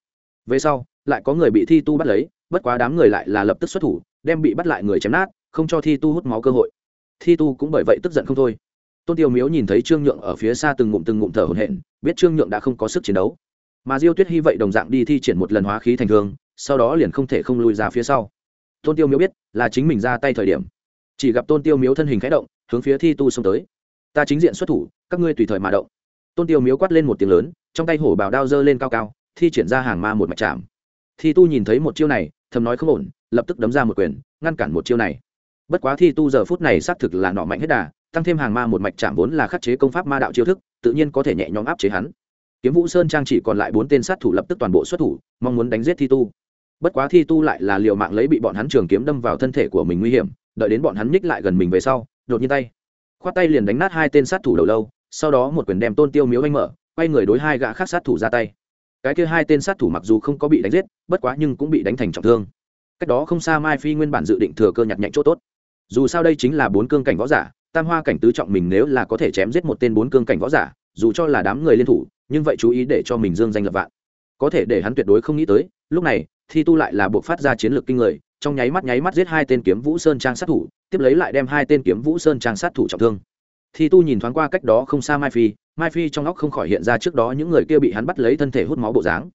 Về sau, lại có người bị thi tu bắt lấy, bất quá đám người lại là lập tức xuất thủ, đem bị bắt lại người chém nát, không cho thi tu hút máu cơ hội. Thi tu cũng bởi vậy tức giận không thôi. Tôn tiêu miếu nhìn thấy trương nhượng ở phía xa từng ngụm từng ngụm thở hổn hển, biết trương nhượng đã không có sức chiến đấu. Mà diêu tuyết hy vậy đồng dạng đi thi triển một lần hóa khí thành thương, sau đó liền không thể không lùi ra phía sau. Tôn tiêu miếu biết là chính mình ra tay thời điểm chỉ gặp tôn tiêu miếu thân hình khẽ động, hướng phía thi tu xông tới. Ta chính diện xuất thủ, các ngươi tùy thời mà động. Tôn tiêu miếu quát lên một tiếng lớn, trong tay hổ bảo đao dơ lên cao cao, thi triển ra hàng ma một mạch chạm. Thi tu nhìn thấy một chiêu này, thầm nói không ổn, lập tức đấm ra một quyền, ngăn cản một chiêu này. Bất quá thi tu giờ phút này xác thực là nọ mạnh hết đà, tăng thêm hàng ma một mạch chạm vốn là khắc chế công pháp ma đạo chiêu thức, tự nhiên có thể nhẹ nhõm áp chế hắn. Kiếm vũ sơn trang chỉ còn lại bốn tên sát thủ lập tức toàn bộ xuất thủ, mong muốn đánh giết thi tu. Bất quá thi tu lại là liều mạng lấy bị bọn hắn trường kiếm đâm vào thân thể của mình nguy hiểm đợi đến bọn hắn nhích lại gần mình về sau, đột nhiên tay, khoát tay liền đánh nát hai tên sát thủ đầu lâu, sau đó một quyền đem tôn tiêu miếu anh mở, quay người đối hai gã khác sát thủ ra tay. Cái kia hai tên sát thủ mặc dù không có bị đánh giết, bất quá nhưng cũng bị đánh thành trọng thương. Cách đó không xa mai phi nguyên bản dự định thừa cơ nhặt nhạnh chỗ tốt. Dù sao đây chính là bốn cương cảnh võ giả, tam hoa cảnh tứ trọng mình nếu là có thể chém giết một tên bốn cương cảnh võ giả, dù cho là đám người liên thủ, nhưng vậy chú ý để cho mình dương danh lập vạn. Có thể để hắn tuyệt đối không nghĩ tới, lúc này, thi tu lại là buộc phát ra chiến lược kinh người trong nháy mắt nháy mắt giết hai tên kiếm vũ sơn trang sát thủ, tiếp lấy lại đem hai tên kiếm vũ sơn trang sát thủ trọng thương. Thi tu nhìn thoáng qua cách đó không xa mai phi mai phi trong óc không khỏi hiện ra trước đó những người kia bị hắn bắt lấy thân thể hút máu bộ dáng.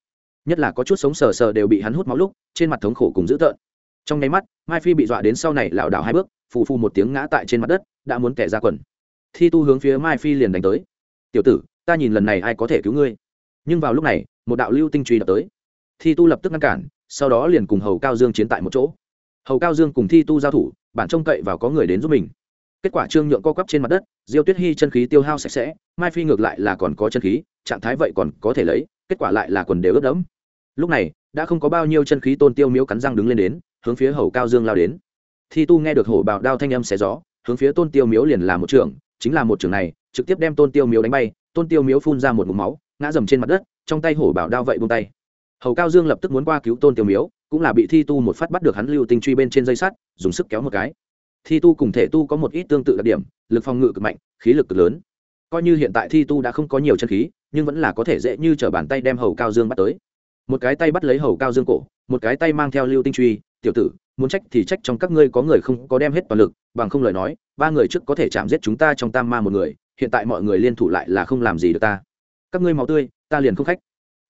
Nhất là có chút sống sờ sờ đều bị hắn hút máu lúc, trên mặt thống khổ cùng dữ tợn. Trong nháy mắt, mai phi bị dọa đến sau này lảo đảo hai bước, phù phù một tiếng ngã tại trên mặt đất, đã muốn kẻ ra quần. Thi tu hướng phía mai phi liền đánh tới. Tiểu tử, ta nhìn lần này ai có thể cứu ngươi? Nhưng vào lúc này, một đạo lưu tinh truy đập tới. Thi tu lập tức ngăn cản, sau đó liền cùng hầu cao dương chiến tại một chỗ hầu cao dương cùng thi tu giao thủ, bản trông cậy và có người đến giúp mình. Kết quả trương nhượng co quắp trên mặt đất, diêu tuyết hy chân khí tiêu hao sạch sẽ, mai phi ngược lại là còn có chân khí, trạng thái vậy còn có thể lấy, kết quả lại là quần đều ướt đẫm. Lúc này, đã không có bao nhiêu chân khí tôn tiêu miếu cắn răng đứng lên đến, hướng phía hầu cao dương lao đến. Thi tu nghe được hổ bào đao thanh âm xé gió, hướng phía tôn tiêu miếu liền là một trường, chính là một trường này, trực tiếp đem tôn tiêu miếu đánh bay, tôn tiêu miếu phun ra một mục máu, ngã dầm trên mặt đất, trong tay hổ bảo đao vậy buông tay. Hầu cao dương lập tức muốn qua cứu tôn tiêu miếu cũng là bị thi tu một phát bắt được hắn lưu tinh truy bên trên dây sắt, dùng sức kéo một cái. Thi tu cùng thể tu có một ít tương tự đặc điểm, lực phòng ngự cực mạnh, khí lực cực lớn. Coi như hiện tại thi tu đã không có nhiều chân khí, nhưng vẫn là có thể dễ như t r ở bàn tay đem hầu cao dương bắt tới. Một cái tay bắt lấy hầu cao dương cổ, một cái tay mang theo lưu tinh truy, tiểu tử, muốn trách thì trách trong các ngươi có người không có đem hết toàn lực, bằng không lời nói, ba người trước có thể chạm giết chúng ta trong tam ma một người, hiện tại mọi người liên thủ lại là không làm gì được ta. Các ngươi màu tươi, ta liền không khách.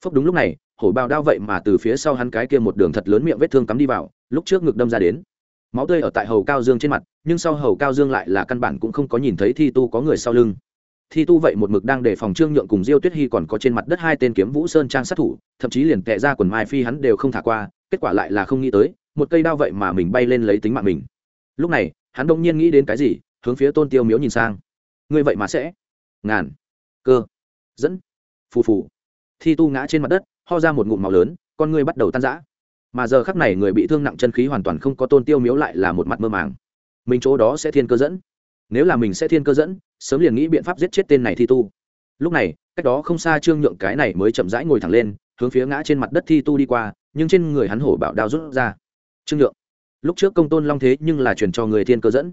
Phốc đúng lúc này hổ bào đao vậy mà từ phía sau hắn cái kia một đường thật lớn miệng vết thương cắm đi vào, lúc trước ngực đâm ra đến. Máu tươi ở tại hầu cao dương trên mặt, nhưng sau hầu cao dương lại là căn bản cũng không có nhìn thấy thi tu có người sau lưng. Thi tu vậy một mực đang để phòng trương nhượng cùng diêu tuyết hy còn có trên mặt đất hai tên kiếm vũ sơn trang sát thủ, thậm chí liền tệ ra quần mai phi hắn đều không thả qua, kết quả lại là không nghĩ tới, một cây đao vậy mà mình bay lên lấy tính mạng mình. Lúc này, hắn đông nhiên nghĩ đến cái gì, hướng phía tôn tiêu miếu nhìn sang. Ngươi vậy mà sẽ. Ngàn. Cơ. Dẫn. Phù phù. Thi tu ngã trên mặt đất ho ra một ngụm màu lớn, con ngươi bắt đầu tan rã. Mà giờ khắc này người bị thương nặng chân khí hoàn toàn không có tôn tiêu miếu lại là một mặt mơ màng. Mình chỗ đó sẽ thiên cơ dẫn. Nếu là mình sẽ thiên cơ dẫn, sớm liền nghĩ biện pháp giết chết tên này thi tu. Lúc này, cách đó không xa trương nhượng cái này mới chậm rãi ngồi thẳng lên, hướng phía ngã trên mặt đất thi tu đi qua, nhưng trên người hắn hổ bảo đao rút ra. Trương nhượng, lúc trước công tôn long thế nhưng là truyền cho người thiên cơ dẫn.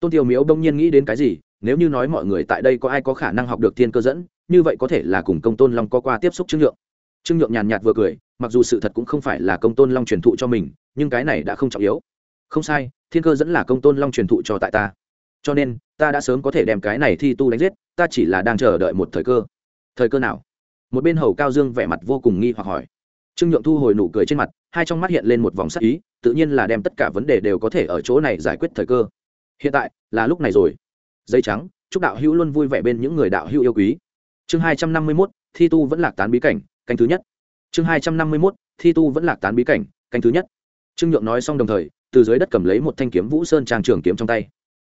Tôn tiêu miếu đông nhiên nghĩ đến cái gì, nếu như nói mọi người tại đây có ai có khả năng học được thiên cơ dẫn, như vậy có thể là cùng công tôn long có qua tiếp xúc trương nhượng trương nhượng nhàn nhạt vừa cười, mặc dù sự thật cũng không phải là công tôn long truyền thụ cho mình, nhưng cái này đã không trọng yếu. Không sai, thiên cơ dẫn là công tôn long truyền thụ cho tại ta. Cho nên, ta đã sớm có thể đem cái này thi tu đánh giết, ta chỉ là đang chờ đợi một thời cơ. Thời cơ nào? Một bên hầu cao dương vẻ mặt vô cùng nghi hoặc hỏi. Trương nhượng thu hồi nụ cười trên mặt, hai trong mắt hiện lên một vòng sắc ý, tự nhiên là đem tất cả vấn đề đều có thể ở chỗ này giải quyết thời cơ. Hiện tại, là lúc này rồi. Dây trắng, chúc đạo hữu luôn vui vẻ bên những người đạo hữu yêu quý. Chương hai trăm năm mươi mốt, thi tu vẫn lạc tán bí cảnh canh thứ nhất. Chương hai trăm năm mươi mốt, thi tu vẫn lạc tán bí cảnh, canh thứ nhất. Trương nhượng nói xong đồng thời, từ dưới đất cầm lấy một thanh kiếm vũ sơn trang trường kiếm trong tay.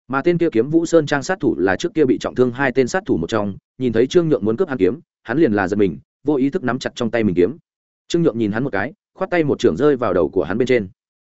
Mà tên kia kiếm vũ sơn trang sát thủ là trước kia bị trọng thương hai tên sát thủ một trong, nhìn thấy trương nhượng muốn cướp hắn kiếm, hắn liền là giật mình, vô ý thức nắm chặt trong tay mình kiếm. Trương nhượng nhìn hắn một cái, khoát tay một trưởng rơi vào đầu của hắn bên trên.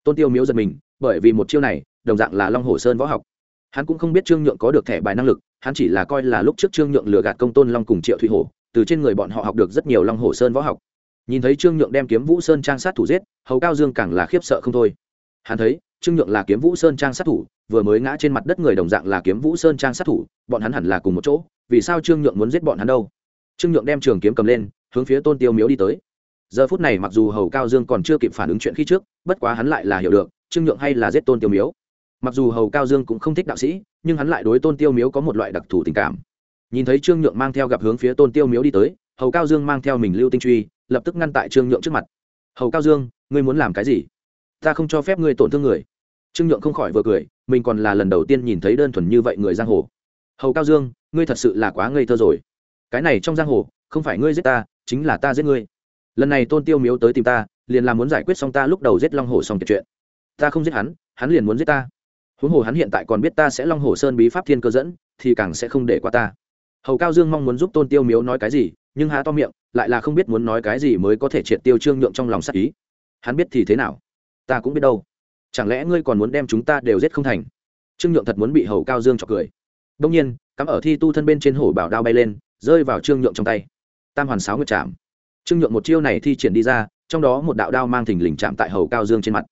Tôn tiêu miếu giật mình, bởi vì một chiêu này, đồng dạng là long hồ sơn võ học. Hắn cũng không biết trương nhượng có được thẻ bài năng lực, hắn chỉ là coi là lúc trước trương nhượng lừa gạt công tôn long cùng triệu thụy hổ từ trên người bọn họ học được rất nhiều long hồ sơn võ học. Nhìn thấy trương nhượng đem kiếm vũ sơn trang sát thủ giết, hầu cao dương càng là khiếp sợ không thôi. Hắn thấy, trương nhượng là kiếm vũ sơn trang sát thủ, vừa mới ngã trên mặt đất người đồng dạng là kiếm vũ sơn trang sát thủ, bọn hắn hẳn là cùng một chỗ, vì sao trương nhượng muốn giết bọn hắn đâu? Trương nhượng đem trường kiếm cầm lên, hướng phía tôn tiêu miếu đi tới. Giờ phút này mặc dù hầu cao dương còn chưa kịp phản ứng chuyện khi trước, bất quá hắn lại là hiểu được, trương nhượng hay là giết tôn tiêu miếu. Mặc dù hầu cao dương cũng không thích đạo sĩ, nhưng hắn lại đối tôn tiêu miếu có một loại đặc thù tình cảm nhìn thấy trương nhượng mang theo gặp hướng phía tôn tiêu miếu đi tới, hầu cao dương mang theo mình lưu tinh truy, lập tức ngăn tại trương nhượng trước mặt. Hầu cao dương, ngươi muốn làm cái gì? Ta không cho phép ngươi tổn thương người. Trương nhượng không khỏi vừa cười, mình còn là lần đầu tiên nhìn thấy đơn thuần như vậy người giang hồ. Hầu cao dương, ngươi thật sự là quá ngây thơ rồi. Cái này trong giang hồ, không phải ngươi giết ta, chính là ta giết ngươi. Lần này tôn tiêu miếu tới tìm ta, liền là muốn giải quyết xong ta lúc đầu giết long hồ xong kiệt chuyện. Ta không giết hắn hắn liền muốn giết ta. Huống hồ hắn hiện tại còn biết ta sẽ long hồ sơn bí pháp thiên cơ dẫn, thì càng sẽ không để qua ta hầu cao dương mong muốn giúp tôn tiêu miếu nói cái gì, nhưng há to miệng, lại là không biết muốn nói cái gì mới có thể triệt tiêu trương nhượng trong lòng sắc ý. Hắn biết thì thế nào? Ta cũng biết đâu. Chẳng lẽ ngươi còn muốn đem chúng ta đều giết không thành? Trương nhượng thật muốn bị hầu cao dương chọc cười. Đông nhiên, cắm ở thi tu thân bên trên hổ bảo đao bay lên, rơi vào trương nhượng trong tay. Tam hoàn sáu nguyệt chạm. Trương nhượng một chiêu này thi triển đi ra, trong đó một đạo đao mang thình lình chạm tại hầu cao dương trên mặt.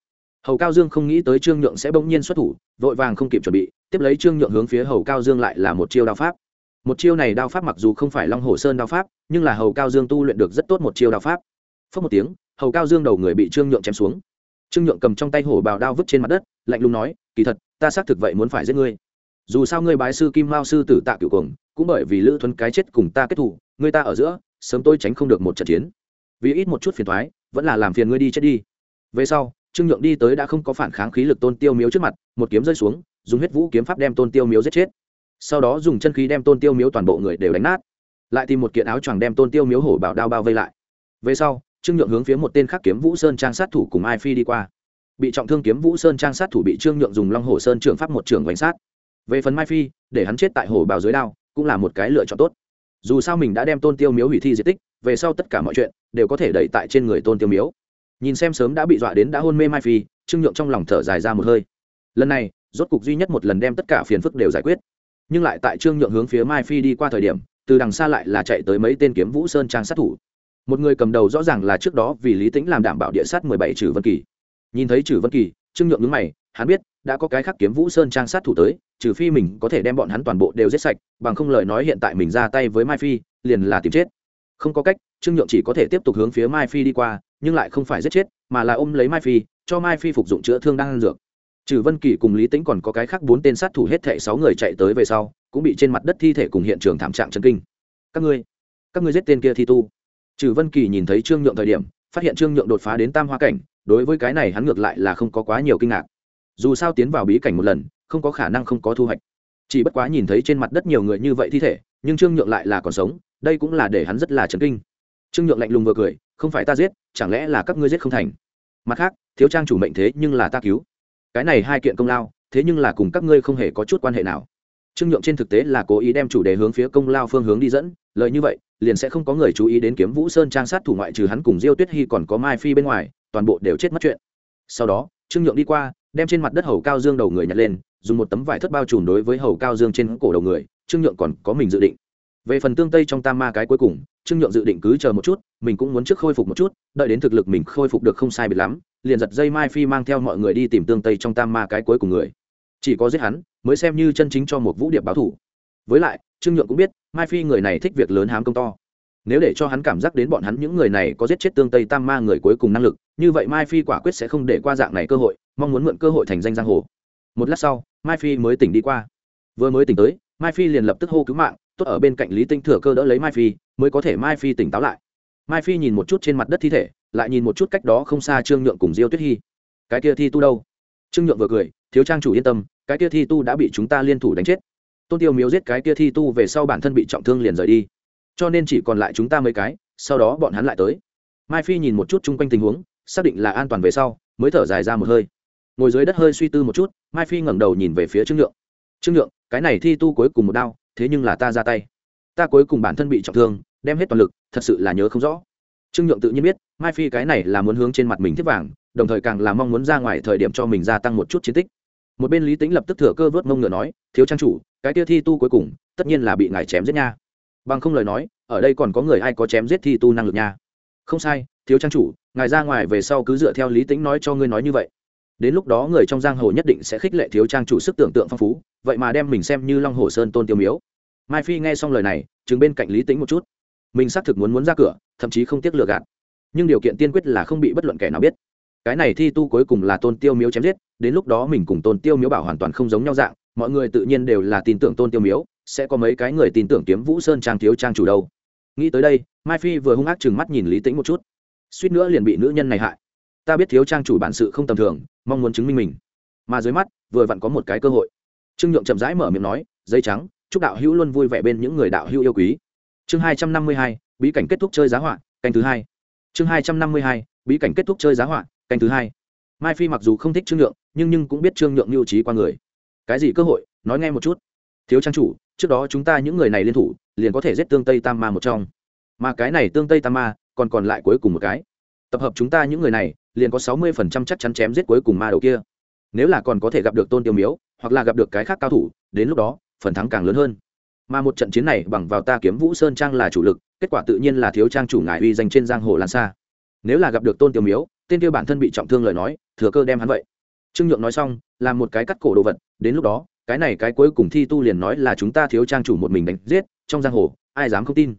Hầu cao dương không nghĩ tới trương nhượng sẽ bỗng nhiên xuất thủ, vội vàng không kịp chuẩn bị, tiếp lấy trương nhượng hướng phía hầu cao dương lại là một chiêu đao pháp một chiêu này đao pháp mặc dù không phải long hồ sơn đao pháp, nhưng là hầu cao dương tu luyện được rất tốt một chiêu đao pháp. Phớt một tiếng, hầu cao dương đầu người bị trương nhượng chém xuống. Trương nhượng cầm trong tay hổ bào đao vứt trên mặt đất, lạnh lùng nói, kỳ thật, ta xác thực vậy muốn phải giết ngươi. Dù sao ngươi bái sư kim mao sư tử tạ cựu cường cũng bởi vì lữ thuấn cái chết cùng ta kết thủ ngươi ta ở giữa, sớm tôi tránh không được một trận chiến. Vì ít một chút phiền thoái vẫn là làm phiền ngươi đi chết đi. Về sau, trương nhượng đi tới đã không có phản kháng khí lực tôn tiêu miếu trước mặt, một kiếm rơi xuống, dùng huyết vũ kiếm pháp đem tôn tiêu miếu giết chết sau đó dùng chân khí đem tôn tiêu miếu toàn bộ người đều đánh nát, lại tìm một kiện áo choàng đem tôn tiêu miếu hổ bảo đao bao vây lại. Về sau, trương nhượng hướng phía một tên khác kiếm vũ sơn trang sát thủ cùng ai phi đi qua. Bị trọng thương kiếm vũ sơn trang sát thủ bị trương nhượng dùng long hồ sơn trưởng pháp một trường bánh sát. Về phần mai phi, để hắn chết tại hổ bào dưới đao cũng là một cái lựa chọn tốt. Dù sao mình đã đem tôn tiêu miếu hủy thi di tích, về sau tất cả mọi chuyện đều có thể đẩy tại trên người tôn tiêu miếu. Nhìn xem sớm đã bị dọa đến đã hôn mê mai phi, trương nhượng trong lòng thở dài ra một hơi. Lần này, rốt cục duy nhất một lần đem tất cả phiền phức đều giải quyết nhưng lại tại trương nhượng hướng phía mai phi đi qua thời điểm, từ đằng xa lại là chạy tới mấy tên kiếm vũ sơn trang sát thủ. Một người cầm đầu rõ ràng là trước đó vì lý tĩnh làm đảm bảo địa sát mười bảy trừ vân kỳ. Nhìn thấy trừ vân kỳ, trương nhượng nhướng mày, hắn biết đã có cái khác kiếm vũ sơn trang sát thủ tới, trừ phi mình có thể đem bọn hắn toàn bộ đều giết sạch, bằng không lời nói hiện tại mình ra tay với mai phi, liền là tìm chết. Không có cách, trương nhượng chỉ có thể tiếp tục hướng phía mai phi đi qua, nhưng lại không phải giết chết, mà là ôm lấy mai phi, cho mai phi phục dụng chữa thương đang ăn dược trừ vân kỳ cùng lý tĩnh còn có cái khác bốn tên sát thủ hết thệ sáu người chạy tới về sau, cũng bị trên mặt đất thi thể cùng hiện trường thảm trạng chân kinh. Các ngươi các ngươi giết tên kia thi tu. Trừ vân kỳ nhìn thấy trương nhượng thời điểm, phát hiện trương nhượng đột phá đến tam hoa cảnh, đối với cái này hắn ngược lại là không có quá nhiều kinh ngạc. Dù sao tiến vào bí cảnh một lần, không có khả năng không có thu hoạch. Chỉ bất quá nhìn thấy trên mặt đất nhiều người như vậy thi thể, nhưng trương nhượng lại là còn sống, đây cũng là để hắn rất là chấn kinh. Trương nhượng lạnh lùng vừa cười, không phải ta giết, chẳng lẽ là các ngươi giết không thành? Mặt khác, thiếu trang chủ mệnh thế nhưng là ta cứu cái này hai kiện công lao, thế nhưng là cùng các ngươi không hề có chút quan hệ nào. Trương nhượng trên thực tế là cố ý đem chủ đề hướng phía công lao phương hướng đi dẫn lợi như vậy, liền sẽ không có người chú ý đến kiếm vũ sơn trang sát thủ ngoại trừ hắn cùng diêu tuyết hy còn có mai phi bên ngoài, toàn bộ đều chết mất chuyện. Sau đó, trương nhượng đi qua, đem trên mặt đất hầu cao dương đầu người nhặt lên, dùng một tấm vải thất bao trùm đối với hầu cao dương trên cổ đầu người, trương nhượng còn có mình dự định. Về phần tương tây trong tam ma cái cuối cùng, trương nhượng dự định cứ chờ một chút, mình cũng muốn trước khôi phục một chút, đợi đến thực lực mình khôi phục được không sai biệt lắm liền giật dây mai phi mang theo mọi người đi tìm tương tây trong tam ma cái cuối cùng người. Chỉ có giết hắn, mới xem như chân chính cho một vũ điệp báo thủ. Với lại, trương nhượng cũng biết, mai phi người này thích việc lớn hám công to. Nếu để cho hắn cảm giác đến bọn hắn những người này có giết chết tương tây tam ma người cuối cùng năng lực, như vậy mai phi quả quyết sẽ không để qua dạng này cơ hội, mong muốn mượn cơ hội thành danh giang hồ. Một lát sau, mai phi mới tỉnh đi qua. Vừa mới tỉnh tới, mai phi liền lập tức hô cứu mạng, tốt ở bên cạnh lý tinh thừa cơ đỡ lấy mai phi, mới có thể mai phi tỉnh táo lại. Mai phi nhìn một chút trên mặt đất thi thể lại nhìn một chút cách đó không xa trương nhượng cùng diêu tuyết hy. Cái kia thi tu đâu? Trương nhượng vừa cười, thiếu trang chủ yên tâm, cái kia thi tu đã bị chúng ta liên thủ đánh chết. Tôn tiêu miếu giết cái kia thi tu về sau bản thân bị trọng thương liền rời đi. Cho nên chỉ còn lại chúng ta mấy cái, sau đó bọn hắn lại tới. Mai phi nhìn một chút chung quanh tình huống, xác định là an toàn về sau, mới thở dài ra một hơi. Ngồi dưới đất hơi suy tư một chút, mai phi ngẩng đầu nhìn về phía trương nhượng. Trương nhượng, cái này thi tu cuối cùng một đao, thế nhưng là ta ra tay. Ta cuối cùng bản thân bị trọng thương, đem hết toàn lực, thật sự là nhớ không rõ trương nhượng tự nhiên biết, mai phi cái này là muốn hướng trên mặt mình thiết vàng, đồng thời càng là mong muốn ra ngoài thời điểm cho mình gia tăng một chút chiến tích. Một bên lý tính lập tức thừa cơ vớt mông ngựa nói, thiếu trang chủ, cái tia thi tu cuối cùng, tất nhiên là bị ngài chém giết nha. Bằng không lời nói, ở đây còn có người ai có chém giết thi tu năng lực nha? Không sai, thiếu trang chủ, ngài ra ngoài về sau cứ dựa theo lý tính nói cho ngươi nói như vậy. Đến lúc đó người trong giang hồ nhất định sẽ khích lệ thiếu trang chủ sức tưởng tượng phong phú, vậy mà đem mình xem như long hồ sơn tôn tiêu miếu. Mai phi nghe xong lời này chứng bên cạnh lý tính một chút mình xác thực muốn muốn ra cửa, thậm chí không tiếc lừa gạt. Nhưng điều kiện tiên quyết là không bị bất luận kẻ nào biết. Cái này thi tu cuối cùng là tôn tiêu miếu chém giết, đến lúc đó mình cùng tôn tiêu miếu bảo hoàn toàn không giống nhau dạng, mọi người tự nhiên đều là tin tưởng tôn tiêu miếu, sẽ có mấy cái người tin tưởng kiếm vũ sơn trang thiếu trang chủ đâu. Nghĩ tới đây, mai phi vừa hung ác chừng mắt nhìn lý tĩnh một chút. Suýt nữa liền bị nữ nhân này hại. Ta biết thiếu trang chủ bản sự không tầm thường, mong muốn chứng minh mình. Mà dưới mắt, vừa vặn có một cái cơ hội. Trương nhượng chậm rãi mở miệng nói, dây trắng, chúc đạo hữu luôn vui vẻ bên những người đạo hữu yêu quý chương hai trăm năm mươi hai, bí cảnh kết thúc chơi giá họa, canh thứ hai. Chương hai trăm năm mươi hai, bí cảnh kết thúc chơi giá họa, canh thứ hai. Mai phi mặc dù không thích trương nhượng, nhưng nhưng cũng biết trương nhượng mưu trí qua người. Cái gì cơ hội, nói nghe một chút. Thiếu trang chủ, trước đó chúng ta những người này liên thủ, liền có thể giết tương tây tam ma một trong. Mà cái này tương tây tam ma, còn còn lại cuối cùng một cái. Tập hợp chúng ta những người này, liền có sáu mươi phần trăm chắc chắn chém giết cuối cùng ma đầu kia. Nếu là còn có thể gặp được tôn tiêu miếu, hoặc là gặp được cái khác cao thủ, đến lúc đó, phần thắng càng lớn hơn mà một trận chiến này bằng vào ta kiếm vũ sơn trang là chủ lực, kết quả tự nhiên là thiếu trang chủ ngài uy danh trên giang hồ lan xa. Nếu là gặp được tôn tiểu miếu, tên kia bản thân bị trọng thương lời nói, thừa cơ đem hắn vậy. Trương nhượng nói xong, làm một cái cắt cổ đồ vật, đến lúc đó, cái này cái cuối cùng thi tu liền nói là chúng ta thiếu trang chủ một mình đánh giết, trong giang hồ, ai dám không tin.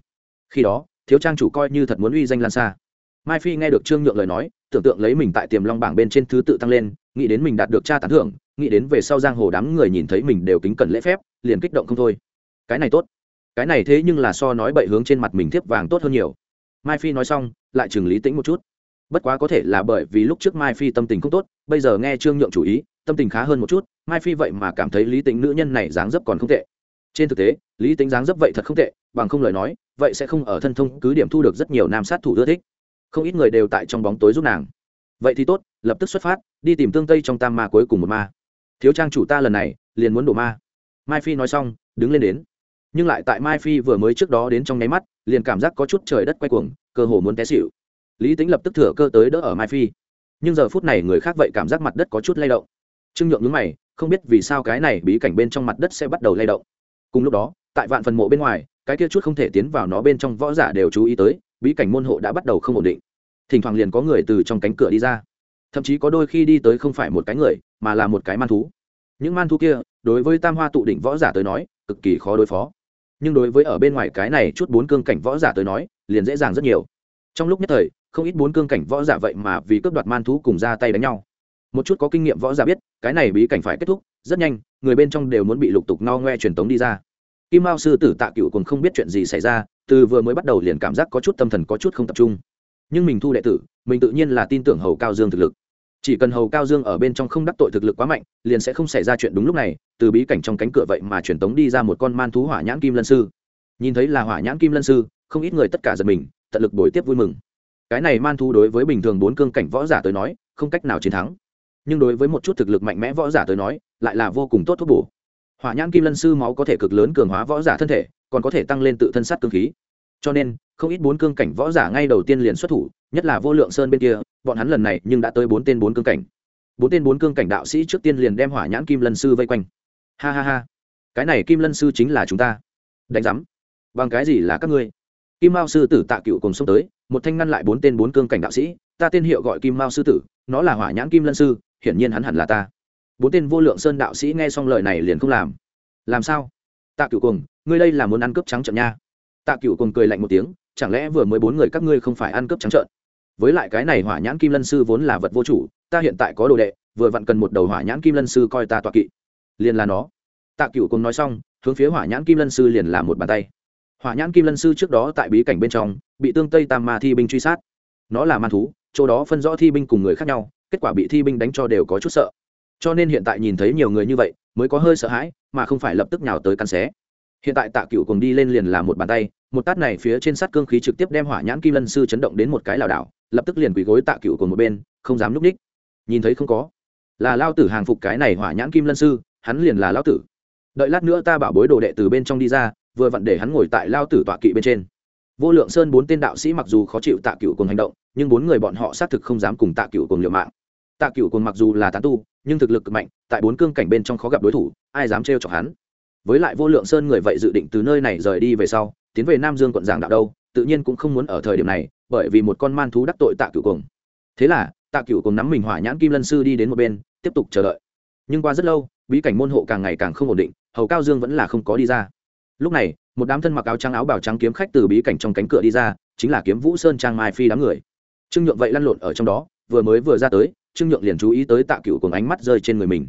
Khi đó, thiếu trang chủ coi như thật muốn uy danh lan xa. Mai phi nghe được trương nhượng lời nói, tưởng tượng lấy mình tại tiềm long bảng bên trên thứ tự tăng lên, nghĩ đến mình đạt được cha tán thưởng, nghĩ đến về sau giang hồ đám người nhìn thấy mình đều kính cẩn lễ phép, liền kích động không thôi cái này tốt. Cái này thế nhưng là so nói bậy hướng trên mặt mình thiếp vàng tốt hơn nhiều. Mai phi nói xong, lại chừng lý tĩnh một chút. Bất quá có thể là bởi vì lúc trước mai phi tâm tình không tốt, bây giờ nghe trương nhượng chủ ý, tâm tình khá hơn một chút, mai phi vậy mà cảm thấy lý tính nữ nhân này dáng dấp còn không tệ. Trên thực tế, lý tính dáng dấp vậy thật không tệ, bằng không lời nói, vậy sẽ không ở thân thông cứ điểm thu được rất nhiều nam sát thủ ưa thích. Không ít người đều tại trong bóng tối giúp nàng. Vậy thì tốt, lập tức xuất phát, đi tìm tương tây trong tam ma cuối cùng một ma. Thiếu trang chủ ta lần này, liền muốn đổ ma. Mai phi nói xong, đứng lên đến nhưng lại tại mai phi vừa mới trước đó đến trong nháy mắt, liền cảm giác có chút trời đất quay cuồng, cơ hồ muốn té xịu lý tính lập tức thừa cơ tới đỡ ở mai phi. Nhưng giờ phút này người khác vậy cảm giác mặt đất có chút lay động. Trương nhượng nhướng mày, không biết vì sao cái này bí cảnh bên trong mặt đất sẽ bắt đầu lay động. Cùng lúc đó, tại vạn phần mộ bên ngoài, cái kia chút không thể tiến vào nó bên trong võ giả đều chú ý tới, bí cảnh môn hộ đã bắt đầu không ổn định. Thỉnh thoảng liền có người từ trong cánh cửa đi ra. Thậm chí có đôi khi đi tới không phải một cái người, mà là một cái man thú. Những man thú kia, đối với tam hoa tụ đỉnh võ giả tới nói, cực kỳ khó đối phó nhưng đối với ở bên ngoài cái này chút bốn cương cảnh võ giả tới nói, liền dễ dàng rất nhiều. Trong lúc nhất thời, không ít bốn cương cảnh võ giả vậy mà vì cướp đoạt man thú cùng ra tay đánh nhau. Một chút có kinh nghiệm võ giả biết, cái này bí cảnh phải kết thúc, rất nhanh, người bên trong đều muốn bị lục tục no ngoe truyền tống đi ra. Kim mao sư tử tạ cựu còn không biết chuyện gì xảy ra, từ vừa mới bắt đầu liền cảm giác có chút tâm thần có chút không tập trung. Nhưng mình thu đệ tử, mình tự nhiên là tin tưởng hầu cao dương thực lực chỉ cần hầu cao dương ở bên trong không đắc tội thực lực quá mạnh, liền sẽ không xảy ra chuyện đúng lúc này, từ bí cảnh trong cánh cửa vậy mà truyền tống đi ra một con man thú hỏa nhãn kim lân sư. Nhìn thấy là hỏa nhãn kim lân sư, không ít người tất cả giật mình, tận lực bồi tiếp vui mừng. Cái này man thú đối với bình thường bốn cương cảnh võ giả tới nói, không cách nào chiến thắng. Nhưng đối với một chút thực lực mạnh mẽ võ giả tới nói, lại là vô cùng tốt thuốc bổ. Hỏa nhãn kim lân sư máu có thể cực lớn cường hóa võ giả thân thể, còn có thể tăng lên tự thân sát cương khí. Cho nên, không ít bốn cương cảnh võ giả ngay đầu tiên liền xuất thủ, nhất là vô lượng sơn bên kia bọn hắn lần này nhưng đã tới bốn tên bốn cương cảnh. Bốn tên bốn cương cảnh đạo sĩ trước tiên liền đem hỏa nhãn kim lân sư vây quanh. Ha ha ha. Cái này kim lân sư chính là chúng ta. Đánh giám. Bằng cái gì là các ngươi? Kim mao sư tử tạ cựu cùng xông tới, một thanh ngăn lại bốn tên bốn cương cảnh đạo sĩ, ta tên hiệu gọi kim mao sư tử, nó là hỏa nhãn kim lân sư, hiển nhiên hắn hẳn là ta. Bốn tên vô lượng sơn đạo sĩ nghe xong lời này liền không làm. Làm sao? Tạ cựu cùng, ngươi đây là muốn ăn cướp trắng trợn nha. Tạ cựu cùng cười lạnh một tiếng, chẳng lẽ vừa mới bốn người các ngươi không phải ăn cướp trắng trợn? Với lại cái này hỏa nhãn kim lân sư vốn là vật vô chủ, ta hiện tại có đồ đệ, vừa vặn cần một đầu hỏa nhãn kim lân sư coi ta tọa kỵ. Liền là nó. Tạ cựu cùng nói xong, hướng phía hỏa nhãn kim lân sư liền là một bàn tay. Hỏa nhãn kim lân sư trước đó tại bí cảnh bên trong, bị tương tây tam ma thi binh truy sát. Nó là man thú, chỗ đó phân rõ thi binh cùng người khác nhau, kết quả bị thi binh đánh cho đều có chút sợ. Cho nên hiện tại nhìn thấy nhiều người như vậy, mới có hơi sợ hãi, mà không phải lập tức nhào tới căn xé. Hiện tại tạ cựu cùng đi lên liền là một bàn tay, một tát này phía trên sắt cương khí trực tiếp đem hỏa nhãn kim lân sư chấn động đến một cái lảo đảo lập tức liền quỳ gối tạ cựu của một bên, không dám núp ních. Nhìn thấy không có. Là lao tử hàng phục cái này hỏa nhãn kim lân sư, hắn liền là lao tử. Đợi lát nữa ta bảo bối đồ đệ từ bên trong đi ra, vừa vặn để hắn ngồi tại lao tử tọa kỵ bên trên. Vô lượng sơn bốn tên đạo sĩ mặc dù khó chịu tạ cựu cùng hành động, nhưng bốn người bọn họ xác thực không dám cùng tạ cựu cùng liều mạng. Tạ cựu cùng mặc dù là tán tu, nhưng thực lực cực mạnh, tại bốn cương cảnh bên trong khó gặp đối thủ, ai dám trêu chọc hắn? Với lại vô lượng sơn người vậy dự định từ nơi này rời đi về sau, tiến về nam dương quận giảng đạo đâu tự nhiên cũng không muốn ở thời điểm này, bởi vì một con man thú đắc tội tạ cựu cùng thế là, tạ cựu cùng nắm mình hỏa nhãn kim lân sư đi đến một bên, tiếp tục chờ đợi. Nhưng qua rất lâu, bí cảnh môn hộ càng ngày càng không ổn định, hầu cao dương vẫn là không có đi ra. Lúc này, một đám thân mặc áo trắng áo bào trắng kiếm khách từ bí cảnh trong cánh cửa đi ra, chính là kiếm vũ sơn trang mai phi đám người. Trương nhượng vậy lăn lộn ở trong đó, vừa mới vừa ra tới, trương nhượng liền chú ý tới tạ cựu cùng ánh mắt rơi trên người mình.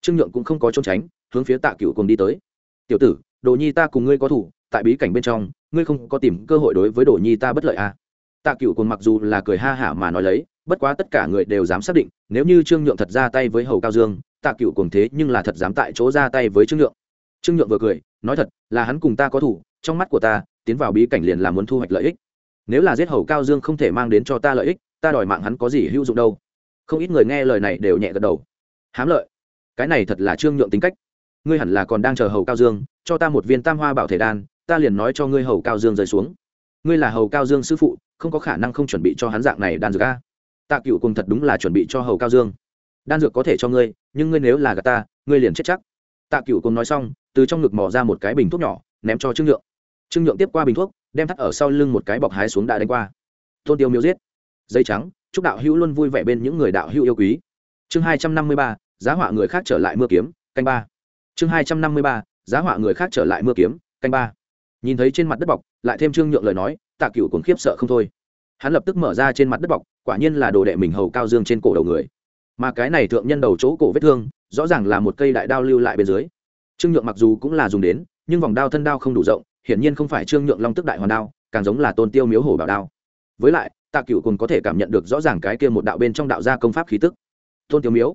Trương nhượng cũng không có trốn tránh, hướng phía tạ cựu cùng đi tới. Tiểu tử, đồ nhi ta cùng ngươi có thủ, tại bí cảnh bên trong ngươi không có tìm cơ hội đối với đồ nhi ta bất lợi à. tạ cựu còn mặc dù là cười ha hả mà nói lấy, bất quá tất cả người đều dám xác định, nếu như trương nhượng thật ra tay với hầu cao dương, tạ cựu cùng thế nhưng là thật dám tại chỗ ra tay với trương nhượng. Trương nhượng vừa cười, nói thật, là hắn cùng ta có thủ, trong mắt của ta, tiến vào bí cảnh liền là muốn thu hoạch lợi ích. Nếu là giết hầu cao dương không thể mang đến cho ta lợi ích, ta đòi mạng hắn có gì hữu dụng đâu. Không ít người nghe lời này đều nhẹ gật đầu. Hám lợi. Cái này thật là trương nhượng tính cách. Ngươi hẳn là còn đang chờ hầu cao dương, cho ta một viên tam hoa bảo thể đan ta liền nói cho ngươi hầu cao dương rơi xuống. Ngươi là hầu cao dương sư phụ, không có khả năng không chuẩn bị cho hắn dạng này đan dược a. Tạ cựu cùng thật đúng là chuẩn bị cho hầu cao dương. Đan dược có thể cho ngươi, nhưng ngươi nếu là gà ta, ngươi liền chết chắc. Tạ cựu cùng nói xong, từ trong ngực mò ra một cái bình thuốc nhỏ, ném cho trương nhượng. Trương nhượng tiếp qua bình thuốc, đem thắt ở sau lưng một cái bọc hái xuống đã đánh qua. Tôn tiêu miêu giết. Dây trắng, chúc đạo hữu luôn vui vẻ bên những người đạo hữu yêu quý. Chương hai trăm năm mươi ba, giá họa người khác trở lại mưa kiếm, canh ba. Chương hai trăm năm mươi ba, giá họa người khác trở lại mưa kiếm, canh ba nhìn thấy trên mặt đất bọc, lại thêm trương nhượng lời nói, tạ cựu cũng khiếp sợ không thôi. Hắn lập tức mở ra trên mặt đất bọc, quả nhiên là đồ đệ mình hầu cao dương trên cổ đầu người. Mà cái này thượng nhân đầu chỗ cổ vết thương, rõ ràng là một cây đại đao lưu lại bên dưới. Trương nhượng mặc dù cũng là dùng đến, nhưng vòng đao thân đao không đủ rộng, hiển nhiên không phải trương nhượng long tức đại hoàn đao, càng giống là tôn tiêu miếu hổ bảo đao. Với lại, tạ cựu còn có thể cảm nhận được rõ ràng cái kia một đạo bên trong đạo gia công pháp khí tức. Tôn tiêu miếu,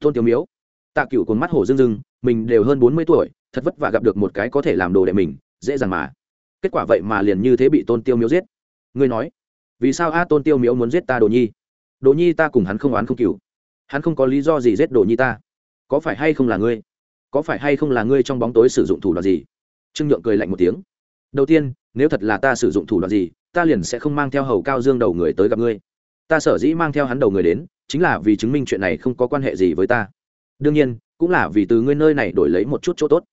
tôn tiêu miếu. Tạ cựu còn mắt hổ dưng dưng mình đều hơn bốn mươi tuổi, thật vất vả gặp được một cái có thể làm đồ đệ mình dễ dàng mà. Kết quả vậy mà liền như thế bị tôn tiêu miếu giết. Ngươi nói, vì sao a tôn tiêu miếu muốn giết ta đồ nhi? Đồ nhi ta cùng hắn không oán không cừu. Hắn không có lý do gì giết đồ nhi ta. Có phải hay không là ngươi? Có phải hay không là ngươi trong bóng tối sử dụng thủ đoạn gì? Trương nhượng cười lạnh một tiếng. Đầu tiên, nếu thật là ta sử dụng thủ đoạn gì, ta liền sẽ không mang theo hầu cao dương đầu người tới gặp ngươi. Ta sở dĩ mang theo hắn đầu người đến, chính là vì chứng minh chuyện này không có quan hệ gì với ta. Đương nhiên, cũng là vì từ ngươi nơi này đổi lấy một chút chỗ tốt.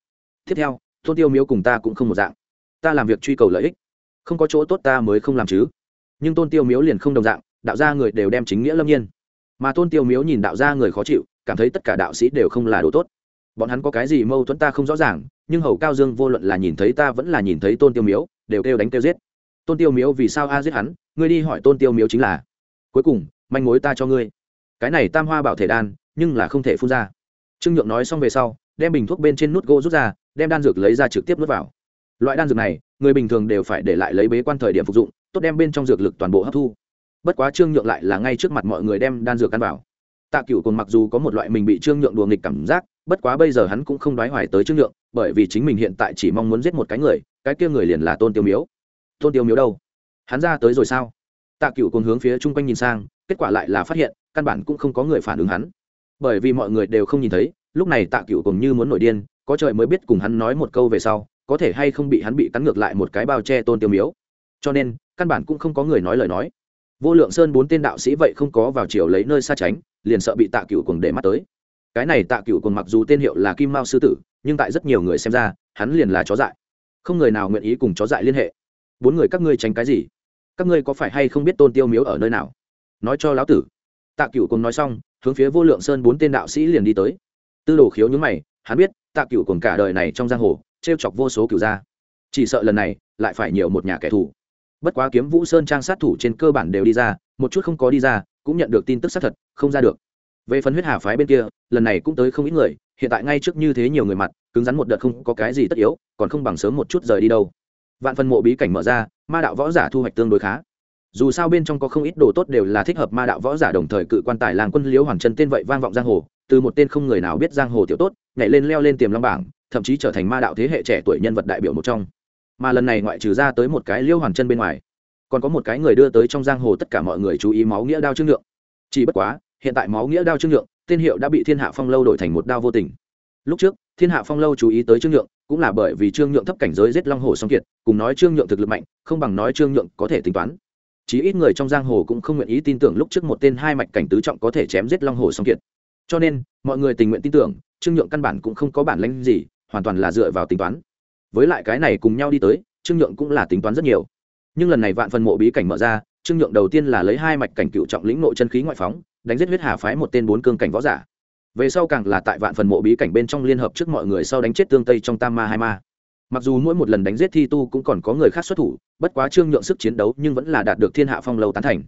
Tiếp theo tôn tiêu miếu cùng ta cũng không một dạng. Ta làm việc truy cầu lợi ích. Không có chỗ tốt ta mới không làm chứ. Nhưng tôn tiêu miếu liền không đồng dạng, đạo gia người đều đem chính nghĩa lâm nhiên. Mà tôn tiêu miếu nhìn đạo gia người khó chịu, cảm thấy tất cả đạo sĩ đều không là đồ tốt. Bọn hắn có cái gì mâu thuẫn ta không rõ ràng, nhưng hầu cao dương vô luận là nhìn thấy ta vẫn là nhìn thấy tôn tiêu miếu, đều kêu đánh kêu giết. Tôn tiêu miếu vì sao a giết hắn? Ngươi đi hỏi tôn tiêu miếu chính là. Cuối cùng, manh mối ta cho ngươi. Cái này tam hoa bảo thể đan, nhưng là không thể phun ra. Trương nhượng nói xong về sau đem bình thuốc bên trên nút gỗ rút ra, đem đan dược lấy ra trực tiếp nuốt vào. Loại đan dược này, người bình thường đều phải để lại lấy bế quan thời điểm phục dụng, tốt đem bên trong dược lực toàn bộ hấp thu. Bất quá trương nhượng lại là ngay trước mặt mọi người đem đan dược ăn vào. Tạ cựu còn mặc dù có một loại mình bị trương nhượng đùa nghịch cảm giác, bất quá bây giờ hắn cũng không đoái hoài tới trương nhượng, bởi vì chính mình hiện tại chỉ mong muốn giết một cái người, cái kia người liền là tôn tiêu miếu. Tôn tiêu miếu đâu? Hắn ra tới rồi sao? Tạ cựu còn hướng phía chung quanh nhìn sang, kết quả lại là phát hiện, căn bản cũng không có người phản ứng hắn. Bởi vì mọi người đều không nhìn thấy lúc này tạ cựu cùng như muốn nổi điên, có trời mới biết cùng hắn nói một câu về sau, có thể hay không bị hắn bị cắn ngược lại một cái bao che tôn tiêu miếu. Cho nên, căn bản cũng không có người nói lời nói. Vô lượng sơn bốn tên đạo sĩ vậy không có vào chiều lấy nơi xa tránh, liền sợ bị tạ cựu cùng để mắt tới. Cái này tạ cựu cùng mặc dù tên hiệu là kim mao sư tử, nhưng tại rất nhiều người xem ra, hắn liền là chó dại. Không người nào nguyện ý cùng chó dại liên hệ. Bốn người các ngươi tránh cái gì? Các ngươi có phải hay không biết tôn tiêu miếu ở nơi nào? Nói cho lão tử. Tạ cựu cùng nói xong, hướng phía vô lượng sơn bốn tên đạo sĩ liền đi tới tư đồ khiếu nhúng mày, hắn biết, tạ cựu cùng cả đời này trong giang hồ t r e o chọc vô số cựu gia. Chỉ sợ lần này, lại phải nhiều một nhà kẻ thù. Bất quá kiếm vũ sơn trang sát thủ trên cơ bản đều đi ra, một chút không có đi ra, cũng nhận được tin tức xác thật, không ra được. Về phần huyết hà phái bên kia, lần này cũng tới không ít người, hiện tại ngay trước như thế nhiều người mặt, cứng rắn một đợt không có cái gì tất yếu, còn không bằng sớm một chút rời đi đâu. Vạn phần mộ bí cảnh mở ra, ma đạo võ giả thu hoạch tương đối khá. Dù sao bên trong có không ít đồ tốt đều là thích hợp ma đạo võ giả đồng thời cự quan tài làng quân liễu hoàn chân tên vậy vang vọng giang hồ từ một tên không người nào biết giang hồ tiểu tốt, nhảy lên leo lên tiềm long bảng, thậm chí trở thành ma đạo thế hệ trẻ tuổi nhân vật đại biểu một trong. Mà lần này ngoại trừ ra tới một cái liêu hoàn chân bên ngoài, còn có một cái người đưa tới trong giang hồ tất cả mọi người chú ý máu nghĩa đao trương lượng. Chỉ bất quá, hiện tại máu nghĩa đao trương lượng, tên hiệu đã bị thiên hạ phong lâu đổi thành một đao vô tình. Lúc trước, thiên hạ phong lâu chú ý tới trương nhượng cũng là bởi vì trương nhượng thấp cảnh giới giết long hồ song kiệt, cùng nói trương nhượng thực lực mạnh, không bằng nói trương nhượng có thể tính toán. Chí ít người trong giang hồ cũng không nguyện ý tin tưởng lúc trước một tên hai mạch cảnh tứ trọng có thể chém giết long hồ song kiệt cho nên, mọi người tình nguyện tin tưởng, trương nhượng căn bản cũng không có bản lãnh gì, hoàn toàn là dựa vào tính toán. Với lại cái này cùng nhau đi tới, trương nhượng cũng là tính toán rất nhiều. Nhưng lần này vạn phần mộ bí cảnh mở ra, trương nhượng đầu tiên là lấy hai mạch cảnh cựu trọng lĩnh nội chân khí ngoại phóng, đánh giết huyết hà phái một tên bốn cương cảnh võ giả. Về sau càng là tại vạn phần mộ bí cảnh bên trong liên hợp trước mọi người sau đánh chết tương tây trong tam ma hai ma. Mặc dù mỗi một lần đánh giết thi tu cũng còn có người khác xuất thủ, bất quá trương nhượng sức chiến đấu nhưng vẫn là đạt được thiên hạ phong lâu tán thành.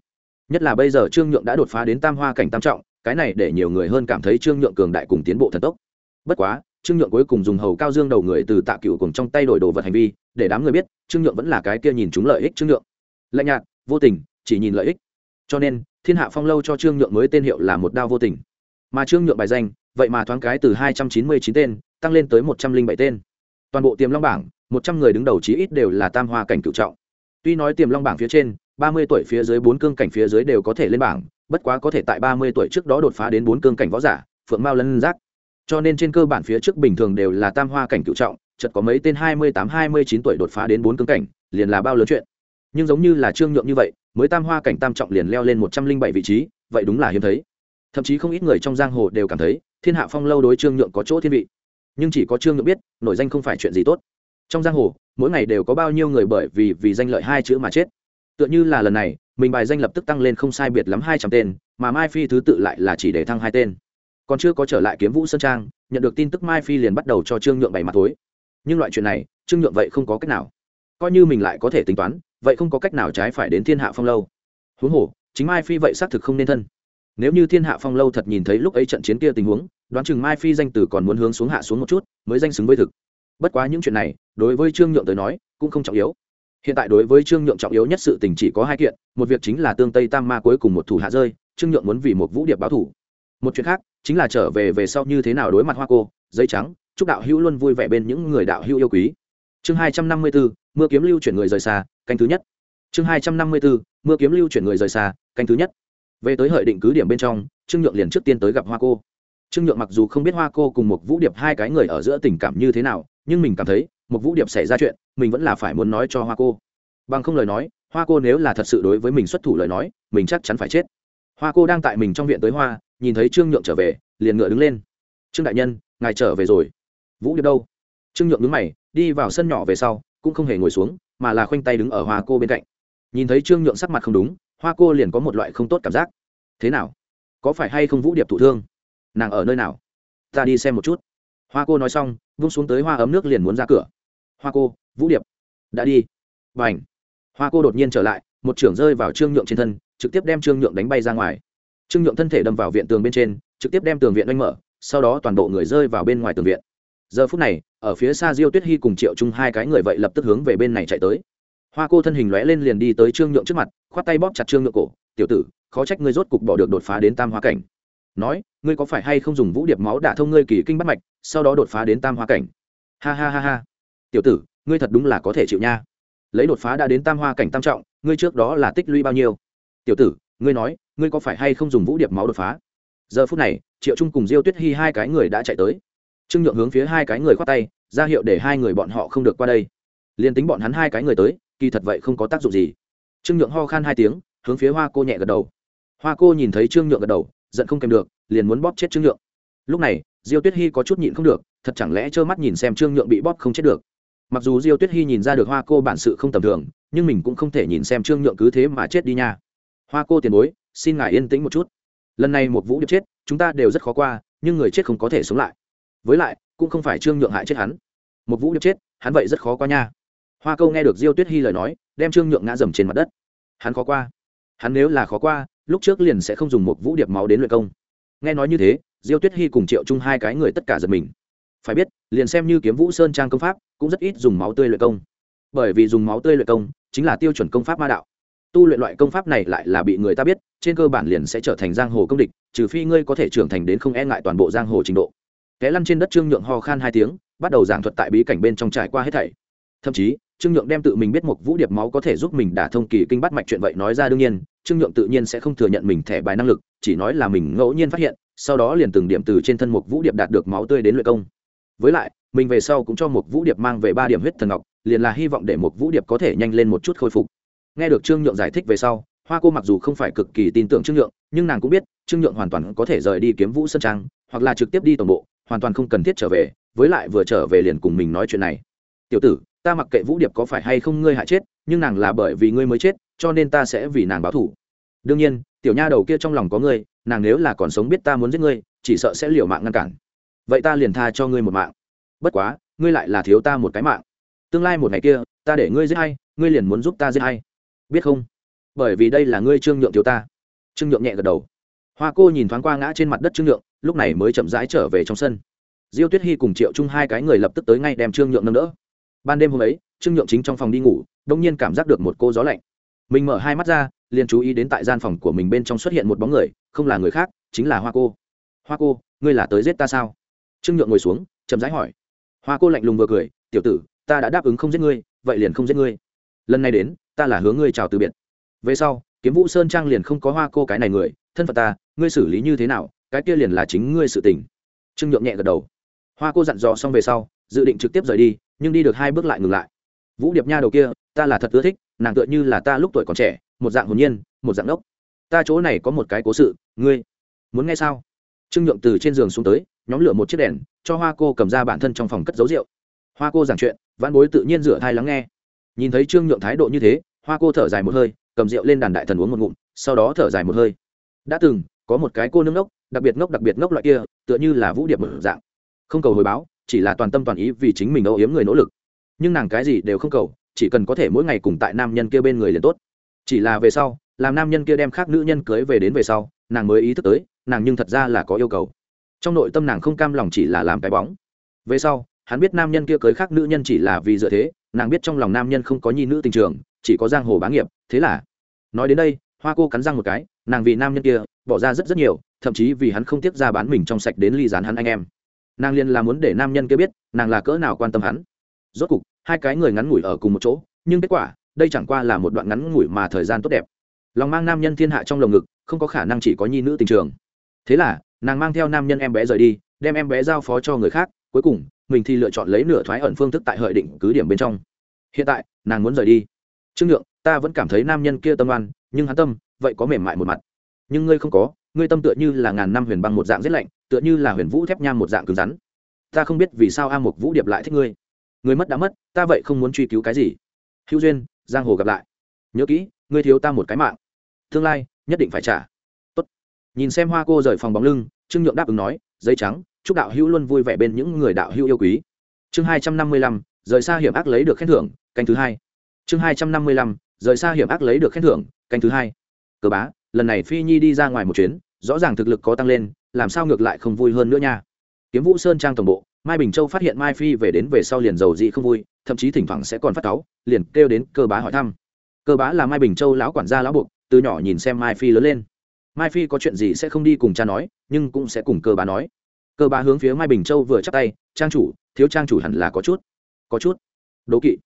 Nhất là bây giờ trương nhượng đã đột phá đến tam hoa cảnh tam trọng cái này để nhiều người hơn cảm thấy trương nhượng cường đại cùng tiến bộ thần tốc. Bất quá, trương nhượng cuối cùng dùng hầu cao dương đầu người từ tạ cựu cùng trong tay đổi đồ vật hành vi, để đám người biết, trương nhượng vẫn là cái kia nhìn chúng lợi ích trương nhượng. Lạnh nhạt, vô tình, chỉ nhìn lợi ích. Cho nên, thiên hạ phong lâu cho trương nhượng mới tên hiệu là một đao vô tình. Mà trương nhượng bài danh, vậy mà thoáng cái từ hai trăm chín mươi chín tên, tăng lên tới một trăm linh bảy tên. Toàn bộ tiềm long bảng, một trăm người đứng đầu chí ít đều là tam hoa cảnh cựu trọng. Tuy nói tiềm long bảng phía trên, ba mươi tuổi phía dưới bốn cương cảnh phía dưới đều có thể lên bảng bất quá có thể tại ba mươi tuổi trước đó đột phá đến bốn cương cảnh võ giả, phượng mao lân giác. Cho nên trên cơ bản phía trước bình thường đều là tam hoa cảnh cựu trọng, chợt có mấy tên hai mươi tám, hai mươi chín tuổi đột phá đến bốn cương cảnh, liền là bao lớn chuyện. Nhưng giống như là trương nhượng như vậy, mới tam hoa cảnh tam trọng liền leo lên một trăm linh bảy vị trí, vậy đúng là hiếm thấy. Thậm chí không ít người trong giang hồ đều cảm thấy, thiên hạ phong lâu đối trương nhượng có chỗ thiên vị. Nhưng chỉ có trương nhượng biết, nổi danh không phải chuyện gì tốt. Trong giang hồ, mỗi ngày đều có bao nhiêu người bởi vì vì danh lợi hai chữ mà chết tựa như là lần này, mình bài danh lập tức tăng lên không sai biệt lắm hai trăm tên, mà mai phi thứ tự lại là chỉ để thăng hai tên. Còn chưa có trở lại kiếm vũ sơn trang, nhận được tin tức mai phi liền bắt đầu cho trương nhượng bày mặt tối nhưng loại chuyện này, trương nhượng vậy không có cách nào. Coi như mình lại có thể tính toán, vậy không có cách nào trái phải đến thiên hạ phong lâu. Huống hồ, chính mai phi vậy xác thực không nên thân. Nếu như thiên hạ phong lâu thật nhìn thấy lúc ấy trận chiến kia tình huống, đoán chừng mai phi danh từ còn muốn hướng xuống hạ xuống một chút, mới danh xứng với thực. Bất quá những chuyện này, đối với trương nhượng tới nói, cũng không trọng yếu hiện tại đối với trương nhượng trọng yếu nhất sự tình chỉ có hai kiện, một việc chính là tương tây tam ma cuối cùng một thủ hạ rơi, trương nhượng muốn vì một vũ điệp báo thủ. Một chuyện khác, chính là trở về về sau như thế nào đối mặt hoa cô dây trắng, chúc đạo hữu luôn vui vẻ bên những người đạo hữu yêu quý. Chương hai trăm năm mươi bốn, mưa kiếm lưu chuyển người rời xa, canh thứ nhất. Chương hai trăm năm mươi bốn, mưa kiếm lưu chuyển người rời xa, canh thứ nhất. Về tới hợi định cứ điểm bên trong, trương nhượng liền trước tiên tới gặp hoa cô. Trương nhượng mặc dù không biết hoa cô cùng một vũ điệp hai cái người ở giữa tình cảm như thế nào, nhưng mình cảm thấy, một vũ điệp xảy ra chuyện mình vẫn là phải muốn nói cho hoa cô. Bằng không lời nói, hoa cô nếu là thật sự đối với mình xuất thủ lời nói, mình chắc chắn phải chết. Hoa cô đang tại mình trong viện tới hoa, nhìn thấy trương nhượng trở về, liền ngựa đứng lên. Trương đại nhân, ngài trở về rồi. Vũ điệp đâu? Trương nhượng đứng mày, đi vào sân nhỏ về sau, cũng không hề ngồi xuống, mà là khoanh tay đứng ở hoa cô bên cạnh. Nhìn thấy trương nhượng sắc mặt không đúng, hoa cô liền có một loại không tốt cảm giác. Thế nào? Có phải hay không vũ điệp thụ thương? Nàng ở nơi nào? Ta đi xem một chút. Hoa cô nói xong vung xuống tới hoa ấm nước liền muốn ra cửa. Hoa cô vũ điệp. Đã đi. B à n h hoa cô đột nhiên trở lại, một trưởng rơi vào trương nhượng trên thân, trực tiếp đem trương nhượng đánh bay ra ngoài. Trương nhượng thân thể đâm vào viện tường bên trên, trực tiếp đem tường viện đánh mở, sau đó toàn bộ người rơi vào bên ngoài tường viện. Giờ phút này, ở phía xa diêu tuyết hy cùng triệu chung hai cái người vậy lập tức hướng về bên này chạy tới. Hoa cô thân hình lóe lên liền đi tới trương nhượng trước mặt, khoát tay bóp chặt trương nhượng cổ, tiểu tử, khó trách ngươi rốt cục bỏ được đột phá đến tam hoa cảnh. Nói, ngươi có phải hay không dùng vũ điệp máu đả thông ngươi kỳ kinh bắt mạch, sau đó đột phá đến tam hoa cảnh? Ha ha ha ha. Tiểu tử ngươi thật đúng là có thể chịu nha. Lấy đột phá đã đến tam hoa cảnh tam trọng, ngươi trước đó là tích lũy bao nhiêu? Tiểu tử, ngươi nói, ngươi có phải hay không dùng vũ điệp máu đột phá? Giờ phút này, triệu trung cùng diêu tuyết hy hai cái người đã chạy tới. Trương nhượng hướng phía hai cái người khoát tay, ra hiệu để hai người bọn họ không được qua đây. Liền tính bọn hắn hai cái người tới, kỳ thật vậy không có tác dụng gì. Trương nhượng ho khan hai tiếng, hướng phía hoa cô nhẹ gật đầu. Hoa cô nhìn thấy trương nhượng gật đầu, giận không kèm được, liền muốn bóp chết trương nhượng. Lúc này, diêu tuyết hy có chút nhịn không được, thật chẳng lẽ trơ mắt nhìn xem trương nhượng bị bóp không chết được mặc dù diêu tuyết hy nhìn ra được hoa cô bản sự không tầm thường, nhưng mình cũng không thể nhìn xem trương nhượng cứ thế mà chết đi nha. Hoa cô tiền bối, xin ngài yên tĩnh một chút. Lần này một vũ điệp chết, chúng ta đều rất khó qua, nhưng người chết không có thể sống lại. Với lại, cũng không phải trương nhượng hại chết hắn. Một vũ điệp chết, hắn vậy rất khó qua nha. Hoa câu nghe được diêu tuyết hy lời nói, đem trương nhượng ngã dầm trên mặt đất. Hắn khó qua. Hắn nếu là khó qua, lúc trước liền sẽ không dùng một vũ điệp máu đến luyện công. Nghe nói như thế, diêu tuyết hy cùng triệu chung hai cái người tất cả giật mình. Phải biết, liền xem như kiếm vũ sơn trang công pháp cũng rất ít dùng máu tươi luyện công. Bởi vì dùng máu tươi luyện công chính là tiêu chuẩn công pháp ma đạo. Tu luyện loại công pháp này lại là bị người ta biết, trên cơ bản liền sẽ trở thành giang hồ công địch, trừ phi ngươi có thể trưởng thành đến không e ngại toàn bộ giang hồ trình độ. Té lăn trên đất trương nhượng ho khan hai tiếng, bắt đầu giảng thuật tại bí cảnh bên trong trải qua hết thảy. Thậm chí, trương nhượng đem tự mình biết một vũ điệp máu có thể giúp mình đả thông kỳ kinh bắt mạch chuyện vậy nói ra đương nhiên, trương nhượng tự nhiên sẽ không thừa nhận mình thẻ bài năng lực, chỉ nói là mình ngẫu nhiên phát hiện, sau đó liền từng điểm từ trên thân một vũ điệp đạt được máu tươi đến luyện công. Với lại mình về sau cũng cho một vũ điệp mang về ba điểm huyết thần ngọc, liền là hy vọng để một vũ điệp có thể nhanh lên một chút khôi phục. Nghe được trương nhượng giải thích về sau, hoa cô mặc dù không phải cực kỳ tin tưởng trương nhượng, nhưng nàng cũng biết, trương nhượng hoàn toàn có thể rời đi kiếm vũ sân trang, hoặc là trực tiếp đi tổng bộ, hoàn toàn không cần thiết trở về, với lại vừa trở về liền cùng mình nói chuyện này. Tiểu tử, ta mặc kệ vũ điệp có phải hay không ngươi hại chết, nhưng nàng là bởi vì ngươi mới chết, cho nên ta sẽ vì nàng báo thủ đương nhiên, tiểu nha đầu kia trong lòng có ngươi, nàng nếu là còn sống biết ta muốn giết ngươi, chỉ sợ sẽ liều mạng ngăn cản. Vậy ta liền tha cho ngươi một mạng bất quá, ngươi lại là thiếu ta một cái mạng. Tương lai một ngày kia, ta để ngươi giết hay, ngươi liền muốn giúp ta giết hay. Biết không? Bởi vì đây là ngươi trương nhượng thiếu ta. Trương nhượng nhẹ gật đầu. Hoa cô nhìn thoáng qua ngã trên mặt đất trương nhượng, lúc này mới chậm rãi trở về trong sân. Diêu tuyết hy cùng triệu chung hai cái người lập tức tới ngay đem trương nhượng nâng đỡ. Ban đêm hôm ấy, trương nhượng chính trong phòng đi ngủ, đông nhiên cảm giác được một cô gió lạnh. Mình mở hai mắt ra, liền chú ý đến tại gian phòng của mình bên trong xuất hiện một bóng người, không là người khác, chính là hoa cô. Hoa cô, ngươi là tới giết ta sao? Trương nhượng ngồi xuống, chậm rãi hỏi hoa cô lạnh lùng vừa cười, tiểu tử, ta đã đáp ứng không giết ngươi, vậy liền không giết ngươi. Lần này đến, ta là hướng ngươi chào từ biệt. Về sau, kiếm vũ sơn trang liền không có hoa cô cái này người, thân phận ta, ngươi xử lý như thế nào, cái kia liền là chính ngươi sự tình. Trương nhượng nhẹ gật đầu. Hoa cô dặn dò xong về sau, dự định trực tiếp rời đi, nhưng đi được hai bước lại ngừng lại. Vũ điệp nha đầu kia, ta là thật ưa thích, nàng tựa như là ta lúc tuổi còn trẻ, một dạng hồn nhiên, một dạng ốc ta chỗ này có một cái cố sự, ngươi muốn nghe sao? Trương nhượng từ trên giường xuống tới nhóm lửa một chiếc đèn, cho hoa cô cầm ra bản thân trong phòng cất dấu rượu. Hoa cô giảng chuyện, văn bối tự nhiên rửa thai lắng nghe. Nhìn thấy trương nhượng thái độ như thế, hoa cô thở dài một hơi, cầm rượu lên đàn đại thần uống một ngụm, sau đó thở dài một hơi. Đã từng, có một cái cô nương ngốc, đặc biệt ngốc đặc biệt ngốc loại kia, tựa như là vũ điệp mở dạng. Không cầu hồi báo, chỉ là toàn tâm toàn ý vì chính mình âu yếm người nỗ lực. Nhưng nàng cái gì đều không cầu, chỉ cần có thể mỗi ngày cùng tại nam nhân kia bên người liền tốt. Chỉ là về sau, làm nam nhân kia đem khác nữ nhân cưới về đến về sau, nàng mới ý thức tới, nàng nhưng thật ra là có yêu cầu trong nội tâm nàng không cam lòng chỉ là làm cái bóng. Về sau, hắn biết nam nhân kia cưới khác nữ nhân chỉ là vì dựa thế, nàng biết trong lòng nam nhân không có nhi nữ tình trường, chỉ có giang hồ bá nghiệp, thế là. Nói đến đây, hoa cô cắn răng một cái, nàng vì nam nhân kia, bỏ ra rất rất nhiều, thậm chí vì hắn không tiếc ra bán mình trong sạch đến ly dán hắn anh em. Nàng liền là muốn để nam nhân kia biết, nàng là cỡ nào quan tâm hắn. Rốt cục, hai cái người ngắn ngủi ở cùng một chỗ, nhưng kết quả, đây chẳng qua là một đoạn ngắn ngủi mà thời gian tốt đẹp. Lòng mang nam nhân thiên hạ trong lồng ngực, không có khả năng chỉ có nhi nữ tình trường. Thế là nàng mang theo nam nhân em bé rời đi, đem em bé giao phó cho người khác, cuối cùng, mình thì lựa chọn lấy nửa thoái ẩn phương thức tại hợi định cứ điểm bên trong. Hiện tại, nàng muốn rời đi. Trương nhượng, ta vẫn cảm thấy nam nhân kia tâm oan, nhưng hắn tâm, vậy có mềm mại một mặt. Nhưng ngươi không có, ngươi tâm tựa như là ngàn năm huyền băng một dạng rét lạnh, tựa như là huyền vũ thép nham một dạng cứng rắn. Ta không biết vì sao a mục vũ điệp lại thích ngươi. Người mất đã mất, ta vậy không muốn truy cứu cái gì. Hữu duyên, giang hồ gặp lại. Nhớ kỹ, ngươi thiếu ta một cái mạng. Tương lai, nhất định phải trả. Tốt. nhìn xem hoa cô rời phòng bóng lưng trương nhượng đáp ứng nói, giấy trắng, chúc đạo hữu luôn vui vẻ bên những người đạo hữu yêu quý. Chương hai trăm năm mươi lăm, rời xa hiểm ác lấy được khen thưởng, canh thứ hai. Chương hai trăm năm mươi lăm, rời xa hiểm ác lấy được khen thưởng, canh thứ hai. Cờ bá, lần này phi nhi đi ra ngoài một chuyến, rõ ràng thực lực có tăng lên, làm sao ngược lại không vui hơn nữa nha. Kiếm vũ sơn trang tổng bộ, mai bình châu phát hiện mai phi về đến về sau liền giàu dị không vui, thậm chí thỉnh thoảng sẽ còn phát cáu, liền kêu đến cơ bá hỏi thăm. Cơ bá là mai bình châu lão quản gia lão buộc, từ nhỏ nhìn xem mai phi lớn lên mai phi có chuyện gì sẽ không đi cùng cha nói, nhưng cũng sẽ cùng cơ bà nói. Cơ bà hướng phía mai bình châu vừa chắc tay, trang chủ, thiếu trang chủ hẳn là có chút có chút. Đố kỵ.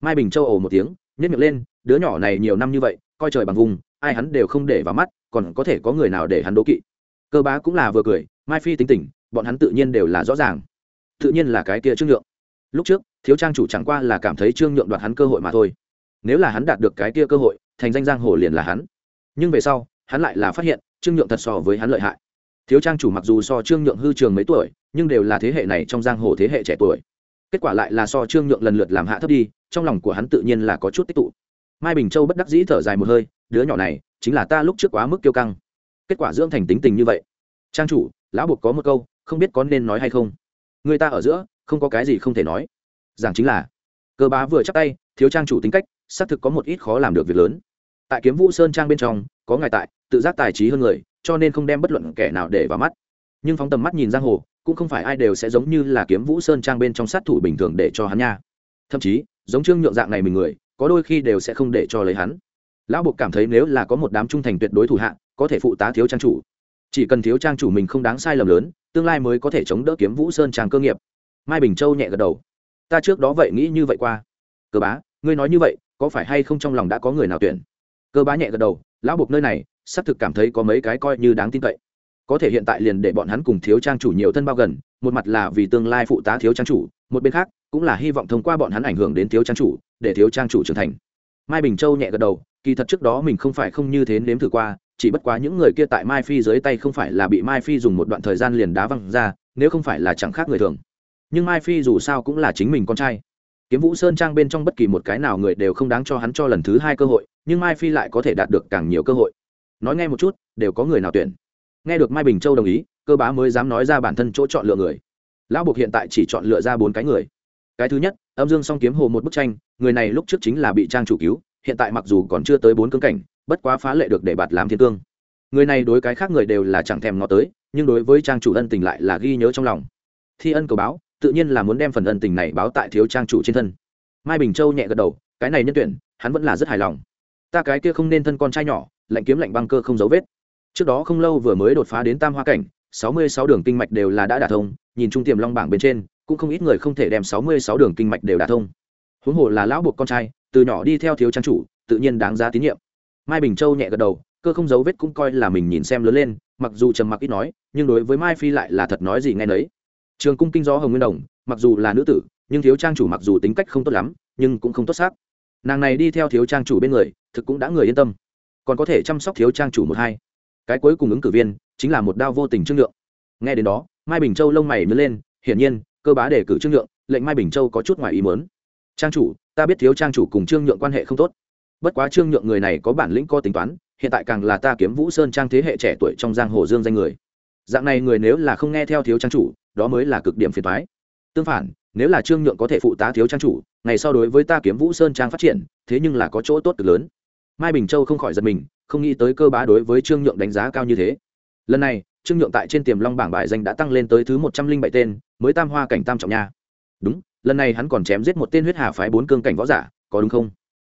Mai bình châu ồ một tiếng nhét miệng lên, đứa nhỏ này nhiều năm như vậy, coi trời bằng vùng, ai hắn đều không để vào mắt, còn có thể có người nào để hắn đố kỵ? Cơ bá cũng là vừa cười, mai phi tính tình, bọn hắn tự nhiên đều là rõ ràng. Tự nhiên là cái kia trương nhượng. Lúc trước, thiếu trang chủ chẳng qua là cảm thấy trương nhượng đoạt hắn cơ hội mà thôi. Nếu là hắn đạt được cái kia cơ hội, thành danh giang hồ liền là hắn. Nhưng về sau hắn lại là phát hiện trương nhượng thật so với hắn lợi hại. Thiếu trang chủ mặc dù so trương nhượng hư trường mấy tuổi, nhưng đều là thế hệ này trong giang hồ thế hệ trẻ tuổi. Kết quả lại là so trương nhượng lần lượt làm hạ thấp đi, trong lòng của hắn tự nhiên là có chút tích tụ. Mai bình châu bất đắc dĩ thở dài một hơi, đứa nhỏ này, chính là ta lúc trước quá mức kiêu căng. Kết quả dưỡng thành tính tình như vậy. Trang chủ, lão buộc có một câu, không biết có nên nói hay không. Người ta ở giữa, không có cái gì không thể nói. Rằng chính là, cơ bá vừa chắc tay, thiếu trang chủ tính cách, xác thực có một ít khó làm được việc lớn tại kiếm vũ sơn trang bên trong, có ngài tại, tự giác tài trí hơn người, cho nên không đem bất luận kẻ nào để vào mắt. Nhưng phóng tầm mắt nhìn giang hồ, cũng không phải ai đều sẽ giống như là kiếm vũ sơn trang bên trong sát thủ bình thường để cho hắn nha. Thậm chí, giống trương nhượng dạng này mình người, có đôi khi đều sẽ không để cho lấy hắn. Lão buộc cảm thấy nếu là có một đám trung thành tuyệt đối thủ hạ, có thể phụ tá thiếu trang chủ. Chỉ cần thiếu trang chủ mình không đáng sai lầm lớn, tương lai mới có thể chống đỡ kiếm vũ sơn trang cơ nghiệp. Mai bình châu nhẹ gật đầu. Ta trước đó vậy nghĩ như vậy qua. Cờ bá, ngươi nói như vậy, có phải hay không trong lòng đã có người nào tuyển? Cơ bá nhẹ gật đầu, lão buộc nơi này, xác thực cảm thấy có mấy cái coi như đáng tin cậy. Có thể hiện tại liền để bọn hắn cùng thiếu trang chủ nhiều thân bao gần, một mặt là vì tương lai phụ tá thiếu trang chủ, một bên khác, cũng là hy vọng thông qua bọn hắn ảnh hưởng đến thiếu trang chủ, để thiếu trang chủ trưởng thành. Mai bình châu nhẹ gật đầu, kỳ thật trước đó mình không phải không như thế nếm thử qua, chỉ bất quá những người kia tại mai phi dưới tay không phải là bị mai phi dùng một đoạn thời gian liền đá văng ra, nếu không phải là chẳng khác người thường. Nhưng mai phi dù sao cũng là chính mình con trai kiếm vũ sơn trang bên trong bất kỳ một cái nào người đều không đáng cho hắn cho lần thứ hai cơ hội, nhưng mai phi lại có thể đạt được càng nhiều cơ hội. Nói nghe một chút, đều có người nào tuyển? Nghe được mai bình châu đồng ý, cơ bá mới dám nói ra bản thân chỗ chọn lựa người. Lão buộc hiện tại chỉ chọn lựa ra bốn cái người. Cái thứ nhất, âm dương song kiếm hồ một bức tranh, người này lúc trước chính là bị trang chủ cứu, hiện tại mặc dù còn chưa tới bốn cương cảnh, bất quá phá lệ được để bạt làm thiên cương. Người này đối cái khác người đều là chẳng thèm ngó tới, nhưng đối với trang chủ ân tình lại là ghi nhớ trong lòng. Thi ân cầu báo tự nhiên là muốn đem phần ân tình này báo tại thiếu trang chủ trên thân. Mai bình châu nhẹ gật đầu, cái này nhân tuyển, hắn vẫn là rất hài lòng. Ta cái kia không nên thân con trai nhỏ, lạnh kiếm lạnh băng cơ không dấu vết. Trước đó không lâu vừa mới đột phá đến tam hoa cảnh, sáu mươi sáu đường kinh mạch đều là đã đả thông, nhìn trung tiềm long bảng bên trên, cũng không ít người không thể đem sáu mươi sáu đường kinh mạch đều đả thông. Huống hồ là lão buộc con trai, từ nhỏ đi theo thiếu trang chủ, tự nhiên đáng giá tín nhiệm. Mai bình châu nhẹ gật đầu, cơ không dấu vết cũng coi là mình nhìn xem lớn lên, mặc dù trầm mặc ít nói, nhưng đối với mai phi lại là thật nói gì nghe nấy trường cung kinh gió hồng nguyên đồng, mặc dù là nữ tử, nhưng thiếu trang chủ mặc dù tính cách không tốt lắm, nhưng cũng không tốt xác. Nàng này đi theo thiếu trang chủ bên người, thực cũng đã người yên tâm. Còn có thể chăm sóc thiếu trang chủ một hai. Cái cuối cùng ứng cử viên, chính là một đao vô tình trương lượng. Nghe đến đó, mai bình châu lông mày nhớ lên, hiển nhiên, cơ bá đề cử trương lượng, lệnh mai bình châu có chút ngoài ý mớn trang chủ, ta biết thiếu trang chủ cùng trương nhượng quan hệ không tốt. Bất quá trương nhượng người này có bản lĩnh có tính toán, hiện tại càng là ta kiếm vũ sơn trang thế hệ trẻ tuổi trong giang hồ dương danh người. Dạng này người nếu là không nghe theo thiếu trang chủ đó mới là cực điểm phiền toái. tương phản, nếu là trương nhượng có thể phụ tá thiếu trang chủ, ngày sau đối với ta kiếm vũ sơn trang phát triển, thế nhưng là có chỗ tốt cực lớn. Mai bình châu không khỏi giật mình, không nghĩ tới cơ bá đối với trương nhượng đánh giá cao như thế. Lần này, trương nhượng tại trên tiềm long bảng bài danh đã tăng lên tới thứ một trăm linh bảy tên, mới tam hoa cảnh tam trọng nha. Đúng, lần này hắn còn chém giết một tên huyết hà phái bốn cương cảnh võ giả, có đúng không?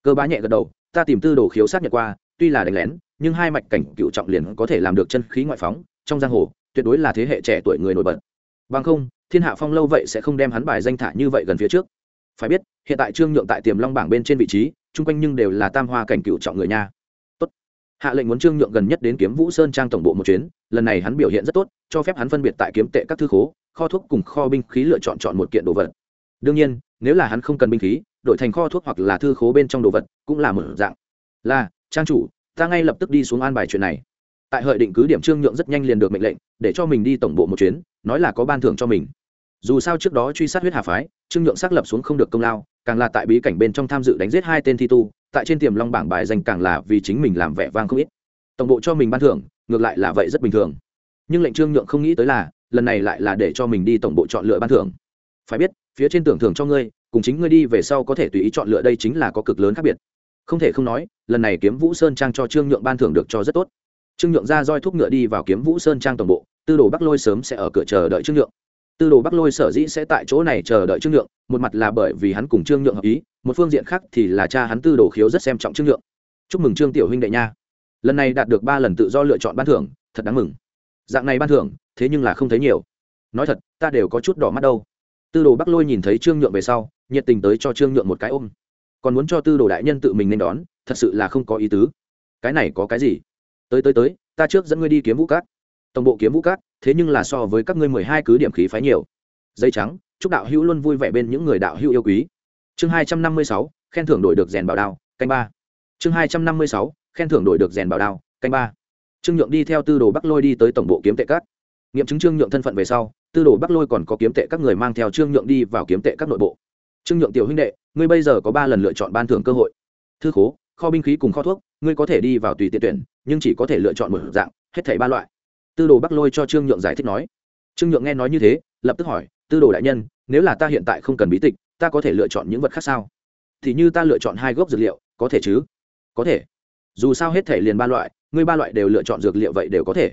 Cơ bá nhẹ gật đầu, ta tìm tư đồ khiếu sát nhật qua, tuy là đánh lén, nhưng hai mạch cảnh cựu trọng liền có thể làm được chân khí ngoại phóng, trong giang hồ, tuyệt đối là thế hệ trẻ tuổi người nổi bật bằng không, thiên hạ phong lâu vậy sẽ không đem hắn bài danh thả như vậy gần phía trước. Phải biết, hiện tại trương nhượng tại tiềm long bảng bên trên vị trí, chung quanh nhưng đều là tam hoa cảnh cựu trọng người nha. Tốt. Hạ lệnh muốn trương nhượng gần nhất đến kiếm vũ sơn trang tổng bộ một chuyến, lần này hắn biểu hiện rất tốt, cho phép hắn phân biệt tại kiếm tệ các thư khố, kho thuốc cùng kho binh khí lựa chọn chọn một kiện đồ vật. Đương nhiên, nếu là hắn không cần binh khí, đổi thành kho thuốc hoặc là thư khố bên trong đồ vật, cũng là một dạng. Là, trang chủ, ta ngay lập tức đi xuống an bài chuyện này. Tại hợi định cứ điểm trương nhượng rất nhanh liền được mệnh lệnh, để cho mình đi tổng bộ một chuyến nói là có ban thưởng cho mình. Dù sao trước đó truy sát huyết hà phái, trương nhượng xác lập xuống không được công lao, càng là tại bí cảnh bên trong tham dự đánh giết hai tên thi tu, tại trên tiềm long bảng bài danh càng là vì chính mình làm vẻ vang không ít. Tổng bộ cho mình ban thưởng, ngược lại là vậy rất bình thường. Nhưng lệnh trương nhượng không nghĩ tới là, lần này lại là để cho mình đi tổng bộ chọn lựa ban thưởng. Phải biết, phía trên tưởng thưởng cho ngươi, cùng chính ngươi đi về sau có thể tùy ý chọn lựa đây chính là có cực lớn khác biệt. Không thể không nói, lần này kiếm vũ sơn trang cho trương nhượng ban thưởng được cho rất tốt. Trương nhượng ra roi thúc ngựa đi vào kiếm vũ sơn trang tổng bộ tư đồ bắc lôi sớm sẽ ở cửa chờ đợi trương nhượng. Tư đồ bắc lôi sở dĩ sẽ tại chỗ này chờ đợi trương nhượng, một mặt là bởi vì hắn cùng trương nhượng hợp ý, một phương diện khác thì là cha hắn tư đồ khiếu rất xem trọng trương nhượng. Chúc mừng trương tiểu huynh đệ nha. Lần này đạt được ba lần tự do lựa chọn ban thưởng, thật đáng mừng. Dạng này ban thưởng, thế nhưng là không thấy nhiều. Nói thật, ta đều có chút đỏ mắt đâu. Tư đồ bắc lôi nhìn thấy trương nhượng về sau, nhiệt tình tới cho trương nhượng một cái ôm. Còn muốn cho tư đồ đại nhân tự mình nên đón, thật sự là không có ý tứ. Cái này có cái gì? Tới tới tới, ta trước dẫn ngươi đi kiếm vũ cát tổng bộ kiếm vũ cát, thế nhưng là so với các ngươi mười hai cứ điểm khí phái nhiều. Dây trắng, chúc đạo hữu luôn vui vẻ bên những người đạo hữu yêu quý. Chương hai trăm năm mươi sáu, khen thưởng đổi được rèn bảo đao, canh ba. Chương hai trăm năm mươi sáu, khen thưởng đổi được rèn bảo đao, canh ba. Trương nhượng đi theo tư đồ bắc lôi đi tới tổng bộ kiếm tệ cát nghiệm chứng trương nhượng thân phận về sau, tư đồ bắc lôi còn có kiếm tệ các người mang theo trương nhượng đi vào kiếm tệ các nội bộ. Trương nhượng tiểu huynh đệ, ngươi bây giờ có ba lần lựa chọn ban thưởng cơ hội. Thư khố, kho binh khí cùng kho thuốc, ngươi có thể đi vào tùy tiện tuyển, nhưng chỉ có thể lựa chọn một dạng, hết thảy ba loại tư đồ bắc lôi cho trương nhượng giải thích nói. Trương nhượng nghe nói như thế, lập tức hỏi, tư đồ đại nhân, nếu là ta hiện tại không cần bí tịch, ta có thể lựa chọn những vật khác sao? Thì như ta lựa chọn hai gốc dược liệu, có thể chứ? Có thể. Dù sao hết thể liền ba loại, ngươi ba loại đều lựa chọn dược liệu vậy đều có thể.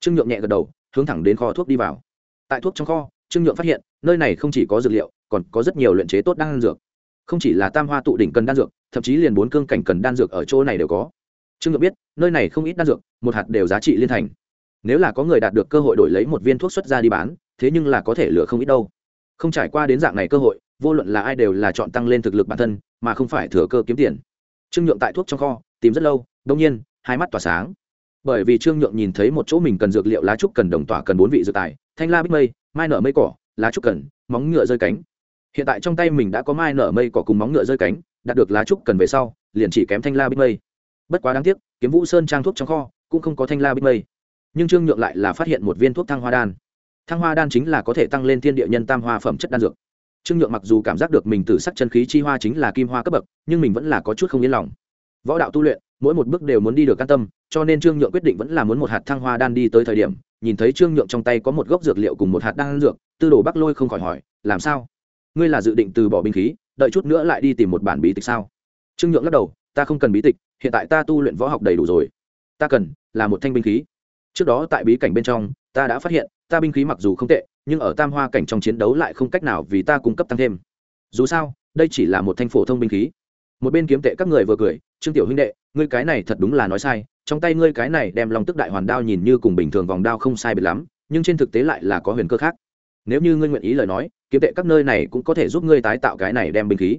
Trương nhượng nhẹ gật đầu, hướng thẳng đến kho thuốc đi vào. Tại thuốc trong kho, trương nhượng phát hiện, nơi này không chỉ có dược liệu, còn có rất nhiều luyện chế tốt đan dược. Không chỉ là tam hoa tụ đỉnh cần đan dược, thậm chí liền bốn cương cảnh cần đan dược ở chỗ này đều có. Trương nhượng biết, nơi này không ít đan dược, một hạt đều giá trị liên thành nếu là có người đạt được cơ hội đổi lấy một viên thuốc xuất ra đi bán, thế nhưng là có thể lựa không ít đâu. Không trải qua đến dạng này cơ hội, vô luận là ai đều là chọn tăng lên thực lực bản thân, mà không phải thừa cơ kiếm tiền. Trương nhượng tại thuốc trong kho, tìm rất lâu, đông nhiên, hai mắt tỏa sáng. Bởi vì trương nhượng nhìn thấy một chỗ mình cần dược liệu lá trúc cần đồng tỏa cần bốn vị dược tài, thanh la bích mây, mai nở mây cỏ, lá trúc cần, móng ngựa rơi cánh. Hiện tại trong tay mình đã có mai nở mây cỏ cùng móng ngựa rơi cánh, đạt được lá trúc cần về sau, liền chỉ kém thanh la bích mây. Bất quá đáng tiếc, kiếm vũ sơn trang thuốc trong kho cũng không có thanh la bích mây nhưng trương nhượng lại là phát hiện một viên thuốc thăng hoa đan. Thăng hoa đan chính là có thể tăng lên thiên địa nhân tam hoa phẩm chất đan dược. Trương nhượng mặc dù cảm giác được mình từ sắc chân khí chi hoa chính là kim hoa cấp bậc, nhưng mình vẫn là có chút không yên lòng. Võ đạo tu luyện, mỗi một bước đều muốn đi được can tâm, cho nên trương nhượng quyết định vẫn là muốn một hạt thăng hoa đan đi tới thời điểm, nhìn thấy trương nhượng trong tay có một gốc dược liệu cùng một hạt đan dược, tư đồ bắc lôi không khỏi hỏi, làm sao? Ngươi là dự định từ bỏ binh khí, đợi chút nữa lại đi tìm một bản bí tịch sao? Trương nhượng lắc đầu, ta không cần bí tịch, hiện tại ta tu luyện võ học đầy đủ rồi. Ta cần là một thanh binh khí trước đó tại bí cảnh bên trong, ta đã phát hiện, ta binh khí mặc dù không tệ, nhưng ở tam hoa cảnh trong chiến đấu lại không cách nào vì ta cung cấp tăng thêm. Dù sao, đây chỉ là một thanh phổ thông binh khí. Một bên kiếm tệ các người vừa cười, trương tiểu huynh đệ, ngươi cái này thật đúng là nói sai, trong tay ngươi cái này đem long tức đại hoàn đao nhìn như cùng bình thường vòng đao không sai biệt lắm, nhưng trên thực tế lại là có huyền cơ khác. Nếu như ngươi nguyện ý lời nói, kiếm tệ các nơi này cũng có thể giúp ngươi tái tạo cái này đem binh khí.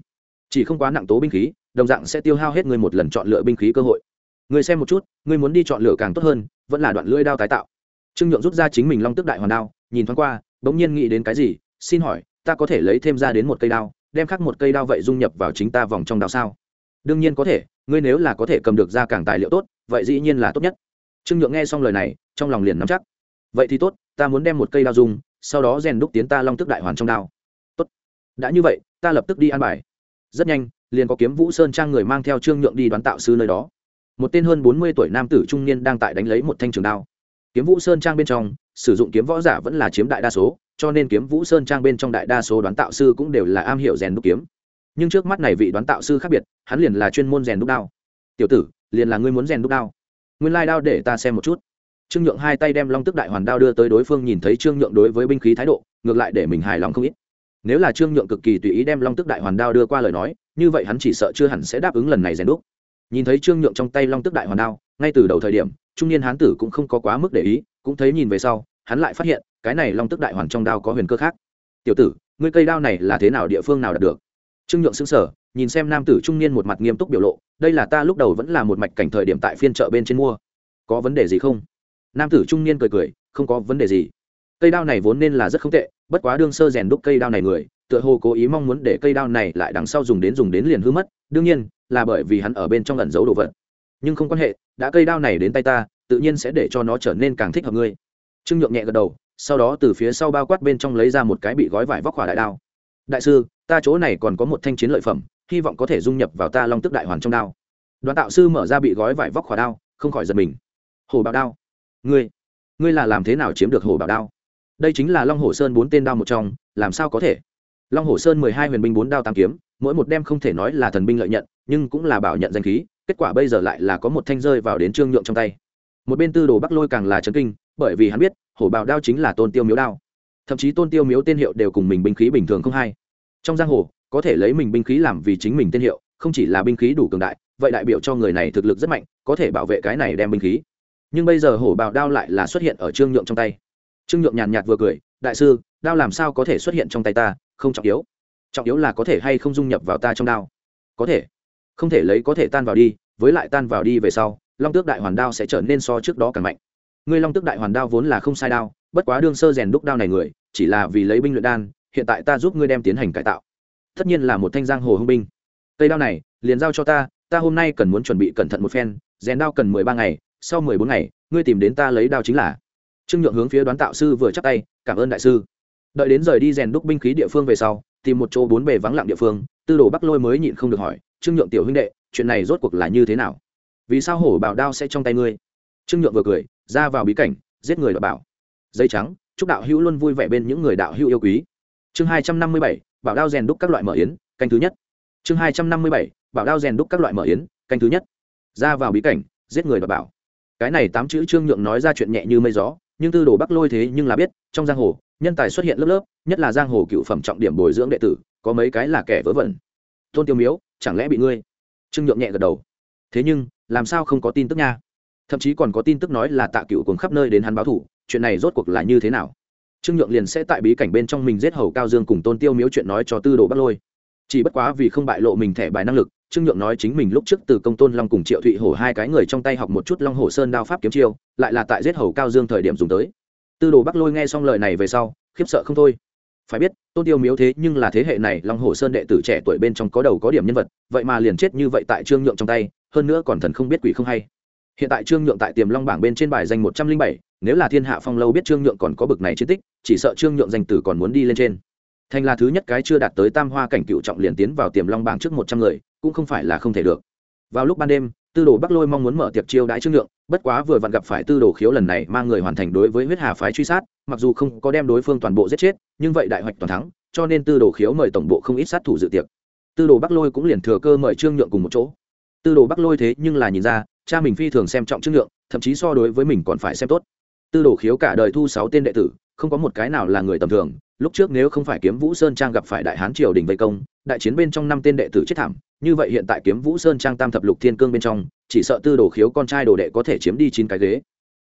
Chỉ không quá nặng tố binh khí, đồng dạng sẽ tiêu hao hết ngươi một lần chọn lựa binh khí cơ hội. Ngươi xem một chút, ngươi muốn đi chọn lựa càng tốt hơn vẫn là đoạn lưỡi đao tái tạo. Trương nhượng rút ra chính mình long tức đại hoàn đao, nhìn thoáng qua, bỗng nhiên nghĩ đến cái gì, xin hỏi, ta có thể lấy thêm ra đến một cây đao, đem khắc một cây đao vậy dung nhập vào chính ta vòng trong đao sao? Đương nhiên có thể, ngươi nếu là có thể cầm được ra càng tài liệu tốt, vậy dĩ nhiên là tốt nhất. Trương nhượng nghe xong lời này, trong lòng liền nắm chắc. Vậy thì tốt, ta muốn đem một cây đao dùng sau đó rèn đúc tiến ta long tức đại hoàn trong đao. Tốt. Đã như vậy, ta lập tức đi ăn bài. Rất nhanh, liền có kiếm vũ sơn trang người mang theo trương nhượng đi đoán tạo sư nơi đó một tên hơn bốn mươi tuổi nam tử trung niên đang tại đánh lấy một thanh trường đao. Kiếm vũ sơn trang bên trong, sử dụng kiếm võ giả vẫn là chiếm đại đa số, cho nên kiếm vũ sơn trang bên trong đại đa số đoán tạo sư cũng đều là am hiểu rèn đúc kiếm. Nhưng trước mắt này vị đoán tạo sư khác biệt, hắn liền là chuyên môn rèn đúc đao. Tiểu tử, liền là ngươi muốn rèn đúc đao? Nguyên lai đao để ta xem một chút. Trương nhượng hai tay đem long tức đại hoàn đao đưa tới đối phương nhìn thấy trương nhượng đối với binh khí thái độ, ngược lại để mình hài lòng không ít. Nếu là trương nhượng cực kỳ tùy ý đem long tức đại hoàn đao đưa qua lời nói, như vậy hắn chỉ sợ chưa hẳn sẽ đáp ứng lần này rèn đúc nhìn thấy trương nhượng trong tay long tức đại hoàn đao, ngay từ đầu thời điểm, trung niên hán tử cũng không có quá mức để ý, cũng thấy nhìn về sau, hắn lại phát hiện, cái này long tức đại hoàn trong đao có huyền cơ khác. Tiểu tử, ngươi cây đao này là thế nào địa phương nào đạt được? Trương nhượng xứng sở nhìn xem nam tử trung niên một mặt nghiêm túc biểu lộ, đây là ta lúc đầu vẫn là một mạch cảnh thời điểm tại phiên chợ bên trên mua. Có vấn đề gì không? Nam tử trung niên cười cười, không có vấn đề gì. Cây đao này vốn nên là rất không tệ, bất quá đương sơ rèn đúc cây đao này người, tựa hồ cố ý mong muốn để cây đao này lại đằng sau dùng đến dùng đến liền hư mất. Đương nhiên là bởi vì hắn ở bên trong ẩn giấu đồ vật. Nhưng không quan hệ, đã cây đao này đến tay ta, tự nhiên sẽ để cho nó trở nên càng thích hợp ngươi. Trương nhượng nhẹ gật đầu, sau đó từ phía sau bao quát bên trong lấy ra một cái bị gói vải vóc hỏa đại đao. Đại sư, ta chỗ này còn có một thanh chiến lợi phẩm, hy vọng có thể dung nhập vào ta long tức đại hoàn trong đao. Đoàn tạo sư mở ra bị gói vải vóc hỏa đao, không khỏi giật mình. Hồ bảo đao, ngươi ngươi là làm thế nào chiếm được hồ bảo đao? Đây chính là long hồ sơn bốn tên đao một trong, làm sao có thể? Long hồ sơn mười hai huyền binh bốn đao tam kiếm mỗi một đem không thể nói là thần binh lợi nhận, nhưng cũng là bảo nhận danh khí, kết quả bây giờ lại là có một thanh rơi vào đến trương nhượng trong tay. Một bên tư đồ bắc lôi càng là chấn kinh, bởi vì hắn biết, hổ bào đao chính là tôn tiêu miếu đao. Thậm chí tôn tiêu miếu tên hiệu đều cùng mình binh khí bình thường không hay. Trong giang hồ, có thể lấy mình binh khí làm vì chính mình tên hiệu, không chỉ là binh khí đủ cường đại, vậy đại biểu cho người này thực lực rất mạnh, có thể bảo vệ cái này đem binh khí. Nhưng bây giờ hổ bào đao lại là xuất hiện ở trương nhượng trong tay. Trương nhượng nhàn nhạt vừa cười, đại sư, đao làm sao có thể xuất hiện trong tay ta, không trọng yếu trọng yếu là có thể hay không dung nhập vào ta trong đao. Có thể. Không thể lấy có thể tan vào đi, với lại tan vào đi về sau, long tước đại hoàn đao sẽ trở nên so trước đó càng mạnh. Ngươi long tước đại hoàn đao vốn là không sai đao, bất quá đương sơ rèn đúc đao này người, chỉ là vì lấy binh luyện đan, hiện tại ta giúp ngươi đem tiến hành cải tạo. Tất nhiên là một thanh giang hồ hưng binh. Cây đao này, liền giao cho ta ta hôm nay cần muốn chuẩn bị cẩn thận một phen, rèn đao cần mười ba ngày, sau mười bốn ngày, ngươi tìm đến ta lấy đao chính là. Trương nhượng hướng phía đoán tạo sư vừa chắc tay, cảm ơn đại sư đợi đến rời đi rèn đúc binh khí địa phương về sau, tìm một chỗ bốn bề vắng lặng địa phương, tư đồ bắc lôi mới nhịn không được hỏi, trương nhượng tiểu huynh đệ, chuyện này rốt cuộc là như thế nào? Vì sao hổ bảo đao sẽ trong tay ngươi? Trương nhượng vừa cười, ra vào bí cảnh, giết người đ bảo. Dây trắng, chúc đạo hữu luôn vui vẻ bên những người đạo hữu yêu quý. Chương hai trăm năm mươi bảy, bảo đao rèn đúc các loại mở yến, canh thứ nhất. Chương hai trăm năm mươi bảy, bảo đao rèn đúc các loại mở yến, canh thứ nhất. Ra vào bí cảnh, giết người đ bảo. Cái này tám chữ trương nhượng nói ra chuyện nhẹ như mây gió, nhưng tư đồ bắc lôi thế nhưng là biết, trong giang hồ nhân tài xuất hiện lớp lớp, nhất là giang hồ cựu phẩm trọng điểm bồi dưỡng đệ tử, có mấy cái là kẻ vớ vẩn. Tôn tiêu miếu, chẳng lẽ bị ngươi? Trương nhượng nhẹ gật đầu. Thế nhưng, làm sao không có tin tức nha? Thậm chí còn có tin tức nói là tạ cựu cùng khắp nơi đến hắn báo thủ, chuyện này rốt cuộc là như thế nào? Trương nhượng liền sẽ tại bí cảnh bên trong mình giết hầu cao dương cùng tôn tiêu miếu chuyện nói cho tư đồ bắt lôi. Chỉ bất quá vì không bại lộ mình thẻ bài năng lực, trương nhượng nói chính mình lúc trước từ công tôn long cùng triệu thụy hổ hai cái người trong tay học một chút long hồ sơn đao pháp kiếm chiêu, lại là tại giết hầu cao dương thời điểm dùng tới tư đồ bắc lôi nghe xong lời này về sau, khiếp sợ không thôi. Phải biết, tôn tiêu miếu thế nhưng là thế hệ này long hồ sơn đệ tử trẻ tuổi bên trong có đầu có điểm nhân vật, vậy mà liền chết như vậy tại trương nhượng trong tay, hơn nữa còn thần không biết quỷ không hay. Hiện tại trương nhượng tại tiềm long bảng bên trên bài danh một trăm linh bảy, nếu là thiên hạ phong lâu biết trương nhượng còn có bực này chiến tích, chỉ sợ trương nhượng danh tử còn muốn đi lên trên. Thành là thứ nhất cái chưa đạt tới tam hoa cảnh cựu trọng liền tiến vào tiềm long bảng trước một trăm người, cũng không phải là không thể được. Vào lúc ban đêm, tư đồ bắc lôi mong muốn mở tiệc chiêu đãi trương nhượng bất quá vừa vặn gặp phải tư đồ khiếu lần này mang người hoàn thành đối với huyết hà phái truy sát, mặc dù không có đem đối phương toàn bộ giết chết, nhưng vậy đại hoạch toàn thắng, cho nên tư đồ khiếu mời tổng bộ không ít sát thủ dự tiệc. Tư đồ bắc lôi cũng liền thừa cơ mời trương nhượng cùng một chỗ. Tư đồ bắc lôi thế nhưng là nhìn ra, cha mình phi thường xem trọng trương nhượng, thậm chí so đối với mình còn phải xem tốt. Tư đồ khiếu cả đời thu sáu tên đệ tử, không có một cái nào là người tầm thường, lúc trước nếu không phải kiếm vũ sơn trang gặp phải đại hán triều đình vây công đại chiến bên trong năm tên đệ tử chết thảm, như vậy hiện tại kiếm vũ sơn trang tam thập lục thiên cương bên trong, chỉ sợ tư đồ khiếu con trai đồ đệ có thể chiếm đi chín cái ghế.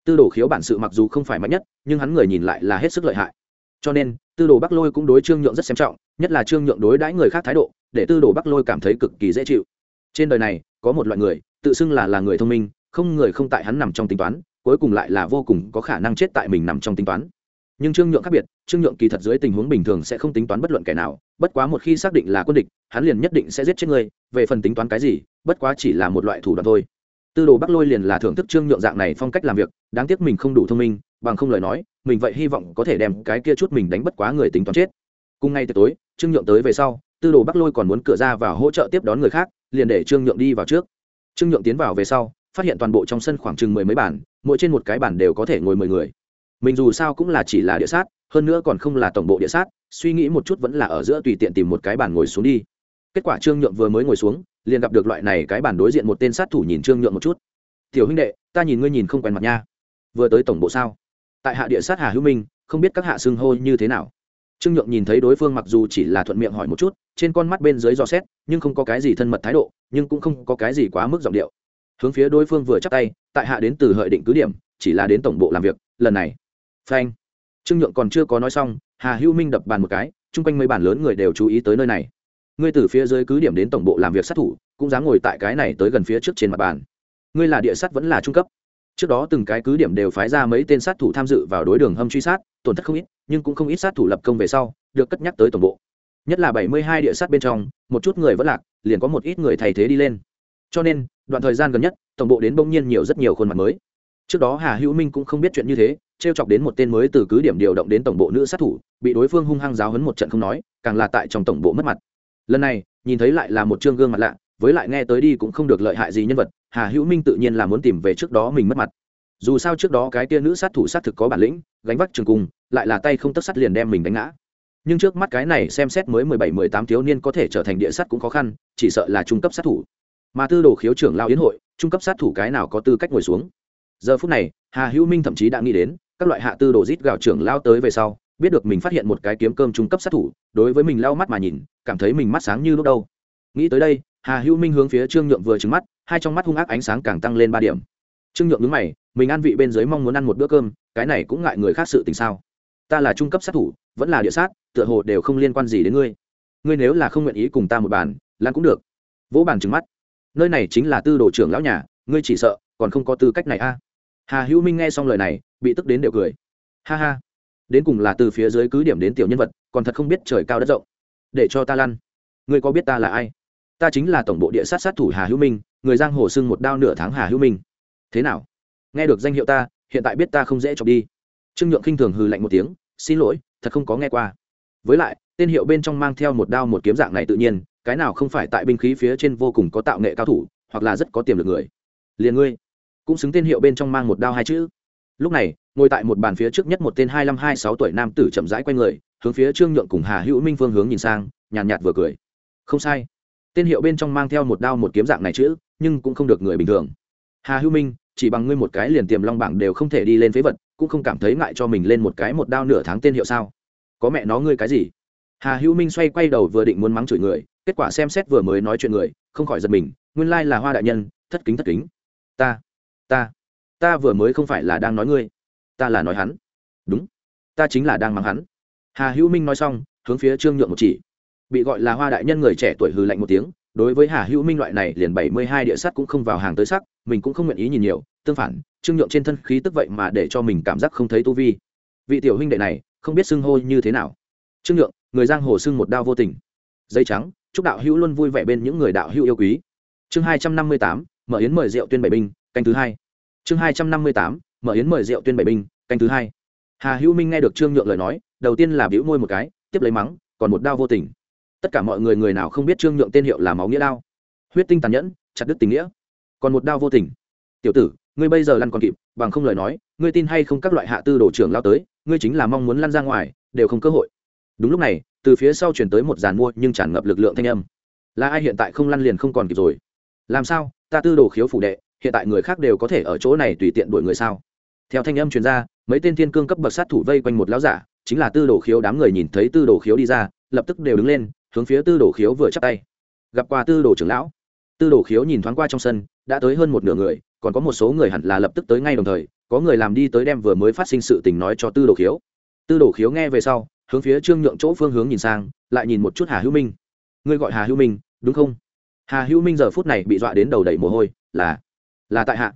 Tư đồ khiếu bản sự mặc dù không phải mạnh nhất, nhưng hắn người nhìn lại là hết sức lợi hại. Cho nên, tư đồ bắc lôi cũng đối trương nhượng rất xem trọng, nhất là trương nhượng đối đãi người khác thái độ, để tư đồ bắc lôi cảm thấy cực kỳ dễ chịu. Trên đời này, có một loại người, tự xưng là là người thông minh, không người không tại hắn nằm trong tính toán, cuối cùng lại là vô cùng có khả năng chết tại mình nằm trong tính toán nhưng trương nhượng khác biệt, trương nhượng kỳ thật dưới tình huống bình thường sẽ không tính toán bất luận kẻ nào, bất quá một khi xác định là quân địch, hắn liền nhất định sẽ giết chết người, về phần tính toán cái gì, bất quá chỉ là một loại thủ đoạn thôi. Tư đồ bắc lôi liền là thưởng thức trương nhượng dạng này phong cách làm việc, đáng tiếc mình không đủ thông minh, bằng không lời nói, mình vậy hy vọng có thể đem cái kia chút mình đánh bất quá người tính toán chết. Cùng ngay từ tối, trương nhượng tới về sau, tư đồ bắc lôi còn muốn cửa ra và hỗ trợ tiếp đón người khác, liền để trương nhượng đi vào trước. Trương nhượng tiến vào về sau, phát hiện toàn bộ trong sân khoảng chừng mười mấy bản mỗi trên một cái bản đều có thể ngồi mười người mình dù sao cũng là chỉ là địa sát, hơn nữa còn không là tổng bộ địa sát, suy nghĩ một chút vẫn là ở giữa tùy tiện tìm một cái bàn ngồi xuống đi. Kết quả trương nhượng vừa mới ngồi xuống, liền gặp được loại này cái bàn đối diện một tên sát thủ nhìn trương nhượng một chút. Tiểu huynh đệ, ta nhìn ngươi nhìn không quen mặt nha. Vừa tới tổng bộ sao? Tại hạ địa sát hà hữu minh, không biết các hạ xưng hô như thế nào. Trương nhượng nhìn thấy đối phương mặc dù chỉ là thuận miệng hỏi một chút, trên con mắt bên dưới do xét, nhưng không có cái gì thân mật thái độ, nhưng cũng không có cái gì quá mức giọng điệu. Hướng phía đối phương vừa chắc tay, tại hạ đến từ hợi định cứ điểm, chỉ là đến tổng bộ làm việc, lần này phanh. Trương nhượng còn chưa có nói xong, hà hữu minh đập bàn một cái, chung quanh mấy bàn lớn người đều chú ý tới nơi này. Ngươi từ phía dưới cứ điểm đến tổng bộ làm việc sát thủ, cũng dám ngồi tại cái này tới gần phía trước trên mặt bàn. Ngươi là địa sát vẫn là trung cấp. Trước đó từng cái cứ điểm đều phái ra mấy tên sát thủ tham dự vào đối đường hâm truy sát, tổn thất không ít, nhưng cũng không ít sát thủ lập công về sau, được cất nhắc tới tổng bộ. Nhất là bảy mươi hai địa sát bên trong, một chút người vẫn lạc, liền có một ít người thay thế đi lên. Cho nên, đoạn thời gian gần nhất, tổng bộ đến bỗng nhiên nhiều rất nhiều khuôn mặt mới trước đó hà hữu minh cũng không biết chuyện như thế t r e o chọc đến một tên mới từ cứ điểm điều động đến tổng bộ nữ sát thủ, bị đối phương hung hăng giáo hấn một trận không nói, càng là tại trong tổng bộ mất mặt. Lần này, nhìn thấy lại là một chương gương mặt lạ, với lại nghe tới đi cũng không được lợi hại gì nhân vật, hà hữu minh tự nhiên là muốn tìm về trước đó mình mất mặt. Dù sao trước đó cái tia nữ sát thủ sát thực có bản lĩnh, gánh vác trường cung lại là tay không tất sắt liền đem mình đánh ngã. Nhưng trước mắt cái này xem xét mới mười bảy, mười tám thiếu niên có thể trở thành địa sát cũng khó khăn, chỉ sợ là trung cấp sát thủ. Mà tư đồ khiếu trưởng lao yến hội, trung cấp sát thủ cái nào có tư cách ngồi xuống? Giờ phút này, hà hữu minh thậm chí đã nghĩ đến, các loại hạ tư đồ rít gào trưởng lao tới về sau, biết được mình phát hiện một cái kiếm cơm trung cấp sát thủ, đối với mình lau mắt mà nhìn, cảm thấy mình mắt sáng như lúc đâu. Nghĩ tới đây, hà hữu minh hướng phía trương nhượng vừa trứng mắt, hai trong mắt hung ác ánh sáng càng tăng lên ba điểm. Trương nhượng nhướng mày, mình ăn vị bên dưới mong muốn ăn một bữa cơm, cái này cũng ngại người khác sự tình sao? Ta là trung cấp sát thủ, vẫn là địa sát, tựa hồ đều không liên quan gì đến ngươi. Ngươi nếu là không nguyện ý cùng ta một bàn, lan cũng được. Vỗ bàn trứng mắt. Nơi này chính là tư đồ trưởng lão nhà, ngươi chỉ sợ, còn không có tư cách này a. à hà hữu minh nghe xong lời này, bị tức đến đều cười. Ha ha. Đến cùng là từ phía dưới cứ điểm đến tiểu nhân vật, còn thật không biết trời cao đất rộng. Để cho ta lăn. Ngươi có biết ta là ai? Ta chính là tổng bộ địa sát sát thủ hà hữu minh, người giang hồ sưng một đao nửa tháng hà hữu minh. Thế nào? Nghe được danh hiệu ta, hiện tại biết ta không dễ chọc đi. Trương nhượng khinh thường hừ lạnh một tiếng, xin lỗi, thật không có nghe qua. Với lại, tên hiệu bên trong mang theo một đao một kiếm dạng này tự nhiên, cái nào không phải tại binh khí phía trên vô cùng có tạo nghệ cao thủ, hoặc là rất có tiềm lực người. Liền ngươi cũng xứng tên hiệu bên trong mang một đao hai chữ. Lúc này ngồi tại một bàn phía trước nhất một tên hai mươi hai sáu tuổi nam tử chậm rãi q u a y người hướng phía trương nhượng cùng hà hữu minh phương hướng nhìn sang nhàn nhạt, nhạt vừa cười. Không sai. Tên hiệu bên trong mang theo một đao một kiếm dạng này chữ nhưng cũng không được người bình thường. Hà hữu minh chỉ bằng ngươi một cái liền tiềm long bảng đều không thể đi lên phế vật cũng không cảm thấy ngại cho mình lên một cái một đao nửa tháng tên hiệu sao? Có mẹ nó ngươi cái gì? Hà hữu minh xoay quay đầu vừa định muốn mắng chửi người kết quả xem xét vừa mới nói chuyện người không khỏi giật mình nguyên lai là hoa đại nhân thất kính thất kính. Ta ta ta vừa mới không phải là đang nói ngươi. Ta là nói hắn. Đúng. Ta chính là đang mắng hắn. Hà hữu minh nói xong, hướng phía trương nhượng một chỉ. Bị gọi là hoa đại nhân người trẻ tuổi hừ lạnh một tiếng, đối với hà hữu minh loại này liền bảy mươi hai địa sắt cũng không vào hàng tới sắc, mình cũng không nguyện ý nhìn nhiều, tương phản, trương nhượng trên thân khí tức vậy mà để cho mình cảm giác không thấy tu vi. Vị tiểu huynh đệ này, không biết xưng hô như thế nào. Trương nhượng, người giang hồ xưng một đao vô tình. Dây trắng, chúc đạo hữu luôn vui vẻ bên những người đạo hữu yêu quý. Chương hai trăm năm mươi tám, mở yến mời rượu tuyên bảy binh canh thứ hai. Chương hai trăm năm mươi tám, mở yến mời rượu tuyên bảy binh, canh thứ hai. Hà hữu minh nghe được trương nhượng lời nói, đầu tiên là bĩu môi một cái, tiếp lấy mắng, còn một đao vô tình. Tất cả mọi người người nào không biết trương nhượng tên hiệu là máu nghĩa đao. Huyết tinh tàn nhẫn, chặt đứt tình nghĩa. Còn một đao vô tình. Tiểu tử, ngươi bây giờ lăn còn kịp, bằng không lời nói, ngươi tin hay không các loại hạ tư đồ trưởng lao tới, ngươi chính là mong muốn lăn ra ngoài, đều không cơ hội. Đúng lúc này, từ phía sau chuyển tới một dàn mua nhưng tràn ngập lực lượng thanh âm. Là ai hiện tại không lăn liền không còn kịp rồi? Làm sao? Ta tư đồ khiếu phủ đệ hiện tại người khác đều có thể ở chỗ này tùy tiện đuổi người sao? Theo thanh âm chuyên gia, mấy tên thiên cương cấp bậc sát thủ vây quanh một lão giả chính là tư đồ khiếu đám người nhìn thấy tư đồ khiếu đi ra lập tức đều đứng lên hướng phía tư đồ khiếu vừa chắp tay. Gặp qua tư đồ trưởng lão tư đồ khiếu nhìn thoáng qua trong sân đã tới hơn một nửa người còn có một số người hẳn là lập tức tới ngay đồng thời có người làm đi tới đem vừa mới phát sinh sự tình nói cho tư đồ khiếu. Tư đồ khiếu nghe về sau hướng phía trương nhượng chỗ phương hướng nhìn sang lại nhìn một chút hà hữu minh. Ngươi gọi hà hữu minh đúng không? Hà hữu minh giờ phút này bị dọa đến đầu đầy mồ hôi là là tại hạ.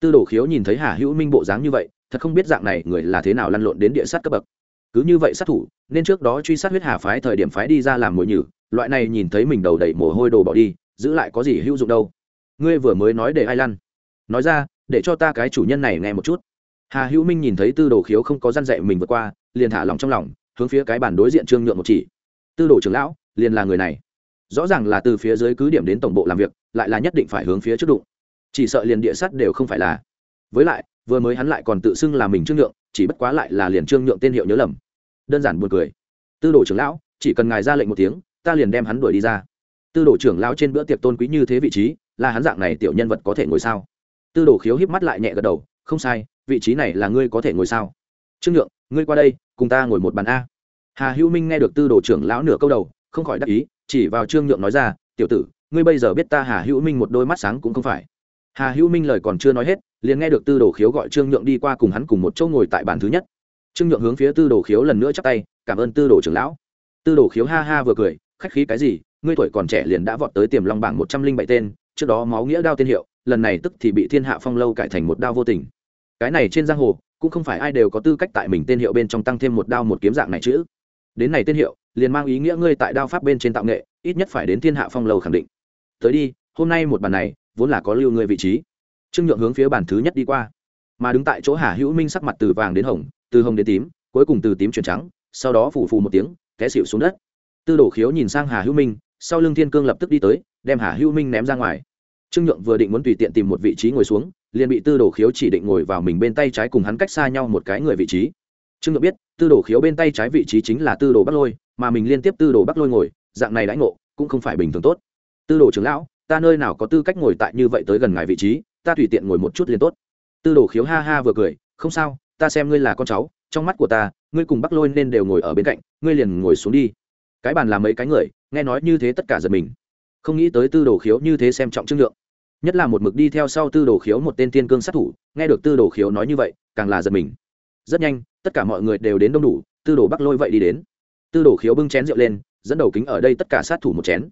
Tư đồ khiếu nhìn thấy hà hữu minh bộ dáng như vậy, thật không biết dạng này người là thế nào lăn lộn đến địa sát cấp bậc. Cứ như vậy sát thủ, nên trước đó truy sát huyết hà phái thời điểm phái đi ra làm mồi nhử, loại này nhìn thấy mình đầu đầy mồ hôi đồ bỏ đi, giữ lại có gì hữu dụng đâu. Ngươi vừa mới nói để ai lăn? Nói ra, để cho ta cái chủ nhân này nghe một chút. Hà hữu minh nhìn thấy tư đồ khiếu không có răn dạy mình vượt qua, liền thả lòng trong lòng, hướng phía cái bản đối diện trương nhượng một chỉ. Tư đồ trưởng lão, liền là người này. Rõ ràng là từ phía dưới cứ điểm đến tổng bộ làm việc, lại là nhất định phải hướng phía trước đụng chỉ sợ liền địa sắt đều không phải là. Với lại, vừa mới hắn lại còn tự xưng là mình trương nhượng, chỉ bất quá lại là liền trương nhượng tên hiệu nhớ lầm. Đơn giản buồn cười. Tư đồ trưởng lão, chỉ cần ngài ra lệnh một tiếng, ta liền đem hắn đuổi đi ra. Tư đồ trưởng lão trên bữa tiệc tôn quý như thế vị trí, là hắn dạng này tiểu nhân vật có thể ngồi sao? Tư đồ khiếu híp mắt lại nhẹ gật đầu, không sai, vị trí này là ngươi có thể ngồi sao? Trương nhượng, ngươi qua đây, cùng ta ngồi một bàn a. Hà hữu minh nghe được tư đồ trưởng lão nửa câu đầu, không khỏi đắc ý, chỉ vào trương nhượng nói ra, tiểu tử, ngươi bây giờ biết ta hà hữu minh một đôi mắt sáng cũng không phải hà hữu minh lời còn chưa nói hết, liền nghe được tư đồ khiếu gọi trương nhượng đi qua cùng hắn cùng một chỗ ngồi tại bàn thứ nhất. Trương nhượng hướng phía tư đồ khiếu lần nữa chắc tay, cảm ơn tư đồ trưởng lão. Tư đồ khiếu ha ha vừa cười, khách khí cái gì, ngươi tuổi còn trẻ liền đã vọt tới tiềm long bảng một trăm linh bảy tên, trước đó máu nghĩa đao tiên hiệu, lần này tức thì bị thiên hạ phong lâu cải thành một đao vô tình. Cái này trên giang hồ, cũng không phải ai đều có tư cách tại mình tên hiệu bên trong tăng thêm một đao một kiếm dạng này chữ đến này tên hiệu, liền mang ý nghĩa ngươi tại đao pháp bên trên tạo nghệ, ít nhất phải đến thiên hạ phong lâu khẳng định. Tới đi, hôm nay một bàn này vốn là có lưu người vị trí. Trương nhượng hướng phía bàn thứ nhất đi qua, mà đứng tại chỗ hà hữu minh sắc mặt từ vàng đến hồng, từ hồng đến tím, cuối cùng từ tím chuyển trắng, sau đó phủ phù một tiếng, té xịu xuống đất. Tư đồ khiếu nhìn sang hà hữu minh, sau lưng thiên cương lập tức đi tới, đem hà hữu minh ném ra ngoài. Trương nhượng vừa định muốn tùy tiện tìm một vị trí ngồi xuống, liền bị tư đồ khiếu chỉ định ngồi vào mình bên tay trái cùng hắn cách xa nhau một cái người vị trí. Trương nhượng biết, tư đồ khiếu bên tay trái vị trí chính là tư đồ bắc lôi, mà mình liên tiếp tư đồ bắc lôi ngồi, dạng này đãi ngộ cũng không phải bình thường tốt. Tư đồ trưởng lão ta nơi nào có tư cách ngồi tại như vậy tới gần ngài vị trí, ta tùy tiện ngồi một chút liền tốt. Tư đồ khiếu ha ha vừa cười, không sao, ta xem ngươi là con cháu, trong mắt của ta, ngươi cùng bắc lôi nên đều ngồi ở bên cạnh, ngươi liền ngồi xuống đi. Cái bàn là mấy cái người, nghe nói như thế tất cả giật mình. Không nghĩ tới tư đồ khiếu như thế xem trọng trương lượng. Nhất là một mực đi theo sau tư đồ khiếu một tên tiên cương sát thủ, nghe được tư đồ khiếu nói như vậy, càng là giật mình. Rất nhanh, tất cả mọi người đều đến đông đủ, tư đồ bắc lôi vậy đi đến. Tư đồ khiếu bưng chén rượu lên, dẫn đầu kính ở đây tất cả sát thủ một chén.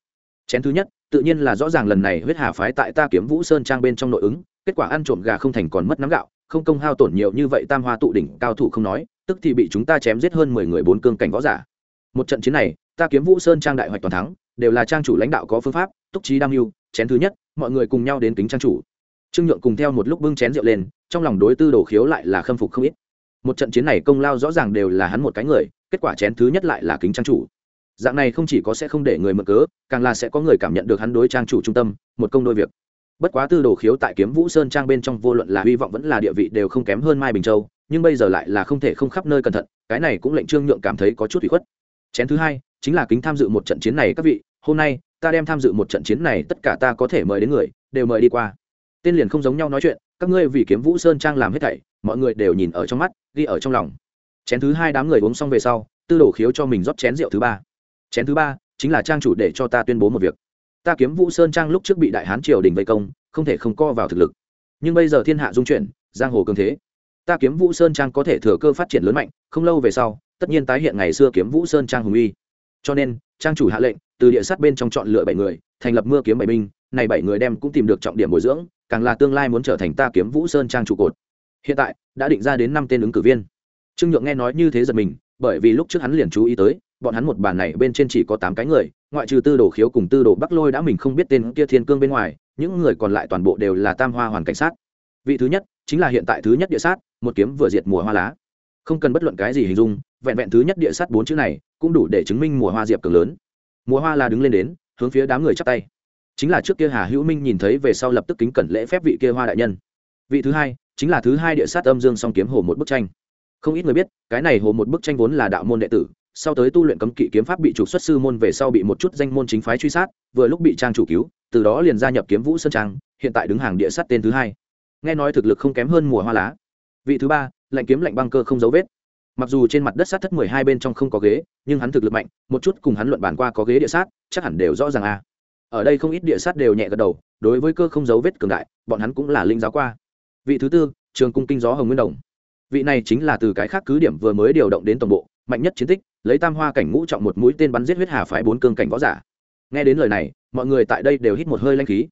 Chén thứ nhất tự nhiên là rõ ràng lần này huyết hà phái tại ta kiếm vũ sơn trang bên trong nội ứng, kết quả ăn trộm gà không thành còn mất nắm gạo, không công hao tổn nhiều như vậy tam hoa tụ đỉnh cao thủ không nói, tức thì bị chúng ta chém giết hơn mười người bốn cương cảnh võ giả. Một trận chiến này, ta kiếm vũ sơn trang đại hoạch toàn thắng, đều là trang chủ lãnh đạo có phương pháp, túc trí đam mưu, chén thứ nhất, mọi người cùng nhau đến kính trang chủ. Trương nhượng cùng theo một lúc bưng chén rượu lên, trong lòng đối tư đồ khiếu lại là khâm phục không ít. Một trận chiến này công lao rõ ràng đều là hắn một cái người, kết quả chén thứ nhất lại là kính trang chủ dạng này không chỉ có sẽ không để người mượn cớ, càng là sẽ có người cảm nhận được hắn đối trang chủ trung tâm, một công đôi việc. Bất quá tư đồ khiếu tại kiếm vũ sơn trang bên trong vô luận là hy vọng vẫn là địa vị đều không kém hơn mai bình châu, nhưng bây giờ lại là không thể không khắp nơi cẩn thận, cái này cũng lệnh trương nhượng cảm thấy có chút bị khuất. Chén thứ hai, chính là kính tham dự một trận chiến này các vị, hôm nay, ta đem tham dự một trận chiến này tất cả ta có thể mời đến người, đều mời đi qua. Tên liền không giống nhau nói chuyện, các ngươi vì kiếm vũ sơn trang làm hết thảy, mọi người đều nhìn ở trong mắt, ghi ở trong lòng. Chén thứ hai đám người uống xong về sau, tư đồ khiếu cho mình rót chén rượu thứ ba chén thứ ba chính là trang chủ để cho ta tuyên bố một việc. Ta kiếm vũ sơn trang lúc trước bị đại hán triều đình vây công, không thể không co vào thực lực. Nhưng bây giờ thiên hạ dung chuyển, giang hồ cường thế. Ta kiếm vũ sơn trang có thể thừa cơ phát triển lớn mạnh, không lâu về sau, tất nhiên tái hiện ngày xưa kiếm vũ sơn trang hùng uy. Cho nên, trang chủ hạ lệnh, từ địa sát bên trong chọn lựa bảy người, thành lập mưa kiếm bảy binh, này bảy người đem cũng tìm được trọng điểm bồi dưỡng, càng là tương lai muốn trở thành ta kiếm vũ sơn trang trụ cột. Hiện tại, đã định ra đến năm tên ứng cử viên. Trương nhượng nghe nói như thế giật mình, bởi vì lúc trước hắn liền chú ý tới bọn hắn một bàn này bên trên chỉ có tám cái người, ngoại trừ tư đồ khiếu cùng tư đồ bắc lôi đã mình không biết tên kia thiên cương bên ngoài, những người còn lại toàn bộ đều là tam hoa hoàn cảnh sát. Vị thứ nhất, chính là hiện tại thứ nhất địa sát, một kiếm vừa diệt mùa hoa lá. Không cần bất luận cái gì hình dung, vẹn vẹn thứ nhất địa sát bốn chữ này, cũng đủ để chứng minh mùa hoa diệp cường lớn. Mùa hoa là đứng lên đến, hướng phía đám người chắp tay. Chính là trước kia hà hữu minh nhìn thấy về sau lập tức kính cẩn lễ phép vị kia hoa đại nhân. Vị thứ hai, chính là thứ hai địa sát âm dương song kiếm hồ một bức tranh. Không ít người biết, cái này hồ một bức tranh vốn là đạo môn đệ tử sau tới tu luyện cấm kỵ kiếm pháp bị trục xuất sư môn về sau bị một chút danh môn chính phái truy sát, vừa lúc bị trang chủ cứu, từ đó liền gia nhập kiếm vũ sơn trang, hiện tại đứng hàng địa sát tên thứ hai. Nghe nói thực lực không kém hơn mùa hoa lá. Vị thứ ba, lạnh kiếm lạnh băng cơ không dấu vết. Mặc dù trên mặt đất sát thất mười hai bên trong không có ghế, nhưng hắn thực lực mạnh, một chút cùng hắn luận bàn qua có ghế địa sát, chắc hẳn đều rõ ràng a ở đây không ít địa sát đều nhẹ gật đầu, đối với cơ không dấu vết cường đại, bọn hắn cũng là linh giáo qua. Vị thứ tư, trường cung kinh gió hồng nguyên đồng. Vị này chính là từ cái khác cứ điểm vừa mới điều động đến tổng bộ, mạnh nhất chiến tích lấy tam hoa cảnh ngũ trọng một mũi tên bắn giết huyết hà phái bốn cương cảnh võ giả. Nghe đến lời này, mọi người tại đây đều hít một hơi lanh khí.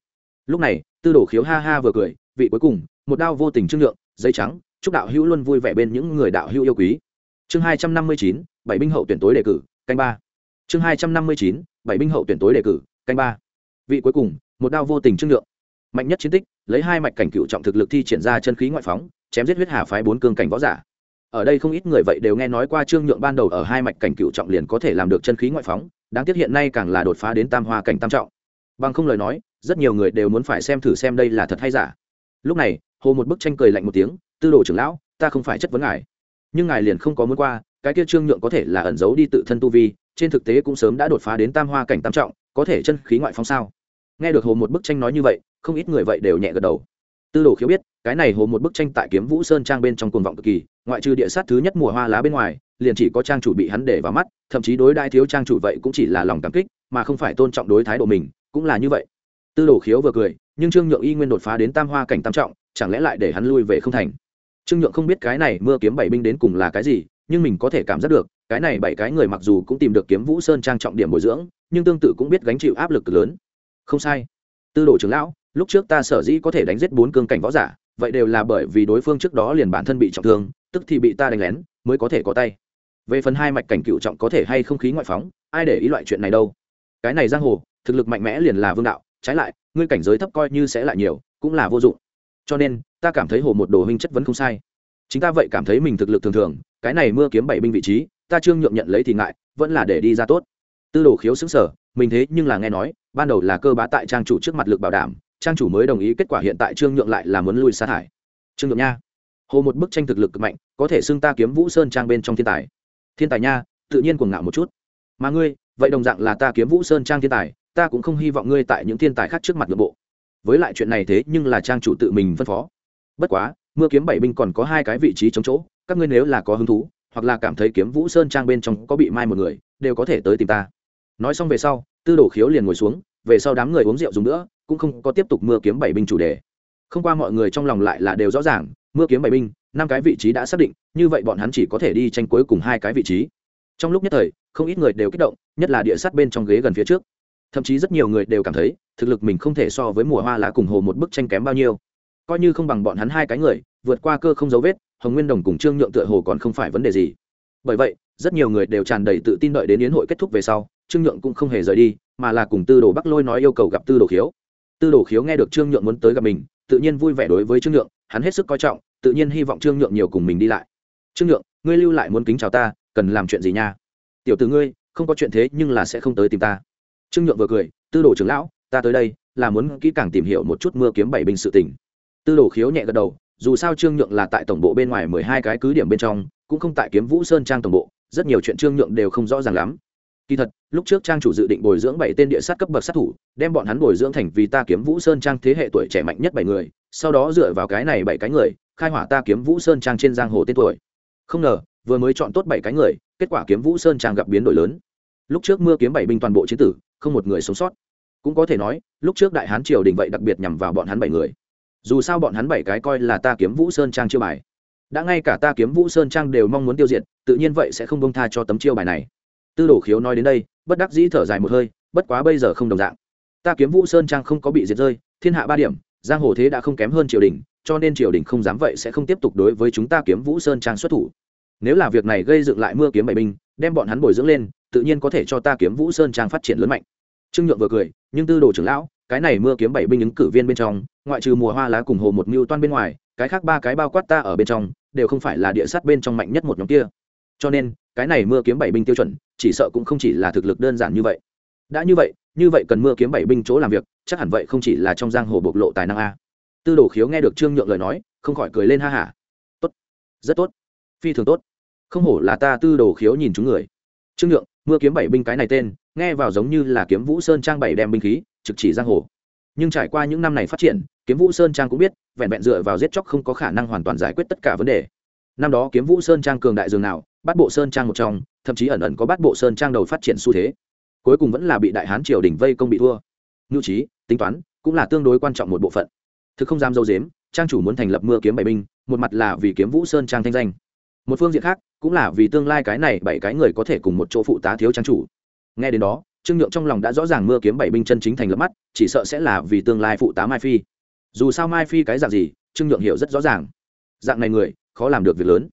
Lúc này, tư đồ khiếu ha ha vừa cười, vị cuối cùng, một đao vô tình trưng lượng dây trắng, chúc đạo hữu luôn vui vẻ bên những người đạo hữu yêu quý. Chương hai trăm năm mươi chín, bảy binh hậu tuyển tối đề cử, canh ba. Chương hai trăm năm mươi chín, bảy binh hậu tuyển tối đề cử, canh ba. Vị cuối cùng, một đao vô tình trưng lượng. Mạnh nhất chiến tích, lấy hai mạch cảnh cựu trọng thực lực thi triển ra chân khí ngoại phóng, chém giết huyết hà phái bốn cương cảnh võ giả ở đây không ít người vậy đều nghe nói qua trương nhượng ban đầu ở hai mạch cảnh cựu trọng liền có thể làm được chân khí ngoại phóng, đáng tiếc hiện nay càng là đột phá đến tam hoa cảnh tam trọng. Bằng không lời nói, rất nhiều người đều muốn phải xem thử xem đây là thật hay giả. Lúc này, hồ một bức tranh cười lạnh một tiếng, tư đồ trưởng lão, ta không phải chất vấn ngài, nhưng ngài liền không có muốn qua, cái kia trương nhượng có thể là ẩn giấu đi tự thân tu vi, trên thực tế cũng sớm đã đột phá đến tam hoa cảnh tam trọng, có thể chân khí ngoại phóng sao? Nghe được hồ một bức tranh nói như vậy, không ít người vậy đều nhẹ gật đầu. Tư đồ khiếu biết cái này hồ một bức tranh tại kiếm vũ sơn trang bên trong cuồng vọng cực kỳ, ngoại trừ địa sát thứ nhất mùa hoa lá bên ngoài, liền chỉ có trang chủ bị hắn để vào mắt, thậm chí đối đại thiếu trang chủ vậy cũng chỉ là lòng cảm kích, mà không phải tôn trọng đối thái độ mình, cũng là như vậy. Tư đồ khiếu vừa cười, nhưng trương nhượng y nguyên đột phá đến tam hoa cảnh tam trọng, chẳng lẽ lại để hắn lui về không thành? Trương nhượng không biết cái này mưa kiếm bảy binh đến cùng là cái gì, nhưng mình có thể cảm giác được, cái này bảy cái người mặc dù cũng tìm được kiếm vũ sơn trang trọng điểm bồi dưỡng, nhưng tương tự cũng biết gánh chịu áp lực lớn. Không sai. Tư đồ trưởng lão, lúc trước ta sở dĩ có thể đánh giết bốn cương cảnh võ giả vậy đều là bởi vì đối phương trước đó liền bản thân bị trọng thương, tức thì bị ta đánh lén, mới có thể có tay. Về phần hai mạch cảnh cựu trọng có thể hay không khí ngoại phóng, ai để ý loại chuyện này đâu. Cái này giang hồ, thực lực mạnh mẽ liền là vương đạo, trái lại, ngươi cảnh giới thấp coi như sẽ lại nhiều, cũng là vô dụng. Cho nên, ta cảm thấy hồ một đồ huynh chất vấn không sai. Chính ta vậy cảm thấy mình thực lực thường thường, cái này mưa kiếm bảy binh vị trí, ta trương nhượng nhận lấy thì ngại, vẫn là để đi ra tốt. Tư đồ khiếu xứng sở mình thế nhưng là nghe nói, ban đầu là cơ bá tại trang chủ trước mặt lực bảo đảm trang chủ mới đồng ý, kết quả hiện tại trương nhượng lại là muốn lui sa thải. Trương nhượng nha, hồ một bức tranh thực lực cực mạnh, có thể xưng ta kiếm vũ sơn trang bên trong thiên tài. Thiên tài nha, tự nhiên cuồng ngạo một chút. Mà ngươi, vậy đồng dạng là ta kiếm vũ sơn trang thiên tài, ta cũng không hy vọng ngươi tại những thiên tài khác trước mặt nội bộ. Với lại chuyện này thế nhưng là trang chủ tự mình phân phó. Bất quá, mưa kiếm bảy binh còn có hai cái vị trí chống chỗ, các ngươi nếu là có hứng thú, hoặc là cảm thấy kiếm vũ sơn trang bên trong có bị mai một người, đều có thể tới tìm ta. Nói xong về sau, tư đồ khiếu liền ngồi xuống, về sau đám người uống rượu dùng nữa cũng không có tiếp tục mưa kiếm bảy binh chủ đề. Không qua mọi người trong lòng lại là đều rõ ràng, mưa kiếm bảy binh, năm cái vị trí đã xác định, như vậy bọn hắn chỉ có thể đi tranh cuối cùng hai cái vị trí. Trong lúc nhất thời, không ít người đều kích động, nhất là địa sát bên trong ghế gần phía trước. Thậm chí rất nhiều người đều cảm thấy, thực lực mình không thể so với mùa hoa lá cùng hồ một bức tranh kém bao nhiêu. Coi như không bằng bọn hắn hai cái người, vượt qua cơ không dấu vết, hồng nguyên đồng cùng trương nhượng tựa hồ còn không phải vấn đề gì. Bởi vậy, rất nhiều người đều tràn đầy tự tin đợi đến yến hội kết thúc về sau, trương nhượng cũng không hề rời đi, mà là cùng tư đồ bắc lôi nói yêu cầu gặp tư đồ khiếu tư đồ khiếu nghe được trương nhượng muốn tới gặp mình, tự nhiên vui vẻ đối với trương nhượng, hắn hết sức coi trọng, tự nhiên hy vọng trương nhượng nhiều cùng mình đi lại. Trương nhượng, ngươi lưu lại muốn kính chào ta, cần làm chuyện gì nha? Tiểu từ ngươi, không có chuyện thế nhưng là sẽ không tới tìm ta. Trương nhượng vừa cười, tư đồ trưởng lão, ta tới đây, là muốn kỹ càng tìm hiểu một chút mưa kiếm bảy binh sự tình. Tư đồ khiếu nhẹ gật đầu, dù sao trương nhượng là tại tổng bộ bên ngoài mười hai cái cứ điểm bên trong, cũng không tại kiếm vũ sơn trang tổng bộ, rất nhiều chuyện trương nhượng đều không rõ ràng lắm kỳ thật, lúc trước trang chủ dự định bồi dưỡng bảy tên địa sát cấp bậc sát thủ, đem bọn hắn bồi dưỡng thành vì ta kiếm vũ sơn trang thế hệ tuổi trẻ mạnh nhất bảy người, sau đó dựa vào cái này bảy cái người, khai hỏa ta kiếm vũ sơn trang trên giang hồ tên tuổi. Không ngờ, vừa mới chọn tốt bảy cái người, kết quả kiếm vũ sơn trang gặp biến đổi lớn. Lúc trước mưa kiếm bảy binh toàn bộ chiến tử, không một người sống sót. Cũng có thể nói, lúc trước đại hán triều đình vậy đặc biệt nhằm vào bọn hắn bảy người. Dù sao bọn hắn bảy cái coi là ta kiếm vũ sơn trang chiêu bài. Đã ngay cả ta kiếm vũ sơn trang đều mong muốn tiêu diệt, tự nhiên vậy sẽ không bông tha cho tấm chiêu bài này tư đồ khiếu nói đến đây, bất đắc dĩ thở dài một hơi, bất quá bây giờ không đồng dạng. Ta kiếm vũ sơn trang không có bị diệt rơi, thiên hạ ba điểm, giang hồ thế đã không kém hơn triều đình, cho nên triều đình không dám vậy sẽ không tiếp tục đối với chúng ta kiếm vũ sơn trang xuất thủ. Nếu là việc này gây dựng lại mưa kiếm bảy binh, đem bọn hắn bồi dưỡng lên, tự nhiên có thể cho ta kiếm vũ sơn trang phát triển lớn mạnh. Trương nhượng vừa cười, nhưng tư đồ trưởng lão, cái này mưa kiếm bảy binh ứng cử viên bên trong, ngoại trừ mùa hoa lá cùng hồ một mưu toan bên ngoài, cái khác ba cái bao quát ta ở bên trong, đều không phải là địa sát bên trong mạnh nhất một nhóm kia. Cho nên, cái này mưa kiếm bảy binh tiêu chuẩn chỉ sợ cũng không chỉ là thực lực đơn giản như vậy. Đã như vậy như vậy cần mưa kiếm bảy binh chỗ làm việc, chắc hẳn vậy không chỉ là trong giang hồ bộc lộ tài năng a. Tư đồ khiếu nghe được trương nhượng lời nói, không khỏi cười lên ha hả. Tốt, rất tốt, phi thường tốt. Không hổ là ta tư đồ khiếu nhìn chúng người. Trương nhượng, mưa kiếm bảy binh cái này tên, nghe vào giống như là kiếm vũ sơn trang bảy đem binh khí, trực chỉ giang hồ. Nhưng trải qua những năm này phát triển, kiếm vũ sơn trang cũng biết, vẹn vẹn dựa vào giết chóc không có khả năng hoàn toàn giải quyết tất cả vấn đề năm đó kiếm vũ sơn trang cường đại dường nào, bắt bộ sơn trang một trong, thậm chí ẩn ẩn có bắt bộ sơn trang đầu phát triển xu thế. Cuối cùng vẫn là bị đại hán triều đình vây công bị thua. Nhu trí, tính toán, cũng là tương đối quan trọng một bộ phận. Thực không dám dâu dếm, trang chủ muốn thành lập mưa kiếm bảy binh, một mặt là vì kiếm vũ sơn trang thanh danh. Một phương diện khác, cũng là vì tương lai cái này bảy cái người có thể cùng một chỗ phụ tá thiếu trang chủ. Nghe đến đó, trương nhượng trong lòng đã rõ ràng mưa kiếm bảy binh chân chính thành lập mắt, chỉ sợ sẽ là vì tương lai phụ tá mai phi. Dù sao mai phi cái dạng gì, trương nhượng hiểu rất rõ ràng dạng này người, khó làm được việc lớn.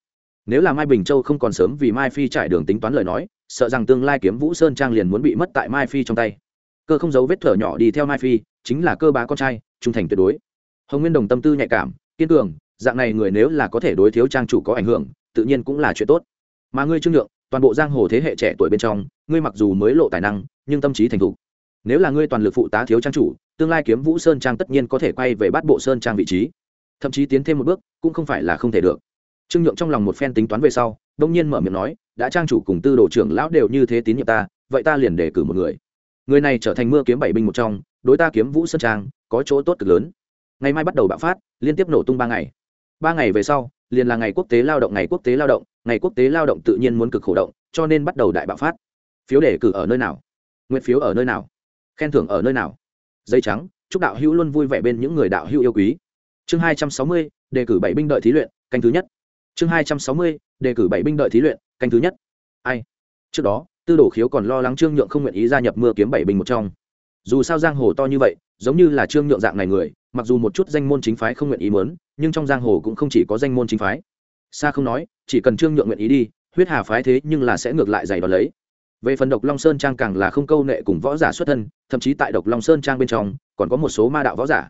Nếu là mai bình châu không còn sớm vì mai phi trải đường tính toán lời nói, sợ rằng tương lai kiếm vũ sơn trang liền muốn bị mất tại mai phi trong tay. Cơ không giấu vết thở nhỏ đi theo mai phi, chính là cơ bá con trai, trung thành tuyệt đối. Hồng nguyên đồng tâm tư nhạy cảm, kiên cường, dạng này người nếu là có thể đối thiếu trang chủ có ảnh hưởng, tự nhiên cũng là chuyện tốt. Mà ngươi trương nhượng, toàn bộ giang hồ thế hệ trẻ tuổi bên trong, ngươi mặc dù mới lộ tài năng, nhưng tâm trí thành thục. Nếu là ngươi toàn lực phụ tá thiếu trang chủ, tương lai kiếm vũ sơn trang tất nhiên có thể quay về bắt bộ sơn trang vị trí thậm chí tiến thêm một bước, cũng không phải là không thể được. Trương nhượng trong lòng một phen tính toán về sau, đông nhiên mở miệng nói, đã trang chủ cùng tư đồ trưởng lão đều như thế tín nhiệm ta, vậy ta liền đề cử một người. Người này trở thành mưa kiếm bảy binh một trong, đối ta kiếm vũ sơn trang, có chỗ tốt cực lớn. Ngày mai bắt đầu bạo phát, liên tiếp nổ tung ba ngày. Ba ngày về sau, liền là ngày quốc tế lao động, ngày quốc tế lao động, ngày quốc tế lao động tự nhiên muốn cực khổ động, cho nên bắt đầu đại bạo phát. Phiếu đề cử ở nơi nào? Nguyện phiếu ở nơi nào? Khen thưởng ở nơi nào? Dây trắng, chúc đạo hữu luôn vui vẻ bên những người đạo hữu yêu quý chương hai trăm sáu mươi, đề cử bảy binh đợi thí luyện, canh thứ nhất. Chương hai trăm sáu mươi, đề cử bảy binh đợi thí luyện, canh thứ nhất. Ai? Trước đó, tư đồ khiếu còn lo lắng trương nhượng không nguyện ý gia nhập mưa kiếm bảy binh một trong. Dù sao giang hồ to như vậy, giống như là trương nhượng dạng này người, mặc dù một chút danh môn chính phái không nguyện ý muốn, nhưng trong giang hồ cũng không chỉ có danh môn chính phái. Xa không nói, chỉ cần trương nhượng nguyện ý đi, huyết hà phái thế nhưng là sẽ ngược lại giày đón lấy. Về phần độc long sơn trang càng là không câu nệ cùng võ giả xuất thân, thậm chí tại độc long sơn trang bên trong, còn có một số ma đạo võ giả.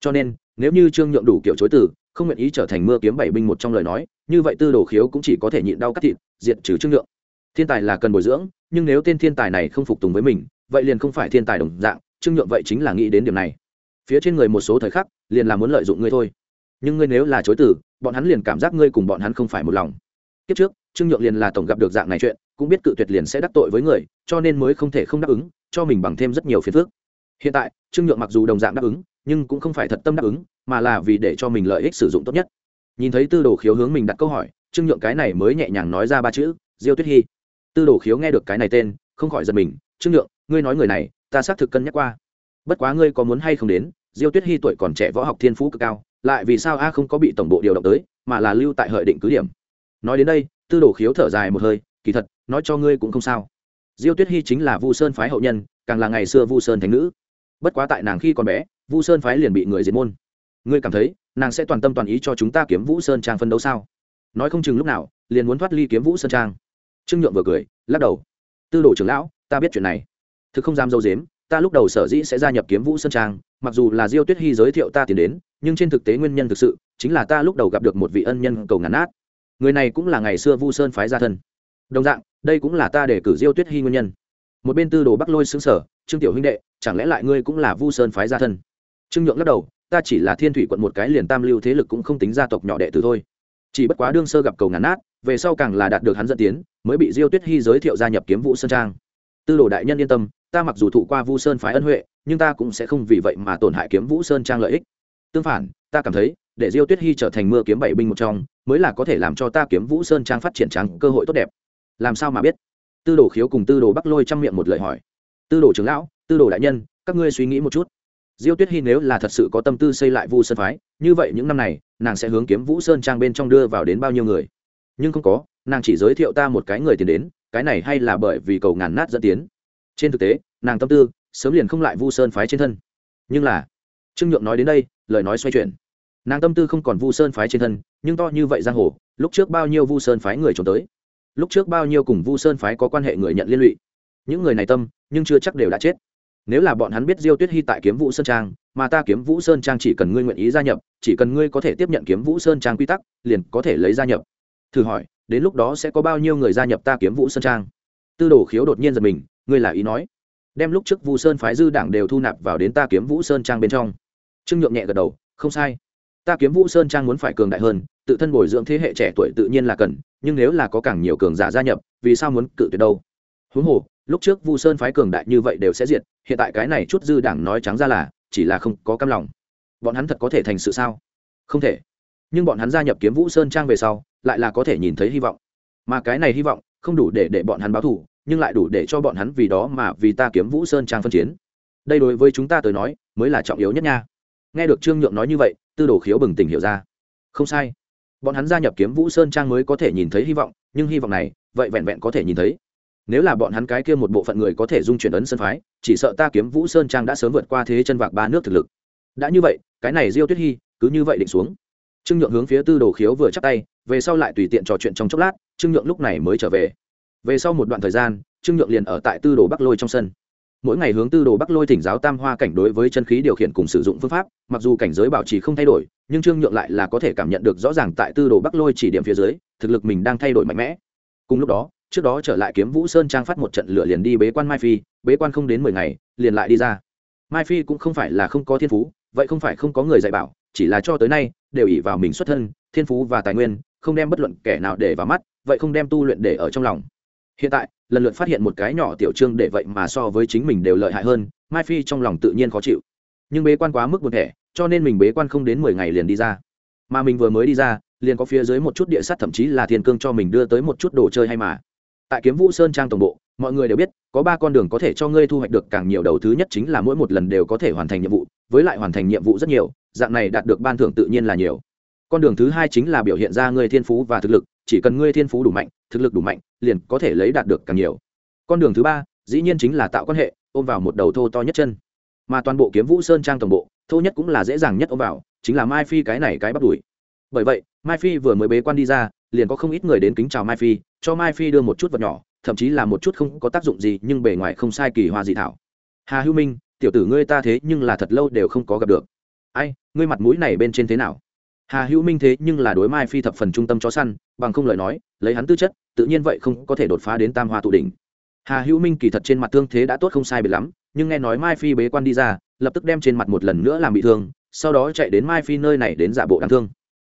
Cho nên nếu như trương nhượng đủ kiểu chối từ, không nguyện ý trở thành mưa kiếm bảy binh một trong lời nói, như vậy tư đồ khiếu cũng chỉ có thể nhịn đau cắt thịt, diệt trừ trương nhượng. Thiên tài là cần bồi dưỡng, nhưng nếu tên thiên tài này không phục tùng với mình, vậy liền không phải thiên tài đồng dạng, trương nhượng vậy chính là nghĩ đến điểm này. Phía trên người một số thời khắc, liền là muốn lợi dụng ngươi thôi. Nhưng ngươi nếu là chối từ, bọn hắn liền cảm giác ngươi cùng bọn hắn không phải một lòng. Kiếp trước, trương nhượng liền là tổng gặp được dạng này chuyện, cũng biết cự tuyệt liền sẽ đắc tội với người, cho nên mới không thể không đáp ứng, cho mình bằng thêm rất nhiều phiền phức. Hiện tại, trương nhượng mặc dù đồng dạng đáp ứng nhưng cũng không phải thật tâm đáp ứng, mà là vì để cho mình lợi ích sử dụng tốt nhất. Nhìn thấy tư đồ khiếu hướng mình đặt câu hỏi, trương nhượng cái này mới nhẹ nhàng nói ra ba chữ, diêu tuyết hy tư đồ khiếu nghe được cái này tên, không khỏi giật mình, trương nhượng, ngươi nói người này, ta xác thực cân nhắc qua. Bất quá ngươi có muốn hay không đến, diêu tuyết hy tuổi còn trẻ võ học thiên phú cực cao, lại vì sao a không có bị tổng bộ điều động tới, mà là lưu tại hợi định cứ điểm? Nói đến đây, tư đồ khiếu thở dài một hơi, kỳ thật, nói cho ngươi cũng không sao. Diêu tuyết hy chính là vu sơn phái hậu nhân, càng là ngày xưa vu sơn thánh nữ. Bất quá tại nàng khi còn bé vu sơn phái liền bị người diệt môn. Ngươi cảm thấy, nàng sẽ toàn tâm toàn ý cho chúng ta kiếm vũ sơn trang phân đấu sao? Nói không chừng lúc nào, liền muốn thoát ly kiếm vũ sơn trang. Trương nhượng vừa cười, lắc đầu. Tư đồ trưởng lão, ta biết chuyện này. Thực không dám dâu dếm, ta lúc đầu sở dĩ sẽ gia nhập kiếm vũ sơn trang, mặc dù là diêu tuyết hy giới thiệu ta tiến đến, nhưng trên thực tế nguyên nhân thực sự chính là ta lúc đầu gặp được một vị ân nhân cầu ngắn át người này cũng là ngày xưa vu sơn phái gia thân. Đồng dạng, đây cũng là ta để cử diêu tuyết hy nguyên nhân. Một bên tư đồ bắc lôi xứng sở trương tiểu huynh đệ, chẳng lẽ lại ngươi cũng là vu sơn phái gia thân? Trương nhượng lắc đầu, ta chỉ là thiên thủy quận một cái liền tam lưu thế lực cũng không tính gia tộc nhỏ đệ tử thôi. Chỉ bất quá đương sơ gặp cầu ngắn nát, về sau càng là đạt được hắn dẫn tiến, mới bị diêu tuyết hy giới thiệu gia nhập kiếm vũ sơn trang. Tư đồ đại nhân yên tâm, ta mặc dù thụ qua vu sơn phái ân huệ, nhưng ta cũng sẽ không vì vậy mà tổn hại kiếm vũ sơn trang lợi ích. Tương phản, ta cảm thấy, để diêu tuyết hy trở thành mưa kiếm bảy binh một trong, mới là có thể làm cho ta kiếm vũ sơn trang phát triển trắng cơ hội tốt đẹp. Làm sao mà biết? Tư đồ khiếu cùng tư đồ bắc lôi chăm miệng một lời hỏi. Tư đồ trưởng lão, tư đồ đại nhân, các ngươi suy nghĩ một chút diêu tuyết hy nếu là thật sự có tâm tư xây lại vu sơn phái, như vậy những năm này, nàng sẽ hướng kiếm vũ sơn trang bên trong đưa vào đến bao nhiêu người? Nhưng không có, nàng chỉ giới thiệu ta một cái người tiền đến, cái này hay là bởi vì cầu ngàn nát dẫn tiến. Trên thực tế, nàng tâm tư sớm liền không lại vu sơn phái trên thân. Nhưng là, trương nhượng nói đến đây, lời nói xoay chuyển. Nàng tâm tư không còn vu sơn phái trên thân, nhưng to như vậy giang hồ, lúc trước bao nhiêu vu sơn phái người trốn tới, lúc trước bao nhiêu cùng vu sơn phái có quan hệ người nhận liên lụy. Những người này tâm, nhưng chưa chắc đều đã chết nếu là bọn hắn biết diêu tuyết hy tại kiếm vũ sơn trang, mà ta kiếm vũ sơn trang chỉ cần ngươi nguyện ý gia nhập, chỉ cần ngươi có thể tiếp nhận kiếm vũ sơn trang quy tắc, liền có thể lấy gia nhập. Thử hỏi, đến lúc đó sẽ có bao nhiêu người gia nhập ta kiếm vũ sơn trang? Tư đồ khiếu đột nhiên giật mình, ngươi là ý nói. Đem lúc trước vu sơn phái dư đảng đều thu nạp vào đến ta kiếm vũ sơn trang bên trong. Trương nhượng nhẹ gật đầu, không sai. Ta kiếm vũ sơn trang muốn phải cường đại hơn, tự thân bồi dưỡng thế hệ trẻ tuổi tự nhiên là cần, nhưng nếu là có càng nhiều cường giả gia nhập, vì sao muốn cự tuyệt đâu? Huống hồ lúc trước vu sơn phái cường đại như vậy đều sẽ diệt, hiện tại cái này chút dư đảng nói trắng ra là, chỉ là không có cam lòng. Bọn hắn thật có thể thành sự sao? Không thể. Nhưng bọn hắn gia nhập kiếm vũ sơn trang về sau, lại là có thể nhìn thấy hy vọng. Mà cái này hy vọng, không đủ để để bọn hắn báo thù, nhưng lại đủ để cho bọn hắn vì đó mà vì ta kiếm vũ sơn trang phân chiến. Đây đối với chúng ta tới nói, mới là trọng yếu nhất nha. Nghe được trương nhượng nói như vậy, tư đồ khiếu bừng tỉnh hiểu ra. Không sai. Bọn hắn gia nhập kiếm vũ sơn trang mới có thể nhìn thấy hy vọng, nhưng hy vọng này, vậy vẹn vẹn có thể nhìn thấy nếu là bọn hắn cái kia một bộ phận người có thể dung chuyển ấn sân phái, chỉ sợ ta kiếm vũ sơn trang đã sớm vượt qua thế chân vạc ba nước thực lực. Đã như vậy, cái này diêu tuyết hy, cứ như vậy định xuống. Trương nhượng hướng phía tư đồ khiếu vừa chắc tay, về sau lại tùy tiện trò chuyện trong chốc lát, trương nhượng lúc này mới trở về. Về sau một đoạn thời gian, trương nhượng liền ở tại tư đồ bắc lôi trong sân. Mỗi ngày hướng tư đồ bắc lôi thỉnh giáo tam hoa cảnh đối với chân khí điều khiển cùng sử dụng phương pháp, mặc dù cảnh giới bảo trì không thay đổi, nhưng trương nhượng lại là có thể cảm nhận được rõ ràng tại tư đồ bắc lôi chỉ điểm phía dưới, thực lực mình đang thay đổi mạnh mẽ. Cùng lúc đó trước đó trở lại kiếm vũ sơn trang phát một trận lửa liền đi bế quan mai phi, bế quan không đến mười ngày, liền lại đi ra. Mai phi cũng không phải là không có thiên phú, vậy không phải không có người dạy bảo, chỉ là cho tới nay, đều ỉ vào mình xuất thân, thiên phú và tài nguyên, không đem bất luận kẻ nào để vào mắt, vậy không đem tu luyện để ở trong lòng. Hiện tại, lần lượt phát hiện một cái nhỏ tiểu trương để vậy mà so với chính mình đều lợi hại hơn, mai phi trong lòng tự nhiên khó chịu. Nhưng bế quan quá mức buồn thẻ, cho nên mình bế quan không đến mười ngày liền đi ra. Mà mình vừa mới đi ra, liền có phía dưới một chút địa sát thậm chí là thiên cương cho mình đưa tới một chút đồ chơi hay mà tại kiếm vũ sơn trang tổng bộ, mọi người đều biết, có ba con đường có thể cho ngươi thu hoạch được càng nhiều đầu thứ nhất chính là mỗi một lần đều có thể hoàn thành nhiệm vụ, với lại hoàn thành nhiệm vụ rất nhiều, dạng này đạt được ban thưởng tự nhiên là nhiều. Con đường thứ hai chính là biểu hiện ra ngươi thiên phú và thực lực, chỉ cần ngươi thiên phú đủ mạnh, thực lực đủ mạnh, liền có thể lấy đạt được càng nhiều. Con đường thứ ba, dĩ nhiên chính là tạo quan hệ, ôm vào một đầu thô to nhất chân. Mà toàn bộ kiếm vũ sơn trang tổng bộ, thô nhất cũng là dễ dàng nhất ôm vào, chính là mai phi cái này cái bắt đuổi. Bởi vậy, mai phi vừa mới bế quan đi ra liền có không ít người đến kính chào mai phi, cho mai phi đưa một chút vật nhỏ, thậm chí là một chút không có tác dụng gì, nhưng bề ngoài không sai kỳ hoa dị thảo. Hà hữu minh, tiểu tử ngươi ta thế nhưng là thật lâu đều không có gặp được. Ai, ngươi mặt mũi này bên trên thế nào? Hà hữu minh thế nhưng là đối mai phi thập phần trung tâm chó săn, bằng không lời nói, lấy hắn tư chất, tự nhiên vậy không có thể đột phá đến tam hoa tụ đỉnh. Hà hữu minh kỳ thật trên mặt thương thế đã tốt không sai biệt lắm, nhưng nghe nói mai phi bế quan đi ra, lập tức đem trên mặt một lần nữa làm bị thương, sau đó chạy đến mai phi nơi này đến giả bộ đáng thương.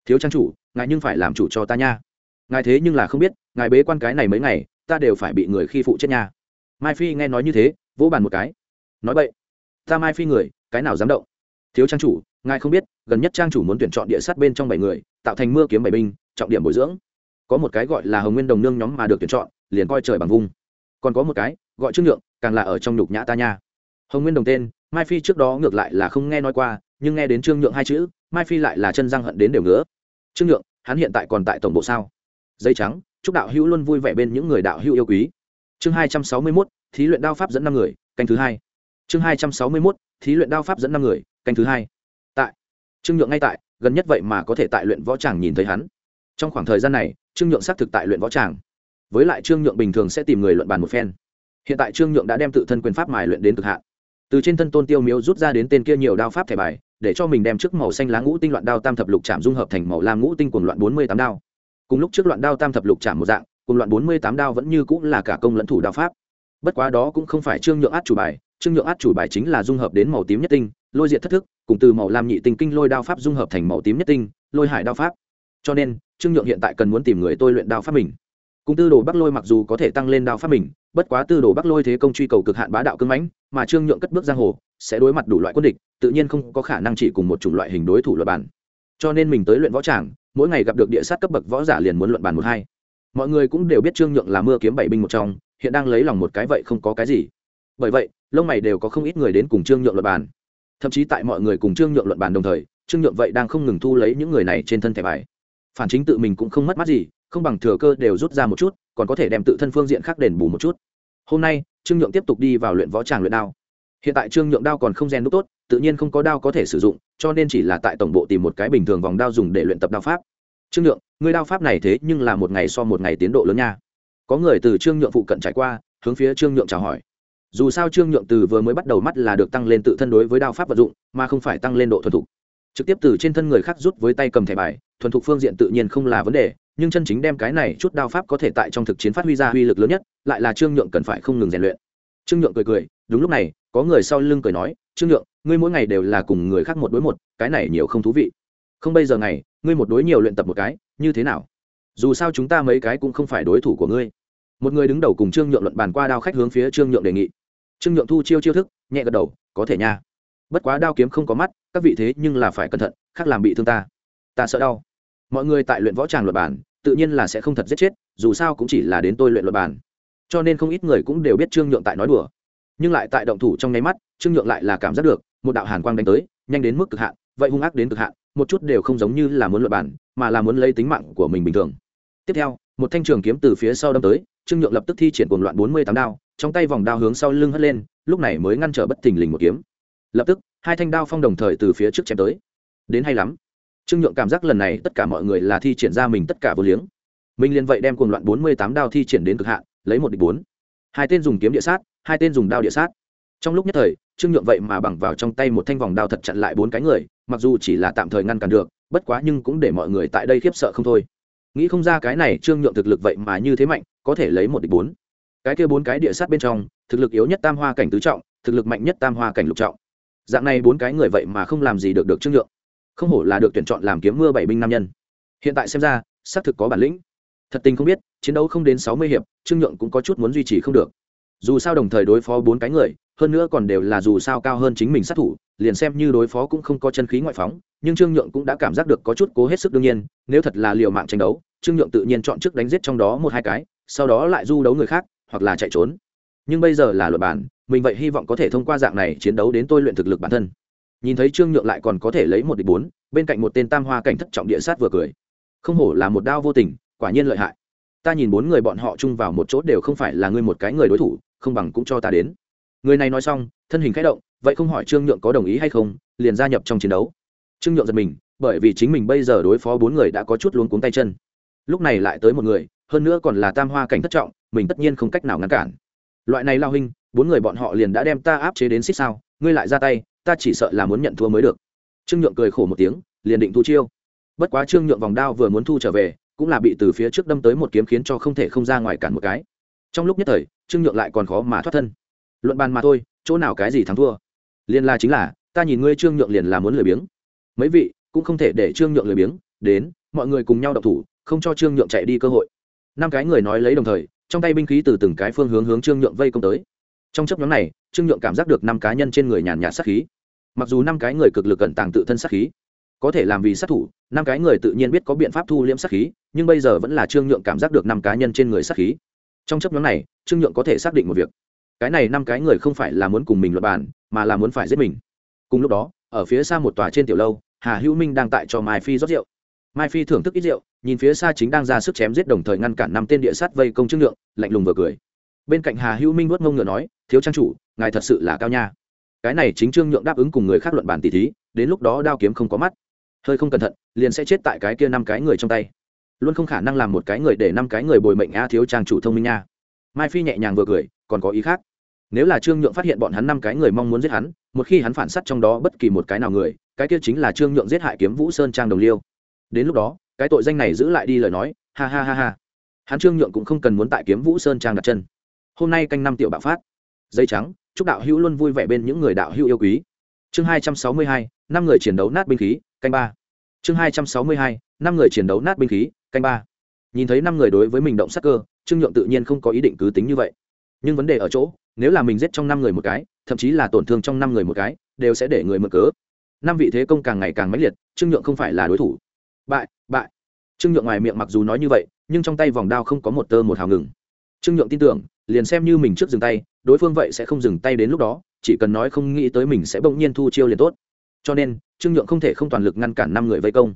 Thiếu trang chủ ngài nhưng phải làm chủ cho ta nha. Ngài thế nhưng là không biết, ngài bế quan cái này mấy ngày, ta đều phải bị người khi phụ chết nha. Mai phi nghe nói như thế, vỗ bàn một cái. Nói vậy ta mai phi người, cái nào dám động? Thiếu trang chủ, ngài không biết, gần nhất trang chủ muốn tuyển chọn địa sát bên trong bảy người, tạo thành mưa kiếm bảy binh, trọng điểm bồi dưỡng. Có một cái gọi là hồng nguyên đồng nương nhóm mà được tuyển chọn, liền coi trời bằng vung còn có một cái, gọi trương nhượng, càng là ở trong nhục nhã ta nha. Hồng nguyên đồng tên, mai phi trước đó ngược lại là không nghe nói qua, nhưng nghe đến trương nhượng hai chữ, mai phi lại là chân răng hận đến đều ngứa trương nhượng, hắn hiện tại còn tại tổng bộ sao? Dây trắng, chúc đạo hữu luôn vui vẻ bên những người đạo hữu yêu quý. Chương hai trăm sáu mươi mốt, thí luyện đao pháp dẫn năm người, canh thứ hai. Chương hai trăm sáu mươi mốt, thí luyện đao pháp dẫn năm người, canh thứ hai. Tại. Trương nhượng ngay tại, gần nhất vậy mà có thể tại luyện võ tràng nhìn thấy hắn. Trong khoảng thời gian này, trương nhượng xác thực tại luyện võ tràng. Với lại trương nhượng bình thường sẽ tìm người luận bàn một phen. Hiện tại trương nhượng đã đem tự thân quyền pháp mài luyện đến cực hạn. Từ trên thân tôn tiêu miếu rút ra đến tên kia nhiều đao pháp thẻ bài để cho mình đem trước màu xanh lá ngũ tinh loạn đao tam thập lục chạm dung hợp thành màu lam ngũ tinh cuồng loạn bốn mươi tám đao. Cùng lúc trước loạn đao tam thập lục chạm một dạng cùng loạn bốn mươi tám đao vẫn như cũng là cả công lẫn thủ đao pháp. Bất quá đó cũng không phải trương nhượng át chủ bài, trương nhượng át chủ bài chính là dung hợp đến màu tím nhất tinh, lôi diện thất thức, cùng từ màu lam nhị tinh kinh lôi đao pháp dung hợp thành màu tím nhất tinh, lôi hải đao pháp. Cho nên, trương nhượng hiện tại cần muốn tìm người tôi luyện đao pháp mình. Cùng tư đồ bắc lôi mặc dù có thể tăng lên đao pháp mình bất quá tư đồ bắc lôi thế công truy cầu cực hạn bá đạo cưng mãnh, mà trương nhượng cất bước giang hồ, sẽ đối mặt đủ loại quân địch, tự nhiên không có khả năng chỉ cùng một chủng loại hình đối thủ luật bản cho nên mình tới luyện võ tràng, mỗi ngày gặp được địa sát cấp bậc võ giả liền muốn luận bàn một hai. Mọi người cũng đều biết trương nhượng là mưa kiếm bảy binh một trong, hiện đang lấy lòng một cái vậy không có cái gì. Bởi vậy, lông mày đều có không ít người đến cùng trương nhượng luận bàn. Thậm chí tại mọi người cùng trương nhượng luận bàn đồng thời, trương nhượng vậy đang không ngừng thu lấy những người này trên thân thẻ bài. Phản chính tự mình cũng không mất mát gì, không bằng thừa cơ đều rút ra một chút còn có thể đem tự thân phương diện khác đền bù một chút. Hôm nay, trương nhượng tiếp tục đi vào luyện võ tràng luyện đao. Hiện tại trương nhượng đao còn không rèn đúc tốt, tự nhiên không có đao có thể sử dụng, cho nên chỉ là tại tổng bộ tìm một cái bình thường vòng đao dùng để luyện tập đao pháp. Trương nhượng, ngươi đao pháp này thế nhưng là một ngày so một ngày tiến độ lớn nha. Có người từ trương nhượng phụ cận trải qua, hướng phía trương nhượng chào hỏi. Dù sao trương nhượng từ vừa mới bắt đầu mắt là được tăng lên tự thân đối với đao pháp vận dụng, mà không phải tăng lên độ thuần thục. Trực tiếp từ trên thân người khác rút với tay cầm thẻ bài, thuần thục phương diện tự nhiên không là vấn đề nhưng chân chính đem cái này chút đao pháp có thể tại trong thực chiến phát huy ra uy lực lớn nhất, lại là trương nhượng cần phải không ngừng rèn luyện. Trương nhượng cười cười, đúng lúc này, có người sau lưng cười nói, trương nhượng, ngươi mỗi ngày đều là cùng người khác một đối một, cái này nhiều không thú vị. Không bây giờ ngày, ngươi một đối nhiều luyện tập một cái, như thế nào? Dù sao chúng ta mấy cái cũng không phải đối thủ của ngươi. Một người đứng đầu cùng trương nhượng luận bàn qua đao khách hướng phía trương nhượng đề nghị. Trương nhượng thu chiêu chiêu thức, nhẹ gật đầu, có thể nha. Bất quá đao kiếm không có mắt, các vị thế nhưng là phải cẩn thận, khác làm bị thương ta. Ta sợ đau mọi người tại luyện võ tràng luật bản, tự nhiên là sẽ không thật giết chết, dù sao cũng chỉ là đến tôi luyện luật bản. Cho nên không ít người cũng đều biết trương nhượng tại nói đùa. Nhưng lại tại động thủ trong nháy mắt, trương nhượng lại là cảm giác được, một đạo hàn quang đánh tới, nhanh đến mức cực hạn, vậy hung ác đến cực hạn, một chút đều không giống như là muốn luật bản, mà là muốn lấy tính mạng của mình bình thường. Tiếp theo, một thanh trường kiếm từ phía sau đâm tới, trương nhượng lập tức thi triển cuồng loạn bốn mươi tám đao, trong tay vòng đao hướng sau lưng hất lên, lúc này mới ngăn trở bất thình lình một kiếm. Lập tức, hai thanh đao phong đồng thời từ phía trước chém tới. Đến hay lắm trương nhượng cảm giác lần này tất cả mọi người là thi triển ra mình tất cả vô liếng. Mình liền vậy đem cuồng loạn bốn mươi tám đao thi triển đến cực hạn, lấy một địch bốn. Hai tên dùng kiếm địa sát, hai tên dùng đao địa sát. Trong lúc nhất thời, trương nhượng vậy mà bằng vào trong tay một thanh vòng đao thật chặn lại bốn cái người, mặc dù chỉ là tạm thời ngăn cản được, bất quá nhưng cũng để mọi người tại đây khiếp sợ không thôi. Nghĩ không ra cái này trương nhượng thực lực vậy mà như thế mạnh, có thể lấy một địch bốn. Cái kia bốn cái địa sát bên trong, thực lực yếu nhất tam hoa cảnh tứ trọng, thực lực mạnh nhất tam hoa cảnh lục trọng. Dạng này bốn cái người vậy mà không làm gì được được trương nhượng không hổ là được tuyển chọn làm kiếm mưa bảy binh nam nhân. Hiện tại xem ra, xác thực có bản lĩnh. Thật tình không biết, chiến đấu không đến sáu mươi hiệp, trương nhượng cũng có chút muốn duy trì không được. Dù sao đồng thời đối phó bốn cái người, hơn nữa còn đều là dù sao cao hơn chính mình sát thủ, liền xem như đối phó cũng không có chân khí ngoại phóng, nhưng trương nhượng cũng đã cảm giác được có chút cố hết sức đương nhiên, nếu thật là liều mạng tranh đấu, trương nhượng tự nhiên chọn trước đánh giết trong đó một hai cái, sau đó lại du đấu người khác, hoặc là chạy trốn. Nhưng bây giờ là luật bản, mình vậy hy vọng có thể thông qua dạng này chiến đấu đến tôi luyện thực lực bản thân nhìn thấy trương nhượng lại còn có thể lấy một địch bốn, bên cạnh một tên tam hoa cảnh thất trọng địa sát vừa cười. Không hổ là một đao vô tình, quả nhiên lợi hại. Ta nhìn bốn người bọn họ chung vào một chỗ đều không phải là ngươi một cái người đối thủ, không bằng cũng cho ta đến. Người này nói xong, thân hình k h ẽ động, vậy không hỏi trương nhượng có đồng ý hay không, liền gia nhập trong chiến đấu. Trương nhượng giật mình, bởi vì chính mình bây giờ đối phó bốn người đã có chút luống cuống tay chân. Lúc này lại tới một người, hơn nữa còn là tam hoa cảnh thất trọng, mình tất nhiên không cách nào ngăn cản. Loại này lao huynh, bốn người bọn họ liền đã đem ta áp chế đến xích sao, ngươi lại ra tay ta chỉ sợ là muốn nhận thua mới được. Trương nhượng cười khổ một tiếng, liền định thu chiêu. Bất quá trương nhượng vòng đao vừa muốn thu trở về, cũng là bị từ phía trước đâm tới một kiếm khiến cho không thể không ra ngoài cản một cái. Trong lúc nhất thời, trương nhượng lại còn khó mà thoát thân. Luận bàn mà thôi, chỗ nào cái gì thắng thua? Liên la chính là, ta nhìn ngươi trương nhượng liền là muốn lười biếng. Mấy vị, cũng không thể để trương nhượng lười biếng, đến, mọi người cùng nhau đọc thủ, không cho trương nhượng chạy đi cơ hội. Năm cái người nói lấy đồng thời, trong tay binh khí từ từng cái phương hướng hướng trương nhượng vây công tới. Trong chấp nhóm này, trương nhượng cảm giác được năm cá nhân trên người nhàn nhạt sát khí mặc dù năm cái người cực lực cẩn tàng tự thân sát khí, có thể làm vì sát thủ, năm cái người tự nhiên biết có biện pháp thu liễm sát khí, nhưng bây giờ vẫn là trương nhượng cảm giác được năm cá nhân trên người sát khí. Trong chấp nhóm này, trương nhượng có thể xác định một việc. Cái này năm cái người không phải là muốn cùng mình luật bàn, mà là muốn phải giết mình. Cùng lúc đó, ở phía xa một tòa trên tiểu lâu, hà hữu minh đang tại cho mai phi rót rượu. Mai phi thưởng thức ít rượu, nhìn phía xa chính đang ra sức chém giết đồng thời ngăn cản năm tên địa sát vây công trương nhượng, lạnh lùng vừa cười. Bên cạnh hà hữu minh vuốt ngông ngựa nói, thiếu trang chủ, ngài thật sự là cao nha cái này chính trương nhượng đáp ứng cùng người khác luận bàn tỷ thí, đến lúc đó đao kiếm không có mắt. Hơi không cẩn thận, liền sẽ chết tại cái kia năm cái người trong tay. Luôn không khả năng làm một cái người để năm cái người bồi mệnh a thiếu trang chủ thông minh nha. Mai phi nhẹ nhàng vừa cười, còn có ý khác. Nếu là trương nhượng phát hiện bọn hắn năm cái người mong muốn giết hắn, một khi hắn phản s á t trong đó bất kỳ một cái nào người, cái kia chính là trương nhượng giết hại kiếm vũ sơn trang đồng liêu. Đến lúc đó, cái tội danh này giữ lại đi lời nói, ha ha ha ha. Hắn trương nhượng cũng không cần muốn tại kiếm vũ sơn trang đặt chân. Hôm nay canh năm tiểu bạo phát. Dây trắng chúc đạo hữu luôn vui vẻ bên những người đạo hữu yêu quý. Chương hai trăm sáu mươi hai, năm người chiến đấu nát binh khí, canh ba. Chương hai trăm sáu mươi hai, năm người chiến đấu nát binh khí, canh ba. Nhìn thấy năm người đối với mình động sắc cơ, trương nhượng tự nhiên không có ý định cứ tính như vậy. Nhưng vấn đề ở chỗ, nếu là mình giết trong năm người một cái, thậm chí là tổn thương trong năm người một cái, đều sẽ để người mở cớ. Năm vị thế công càng ngày càng mãnh liệt, trương nhượng không phải là đối thủ. Bại bại. Trương nhượng ngoài miệng mặc dù nói như vậy, nhưng trong tay vòng đao không có một tơ một hào ngừng. Trương nhượng tin tưởng liền xem như mình trước dừng tay, đối phương vậy sẽ không dừng tay đến lúc đó, chỉ cần nói không nghĩ tới mình sẽ bỗng nhiên thu chiêu liền tốt. Cho nên, trương nhượng không thể không toàn lực ngăn cản năm người vây công.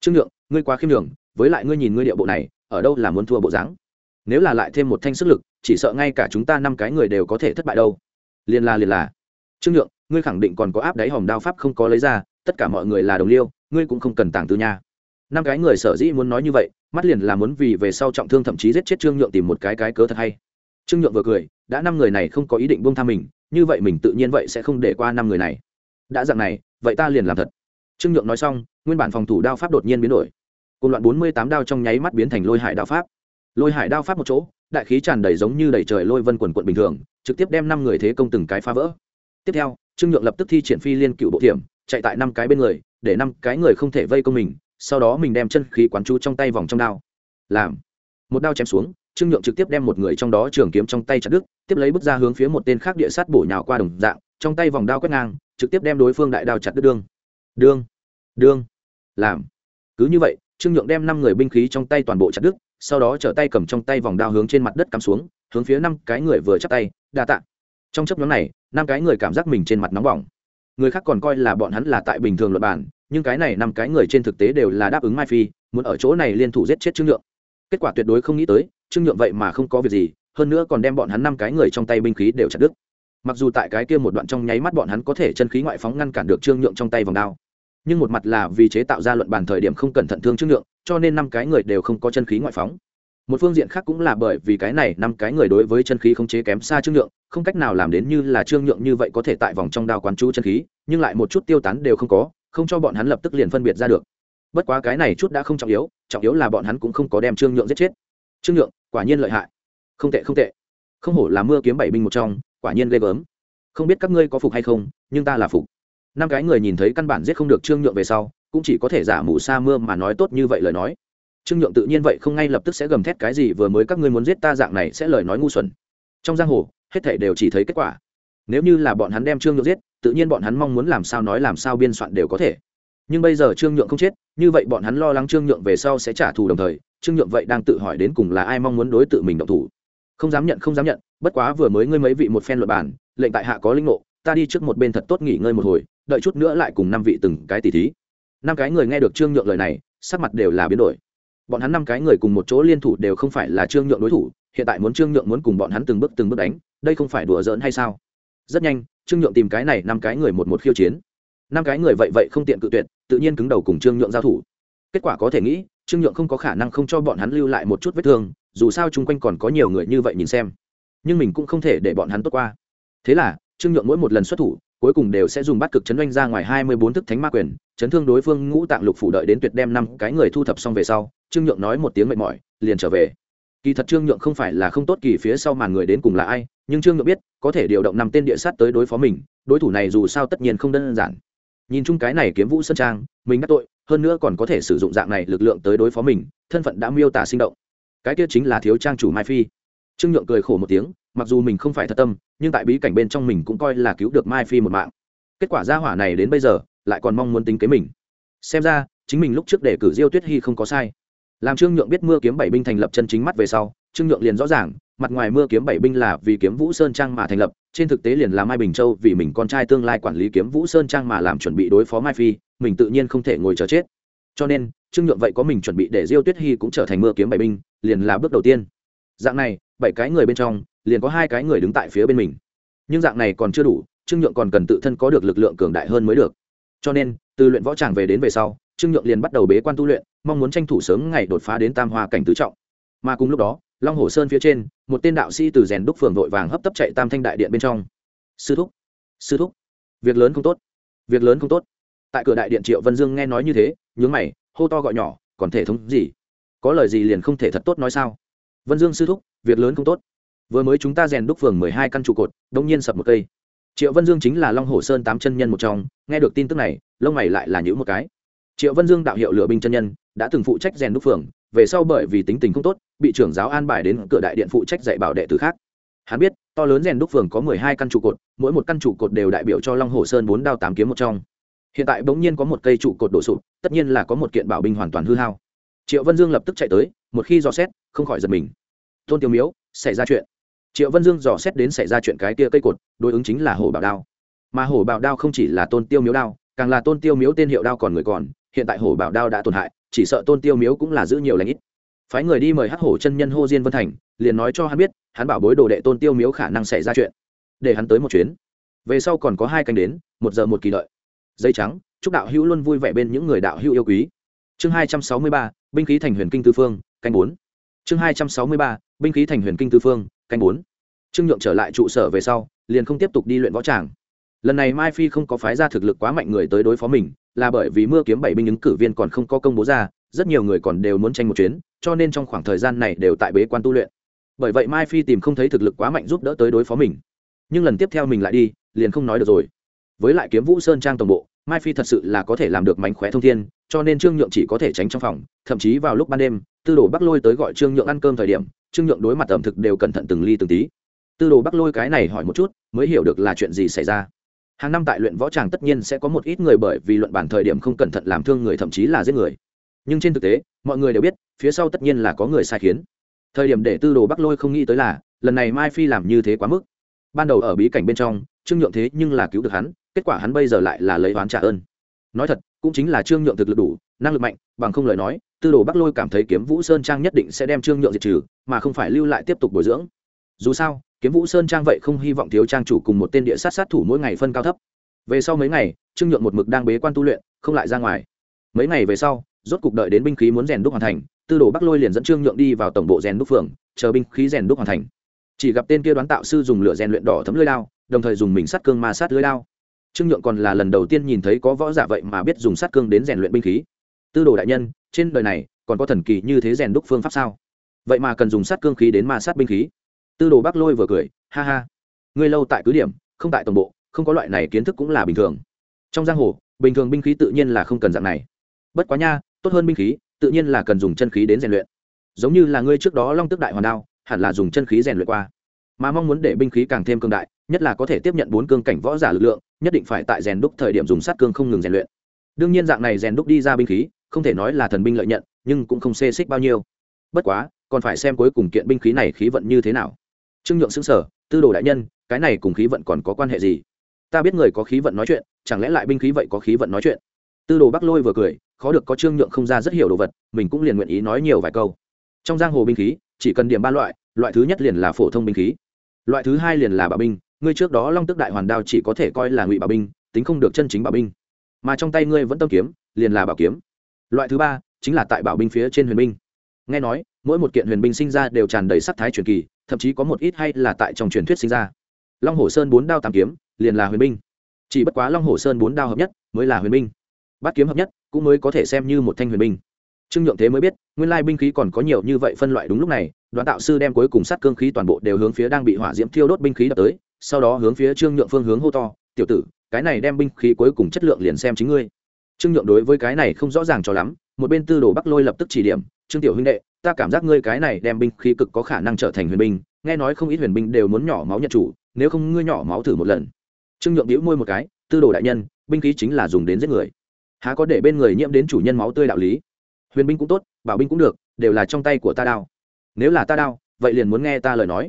Trương nhượng, ngươi quá khiêm nhường, với lại ngươi nhìn ngươi địa bộ này, ở đâu là muốn thua bộ dáng? Nếu là lại thêm một thanh sức lực, chỉ sợ ngay cả chúng ta năm cái người đều có thể thất bại đâu. Liền là liền là trương nhượng, ngươi khẳng định còn có áp đáy hòm đao pháp không có lấy ra, tất cả mọi người là đồng liêu, ngươi cũng không cần tàng tư nha. Năm cái người sở dĩ muốn nói như vậy, mắt liền là muốn vì về sau trọng thương thậm chí giết chết trương nhượng tìm một cái cái cớ thật hay trương nhượng vừa cười, đã năm người này không có ý định buông tha mình, như vậy mình tự nhiên vậy sẽ không để qua năm người này. Đã dạng này, vậy ta liền làm thật. Trương nhượng nói xong, nguyên bản phòng thủ đao pháp đột nhiên biến đổi. Cùng loạn bốn mươi tám đao trong nháy mắt biến thành lôi hải đao pháp. Lôi hải đao pháp một chỗ, đại khí tràn đầy giống như đầy trời lôi vân quần quận bình thường, trực tiếp đem năm người thế công từng cái phá vỡ. Tiếp theo, trương nhượng lập tức thi triển phi liên cựu bộ thiểm, chạy tại năm cái bên người, để năm cái người không thể vây công mình, sau đó mình đem chân khí quán chú trong tay vòng trong đao. Làm. Một đao chém xuống trương nhượng trực tiếp đem một người trong đó trường kiếm trong tay chặt đứt, tiếp lấy bước ra hướng phía một tên khác địa sát bổ nhào qua đồng dạng, trong tay vòng đao quét ngang, trực tiếp đem đối phương đại đao chặt đứt đương. Đương đương, làm. Cứ như vậy, trương nhượng đem năm người binh khí trong tay toàn bộ chặt đứt, sau đó trở tay cầm trong tay vòng đao hướng trên mặt đất cắm xuống, hướng phía năm cái người vừa chắp tay, đa tạ. Trong chấp nhóm này, năm cái người cảm giác mình trên mặt nóng bỏng. Người khác còn coi là bọn hắn là tại bình thường luật bản, nhưng cái này năm cái người trên thực tế đều là đáp ứng mai phi, muốn ở chỗ này liên thủ giết chết trương nhượng. Kết quả tuyệt đối không nghĩ tới trương nhượng vậy mà không có việc gì, hơn nữa còn đem bọn hắn năm cái người trong tay binh khí đều chặt đứt. Mặc dù tại cái kia một đoạn trong nháy mắt bọn hắn có thể chân khí ngoại phóng ngăn cản được trương nhượng trong tay vòng đao, nhưng một mặt là vì chế tạo ra luận bàn thời điểm không cẩn thận thương trương nhượng, cho nên năm cái người đều không có chân khí ngoại phóng. Một phương diện khác cũng là bởi vì cái này, năm cái người đối với chân khí không chế kém xa trương nhượng, không cách nào làm đến như là trương nhượng như vậy có thể tại vòng trong đao quán chú chân khí, nhưng lại một chút tiêu tán đều không có, không cho bọn hắn lập tức liền phân biệt ra được. Bất quá cái này chút đã không trọng yếu trọng yếu là bọn hắn cũng không có đem trương nhượng giết chết. Trương nhượng quả nhiên lợi hại. Không tệ không tệ. Không hổ là mưa kiếm bảy binh một trong, quả nhiên ghê gớm. Không biết các ngươi có phục hay không, nhưng ta là phục. Năm cái người nhìn thấy căn bản giết không được trương nhượng về sau, cũng chỉ có thể giả mù sa mưa mà nói tốt như vậy lời nói. Trương nhượng tự nhiên vậy không ngay lập tức sẽ gầm thét cái gì vừa mới các ngươi muốn giết ta dạng này sẽ lời nói ngu xuẩn. Trong giang hồ, hết thảy đều chỉ thấy kết quả. Nếu như là bọn hắn đem trương nhượng giết, tự nhiên bọn hắn mong muốn làm sao nói làm sao biên soạn đều có thể nhưng bây giờ trương nhượng không chết, như vậy bọn hắn lo lắng trương nhượng về sau sẽ trả thù đồng thời, trương nhượng vậy đang tự hỏi đến cùng là ai mong muốn đối tự mình động thủ. Không dám nhận, không dám nhận, bất quá vừa mới ngươi mấy vị một phen luật bản lệnh tại hạ có linh ngộ, ta đi trước một bên thật tốt nghỉ ngơi một hồi, đợi chút nữa lại cùng năm vị từng cái tỷ thí. Năm cái người nghe được trương nhượng lời này, sắc mặt đều là biến đổi. Bọn hắn năm cái người cùng một chỗ liên thủ đều không phải là trương nhượng đối thủ, hiện tại muốn trương nhượng muốn cùng bọn hắn từng bước từng bước đánh, đây không phải đùa giỡn hay sao? Rất nhanh, trương nhượng tìm cái này năm cái người một một khiêu chiến. Năm cái người vậy vậy không tiện cự tuyệt tự nhiên cứng đầu cùng trương nhượng giao thủ. Kết quả có thể nghĩ, trương nhượng không có khả năng không cho bọn hắn lưu lại một chút vết thương, dù sao chung quanh còn có nhiều người như vậy nhìn xem. Nhưng mình cũng không thể để bọn hắn tốt qua. Thế là, trương nhượng mỗi một lần xuất thủ, cuối cùng đều sẽ dùng bắt cực chấn doanh ra ngoài hai mươi bốn thức thánh ma quyền, chấn thương đối phương ngũ tạng lục phủ đợi đến tuyệt đem năm cái người thu thập xong về sau, trương nhượng nói một tiếng mệt mỏi, liền trở về. Kỳ thật trương nhượng không phải là không tốt kỳ phía sau màn người đến cùng là ai, nhưng trương nhượng biết, có thể điều động năm tên địa sát tới đối phó mình, đối thủ này dù sao tất nhiên không đơn giản nhìn chung cái này kiếm vũ sơn trang, mình đắc tội, hơn nữa còn có thể sử dụng dạng này lực lượng tới đối phó mình, thân phận đã miêu tả sinh động. Cái kia chính là thiếu trang chủ mai phi. Trương nhượng cười khổ một tiếng, mặc dù mình không phải thật tâm, nhưng tại bí cảnh bên trong mình cũng coi là cứu được mai phi một mạng. Kết quả gia hỏa này đến bây giờ, lại còn mong muốn tính kế mình. Xem ra, chính mình lúc trước để cử diêu tuyết hy không có sai. Làm trương nhượng biết mưa kiếm bảy binh thành lập chân chính mắt về sau, trương nhượng liền rõ ràng mặt ngoài mưa kiếm bảy binh là vì kiếm vũ sơn trang mà thành lập, trên thực tế liền là mai bình châu vì mình con trai tương lai quản lý kiếm vũ sơn trang mà làm chuẩn bị đối phó mai phi, mình tự nhiên không thể ngồi chờ chết. Cho nên, trương nhượng vậy có mình chuẩn bị để diêu tuyết hy cũng trở thành mưa kiếm bảy binh, liền là bước đầu tiên. Dạng này, bảy cái người bên trong, liền có hai cái người đứng tại phía bên mình. Nhưng dạng này còn chưa đủ, trương nhượng còn cần tự thân có được lực lượng cường đại hơn mới được. Cho nên, từ luyện võ tràng về đến về sau, trương nhượng liền bắt đầu bế quan tu luyện, mong muốn tranh thủ sớm ngày đột phá đến tam hoa cảnh tứ trọng. Mà cùng lúc đó long hồ sơn phía trên, một tên đạo sĩ từ rèn đúc phường vội vàng hấp tấp chạy tam thanh đại điện bên trong. Sư thúc sư thúc, việc lớn không tốt, việc lớn không tốt. Tại cửa đại điện triệu vân dương nghe nói như thế, nhướng mày, hô to gọi nhỏ, còn thể thống gì? Có lời gì liền không thể thật tốt nói sao? Vân dương sư thúc, việc lớn không tốt. Vừa mới chúng ta rèn đúc phường mười hai căn trụ cột, đông nhiên sập một cây. Triệu vân dương chính là long hồ sơn tám chân nhân một trong, nghe được tin tức này, lông mày lại là những một cái. Triệu vân dương đạo hiệu lựa binh chân nhân, đã từng phụ trách rèn đúc phường, về sau bởi vì tính tình không tốt bị trưởng giáo an bài đến cửa đại điện phụ trách dạy bảo đệ tử khác. Hắn biết, to lớn rèn đúc phường có mười hai căn trụ cột, mỗi một căn trụ cột đều đại biểu cho long hồ sơn bốn đao tám kiếm một trong. Hiện tại bỗng nhiên có một cây trụ cột đổ sụp, tất nhiên là có một kiện bảo binh hoàn toàn hư hao. Triệu vân dương lập tức chạy tới, một khi dò xét, không khỏi giật mình. Tôn tiêu miếu, xảy ra chuyện. Triệu vân dương dò xét đến xảy ra chuyện cái kia cây cột, đối ứng chính là hổ bảo đao. Mà hổ bảo đao không chỉ là tôn tiêu miếu đao, càng là tôn tiêu miếu tên hiệu đao còn người còn, hiện tại hổ bảo đao đã tổn hại, chỉ sợ tôn tiêu miếu cũng là giữ nhiều lãnh ít phái người đi mời hắc hổ chân nhân hô diên vân thành, liền nói cho hắn biết, hắn bảo bối đồ đệ tôn tiêu miếu khả năng xảy ra chuyện. Để hắn tới một chuyến. Về sau còn có hai canh đến, một giờ một kỳ đợi dây trắng, chúc đạo hữu luôn vui vẻ bên những người đạo hữu yêu quý. Chương hai trăm sáu mươi ba, binh khí thành huyền kinh tư phương, canh bốn. Chương hai trăm sáu mươi ba, binh khí thành huyền kinh tư phương, canh bốn. Trương nhượng trở lại trụ sở về sau, liền không tiếp tục đi luyện võ tràng. Lần này mai phi không có phái ra thực lực quá mạnh người tới đối phó mình, là bởi vì mưa kiếm bảy binh ứng cử viên còn không có công bố ra rất nhiều người còn đều muốn tranh một chuyến, cho nên trong khoảng thời gian này đều tại bế quan tu luyện. Bởi vậy mai phi tìm không thấy thực lực quá mạnh giúp đỡ tới đối phó mình. Nhưng lần tiếp theo mình lại đi, liền không nói được rồi. Với lại kiếm vũ sơn trang tổng bộ, mai phi thật sự là có thể làm được mánh khóe thông thiên, cho nên trương nhượng chỉ có thể tránh trong phòng, thậm chí vào lúc ban đêm, tư đồ bắc lôi tới gọi trương nhượng ăn cơm thời điểm, trương nhượng đối mặt ẩm thực đều cẩn thận từng ly từng tí. Tư đồ bắc lôi cái này hỏi một chút, mới hiểu được là chuyện gì xảy ra. Hàng năm tại luyện võ tràng tất nhiên sẽ có một ít người bởi vì luận bản thời điểm không cẩn thận làm thương người thậm chí là giết người nhưng trên thực tế, mọi người đều biết, phía sau tất nhiên là có người sai khiến. Thời điểm để tư đồ bắc lôi không nghĩ tới là, lần này mai phi làm như thế quá mức. Ban đầu ở bí cảnh bên trong, trương nhượng thế nhưng là cứu được hắn, kết quả hắn bây giờ lại là lấy oán trả ơn. Nói thật, cũng chính là trương nhượng thực lực đủ, năng lực mạnh, bằng không lời nói, tư đồ bắc lôi cảm thấy kiếm vũ sơn trang nhất định sẽ đem trương nhượng diệt trừ, mà không phải lưu lại tiếp tục bồi dưỡng. Dù sao, kiếm vũ sơn trang vậy không hy vọng thiếu trang chủ cùng một tên địa sát sát thủ mỗi ngày phân cao thấp. Về sau mấy ngày, trương nhượng một mực đang bế quan tu luyện, không lại ra ngoài. Mấy ngày về sau rốt cục đợi đến binh khí muốn rèn đúc hoàn thành, tư đồ bắc lôi liền dẫn trương nhượng đi vào tổng bộ rèn đúc phường, chờ binh khí rèn đúc hoàn thành. Chỉ gặp tên kia đoán tạo sư dùng lửa rèn luyện đỏ thấm lưới lao đồng thời dùng mình sắt cương ma sát lưới lao trương nhượng còn là lần đầu tiên nhìn thấy có võ giả vậy mà biết dùng sắt cương đến rèn luyện binh khí. Tư đồ đại nhân, trên đời này còn có thần kỳ như thế rèn đúc phương pháp sao? Vậy mà cần dùng sắt cương khí đến ma sát binh khí. Tư đồ bắc lôi vừa cười, ha ha. Ngươi lâu tại cứ điểm, không tại tổng bộ, không có loại này kiến thức cũng là bình thường. Trong giang hồ, bình thường binh khí tự nhiên là không cần dạng này. Bất quá nha tốt hơn binh khí, tự nhiên là cần dùng chân khí đến rèn luyện. Giống như là ngươi trước đó long tức đại hoàn đao, hẳn là dùng chân khí rèn luyện qua. Mà mong muốn để binh khí càng thêm cương đại, nhất là có thể tiếp nhận bốn cương cảnh võ giả lực lượng, nhất định phải tại rèn đúc thời điểm dùng sát cương không ngừng rèn luyện. Đương nhiên dạng này rèn đúc đi ra binh khí, không thể nói là thần binh lợi nhận, nhưng cũng không xê xích bao nhiêu. Bất quá, còn phải xem cuối cùng kiện binh khí này khí vận như thế nào. Trương nhượng xứng sở tư đồ đại nhân, cái này cùng khí vận còn có quan hệ gì? Ta biết người có khí vận nói chuyện, chẳng lẽ lại binh khí vậy có khí vận nói chuyện? Tư đồ bắc lôi vừa cười khó được có trương nhượng không ra rất hiểu đồ vật, mình cũng liền nguyện ý nói nhiều vài câu. Trong giang hồ binh khí, chỉ cần điểm ba loại loại thứ nhất liền là phổ thông binh khí. Loại thứ hai liền là bảo binh, ngươi trước đó long tức đại hoàn đao chỉ có thể coi là ngụy bảo binh, tính không được chân chính bảo binh. Mà trong tay ngươi vẫn tâm kiếm, liền là bảo kiếm. Loại thứ ba, chính là tại bảo binh phía trên huyền binh. Nghe nói, mỗi một kiện huyền binh sinh ra đều tràn đầy sắc thái truyền kỳ, thậm chí có một ít hay là tại trong truyền thuyết sinh ra. Long hồ sơn bốn đao tam kiếm, liền là huyền binh. Chỉ bất quá long hồ sơn bốn đao hợp nhất, mới là huyền binh bát kiếm hợp nhất, cũng mới có thể xem như một thanh huyền binh. Trương nhượng thế mới biết, nguyên lai binh khí còn có nhiều như vậy phân loại đúng lúc này, đoàn tạo sư đem cuối cùng sát cương khí toàn bộ đều hướng phía đang bị hỏa diễm thiêu đốt binh khí đập tới, sau đó hướng phía trương nhượng phương hướng hô to, tiểu tử, cái này đem binh khí cuối cùng chất lượng liền xem chính ngươi. Trương nhượng đối với cái này không rõ ràng cho lắm, một bên tư đồ bắc lôi lập tức chỉ điểm, trương tiểu huynh đệ, ta cảm giác ngươi cái này đem binh khí cực có khả năng trở thành huyền binh, nghe nói không ít huyền binh đều muốn nhỏ máu nhận chủ, nếu không ngươi nhỏ máu thử một lần. Trương nhượng đĩu môi một cái, tư đồ đại nhân, binh khí chính là dùng đến giết người há có để bên người nhiễm đến chủ nhân máu tươi đạo lý? Huyền binh cũng tốt, bảo binh cũng được, đều là trong tay của ta đao. Nếu là ta đao, vậy liền muốn nghe ta lời nói.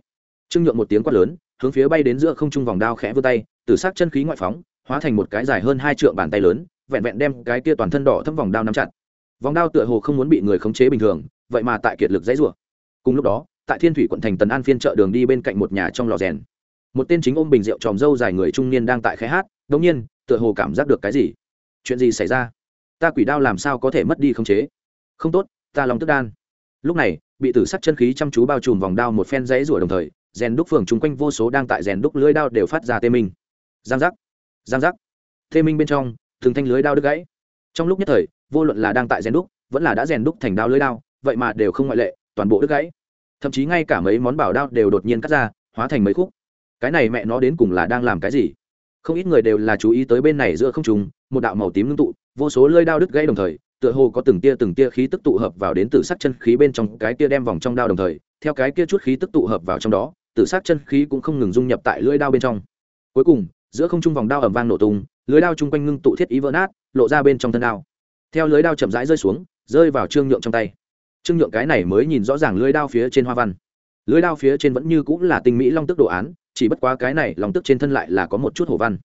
Trương nhượng một tiếng quát lớn, hướng phía bay đến giữa không trung vòng đao khẽ vươn tay, từ sắc chân khí ngoại phóng, hóa thành một cái dài hơn hai trượng bàn tay lớn, vẹn vẹn đem cái kia toàn thân đỏ thâm vòng đao nắm chặt. Vòng đao tựa hồ không muốn bị người khống chế bình thường, vậy mà tại kiệt lực dãy rủa. Cùng lúc đó, tại thiên thủy quận thành tần an phiên chợ đường đi bên cạnh một nhà trong lò rèn. Một tên chính ôm bình rượu tròm dâu dài người trung niên đang tại khẽ hát, đống nhiên, tựa hồ cảm giác được cái gì? Chuyện gì xảy ra? Ta quỷ đao làm sao có thể mất đi không chế? Không tốt, ta lòng tức đan. Lúc này, bị tử sắc chân khí chăm chú bao trùm vòng đao một phen dãy rủa đồng thời, rèn đúc phường chung quanh vô số đang tại rèn đúc lưới đao đều phát ra tê minh. Giang giác giang giác. Tê minh bên trong thường thanh lưới đao đứt gãy. Trong lúc nhất thời, vô luận là đang tại rèn đúc, vẫn là đã rèn đúc thành đao lưới đao, vậy mà đều không ngoại lệ, toàn bộ đứt gãy. Thậm chí ngay cả mấy món bảo đao đều đột nhiên cắt ra, hóa thành mấy khúc. Cái này mẹ nó đến cùng là đang làm cái gì? Không ít người đều là chú ý tới bên này giữa không trùng một đạo màu tím ngưng tụ, vô số lơi đao đứt gãy đồng thời, tựa hồ có từng tia từng tia khí tức tụ hợp vào đến từ sắc chân khí bên trong, cái tia đem vòng trong đao đồng thời, theo cái kia chút khí tức tụ hợp vào trong đó tự sát chân khí cũng không ngừng dung nhập tại lưỡi đao bên trong. Cuối cùng, giữa không trung vòng đao ẩm vang nổ tung lưới đao chung quanh ngưng tụ thiết ý vỡ nát, lộ ra bên trong thân đao. Theo lưới đao chậm rãi rơi xuống, rơi vào trương nhượng trong tay. Trương nhượng cái này mới nhìn rõ ràng lưới đao phía trên hoa văn. Lưới đao phía trên vẫn như cũng là tinh mỹ long tức đồ án chỉ bất quá cái này long tức trên thân lại là có một chút hổ văn.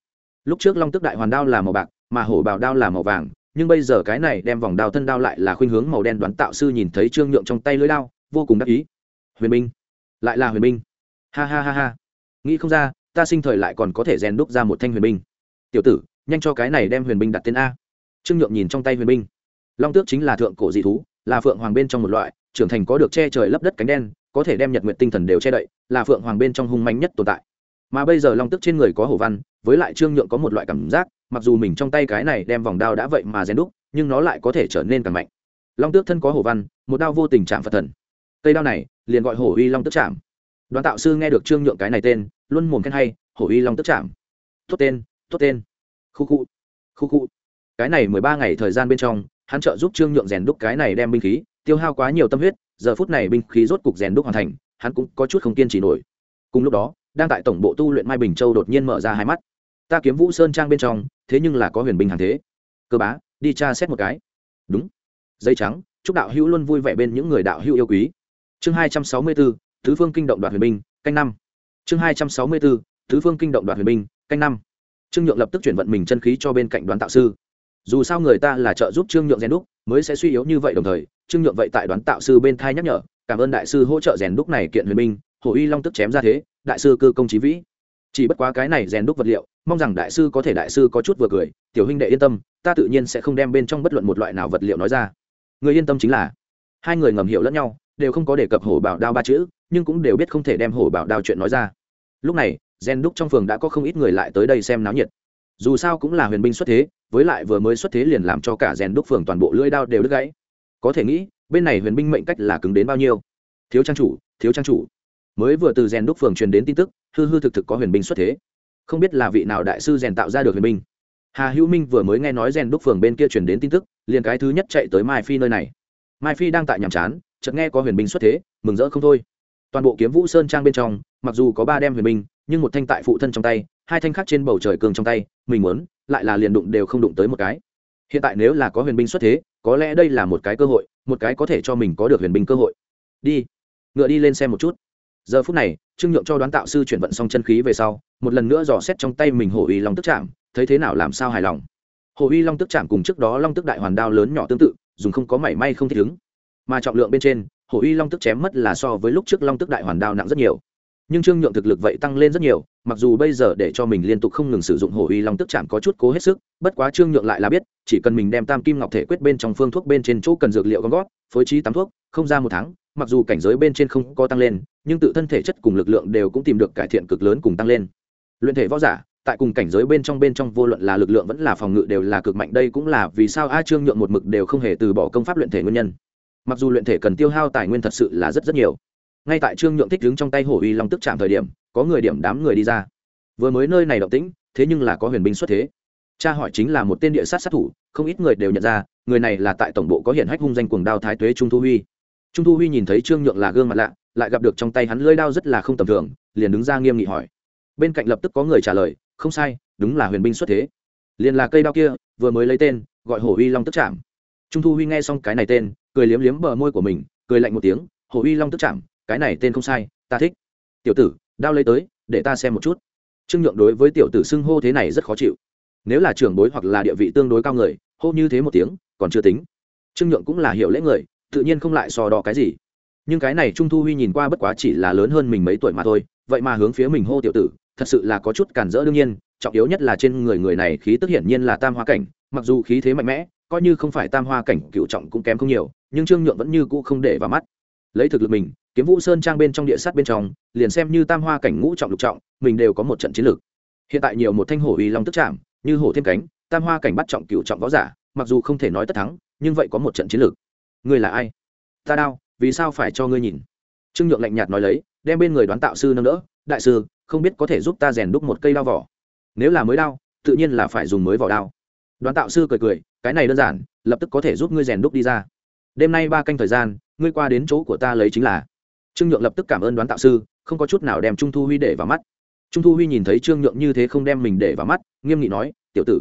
Lúc trước long tức đại hoàn đao là màu bạc, mà hổ bào đao là màu vàng, nhưng bây giờ cái này đem vòng đao thân đao lại là khuynh hướng màu đen đoán tạo sư nhìn thấy trương nhượng trong tay lưới đao, vô cùng đắc ý. Huyền minh, lại là huyền minh. Ha ha ha ha. Nghĩ không ra, ta sinh thời lại còn có thể rèn đúc ra một thanh huyền binh tiểu tử, nhanh cho cái này đem huyền binh đặt tên a. Trương nhượng nhìn trong tay huyền binh long tước chính là thượng cổ dị thú, là phượng hoàng bên trong một loại, trưởng thành có được che trời lấp đất cánh đen có thể đem nhật nguyện tinh thần đều che đậy, là phượng hoàng bên trong hung manh nhất tồn tại. Mà bây giờ long tức trên người có hổ văn, với lại trương nhượng có một loại cảm giác, mặc dù mình trong tay cái này đem vòng đao đã vậy mà rèn đúc, nhưng nó lại có thể trở nên càng mạnh. Long tước thân có hổ văn, một đao vô tình chạm phật thần. Cây đao này, liền gọi hổ uy long tức chạm. Đoàn tạo sư nghe được trương nhượng cái này tên, luôn mồm khen hay, hổ uy long tức chạm. Tốt tên tốt tên. Khu khu khu khu. Cái này mười ba ngày thời gian bên trong, hắn trợ giúp trương nhượng rèn đúc cái này đem binh khí, tiêu hao quá nhiều tâm huyết giờ phút này binh khí rốt cục rèn đúc hoàn thành, hắn cũng có chút không kiên trì nổi. Cùng lúc đó, đang tại tổng bộ tu luyện mai bình châu đột nhiên mở ra hai mắt. Ta kiếm vũ sơn trang bên trong, thế nhưng là có huyền binh hàng thế. Cơ bá, đi tra xét một cái. Đúng. Dây trắng, chúc đạo hữu luôn vui vẻ bên những người đạo hữu yêu quý. Chương hai trăm sáu mươi bốn, thứ phương kinh động đoạt huyền binh, canh năm. Chương hai trăm sáu mươi bốn, thứ phương kinh động đoạt huyền binh, canh năm. Trương nhượng lập tức chuyển vận mình chân khí cho bên cạnh đoàn tạo sư dù sao người ta là trợ giúp trương nhượng rèn đúc, mới sẽ suy yếu như vậy đồng thời, trương nhượng vậy tại đoán tạo sư bên thai nhắc nhở, cảm ơn đại sư hỗ trợ rèn đúc này kiện huyền binh, hồ uy long tức chém ra thế, đại sư cơ công trí vĩ. Chỉ bất quá cái này rèn đúc vật liệu, mong rằng đại sư có thể đại sư có chút vừa cười, tiểu huynh đệ yên tâm, ta tự nhiên sẽ không đem bên trong bất luận một loại nào vật liệu nói ra. Người yên tâm chính là hai người ngầm hiểu lẫn nhau, đều không có đề cập hổ bảo đao ba chữ, nhưng cũng đều biết không thể đem hổ bảo đao chuyện nói ra. Lúc này rèn đúc trong phường đã có không ít người lại tới đây xem náo nhiệt dù sao cũng là huyền binh xuất thế, với lại vừa mới xuất thế liền làm cho cả rèn đúc phường toàn bộ lưỡi đao đều đứt gãy. Có thể nghĩ, bên này huyền binh mệnh cách là cứng đến bao nhiêu? Thiếu trang chủ, thiếu trang chủ. Mới vừa từ rèn đúc phường truyền đến tin tức, hư hư thực thực có huyền binh xuất thế. Không biết là vị nào đại sư rèn tạo ra được huyền binh. Hà hữu minh vừa mới nghe nói rèn đúc phường bên kia truyền đến tin tức, liền cái thứ nhất chạy tới mai phi nơi này. Mai phi đang tại nhàm chán, chợt nghe có huyền binh xuất thế, mừng rỡ không thôi. Toàn bộ kiếm vũ sơn trang bên trong, mặc dù có ba đem huyền binh, nhưng một thanh tại phụ thân trong tay, hai thanh khác trên bầu trời cường trong tay mình muốn, lại là liền đụng đều không đụng tới một cái. Hiện tại nếu là có huyền binh xuất thế, có lẽ đây là một cái cơ hội, một cái có thể cho mình có được huyền binh cơ hội. Đi, ngựa đi lên xem một chút. Giờ phút này, trương nhượng cho đoán tạo sư chuyển vận xong chân khí về sau, một lần nữa dò xét trong tay mình hổ uy long tức chạm, thấy thế nào làm sao hài lòng. Hổ uy long tức chạm cùng trước đó long tức đại hoàn đao lớn nhỏ tương tự, dùng không có mảy may không thích ứng. Mà trọng lượng bên trên hổ uy long tức chém mất là so với lúc trước long tức đại hoàn đao nặng rất nhiều nhưng trương nhượng thực lực vậy tăng lên rất nhiều, mặc dù bây giờ để cho mình liên tục không ngừng sử dụng hổ uy long tức chạm có chút cố hết sức, bất quá trương nhượng lại là biết, chỉ cần mình đem tam kim ngọc thể quyết bên trong phương thuốc bên trên chỗ cần dược liệu gom gót phối trí tắm thuốc, không ra một tháng, mặc dù cảnh giới bên trên không có tăng lên, nhưng tự thân thể chất cùng lực lượng đều cũng tìm được cải thiện cực lớn cùng tăng lên. Luyện thể võ giả, tại cùng cảnh giới bên trong bên trong vô luận là lực lượng vẫn là phòng ngự đều là cực mạnh, đây cũng là vì sao a trương nhượng một mực đều không hề từ bỏ công pháp luyện thể nguyên nhân. Mặc dù luyện thể cần tiêu hao tài nguyên thật sự là rất rất nhiều ngay tại trương nhượng thích đứng trong tay hổ uy long tức chạm thời điểm, có người điểm đám người đi ra. Vừa mới nơi này động tĩnh, thế nhưng là có huyền binh xuất thế. Cha hỏi chính là một tên địa sát sát thủ, không ít người đều nhận ra, người này là tại tổng bộ có hiện hách hung danh cuồng đao thái tuế trung thu huy. Trung thu huy nhìn thấy trương nhượng là gương mặt lạ, lại gặp được trong tay hắn lưỡi đao rất là không tầm thường, liền đứng ra nghiêm nghị hỏi. Bên cạnh lập tức có người trả lời, không sai, đúng là huyền binh xuất thế. Liền là cây đao kia, vừa mới lấy tên, gọi hổ uy long tức chạm. Trung thu huy nghe xong cái này tên, cười liếm liếm bờ môi của mình, cười lạnh một tiếng hổ uy long tức chạm cái này tên không sai, ta thích. Tiểu tử, đao lấy tới, để ta xem một chút. Trương nhượng đối với tiểu tử xưng hô thế này rất khó chịu. Nếu là trưởng bối hoặc là địa vị tương đối cao người, hô như thế một tiếng, còn chưa tính. Trương nhượng cũng là hiểu lễ người, tự nhiên không lại sò đỏ cái gì. Nhưng cái này trung thu huy nhìn qua bất quá chỉ là lớn hơn mình mấy tuổi mà thôi, vậy mà hướng phía mình hô tiểu tử, thật sự là có chút cản rỡ đương nhiên, trọng yếu nhất là trên người người này khí tức hiển nhiên là tam hoa cảnh, mặc dù khí thế mạnh mẽ, coi như không phải tam hoa cảnh cựu trọng cũng kém không nhiều, nhưng trương nhượng vẫn như cũ không để vào mắt. Lấy thực lực mình kiếm vũ sơn trang bên trong địa sát bên trong, liền xem như tam hoa cảnh ngũ trọng lục trọng, mình đều có một trận chiến lược. Hiện tại nhiều một thanh hổ uy long tức chạm, như hổ thêm cánh, tam hoa cảnh bắt trọng cựu trọng võ giả, mặc dù không thể nói tất thắng, nhưng vậy có một trận chiến lược. Ngươi là ai? Ta đao vì sao phải cho ngươi nhìn? Trương nhượng lạnh nhạt nói lấy, đem bên người đoán tạo sư nâng đỡ, đại sư, không biết có thể giúp ta rèn đúc một cây đao vỏ. Nếu là mới đao, tự nhiên là phải dùng mới vỏ đao. Đoán tạo sư cười cười, cái này đơn giản, lập tức có thể giúp ngươi rèn đúc đi ra. Đêm nay ba canh thời gian, ngươi qua đến chỗ của ta lấy chính là trương nhượng lập tức cảm ơn đoán tạo sư, không có chút nào đem trung thu huy để vào mắt. Trung thu huy nhìn thấy trương nhượng như thế không đem mình để vào mắt, nghiêm nghị nói, tiểu tử,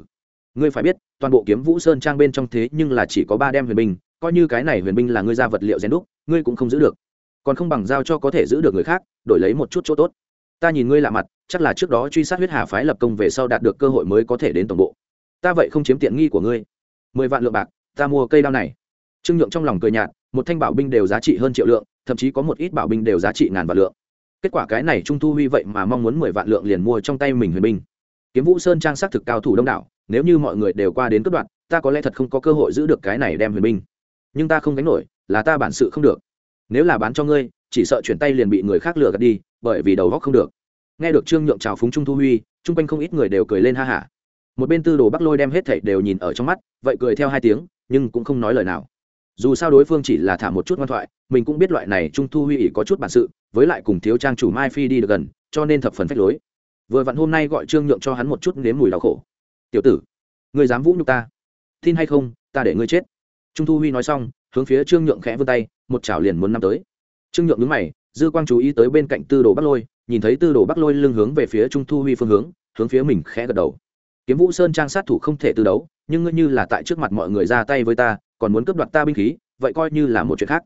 ngươi phải biết, toàn bộ kiếm vũ sơn trang bên trong thế nhưng là chỉ có ba đem huyền binh, coi như cái này huyền binh là ngươi ra vật liệu rèn đúc, ngươi cũng không giữ được. Còn không bằng giao cho có thể giữ được người khác, đổi lấy một chút chỗ tốt. Ta nhìn ngươi lạ mặt, chắc là trước đó truy sát huyết hà phái lập công về sau đạt được cơ hội mới có thể đến tổng bộ. Ta vậy không chiếm tiện nghi của ngươi. Mười vạn lượng bạc, ta mua cây đao này trương nhượng trong lòng cười nhạt, một thanh bảo binh đều giá trị hơn triệu lượng, thậm chí có một ít bảo binh đều giá trị ngàn vạn lượng. Kết quả cái này trung thu huy vậy mà mong muốn mười vạn lượng liền mua trong tay mình huyền binh. Kiếm vũ sơn trang xác thực cao thủ đông đảo, nếu như mọi người đều qua đến cướp đoạn ta có lẽ thật không có cơ hội giữ được cái này đem huyền binh. Nhưng ta không đánh nổi, là ta bản sự không được. Nếu là bán cho ngươi, chỉ sợ chuyển tay liền bị người khác lừa gạt đi, bởi vì đầu góc không được. Nghe được trương nhượng trào phúng trung thu huy, chung quanh không ít người đều cười lên ha hả. Một bên tư đồ bắc lôi đem hết thảy đều nhìn ở trong mắt, vậy cười theo hai tiếng, nhưng cũng không nói lời nào dù sao đối phương chỉ là thả một chút ngoan thoại, mình cũng biết loại này trung thu huy ỉ có chút bản sự, với lại cùng thiếu trang chủ mai phi đi được gần, cho nên thập phần phách lối. Vừa vặn hôm nay gọi trương nhượng cho hắn một chút nếm mùi đau khổ. Tiểu tử người dám vũ nhục ta? Tin hay không, ta để ngươi chết. Trung thu huy nói xong, hướng phía trương nhượng khẽ vươn tay, một chảo liền muốn nắm tới. Trương nhượng đứng mày, dư quang chú ý tới bên cạnh tư đồ bắc lôi, nhìn thấy tư đồ bắc lôi lưng hướng về phía trung thu huy phương hướng hướng phía mình khẽ gật đầu. Kiếm vũ sơn trang sát thủ không thể tư đấu, nhưng ngươi như là tại trước mặt mọi người ra tay với ta còn muốn cướp đoạt ta binh khí, vậy coi như là một chuyện khác.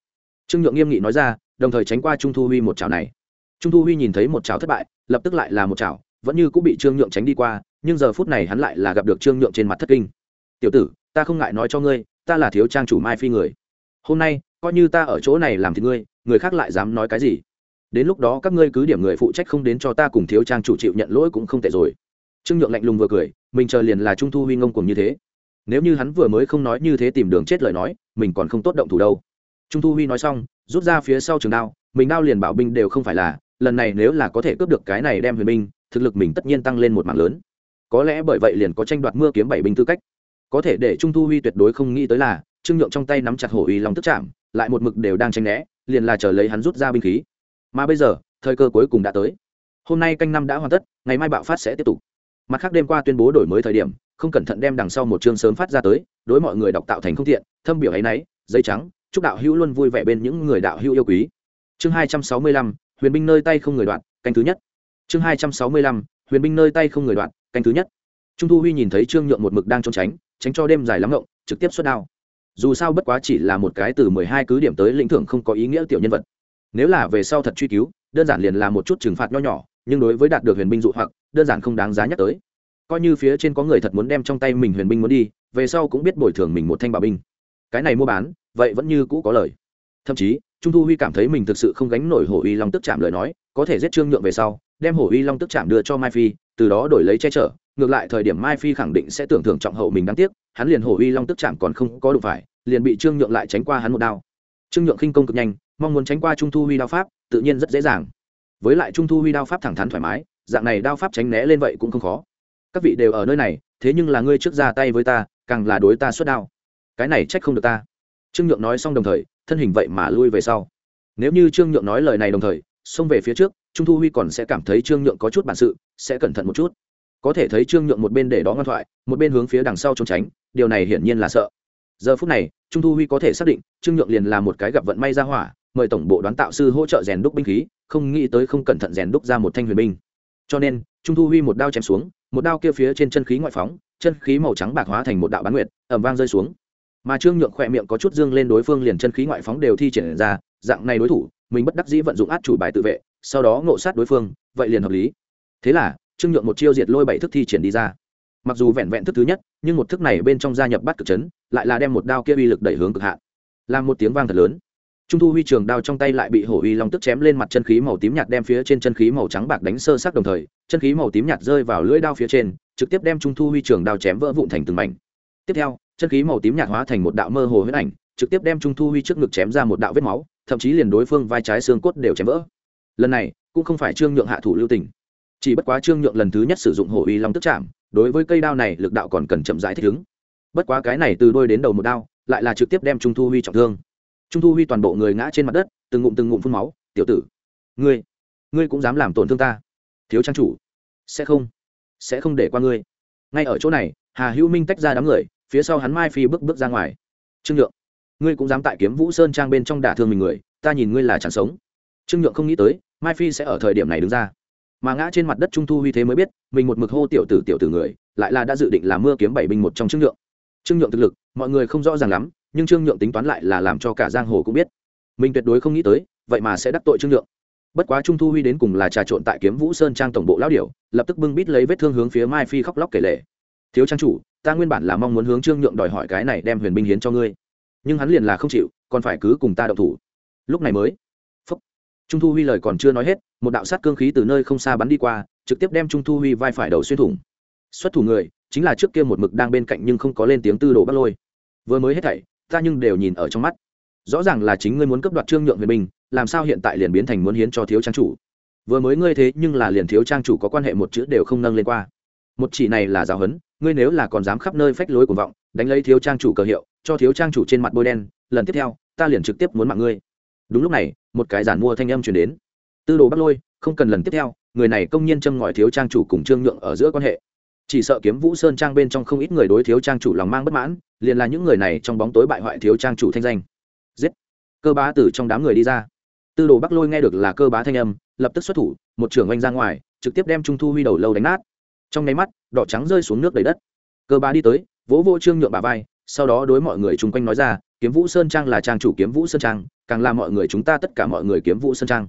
Trương nhượng nghiêm nghị nói ra, đồng thời tránh qua trung thu huy một chảo này. Trung thu huy nhìn thấy một chảo thất bại, lập tức lại là một chảo, vẫn như cũng bị trương nhượng tránh đi qua, nhưng giờ phút này hắn lại là gặp được trương nhượng trên mặt thất kinh. Tiểu tử, ta không ngại nói cho ngươi, ta là thiếu trang chủ mai phi người. Hôm nay, coi như ta ở chỗ này làm thì ngươi, người khác lại dám nói cái gì? Đến lúc đó các ngươi cứ điểm người phụ trách không đến cho ta cùng thiếu trang chủ chịu nhận lỗi cũng không tệ rồi. Trương nhượng lạnh lùng vừa cười, mình chờ liền là trung thu huy ngông cùng như thế nếu như hắn vừa mới không nói như thế tìm đường chết lời nói, mình còn không tốt động thủ đâu. Trung thu huy nói xong, rút ra phía sau trường đao, mình đao liền bảo binh đều không phải là, lần này nếu là có thể cướp được cái này đem huyền binh, thực lực mình tất nhiên tăng lên một mạng lớn. Có lẽ bởi vậy liền có tranh đoạt mưa kiếm bảy binh tư cách. Có thể để trung thu huy tuyệt đối không nghĩ tới là, trương nhượng trong tay nắm chặt hổ uy lòng tức chạm, lại một mực đều đang tranh né, liền là chờ lấy hắn rút ra binh khí. Mà bây giờ, thời cơ cuối cùng đã tới. Hôm nay canh năm đã hoàn tất, ngày mai bạo phát sẽ tiếp tục. Mặt khác đêm qua tuyên bố đổi mới thời điểm không cẩn thận đem đằng sau một chương sớm phát ra tới, đối mọi người đọc tạo thành không thiện thâm biểu ấ y náy giấy trắng, chúc đạo hữu luôn vui vẻ bên những người đạo hữu yêu quý. Chương hai trăm sáu mươi lăm, huyền binh nơi tay không người đoạn, canh thứ nhất. Chương hai trăm sáu mươi lăm, huyền binh nơi tay không người đoạn, canh thứ nhất. Trung thu huy nhìn thấy trương nhượng một mực đang trốn tránh tránh cho đêm dài lắm ngộng, trực tiếp xuất đao. Dù sao bất quá chỉ là một cái từ mười hai cứ điểm tới lĩnh thưởng không có ý nghĩa tiểu nhân vật. Nếu là về sau thật truy cứu, đơn giản liền là một chút trừng phạt nho nhỏ, nhưng đối với đạt được huyền binh dụ hoặc, đơn giản không đáng giá nhắc tới coi như phía trên có người thật muốn đem trong tay mình huyền binh muốn đi, về sau cũng biết bồi thường mình một thanh bảo binh. Cái này mua bán, vậy vẫn như cũ có lời. Thậm chí, trung thu huy cảm thấy mình thực sự không gánh nổi hổ uy long tức chạm lời nói, có thể giết trương nhượng về sau, đem hổ uy long tức chạm đưa cho mai phi, từ đó đổi lấy che chở, ngược lại thời điểm mai phi khẳng định sẽ tưởng thưởng trọng hậu mình đáng tiếc, hắn liền hổ uy long tức chạm còn không có đủ phải, liền bị trương nhượng lại tránh qua hắn một đao. Trương nhượng khinh công cực nhanh, mong muốn tránh qua trung thu huy đao pháp, tự nhiên rất dễ dàng. Với lại trung thu huy đao pháp thẳng thắn thoải mái, dạng này đao pháp tránh né lên vậy cũng không khó các vị đều ở nơi này, thế nhưng là ngươi trước ra tay với ta, càng là đối ta suốt đao. Cái này trách không được ta. Trương nhượng nói xong đồng thời, thân hình vậy mà lui về sau. Nếu như trương nhượng nói lời này đồng thời, xông về phía trước, trung thu huy còn sẽ cảm thấy trương nhượng có chút bản sự, sẽ cẩn thận một chút. Có thể thấy trương nhượng một bên để đó ngoan thoại, một bên hướng phía đằng sau trốn tránh, điều này hiển nhiên là sợ. Giờ phút này, trung thu huy có thể xác định, trương nhượng liền là một cái gặp vận may ra hỏa, mời tổng bộ đoán tạo sư hỗ trợ rèn đúc binh khí, không nghĩ tới không cẩn thận rèn đúc ra một thanh huyền binh. Cho nên, trung thu huy một đao chém xuống một đao kia phía trên chân khí ngoại phóng, chân khí màu trắng bạc hóa thành một đạo bán nguyệt ẩm vang rơi xuống. Mà trương nhượng khỏe miệng có chút dương lên đối phương liền chân khí ngoại phóng đều thi triển ra, dạng này đối thủ, mình bất đắc dĩ vận dụng át chủ bài tự vệ, sau đó ngộ sát đối phương, vậy liền hợp lý. Thế là, trương nhượng một chiêu diệt lôi bảy thức thi triển đi ra. Mặc dù vẹn vẹn thức thứ nhất, nhưng một thức này bên trong gia nhập bắt cực chấn, lại là đem một đao kia uy lực đẩy hướng cực hạn. Làm một tiếng vang thật lớn trung thu huy trường đao trong tay lại bị hổ uy long tức chém lên mặt chân khí màu tím nhạt đem phía trên chân khí màu trắng bạc đánh sơ sắc đồng thời, chân khí màu tím nhạt rơi vào lưỡi đao phía trên, trực tiếp đem trung thu huy trường đao chém vỡ vụn thành từng mảnh. Tiếp theo, chân khí màu tím nhạt hóa thành một đạo mơ hồ huyết ảnh, trực tiếp đem trung thu huy trước ngực chém ra một đạo vết máu, thậm chí liền đối phương vai trái xương cốt đều chém vỡ. Lần này, cũng không phải trương nhượng hạ thủ lưu tình. Chỉ bất quá trương nhượng lần thứ nhất sử dụng hổ uy long tức chạm, đối với cây đao này lực đạo còn cần chậm rãi thích ứng. Bất quá cái này từ đôi đến đầu một đao, lại là trực tiếp đem trung thu huy trọng thương trung thu huy toàn bộ người ngã trên mặt đất, từng ngụm từng ngụm phun máu, tiểu tử, ngươi ngươi cũng dám làm tổn thương ta? Thiếu trang chủ, sẽ không sẽ không để qua ngươi. Ngay ở chỗ này, hà hữu minh tách ra đám người, phía sau hắn mai phi bước bước ra ngoài. Trương nhượng, ngươi cũng dám tại kiếm vũ sơn trang bên trong đả thương mình người, ta nhìn ngươi là chẳng sống. Trương nhượng không nghĩ tới, mai phi sẽ ở thời điểm này đứng ra. Mà ngã trên mặt đất trung thu huy thế mới biết, mình một mực hô tiểu tử tiểu tử người, lại là đã dự định làm mưa kiếm bảy binh một trong trương nhượng. Trương nhượng thực lực, mọi người không rõ ràng lắm nhưng trương nhượng tính toán lại là làm cho cả giang hồ cũng biết. Mình tuyệt đối không nghĩ tới, vậy mà sẽ đắc tội trương nhượng. Bất quá trung thu huy đến cùng là trà trộn tại kiếm vũ sơn trang tổng bộ lão điểu, lập tức bưng bít lấy vết thương hướng phía mai phi khóc lóc kể lệ thiếu trang chủ, ta nguyên bản là mong muốn hướng trương nhượng đòi hỏi cái này đem huyền binh hiến cho ngươi, nhưng hắn liền là không chịu, còn phải cứ cùng ta đậu thủ. Lúc này mới, phúc, trung thu huy lời còn chưa nói hết, một đạo sát cương khí từ nơi không xa bắn đi qua, trực tiếp đem trung thu huy vai phải đầu xuyên thủng. Xuất thủ người, chính là trước kia một mực đang bên cạnh nhưng không có lên tiếng tư đồ bắt lôi. Vừa mới hết thảy ta nhưng đều nhìn ở trong mắt. Rõ ràng là chính ngươi muốn cấp đoạt trương nhượng huyền binh làm sao hiện tại liền biến thành muốn hiến cho thiếu trang chủ? Vừa mới ngươi thế nhưng là liền thiếu trang chủ có quan hệ một chữ đều không nâng lên qua. Một chỉ này là giáo huấn, ngươi nếu là còn dám khắp nơi phách lối của vọng, đánh lấy thiếu trang chủ cờ hiệu, cho thiếu trang chủ trên mặt bôi đen, lần tiếp theo, ta liền trực tiếp muốn mạng ngươi. Đúng lúc này, một cái giản mua thanh âm chuyển đến. Tư đồ bắt lôi, không cần lần tiếp theo, người này công nhiên châm ngòi thiếu trang chủ cùng trương nhượng ở giữa quan hệ chỉ sợ kiếm vũ sơn trang bên trong không ít người đối thiếu trang chủ lòng mang bất mãn, liền là những người này trong bóng tối bại hoại thiếu trang chủ thanh danh. Giết! Cơ bá từ trong đám người đi ra. Tư đồ bắc lôi nghe được là cơ bá thanh âm, lập tức xuất thủ, một trưởng oanh ra ngoài, trực tiếp đem trung thu huy đầu lâu đánh nát. Trong nháy mắt, đỏ trắng rơi xuống nước đầy đất. Cơ bá đi tới, vỗ vô trương nhượng bà vai, sau đó đối mọi người chung quanh nói ra, kiếm vũ sơn trang là trang chủ kiếm vũ sơn trang, càng là mọi người chúng ta tất cả mọi người kiếm vũ sơn trang.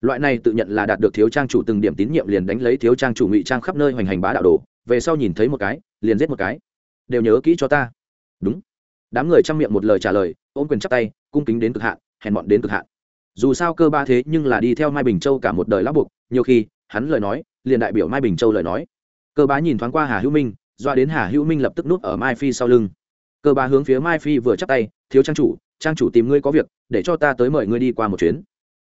Loại này tự nhận là đạt được thiếu trang chủ từng điểm tín nhiệm liền đánh lấy thiếu trang chủ ngụy trang khắp nơi hoành hành bá đạo đồ về sau nhìn thấy một cái, liền giết một cái. Đều nhớ kỹ cho ta. Đúng. Đám người chăm miệng một lời trả lời, ôm quyền chắp tay, cung kính đến cực hạn, hèn bọn đến cực hạn. Dù sao cơ ba thế nhưng là đi theo mai bình châu cả một đời lão buộc, nhiều khi, hắn lời nói, liền đại biểu mai bình châu lời nói. Cơ bá nhìn thoáng qua hà hữu minh, doa đến hà hữu minh lập tức núp ở mai phi sau lưng. Cơ bá hướng phía mai phi vừa chắp tay, thiếu trang chủ trang chủ tìm ngươi có việc, để cho ta tới mời ngươi đi qua một chuyến.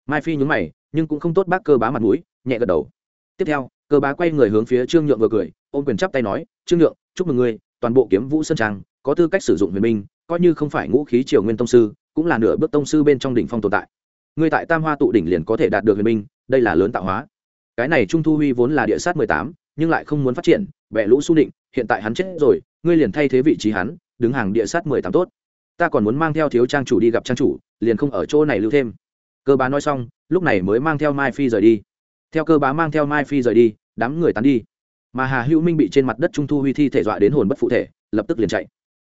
Mai phi nhún mày, nhưng cũng không tốt bác cơ bá mặt mũi, nhẹ gật đầu. Tiếp theo cơ bá quay người hướng phía trương nhượng vừa cười, ôm quyền chắp tay nói, trương nhượng, chúc mừng ngươi, toàn bộ kiếm vũ sơn trang, có tư cách sử dụng huyền minh coi như không phải ngũ khí triều nguyên tông sư, cũng là nửa bước tông sư bên trong đỉnh phong tồn tại. Ngươi tại tam hoa tụ đỉnh liền có thể đạt được huyền minh đây là lớn tạo hóa. Cái này trung thu huy vốn là địa sát mười tám, nhưng lại không muốn phát triển bẹ lũ su định, hiện tại hắn chết rồi, ngươi liền thay thế vị trí hắn, đứng hàng địa sát mười tám tốt. Ta còn muốn mang theo thiếu trang chủ đi gặp trang chủ, liền không ở chỗ này lưu thêm. Cơ bá nói xong, lúc này mới mang theo mai phi rời đi. Theo cơ bá mang theo mai phi rời đi đám người tán đi. Mà hà hữu minh bị trên mặt đất trung thu huy thi thể dọa đến hồn bất phụ thể, lập tức liền chạy.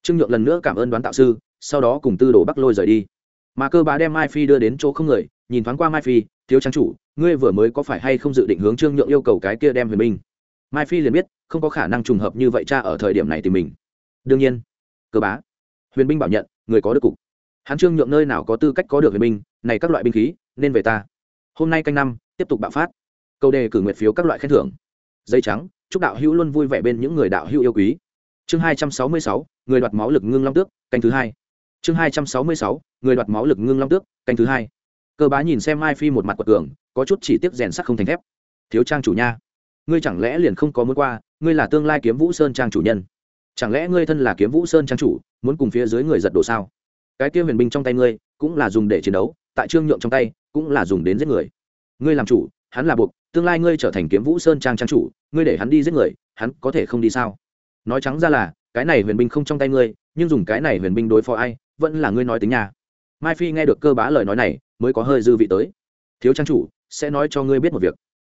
Trương nhượng lần nữa cảm ơn đoán tạo sư, sau đó cùng tư đồ bắc lôi rời đi. Mà cơ bá đem mai phi đưa đến chỗ không người, nhìn thoáng qua mai phi, thiếu trang chủ, ngươi vừa mới có phải hay không dự định hướng trương nhượng yêu cầu cái kia đem huyền minh mai phi liền biết, không có khả năng trùng hợp như vậy cha ở thời điểm này thì mình. Đương nhiên, cơ bá, huyền binh bảo nhận, người có được cục. Hắn trương nhượng nơi nào có tư cách có được huyền binh, này các loại binh khí, nên về ta. Hôm nay canh năm, tiếp tục bạo phát câu đề cử nguyệt phiếu các loại khen thưởng. Dây trắng, chúc đạo hữu luôn vui vẻ bên những người đạo hữu yêu quý. Chương hai trăm sáu mươi sáu, người đoạt máu lực ngưng long tước, canh thứ hai. Chương hai trăm sáu mươi sáu, người đoạt máu lực ngưng long tước, canh thứ hai. Cơ bá nhìn xem mai phi một mặt quật cường, có chút chỉ tiếc rèn sắc không thành thép. Thiếu trang chủ nha, ngươi chẳng lẽ liền không có muốn qua, ngươi là tương lai kiếm vũ sơn trang chủ nhân. Chẳng lẽ ngươi thân là kiếm vũ sơn trang chủ, muốn cùng phía dưới người giật đổ sao? Cái kia huyền binh trong tay ngươi, cũng là dùng để chiến đấu, tại trương nhượng trong tay, cũng là dùng đến giết người. Ngươi làm chủ hắn là buộc, tương lai ngươi trở thành kiếm vũ sơn trang trang chủ, ngươi để hắn đi giết người, hắn có thể không đi sao? Nói trắng ra là, cái này huyền binh không trong tay ngươi, nhưng dùng cái này huyền binh đối phó ai, vẫn là ngươi nói tính nhà mai phi nghe được cơ bá lời nói này, mới có hơi dư vị tới. Thiếu trang chủ, sẽ nói cho ngươi biết một việc.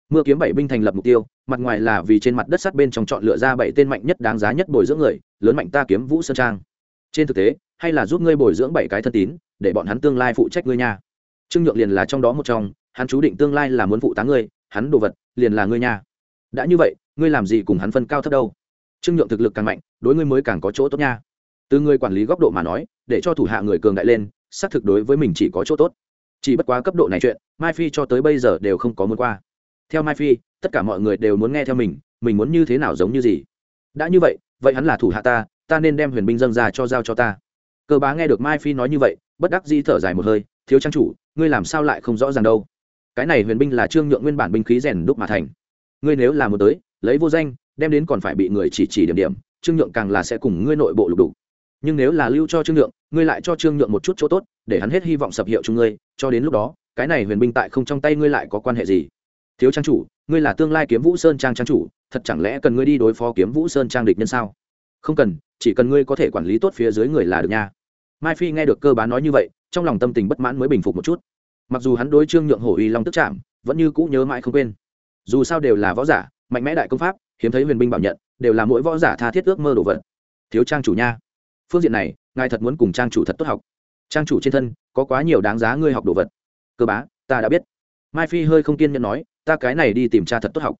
Mưa kiếm bảy binh thành lập mục tiêu, mặt ngoài là vì trên mặt đất sắt bên trong chọn lựa ra bảy tên mạnh nhất đáng giá nhất bồi dưỡng người, lớn mạnh ta kiếm vũ sơn trang. Trên thực tế, hay là giúp ngươi bồi dưỡng bảy cái thân tín, để bọn hắn tương lai phụ trách ngươi nha. Trương nhượng liền là trong đó một trong hắn chú định tương lai là muốn phụ tá ngươi, hắn đồ vật liền là ngươi nha. Đã như vậy, ngươi làm gì cùng hắn phân cao thấp đâu? Trương nhượng thực lực càng mạnh, đối ngươi mới càng có chỗ tốt nha. Từ người quản lý góc độ mà nói, để cho thủ hạ người cường đại lên, xác thực đối với mình chỉ có chỗ tốt. Chỉ bất quá cấp độ này chuyện, mai phi cho tới bây giờ đều không có muốn qua. Theo mai phi, tất cả mọi người đều muốn nghe theo mình mình muốn như thế nào giống như gì. Đã như vậy vậy hắn là thủ hạ ta ta nên đem huyền binh dâng ra cho giao cho ta. Cơ bá nghe được mai phi nói như vậy, bất đắc dĩ thở dài một hơi, thiếu trang chủ, ngươi làm sao lại không rõ ràng đâu? Cái này huyền binh là trương nhượng nguyên bản binh khí rèn đúc mà thành. Ngươi nếu là một tới, lấy vô danh, đem đến còn phải bị người chỉ chỉ điểm điểm, trương nhượng càng là sẽ cùng ngươi nội bộ lục đủ nhưng nếu là lưu cho trương nhượng, ngươi lại cho trương nhượng một chút chỗ tốt, để hắn hết hy vọng sập hiệu chung ngươi, cho đến lúc đó, cái này huyền binh tại không trong tay ngươi lại có quan hệ gì? Thiếu trang chủ, ngươi là tương lai kiếm vũ sơn trang trang chủ, thật chẳng lẽ cần ngươi đi đối phó kiếm vũ sơn trang địch nhân sao? Không cần, chỉ cần ngươi có thể quản lý tốt phía dưới người là được nha. Mai phi nghe được cơ bán nói như vậy, trong lòng tâm tình bất mãn mới bình phục một chút mặc dù hắn đối trương nhượng hổ uy long tức chạm, vẫn như cũ nhớ mãi không quên. Dù sao đều là võ giả, mạnh mẽ đại công pháp, hiếm thấy huyền binh bảo nhận, đều là mỗi võ giả tha thiết ước mơ đồ vật. Thiếu trang chủ nha. Phương diện này, ngài thật muốn cùng trang chủ thật tốt học. Trang chủ trên thân, có quá nhiều đáng giá ngươi học đồ vật. Cơ bá, ta đã biết. Mai phi hơi không kiên nhẫn nói, ta cái này đi tìm cha thật tốt học.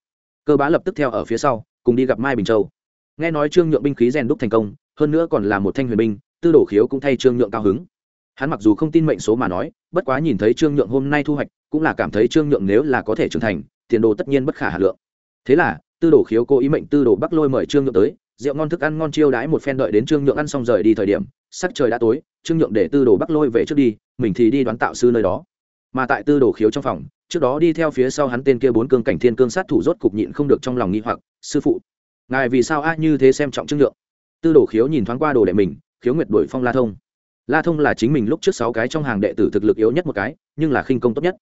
Cơ bá lập tức theo ở phía sau, cùng đi gặp mai bình châu. Nghe nói trương nhượng binh khí rèn đúc thành công, hơn nữa còn là một thanh huyền binh, tư đổ khiếu cũng thay trương nhượng cao hứng hắn mặc dù không tin mệnh số mà nói, bất quá nhìn thấy trương nhượng hôm nay thu hoạch, cũng là cảm thấy trương nhượng nếu là có thể trưởng thành, tiền đồ tất nhiên bất khả hà lượng. Thế là, tư đồ khiếu cố ý mệnh tư đồ bắc lôi mời trương nhượng tới, rượu ngon thức ăn ngon chiêu đãi một phen đợi đến trương nhượng ăn xong rời đi thời điểm, sắc trời đã tối, trương nhượng để tư đồ bắc lôi về trước đi, mình thì đi đoán tạo sư nơi đó. Mà tại tư đồ khiếu trong phòng, trước đó đi theo phía sau hắn tên kia bốn cương cảnh thiên cương sát thủ rốt cục nhịn không được trong lòng nghi hoặc, sư phụ, ngài vì sao a như thế xem trọng trương nhượng? Tư đồ khiếu nhìn thoáng qua đồ đệ mình, khiếu nguyệt đuổi phong la thông la thông là chính mình lúc trước sáu cái trong hàng đệ tử thực lực yếu nhất một cái, nhưng là khinh công tốt nhất.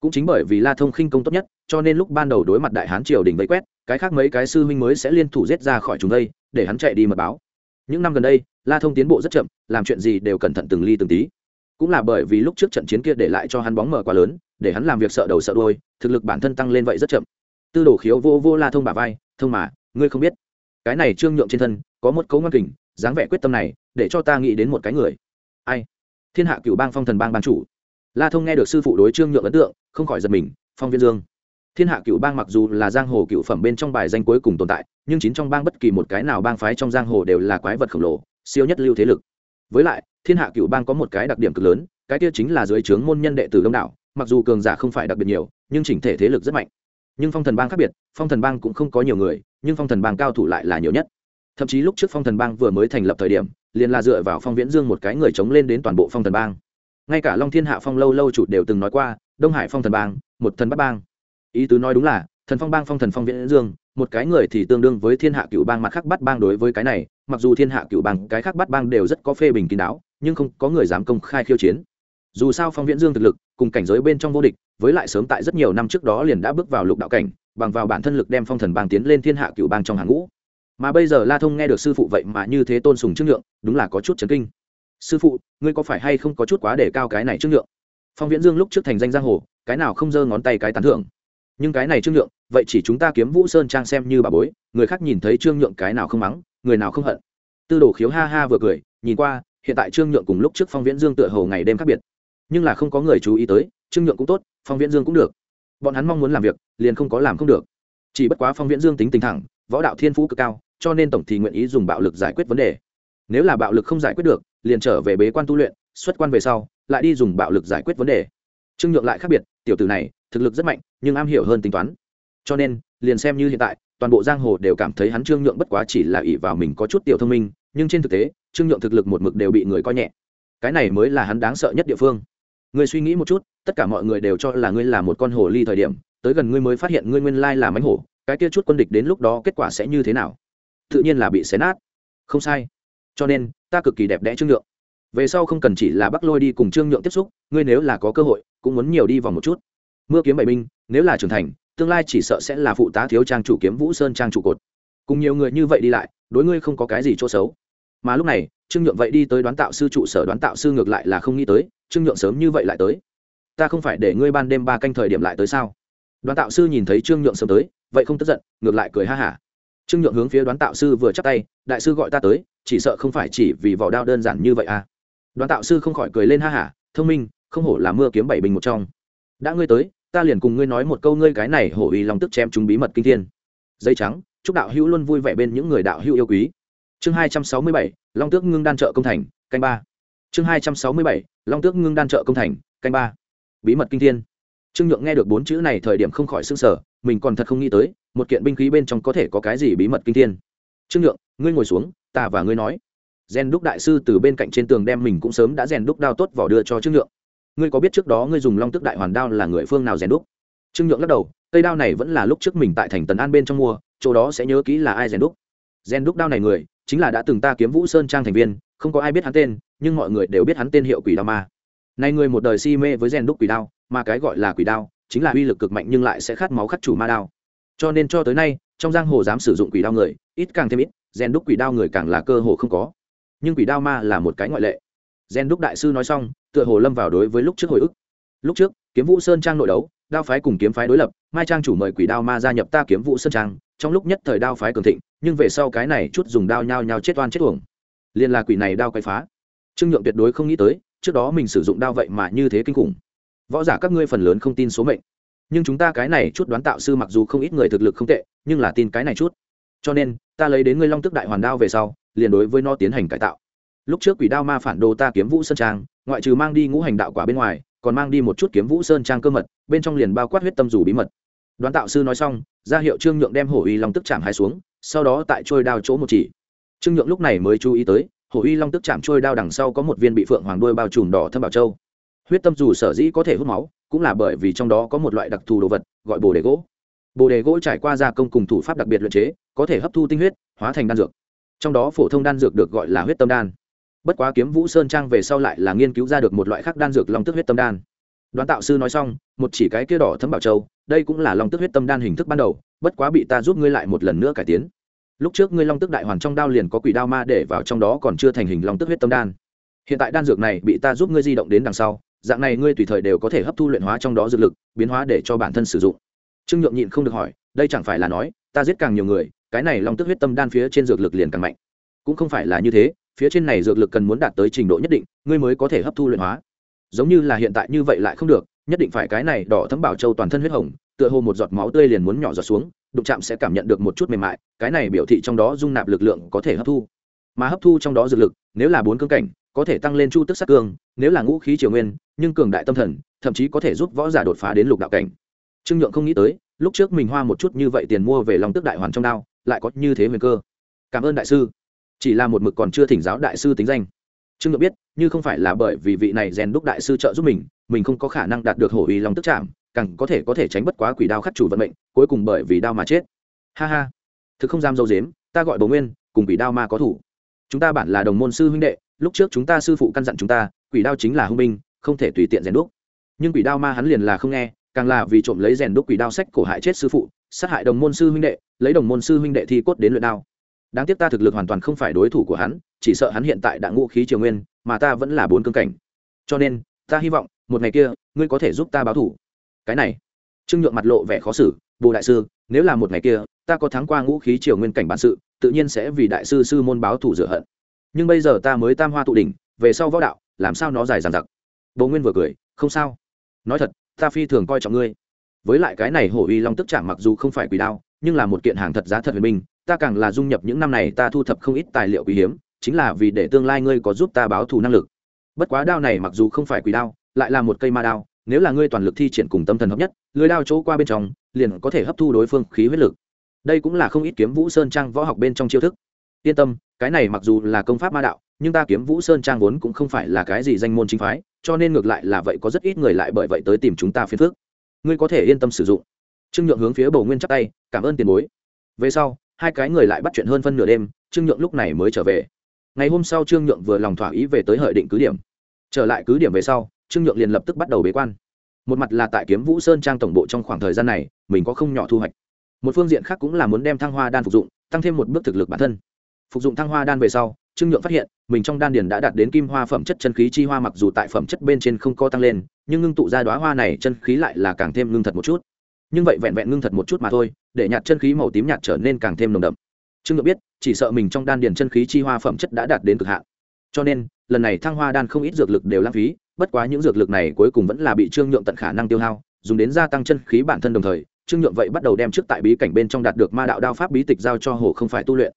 Cũng chính bởi vì la thông khinh công tốt nhất, cho nên lúc ban đầu đối mặt đại hán triều đình vây quét, cái khác mấy cái sư huynh mới sẽ liên thủ giết ra khỏi chúng đây, để hắn chạy đi mật báo. Những năm gần đây, la thông tiến bộ rất chậm, làm chuyện gì đều cẩn thận từng ly từng tí. Cũng là bởi vì lúc trước trận chiến kia để lại cho hắn bóng mờ quá lớn, để hắn làm việc sợ đầu sợ đôi thực lực bản thân tăng lên vậy rất chậm. Tư đồ khiếu vô vô la thông bà vai, thông mà, ngươi không biết. Cái này trương nhượng trên thân, có một cấu ngoan kình, dáng vẻ quyết tâm này, để cho ta nghĩ đến một cái người ai? Thiên hạ cựu bang phong thần bang ban chủ. La thông nghe được sư phụ đối trương nhượng ấn tượng, không khỏi giật mình, phong viên dương. Thiên hạ cựu bang mặc dù là giang hồ cựu phẩm bên trong bài danh cuối cùng tồn tại, nhưng chín trong bang bất kỳ một cái nào bang phái trong giang hồ đều là quái vật khổng lồ, siêu nhất lưu thế lực. Với lại, thiên hạ cựu bang có một cái đặc điểm cực lớn, cái kia chính là dưới trướng môn nhân đệ tử đông đảo, mặc dù cường giả không phải đặc biệt nhiều, nhưng chỉnh thể thế lực rất mạnh. Nhưng phong thần bang khác biệt, phong thần bang cũng không có nhiều người, nhưng phong thần bang cao thủ lại là nhiều nhất. Thậm chí lúc trước phong thần bang vừa mới thành lập thời điểm liền là dựa vào phong viễn dương một cái người chống lên đến toàn bộ phong thần bang. Ngay cả long thiên hạ phong lâu lâu chủ đều từng nói qua, đông hải phong thần bang, một thần bắt bang. Ý tứ nói đúng là, thần phong bang phong thần phong viễn dương, một cái người thì tương đương với thiên hạ cựu bang mặt khác bắt bang đối với cái này, mặc dù thiên hạ cựu bang, cái khác bắt bang đều rất có phê bình kín đáo, nhưng không có người dám công khai khiêu chiến. Dù sao phong viễn dương thực lực, cùng cảnh giới bên trong vô địch, với lại sớm tại rất nhiều năm trước đó liền đã bước vào lục đạo cảnh, bằng vào bản thân lực đem phong thần bang tiến lên thiên hạ cựu bang trong hàng ngũ mà bây giờ la thông nghe được sư phụ vậy mà như thế tôn sùng trương nhượng đúng là có chút chấn kinh. Sư phụ, ngươi có phải hay không có chút quá để cao cái này trương nhượng phong viễn dương lúc trước thành danh giang hồ, cái nào không giơ ngón tay cái tán thưởng. Nhưng cái này trương nhượng vậy chỉ chúng ta kiếm vũ sơn trang xem như bà bối, người khác nhìn thấy trương nhượng cái nào không mắng, người nào không hận. Tư đồ khiếu ha ha vừa cười, nhìn qua, hiện tại trương nhượng cùng lúc trước phong viễn dương tựa hồ ngày đêm khác biệt. Nhưng là không có người chú ý tới trương nhượng cũng tốt, phong viễn dương cũng được. Bọn hắn mong muốn làm việc, liền không có làm không được. Chỉ bất quá phong viễn dương tính tình thẳng võ đạo thiên phú cực cao, cho nên tổng thì nguyện ý dùng bạo lực giải quyết vấn đề. Nếu là bạo lực không giải quyết được, liền trở về bế quan tu luyện, xuất quan về sau, lại đi dùng bạo lực giải quyết vấn đề. Trương nhượng lại khác biệt, tiểu tử này, thực lực rất mạnh, nhưng am hiểu hơn tính toán. Cho nên, liền xem như hiện tại, toàn bộ giang hồ đều cảm thấy hắn trương nhượng bất quá chỉ là ỷ vào mình có chút tiểu thông minh, nhưng trên thực tế, trương nhượng thực lực một mực đều bị người coi nhẹ. Cái này mới là hắn đáng sợ nhất địa phương. Ngươi suy nghĩ một chút, tất cả mọi người đều cho là ngươi là một con hồ ly thời điểm, tới gần ngươi mới phát hiện ngươi nguyên lai là mánh hổ cái kia chút quân địch đến lúc đó kết quả sẽ như thế nào? Tự nhiên là bị xé nát. Không sai. Cho nên, ta cực kỳ đẹp đẽ trương nhượng. Về sau không cần chỉ là bắc lôi đi cùng trương nhượng tiếp xúc, ngươi nếu là có cơ hội, cũng muốn nhiều đi vào một chút. Mưa kiếm bảy binh, nếu là trưởng thành, tương lai chỉ sợ sẽ là phụ tá thiếu trang chủ kiếm vũ sơn trang trụ cột. Cùng nhiều người như vậy đi lại, đối ngươi không có cái gì chỗ xấu. Mà lúc này, trương nhượng vậy đi tới đoán tạo sư trụ sở đoán tạo sư ngược lại là không nghĩ tới, trương nhượng sớm như vậy lại tới. Ta không phải để ngươi ban đêm ba canh thời điểm lại tới sao? Đoán tạo sư nhìn thấy trương nhượng sớm tới vậy không tức giận, ngược lại cười ha hả. Trương nhượng hướng phía đoán tạo sư vừa chắc tay, đại sư gọi ta tới, chỉ sợ không phải chỉ vì vỏ đao đơn giản như vậy à? Đoán tạo sư không khỏi cười lên ha hả, thông minh, không hổ là mưa kiếm bảy bình một trong. Đã ngươi tới, ta liền cùng ngươi nói một câu ngươi cái này hổ ý lòng tức chém chúng bí mật kinh thiên. Dây trắng, chúc đạo hữu luôn vui vẻ bên những người đạo hữu yêu quý. Chương hai trăm sáu mươi bảy, long tước ngưng đan trợ công thành, canh ba. Chương hai trăm sáu mươi bảy, long tước ngưng đan trợ công thành, canh ba. Bí mật kinh thiên trương nhượng nghe được bốn chữ này thời điểm không khỏi s ư n g sở mình còn thật không nghĩ tới, một kiện binh khí bên trong có thể có cái gì bí mật kinh thiên. Trương nhượng, ngươi ngồi xuống, ta và ngươi nói. Rèn đúc đại sư từ bên cạnh trên tường đem mình cũng sớm đã rèn đúc đao tốt vỏ đưa cho trương nhượng. Ngươi có biết trước đó ngươi dùng long tức đại hoàn đao là người phương nào rèn đúc? Trương nhượng lắc đầu, cây đao này vẫn là lúc trước mình tại thành tần an bên trong mua, chỗ đó sẽ nhớ kỹ là ai rèn đúc. Rèn đúc đao này người, chính là đã từng ta kiếm vũ sơn trang thành viên, không có ai biết hắn tên, nhưng mọi người đều biết hắn tên hiệu quỷ đao ma. Nay người một đời si mê với rèn đúc quỷ đao mà cái gọi là quỷ đao chính là uy lực cực mạnh nhưng lại sẽ khát máu khắc chủ ma đao. Cho nên cho tới nay, trong giang hồ dám sử dụng quỷ đao người, ít càng thêm ít rèn đúc quỷ đao người càng là cơ hồ không có. Nhưng quỷ đao ma là một cái ngoại lệ. Rèn đúc đại sư nói xong, tựa hồ lâm vào đối với lúc trước hồi ức. Lúc trước, kiếm vũ sơn trang nội đấu, đao phái cùng kiếm phái đối lập, mai trang chủ mời quỷ đao ma gia nhập ta kiếm vũ sơn trang, trong lúc nhất thời đao phái cường thịnh, nhưng về sau cái này chút dùng đao nhao nhao chết oan chết uổng. Liền là quỷ này đao quay phá. Trương nhượng tuyệt đối không nghĩ tới, trước đó mình sử dụng đao vậy mà như thế kinh khủng võ giả các ngươi phần lớn không tin số mệnh. Nhưng chúng ta cái này chút đoán tạo sư mặc dù không ít người thực lực không tệ, nhưng là tin cái này chút. Cho nên, ta lấy đến ngươi long tức đại hoàn đao về sau, liền đối với nó tiến hành cải tạo. Lúc trước quỷ đao ma phản đồ ta kiếm vũ sơn trang, ngoại trừ mang đi ngũ hành đạo quả bên ngoài, còn mang đi một chút kiếm vũ sơn trang cơ mật, bên trong liền bao quát huyết tâm rủ bí mật. Đoán tạo sư nói xong, ra hiệu trương nhượng đem hổ uy long tức chạm hai xuống, sau đó tại trôi đao chỗ một chỉ. Trương nhượng lúc này mới chú ý tới, hổ uy long tức chạm trôi đao đằng sau có một viên bị phượng hoàng đuôi bao trùm đỏ thâm bảo châu huyết tâm dù sở dĩ có thể hút máu, cũng là bởi vì trong đó có một loại đặc thù đồ vật, gọi bồ đề gỗ. Bồ đề gỗ trải qua gia công cùng thủ pháp đặc biệt luyện chế, có thể hấp thu tinh huyết, hóa thành đan dược. Trong đó phổ thông đan dược được gọi là huyết tâm đan. Bất quá kiếm vũ sơn trang về sau lại là nghiên cứu ra được một loại khác đan dược long tức huyết tâm đan. Đoán tạo sư nói xong, một chỉ cái kia đỏ thấm bảo châu, đây cũng là long tức huyết tâm đan hình thức ban đầu, bất quá bị ta giúp ngươi lại một lần nữa cải tiến. Lúc trước ngươi long tức đại hoàn trong đao liền có quỷ đao ma để vào trong đó còn chưa thành hình long tức huyết tâm đan. Hiện tại đan dược này bị ta giúp ngươi di động đến đằng sau dạng này ngươi tùy thời đều có thể hấp thu luyện hóa trong đó dược lực, biến hóa để cho bản thân sử dụng. Trương nhượng nhịn không được hỏi, đây chẳng phải là nói, ta giết càng nhiều người, cái này long tức huyết tâm đan phía trên dược lực liền càng mạnh. Cũng không phải là như thế, phía trên này dược lực cần muốn đạt tới trình độ nhất định, ngươi mới có thể hấp thu luyện hóa. Giống như là hiện tại như vậy lại không được, nhất định phải cái này đỏ thấm bảo châu toàn thân huyết hồng, tựa hồ một giọt máu tươi liền muốn nhỏ giọt xuống, đụng chạm sẽ cảm nhận được một chút mềm mại, cái này biểu thị trong đó dung nạp lực lượng có thể hấp thu. Mà hấp thu trong đó dược lực, nếu là bốn cương cảnh có thể tăng lên chu tức sát cương, nếu là ngũ khí triều nguyên, nhưng cường đại tâm thần, thậm chí có thể giúp võ giả đột phá đến lục đạo cảnh. Trương nhượng không nghĩ tới, lúc trước mình hoa một chút như vậy tiền mua về lòng tức đại hoàn trong đao, lại có như thế huyền cơ. Cảm ơn đại sư. Chỉ là một mực còn chưa thỉnh giáo đại sư tính danh. Trương nhượng biết, như không phải là bởi vì vị này rèn đúc đại sư trợ giúp mình mình không có khả năng đạt được hổ uy lòng tức chạm càng có thể có thể tránh bất quá quỷ đao khắc chủ vận mệnh, cuối cùng bởi vì đao mà chết. Ha ha. Thực không dám dâu dếm, ta gọi bầu nguyên, cùng quỷ đao ma có thủ. Chúng ta bản là đồng môn sư huynh đệ lúc trước chúng ta sư phụ căn dặn chúng ta, quỷ đao chính là hung binh, không thể tùy tiện rèn đúc. Nhưng quỷ đao ma hắn liền là không nghe, càng là vì trộm lấy rèn đúc quỷ đao sách cổ hại chết sư phụ, sát hại đồng môn sư huynh đệ, lấy đồng môn sư huynh đệ thi cốt đến luyện đao. Đáng tiếc ta thực lực hoàn toàn không phải đối thủ của hắn, chỉ sợ hắn hiện tại đã ngũ khí triều nguyên, mà ta vẫn là bốn cương cảnh. Cho nên, ta hy vọng, một ngày kia, ngươi có thể giúp ta báo thủ. Cái này, trương nhượng mặt lộ vẻ khó xử, bồ đại sư, nếu là một ngày kia, ta có thắng qua ngũ khí triều nguyên cảnh bản sự, tự nhiên sẽ vì đại sư sư môn báo thủ rửa hận nhưng bây giờ ta mới tam hoa tụ đỉnh, về sau võ đạo, làm sao nó dài dàn giặc bố nguyên vừa cười, không sao. Nói thật, ta phi thường coi trọng ngươi. Với lại cái này hổ uy long tức chạm mặc dù không phải quỷ đao, nhưng là một kiện hàng thật giá thật huyền minh ta càng là dung nhập những năm này ta thu thập không ít tài liệu quý hiếm, chính là vì để tương lai ngươi có giúp ta báo thù năng lực. Bất quá đao này mặc dù không phải quỷ đao, lại là một cây ma đao, nếu là ngươi toàn lực thi triển cùng tâm thần hợp nhất, lưới đao chỗ qua bên trong, liền có thể hấp thu đối phương khí huyết lực. Đây cũng là không ít kiếm vũ sơn trang võ học bên trong chiêu thức yên tâm, cái này mặc dù là công pháp ma đạo, nhưng ta kiếm vũ sơn trang vốn cũng không phải là cái gì danh môn chính phái, cho nên ngược lại là vậy có rất ít người lại bởi vậy tới tìm chúng ta phiền phước ngươi có thể yên tâm sử dụng. Trương nhượng hướng phía bầu nguyên chắc tay, cảm ơn tiền bối. Về sau, hai cái người lại bắt chuyện hơn phân nửa đêm, trương nhượng lúc này mới trở về. Ngày hôm sau trương nhượng vừa lòng thỏa ý về tới hợi định cứ điểm. Trở lại cứ điểm về sau, trương nhượng liền lập tức bắt đầu bế quan. Một mặt là tại kiếm vũ sơn trang tổng bộ trong khoảng thời gian này, mình có không nhỏ thu hoạch. Một phương diện khác cũng là muốn đem thăng hoa đan phục dụng, tăng thêm một bước thực lực bản thân phục dụng thăng hoa đan về sau, trương nhượng phát hiện, mình trong đan điền đã đạt đến kim hoa phẩm chất chân khí chi hoa mặc dù tại phẩm chất bên trên không có tăng lên, nhưng ngưng tụ ra đoá hoa này chân khí lại là càng thêm ngưng thật một chút. Nhưng vậy vẹn vẹn ngưng thật một chút mà thôi, để nhạt chân khí màu tím nhạt trở nên càng thêm nồng đậm. Trương nhượng biết, chỉ sợ mình trong đan điền chân khí chi hoa phẩm chất đã đạt đến cực hạn. Cho nên, lần này thăng hoa đan không ít dược lực đều lãng phí, bất quá những dược lực này cuối cùng vẫn là bị trương nhượng tận khả năng tiêu hao, dùng đến gia tăng chân khí bản thân đồng thời, trương nhượng vậy bắt đầu đem trước tại bí cảnh bên trong đạt được ma đạo đao pháp bí tịch giao cho hồ không phải tu luyện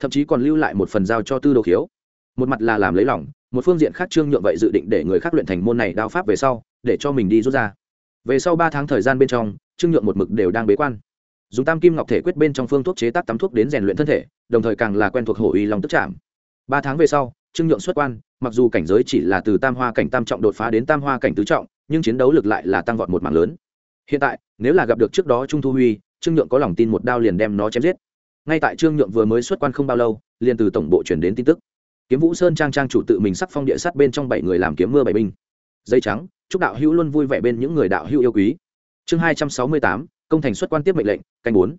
thậm chí còn lưu lại một phần giao cho tư đồ khiếu. Một mặt là làm lấy lòng, một phương diện khác trương nhượng vậy dự định để người khác luyện thành môn này đao pháp về sau, để cho mình đi rút ra. Về sau ba tháng thời gian bên trong, trương nhượng một mực đều đang bế quan. Dùng tam kim ngọc thể quyết bên trong phương thuốc chế tác tắm thuốc đến rèn luyện thân thể, đồng thời càng là quen thuộc hổ uy lòng tức chạm. Ba tháng về sau, trương nhượng xuất quan, mặc dù cảnh giới chỉ là từ tam hoa cảnh tam trọng đột phá đến tam hoa cảnh tứ trọng, nhưng chiến đấu lực lại là tăng vọt một mảng lớn. Hiện tại, nếu là gặp được trước đó trung thu huy, trương nhượng có lòng tin một đao liền đem nó chém giết ngay tại trương nhượng vừa mới xuất quan không bao lâu, liền từ tổng bộ chuyển đến tin tức. Kiếm vũ sơn trang trang chủ tự mình sắc phong địa sát bên trong bảy người làm kiếm mưa bảy binh. Dây trắng, chúc đạo hữu luôn vui vẻ bên những người đạo hữu yêu quý. Chương hai trăm sáu mươi tám, công thành xuất quan tiếp mệnh lệnh, canh bốn.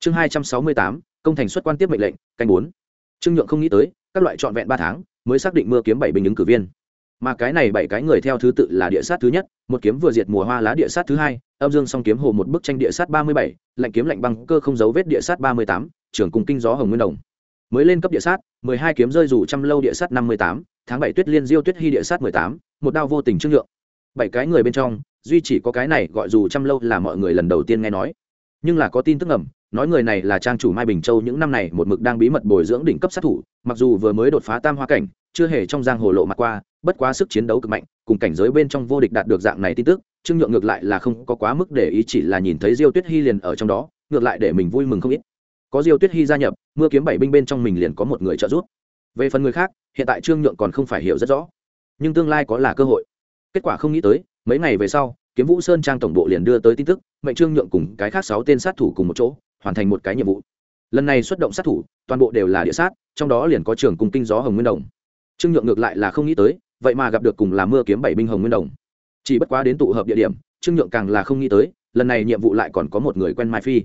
Chương hai trăm sáu mươi tám, công thành xuất quan tiếp mệnh lệnh, canh bốn. Trương nhượng không nghĩ tới, các loại trọn vẹn ba tháng, mới xác định mưa kiếm bảy binh ứng cử viên. Mà cái này bảy cái người theo thứ tự là địa sát thứ nhất, một kiếm vừa diệt mùa hoa lá địa sát thứ hai, âm dương song kiếm hồ một bức tranh địa sát ba mươi bảy, lạnh kiếm lạnh băng cơ không dấu vết địa sát ba mươi tám trưởng cùng kinh gió hồng nguyên đồng. Mới lên cấp địa sát, mười hai kiếm rơi dù trăm lâu địa sát năm mươi tám, tháng bảy tuyết liên diêu tuyết hy địa sát mười tám, một đao vô tình trương nhượng. Bảy cái người bên trong, duy chỉ có cái này gọi dù trăm lâu là mọi người lần đầu tiên nghe nói. Nhưng là có tin tức ẩm nói người này là trang chủ mai bình châu những năm này một mực đang bí mật bồi dưỡng đỉnh cấp sát thủ, mặc dù vừa mới đột phá tam hoa cảnh, chưa hề trong giang hồ lộ mặt qua, bất quá sức chiến đấu cực mạnh, cùng cảnh giới bên trong vô địch đạt được dạng này tin tức, trương nhượng ngược lại là không có quá mức để ý chỉ là nhìn thấy diêu tuyết hy liền ở trong đó, ngược lại để mình vui mừng không ít có diêu tuyết hy gia nhập, mưa kiếm bảy binh bên trong mình liền có một người trợ giúp. Về phần người khác, hiện tại trương nhượng còn không phải hiểu rất rõ. Nhưng tương lai có là cơ hội. Kết quả không nghĩ tới, mấy ngày về sau, kiếm vũ sơn trang tổng bộ liền đưa tới tin tức, mệnh trương nhượng cùng cái khác sáu tên sát thủ cùng một chỗ, hoàn thành một cái nhiệm vụ. Lần này xuất động sát thủ, toàn bộ đều là địa sát, trong đó liền có trường cùng kinh gió hồng nguyên đồng. Trương nhượng ngược lại là không nghĩ tới, vậy mà gặp được cùng là mưa kiếm bảy binh hồng nguyên đồng. Chỉ bất quá đến tụ hợp địa điểm, trương nhượng càng là không nghĩ tới, lần này nhiệm vụ lại còn có một người quen mai phi.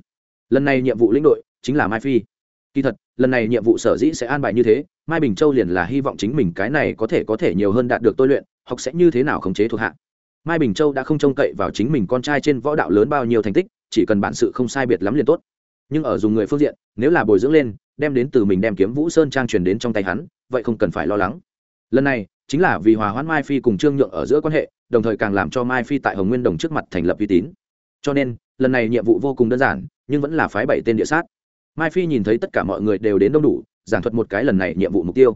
Lần này nhiệm vụ lĩnh đội chính là mai phi. Kỳ thật, lần này nhiệm vụ sở dĩ sẽ an bài như thế, mai bình châu liền là hy vọng chính mình cái này có thể có thể nhiều hơn đạt được tôi luyện, học sẽ như thế nào khống chế thuộc hạ. Mai bình châu đã không trông cậy vào chính mình con trai trên võ đạo lớn bao nhiêu thành tích, chỉ cần bản sự không sai biệt lắm liền tốt. Nhưng ở dùng người phương diện, nếu là bồi dưỡng lên, đem đến từ mình đem kiếm vũ sơn trang truyền đến trong tay hắn, vậy không cần phải lo lắng. Lần này, chính là vì hòa hoãn mai phi cùng trương nhượng ở giữa quan hệ, đồng thời càng làm cho mai phi tại hồng nguyên đồng trước mặt thành lập uy tín. Cho nên, lần này nhiệm vụ vô cùng đơn giản, nhưng vẫn là phái bảy tên địa sát mai phi nhìn thấy tất cả mọi người đều đến đông đủ, giảng thuật một cái lần này nhiệm vụ mục tiêu.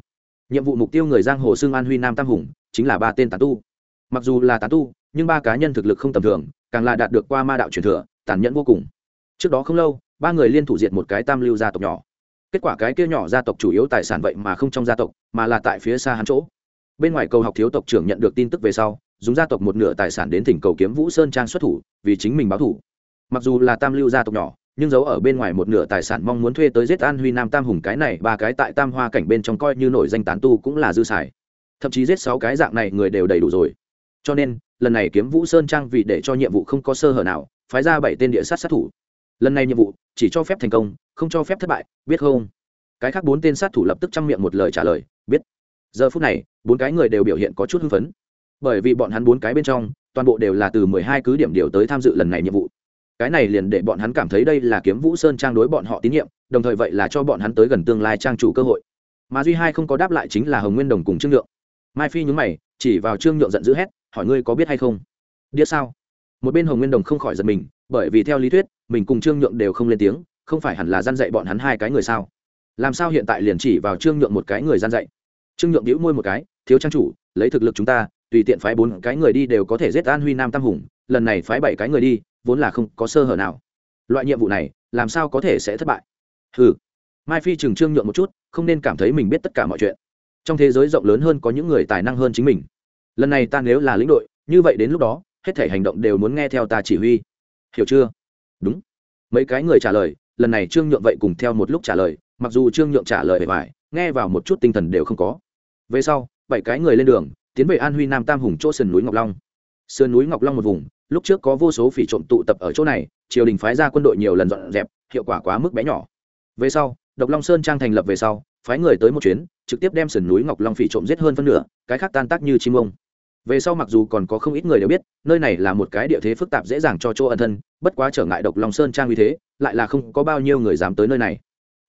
Nhiệm vụ mục tiêu người giang hồ xương an huy nam tam hùng, chính là ba tên tán tu. Mặc dù là tán tu, nhưng ba cá nhân thực lực không tầm thường, càng là đạt được qua ma đạo truyền thừa, tàn nhẫn vô cùng. Trước đó không lâu, ba người liên thủ diệt một cái tam lưu gia tộc nhỏ. Kết quả cái kia nhỏ gia tộc chủ yếu tài sản vậy mà không trong gia tộc, mà là tại phía xa hắn chỗ. Bên ngoài cầu học thiếu tộc trưởng nhận được tin tức về sau, dùng gia tộc một nửa tài sản đến thỉnh cầu kiếm vũ sơn trang xuất thủ, vì chính mình báo thủ. Mặc dù là tam lưu gia tộc nhỏ nhưng giấu ở bên ngoài một nửa tài sản mong muốn thuê tới giết an huy nam tam hùng cái này, ba cái tại tam hoa cảnh bên trong coi như nổi danh tán tu cũng là dư xài. Thậm chí giết sáu cái dạng này người đều đầy đủ rồi. Cho nên, lần này kiếm vũ sơn trang vì để cho nhiệm vụ không có sơ hở nào, phái ra bảy tên địa sát sát thủ. Lần này nhiệm vụ, chỉ cho phép thành công, không cho phép thất bại, biết không? Cái khác bốn tên sát thủ lập tức chăm miệng một lời trả lời, biết. Giờ phút này, bốn cái người đều biểu hiện có chút hưng phấn. Bởi vì bọn hắn bốn cái bên trong, toàn bộ đều là từ mười hai cứ điểm điều tới tham dự lần này nhiệm vụ cái này liền để bọn hắn cảm thấy đây là kiếm vũ sơn trang đối bọn họ tín nhiệm, đồng thời vậy là cho bọn hắn tới gần tương lai trang chủ cơ hội. Mà duy hai không có đáp lại chính là hồng nguyên đồng cùng trương nhượng. Mai phi nhún mày, chỉ vào trương nhượng giận dữ hét, hỏi ngươi có biết hay không? Đĩa sao? Một bên hồng nguyên đồng không khỏi giật mình, bởi vì theo lý thuyết, mình cùng trương nhượng đều không lên tiếng, không phải hẳn là gian dạy bọn hắn hai cái người sao? Làm sao hiện tại liền chỉ vào trương nhượng một cái người gian dạy? Trương nhượng đĩu môi một cái, thiếu trang chủ, lấy thực lực chúng ta, tùy tiện phái bốn cái người đi đều có thể giết an huy nam tam hùng lần này phái bảy cái người đi, vốn là không có sơ hở nào. Loại nhiệm vụ này, làm sao có thể sẽ thất bại? Ừ mai phi trừng trương nhượng một chút, không nên cảm thấy mình biết tất cả mọi chuyện. Trong thế giới rộng lớn hơn có những người tài năng hơn chính mình. Lần này ta nếu là lĩnh đội, như vậy đến lúc đó, hết thể hành động đều muốn nghe theo ta chỉ huy. Hiểu chưa? Đúng. Mấy cái người trả lời, lần này trương nhượng vậy cùng theo một lúc trả lời, mặc dù trương nhượng trả lời bề ngoài, nghe vào một chút tinh thần đều không có. Về sau, bảy cái người lên đường, tiến về an huy nam tam hùng chỗ sườn núi ngọc long. Sườn núi ngọc long một vùng lúc trước có vô số phỉ trộm tụ tập ở chỗ này, triều đình phái ra quân đội nhiều lần dọn dẹp, hiệu quả quá mức bé nhỏ. Về sau, độc long sơn trang thành lập về sau, phái người tới một chuyến, trực tiếp đem sườn núi ngọc long phỉ trộm giết hơn phân nửa, cái khác tan tác như chim ông. Về sau mặc dù còn có không ít người đều biết, nơi này là một cái địa thế phức tạp dễ dàng cho chỗ ẩn thân, bất quá trở ngại độc long sơn trang uy thế, lại là không có bao nhiêu người dám tới nơi này.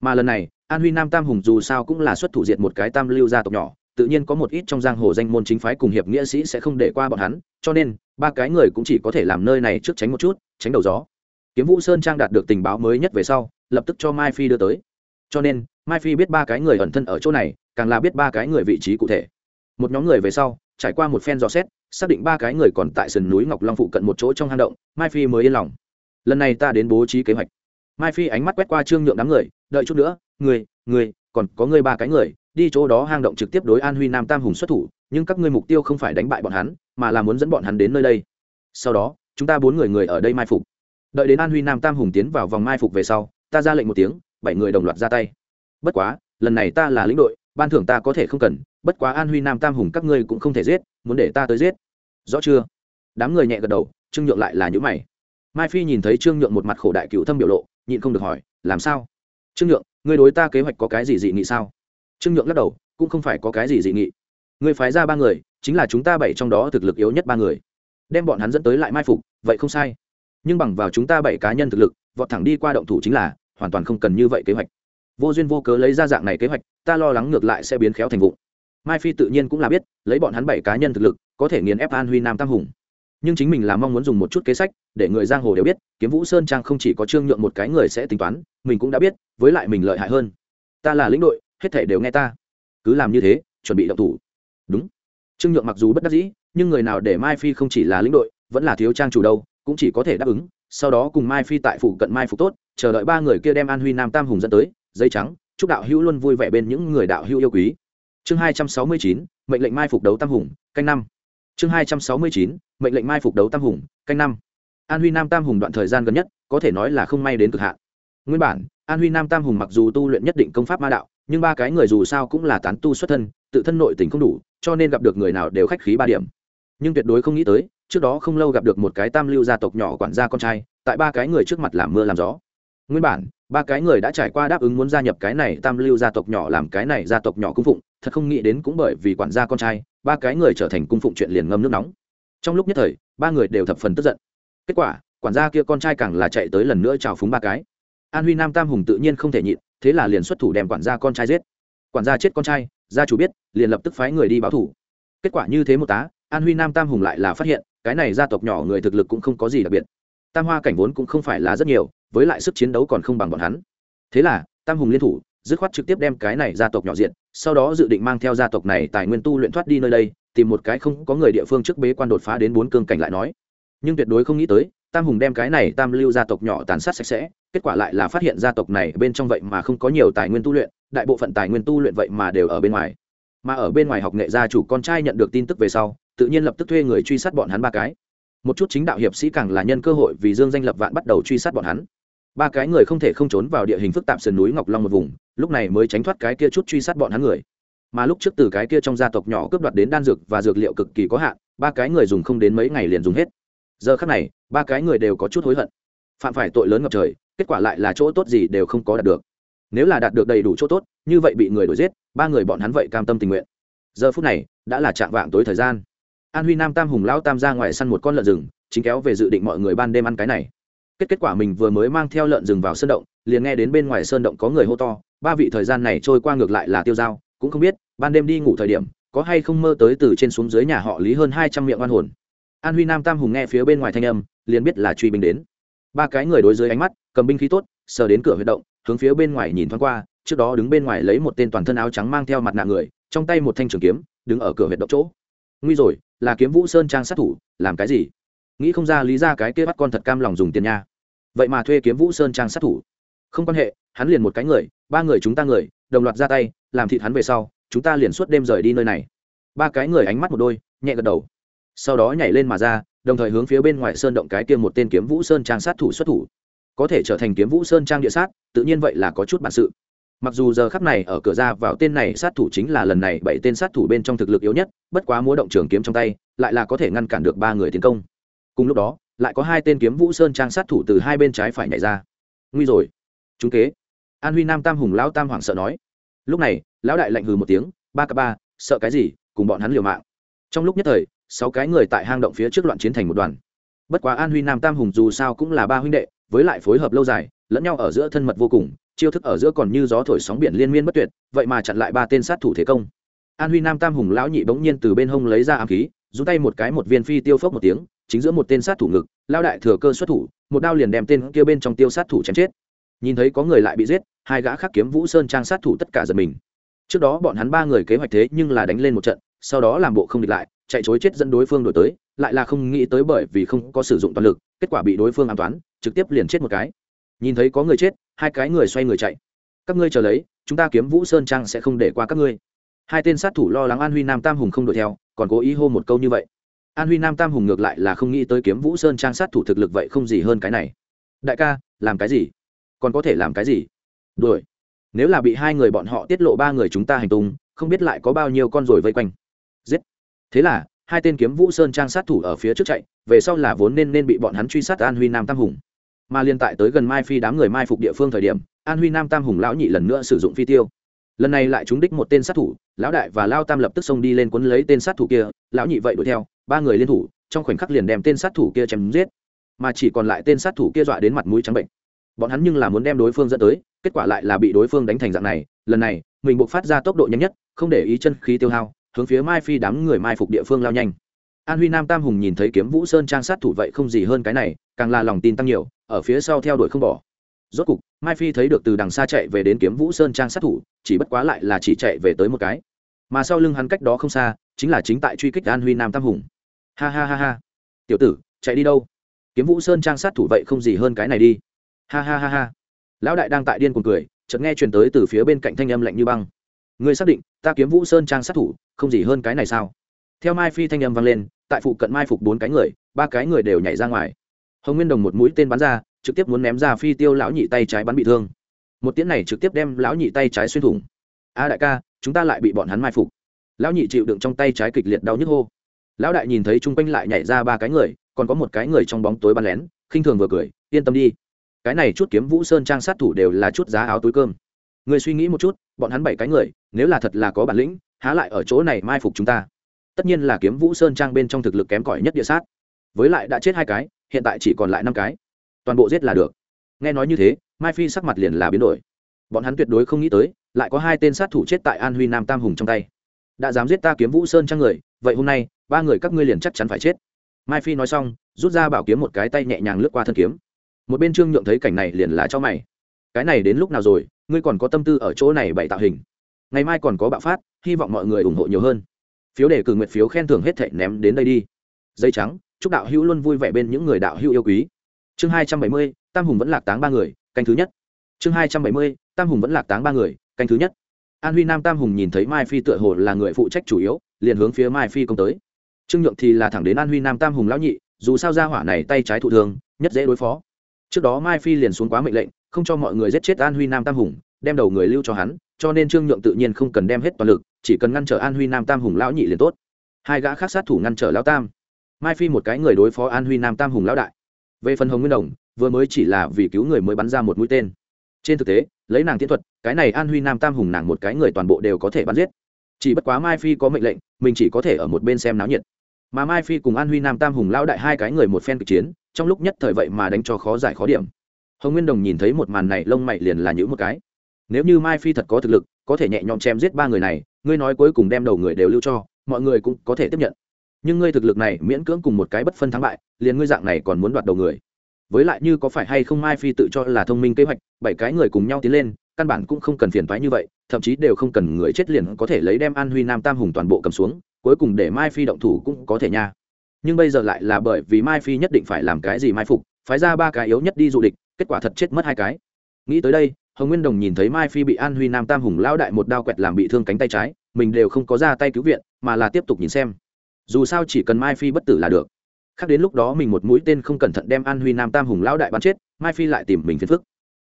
Mà lần này, an huy nam tam hùng dù sao cũng là xuất thủ diện một cái tam lưu gia tộc nhỏ tự nhiên có một ít trong giang hồ danh môn chính phái cùng hiệp nghĩa sĩ sẽ không để qua bọn hắn, cho nên, ba cái người cũng chỉ có thể làm nơi này trước tránh một chút, tránh đầu gió. Kiếm vũ sơn trang đạt được tình báo mới nhất về sau, lập tức cho mai phi đưa tới. Cho nên, mai phi biết ba cái người ẩn thân ở chỗ này, càng là biết ba cái người vị trí cụ thể. Một nhóm người về sau, trải qua một phen dò xét, xác định ba cái người còn tại sườn núi ngọc long phụ cận một chỗ trong hang động, mai phi mới yên lòng. Lần này ta đến bố trí kế hoạch. Mai phi ánh mắt quét qua trương nhượng đám người, đợi chút nữa, người người, còn có người ba cái người đi chỗ đó hang động trực tiếp đối an huy nam tam hùng xuất thủ, nhưng các ngươi mục tiêu không phải đánh bại bọn hắn, mà là muốn dẫn bọn hắn đến nơi đây. Sau đó, chúng ta bốn người người ở đây mai phục. Đợi đến an huy nam tam hùng tiến vào vòng mai phục về sau, ta ra lệnh một tiếng, bảy người đồng loạt ra tay. Bất quá, lần này ta là lĩnh đội, ban thưởng ta có thể không cần, bất quá an huy nam tam hùng các ngươi cũng không thể giết, muốn để ta tới giết. Rõ chưa? Đám người nhẹ gật đầu, trương nhượng lại là những mày. Mai phi nhìn thấy trương nhượng một mặt khổ đại cựu thâm biểu lộ, nhịn không được hỏi, làm sao? Trương nhượng, ngươi đối ta kế hoạch có cái gì dị nghị sao? Trương nhượng lắc đầu, cũng không phải có cái gì dị nghị. Ngươi phái ra ba người, chính là chúng ta bảy trong đó thực lực yếu nhất ba người. Đem bọn hắn dẫn tới lại mai phục, vậy không sai. Nhưng bằng vào chúng ta bảy cá nhân thực lực, vọt thẳng đi qua động thủ chính là, hoàn toàn không cần như vậy kế hoạch. Vô duyên vô cớ lấy ra dạng này kế hoạch, ta lo lắng ngược lại sẽ biến khéo thành vụ mai phi tự nhiên cũng là biết, lấy bọn hắn bảy cá nhân thực lực, có thể nghiền ép an huy nam tam hùng. Nhưng chính mình là mong muốn dùng một chút kế sách, để người giang hồ đều biết, kiếm vũ sơn trang không chỉ có trương nhượng một cái người sẽ tính toán, mình cũng đã biết, với lại mình lợi hại hơn. Ta là lĩnh đội hết thể đều nghe ta. Cứ làm như thế, chuẩn bị động thủ. Đúng. Trương nhượng mặc dù bất đắc dĩ, nhưng người nào để mai phi không chỉ là lĩnh đội, vẫn là thiếu trang chủ đâu, cũng chỉ có thể đáp ứng. Sau đó cùng mai phi tại phủ cận mai phục tốt, chờ đợi ba người kia đem an huy nam tam hùng dẫn tới, dây trắng, chúc đạo hữu luôn vui vẻ bên những người đạo hữu yêu quý. Chương hai trăm sáu mươi chín, mệnh lệnh mai phục đấu tam hùng, canh năm. Chương hai trăm sáu mươi chín, mệnh lệnh mai phục đấu tam hùng, canh năm. An huy nam tam hùng đoạn thời gian gần nhất, có thể nói là không may đến cực hạn. Nguyên bản an huy nam tam hùng mặc dù tu luyện nhất định công pháp ma đạo, nhưng ba cái người dù sao cũng là tán tu xuất thân, tự thân nội tình không đủ, cho nên gặp được người nào đều khách khí ba điểm. Nhưng tuyệt đối không nghĩ tới, trước đó không lâu gặp được một cái tam lưu gia tộc nhỏ quản gia con trai, tại ba cái người trước mặt làm mưa làm gió. Nguyên bản, ba cái người đã trải qua đáp ứng muốn gia nhập cái này tam lưu gia tộc nhỏ làm cái này gia tộc nhỏ cung phụng, thật không nghĩ đến cũng bởi vì quản gia con trai, ba cái người trở thành cung phụng chuyện liền ngâm nước nóng. Trong lúc nhất thời, ba người đều thập phần tức giận. Kết quả, quản gia kia con trai càng là chạy tới lần nữa chào phúng ba cái an huy nam tam hùng tự nhiên không thể nhịn, thế là liền xuất thủ đem quản gia con trai giết. Quản gia chết con trai, gia chủ biết, liền lập tức phái người đi báo thủ. Kết quả như thế một tá, an huy nam tam hùng lại là phát hiện, cái này gia tộc nhỏ người thực lực cũng không có gì đặc biệt. Tam hoa cảnh vốn cũng không phải là rất nhiều, với lại sức chiến đấu còn không bằng bọn hắn. Thế là, tam hùng liên thủ, dứt khoát trực tiếp đem cái này gia tộc nhỏ diện, sau đó dự định mang theo gia tộc này tài nguyên tu luyện thoát đi nơi đây, tìm một cái không có người địa phương trước bế quan đột phá đến bốn cương cảnh lại nói. Nhưng tuyệt đối không nghĩ tới tam hùng đem cái này tam lưu gia tộc nhỏ tàn sát sạch sẽ, kết quả lại là phát hiện gia tộc này bên trong vậy mà không có nhiều tài nguyên tu luyện, đại bộ phận tài nguyên tu luyện vậy mà đều ở bên ngoài. Mà ở bên ngoài học nghệ gia chủ con trai nhận được tin tức về sau, tự nhiên lập tức thuê người truy sát bọn hắn ba cái. Một chút chính đạo hiệp sĩ càng là nhân cơ hội vì dương danh lập vạn bắt đầu truy sát bọn hắn. Ba cái người không thể không trốn vào địa hình phức tạp sườn núi ngọc long một vùng, lúc này mới tránh thoát cái kia chút truy sát bọn hắn người. Mà lúc trước từ cái kia trong gia tộc nhỏ cướp đoạt đến đan dược và dược liệu cực kỳ có hạn, ba cái người dùng không đến mấy ngày liền dùng hết giờ khắc này, ba cái người đều có chút hối hận. Phạm phải tội lớn ngập trời, kết quả lại là chỗ tốt gì đều không có đạt được. Nếu là đạt được đầy đủ chỗ tốt, như vậy bị người đuổi giết, ba người bọn hắn vậy cam tâm tình nguyện. Giờ phút này, đã là trạng vạng tối thời gian. An huy nam tam hùng lão tam ra ngoài săn một con lợn rừng, chính kéo về dự định mọi người ban đêm ăn cái này. Kết kết quả mình vừa mới mang theo lợn rừng vào sơn động, liền nghe đến bên ngoài sơn động có người hô to, ba vị thời gian này trôi qua ngược lại là tiêu dao, cũng không biết, ban đêm đi ngủ thời điểm, có hay không mơ tới từ trên xuống dưới nhà họ lý hơn hai trăm miệng oan hồn an huy nam tam hùng nghe phía bên ngoài thanh âm, liền biết là truy binh đến. Ba cái người đối dưới ánh mắt, cầm binh khí tốt, sờ đến cửa huy động, hướng phía bên ngoài nhìn thoáng qua, trước đó đứng bên ngoài lấy một tên toàn thân áo trắng mang theo mặt nạ người, trong tay một thanh trường kiếm, đứng ở cửa huyệt động chỗ. Nguy rồi, là kiếm vũ sơn trang sát thủ, làm cái gì? Nghĩ không ra lý ra cái kia bắt con thật cam lòng dùng tiền nha. Vậy mà thuê kiếm vũ sơn trang sát thủ. Không quan hệ, hắn liền một cái người, ba người chúng ta người, đồng loạt ra tay, làm thịt hắn về sau, chúng ta liền suốt đêm rời đi nơi này. Ba cái người ánh mắt một đôi, nhẹ gật đầu sau đó nhảy lên mà ra, đồng thời hướng phía bên ngoài sơn động cái kia một tên kiếm vũ sơn trang sát thủ xuất thủ. Có thể trở thành kiếm vũ sơn trang địa sát, tự nhiên vậy là có chút bản sự. Mặc dù giờ khắp này ở cửa ra vào tên này sát thủ chính là lần này bảy tên sát thủ bên trong thực lực yếu nhất, bất quá múa động trường kiếm trong tay, lại là có thể ngăn cản được ba người tiến công. Cùng lúc đó, lại có hai tên kiếm vũ sơn trang sát thủ từ hai bên trái phải nhảy ra. Nguy rồi. Chúng kế. An huy nam tam hùng lão tam hoảng sợ nói. Lúc này, lão đại lạnh hừ một tiếng, ba cặp ba, sợ cái gì? Cùng bọn hắn liều mạng. Trong lúc nhất thời sáu cái người tại hang động phía trước loạn chiến thành một đoàn. Bất quá an huy nam tam hùng dù sao cũng là ba huynh đệ, với lại phối hợp lâu dài, lẫn nhau ở giữa thân mật vô cùng, chiêu thức ở giữa còn như gió thổi sóng biển liên miên bất tuyệt, vậy mà chặn lại ba tên sát thủ thế công. An huy nam tam hùng lão nhị bỗng nhiên từ bên hông lấy ra ám khí dùng tay một cái một viên phi tiêu phốc một tiếng, chính giữa một tên sát thủ ngực lao đại thừa cơ xuất thủ, một đao liền đem tên kia bên trong tiêu sát thủ chém chết. Nhìn thấy có người lại bị giết, hai gã khắc kiếm vũ sơn trang sát thủ tất cả giật mình. Trước đó bọn hắn ba người kế hoạch thế nhưng là đánh lên một trận, sau đó làm bộ không địch lại chạy chối chết dẫn đối phương đổi tới, lại là không nghĩ tới bởi vì không có sử dụng toàn lực, kết quả bị đối phương an toán, trực tiếp liền chết một cái. Nhìn thấy có người chết, hai cái người xoay người chạy. Các ngươi chờ lấy, chúng ta kiếm vũ sơn trang sẽ không để qua các ngươi. Hai tên sát thủ lo lắng an huy nam tam hùng không đuổi theo, còn cố ý hô một câu như vậy. An huy nam tam hùng ngược lại là không nghĩ tới kiếm vũ sơn trang sát thủ thực lực vậy không gì hơn cái này. Đại ca, làm cái gì? Còn có thể làm cái gì? Đuổi. Nếu là bị hai người bọn họ tiết lộ ba người chúng ta hành tung, không biết lại có bao nhiêu con rồi vây quanh thế là, hai tên kiếm vũ sơn trang sát thủ ở phía trước chạy, về sau là vốn nên nên bị bọn hắn truy sát an huy nam tam hùng. Mà liên tại tới gần mai phi đám người mai phục địa phương thời điểm, an huy nam tam hùng lão nhị lần nữa sử dụng phi tiêu. Lần này lại trúng đích một tên sát thủ, lão đại và lao tam lập tức xông đi lên quấn lấy tên sát thủ kia, lão nhị vậy đuổi theo, ba người liên thủ, trong khoảnh khắc liền đem tên sát thủ kia chém giết. Mà chỉ còn lại tên sát thủ kia dọa đến mặt mũi trắng bệnh. Bọn hắn nhưng là muốn đem đối phương dẫn tới, kết quả lại là bị đối phương đánh thành dạng này, lần này, mình buộc phát ra tốc độ nhanh nhất, không để ý chân khí tiêu hao hướng phía mai phi đám người mai phục địa phương lao nhanh. An huy nam tam hùng nhìn thấy kiếm vũ sơn trang sát thủ vậy không gì hơn cái này, càng là lòng tin tăng nhiều, ở phía sau theo đuổi không bỏ. Rốt cục, mai phi thấy được từ đằng xa chạy về đến kiếm vũ sơn trang sát thủ, chỉ bất quá lại là chỉ chạy về tới một cái. Mà sau lưng hắn cách đó không xa, chính là chính tại truy kích an huy nam tam hùng. Ha ha ha ha. Tiểu tử, chạy đi đâu? Kiếm vũ sơn trang sát thủ vậy không gì hơn cái này đi. Ha ha ha ha. Lão đại đang tại điên cuồng cười, chợt nghe truyền tới từ phía bên cạnh thanh âm lạnh như băng. Ngươi xác định ta kiếm vũ sơn trang sát thủ, không gì hơn cái này sao? Theo mai phi thanh âm vang lên, tại phụ cận mai phục bốn cái người, ba cái người đều nhảy ra ngoài. Hồng nguyên đồng một mũi tên bắn ra, trực tiếp muốn ném ra phi tiêu lão nhị tay trái bắn bị thương. Một tiếng này trực tiếp đem lão nhị tay trái xuyên thủng. A đại ca, chúng ta lại bị bọn hắn mai phục. Lão nhị chịu đựng trong tay trái kịch liệt đau nhức hô. Lão đại nhìn thấy chung quanh lại nhảy ra ba cái người, còn có một cái người trong bóng tối bắn lén, khinh thường vừa cười, yên tâm đi. Cái này chút kiếm vũ sơn trang sát thủ đều là chút giá áo túi cơm người suy nghĩ một chút, bọn hắn bảy cái người, nếu là thật là có bản lĩnh, há lại ở chỗ này mai phục chúng ta. Tất nhiên là kiếm vũ sơn trang bên trong thực lực kém cỏi nhất địa sát. Với lại đã chết hai cái, hiện tại chỉ còn lại năm cái. Toàn bộ giết là được. Nghe nói như thế, mai phi sắc mặt liền là biến đổi. Bọn hắn tuyệt đối không nghĩ tới, lại có hai tên sát thủ chết tại an huy nam tam hùng trong tay. Đã dám giết ta kiếm vũ sơn trang người, vậy hôm nay, ba người các ngươi liền chắc chắn phải chết. Mai phi nói xong, rút ra bảo kiếm một cái tay nhẹ nhàng lướt qua thân kiếm. Một bên trương nhượng thấy cảnh này liền là cho mày. Cái này đến lúc nào rồi ngươi còn có tâm tư ở chỗ này bày tạo hình. Ngày mai còn có bạo phát, hy vọng mọi người ủng hộ nhiều hơn. Phiếu để cử nguyện phiếu khen thưởng hết thảy ném đến đây đi. Dây trắng, chúc đạo hữu luôn vui vẻ bên những người đạo hữu yêu quý. Chương hai trăm bảy mươi, tam hùng vẫn lạc táng ba người, canh thứ nhất. Chương hai trăm bảy mươi, tam hùng vẫn lạc táng ba người, canh thứ nhất. An huy nam tam hùng nhìn thấy mai phi tựa hồ là người phụ trách chủ yếu, liền hướng phía mai phi công tới. Trương nhượng thì là thẳng đến an huy nam tam hùng lão nhị, dù sao ra hỏa này tay trái thụ thường, nhất dễ đối phó. Trước đó mai phi liền xuống quá mệnh lệnh không cho mọi người giết chết an huy nam tam hùng, đem đầu người lưu cho hắn, cho nên trương nhượng tự nhiên không cần đem hết toàn lực, chỉ cần ngăn trở an huy nam tam hùng lão nhị liền tốt. Hai gã khác sát thủ ngăn trở lão tam. Mai phi một cái người đối phó an huy nam tam hùng lão đại. Về phần hồng nguyên đồng, vừa mới chỉ là vì cứu người mới bắn ra một mũi tên. Trên thực tế, lấy nàng tiến thuật, cái này an huy nam tam hùng nàng một cái người toàn bộ đều có thể bắn giết. Chỉ bất quá mai phi có mệnh lệnh, mình chỉ có thể ở một bên xem náo nhiệt. Mà mai phi cùng an huy nam tam hùng lão đại hai cái người một phen kịch chiến, trong lúc nhất thời vậy mà đánh cho khó giải khó điểm hồng nguyên đồng nhìn thấy một màn này, lông mày liền là những một cái. Nếu như mai phi thật có thực lực, có thể nhẹ nhõm chém giết ba người này, ngươi nói cuối cùng đem đầu người đều lưu cho, mọi người cũng có thể tiếp nhận. Nhưng ngươi thực lực này, miễn cưỡng cùng một cái bất phân thắng bại, liền ngươi dạng này còn muốn đoạt đầu người. Với lại như có phải hay không mai phi tự cho là thông minh kế hoạch, bảy cái người cùng nhau tiến lên, căn bản cũng không cần phiền toái như vậy, thậm chí đều không cần người chết liền có thể lấy đem an huy nam tam hùng toàn bộ cầm xuống, cuối cùng để mai phi động thủ cũng có thể nha. Nhưng bây giờ lại là bởi vì mai phi nhất định phải làm cái gì mai phục, phái ra ba cái yếu nhất đi du địch kết quả thật chết mất hai cái. Nghĩ tới đây, hồng nguyên đồng nhìn thấy mai phi bị an huy nam tam hùng lao đại một đao quẹt làm bị thương cánh tay trái, mình đều không có ra tay cứu viện, mà là tiếp tục nhìn xem. Dù sao chỉ cần mai phi bất tử là được. Khác đến lúc đó mình một mũi tên không cẩn thận đem an huy nam tam hùng lao đại bắn chết, mai phi lại tìm mình phiền phức.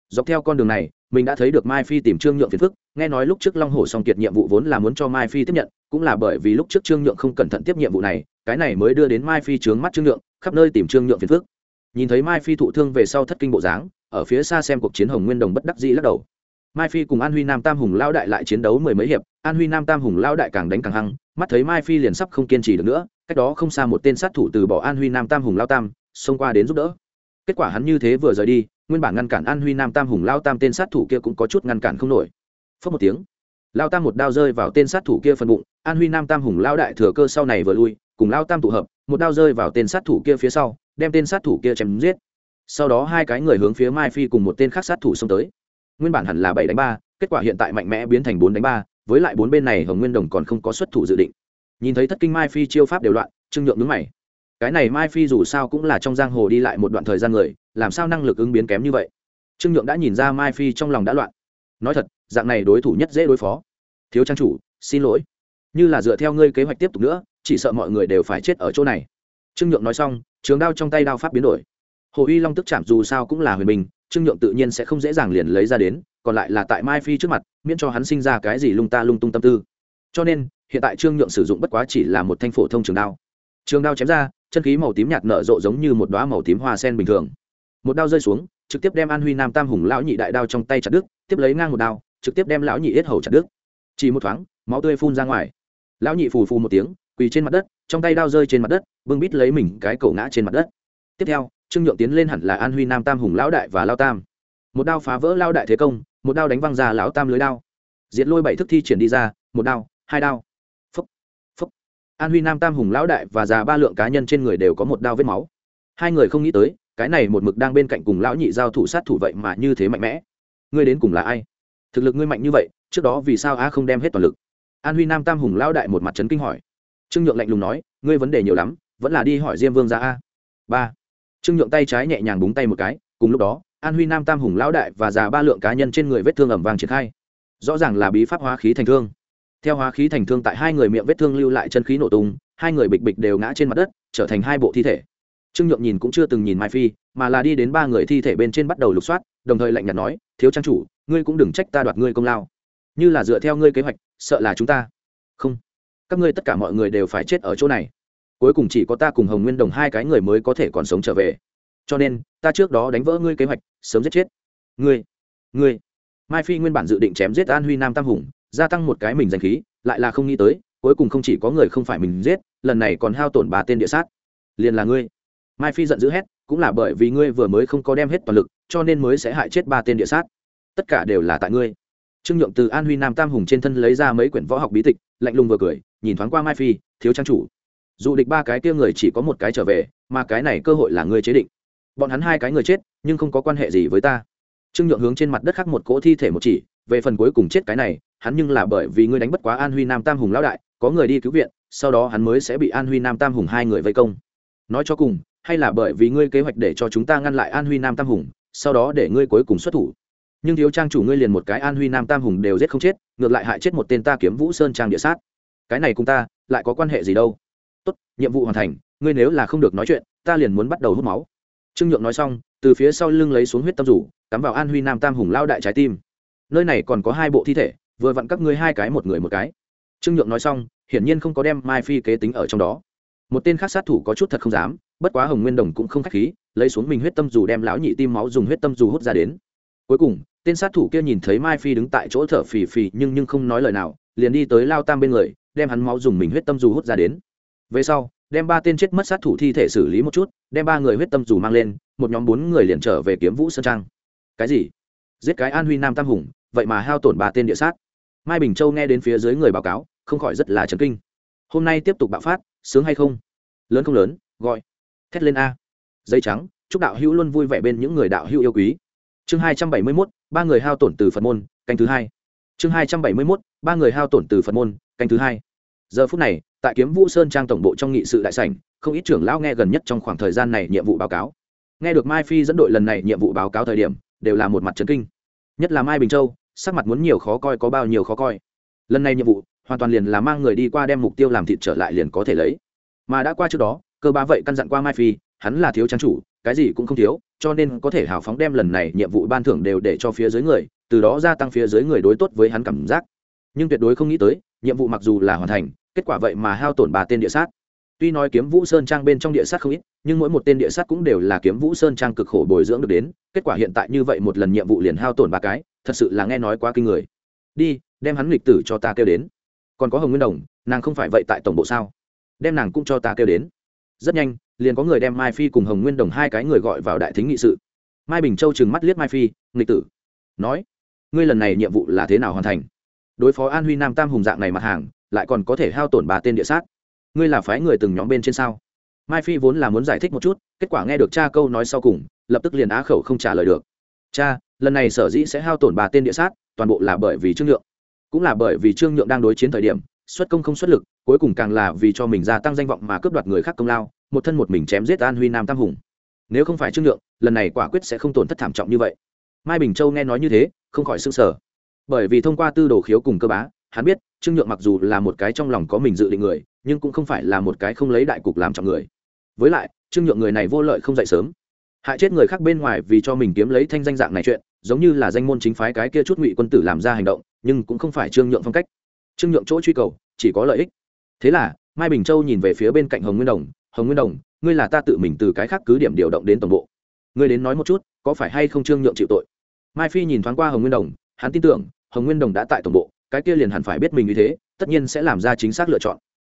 Dọc theo con đường này, mình đã thấy được mai phi tìm trương nhượng phiền phức, nghe nói lúc trước long hồ song kiệt nhiệm vụ vốn là muốn cho mai phi tiếp nhận, cũng là bởi vì lúc trước trương nhượng không cẩn thận tiếp nhiệm vụ này, cái này mới đưa đến mai phi trướng mắt trương nhượng, khắp nơi tìm trương nhượng phiền phức nhìn thấy mai phi thụ thương về sau thất kinh bộ dáng, ở phía xa xem cuộc chiến hồng nguyên đồng bất đắc dĩ lắc đầu. Mai phi cùng an huy nam tam hùng lao đại lại chiến đấu mười mấy hiệp, an huy nam tam hùng lao đại càng đánh càng hăng, mắt thấy mai phi liền sắp không kiên trì được nữa, cách đó không xa một tên sát thủ từ bỏ an huy nam tam hùng lao tam, xông qua đến giúp đỡ. Kết quả hắn như thế vừa rời đi, nguyên bản ngăn cản an huy nam tam hùng lao tam tên sát thủ kia cũng có chút ngăn cản không nổi. Phớt một tiếng, lao tam một đao rơi vào tên sát thủ kia phần bụng, an huy nam tam hùng lao đại thừa cơ sau này vừa lui, cùng lao tam tụ hợp một đao rơi vào tên sát thủ kia phía sau, đem tên sát thủ kia chém giết. Sau đó hai cái người hướng phía mai phi cùng một tên khác sát thủ xông tới. Nguyên bản hẳn là bảy đánh ba, kết quả hiện tại mạnh mẽ biến thành bốn đánh ba, với lại bốn bên này hồng nguyên đồng còn không có xuất thủ dự định. Nhìn thấy thất kinh mai phi chiêu pháp đều loạn, trương nhượng nhướng mày. Cái này mai phi dù sao cũng là trong giang hồ đi lại một đoạn thời gian người, làm sao năng lực ứng biến kém như vậy? Trương nhượng đã nhìn ra mai phi trong lòng đã loạn. Nói thật, dạng này đối thủ nhất dễ đối phó. Thiếu trang chủ, xin lỗi. Như là dựa theo ngươi kế hoạch tiếp tục nữa chỉ sợ mọi người đều phải chết ở chỗ này. Trương nhượng nói xong, trường đao trong tay đao pháp biến đổi. Hồ uy long tức chạm dù sao cũng là huyền bình trương nhượng tự nhiên sẽ không dễ dàng liền lấy ra đến, còn lại là tại mai phi trước mặt, miễn cho hắn sinh ra cái gì lung ta lung tung tâm tư. Cho nên, hiện tại trương nhượng sử dụng bất quá chỉ là một thanh phổ thông trường đao. Trường đao chém ra, chân khí màu tím nhạt nở rộ giống như một đoá màu tím hoa sen bình thường. Một đao rơi xuống, trực tiếp đem an huy nam tam hùng lão nhị đại đao trong tay chặt đứt, tiếp lấy ngang một đao, trực tiếp đem lão nhị yết hầu chặt đứt. Chỉ một thoáng, máu tươi phun ra ngoài. Lão nhị phù phù một tiếng quỳ trên mặt đất, trong tay đao rơi trên mặt đất, bưng bít lấy mình cái cổ ngã trên mặt đất. Tiếp theo, trương nhượng tiến lên hẳn là an huy nam tam hùng lão đại và lao tam. Một đao phá vỡ lao đại thế công, một đao đánh văng ra lão tam lưới đao. Diệt lôi bảy thức thi triển đi ra, một đao, hai đao. Phúc phúc. An huy nam tam hùng lão đại và già ba lượng cá nhân trên người đều có một đao vết máu. Hai người không nghĩ tới, cái này một mực đang bên cạnh cùng lão nhị giao thủ sát thủ vậy mà như thế mạnh mẽ. Ngươi đến cùng là ai? Thực lực ngươi mạnh như vậy, trước đó vì sao a không đem hết toàn lực? An huy nam tam hùng lão đại một mặt trấn kinh hỏi trương nhượng lạnh lùng nói, ngươi vấn đề nhiều lắm, vẫn là đi hỏi diêm vương ra a. Ba. Trương nhượng tay trái nhẹ nhàng búng tay một cái, cùng lúc đó, an huy nam tam hùng lão đại và già ba lượng cá nhân trên người vết thương ẩm vàng triển khai. Rõ ràng là bí pháp hóa khí thành thương. Theo hóa khí thành thương tại hai người miệng vết thương lưu lại chân khí nổ tung, hai người bịch bịch đều ngã trên mặt đất, trở thành hai bộ thi thể. Trương nhượng nhìn cũng chưa từng nhìn mai phi, mà là đi đến ba người thi thể bên trên bắt đầu lục soát, đồng thời lạnh nhạt nói, thiếu trang chủ, ngươi cũng đừng trách ta đoạt ngươi công lao. Như là dựa theo ngươi kế hoạch, sợ là chúng ta không các ngươi tất cả mọi người đều phải chết ở chỗ này. Cuối cùng chỉ có ta cùng hồng nguyên đồng hai cái người mới có thể còn sống trở về. Cho nên, ta trước đó đánh vỡ ngươi kế hoạch, sớm giết chết. Ngươi ngươi. Mai phi nguyên bản dự định chém giết an huy nam tam hùng, gia tăng một cái mình danh khí, lại là không nghĩ tới, cuối cùng không chỉ có người không phải mình giết, lần này còn hao tổn ba tên địa sát. Liền là ngươi. Mai phi giận dữ hét, cũng là bởi vì ngươi vừa mới không có đem hết toàn lực, cho nên mới sẽ hại chết ba tên địa sát. Tất cả đều là tại ngươi. Trương nhượng từ an huy nam tam hùng trên thân lấy ra mấy quyển võ học bí tịch, lạnh lùng vừa cười nhìn thoáng qua mai phi, thiếu trang chủ. Dù địch ba cái kia người chỉ có một cái trở về, mà cái này cơ hội là ngươi chế định. Bọn hắn hai cái người chết, nhưng không có quan hệ gì với ta. Trương nhượng hướng trên mặt đất khắc một cỗ thi thể một chỉ, về phần cuối cùng chết cái này, hắn nhưng là bởi vì ngươi đánh bất quá an huy nam tam hùng lão đại, có người đi cứu viện, sau đó hắn mới sẽ bị an huy nam tam hùng hai người vây công. Nói cho cùng, hay là bởi vì ngươi kế hoạch để cho chúng ta ngăn lại an huy nam tam hùng, sau đó để ngươi cuối cùng xuất thủ. Nhưng thiếu trang chủ ngươi liền một cái an huy nam tam hùng đều giết không chết, ngược lại hại chết một tên ta kiếm vũ sơn trang địa sát cái này cùng ta, lại có quan hệ gì đâu? Tốt, nhiệm vụ hoàn thành, ngươi nếu là không được nói chuyện, ta liền muốn bắt đầu hút máu. Trương nhượng nói xong, từ phía sau lưng lấy xuống huyết tâm rủ, cắm vào an huy nam tam hùng lao đại trái tim. Nơi này còn có hai bộ thi thể, vừa vặn các ngươi hai cái một người một cái. Trương nhượng nói xong, hiển nhiên không có đem mai phi kế tính ở trong đó. Một tên khác sát thủ có chút thật không dám, bất quá hồng nguyên đồng cũng không k h á c h khí, lấy xuống mình huyết tâm dù đem lão nhị tim máu dùng huyết tâm dù hút ra đến. Cuối cùng, tên sát thủ kia nhìn thấy mai phi đứng tại chỗ thở phì phì nhưng nhưng không nói lời nào, liền đi tới lao tam bên người đem hắn máu dùng mình huyết tâm dù hút ra đến. Về sau, đem ba tên chết mất sát thủ thi thể xử lý một chút, đem ba người huyết tâm dù mang lên, một nhóm bốn người liền trở về kiếm vũ sơn trang. Cái gì? Giết cái an huy nam tam hùng, vậy mà hao tổn ba tên địa sát. Mai bình châu nghe đến phía dưới người báo cáo, không khỏi rất là chấn kinh. Hôm nay tiếp tục bạo phát, sướng hay không? Lớn không lớn, gọi. Thét lên a. Dây trắng, chúc đạo hữu luôn vui vẻ bên những người đạo hữu yêu quý. Chương hai trăm bảy mươi mốt, ba người hao tổn từ phật môn, canh thứ hai. Chương hai trăm bảy mươi mốt, ba người hao tổn từ phật môn, canh thứ hai giờ phút này, tại kiếm vũ sơn trang tổng bộ trong nghị sự đại sảnh, không ít trưởng lão nghe gần nhất trong khoảng thời gian này nhiệm vụ báo cáo. Nghe được mai phi dẫn đội lần này nhiệm vụ báo cáo thời điểm, đều là một mặt trấn kinh. Nhất là mai bình châu, sắc mặt muốn nhiều khó coi có bao nhiêu khó coi. Lần này nhiệm vụ, hoàn toàn liền là mang người đi qua đem mục tiêu làm thịt trở lại liền có thể lấy. Mà đã qua trước đó, cơ ba vậy căn dặn qua mai phi, hắn là thiếu trang chủ, cái gì cũng không thiếu, cho nên có thể hào phóng đem lần này nhiệm vụ ban thưởng đều để cho phía dưới người, từ đó gia tăng phía dưới người đối tốt với hắn cảm giác. Nhưng tuyệt đối không nghĩ tới nhiệm vụ mặc dù là hoàn thành, kết quả vậy mà hao tổn ba tên địa sát. Tuy nói kiếm vũ sơn trang bên trong địa sát không ít, nhưng mỗi một tên địa sát cũng đều là kiếm vũ sơn trang cực khổ bồi dưỡng được đến, kết quả hiện tại như vậy một lần nhiệm vụ liền hao tổn ba cái, thật sự là nghe nói quá kinh người. Đi, đem hắn lịch tử cho ta kêu đến. Còn có hồng nguyên đồng, nàng không phải vậy tại tổng bộ sao? Đem nàng cũng cho ta kêu đến. Rất nhanh, liền có người đem mai phi cùng hồng nguyên đồng hai cái người gọi vào đại thính nghị sự. Mai bình châu trừng mắt liếc mai phi, nghịch tử. Nói, ngươi lần này nhiệm vụ là thế nào hoàn thành? Đối phó an huy nam tam hùng dạng này mặt hàng, lại còn có thể hao tổn ba tên địa sát. Ngươi là phái người từng nhóm bên trên sao? Mai phi vốn là muốn giải thích một chút, kết quả nghe được cha câu nói sau cùng, lập tức liền á khẩu không trả lời được. Cha, lần này sở dĩ sẽ hao tổn ba tên địa sát, toàn bộ là bởi vì trương nhượng. Cũng là bởi vì trương nhượng đang đối chiến thời điểm, xuất công không xuất lực, cuối cùng càng là vì cho mình gia tăng danh vọng mà cướp đoạt người khác công lao, một thân một mình chém giết an huy nam tam hùng. Nếu không phải trương nhượng, lần này quả quyết sẽ không tổn thất thảm trọng như vậy. Mai bình châu nghe nói như thế, không khỏi s ư n g sở bởi vì thông qua tư đồ khiếu cùng cơ bá, hắn biết, trương nhượng mặc dù là một cái trong lòng có mình dự định người, nhưng cũng không phải là một cái không lấy đại cục làm trọng người. Với lại, trương nhượng người này vô lợi không dậy sớm. Hại chết người khác bên ngoài vì cho mình kiếm lấy thanh danh dạng này chuyện, giống như là danh môn chính phái cái kia chút ngụy quân tử làm ra hành động, nhưng cũng không phải trương nhượng phong cách. Trương nhượng chỗ truy cầu, chỉ có lợi ích. Thế là, mai bình châu nhìn về phía bên cạnh hồng nguyên đồng, hồng nguyên đồng, ngươi là ta tự mình từ cái khác cứ điểm điều động đến tổng bộ. Ngươi đến nói một chút, có phải hay không trương nhượng chịu tội? Mai phi nhìn thoáng qua hồng nguyên đồng, hắn tin tưởng hồng nguyên đồng đã tại tổng bộ, cái kia liền hẳn phải biết mình như thế, tất nhiên sẽ làm ra chính xác lựa chọn.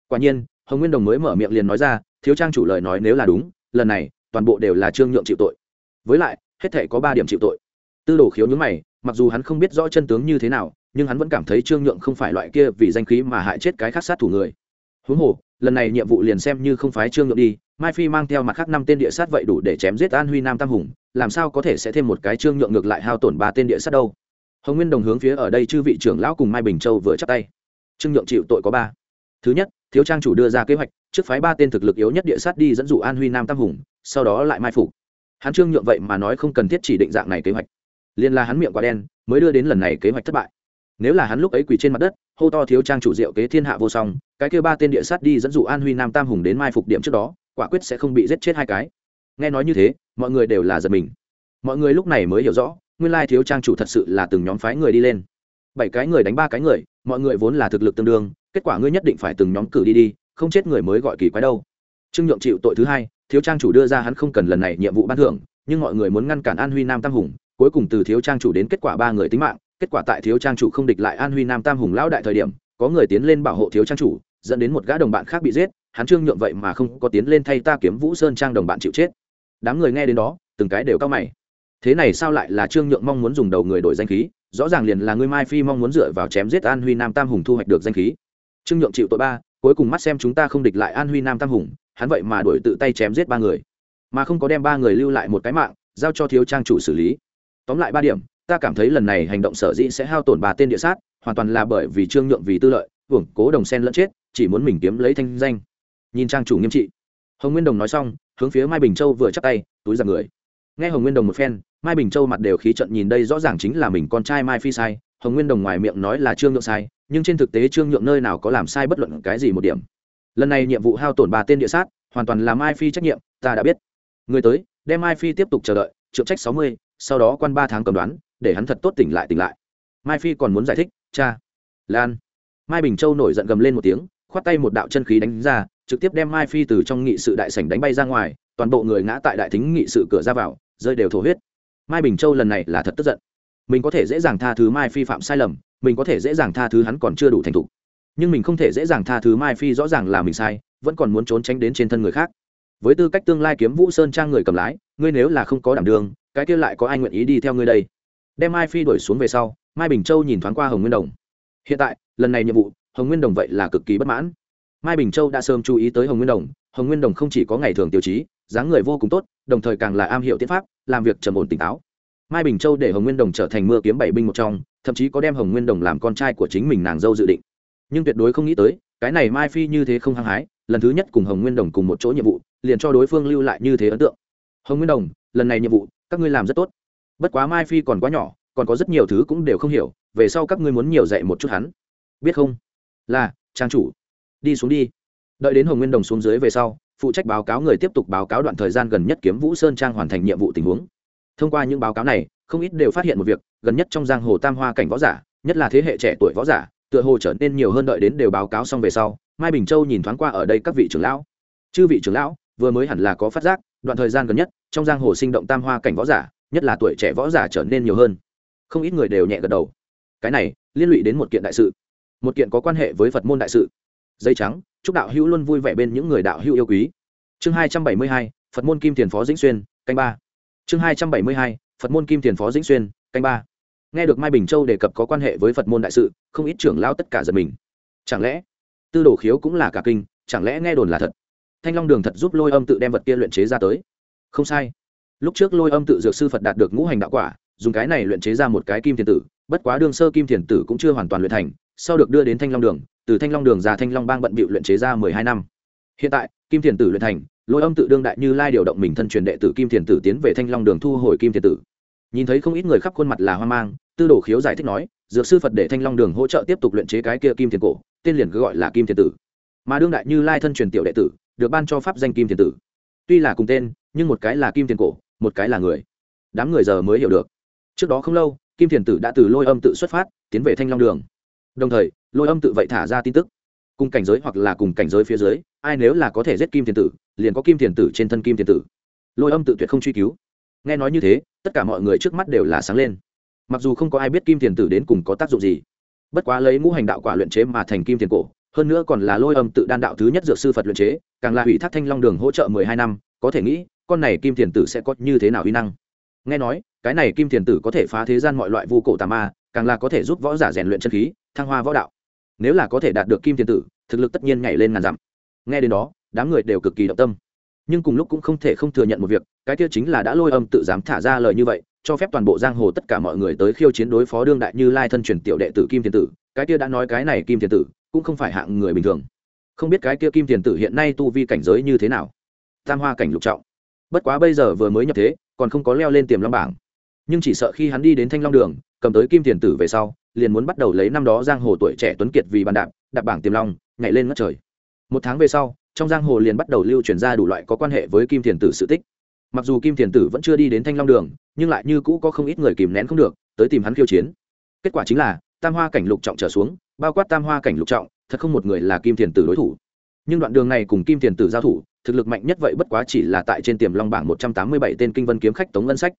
Quả nhiên, hồng nguyên đồng mới mở miệng liền nói ra, thiếu trang chủ lời nói nếu là đúng, lần này, toàn bộ đều là trương nhượng chịu tội. Với lại, hết thể có ba điểm chịu tội. Tư đồ khiếu nhướng mày, mặc dù hắn không biết rõ chân tướng như thế nào, nhưng hắn vẫn cảm thấy trương nhượng không phải loại kia vì danh khí mà hại chết cái khác sát thủ người. Huống hồ, lần này nhiệm vụ liền xem như không phái trương nhượng đi, mai phi mang theo mặt khác năm tên địa sát vậy đủ để chém giết an huy nam tam hùng, làm sao có thể sẽ thêm một cái trương nhượng ngược lại hao tổn ba tên địa sát đâu? Hồng nguyên đồng hướng phía ở đây chư vị trưởng lão cùng mai bình châu vừa chắc tay. Trương nhượng chịu tội có ba. Thứ nhất, thiếu trang chủ đưa ra kế hoạch, trước phái ba tên thực lực yếu nhất địa sát đi dẫn dụ an huy nam tam hùng, sau đó lại mai phục. Hắn trương nhượng vậy mà nói không cần thiết chỉ định dạng này kế hoạch. Liên là hắn miệng quá đen, mới đưa đến lần này kế hoạch thất bại. Nếu là hắn lúc ấy quỳ trên mặt đất, hô to thiếu trang chủ diệu kế thiên hạ vô song, cái kêu ba tên địa sát đi dẫn dụ an huy nam tam hùng đến mai phục điểm trước đó, quả quyết sẽ không bị giết chết hai cái. Nghe nói như thế, mọi người đều là giật mình. Mọi người lúc này mới hiểu rõ nguyên lai thiếu trang chủ thật sự là từng nhóm phái người đi lên. Bảy cái người đánh ba cái người, mọi người vốn là thực lực tương đương, kết quả ngươi nhất định phải từng nhóm cử đi đi, không chết người mới gọi kỳ quái đâu. Trương nhượng chịu tội thứ hai, thiếu trang chủ đưa ra hắn không cần lần này nhiệm vụ ban thưởng, nhưng mọi người muốn ngăn cản an huy nam tam hùng, cuối cùng từ thiếu trang chủ đến kết quả ba người tính mạng, kết quả tại thiếu trang chủ không địch lại an huy nam tam hùng lão đại thời điểm, có người tiến lên bảo hộ thiếu trang chủ, dẫn đến một gã đồng bạn khác bị giết, hắn trương nhượng vậy mà không có tiến lên thay ta kiếm vũ sơn trang đồng bạn chịu chết. Đám người nghe đến đó, từng cái đều cao mày thế này sao lại là trương nhượng mong muốn dùng đầu người đổi danh khí? Rõ ràng liền là ngươi mai phi mong muốn dựa vào chém giết an huy nam tam hùng thu hoạch được danh khí. Trương nhượng chịu tội ba, cuối cùng mắt xem chúng ta không địch lại an huy nam tam hùng, hắn vậy mà đổi tự tay chém giết ba người. Mà không có đem ba người lưu lại một cái mạng, giao cho thiếu trang chủ xử lý. Tóm lại ba điểm, ta cảm thấy lần này hành động sở dĩ sẽ hao tổn ba tên địa sát, hoàn toàn là bởi vì trương nhượng vì tư lợi, hưởng cố đồng sen lẫn chết, chỉ muốn mình kiếm lấy thanh danh. Nhìn trang chủ nghiêm trị. Hồng nguyên đồng nói xong, hướng phía mai bình châu vừa chắp tay, túi giặc người. Nghe hồng nguyên đồng một phen mai bình châu mặt đều khí trận nhìn đây rõ ràng chính là mình con trai mai phi sai, hồng nguyên đồng ngoài miệng nói là trương nhượng sai, nhưng trên thực tế trương nhượng nơi nào có làm sai bất luận cái gì một điểm. Lần này nhiệm vụ hao tổn ba tên địa sát, hoàn toàn là mai phi trách nhiệm, ta đã biết. Người tới, đem mai phi tiếp tục chờ đợi, trượng trách sáu mươi, sau đó quan ba tháng cầm đoán, để hắn thật tốt tỉnh lại tỉnh lại. Mai phi còn muốn giải thích, cha, lan. Mai bình châu nổi giận gầm lên một tiếng, khoát tay một đạo chân khí đánh ra, trực tiếp đem mai phi từ trong nghị sự đại sảnh đánh bay ra ngoài, toàn bộ người ngã tại đại thính nghị sự cửa ra vào, rơi đều thổ huyết mai bình châu lần này là thật tức giận. Mình có thể dễ dàng tha thứ mai phi phạm sai lầm, mình có thể dễ dàng tha thứ hắn còn chưa đủ thành thục. Nhưng mình không thể dễ dàng tha thứ mai phi rõ ràng là mình sai, vẫn còn muốn trốn tránh đến trên thân người khác. Với tư cách tương lai kiếm vũ sơn trang người cầm lái, ngươi nếu là không có đảm đường cái kia lại có ai nguyện ý đi theo ngươi đây? Đem mai phi đuổi xuống về sau, mai bình châu nhìn thoáng qua hồng nguyên đồng. Hiện tại, lần này nhiệm vụ, hồng nguyên đồng vậy là cực kỳ bất mãn. Mai bình châu đã sớm chú ý tới hồng nguyên đồng, hồng nguyên đồng không chỉ có ngày thường tiêu chí, dáng người vô cùng tốt, đồng thời càng là am hiểu tiết pháp làm việc trầm ổn tỉnh táo. Mai bình châu để hồng nguyên đồng trở thành mưa kiếm bảy binh một trong, thậm chí có đem hồng nguyên đồng làm con trai của chính mình nàng dâu dự định. Nhưng tuyệt đối không nghĩ tới, cái này mai phi như thế không hăng hái, lần thứ nhất cùng hồng nguyên đồng cùng một chỗ nhiệm vụ, liền cho đối phương lưu lại như thế ấn tượng. Hồng nguyên đồng, lần này nhiệm vụ, các ngươi làm rất tốt. Bất quá mai phi còn quá nhỏ, còn có rất nhiều thứ cũng đều không hiểu, về sau các ngươi muốn nhiều dạy một chút hắn. Biết không? Là, trang chủ, đi xuống đi. Đợi đến hồng nguyên đồng xuống dưới về sau phụ trách báo cáo người tiếp tục báo cáo đoạn thời gian gần nhất kiếm vũ sơn trang hoàn thành nhiệm vụ tình huống thông qua những báo cáo này không ít đều phát hiện một việc gần nhất trong giang hồ tam hoa cảnh võ giả nhất là thế hệ trẻ tuổi võ giả tựa hồ trở nên nhiều hơn đợi đến đều báo cáo xong về sau mai bình châu nhìn thoáng qua ở đây các vị trưởng lão chư vị trưởng lão vừa mới hẳn là có phát giác đoạn thời gian gần nhất trong giang hồ sinh động tam hoa cảnh võ giả nhất là tuổi trẻ võ giả trở nên nhiều hơn không ít người đều nhẹ gật đầu cái này liên lụy đến một kiện đại sự một kiện có quan hệ với phật môn đại sự dây trắng, chúc đạo hữu luôn vui vẻ bên những người đạo hữu yêu quý. Chương hai trăm bảy mươi hai, phật môn kim tiền phó dĩnh xuyên, canh ba. Chương hai trăm bảy mươi hai, phật môn kim tiền phó dĩnh xuyên, canh ba. Nghe được mai bình châu đề cập có quan hệ với phật môn đại sự, không ít trưởng lao tất cả giật mình. Chẳng lẽ, tư đồ khiếu cũng là cả kinh, chẳng lẽ nghe đồn là thật? Thanh long đường thật giúp lôi âm tự đem vật kia luyện chế ra tới. Không sai. Lúc trước lôi âm tự dược sư phật đạt được ngũ hành đạo quả, dùng cái này luyện chế ra một cái kim thiền tử, bất quá đương sơ kim thiền tử cũng chưa hoàn toàn luyện thành sau được đưa đến thanh long đường, từ thanh long đường ra thanh long bang bận bịu luyện chế ra mười hai năm. Hiện tại, kim thiền tử luyện thành, lôi âm tự đương đại như lai điều động mình thân truyền đệ tử kim thiền tử tiến về thanh long đường thu hồi kim thiền tử. Nhìn thấy không ít người khắp khuôn mặt là hoang mang, tư đồ khiếu giải thích nói, dược sư phật để thanh long đường hỗ trợ tiếp tục luyện chế cái kia kim thiền cổ, tên liền cứ gọi là kim thiền tử. Mà đương đại như lai thân truyền tiểu đệ tử, được ban cho pháp danh kim thiền tử. Tuy là cùng tên, nhưng một cái là kim thiền cổ, một cái là người. Đám người giờ mới hiểu được. Trước đó không lâu, kim thiền tử đã từ lôi âm tự xuất phát, tiến về thanh long đường đồng thời, lôi âm tự vậy thả ra tin tức. Cùng cảnh giới hoặc là cùng cảnh giới phía dưới, ai nếu là có thể giết kim thiền tử, liền có kim thiền tử trên thân kim thiền tử. Lôi âm tự tuyệt không truy cứu. Nghe nói như thế, tất cả mọi người trước mắt đều là sáng lên. Mặc dù không có ai biết kim thiền tử đến cùng có tác dụng gì, bất quá lấy ngũ hành đạo quả luyện chế mà thành kim thiền cổ, hơn nữa còn là lôi âm tự đan đạo thứ nhất dược sư phật luyện chế, càng là hủy thác thanh long đường hỗ trợ mười hai năm, có thể nghĩ, con này kim thiền tử sẽ có như thế nào uy năng. Nghe nói, cái này kim thiền tử có thể phá thế gian mọi loại vu cổ tà ma, càng là có thể giúp võ giả rèn luyện chân khí thăng hoa võ đạo. Nếu là có thể đạt được kim Thiên tử, thực lực tất nhiên nhảy lên ngàn dặm. Nghe đến đó, đám người đều cực kỳ động tâm. Nhưng cùng lúc cũng không thể không thừa nhận một việc, cái kia chính là đã lôi âm tự dám thả ra lời như vậy, cho phép toàn bộ giang hồ tất cả mọi người tới khiêu chiến đối phó đương đại như lai thân truyền tiểu đệ tử kim Thiên tử, cái kia đã nói cái này kim Thiên tử, cũng không phải hạng người bình thường. Không biết cái kia kim thiền tử hiện nay tu vi cảnh giới như thế nào? Tam hoa cảnh lục trọng. Bất quá bây giờ vừa mới nhập thế, còn không có leo lên tiềm long bảng. Nhưng chỉ sợ khi hắn đi đến thanh long đường, cầm tới kim thiền tử về sau liền muốn bắt đầu lấy năm đó giang hồ tuổi trẻ tuấn kiệt vì bàn đạp đạp bảng tiềm long, nhảy lên ngất trời. Một tháng về sau, trong giang hồ liền bắt đầu lưu truyền ra đủ loại có quan hệ với kim thiền tử sự tích. Mặc dù kim thiền tử vẫn chưa đi đến thanh long đường, nhưng lại như cũ có không ít người kìm nén không được, tới tìm hắn khiêu chiến. Kết quả chính là, tam hoa cảnh lục trọng trở xuống, bao quát tam hoa cảnh lục trọng, thật không một người là kim thiền tử đối thủ. Nhưng đoạn đường này cùng kim thiền tử giao thủ, thực lực mạnh nhất vậy bất quá chỉ là tại trên tiềm long bảng một trăm tám mươi bảy tên kinh vân kiếm khách tống ngân sách.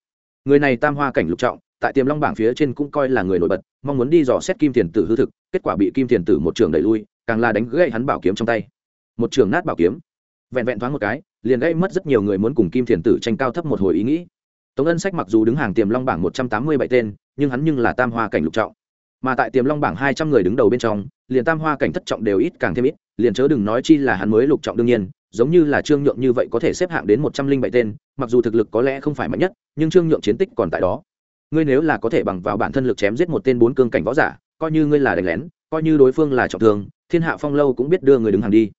Người này tam hoa cảnh lục trọng tại tiềm long bảng phía trên cũng coi là người nổi bật, mong muốn đi dò xét kim thiền tử hư thực, kết quả bị kim thiền tử một trường đẩy lui, càng là đánh gãy hắn bảo kiếm trong tay. Một trường nát bảo kiếm. Vẹn vẹn thoáng một cái, liền gãy mất rất nhiều người muốn cùng kim thiền tử tranh cao thấp một hồi ý nghĩ. Tống ân sách mặc dù đứng hàng tiềm long bảng một trăm tám mươi bảy tên, nhưng hắn nhưng là tam hoa cảnh lục trọng. Mà tại tiềm long bảng hai trăm người đứng đầu bên trong, liền tam hoa cảnh thất trọng đều ít càng thêm ít, liền chớ đừng nói chi là hắn mới lục trọng đương nhiên, giống như là trương nhượng như vậy có thể xếp hạng đến một trăm linh bảy tên, mặc dù thực lực có lẽ không phải mạnh nhất, nhưng trương nhượng chiến tích còn tại đó ngươi nếu là có thể bằng vào bản thân lực chém giết một tên bốn cương cảnh võ giả, coi như ngươi là đánh lén, coi như đối phương là trọng thương, thiên hạ phong lâu cũng biết đưa người đứng hàng đi.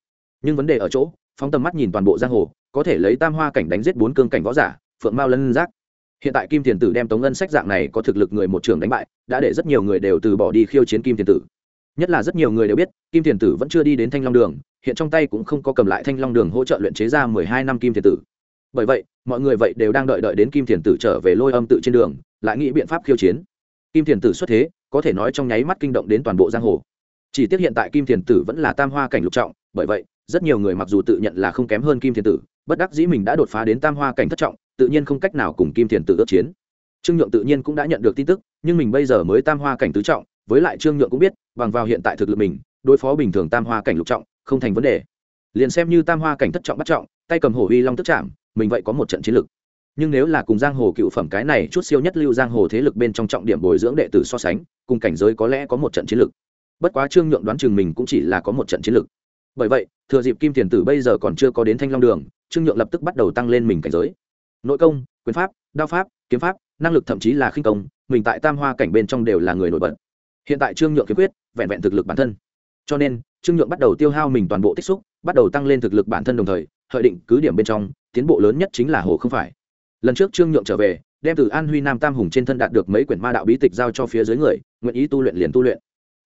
Nhưng vấn đề ở chỗ, phóng tầm mắt nhìn toàn bộ giang hồ, có thể lấy tam hoa cảnh đánh giết bốn cương cảnh võ giả, phượng mao lân giác. Hiện tại kim thiền tử đem tống ngân sách dạng này có thực lực người một trường đánh bại, đã để rất nhiều người đều từ bỏ đi khiêu chiến kim thiền tử. Nhất là rất nhiều người đều biết, kim thiền tử vẫn chưa đi đến thanh long đường, hiện trong tay cũng không có cầm lại thanh long đường hỗ trợ luyện chế ra mười hai năm kim thiền tử. Bởi vậy, mọi người vậy đều đang đợi đợi đến kim thiền tử trở về lôi âm tự trên đường lại nghĩ biện pháp khiêu chiến. Kim thiền tử xuất thế, có thể nói trong nháy mắt kinh động đến toàn bộ giang hồ. Chỉ tiếc hiện tại kim thiền tử vẫn là tam hoa cảnh lục trọng, bởi vậy, rất nhiều người mặc dù tự nhận là không kém hơn kim thiền tử, bất đắc dĩ mình đã đột phá đến tam hoa cảnh thất trọng, tự nhiên không cách nào cùng kim thiền tử ước chiến. Trương nhượng tự nhiên cũng đã nhận được tin tức, nhưng mình bây giờ mới tam hoa cảnh tứ trọng, với lại trương nhượng cũng biết, bằng vào hiện tại thực lực mình, đối phó bình thường tam hoa cảnh lục trọng, không thành vấn đề. Liền xem như tam hoa cảnh thất trọng bắt trọng, tay cầm hổ uy long tức chạm, mình vậy có một trận chiến lực nhưng nếu là cùng giang hồ cựu phẩm cái này chút siêu nhất lưu giang hồ thế lực bên trong trọng điểm bồi dưỡng đệ tử so sánh, cùng cảnh giới có lẽ có một trận chiến lực. Bất quá trương nhượng đoán chừng mình cũng chỉ là có một trận chiến lực. Bởi vậy, thừa dịp kim tiền tử bây giờ còn chưa có đến thanh long đường, trương nhượng lập tức bắt đầu tăng lên mình cảnh giới. Nội công, quyền pháp, đao pháp, kiếm pháp, năng lực thậm chí là khinh công, mình tại tam hoa cảnh bên trong đều là người nổi bật. Hiện tại trương nhượng kiếm quyết, vẹn vẹn thực lực bản thân. Cho nên, trương nhượng bắt đầu tiêu hao mình toàn bộ tích xúc, bắt đầu tăng lên thực lực bản thân đồng thời, hợi định cứ điểm bên trong, tiến bộ lớn nhất chính là hồ không phải lần trước trương nhượng trở về, đem từ an huy nam tam hùng trên thân đạt được mấy quyển ma đạo bí tịch giao cho phía dưới người, nguyện ý tu luyện liền tu luyện.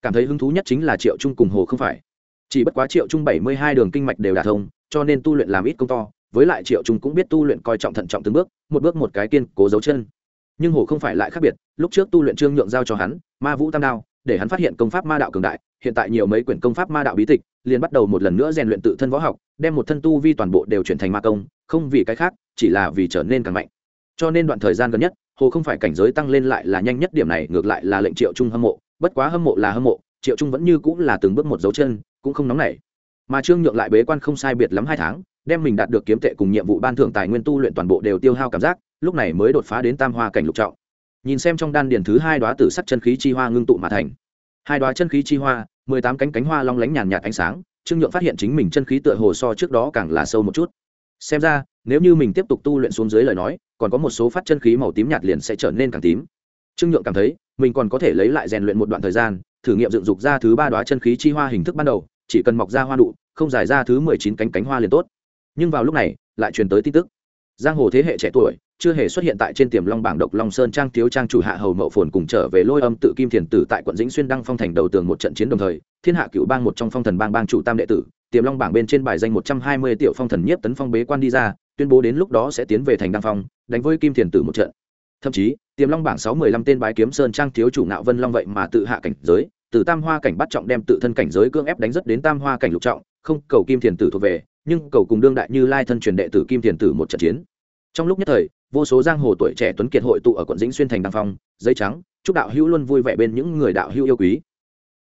Cảm thấy hứng thú nhất chính là triệu trung cùng hồ không phải. Chỉ bất quá triệu trung bảy mươi hai đường kinh mạch đều đả thông, cho nên tu luyện làm ít công to, với lại triệu trung cũng biết tu luyện coi trọng thận trọng từng bước, một bước một cái kiên cố dấu chân. Nhưng hồ không phải lại khác biệt, lúc trước tu luyện trương nhượng giao cho hắn, ma vũ tam đao, để hắn phát hiện công pháp ma đạo cường đại, hiện tại nhiều mấy quyển công pháp ma đạo bí tịch, liền bắt đầu một lần nữa rèn luyện tự thân võ học, đem một thân tu vi toàn bộ đều chuyển thành ma công không vì cái khác, chỉ là vì trở nên càng mạnh. Cho nên đoạn thời gian gần nhất, hồ không phải cảnh giới tăng lên lại là nhanh nhất, điểm này ngược lại là lệnh triệu trung hâm mộ. Bất quá hâm mộ là hâm mộ, triệu trung vẫn như cũng là từng bước một dấu chân, cũng không nóng nảy. Mà trương nhượng lại bế quan không sai biệt lắm hai tháng, đem mình đạt được kiếm tệ cùng nhiệm vụ ban thưởng tài nguyên tu luyện toàn bộ đều tiêu hao cảm giác, lúc này mới đột phá đến tam hoa cảnh lục trọng. Nhìn xem trong đan điền thứ hai đoá tử sắc chân khí chi hoa ngưng tụ mà thành. Hai đoá chân khí chi hoa, mười tám cánh cánh hoa long lánh nhàn nhạt ánh sáng, trương nhượng phát hiện chính mình chân khí tựa hồ so trước đó càng là sâu một chút xem ra, nếu như mình tiếp tục tu luyện xuống dưới lời nói, còn có một số phát chân khí màu tím nhạt liền sẽ trở nên càng tím. Trương nhượng cảm thấy, mình còn có thể lấy lại rèn luyện một đoạn thời gian, thử nghiệm dựng dục ra thứ ba đoá chân khí chi hoa hình thức ban đầu, chỉ cần mọc ra hoa nụ, không giải ra thứ mười chín cánh cánh hoa liền tốt. Nhưng vào lúc này, lại truyền tới tin tức. Giang hồ thế hệ trẻ tuổi, chưa hề xuất hiện tại trên tiềm long bảng độc long sơn trang thiếu trang chủ hạ hầu mậu phồn cùng trở về lôi âm tự kim thiền tử tại quận dĩnh xuyên đăng phong thành đầu tường một trận chiến đồng thời, thiên hạ cựu bang một trong phong thần bang bang chủ tam đệ tử tiềm long bảng bên trên bài danh một trăm hai mươi tiểu phong thần nhiếp tấn phong bế quan đi ra, tuyên bố đến lúc đó sẽ tiến về thành đăng phong, đánh với kim thiền tử một trận. Thậm chí, tiềm long bảng sáu mươi lăm tên bái kiếm sơn trang thiếu chủ ngạo vân long vậy mà tự hạ cảnh giới, từ tam hoa cảnh bắt trọng đem tự thân cảnh giới cưỡng ép đánh rất đến tam hoa cảnh lục trọng, không cầu kim thiền tử thuộc về, nhưng cầu cùng đương đại như lai thân truyền đệ tử kim thiền tử một trận chiến. Trong lúc nhất thời, vô số giang hồ tuổi trẻ tuấn kiệt hội tụ ở quận dĩnh xuyên thành đăng phong giấy trắng, chúc đạo hữu luôn vui vẻ bên những người đạo hữu yêu quý.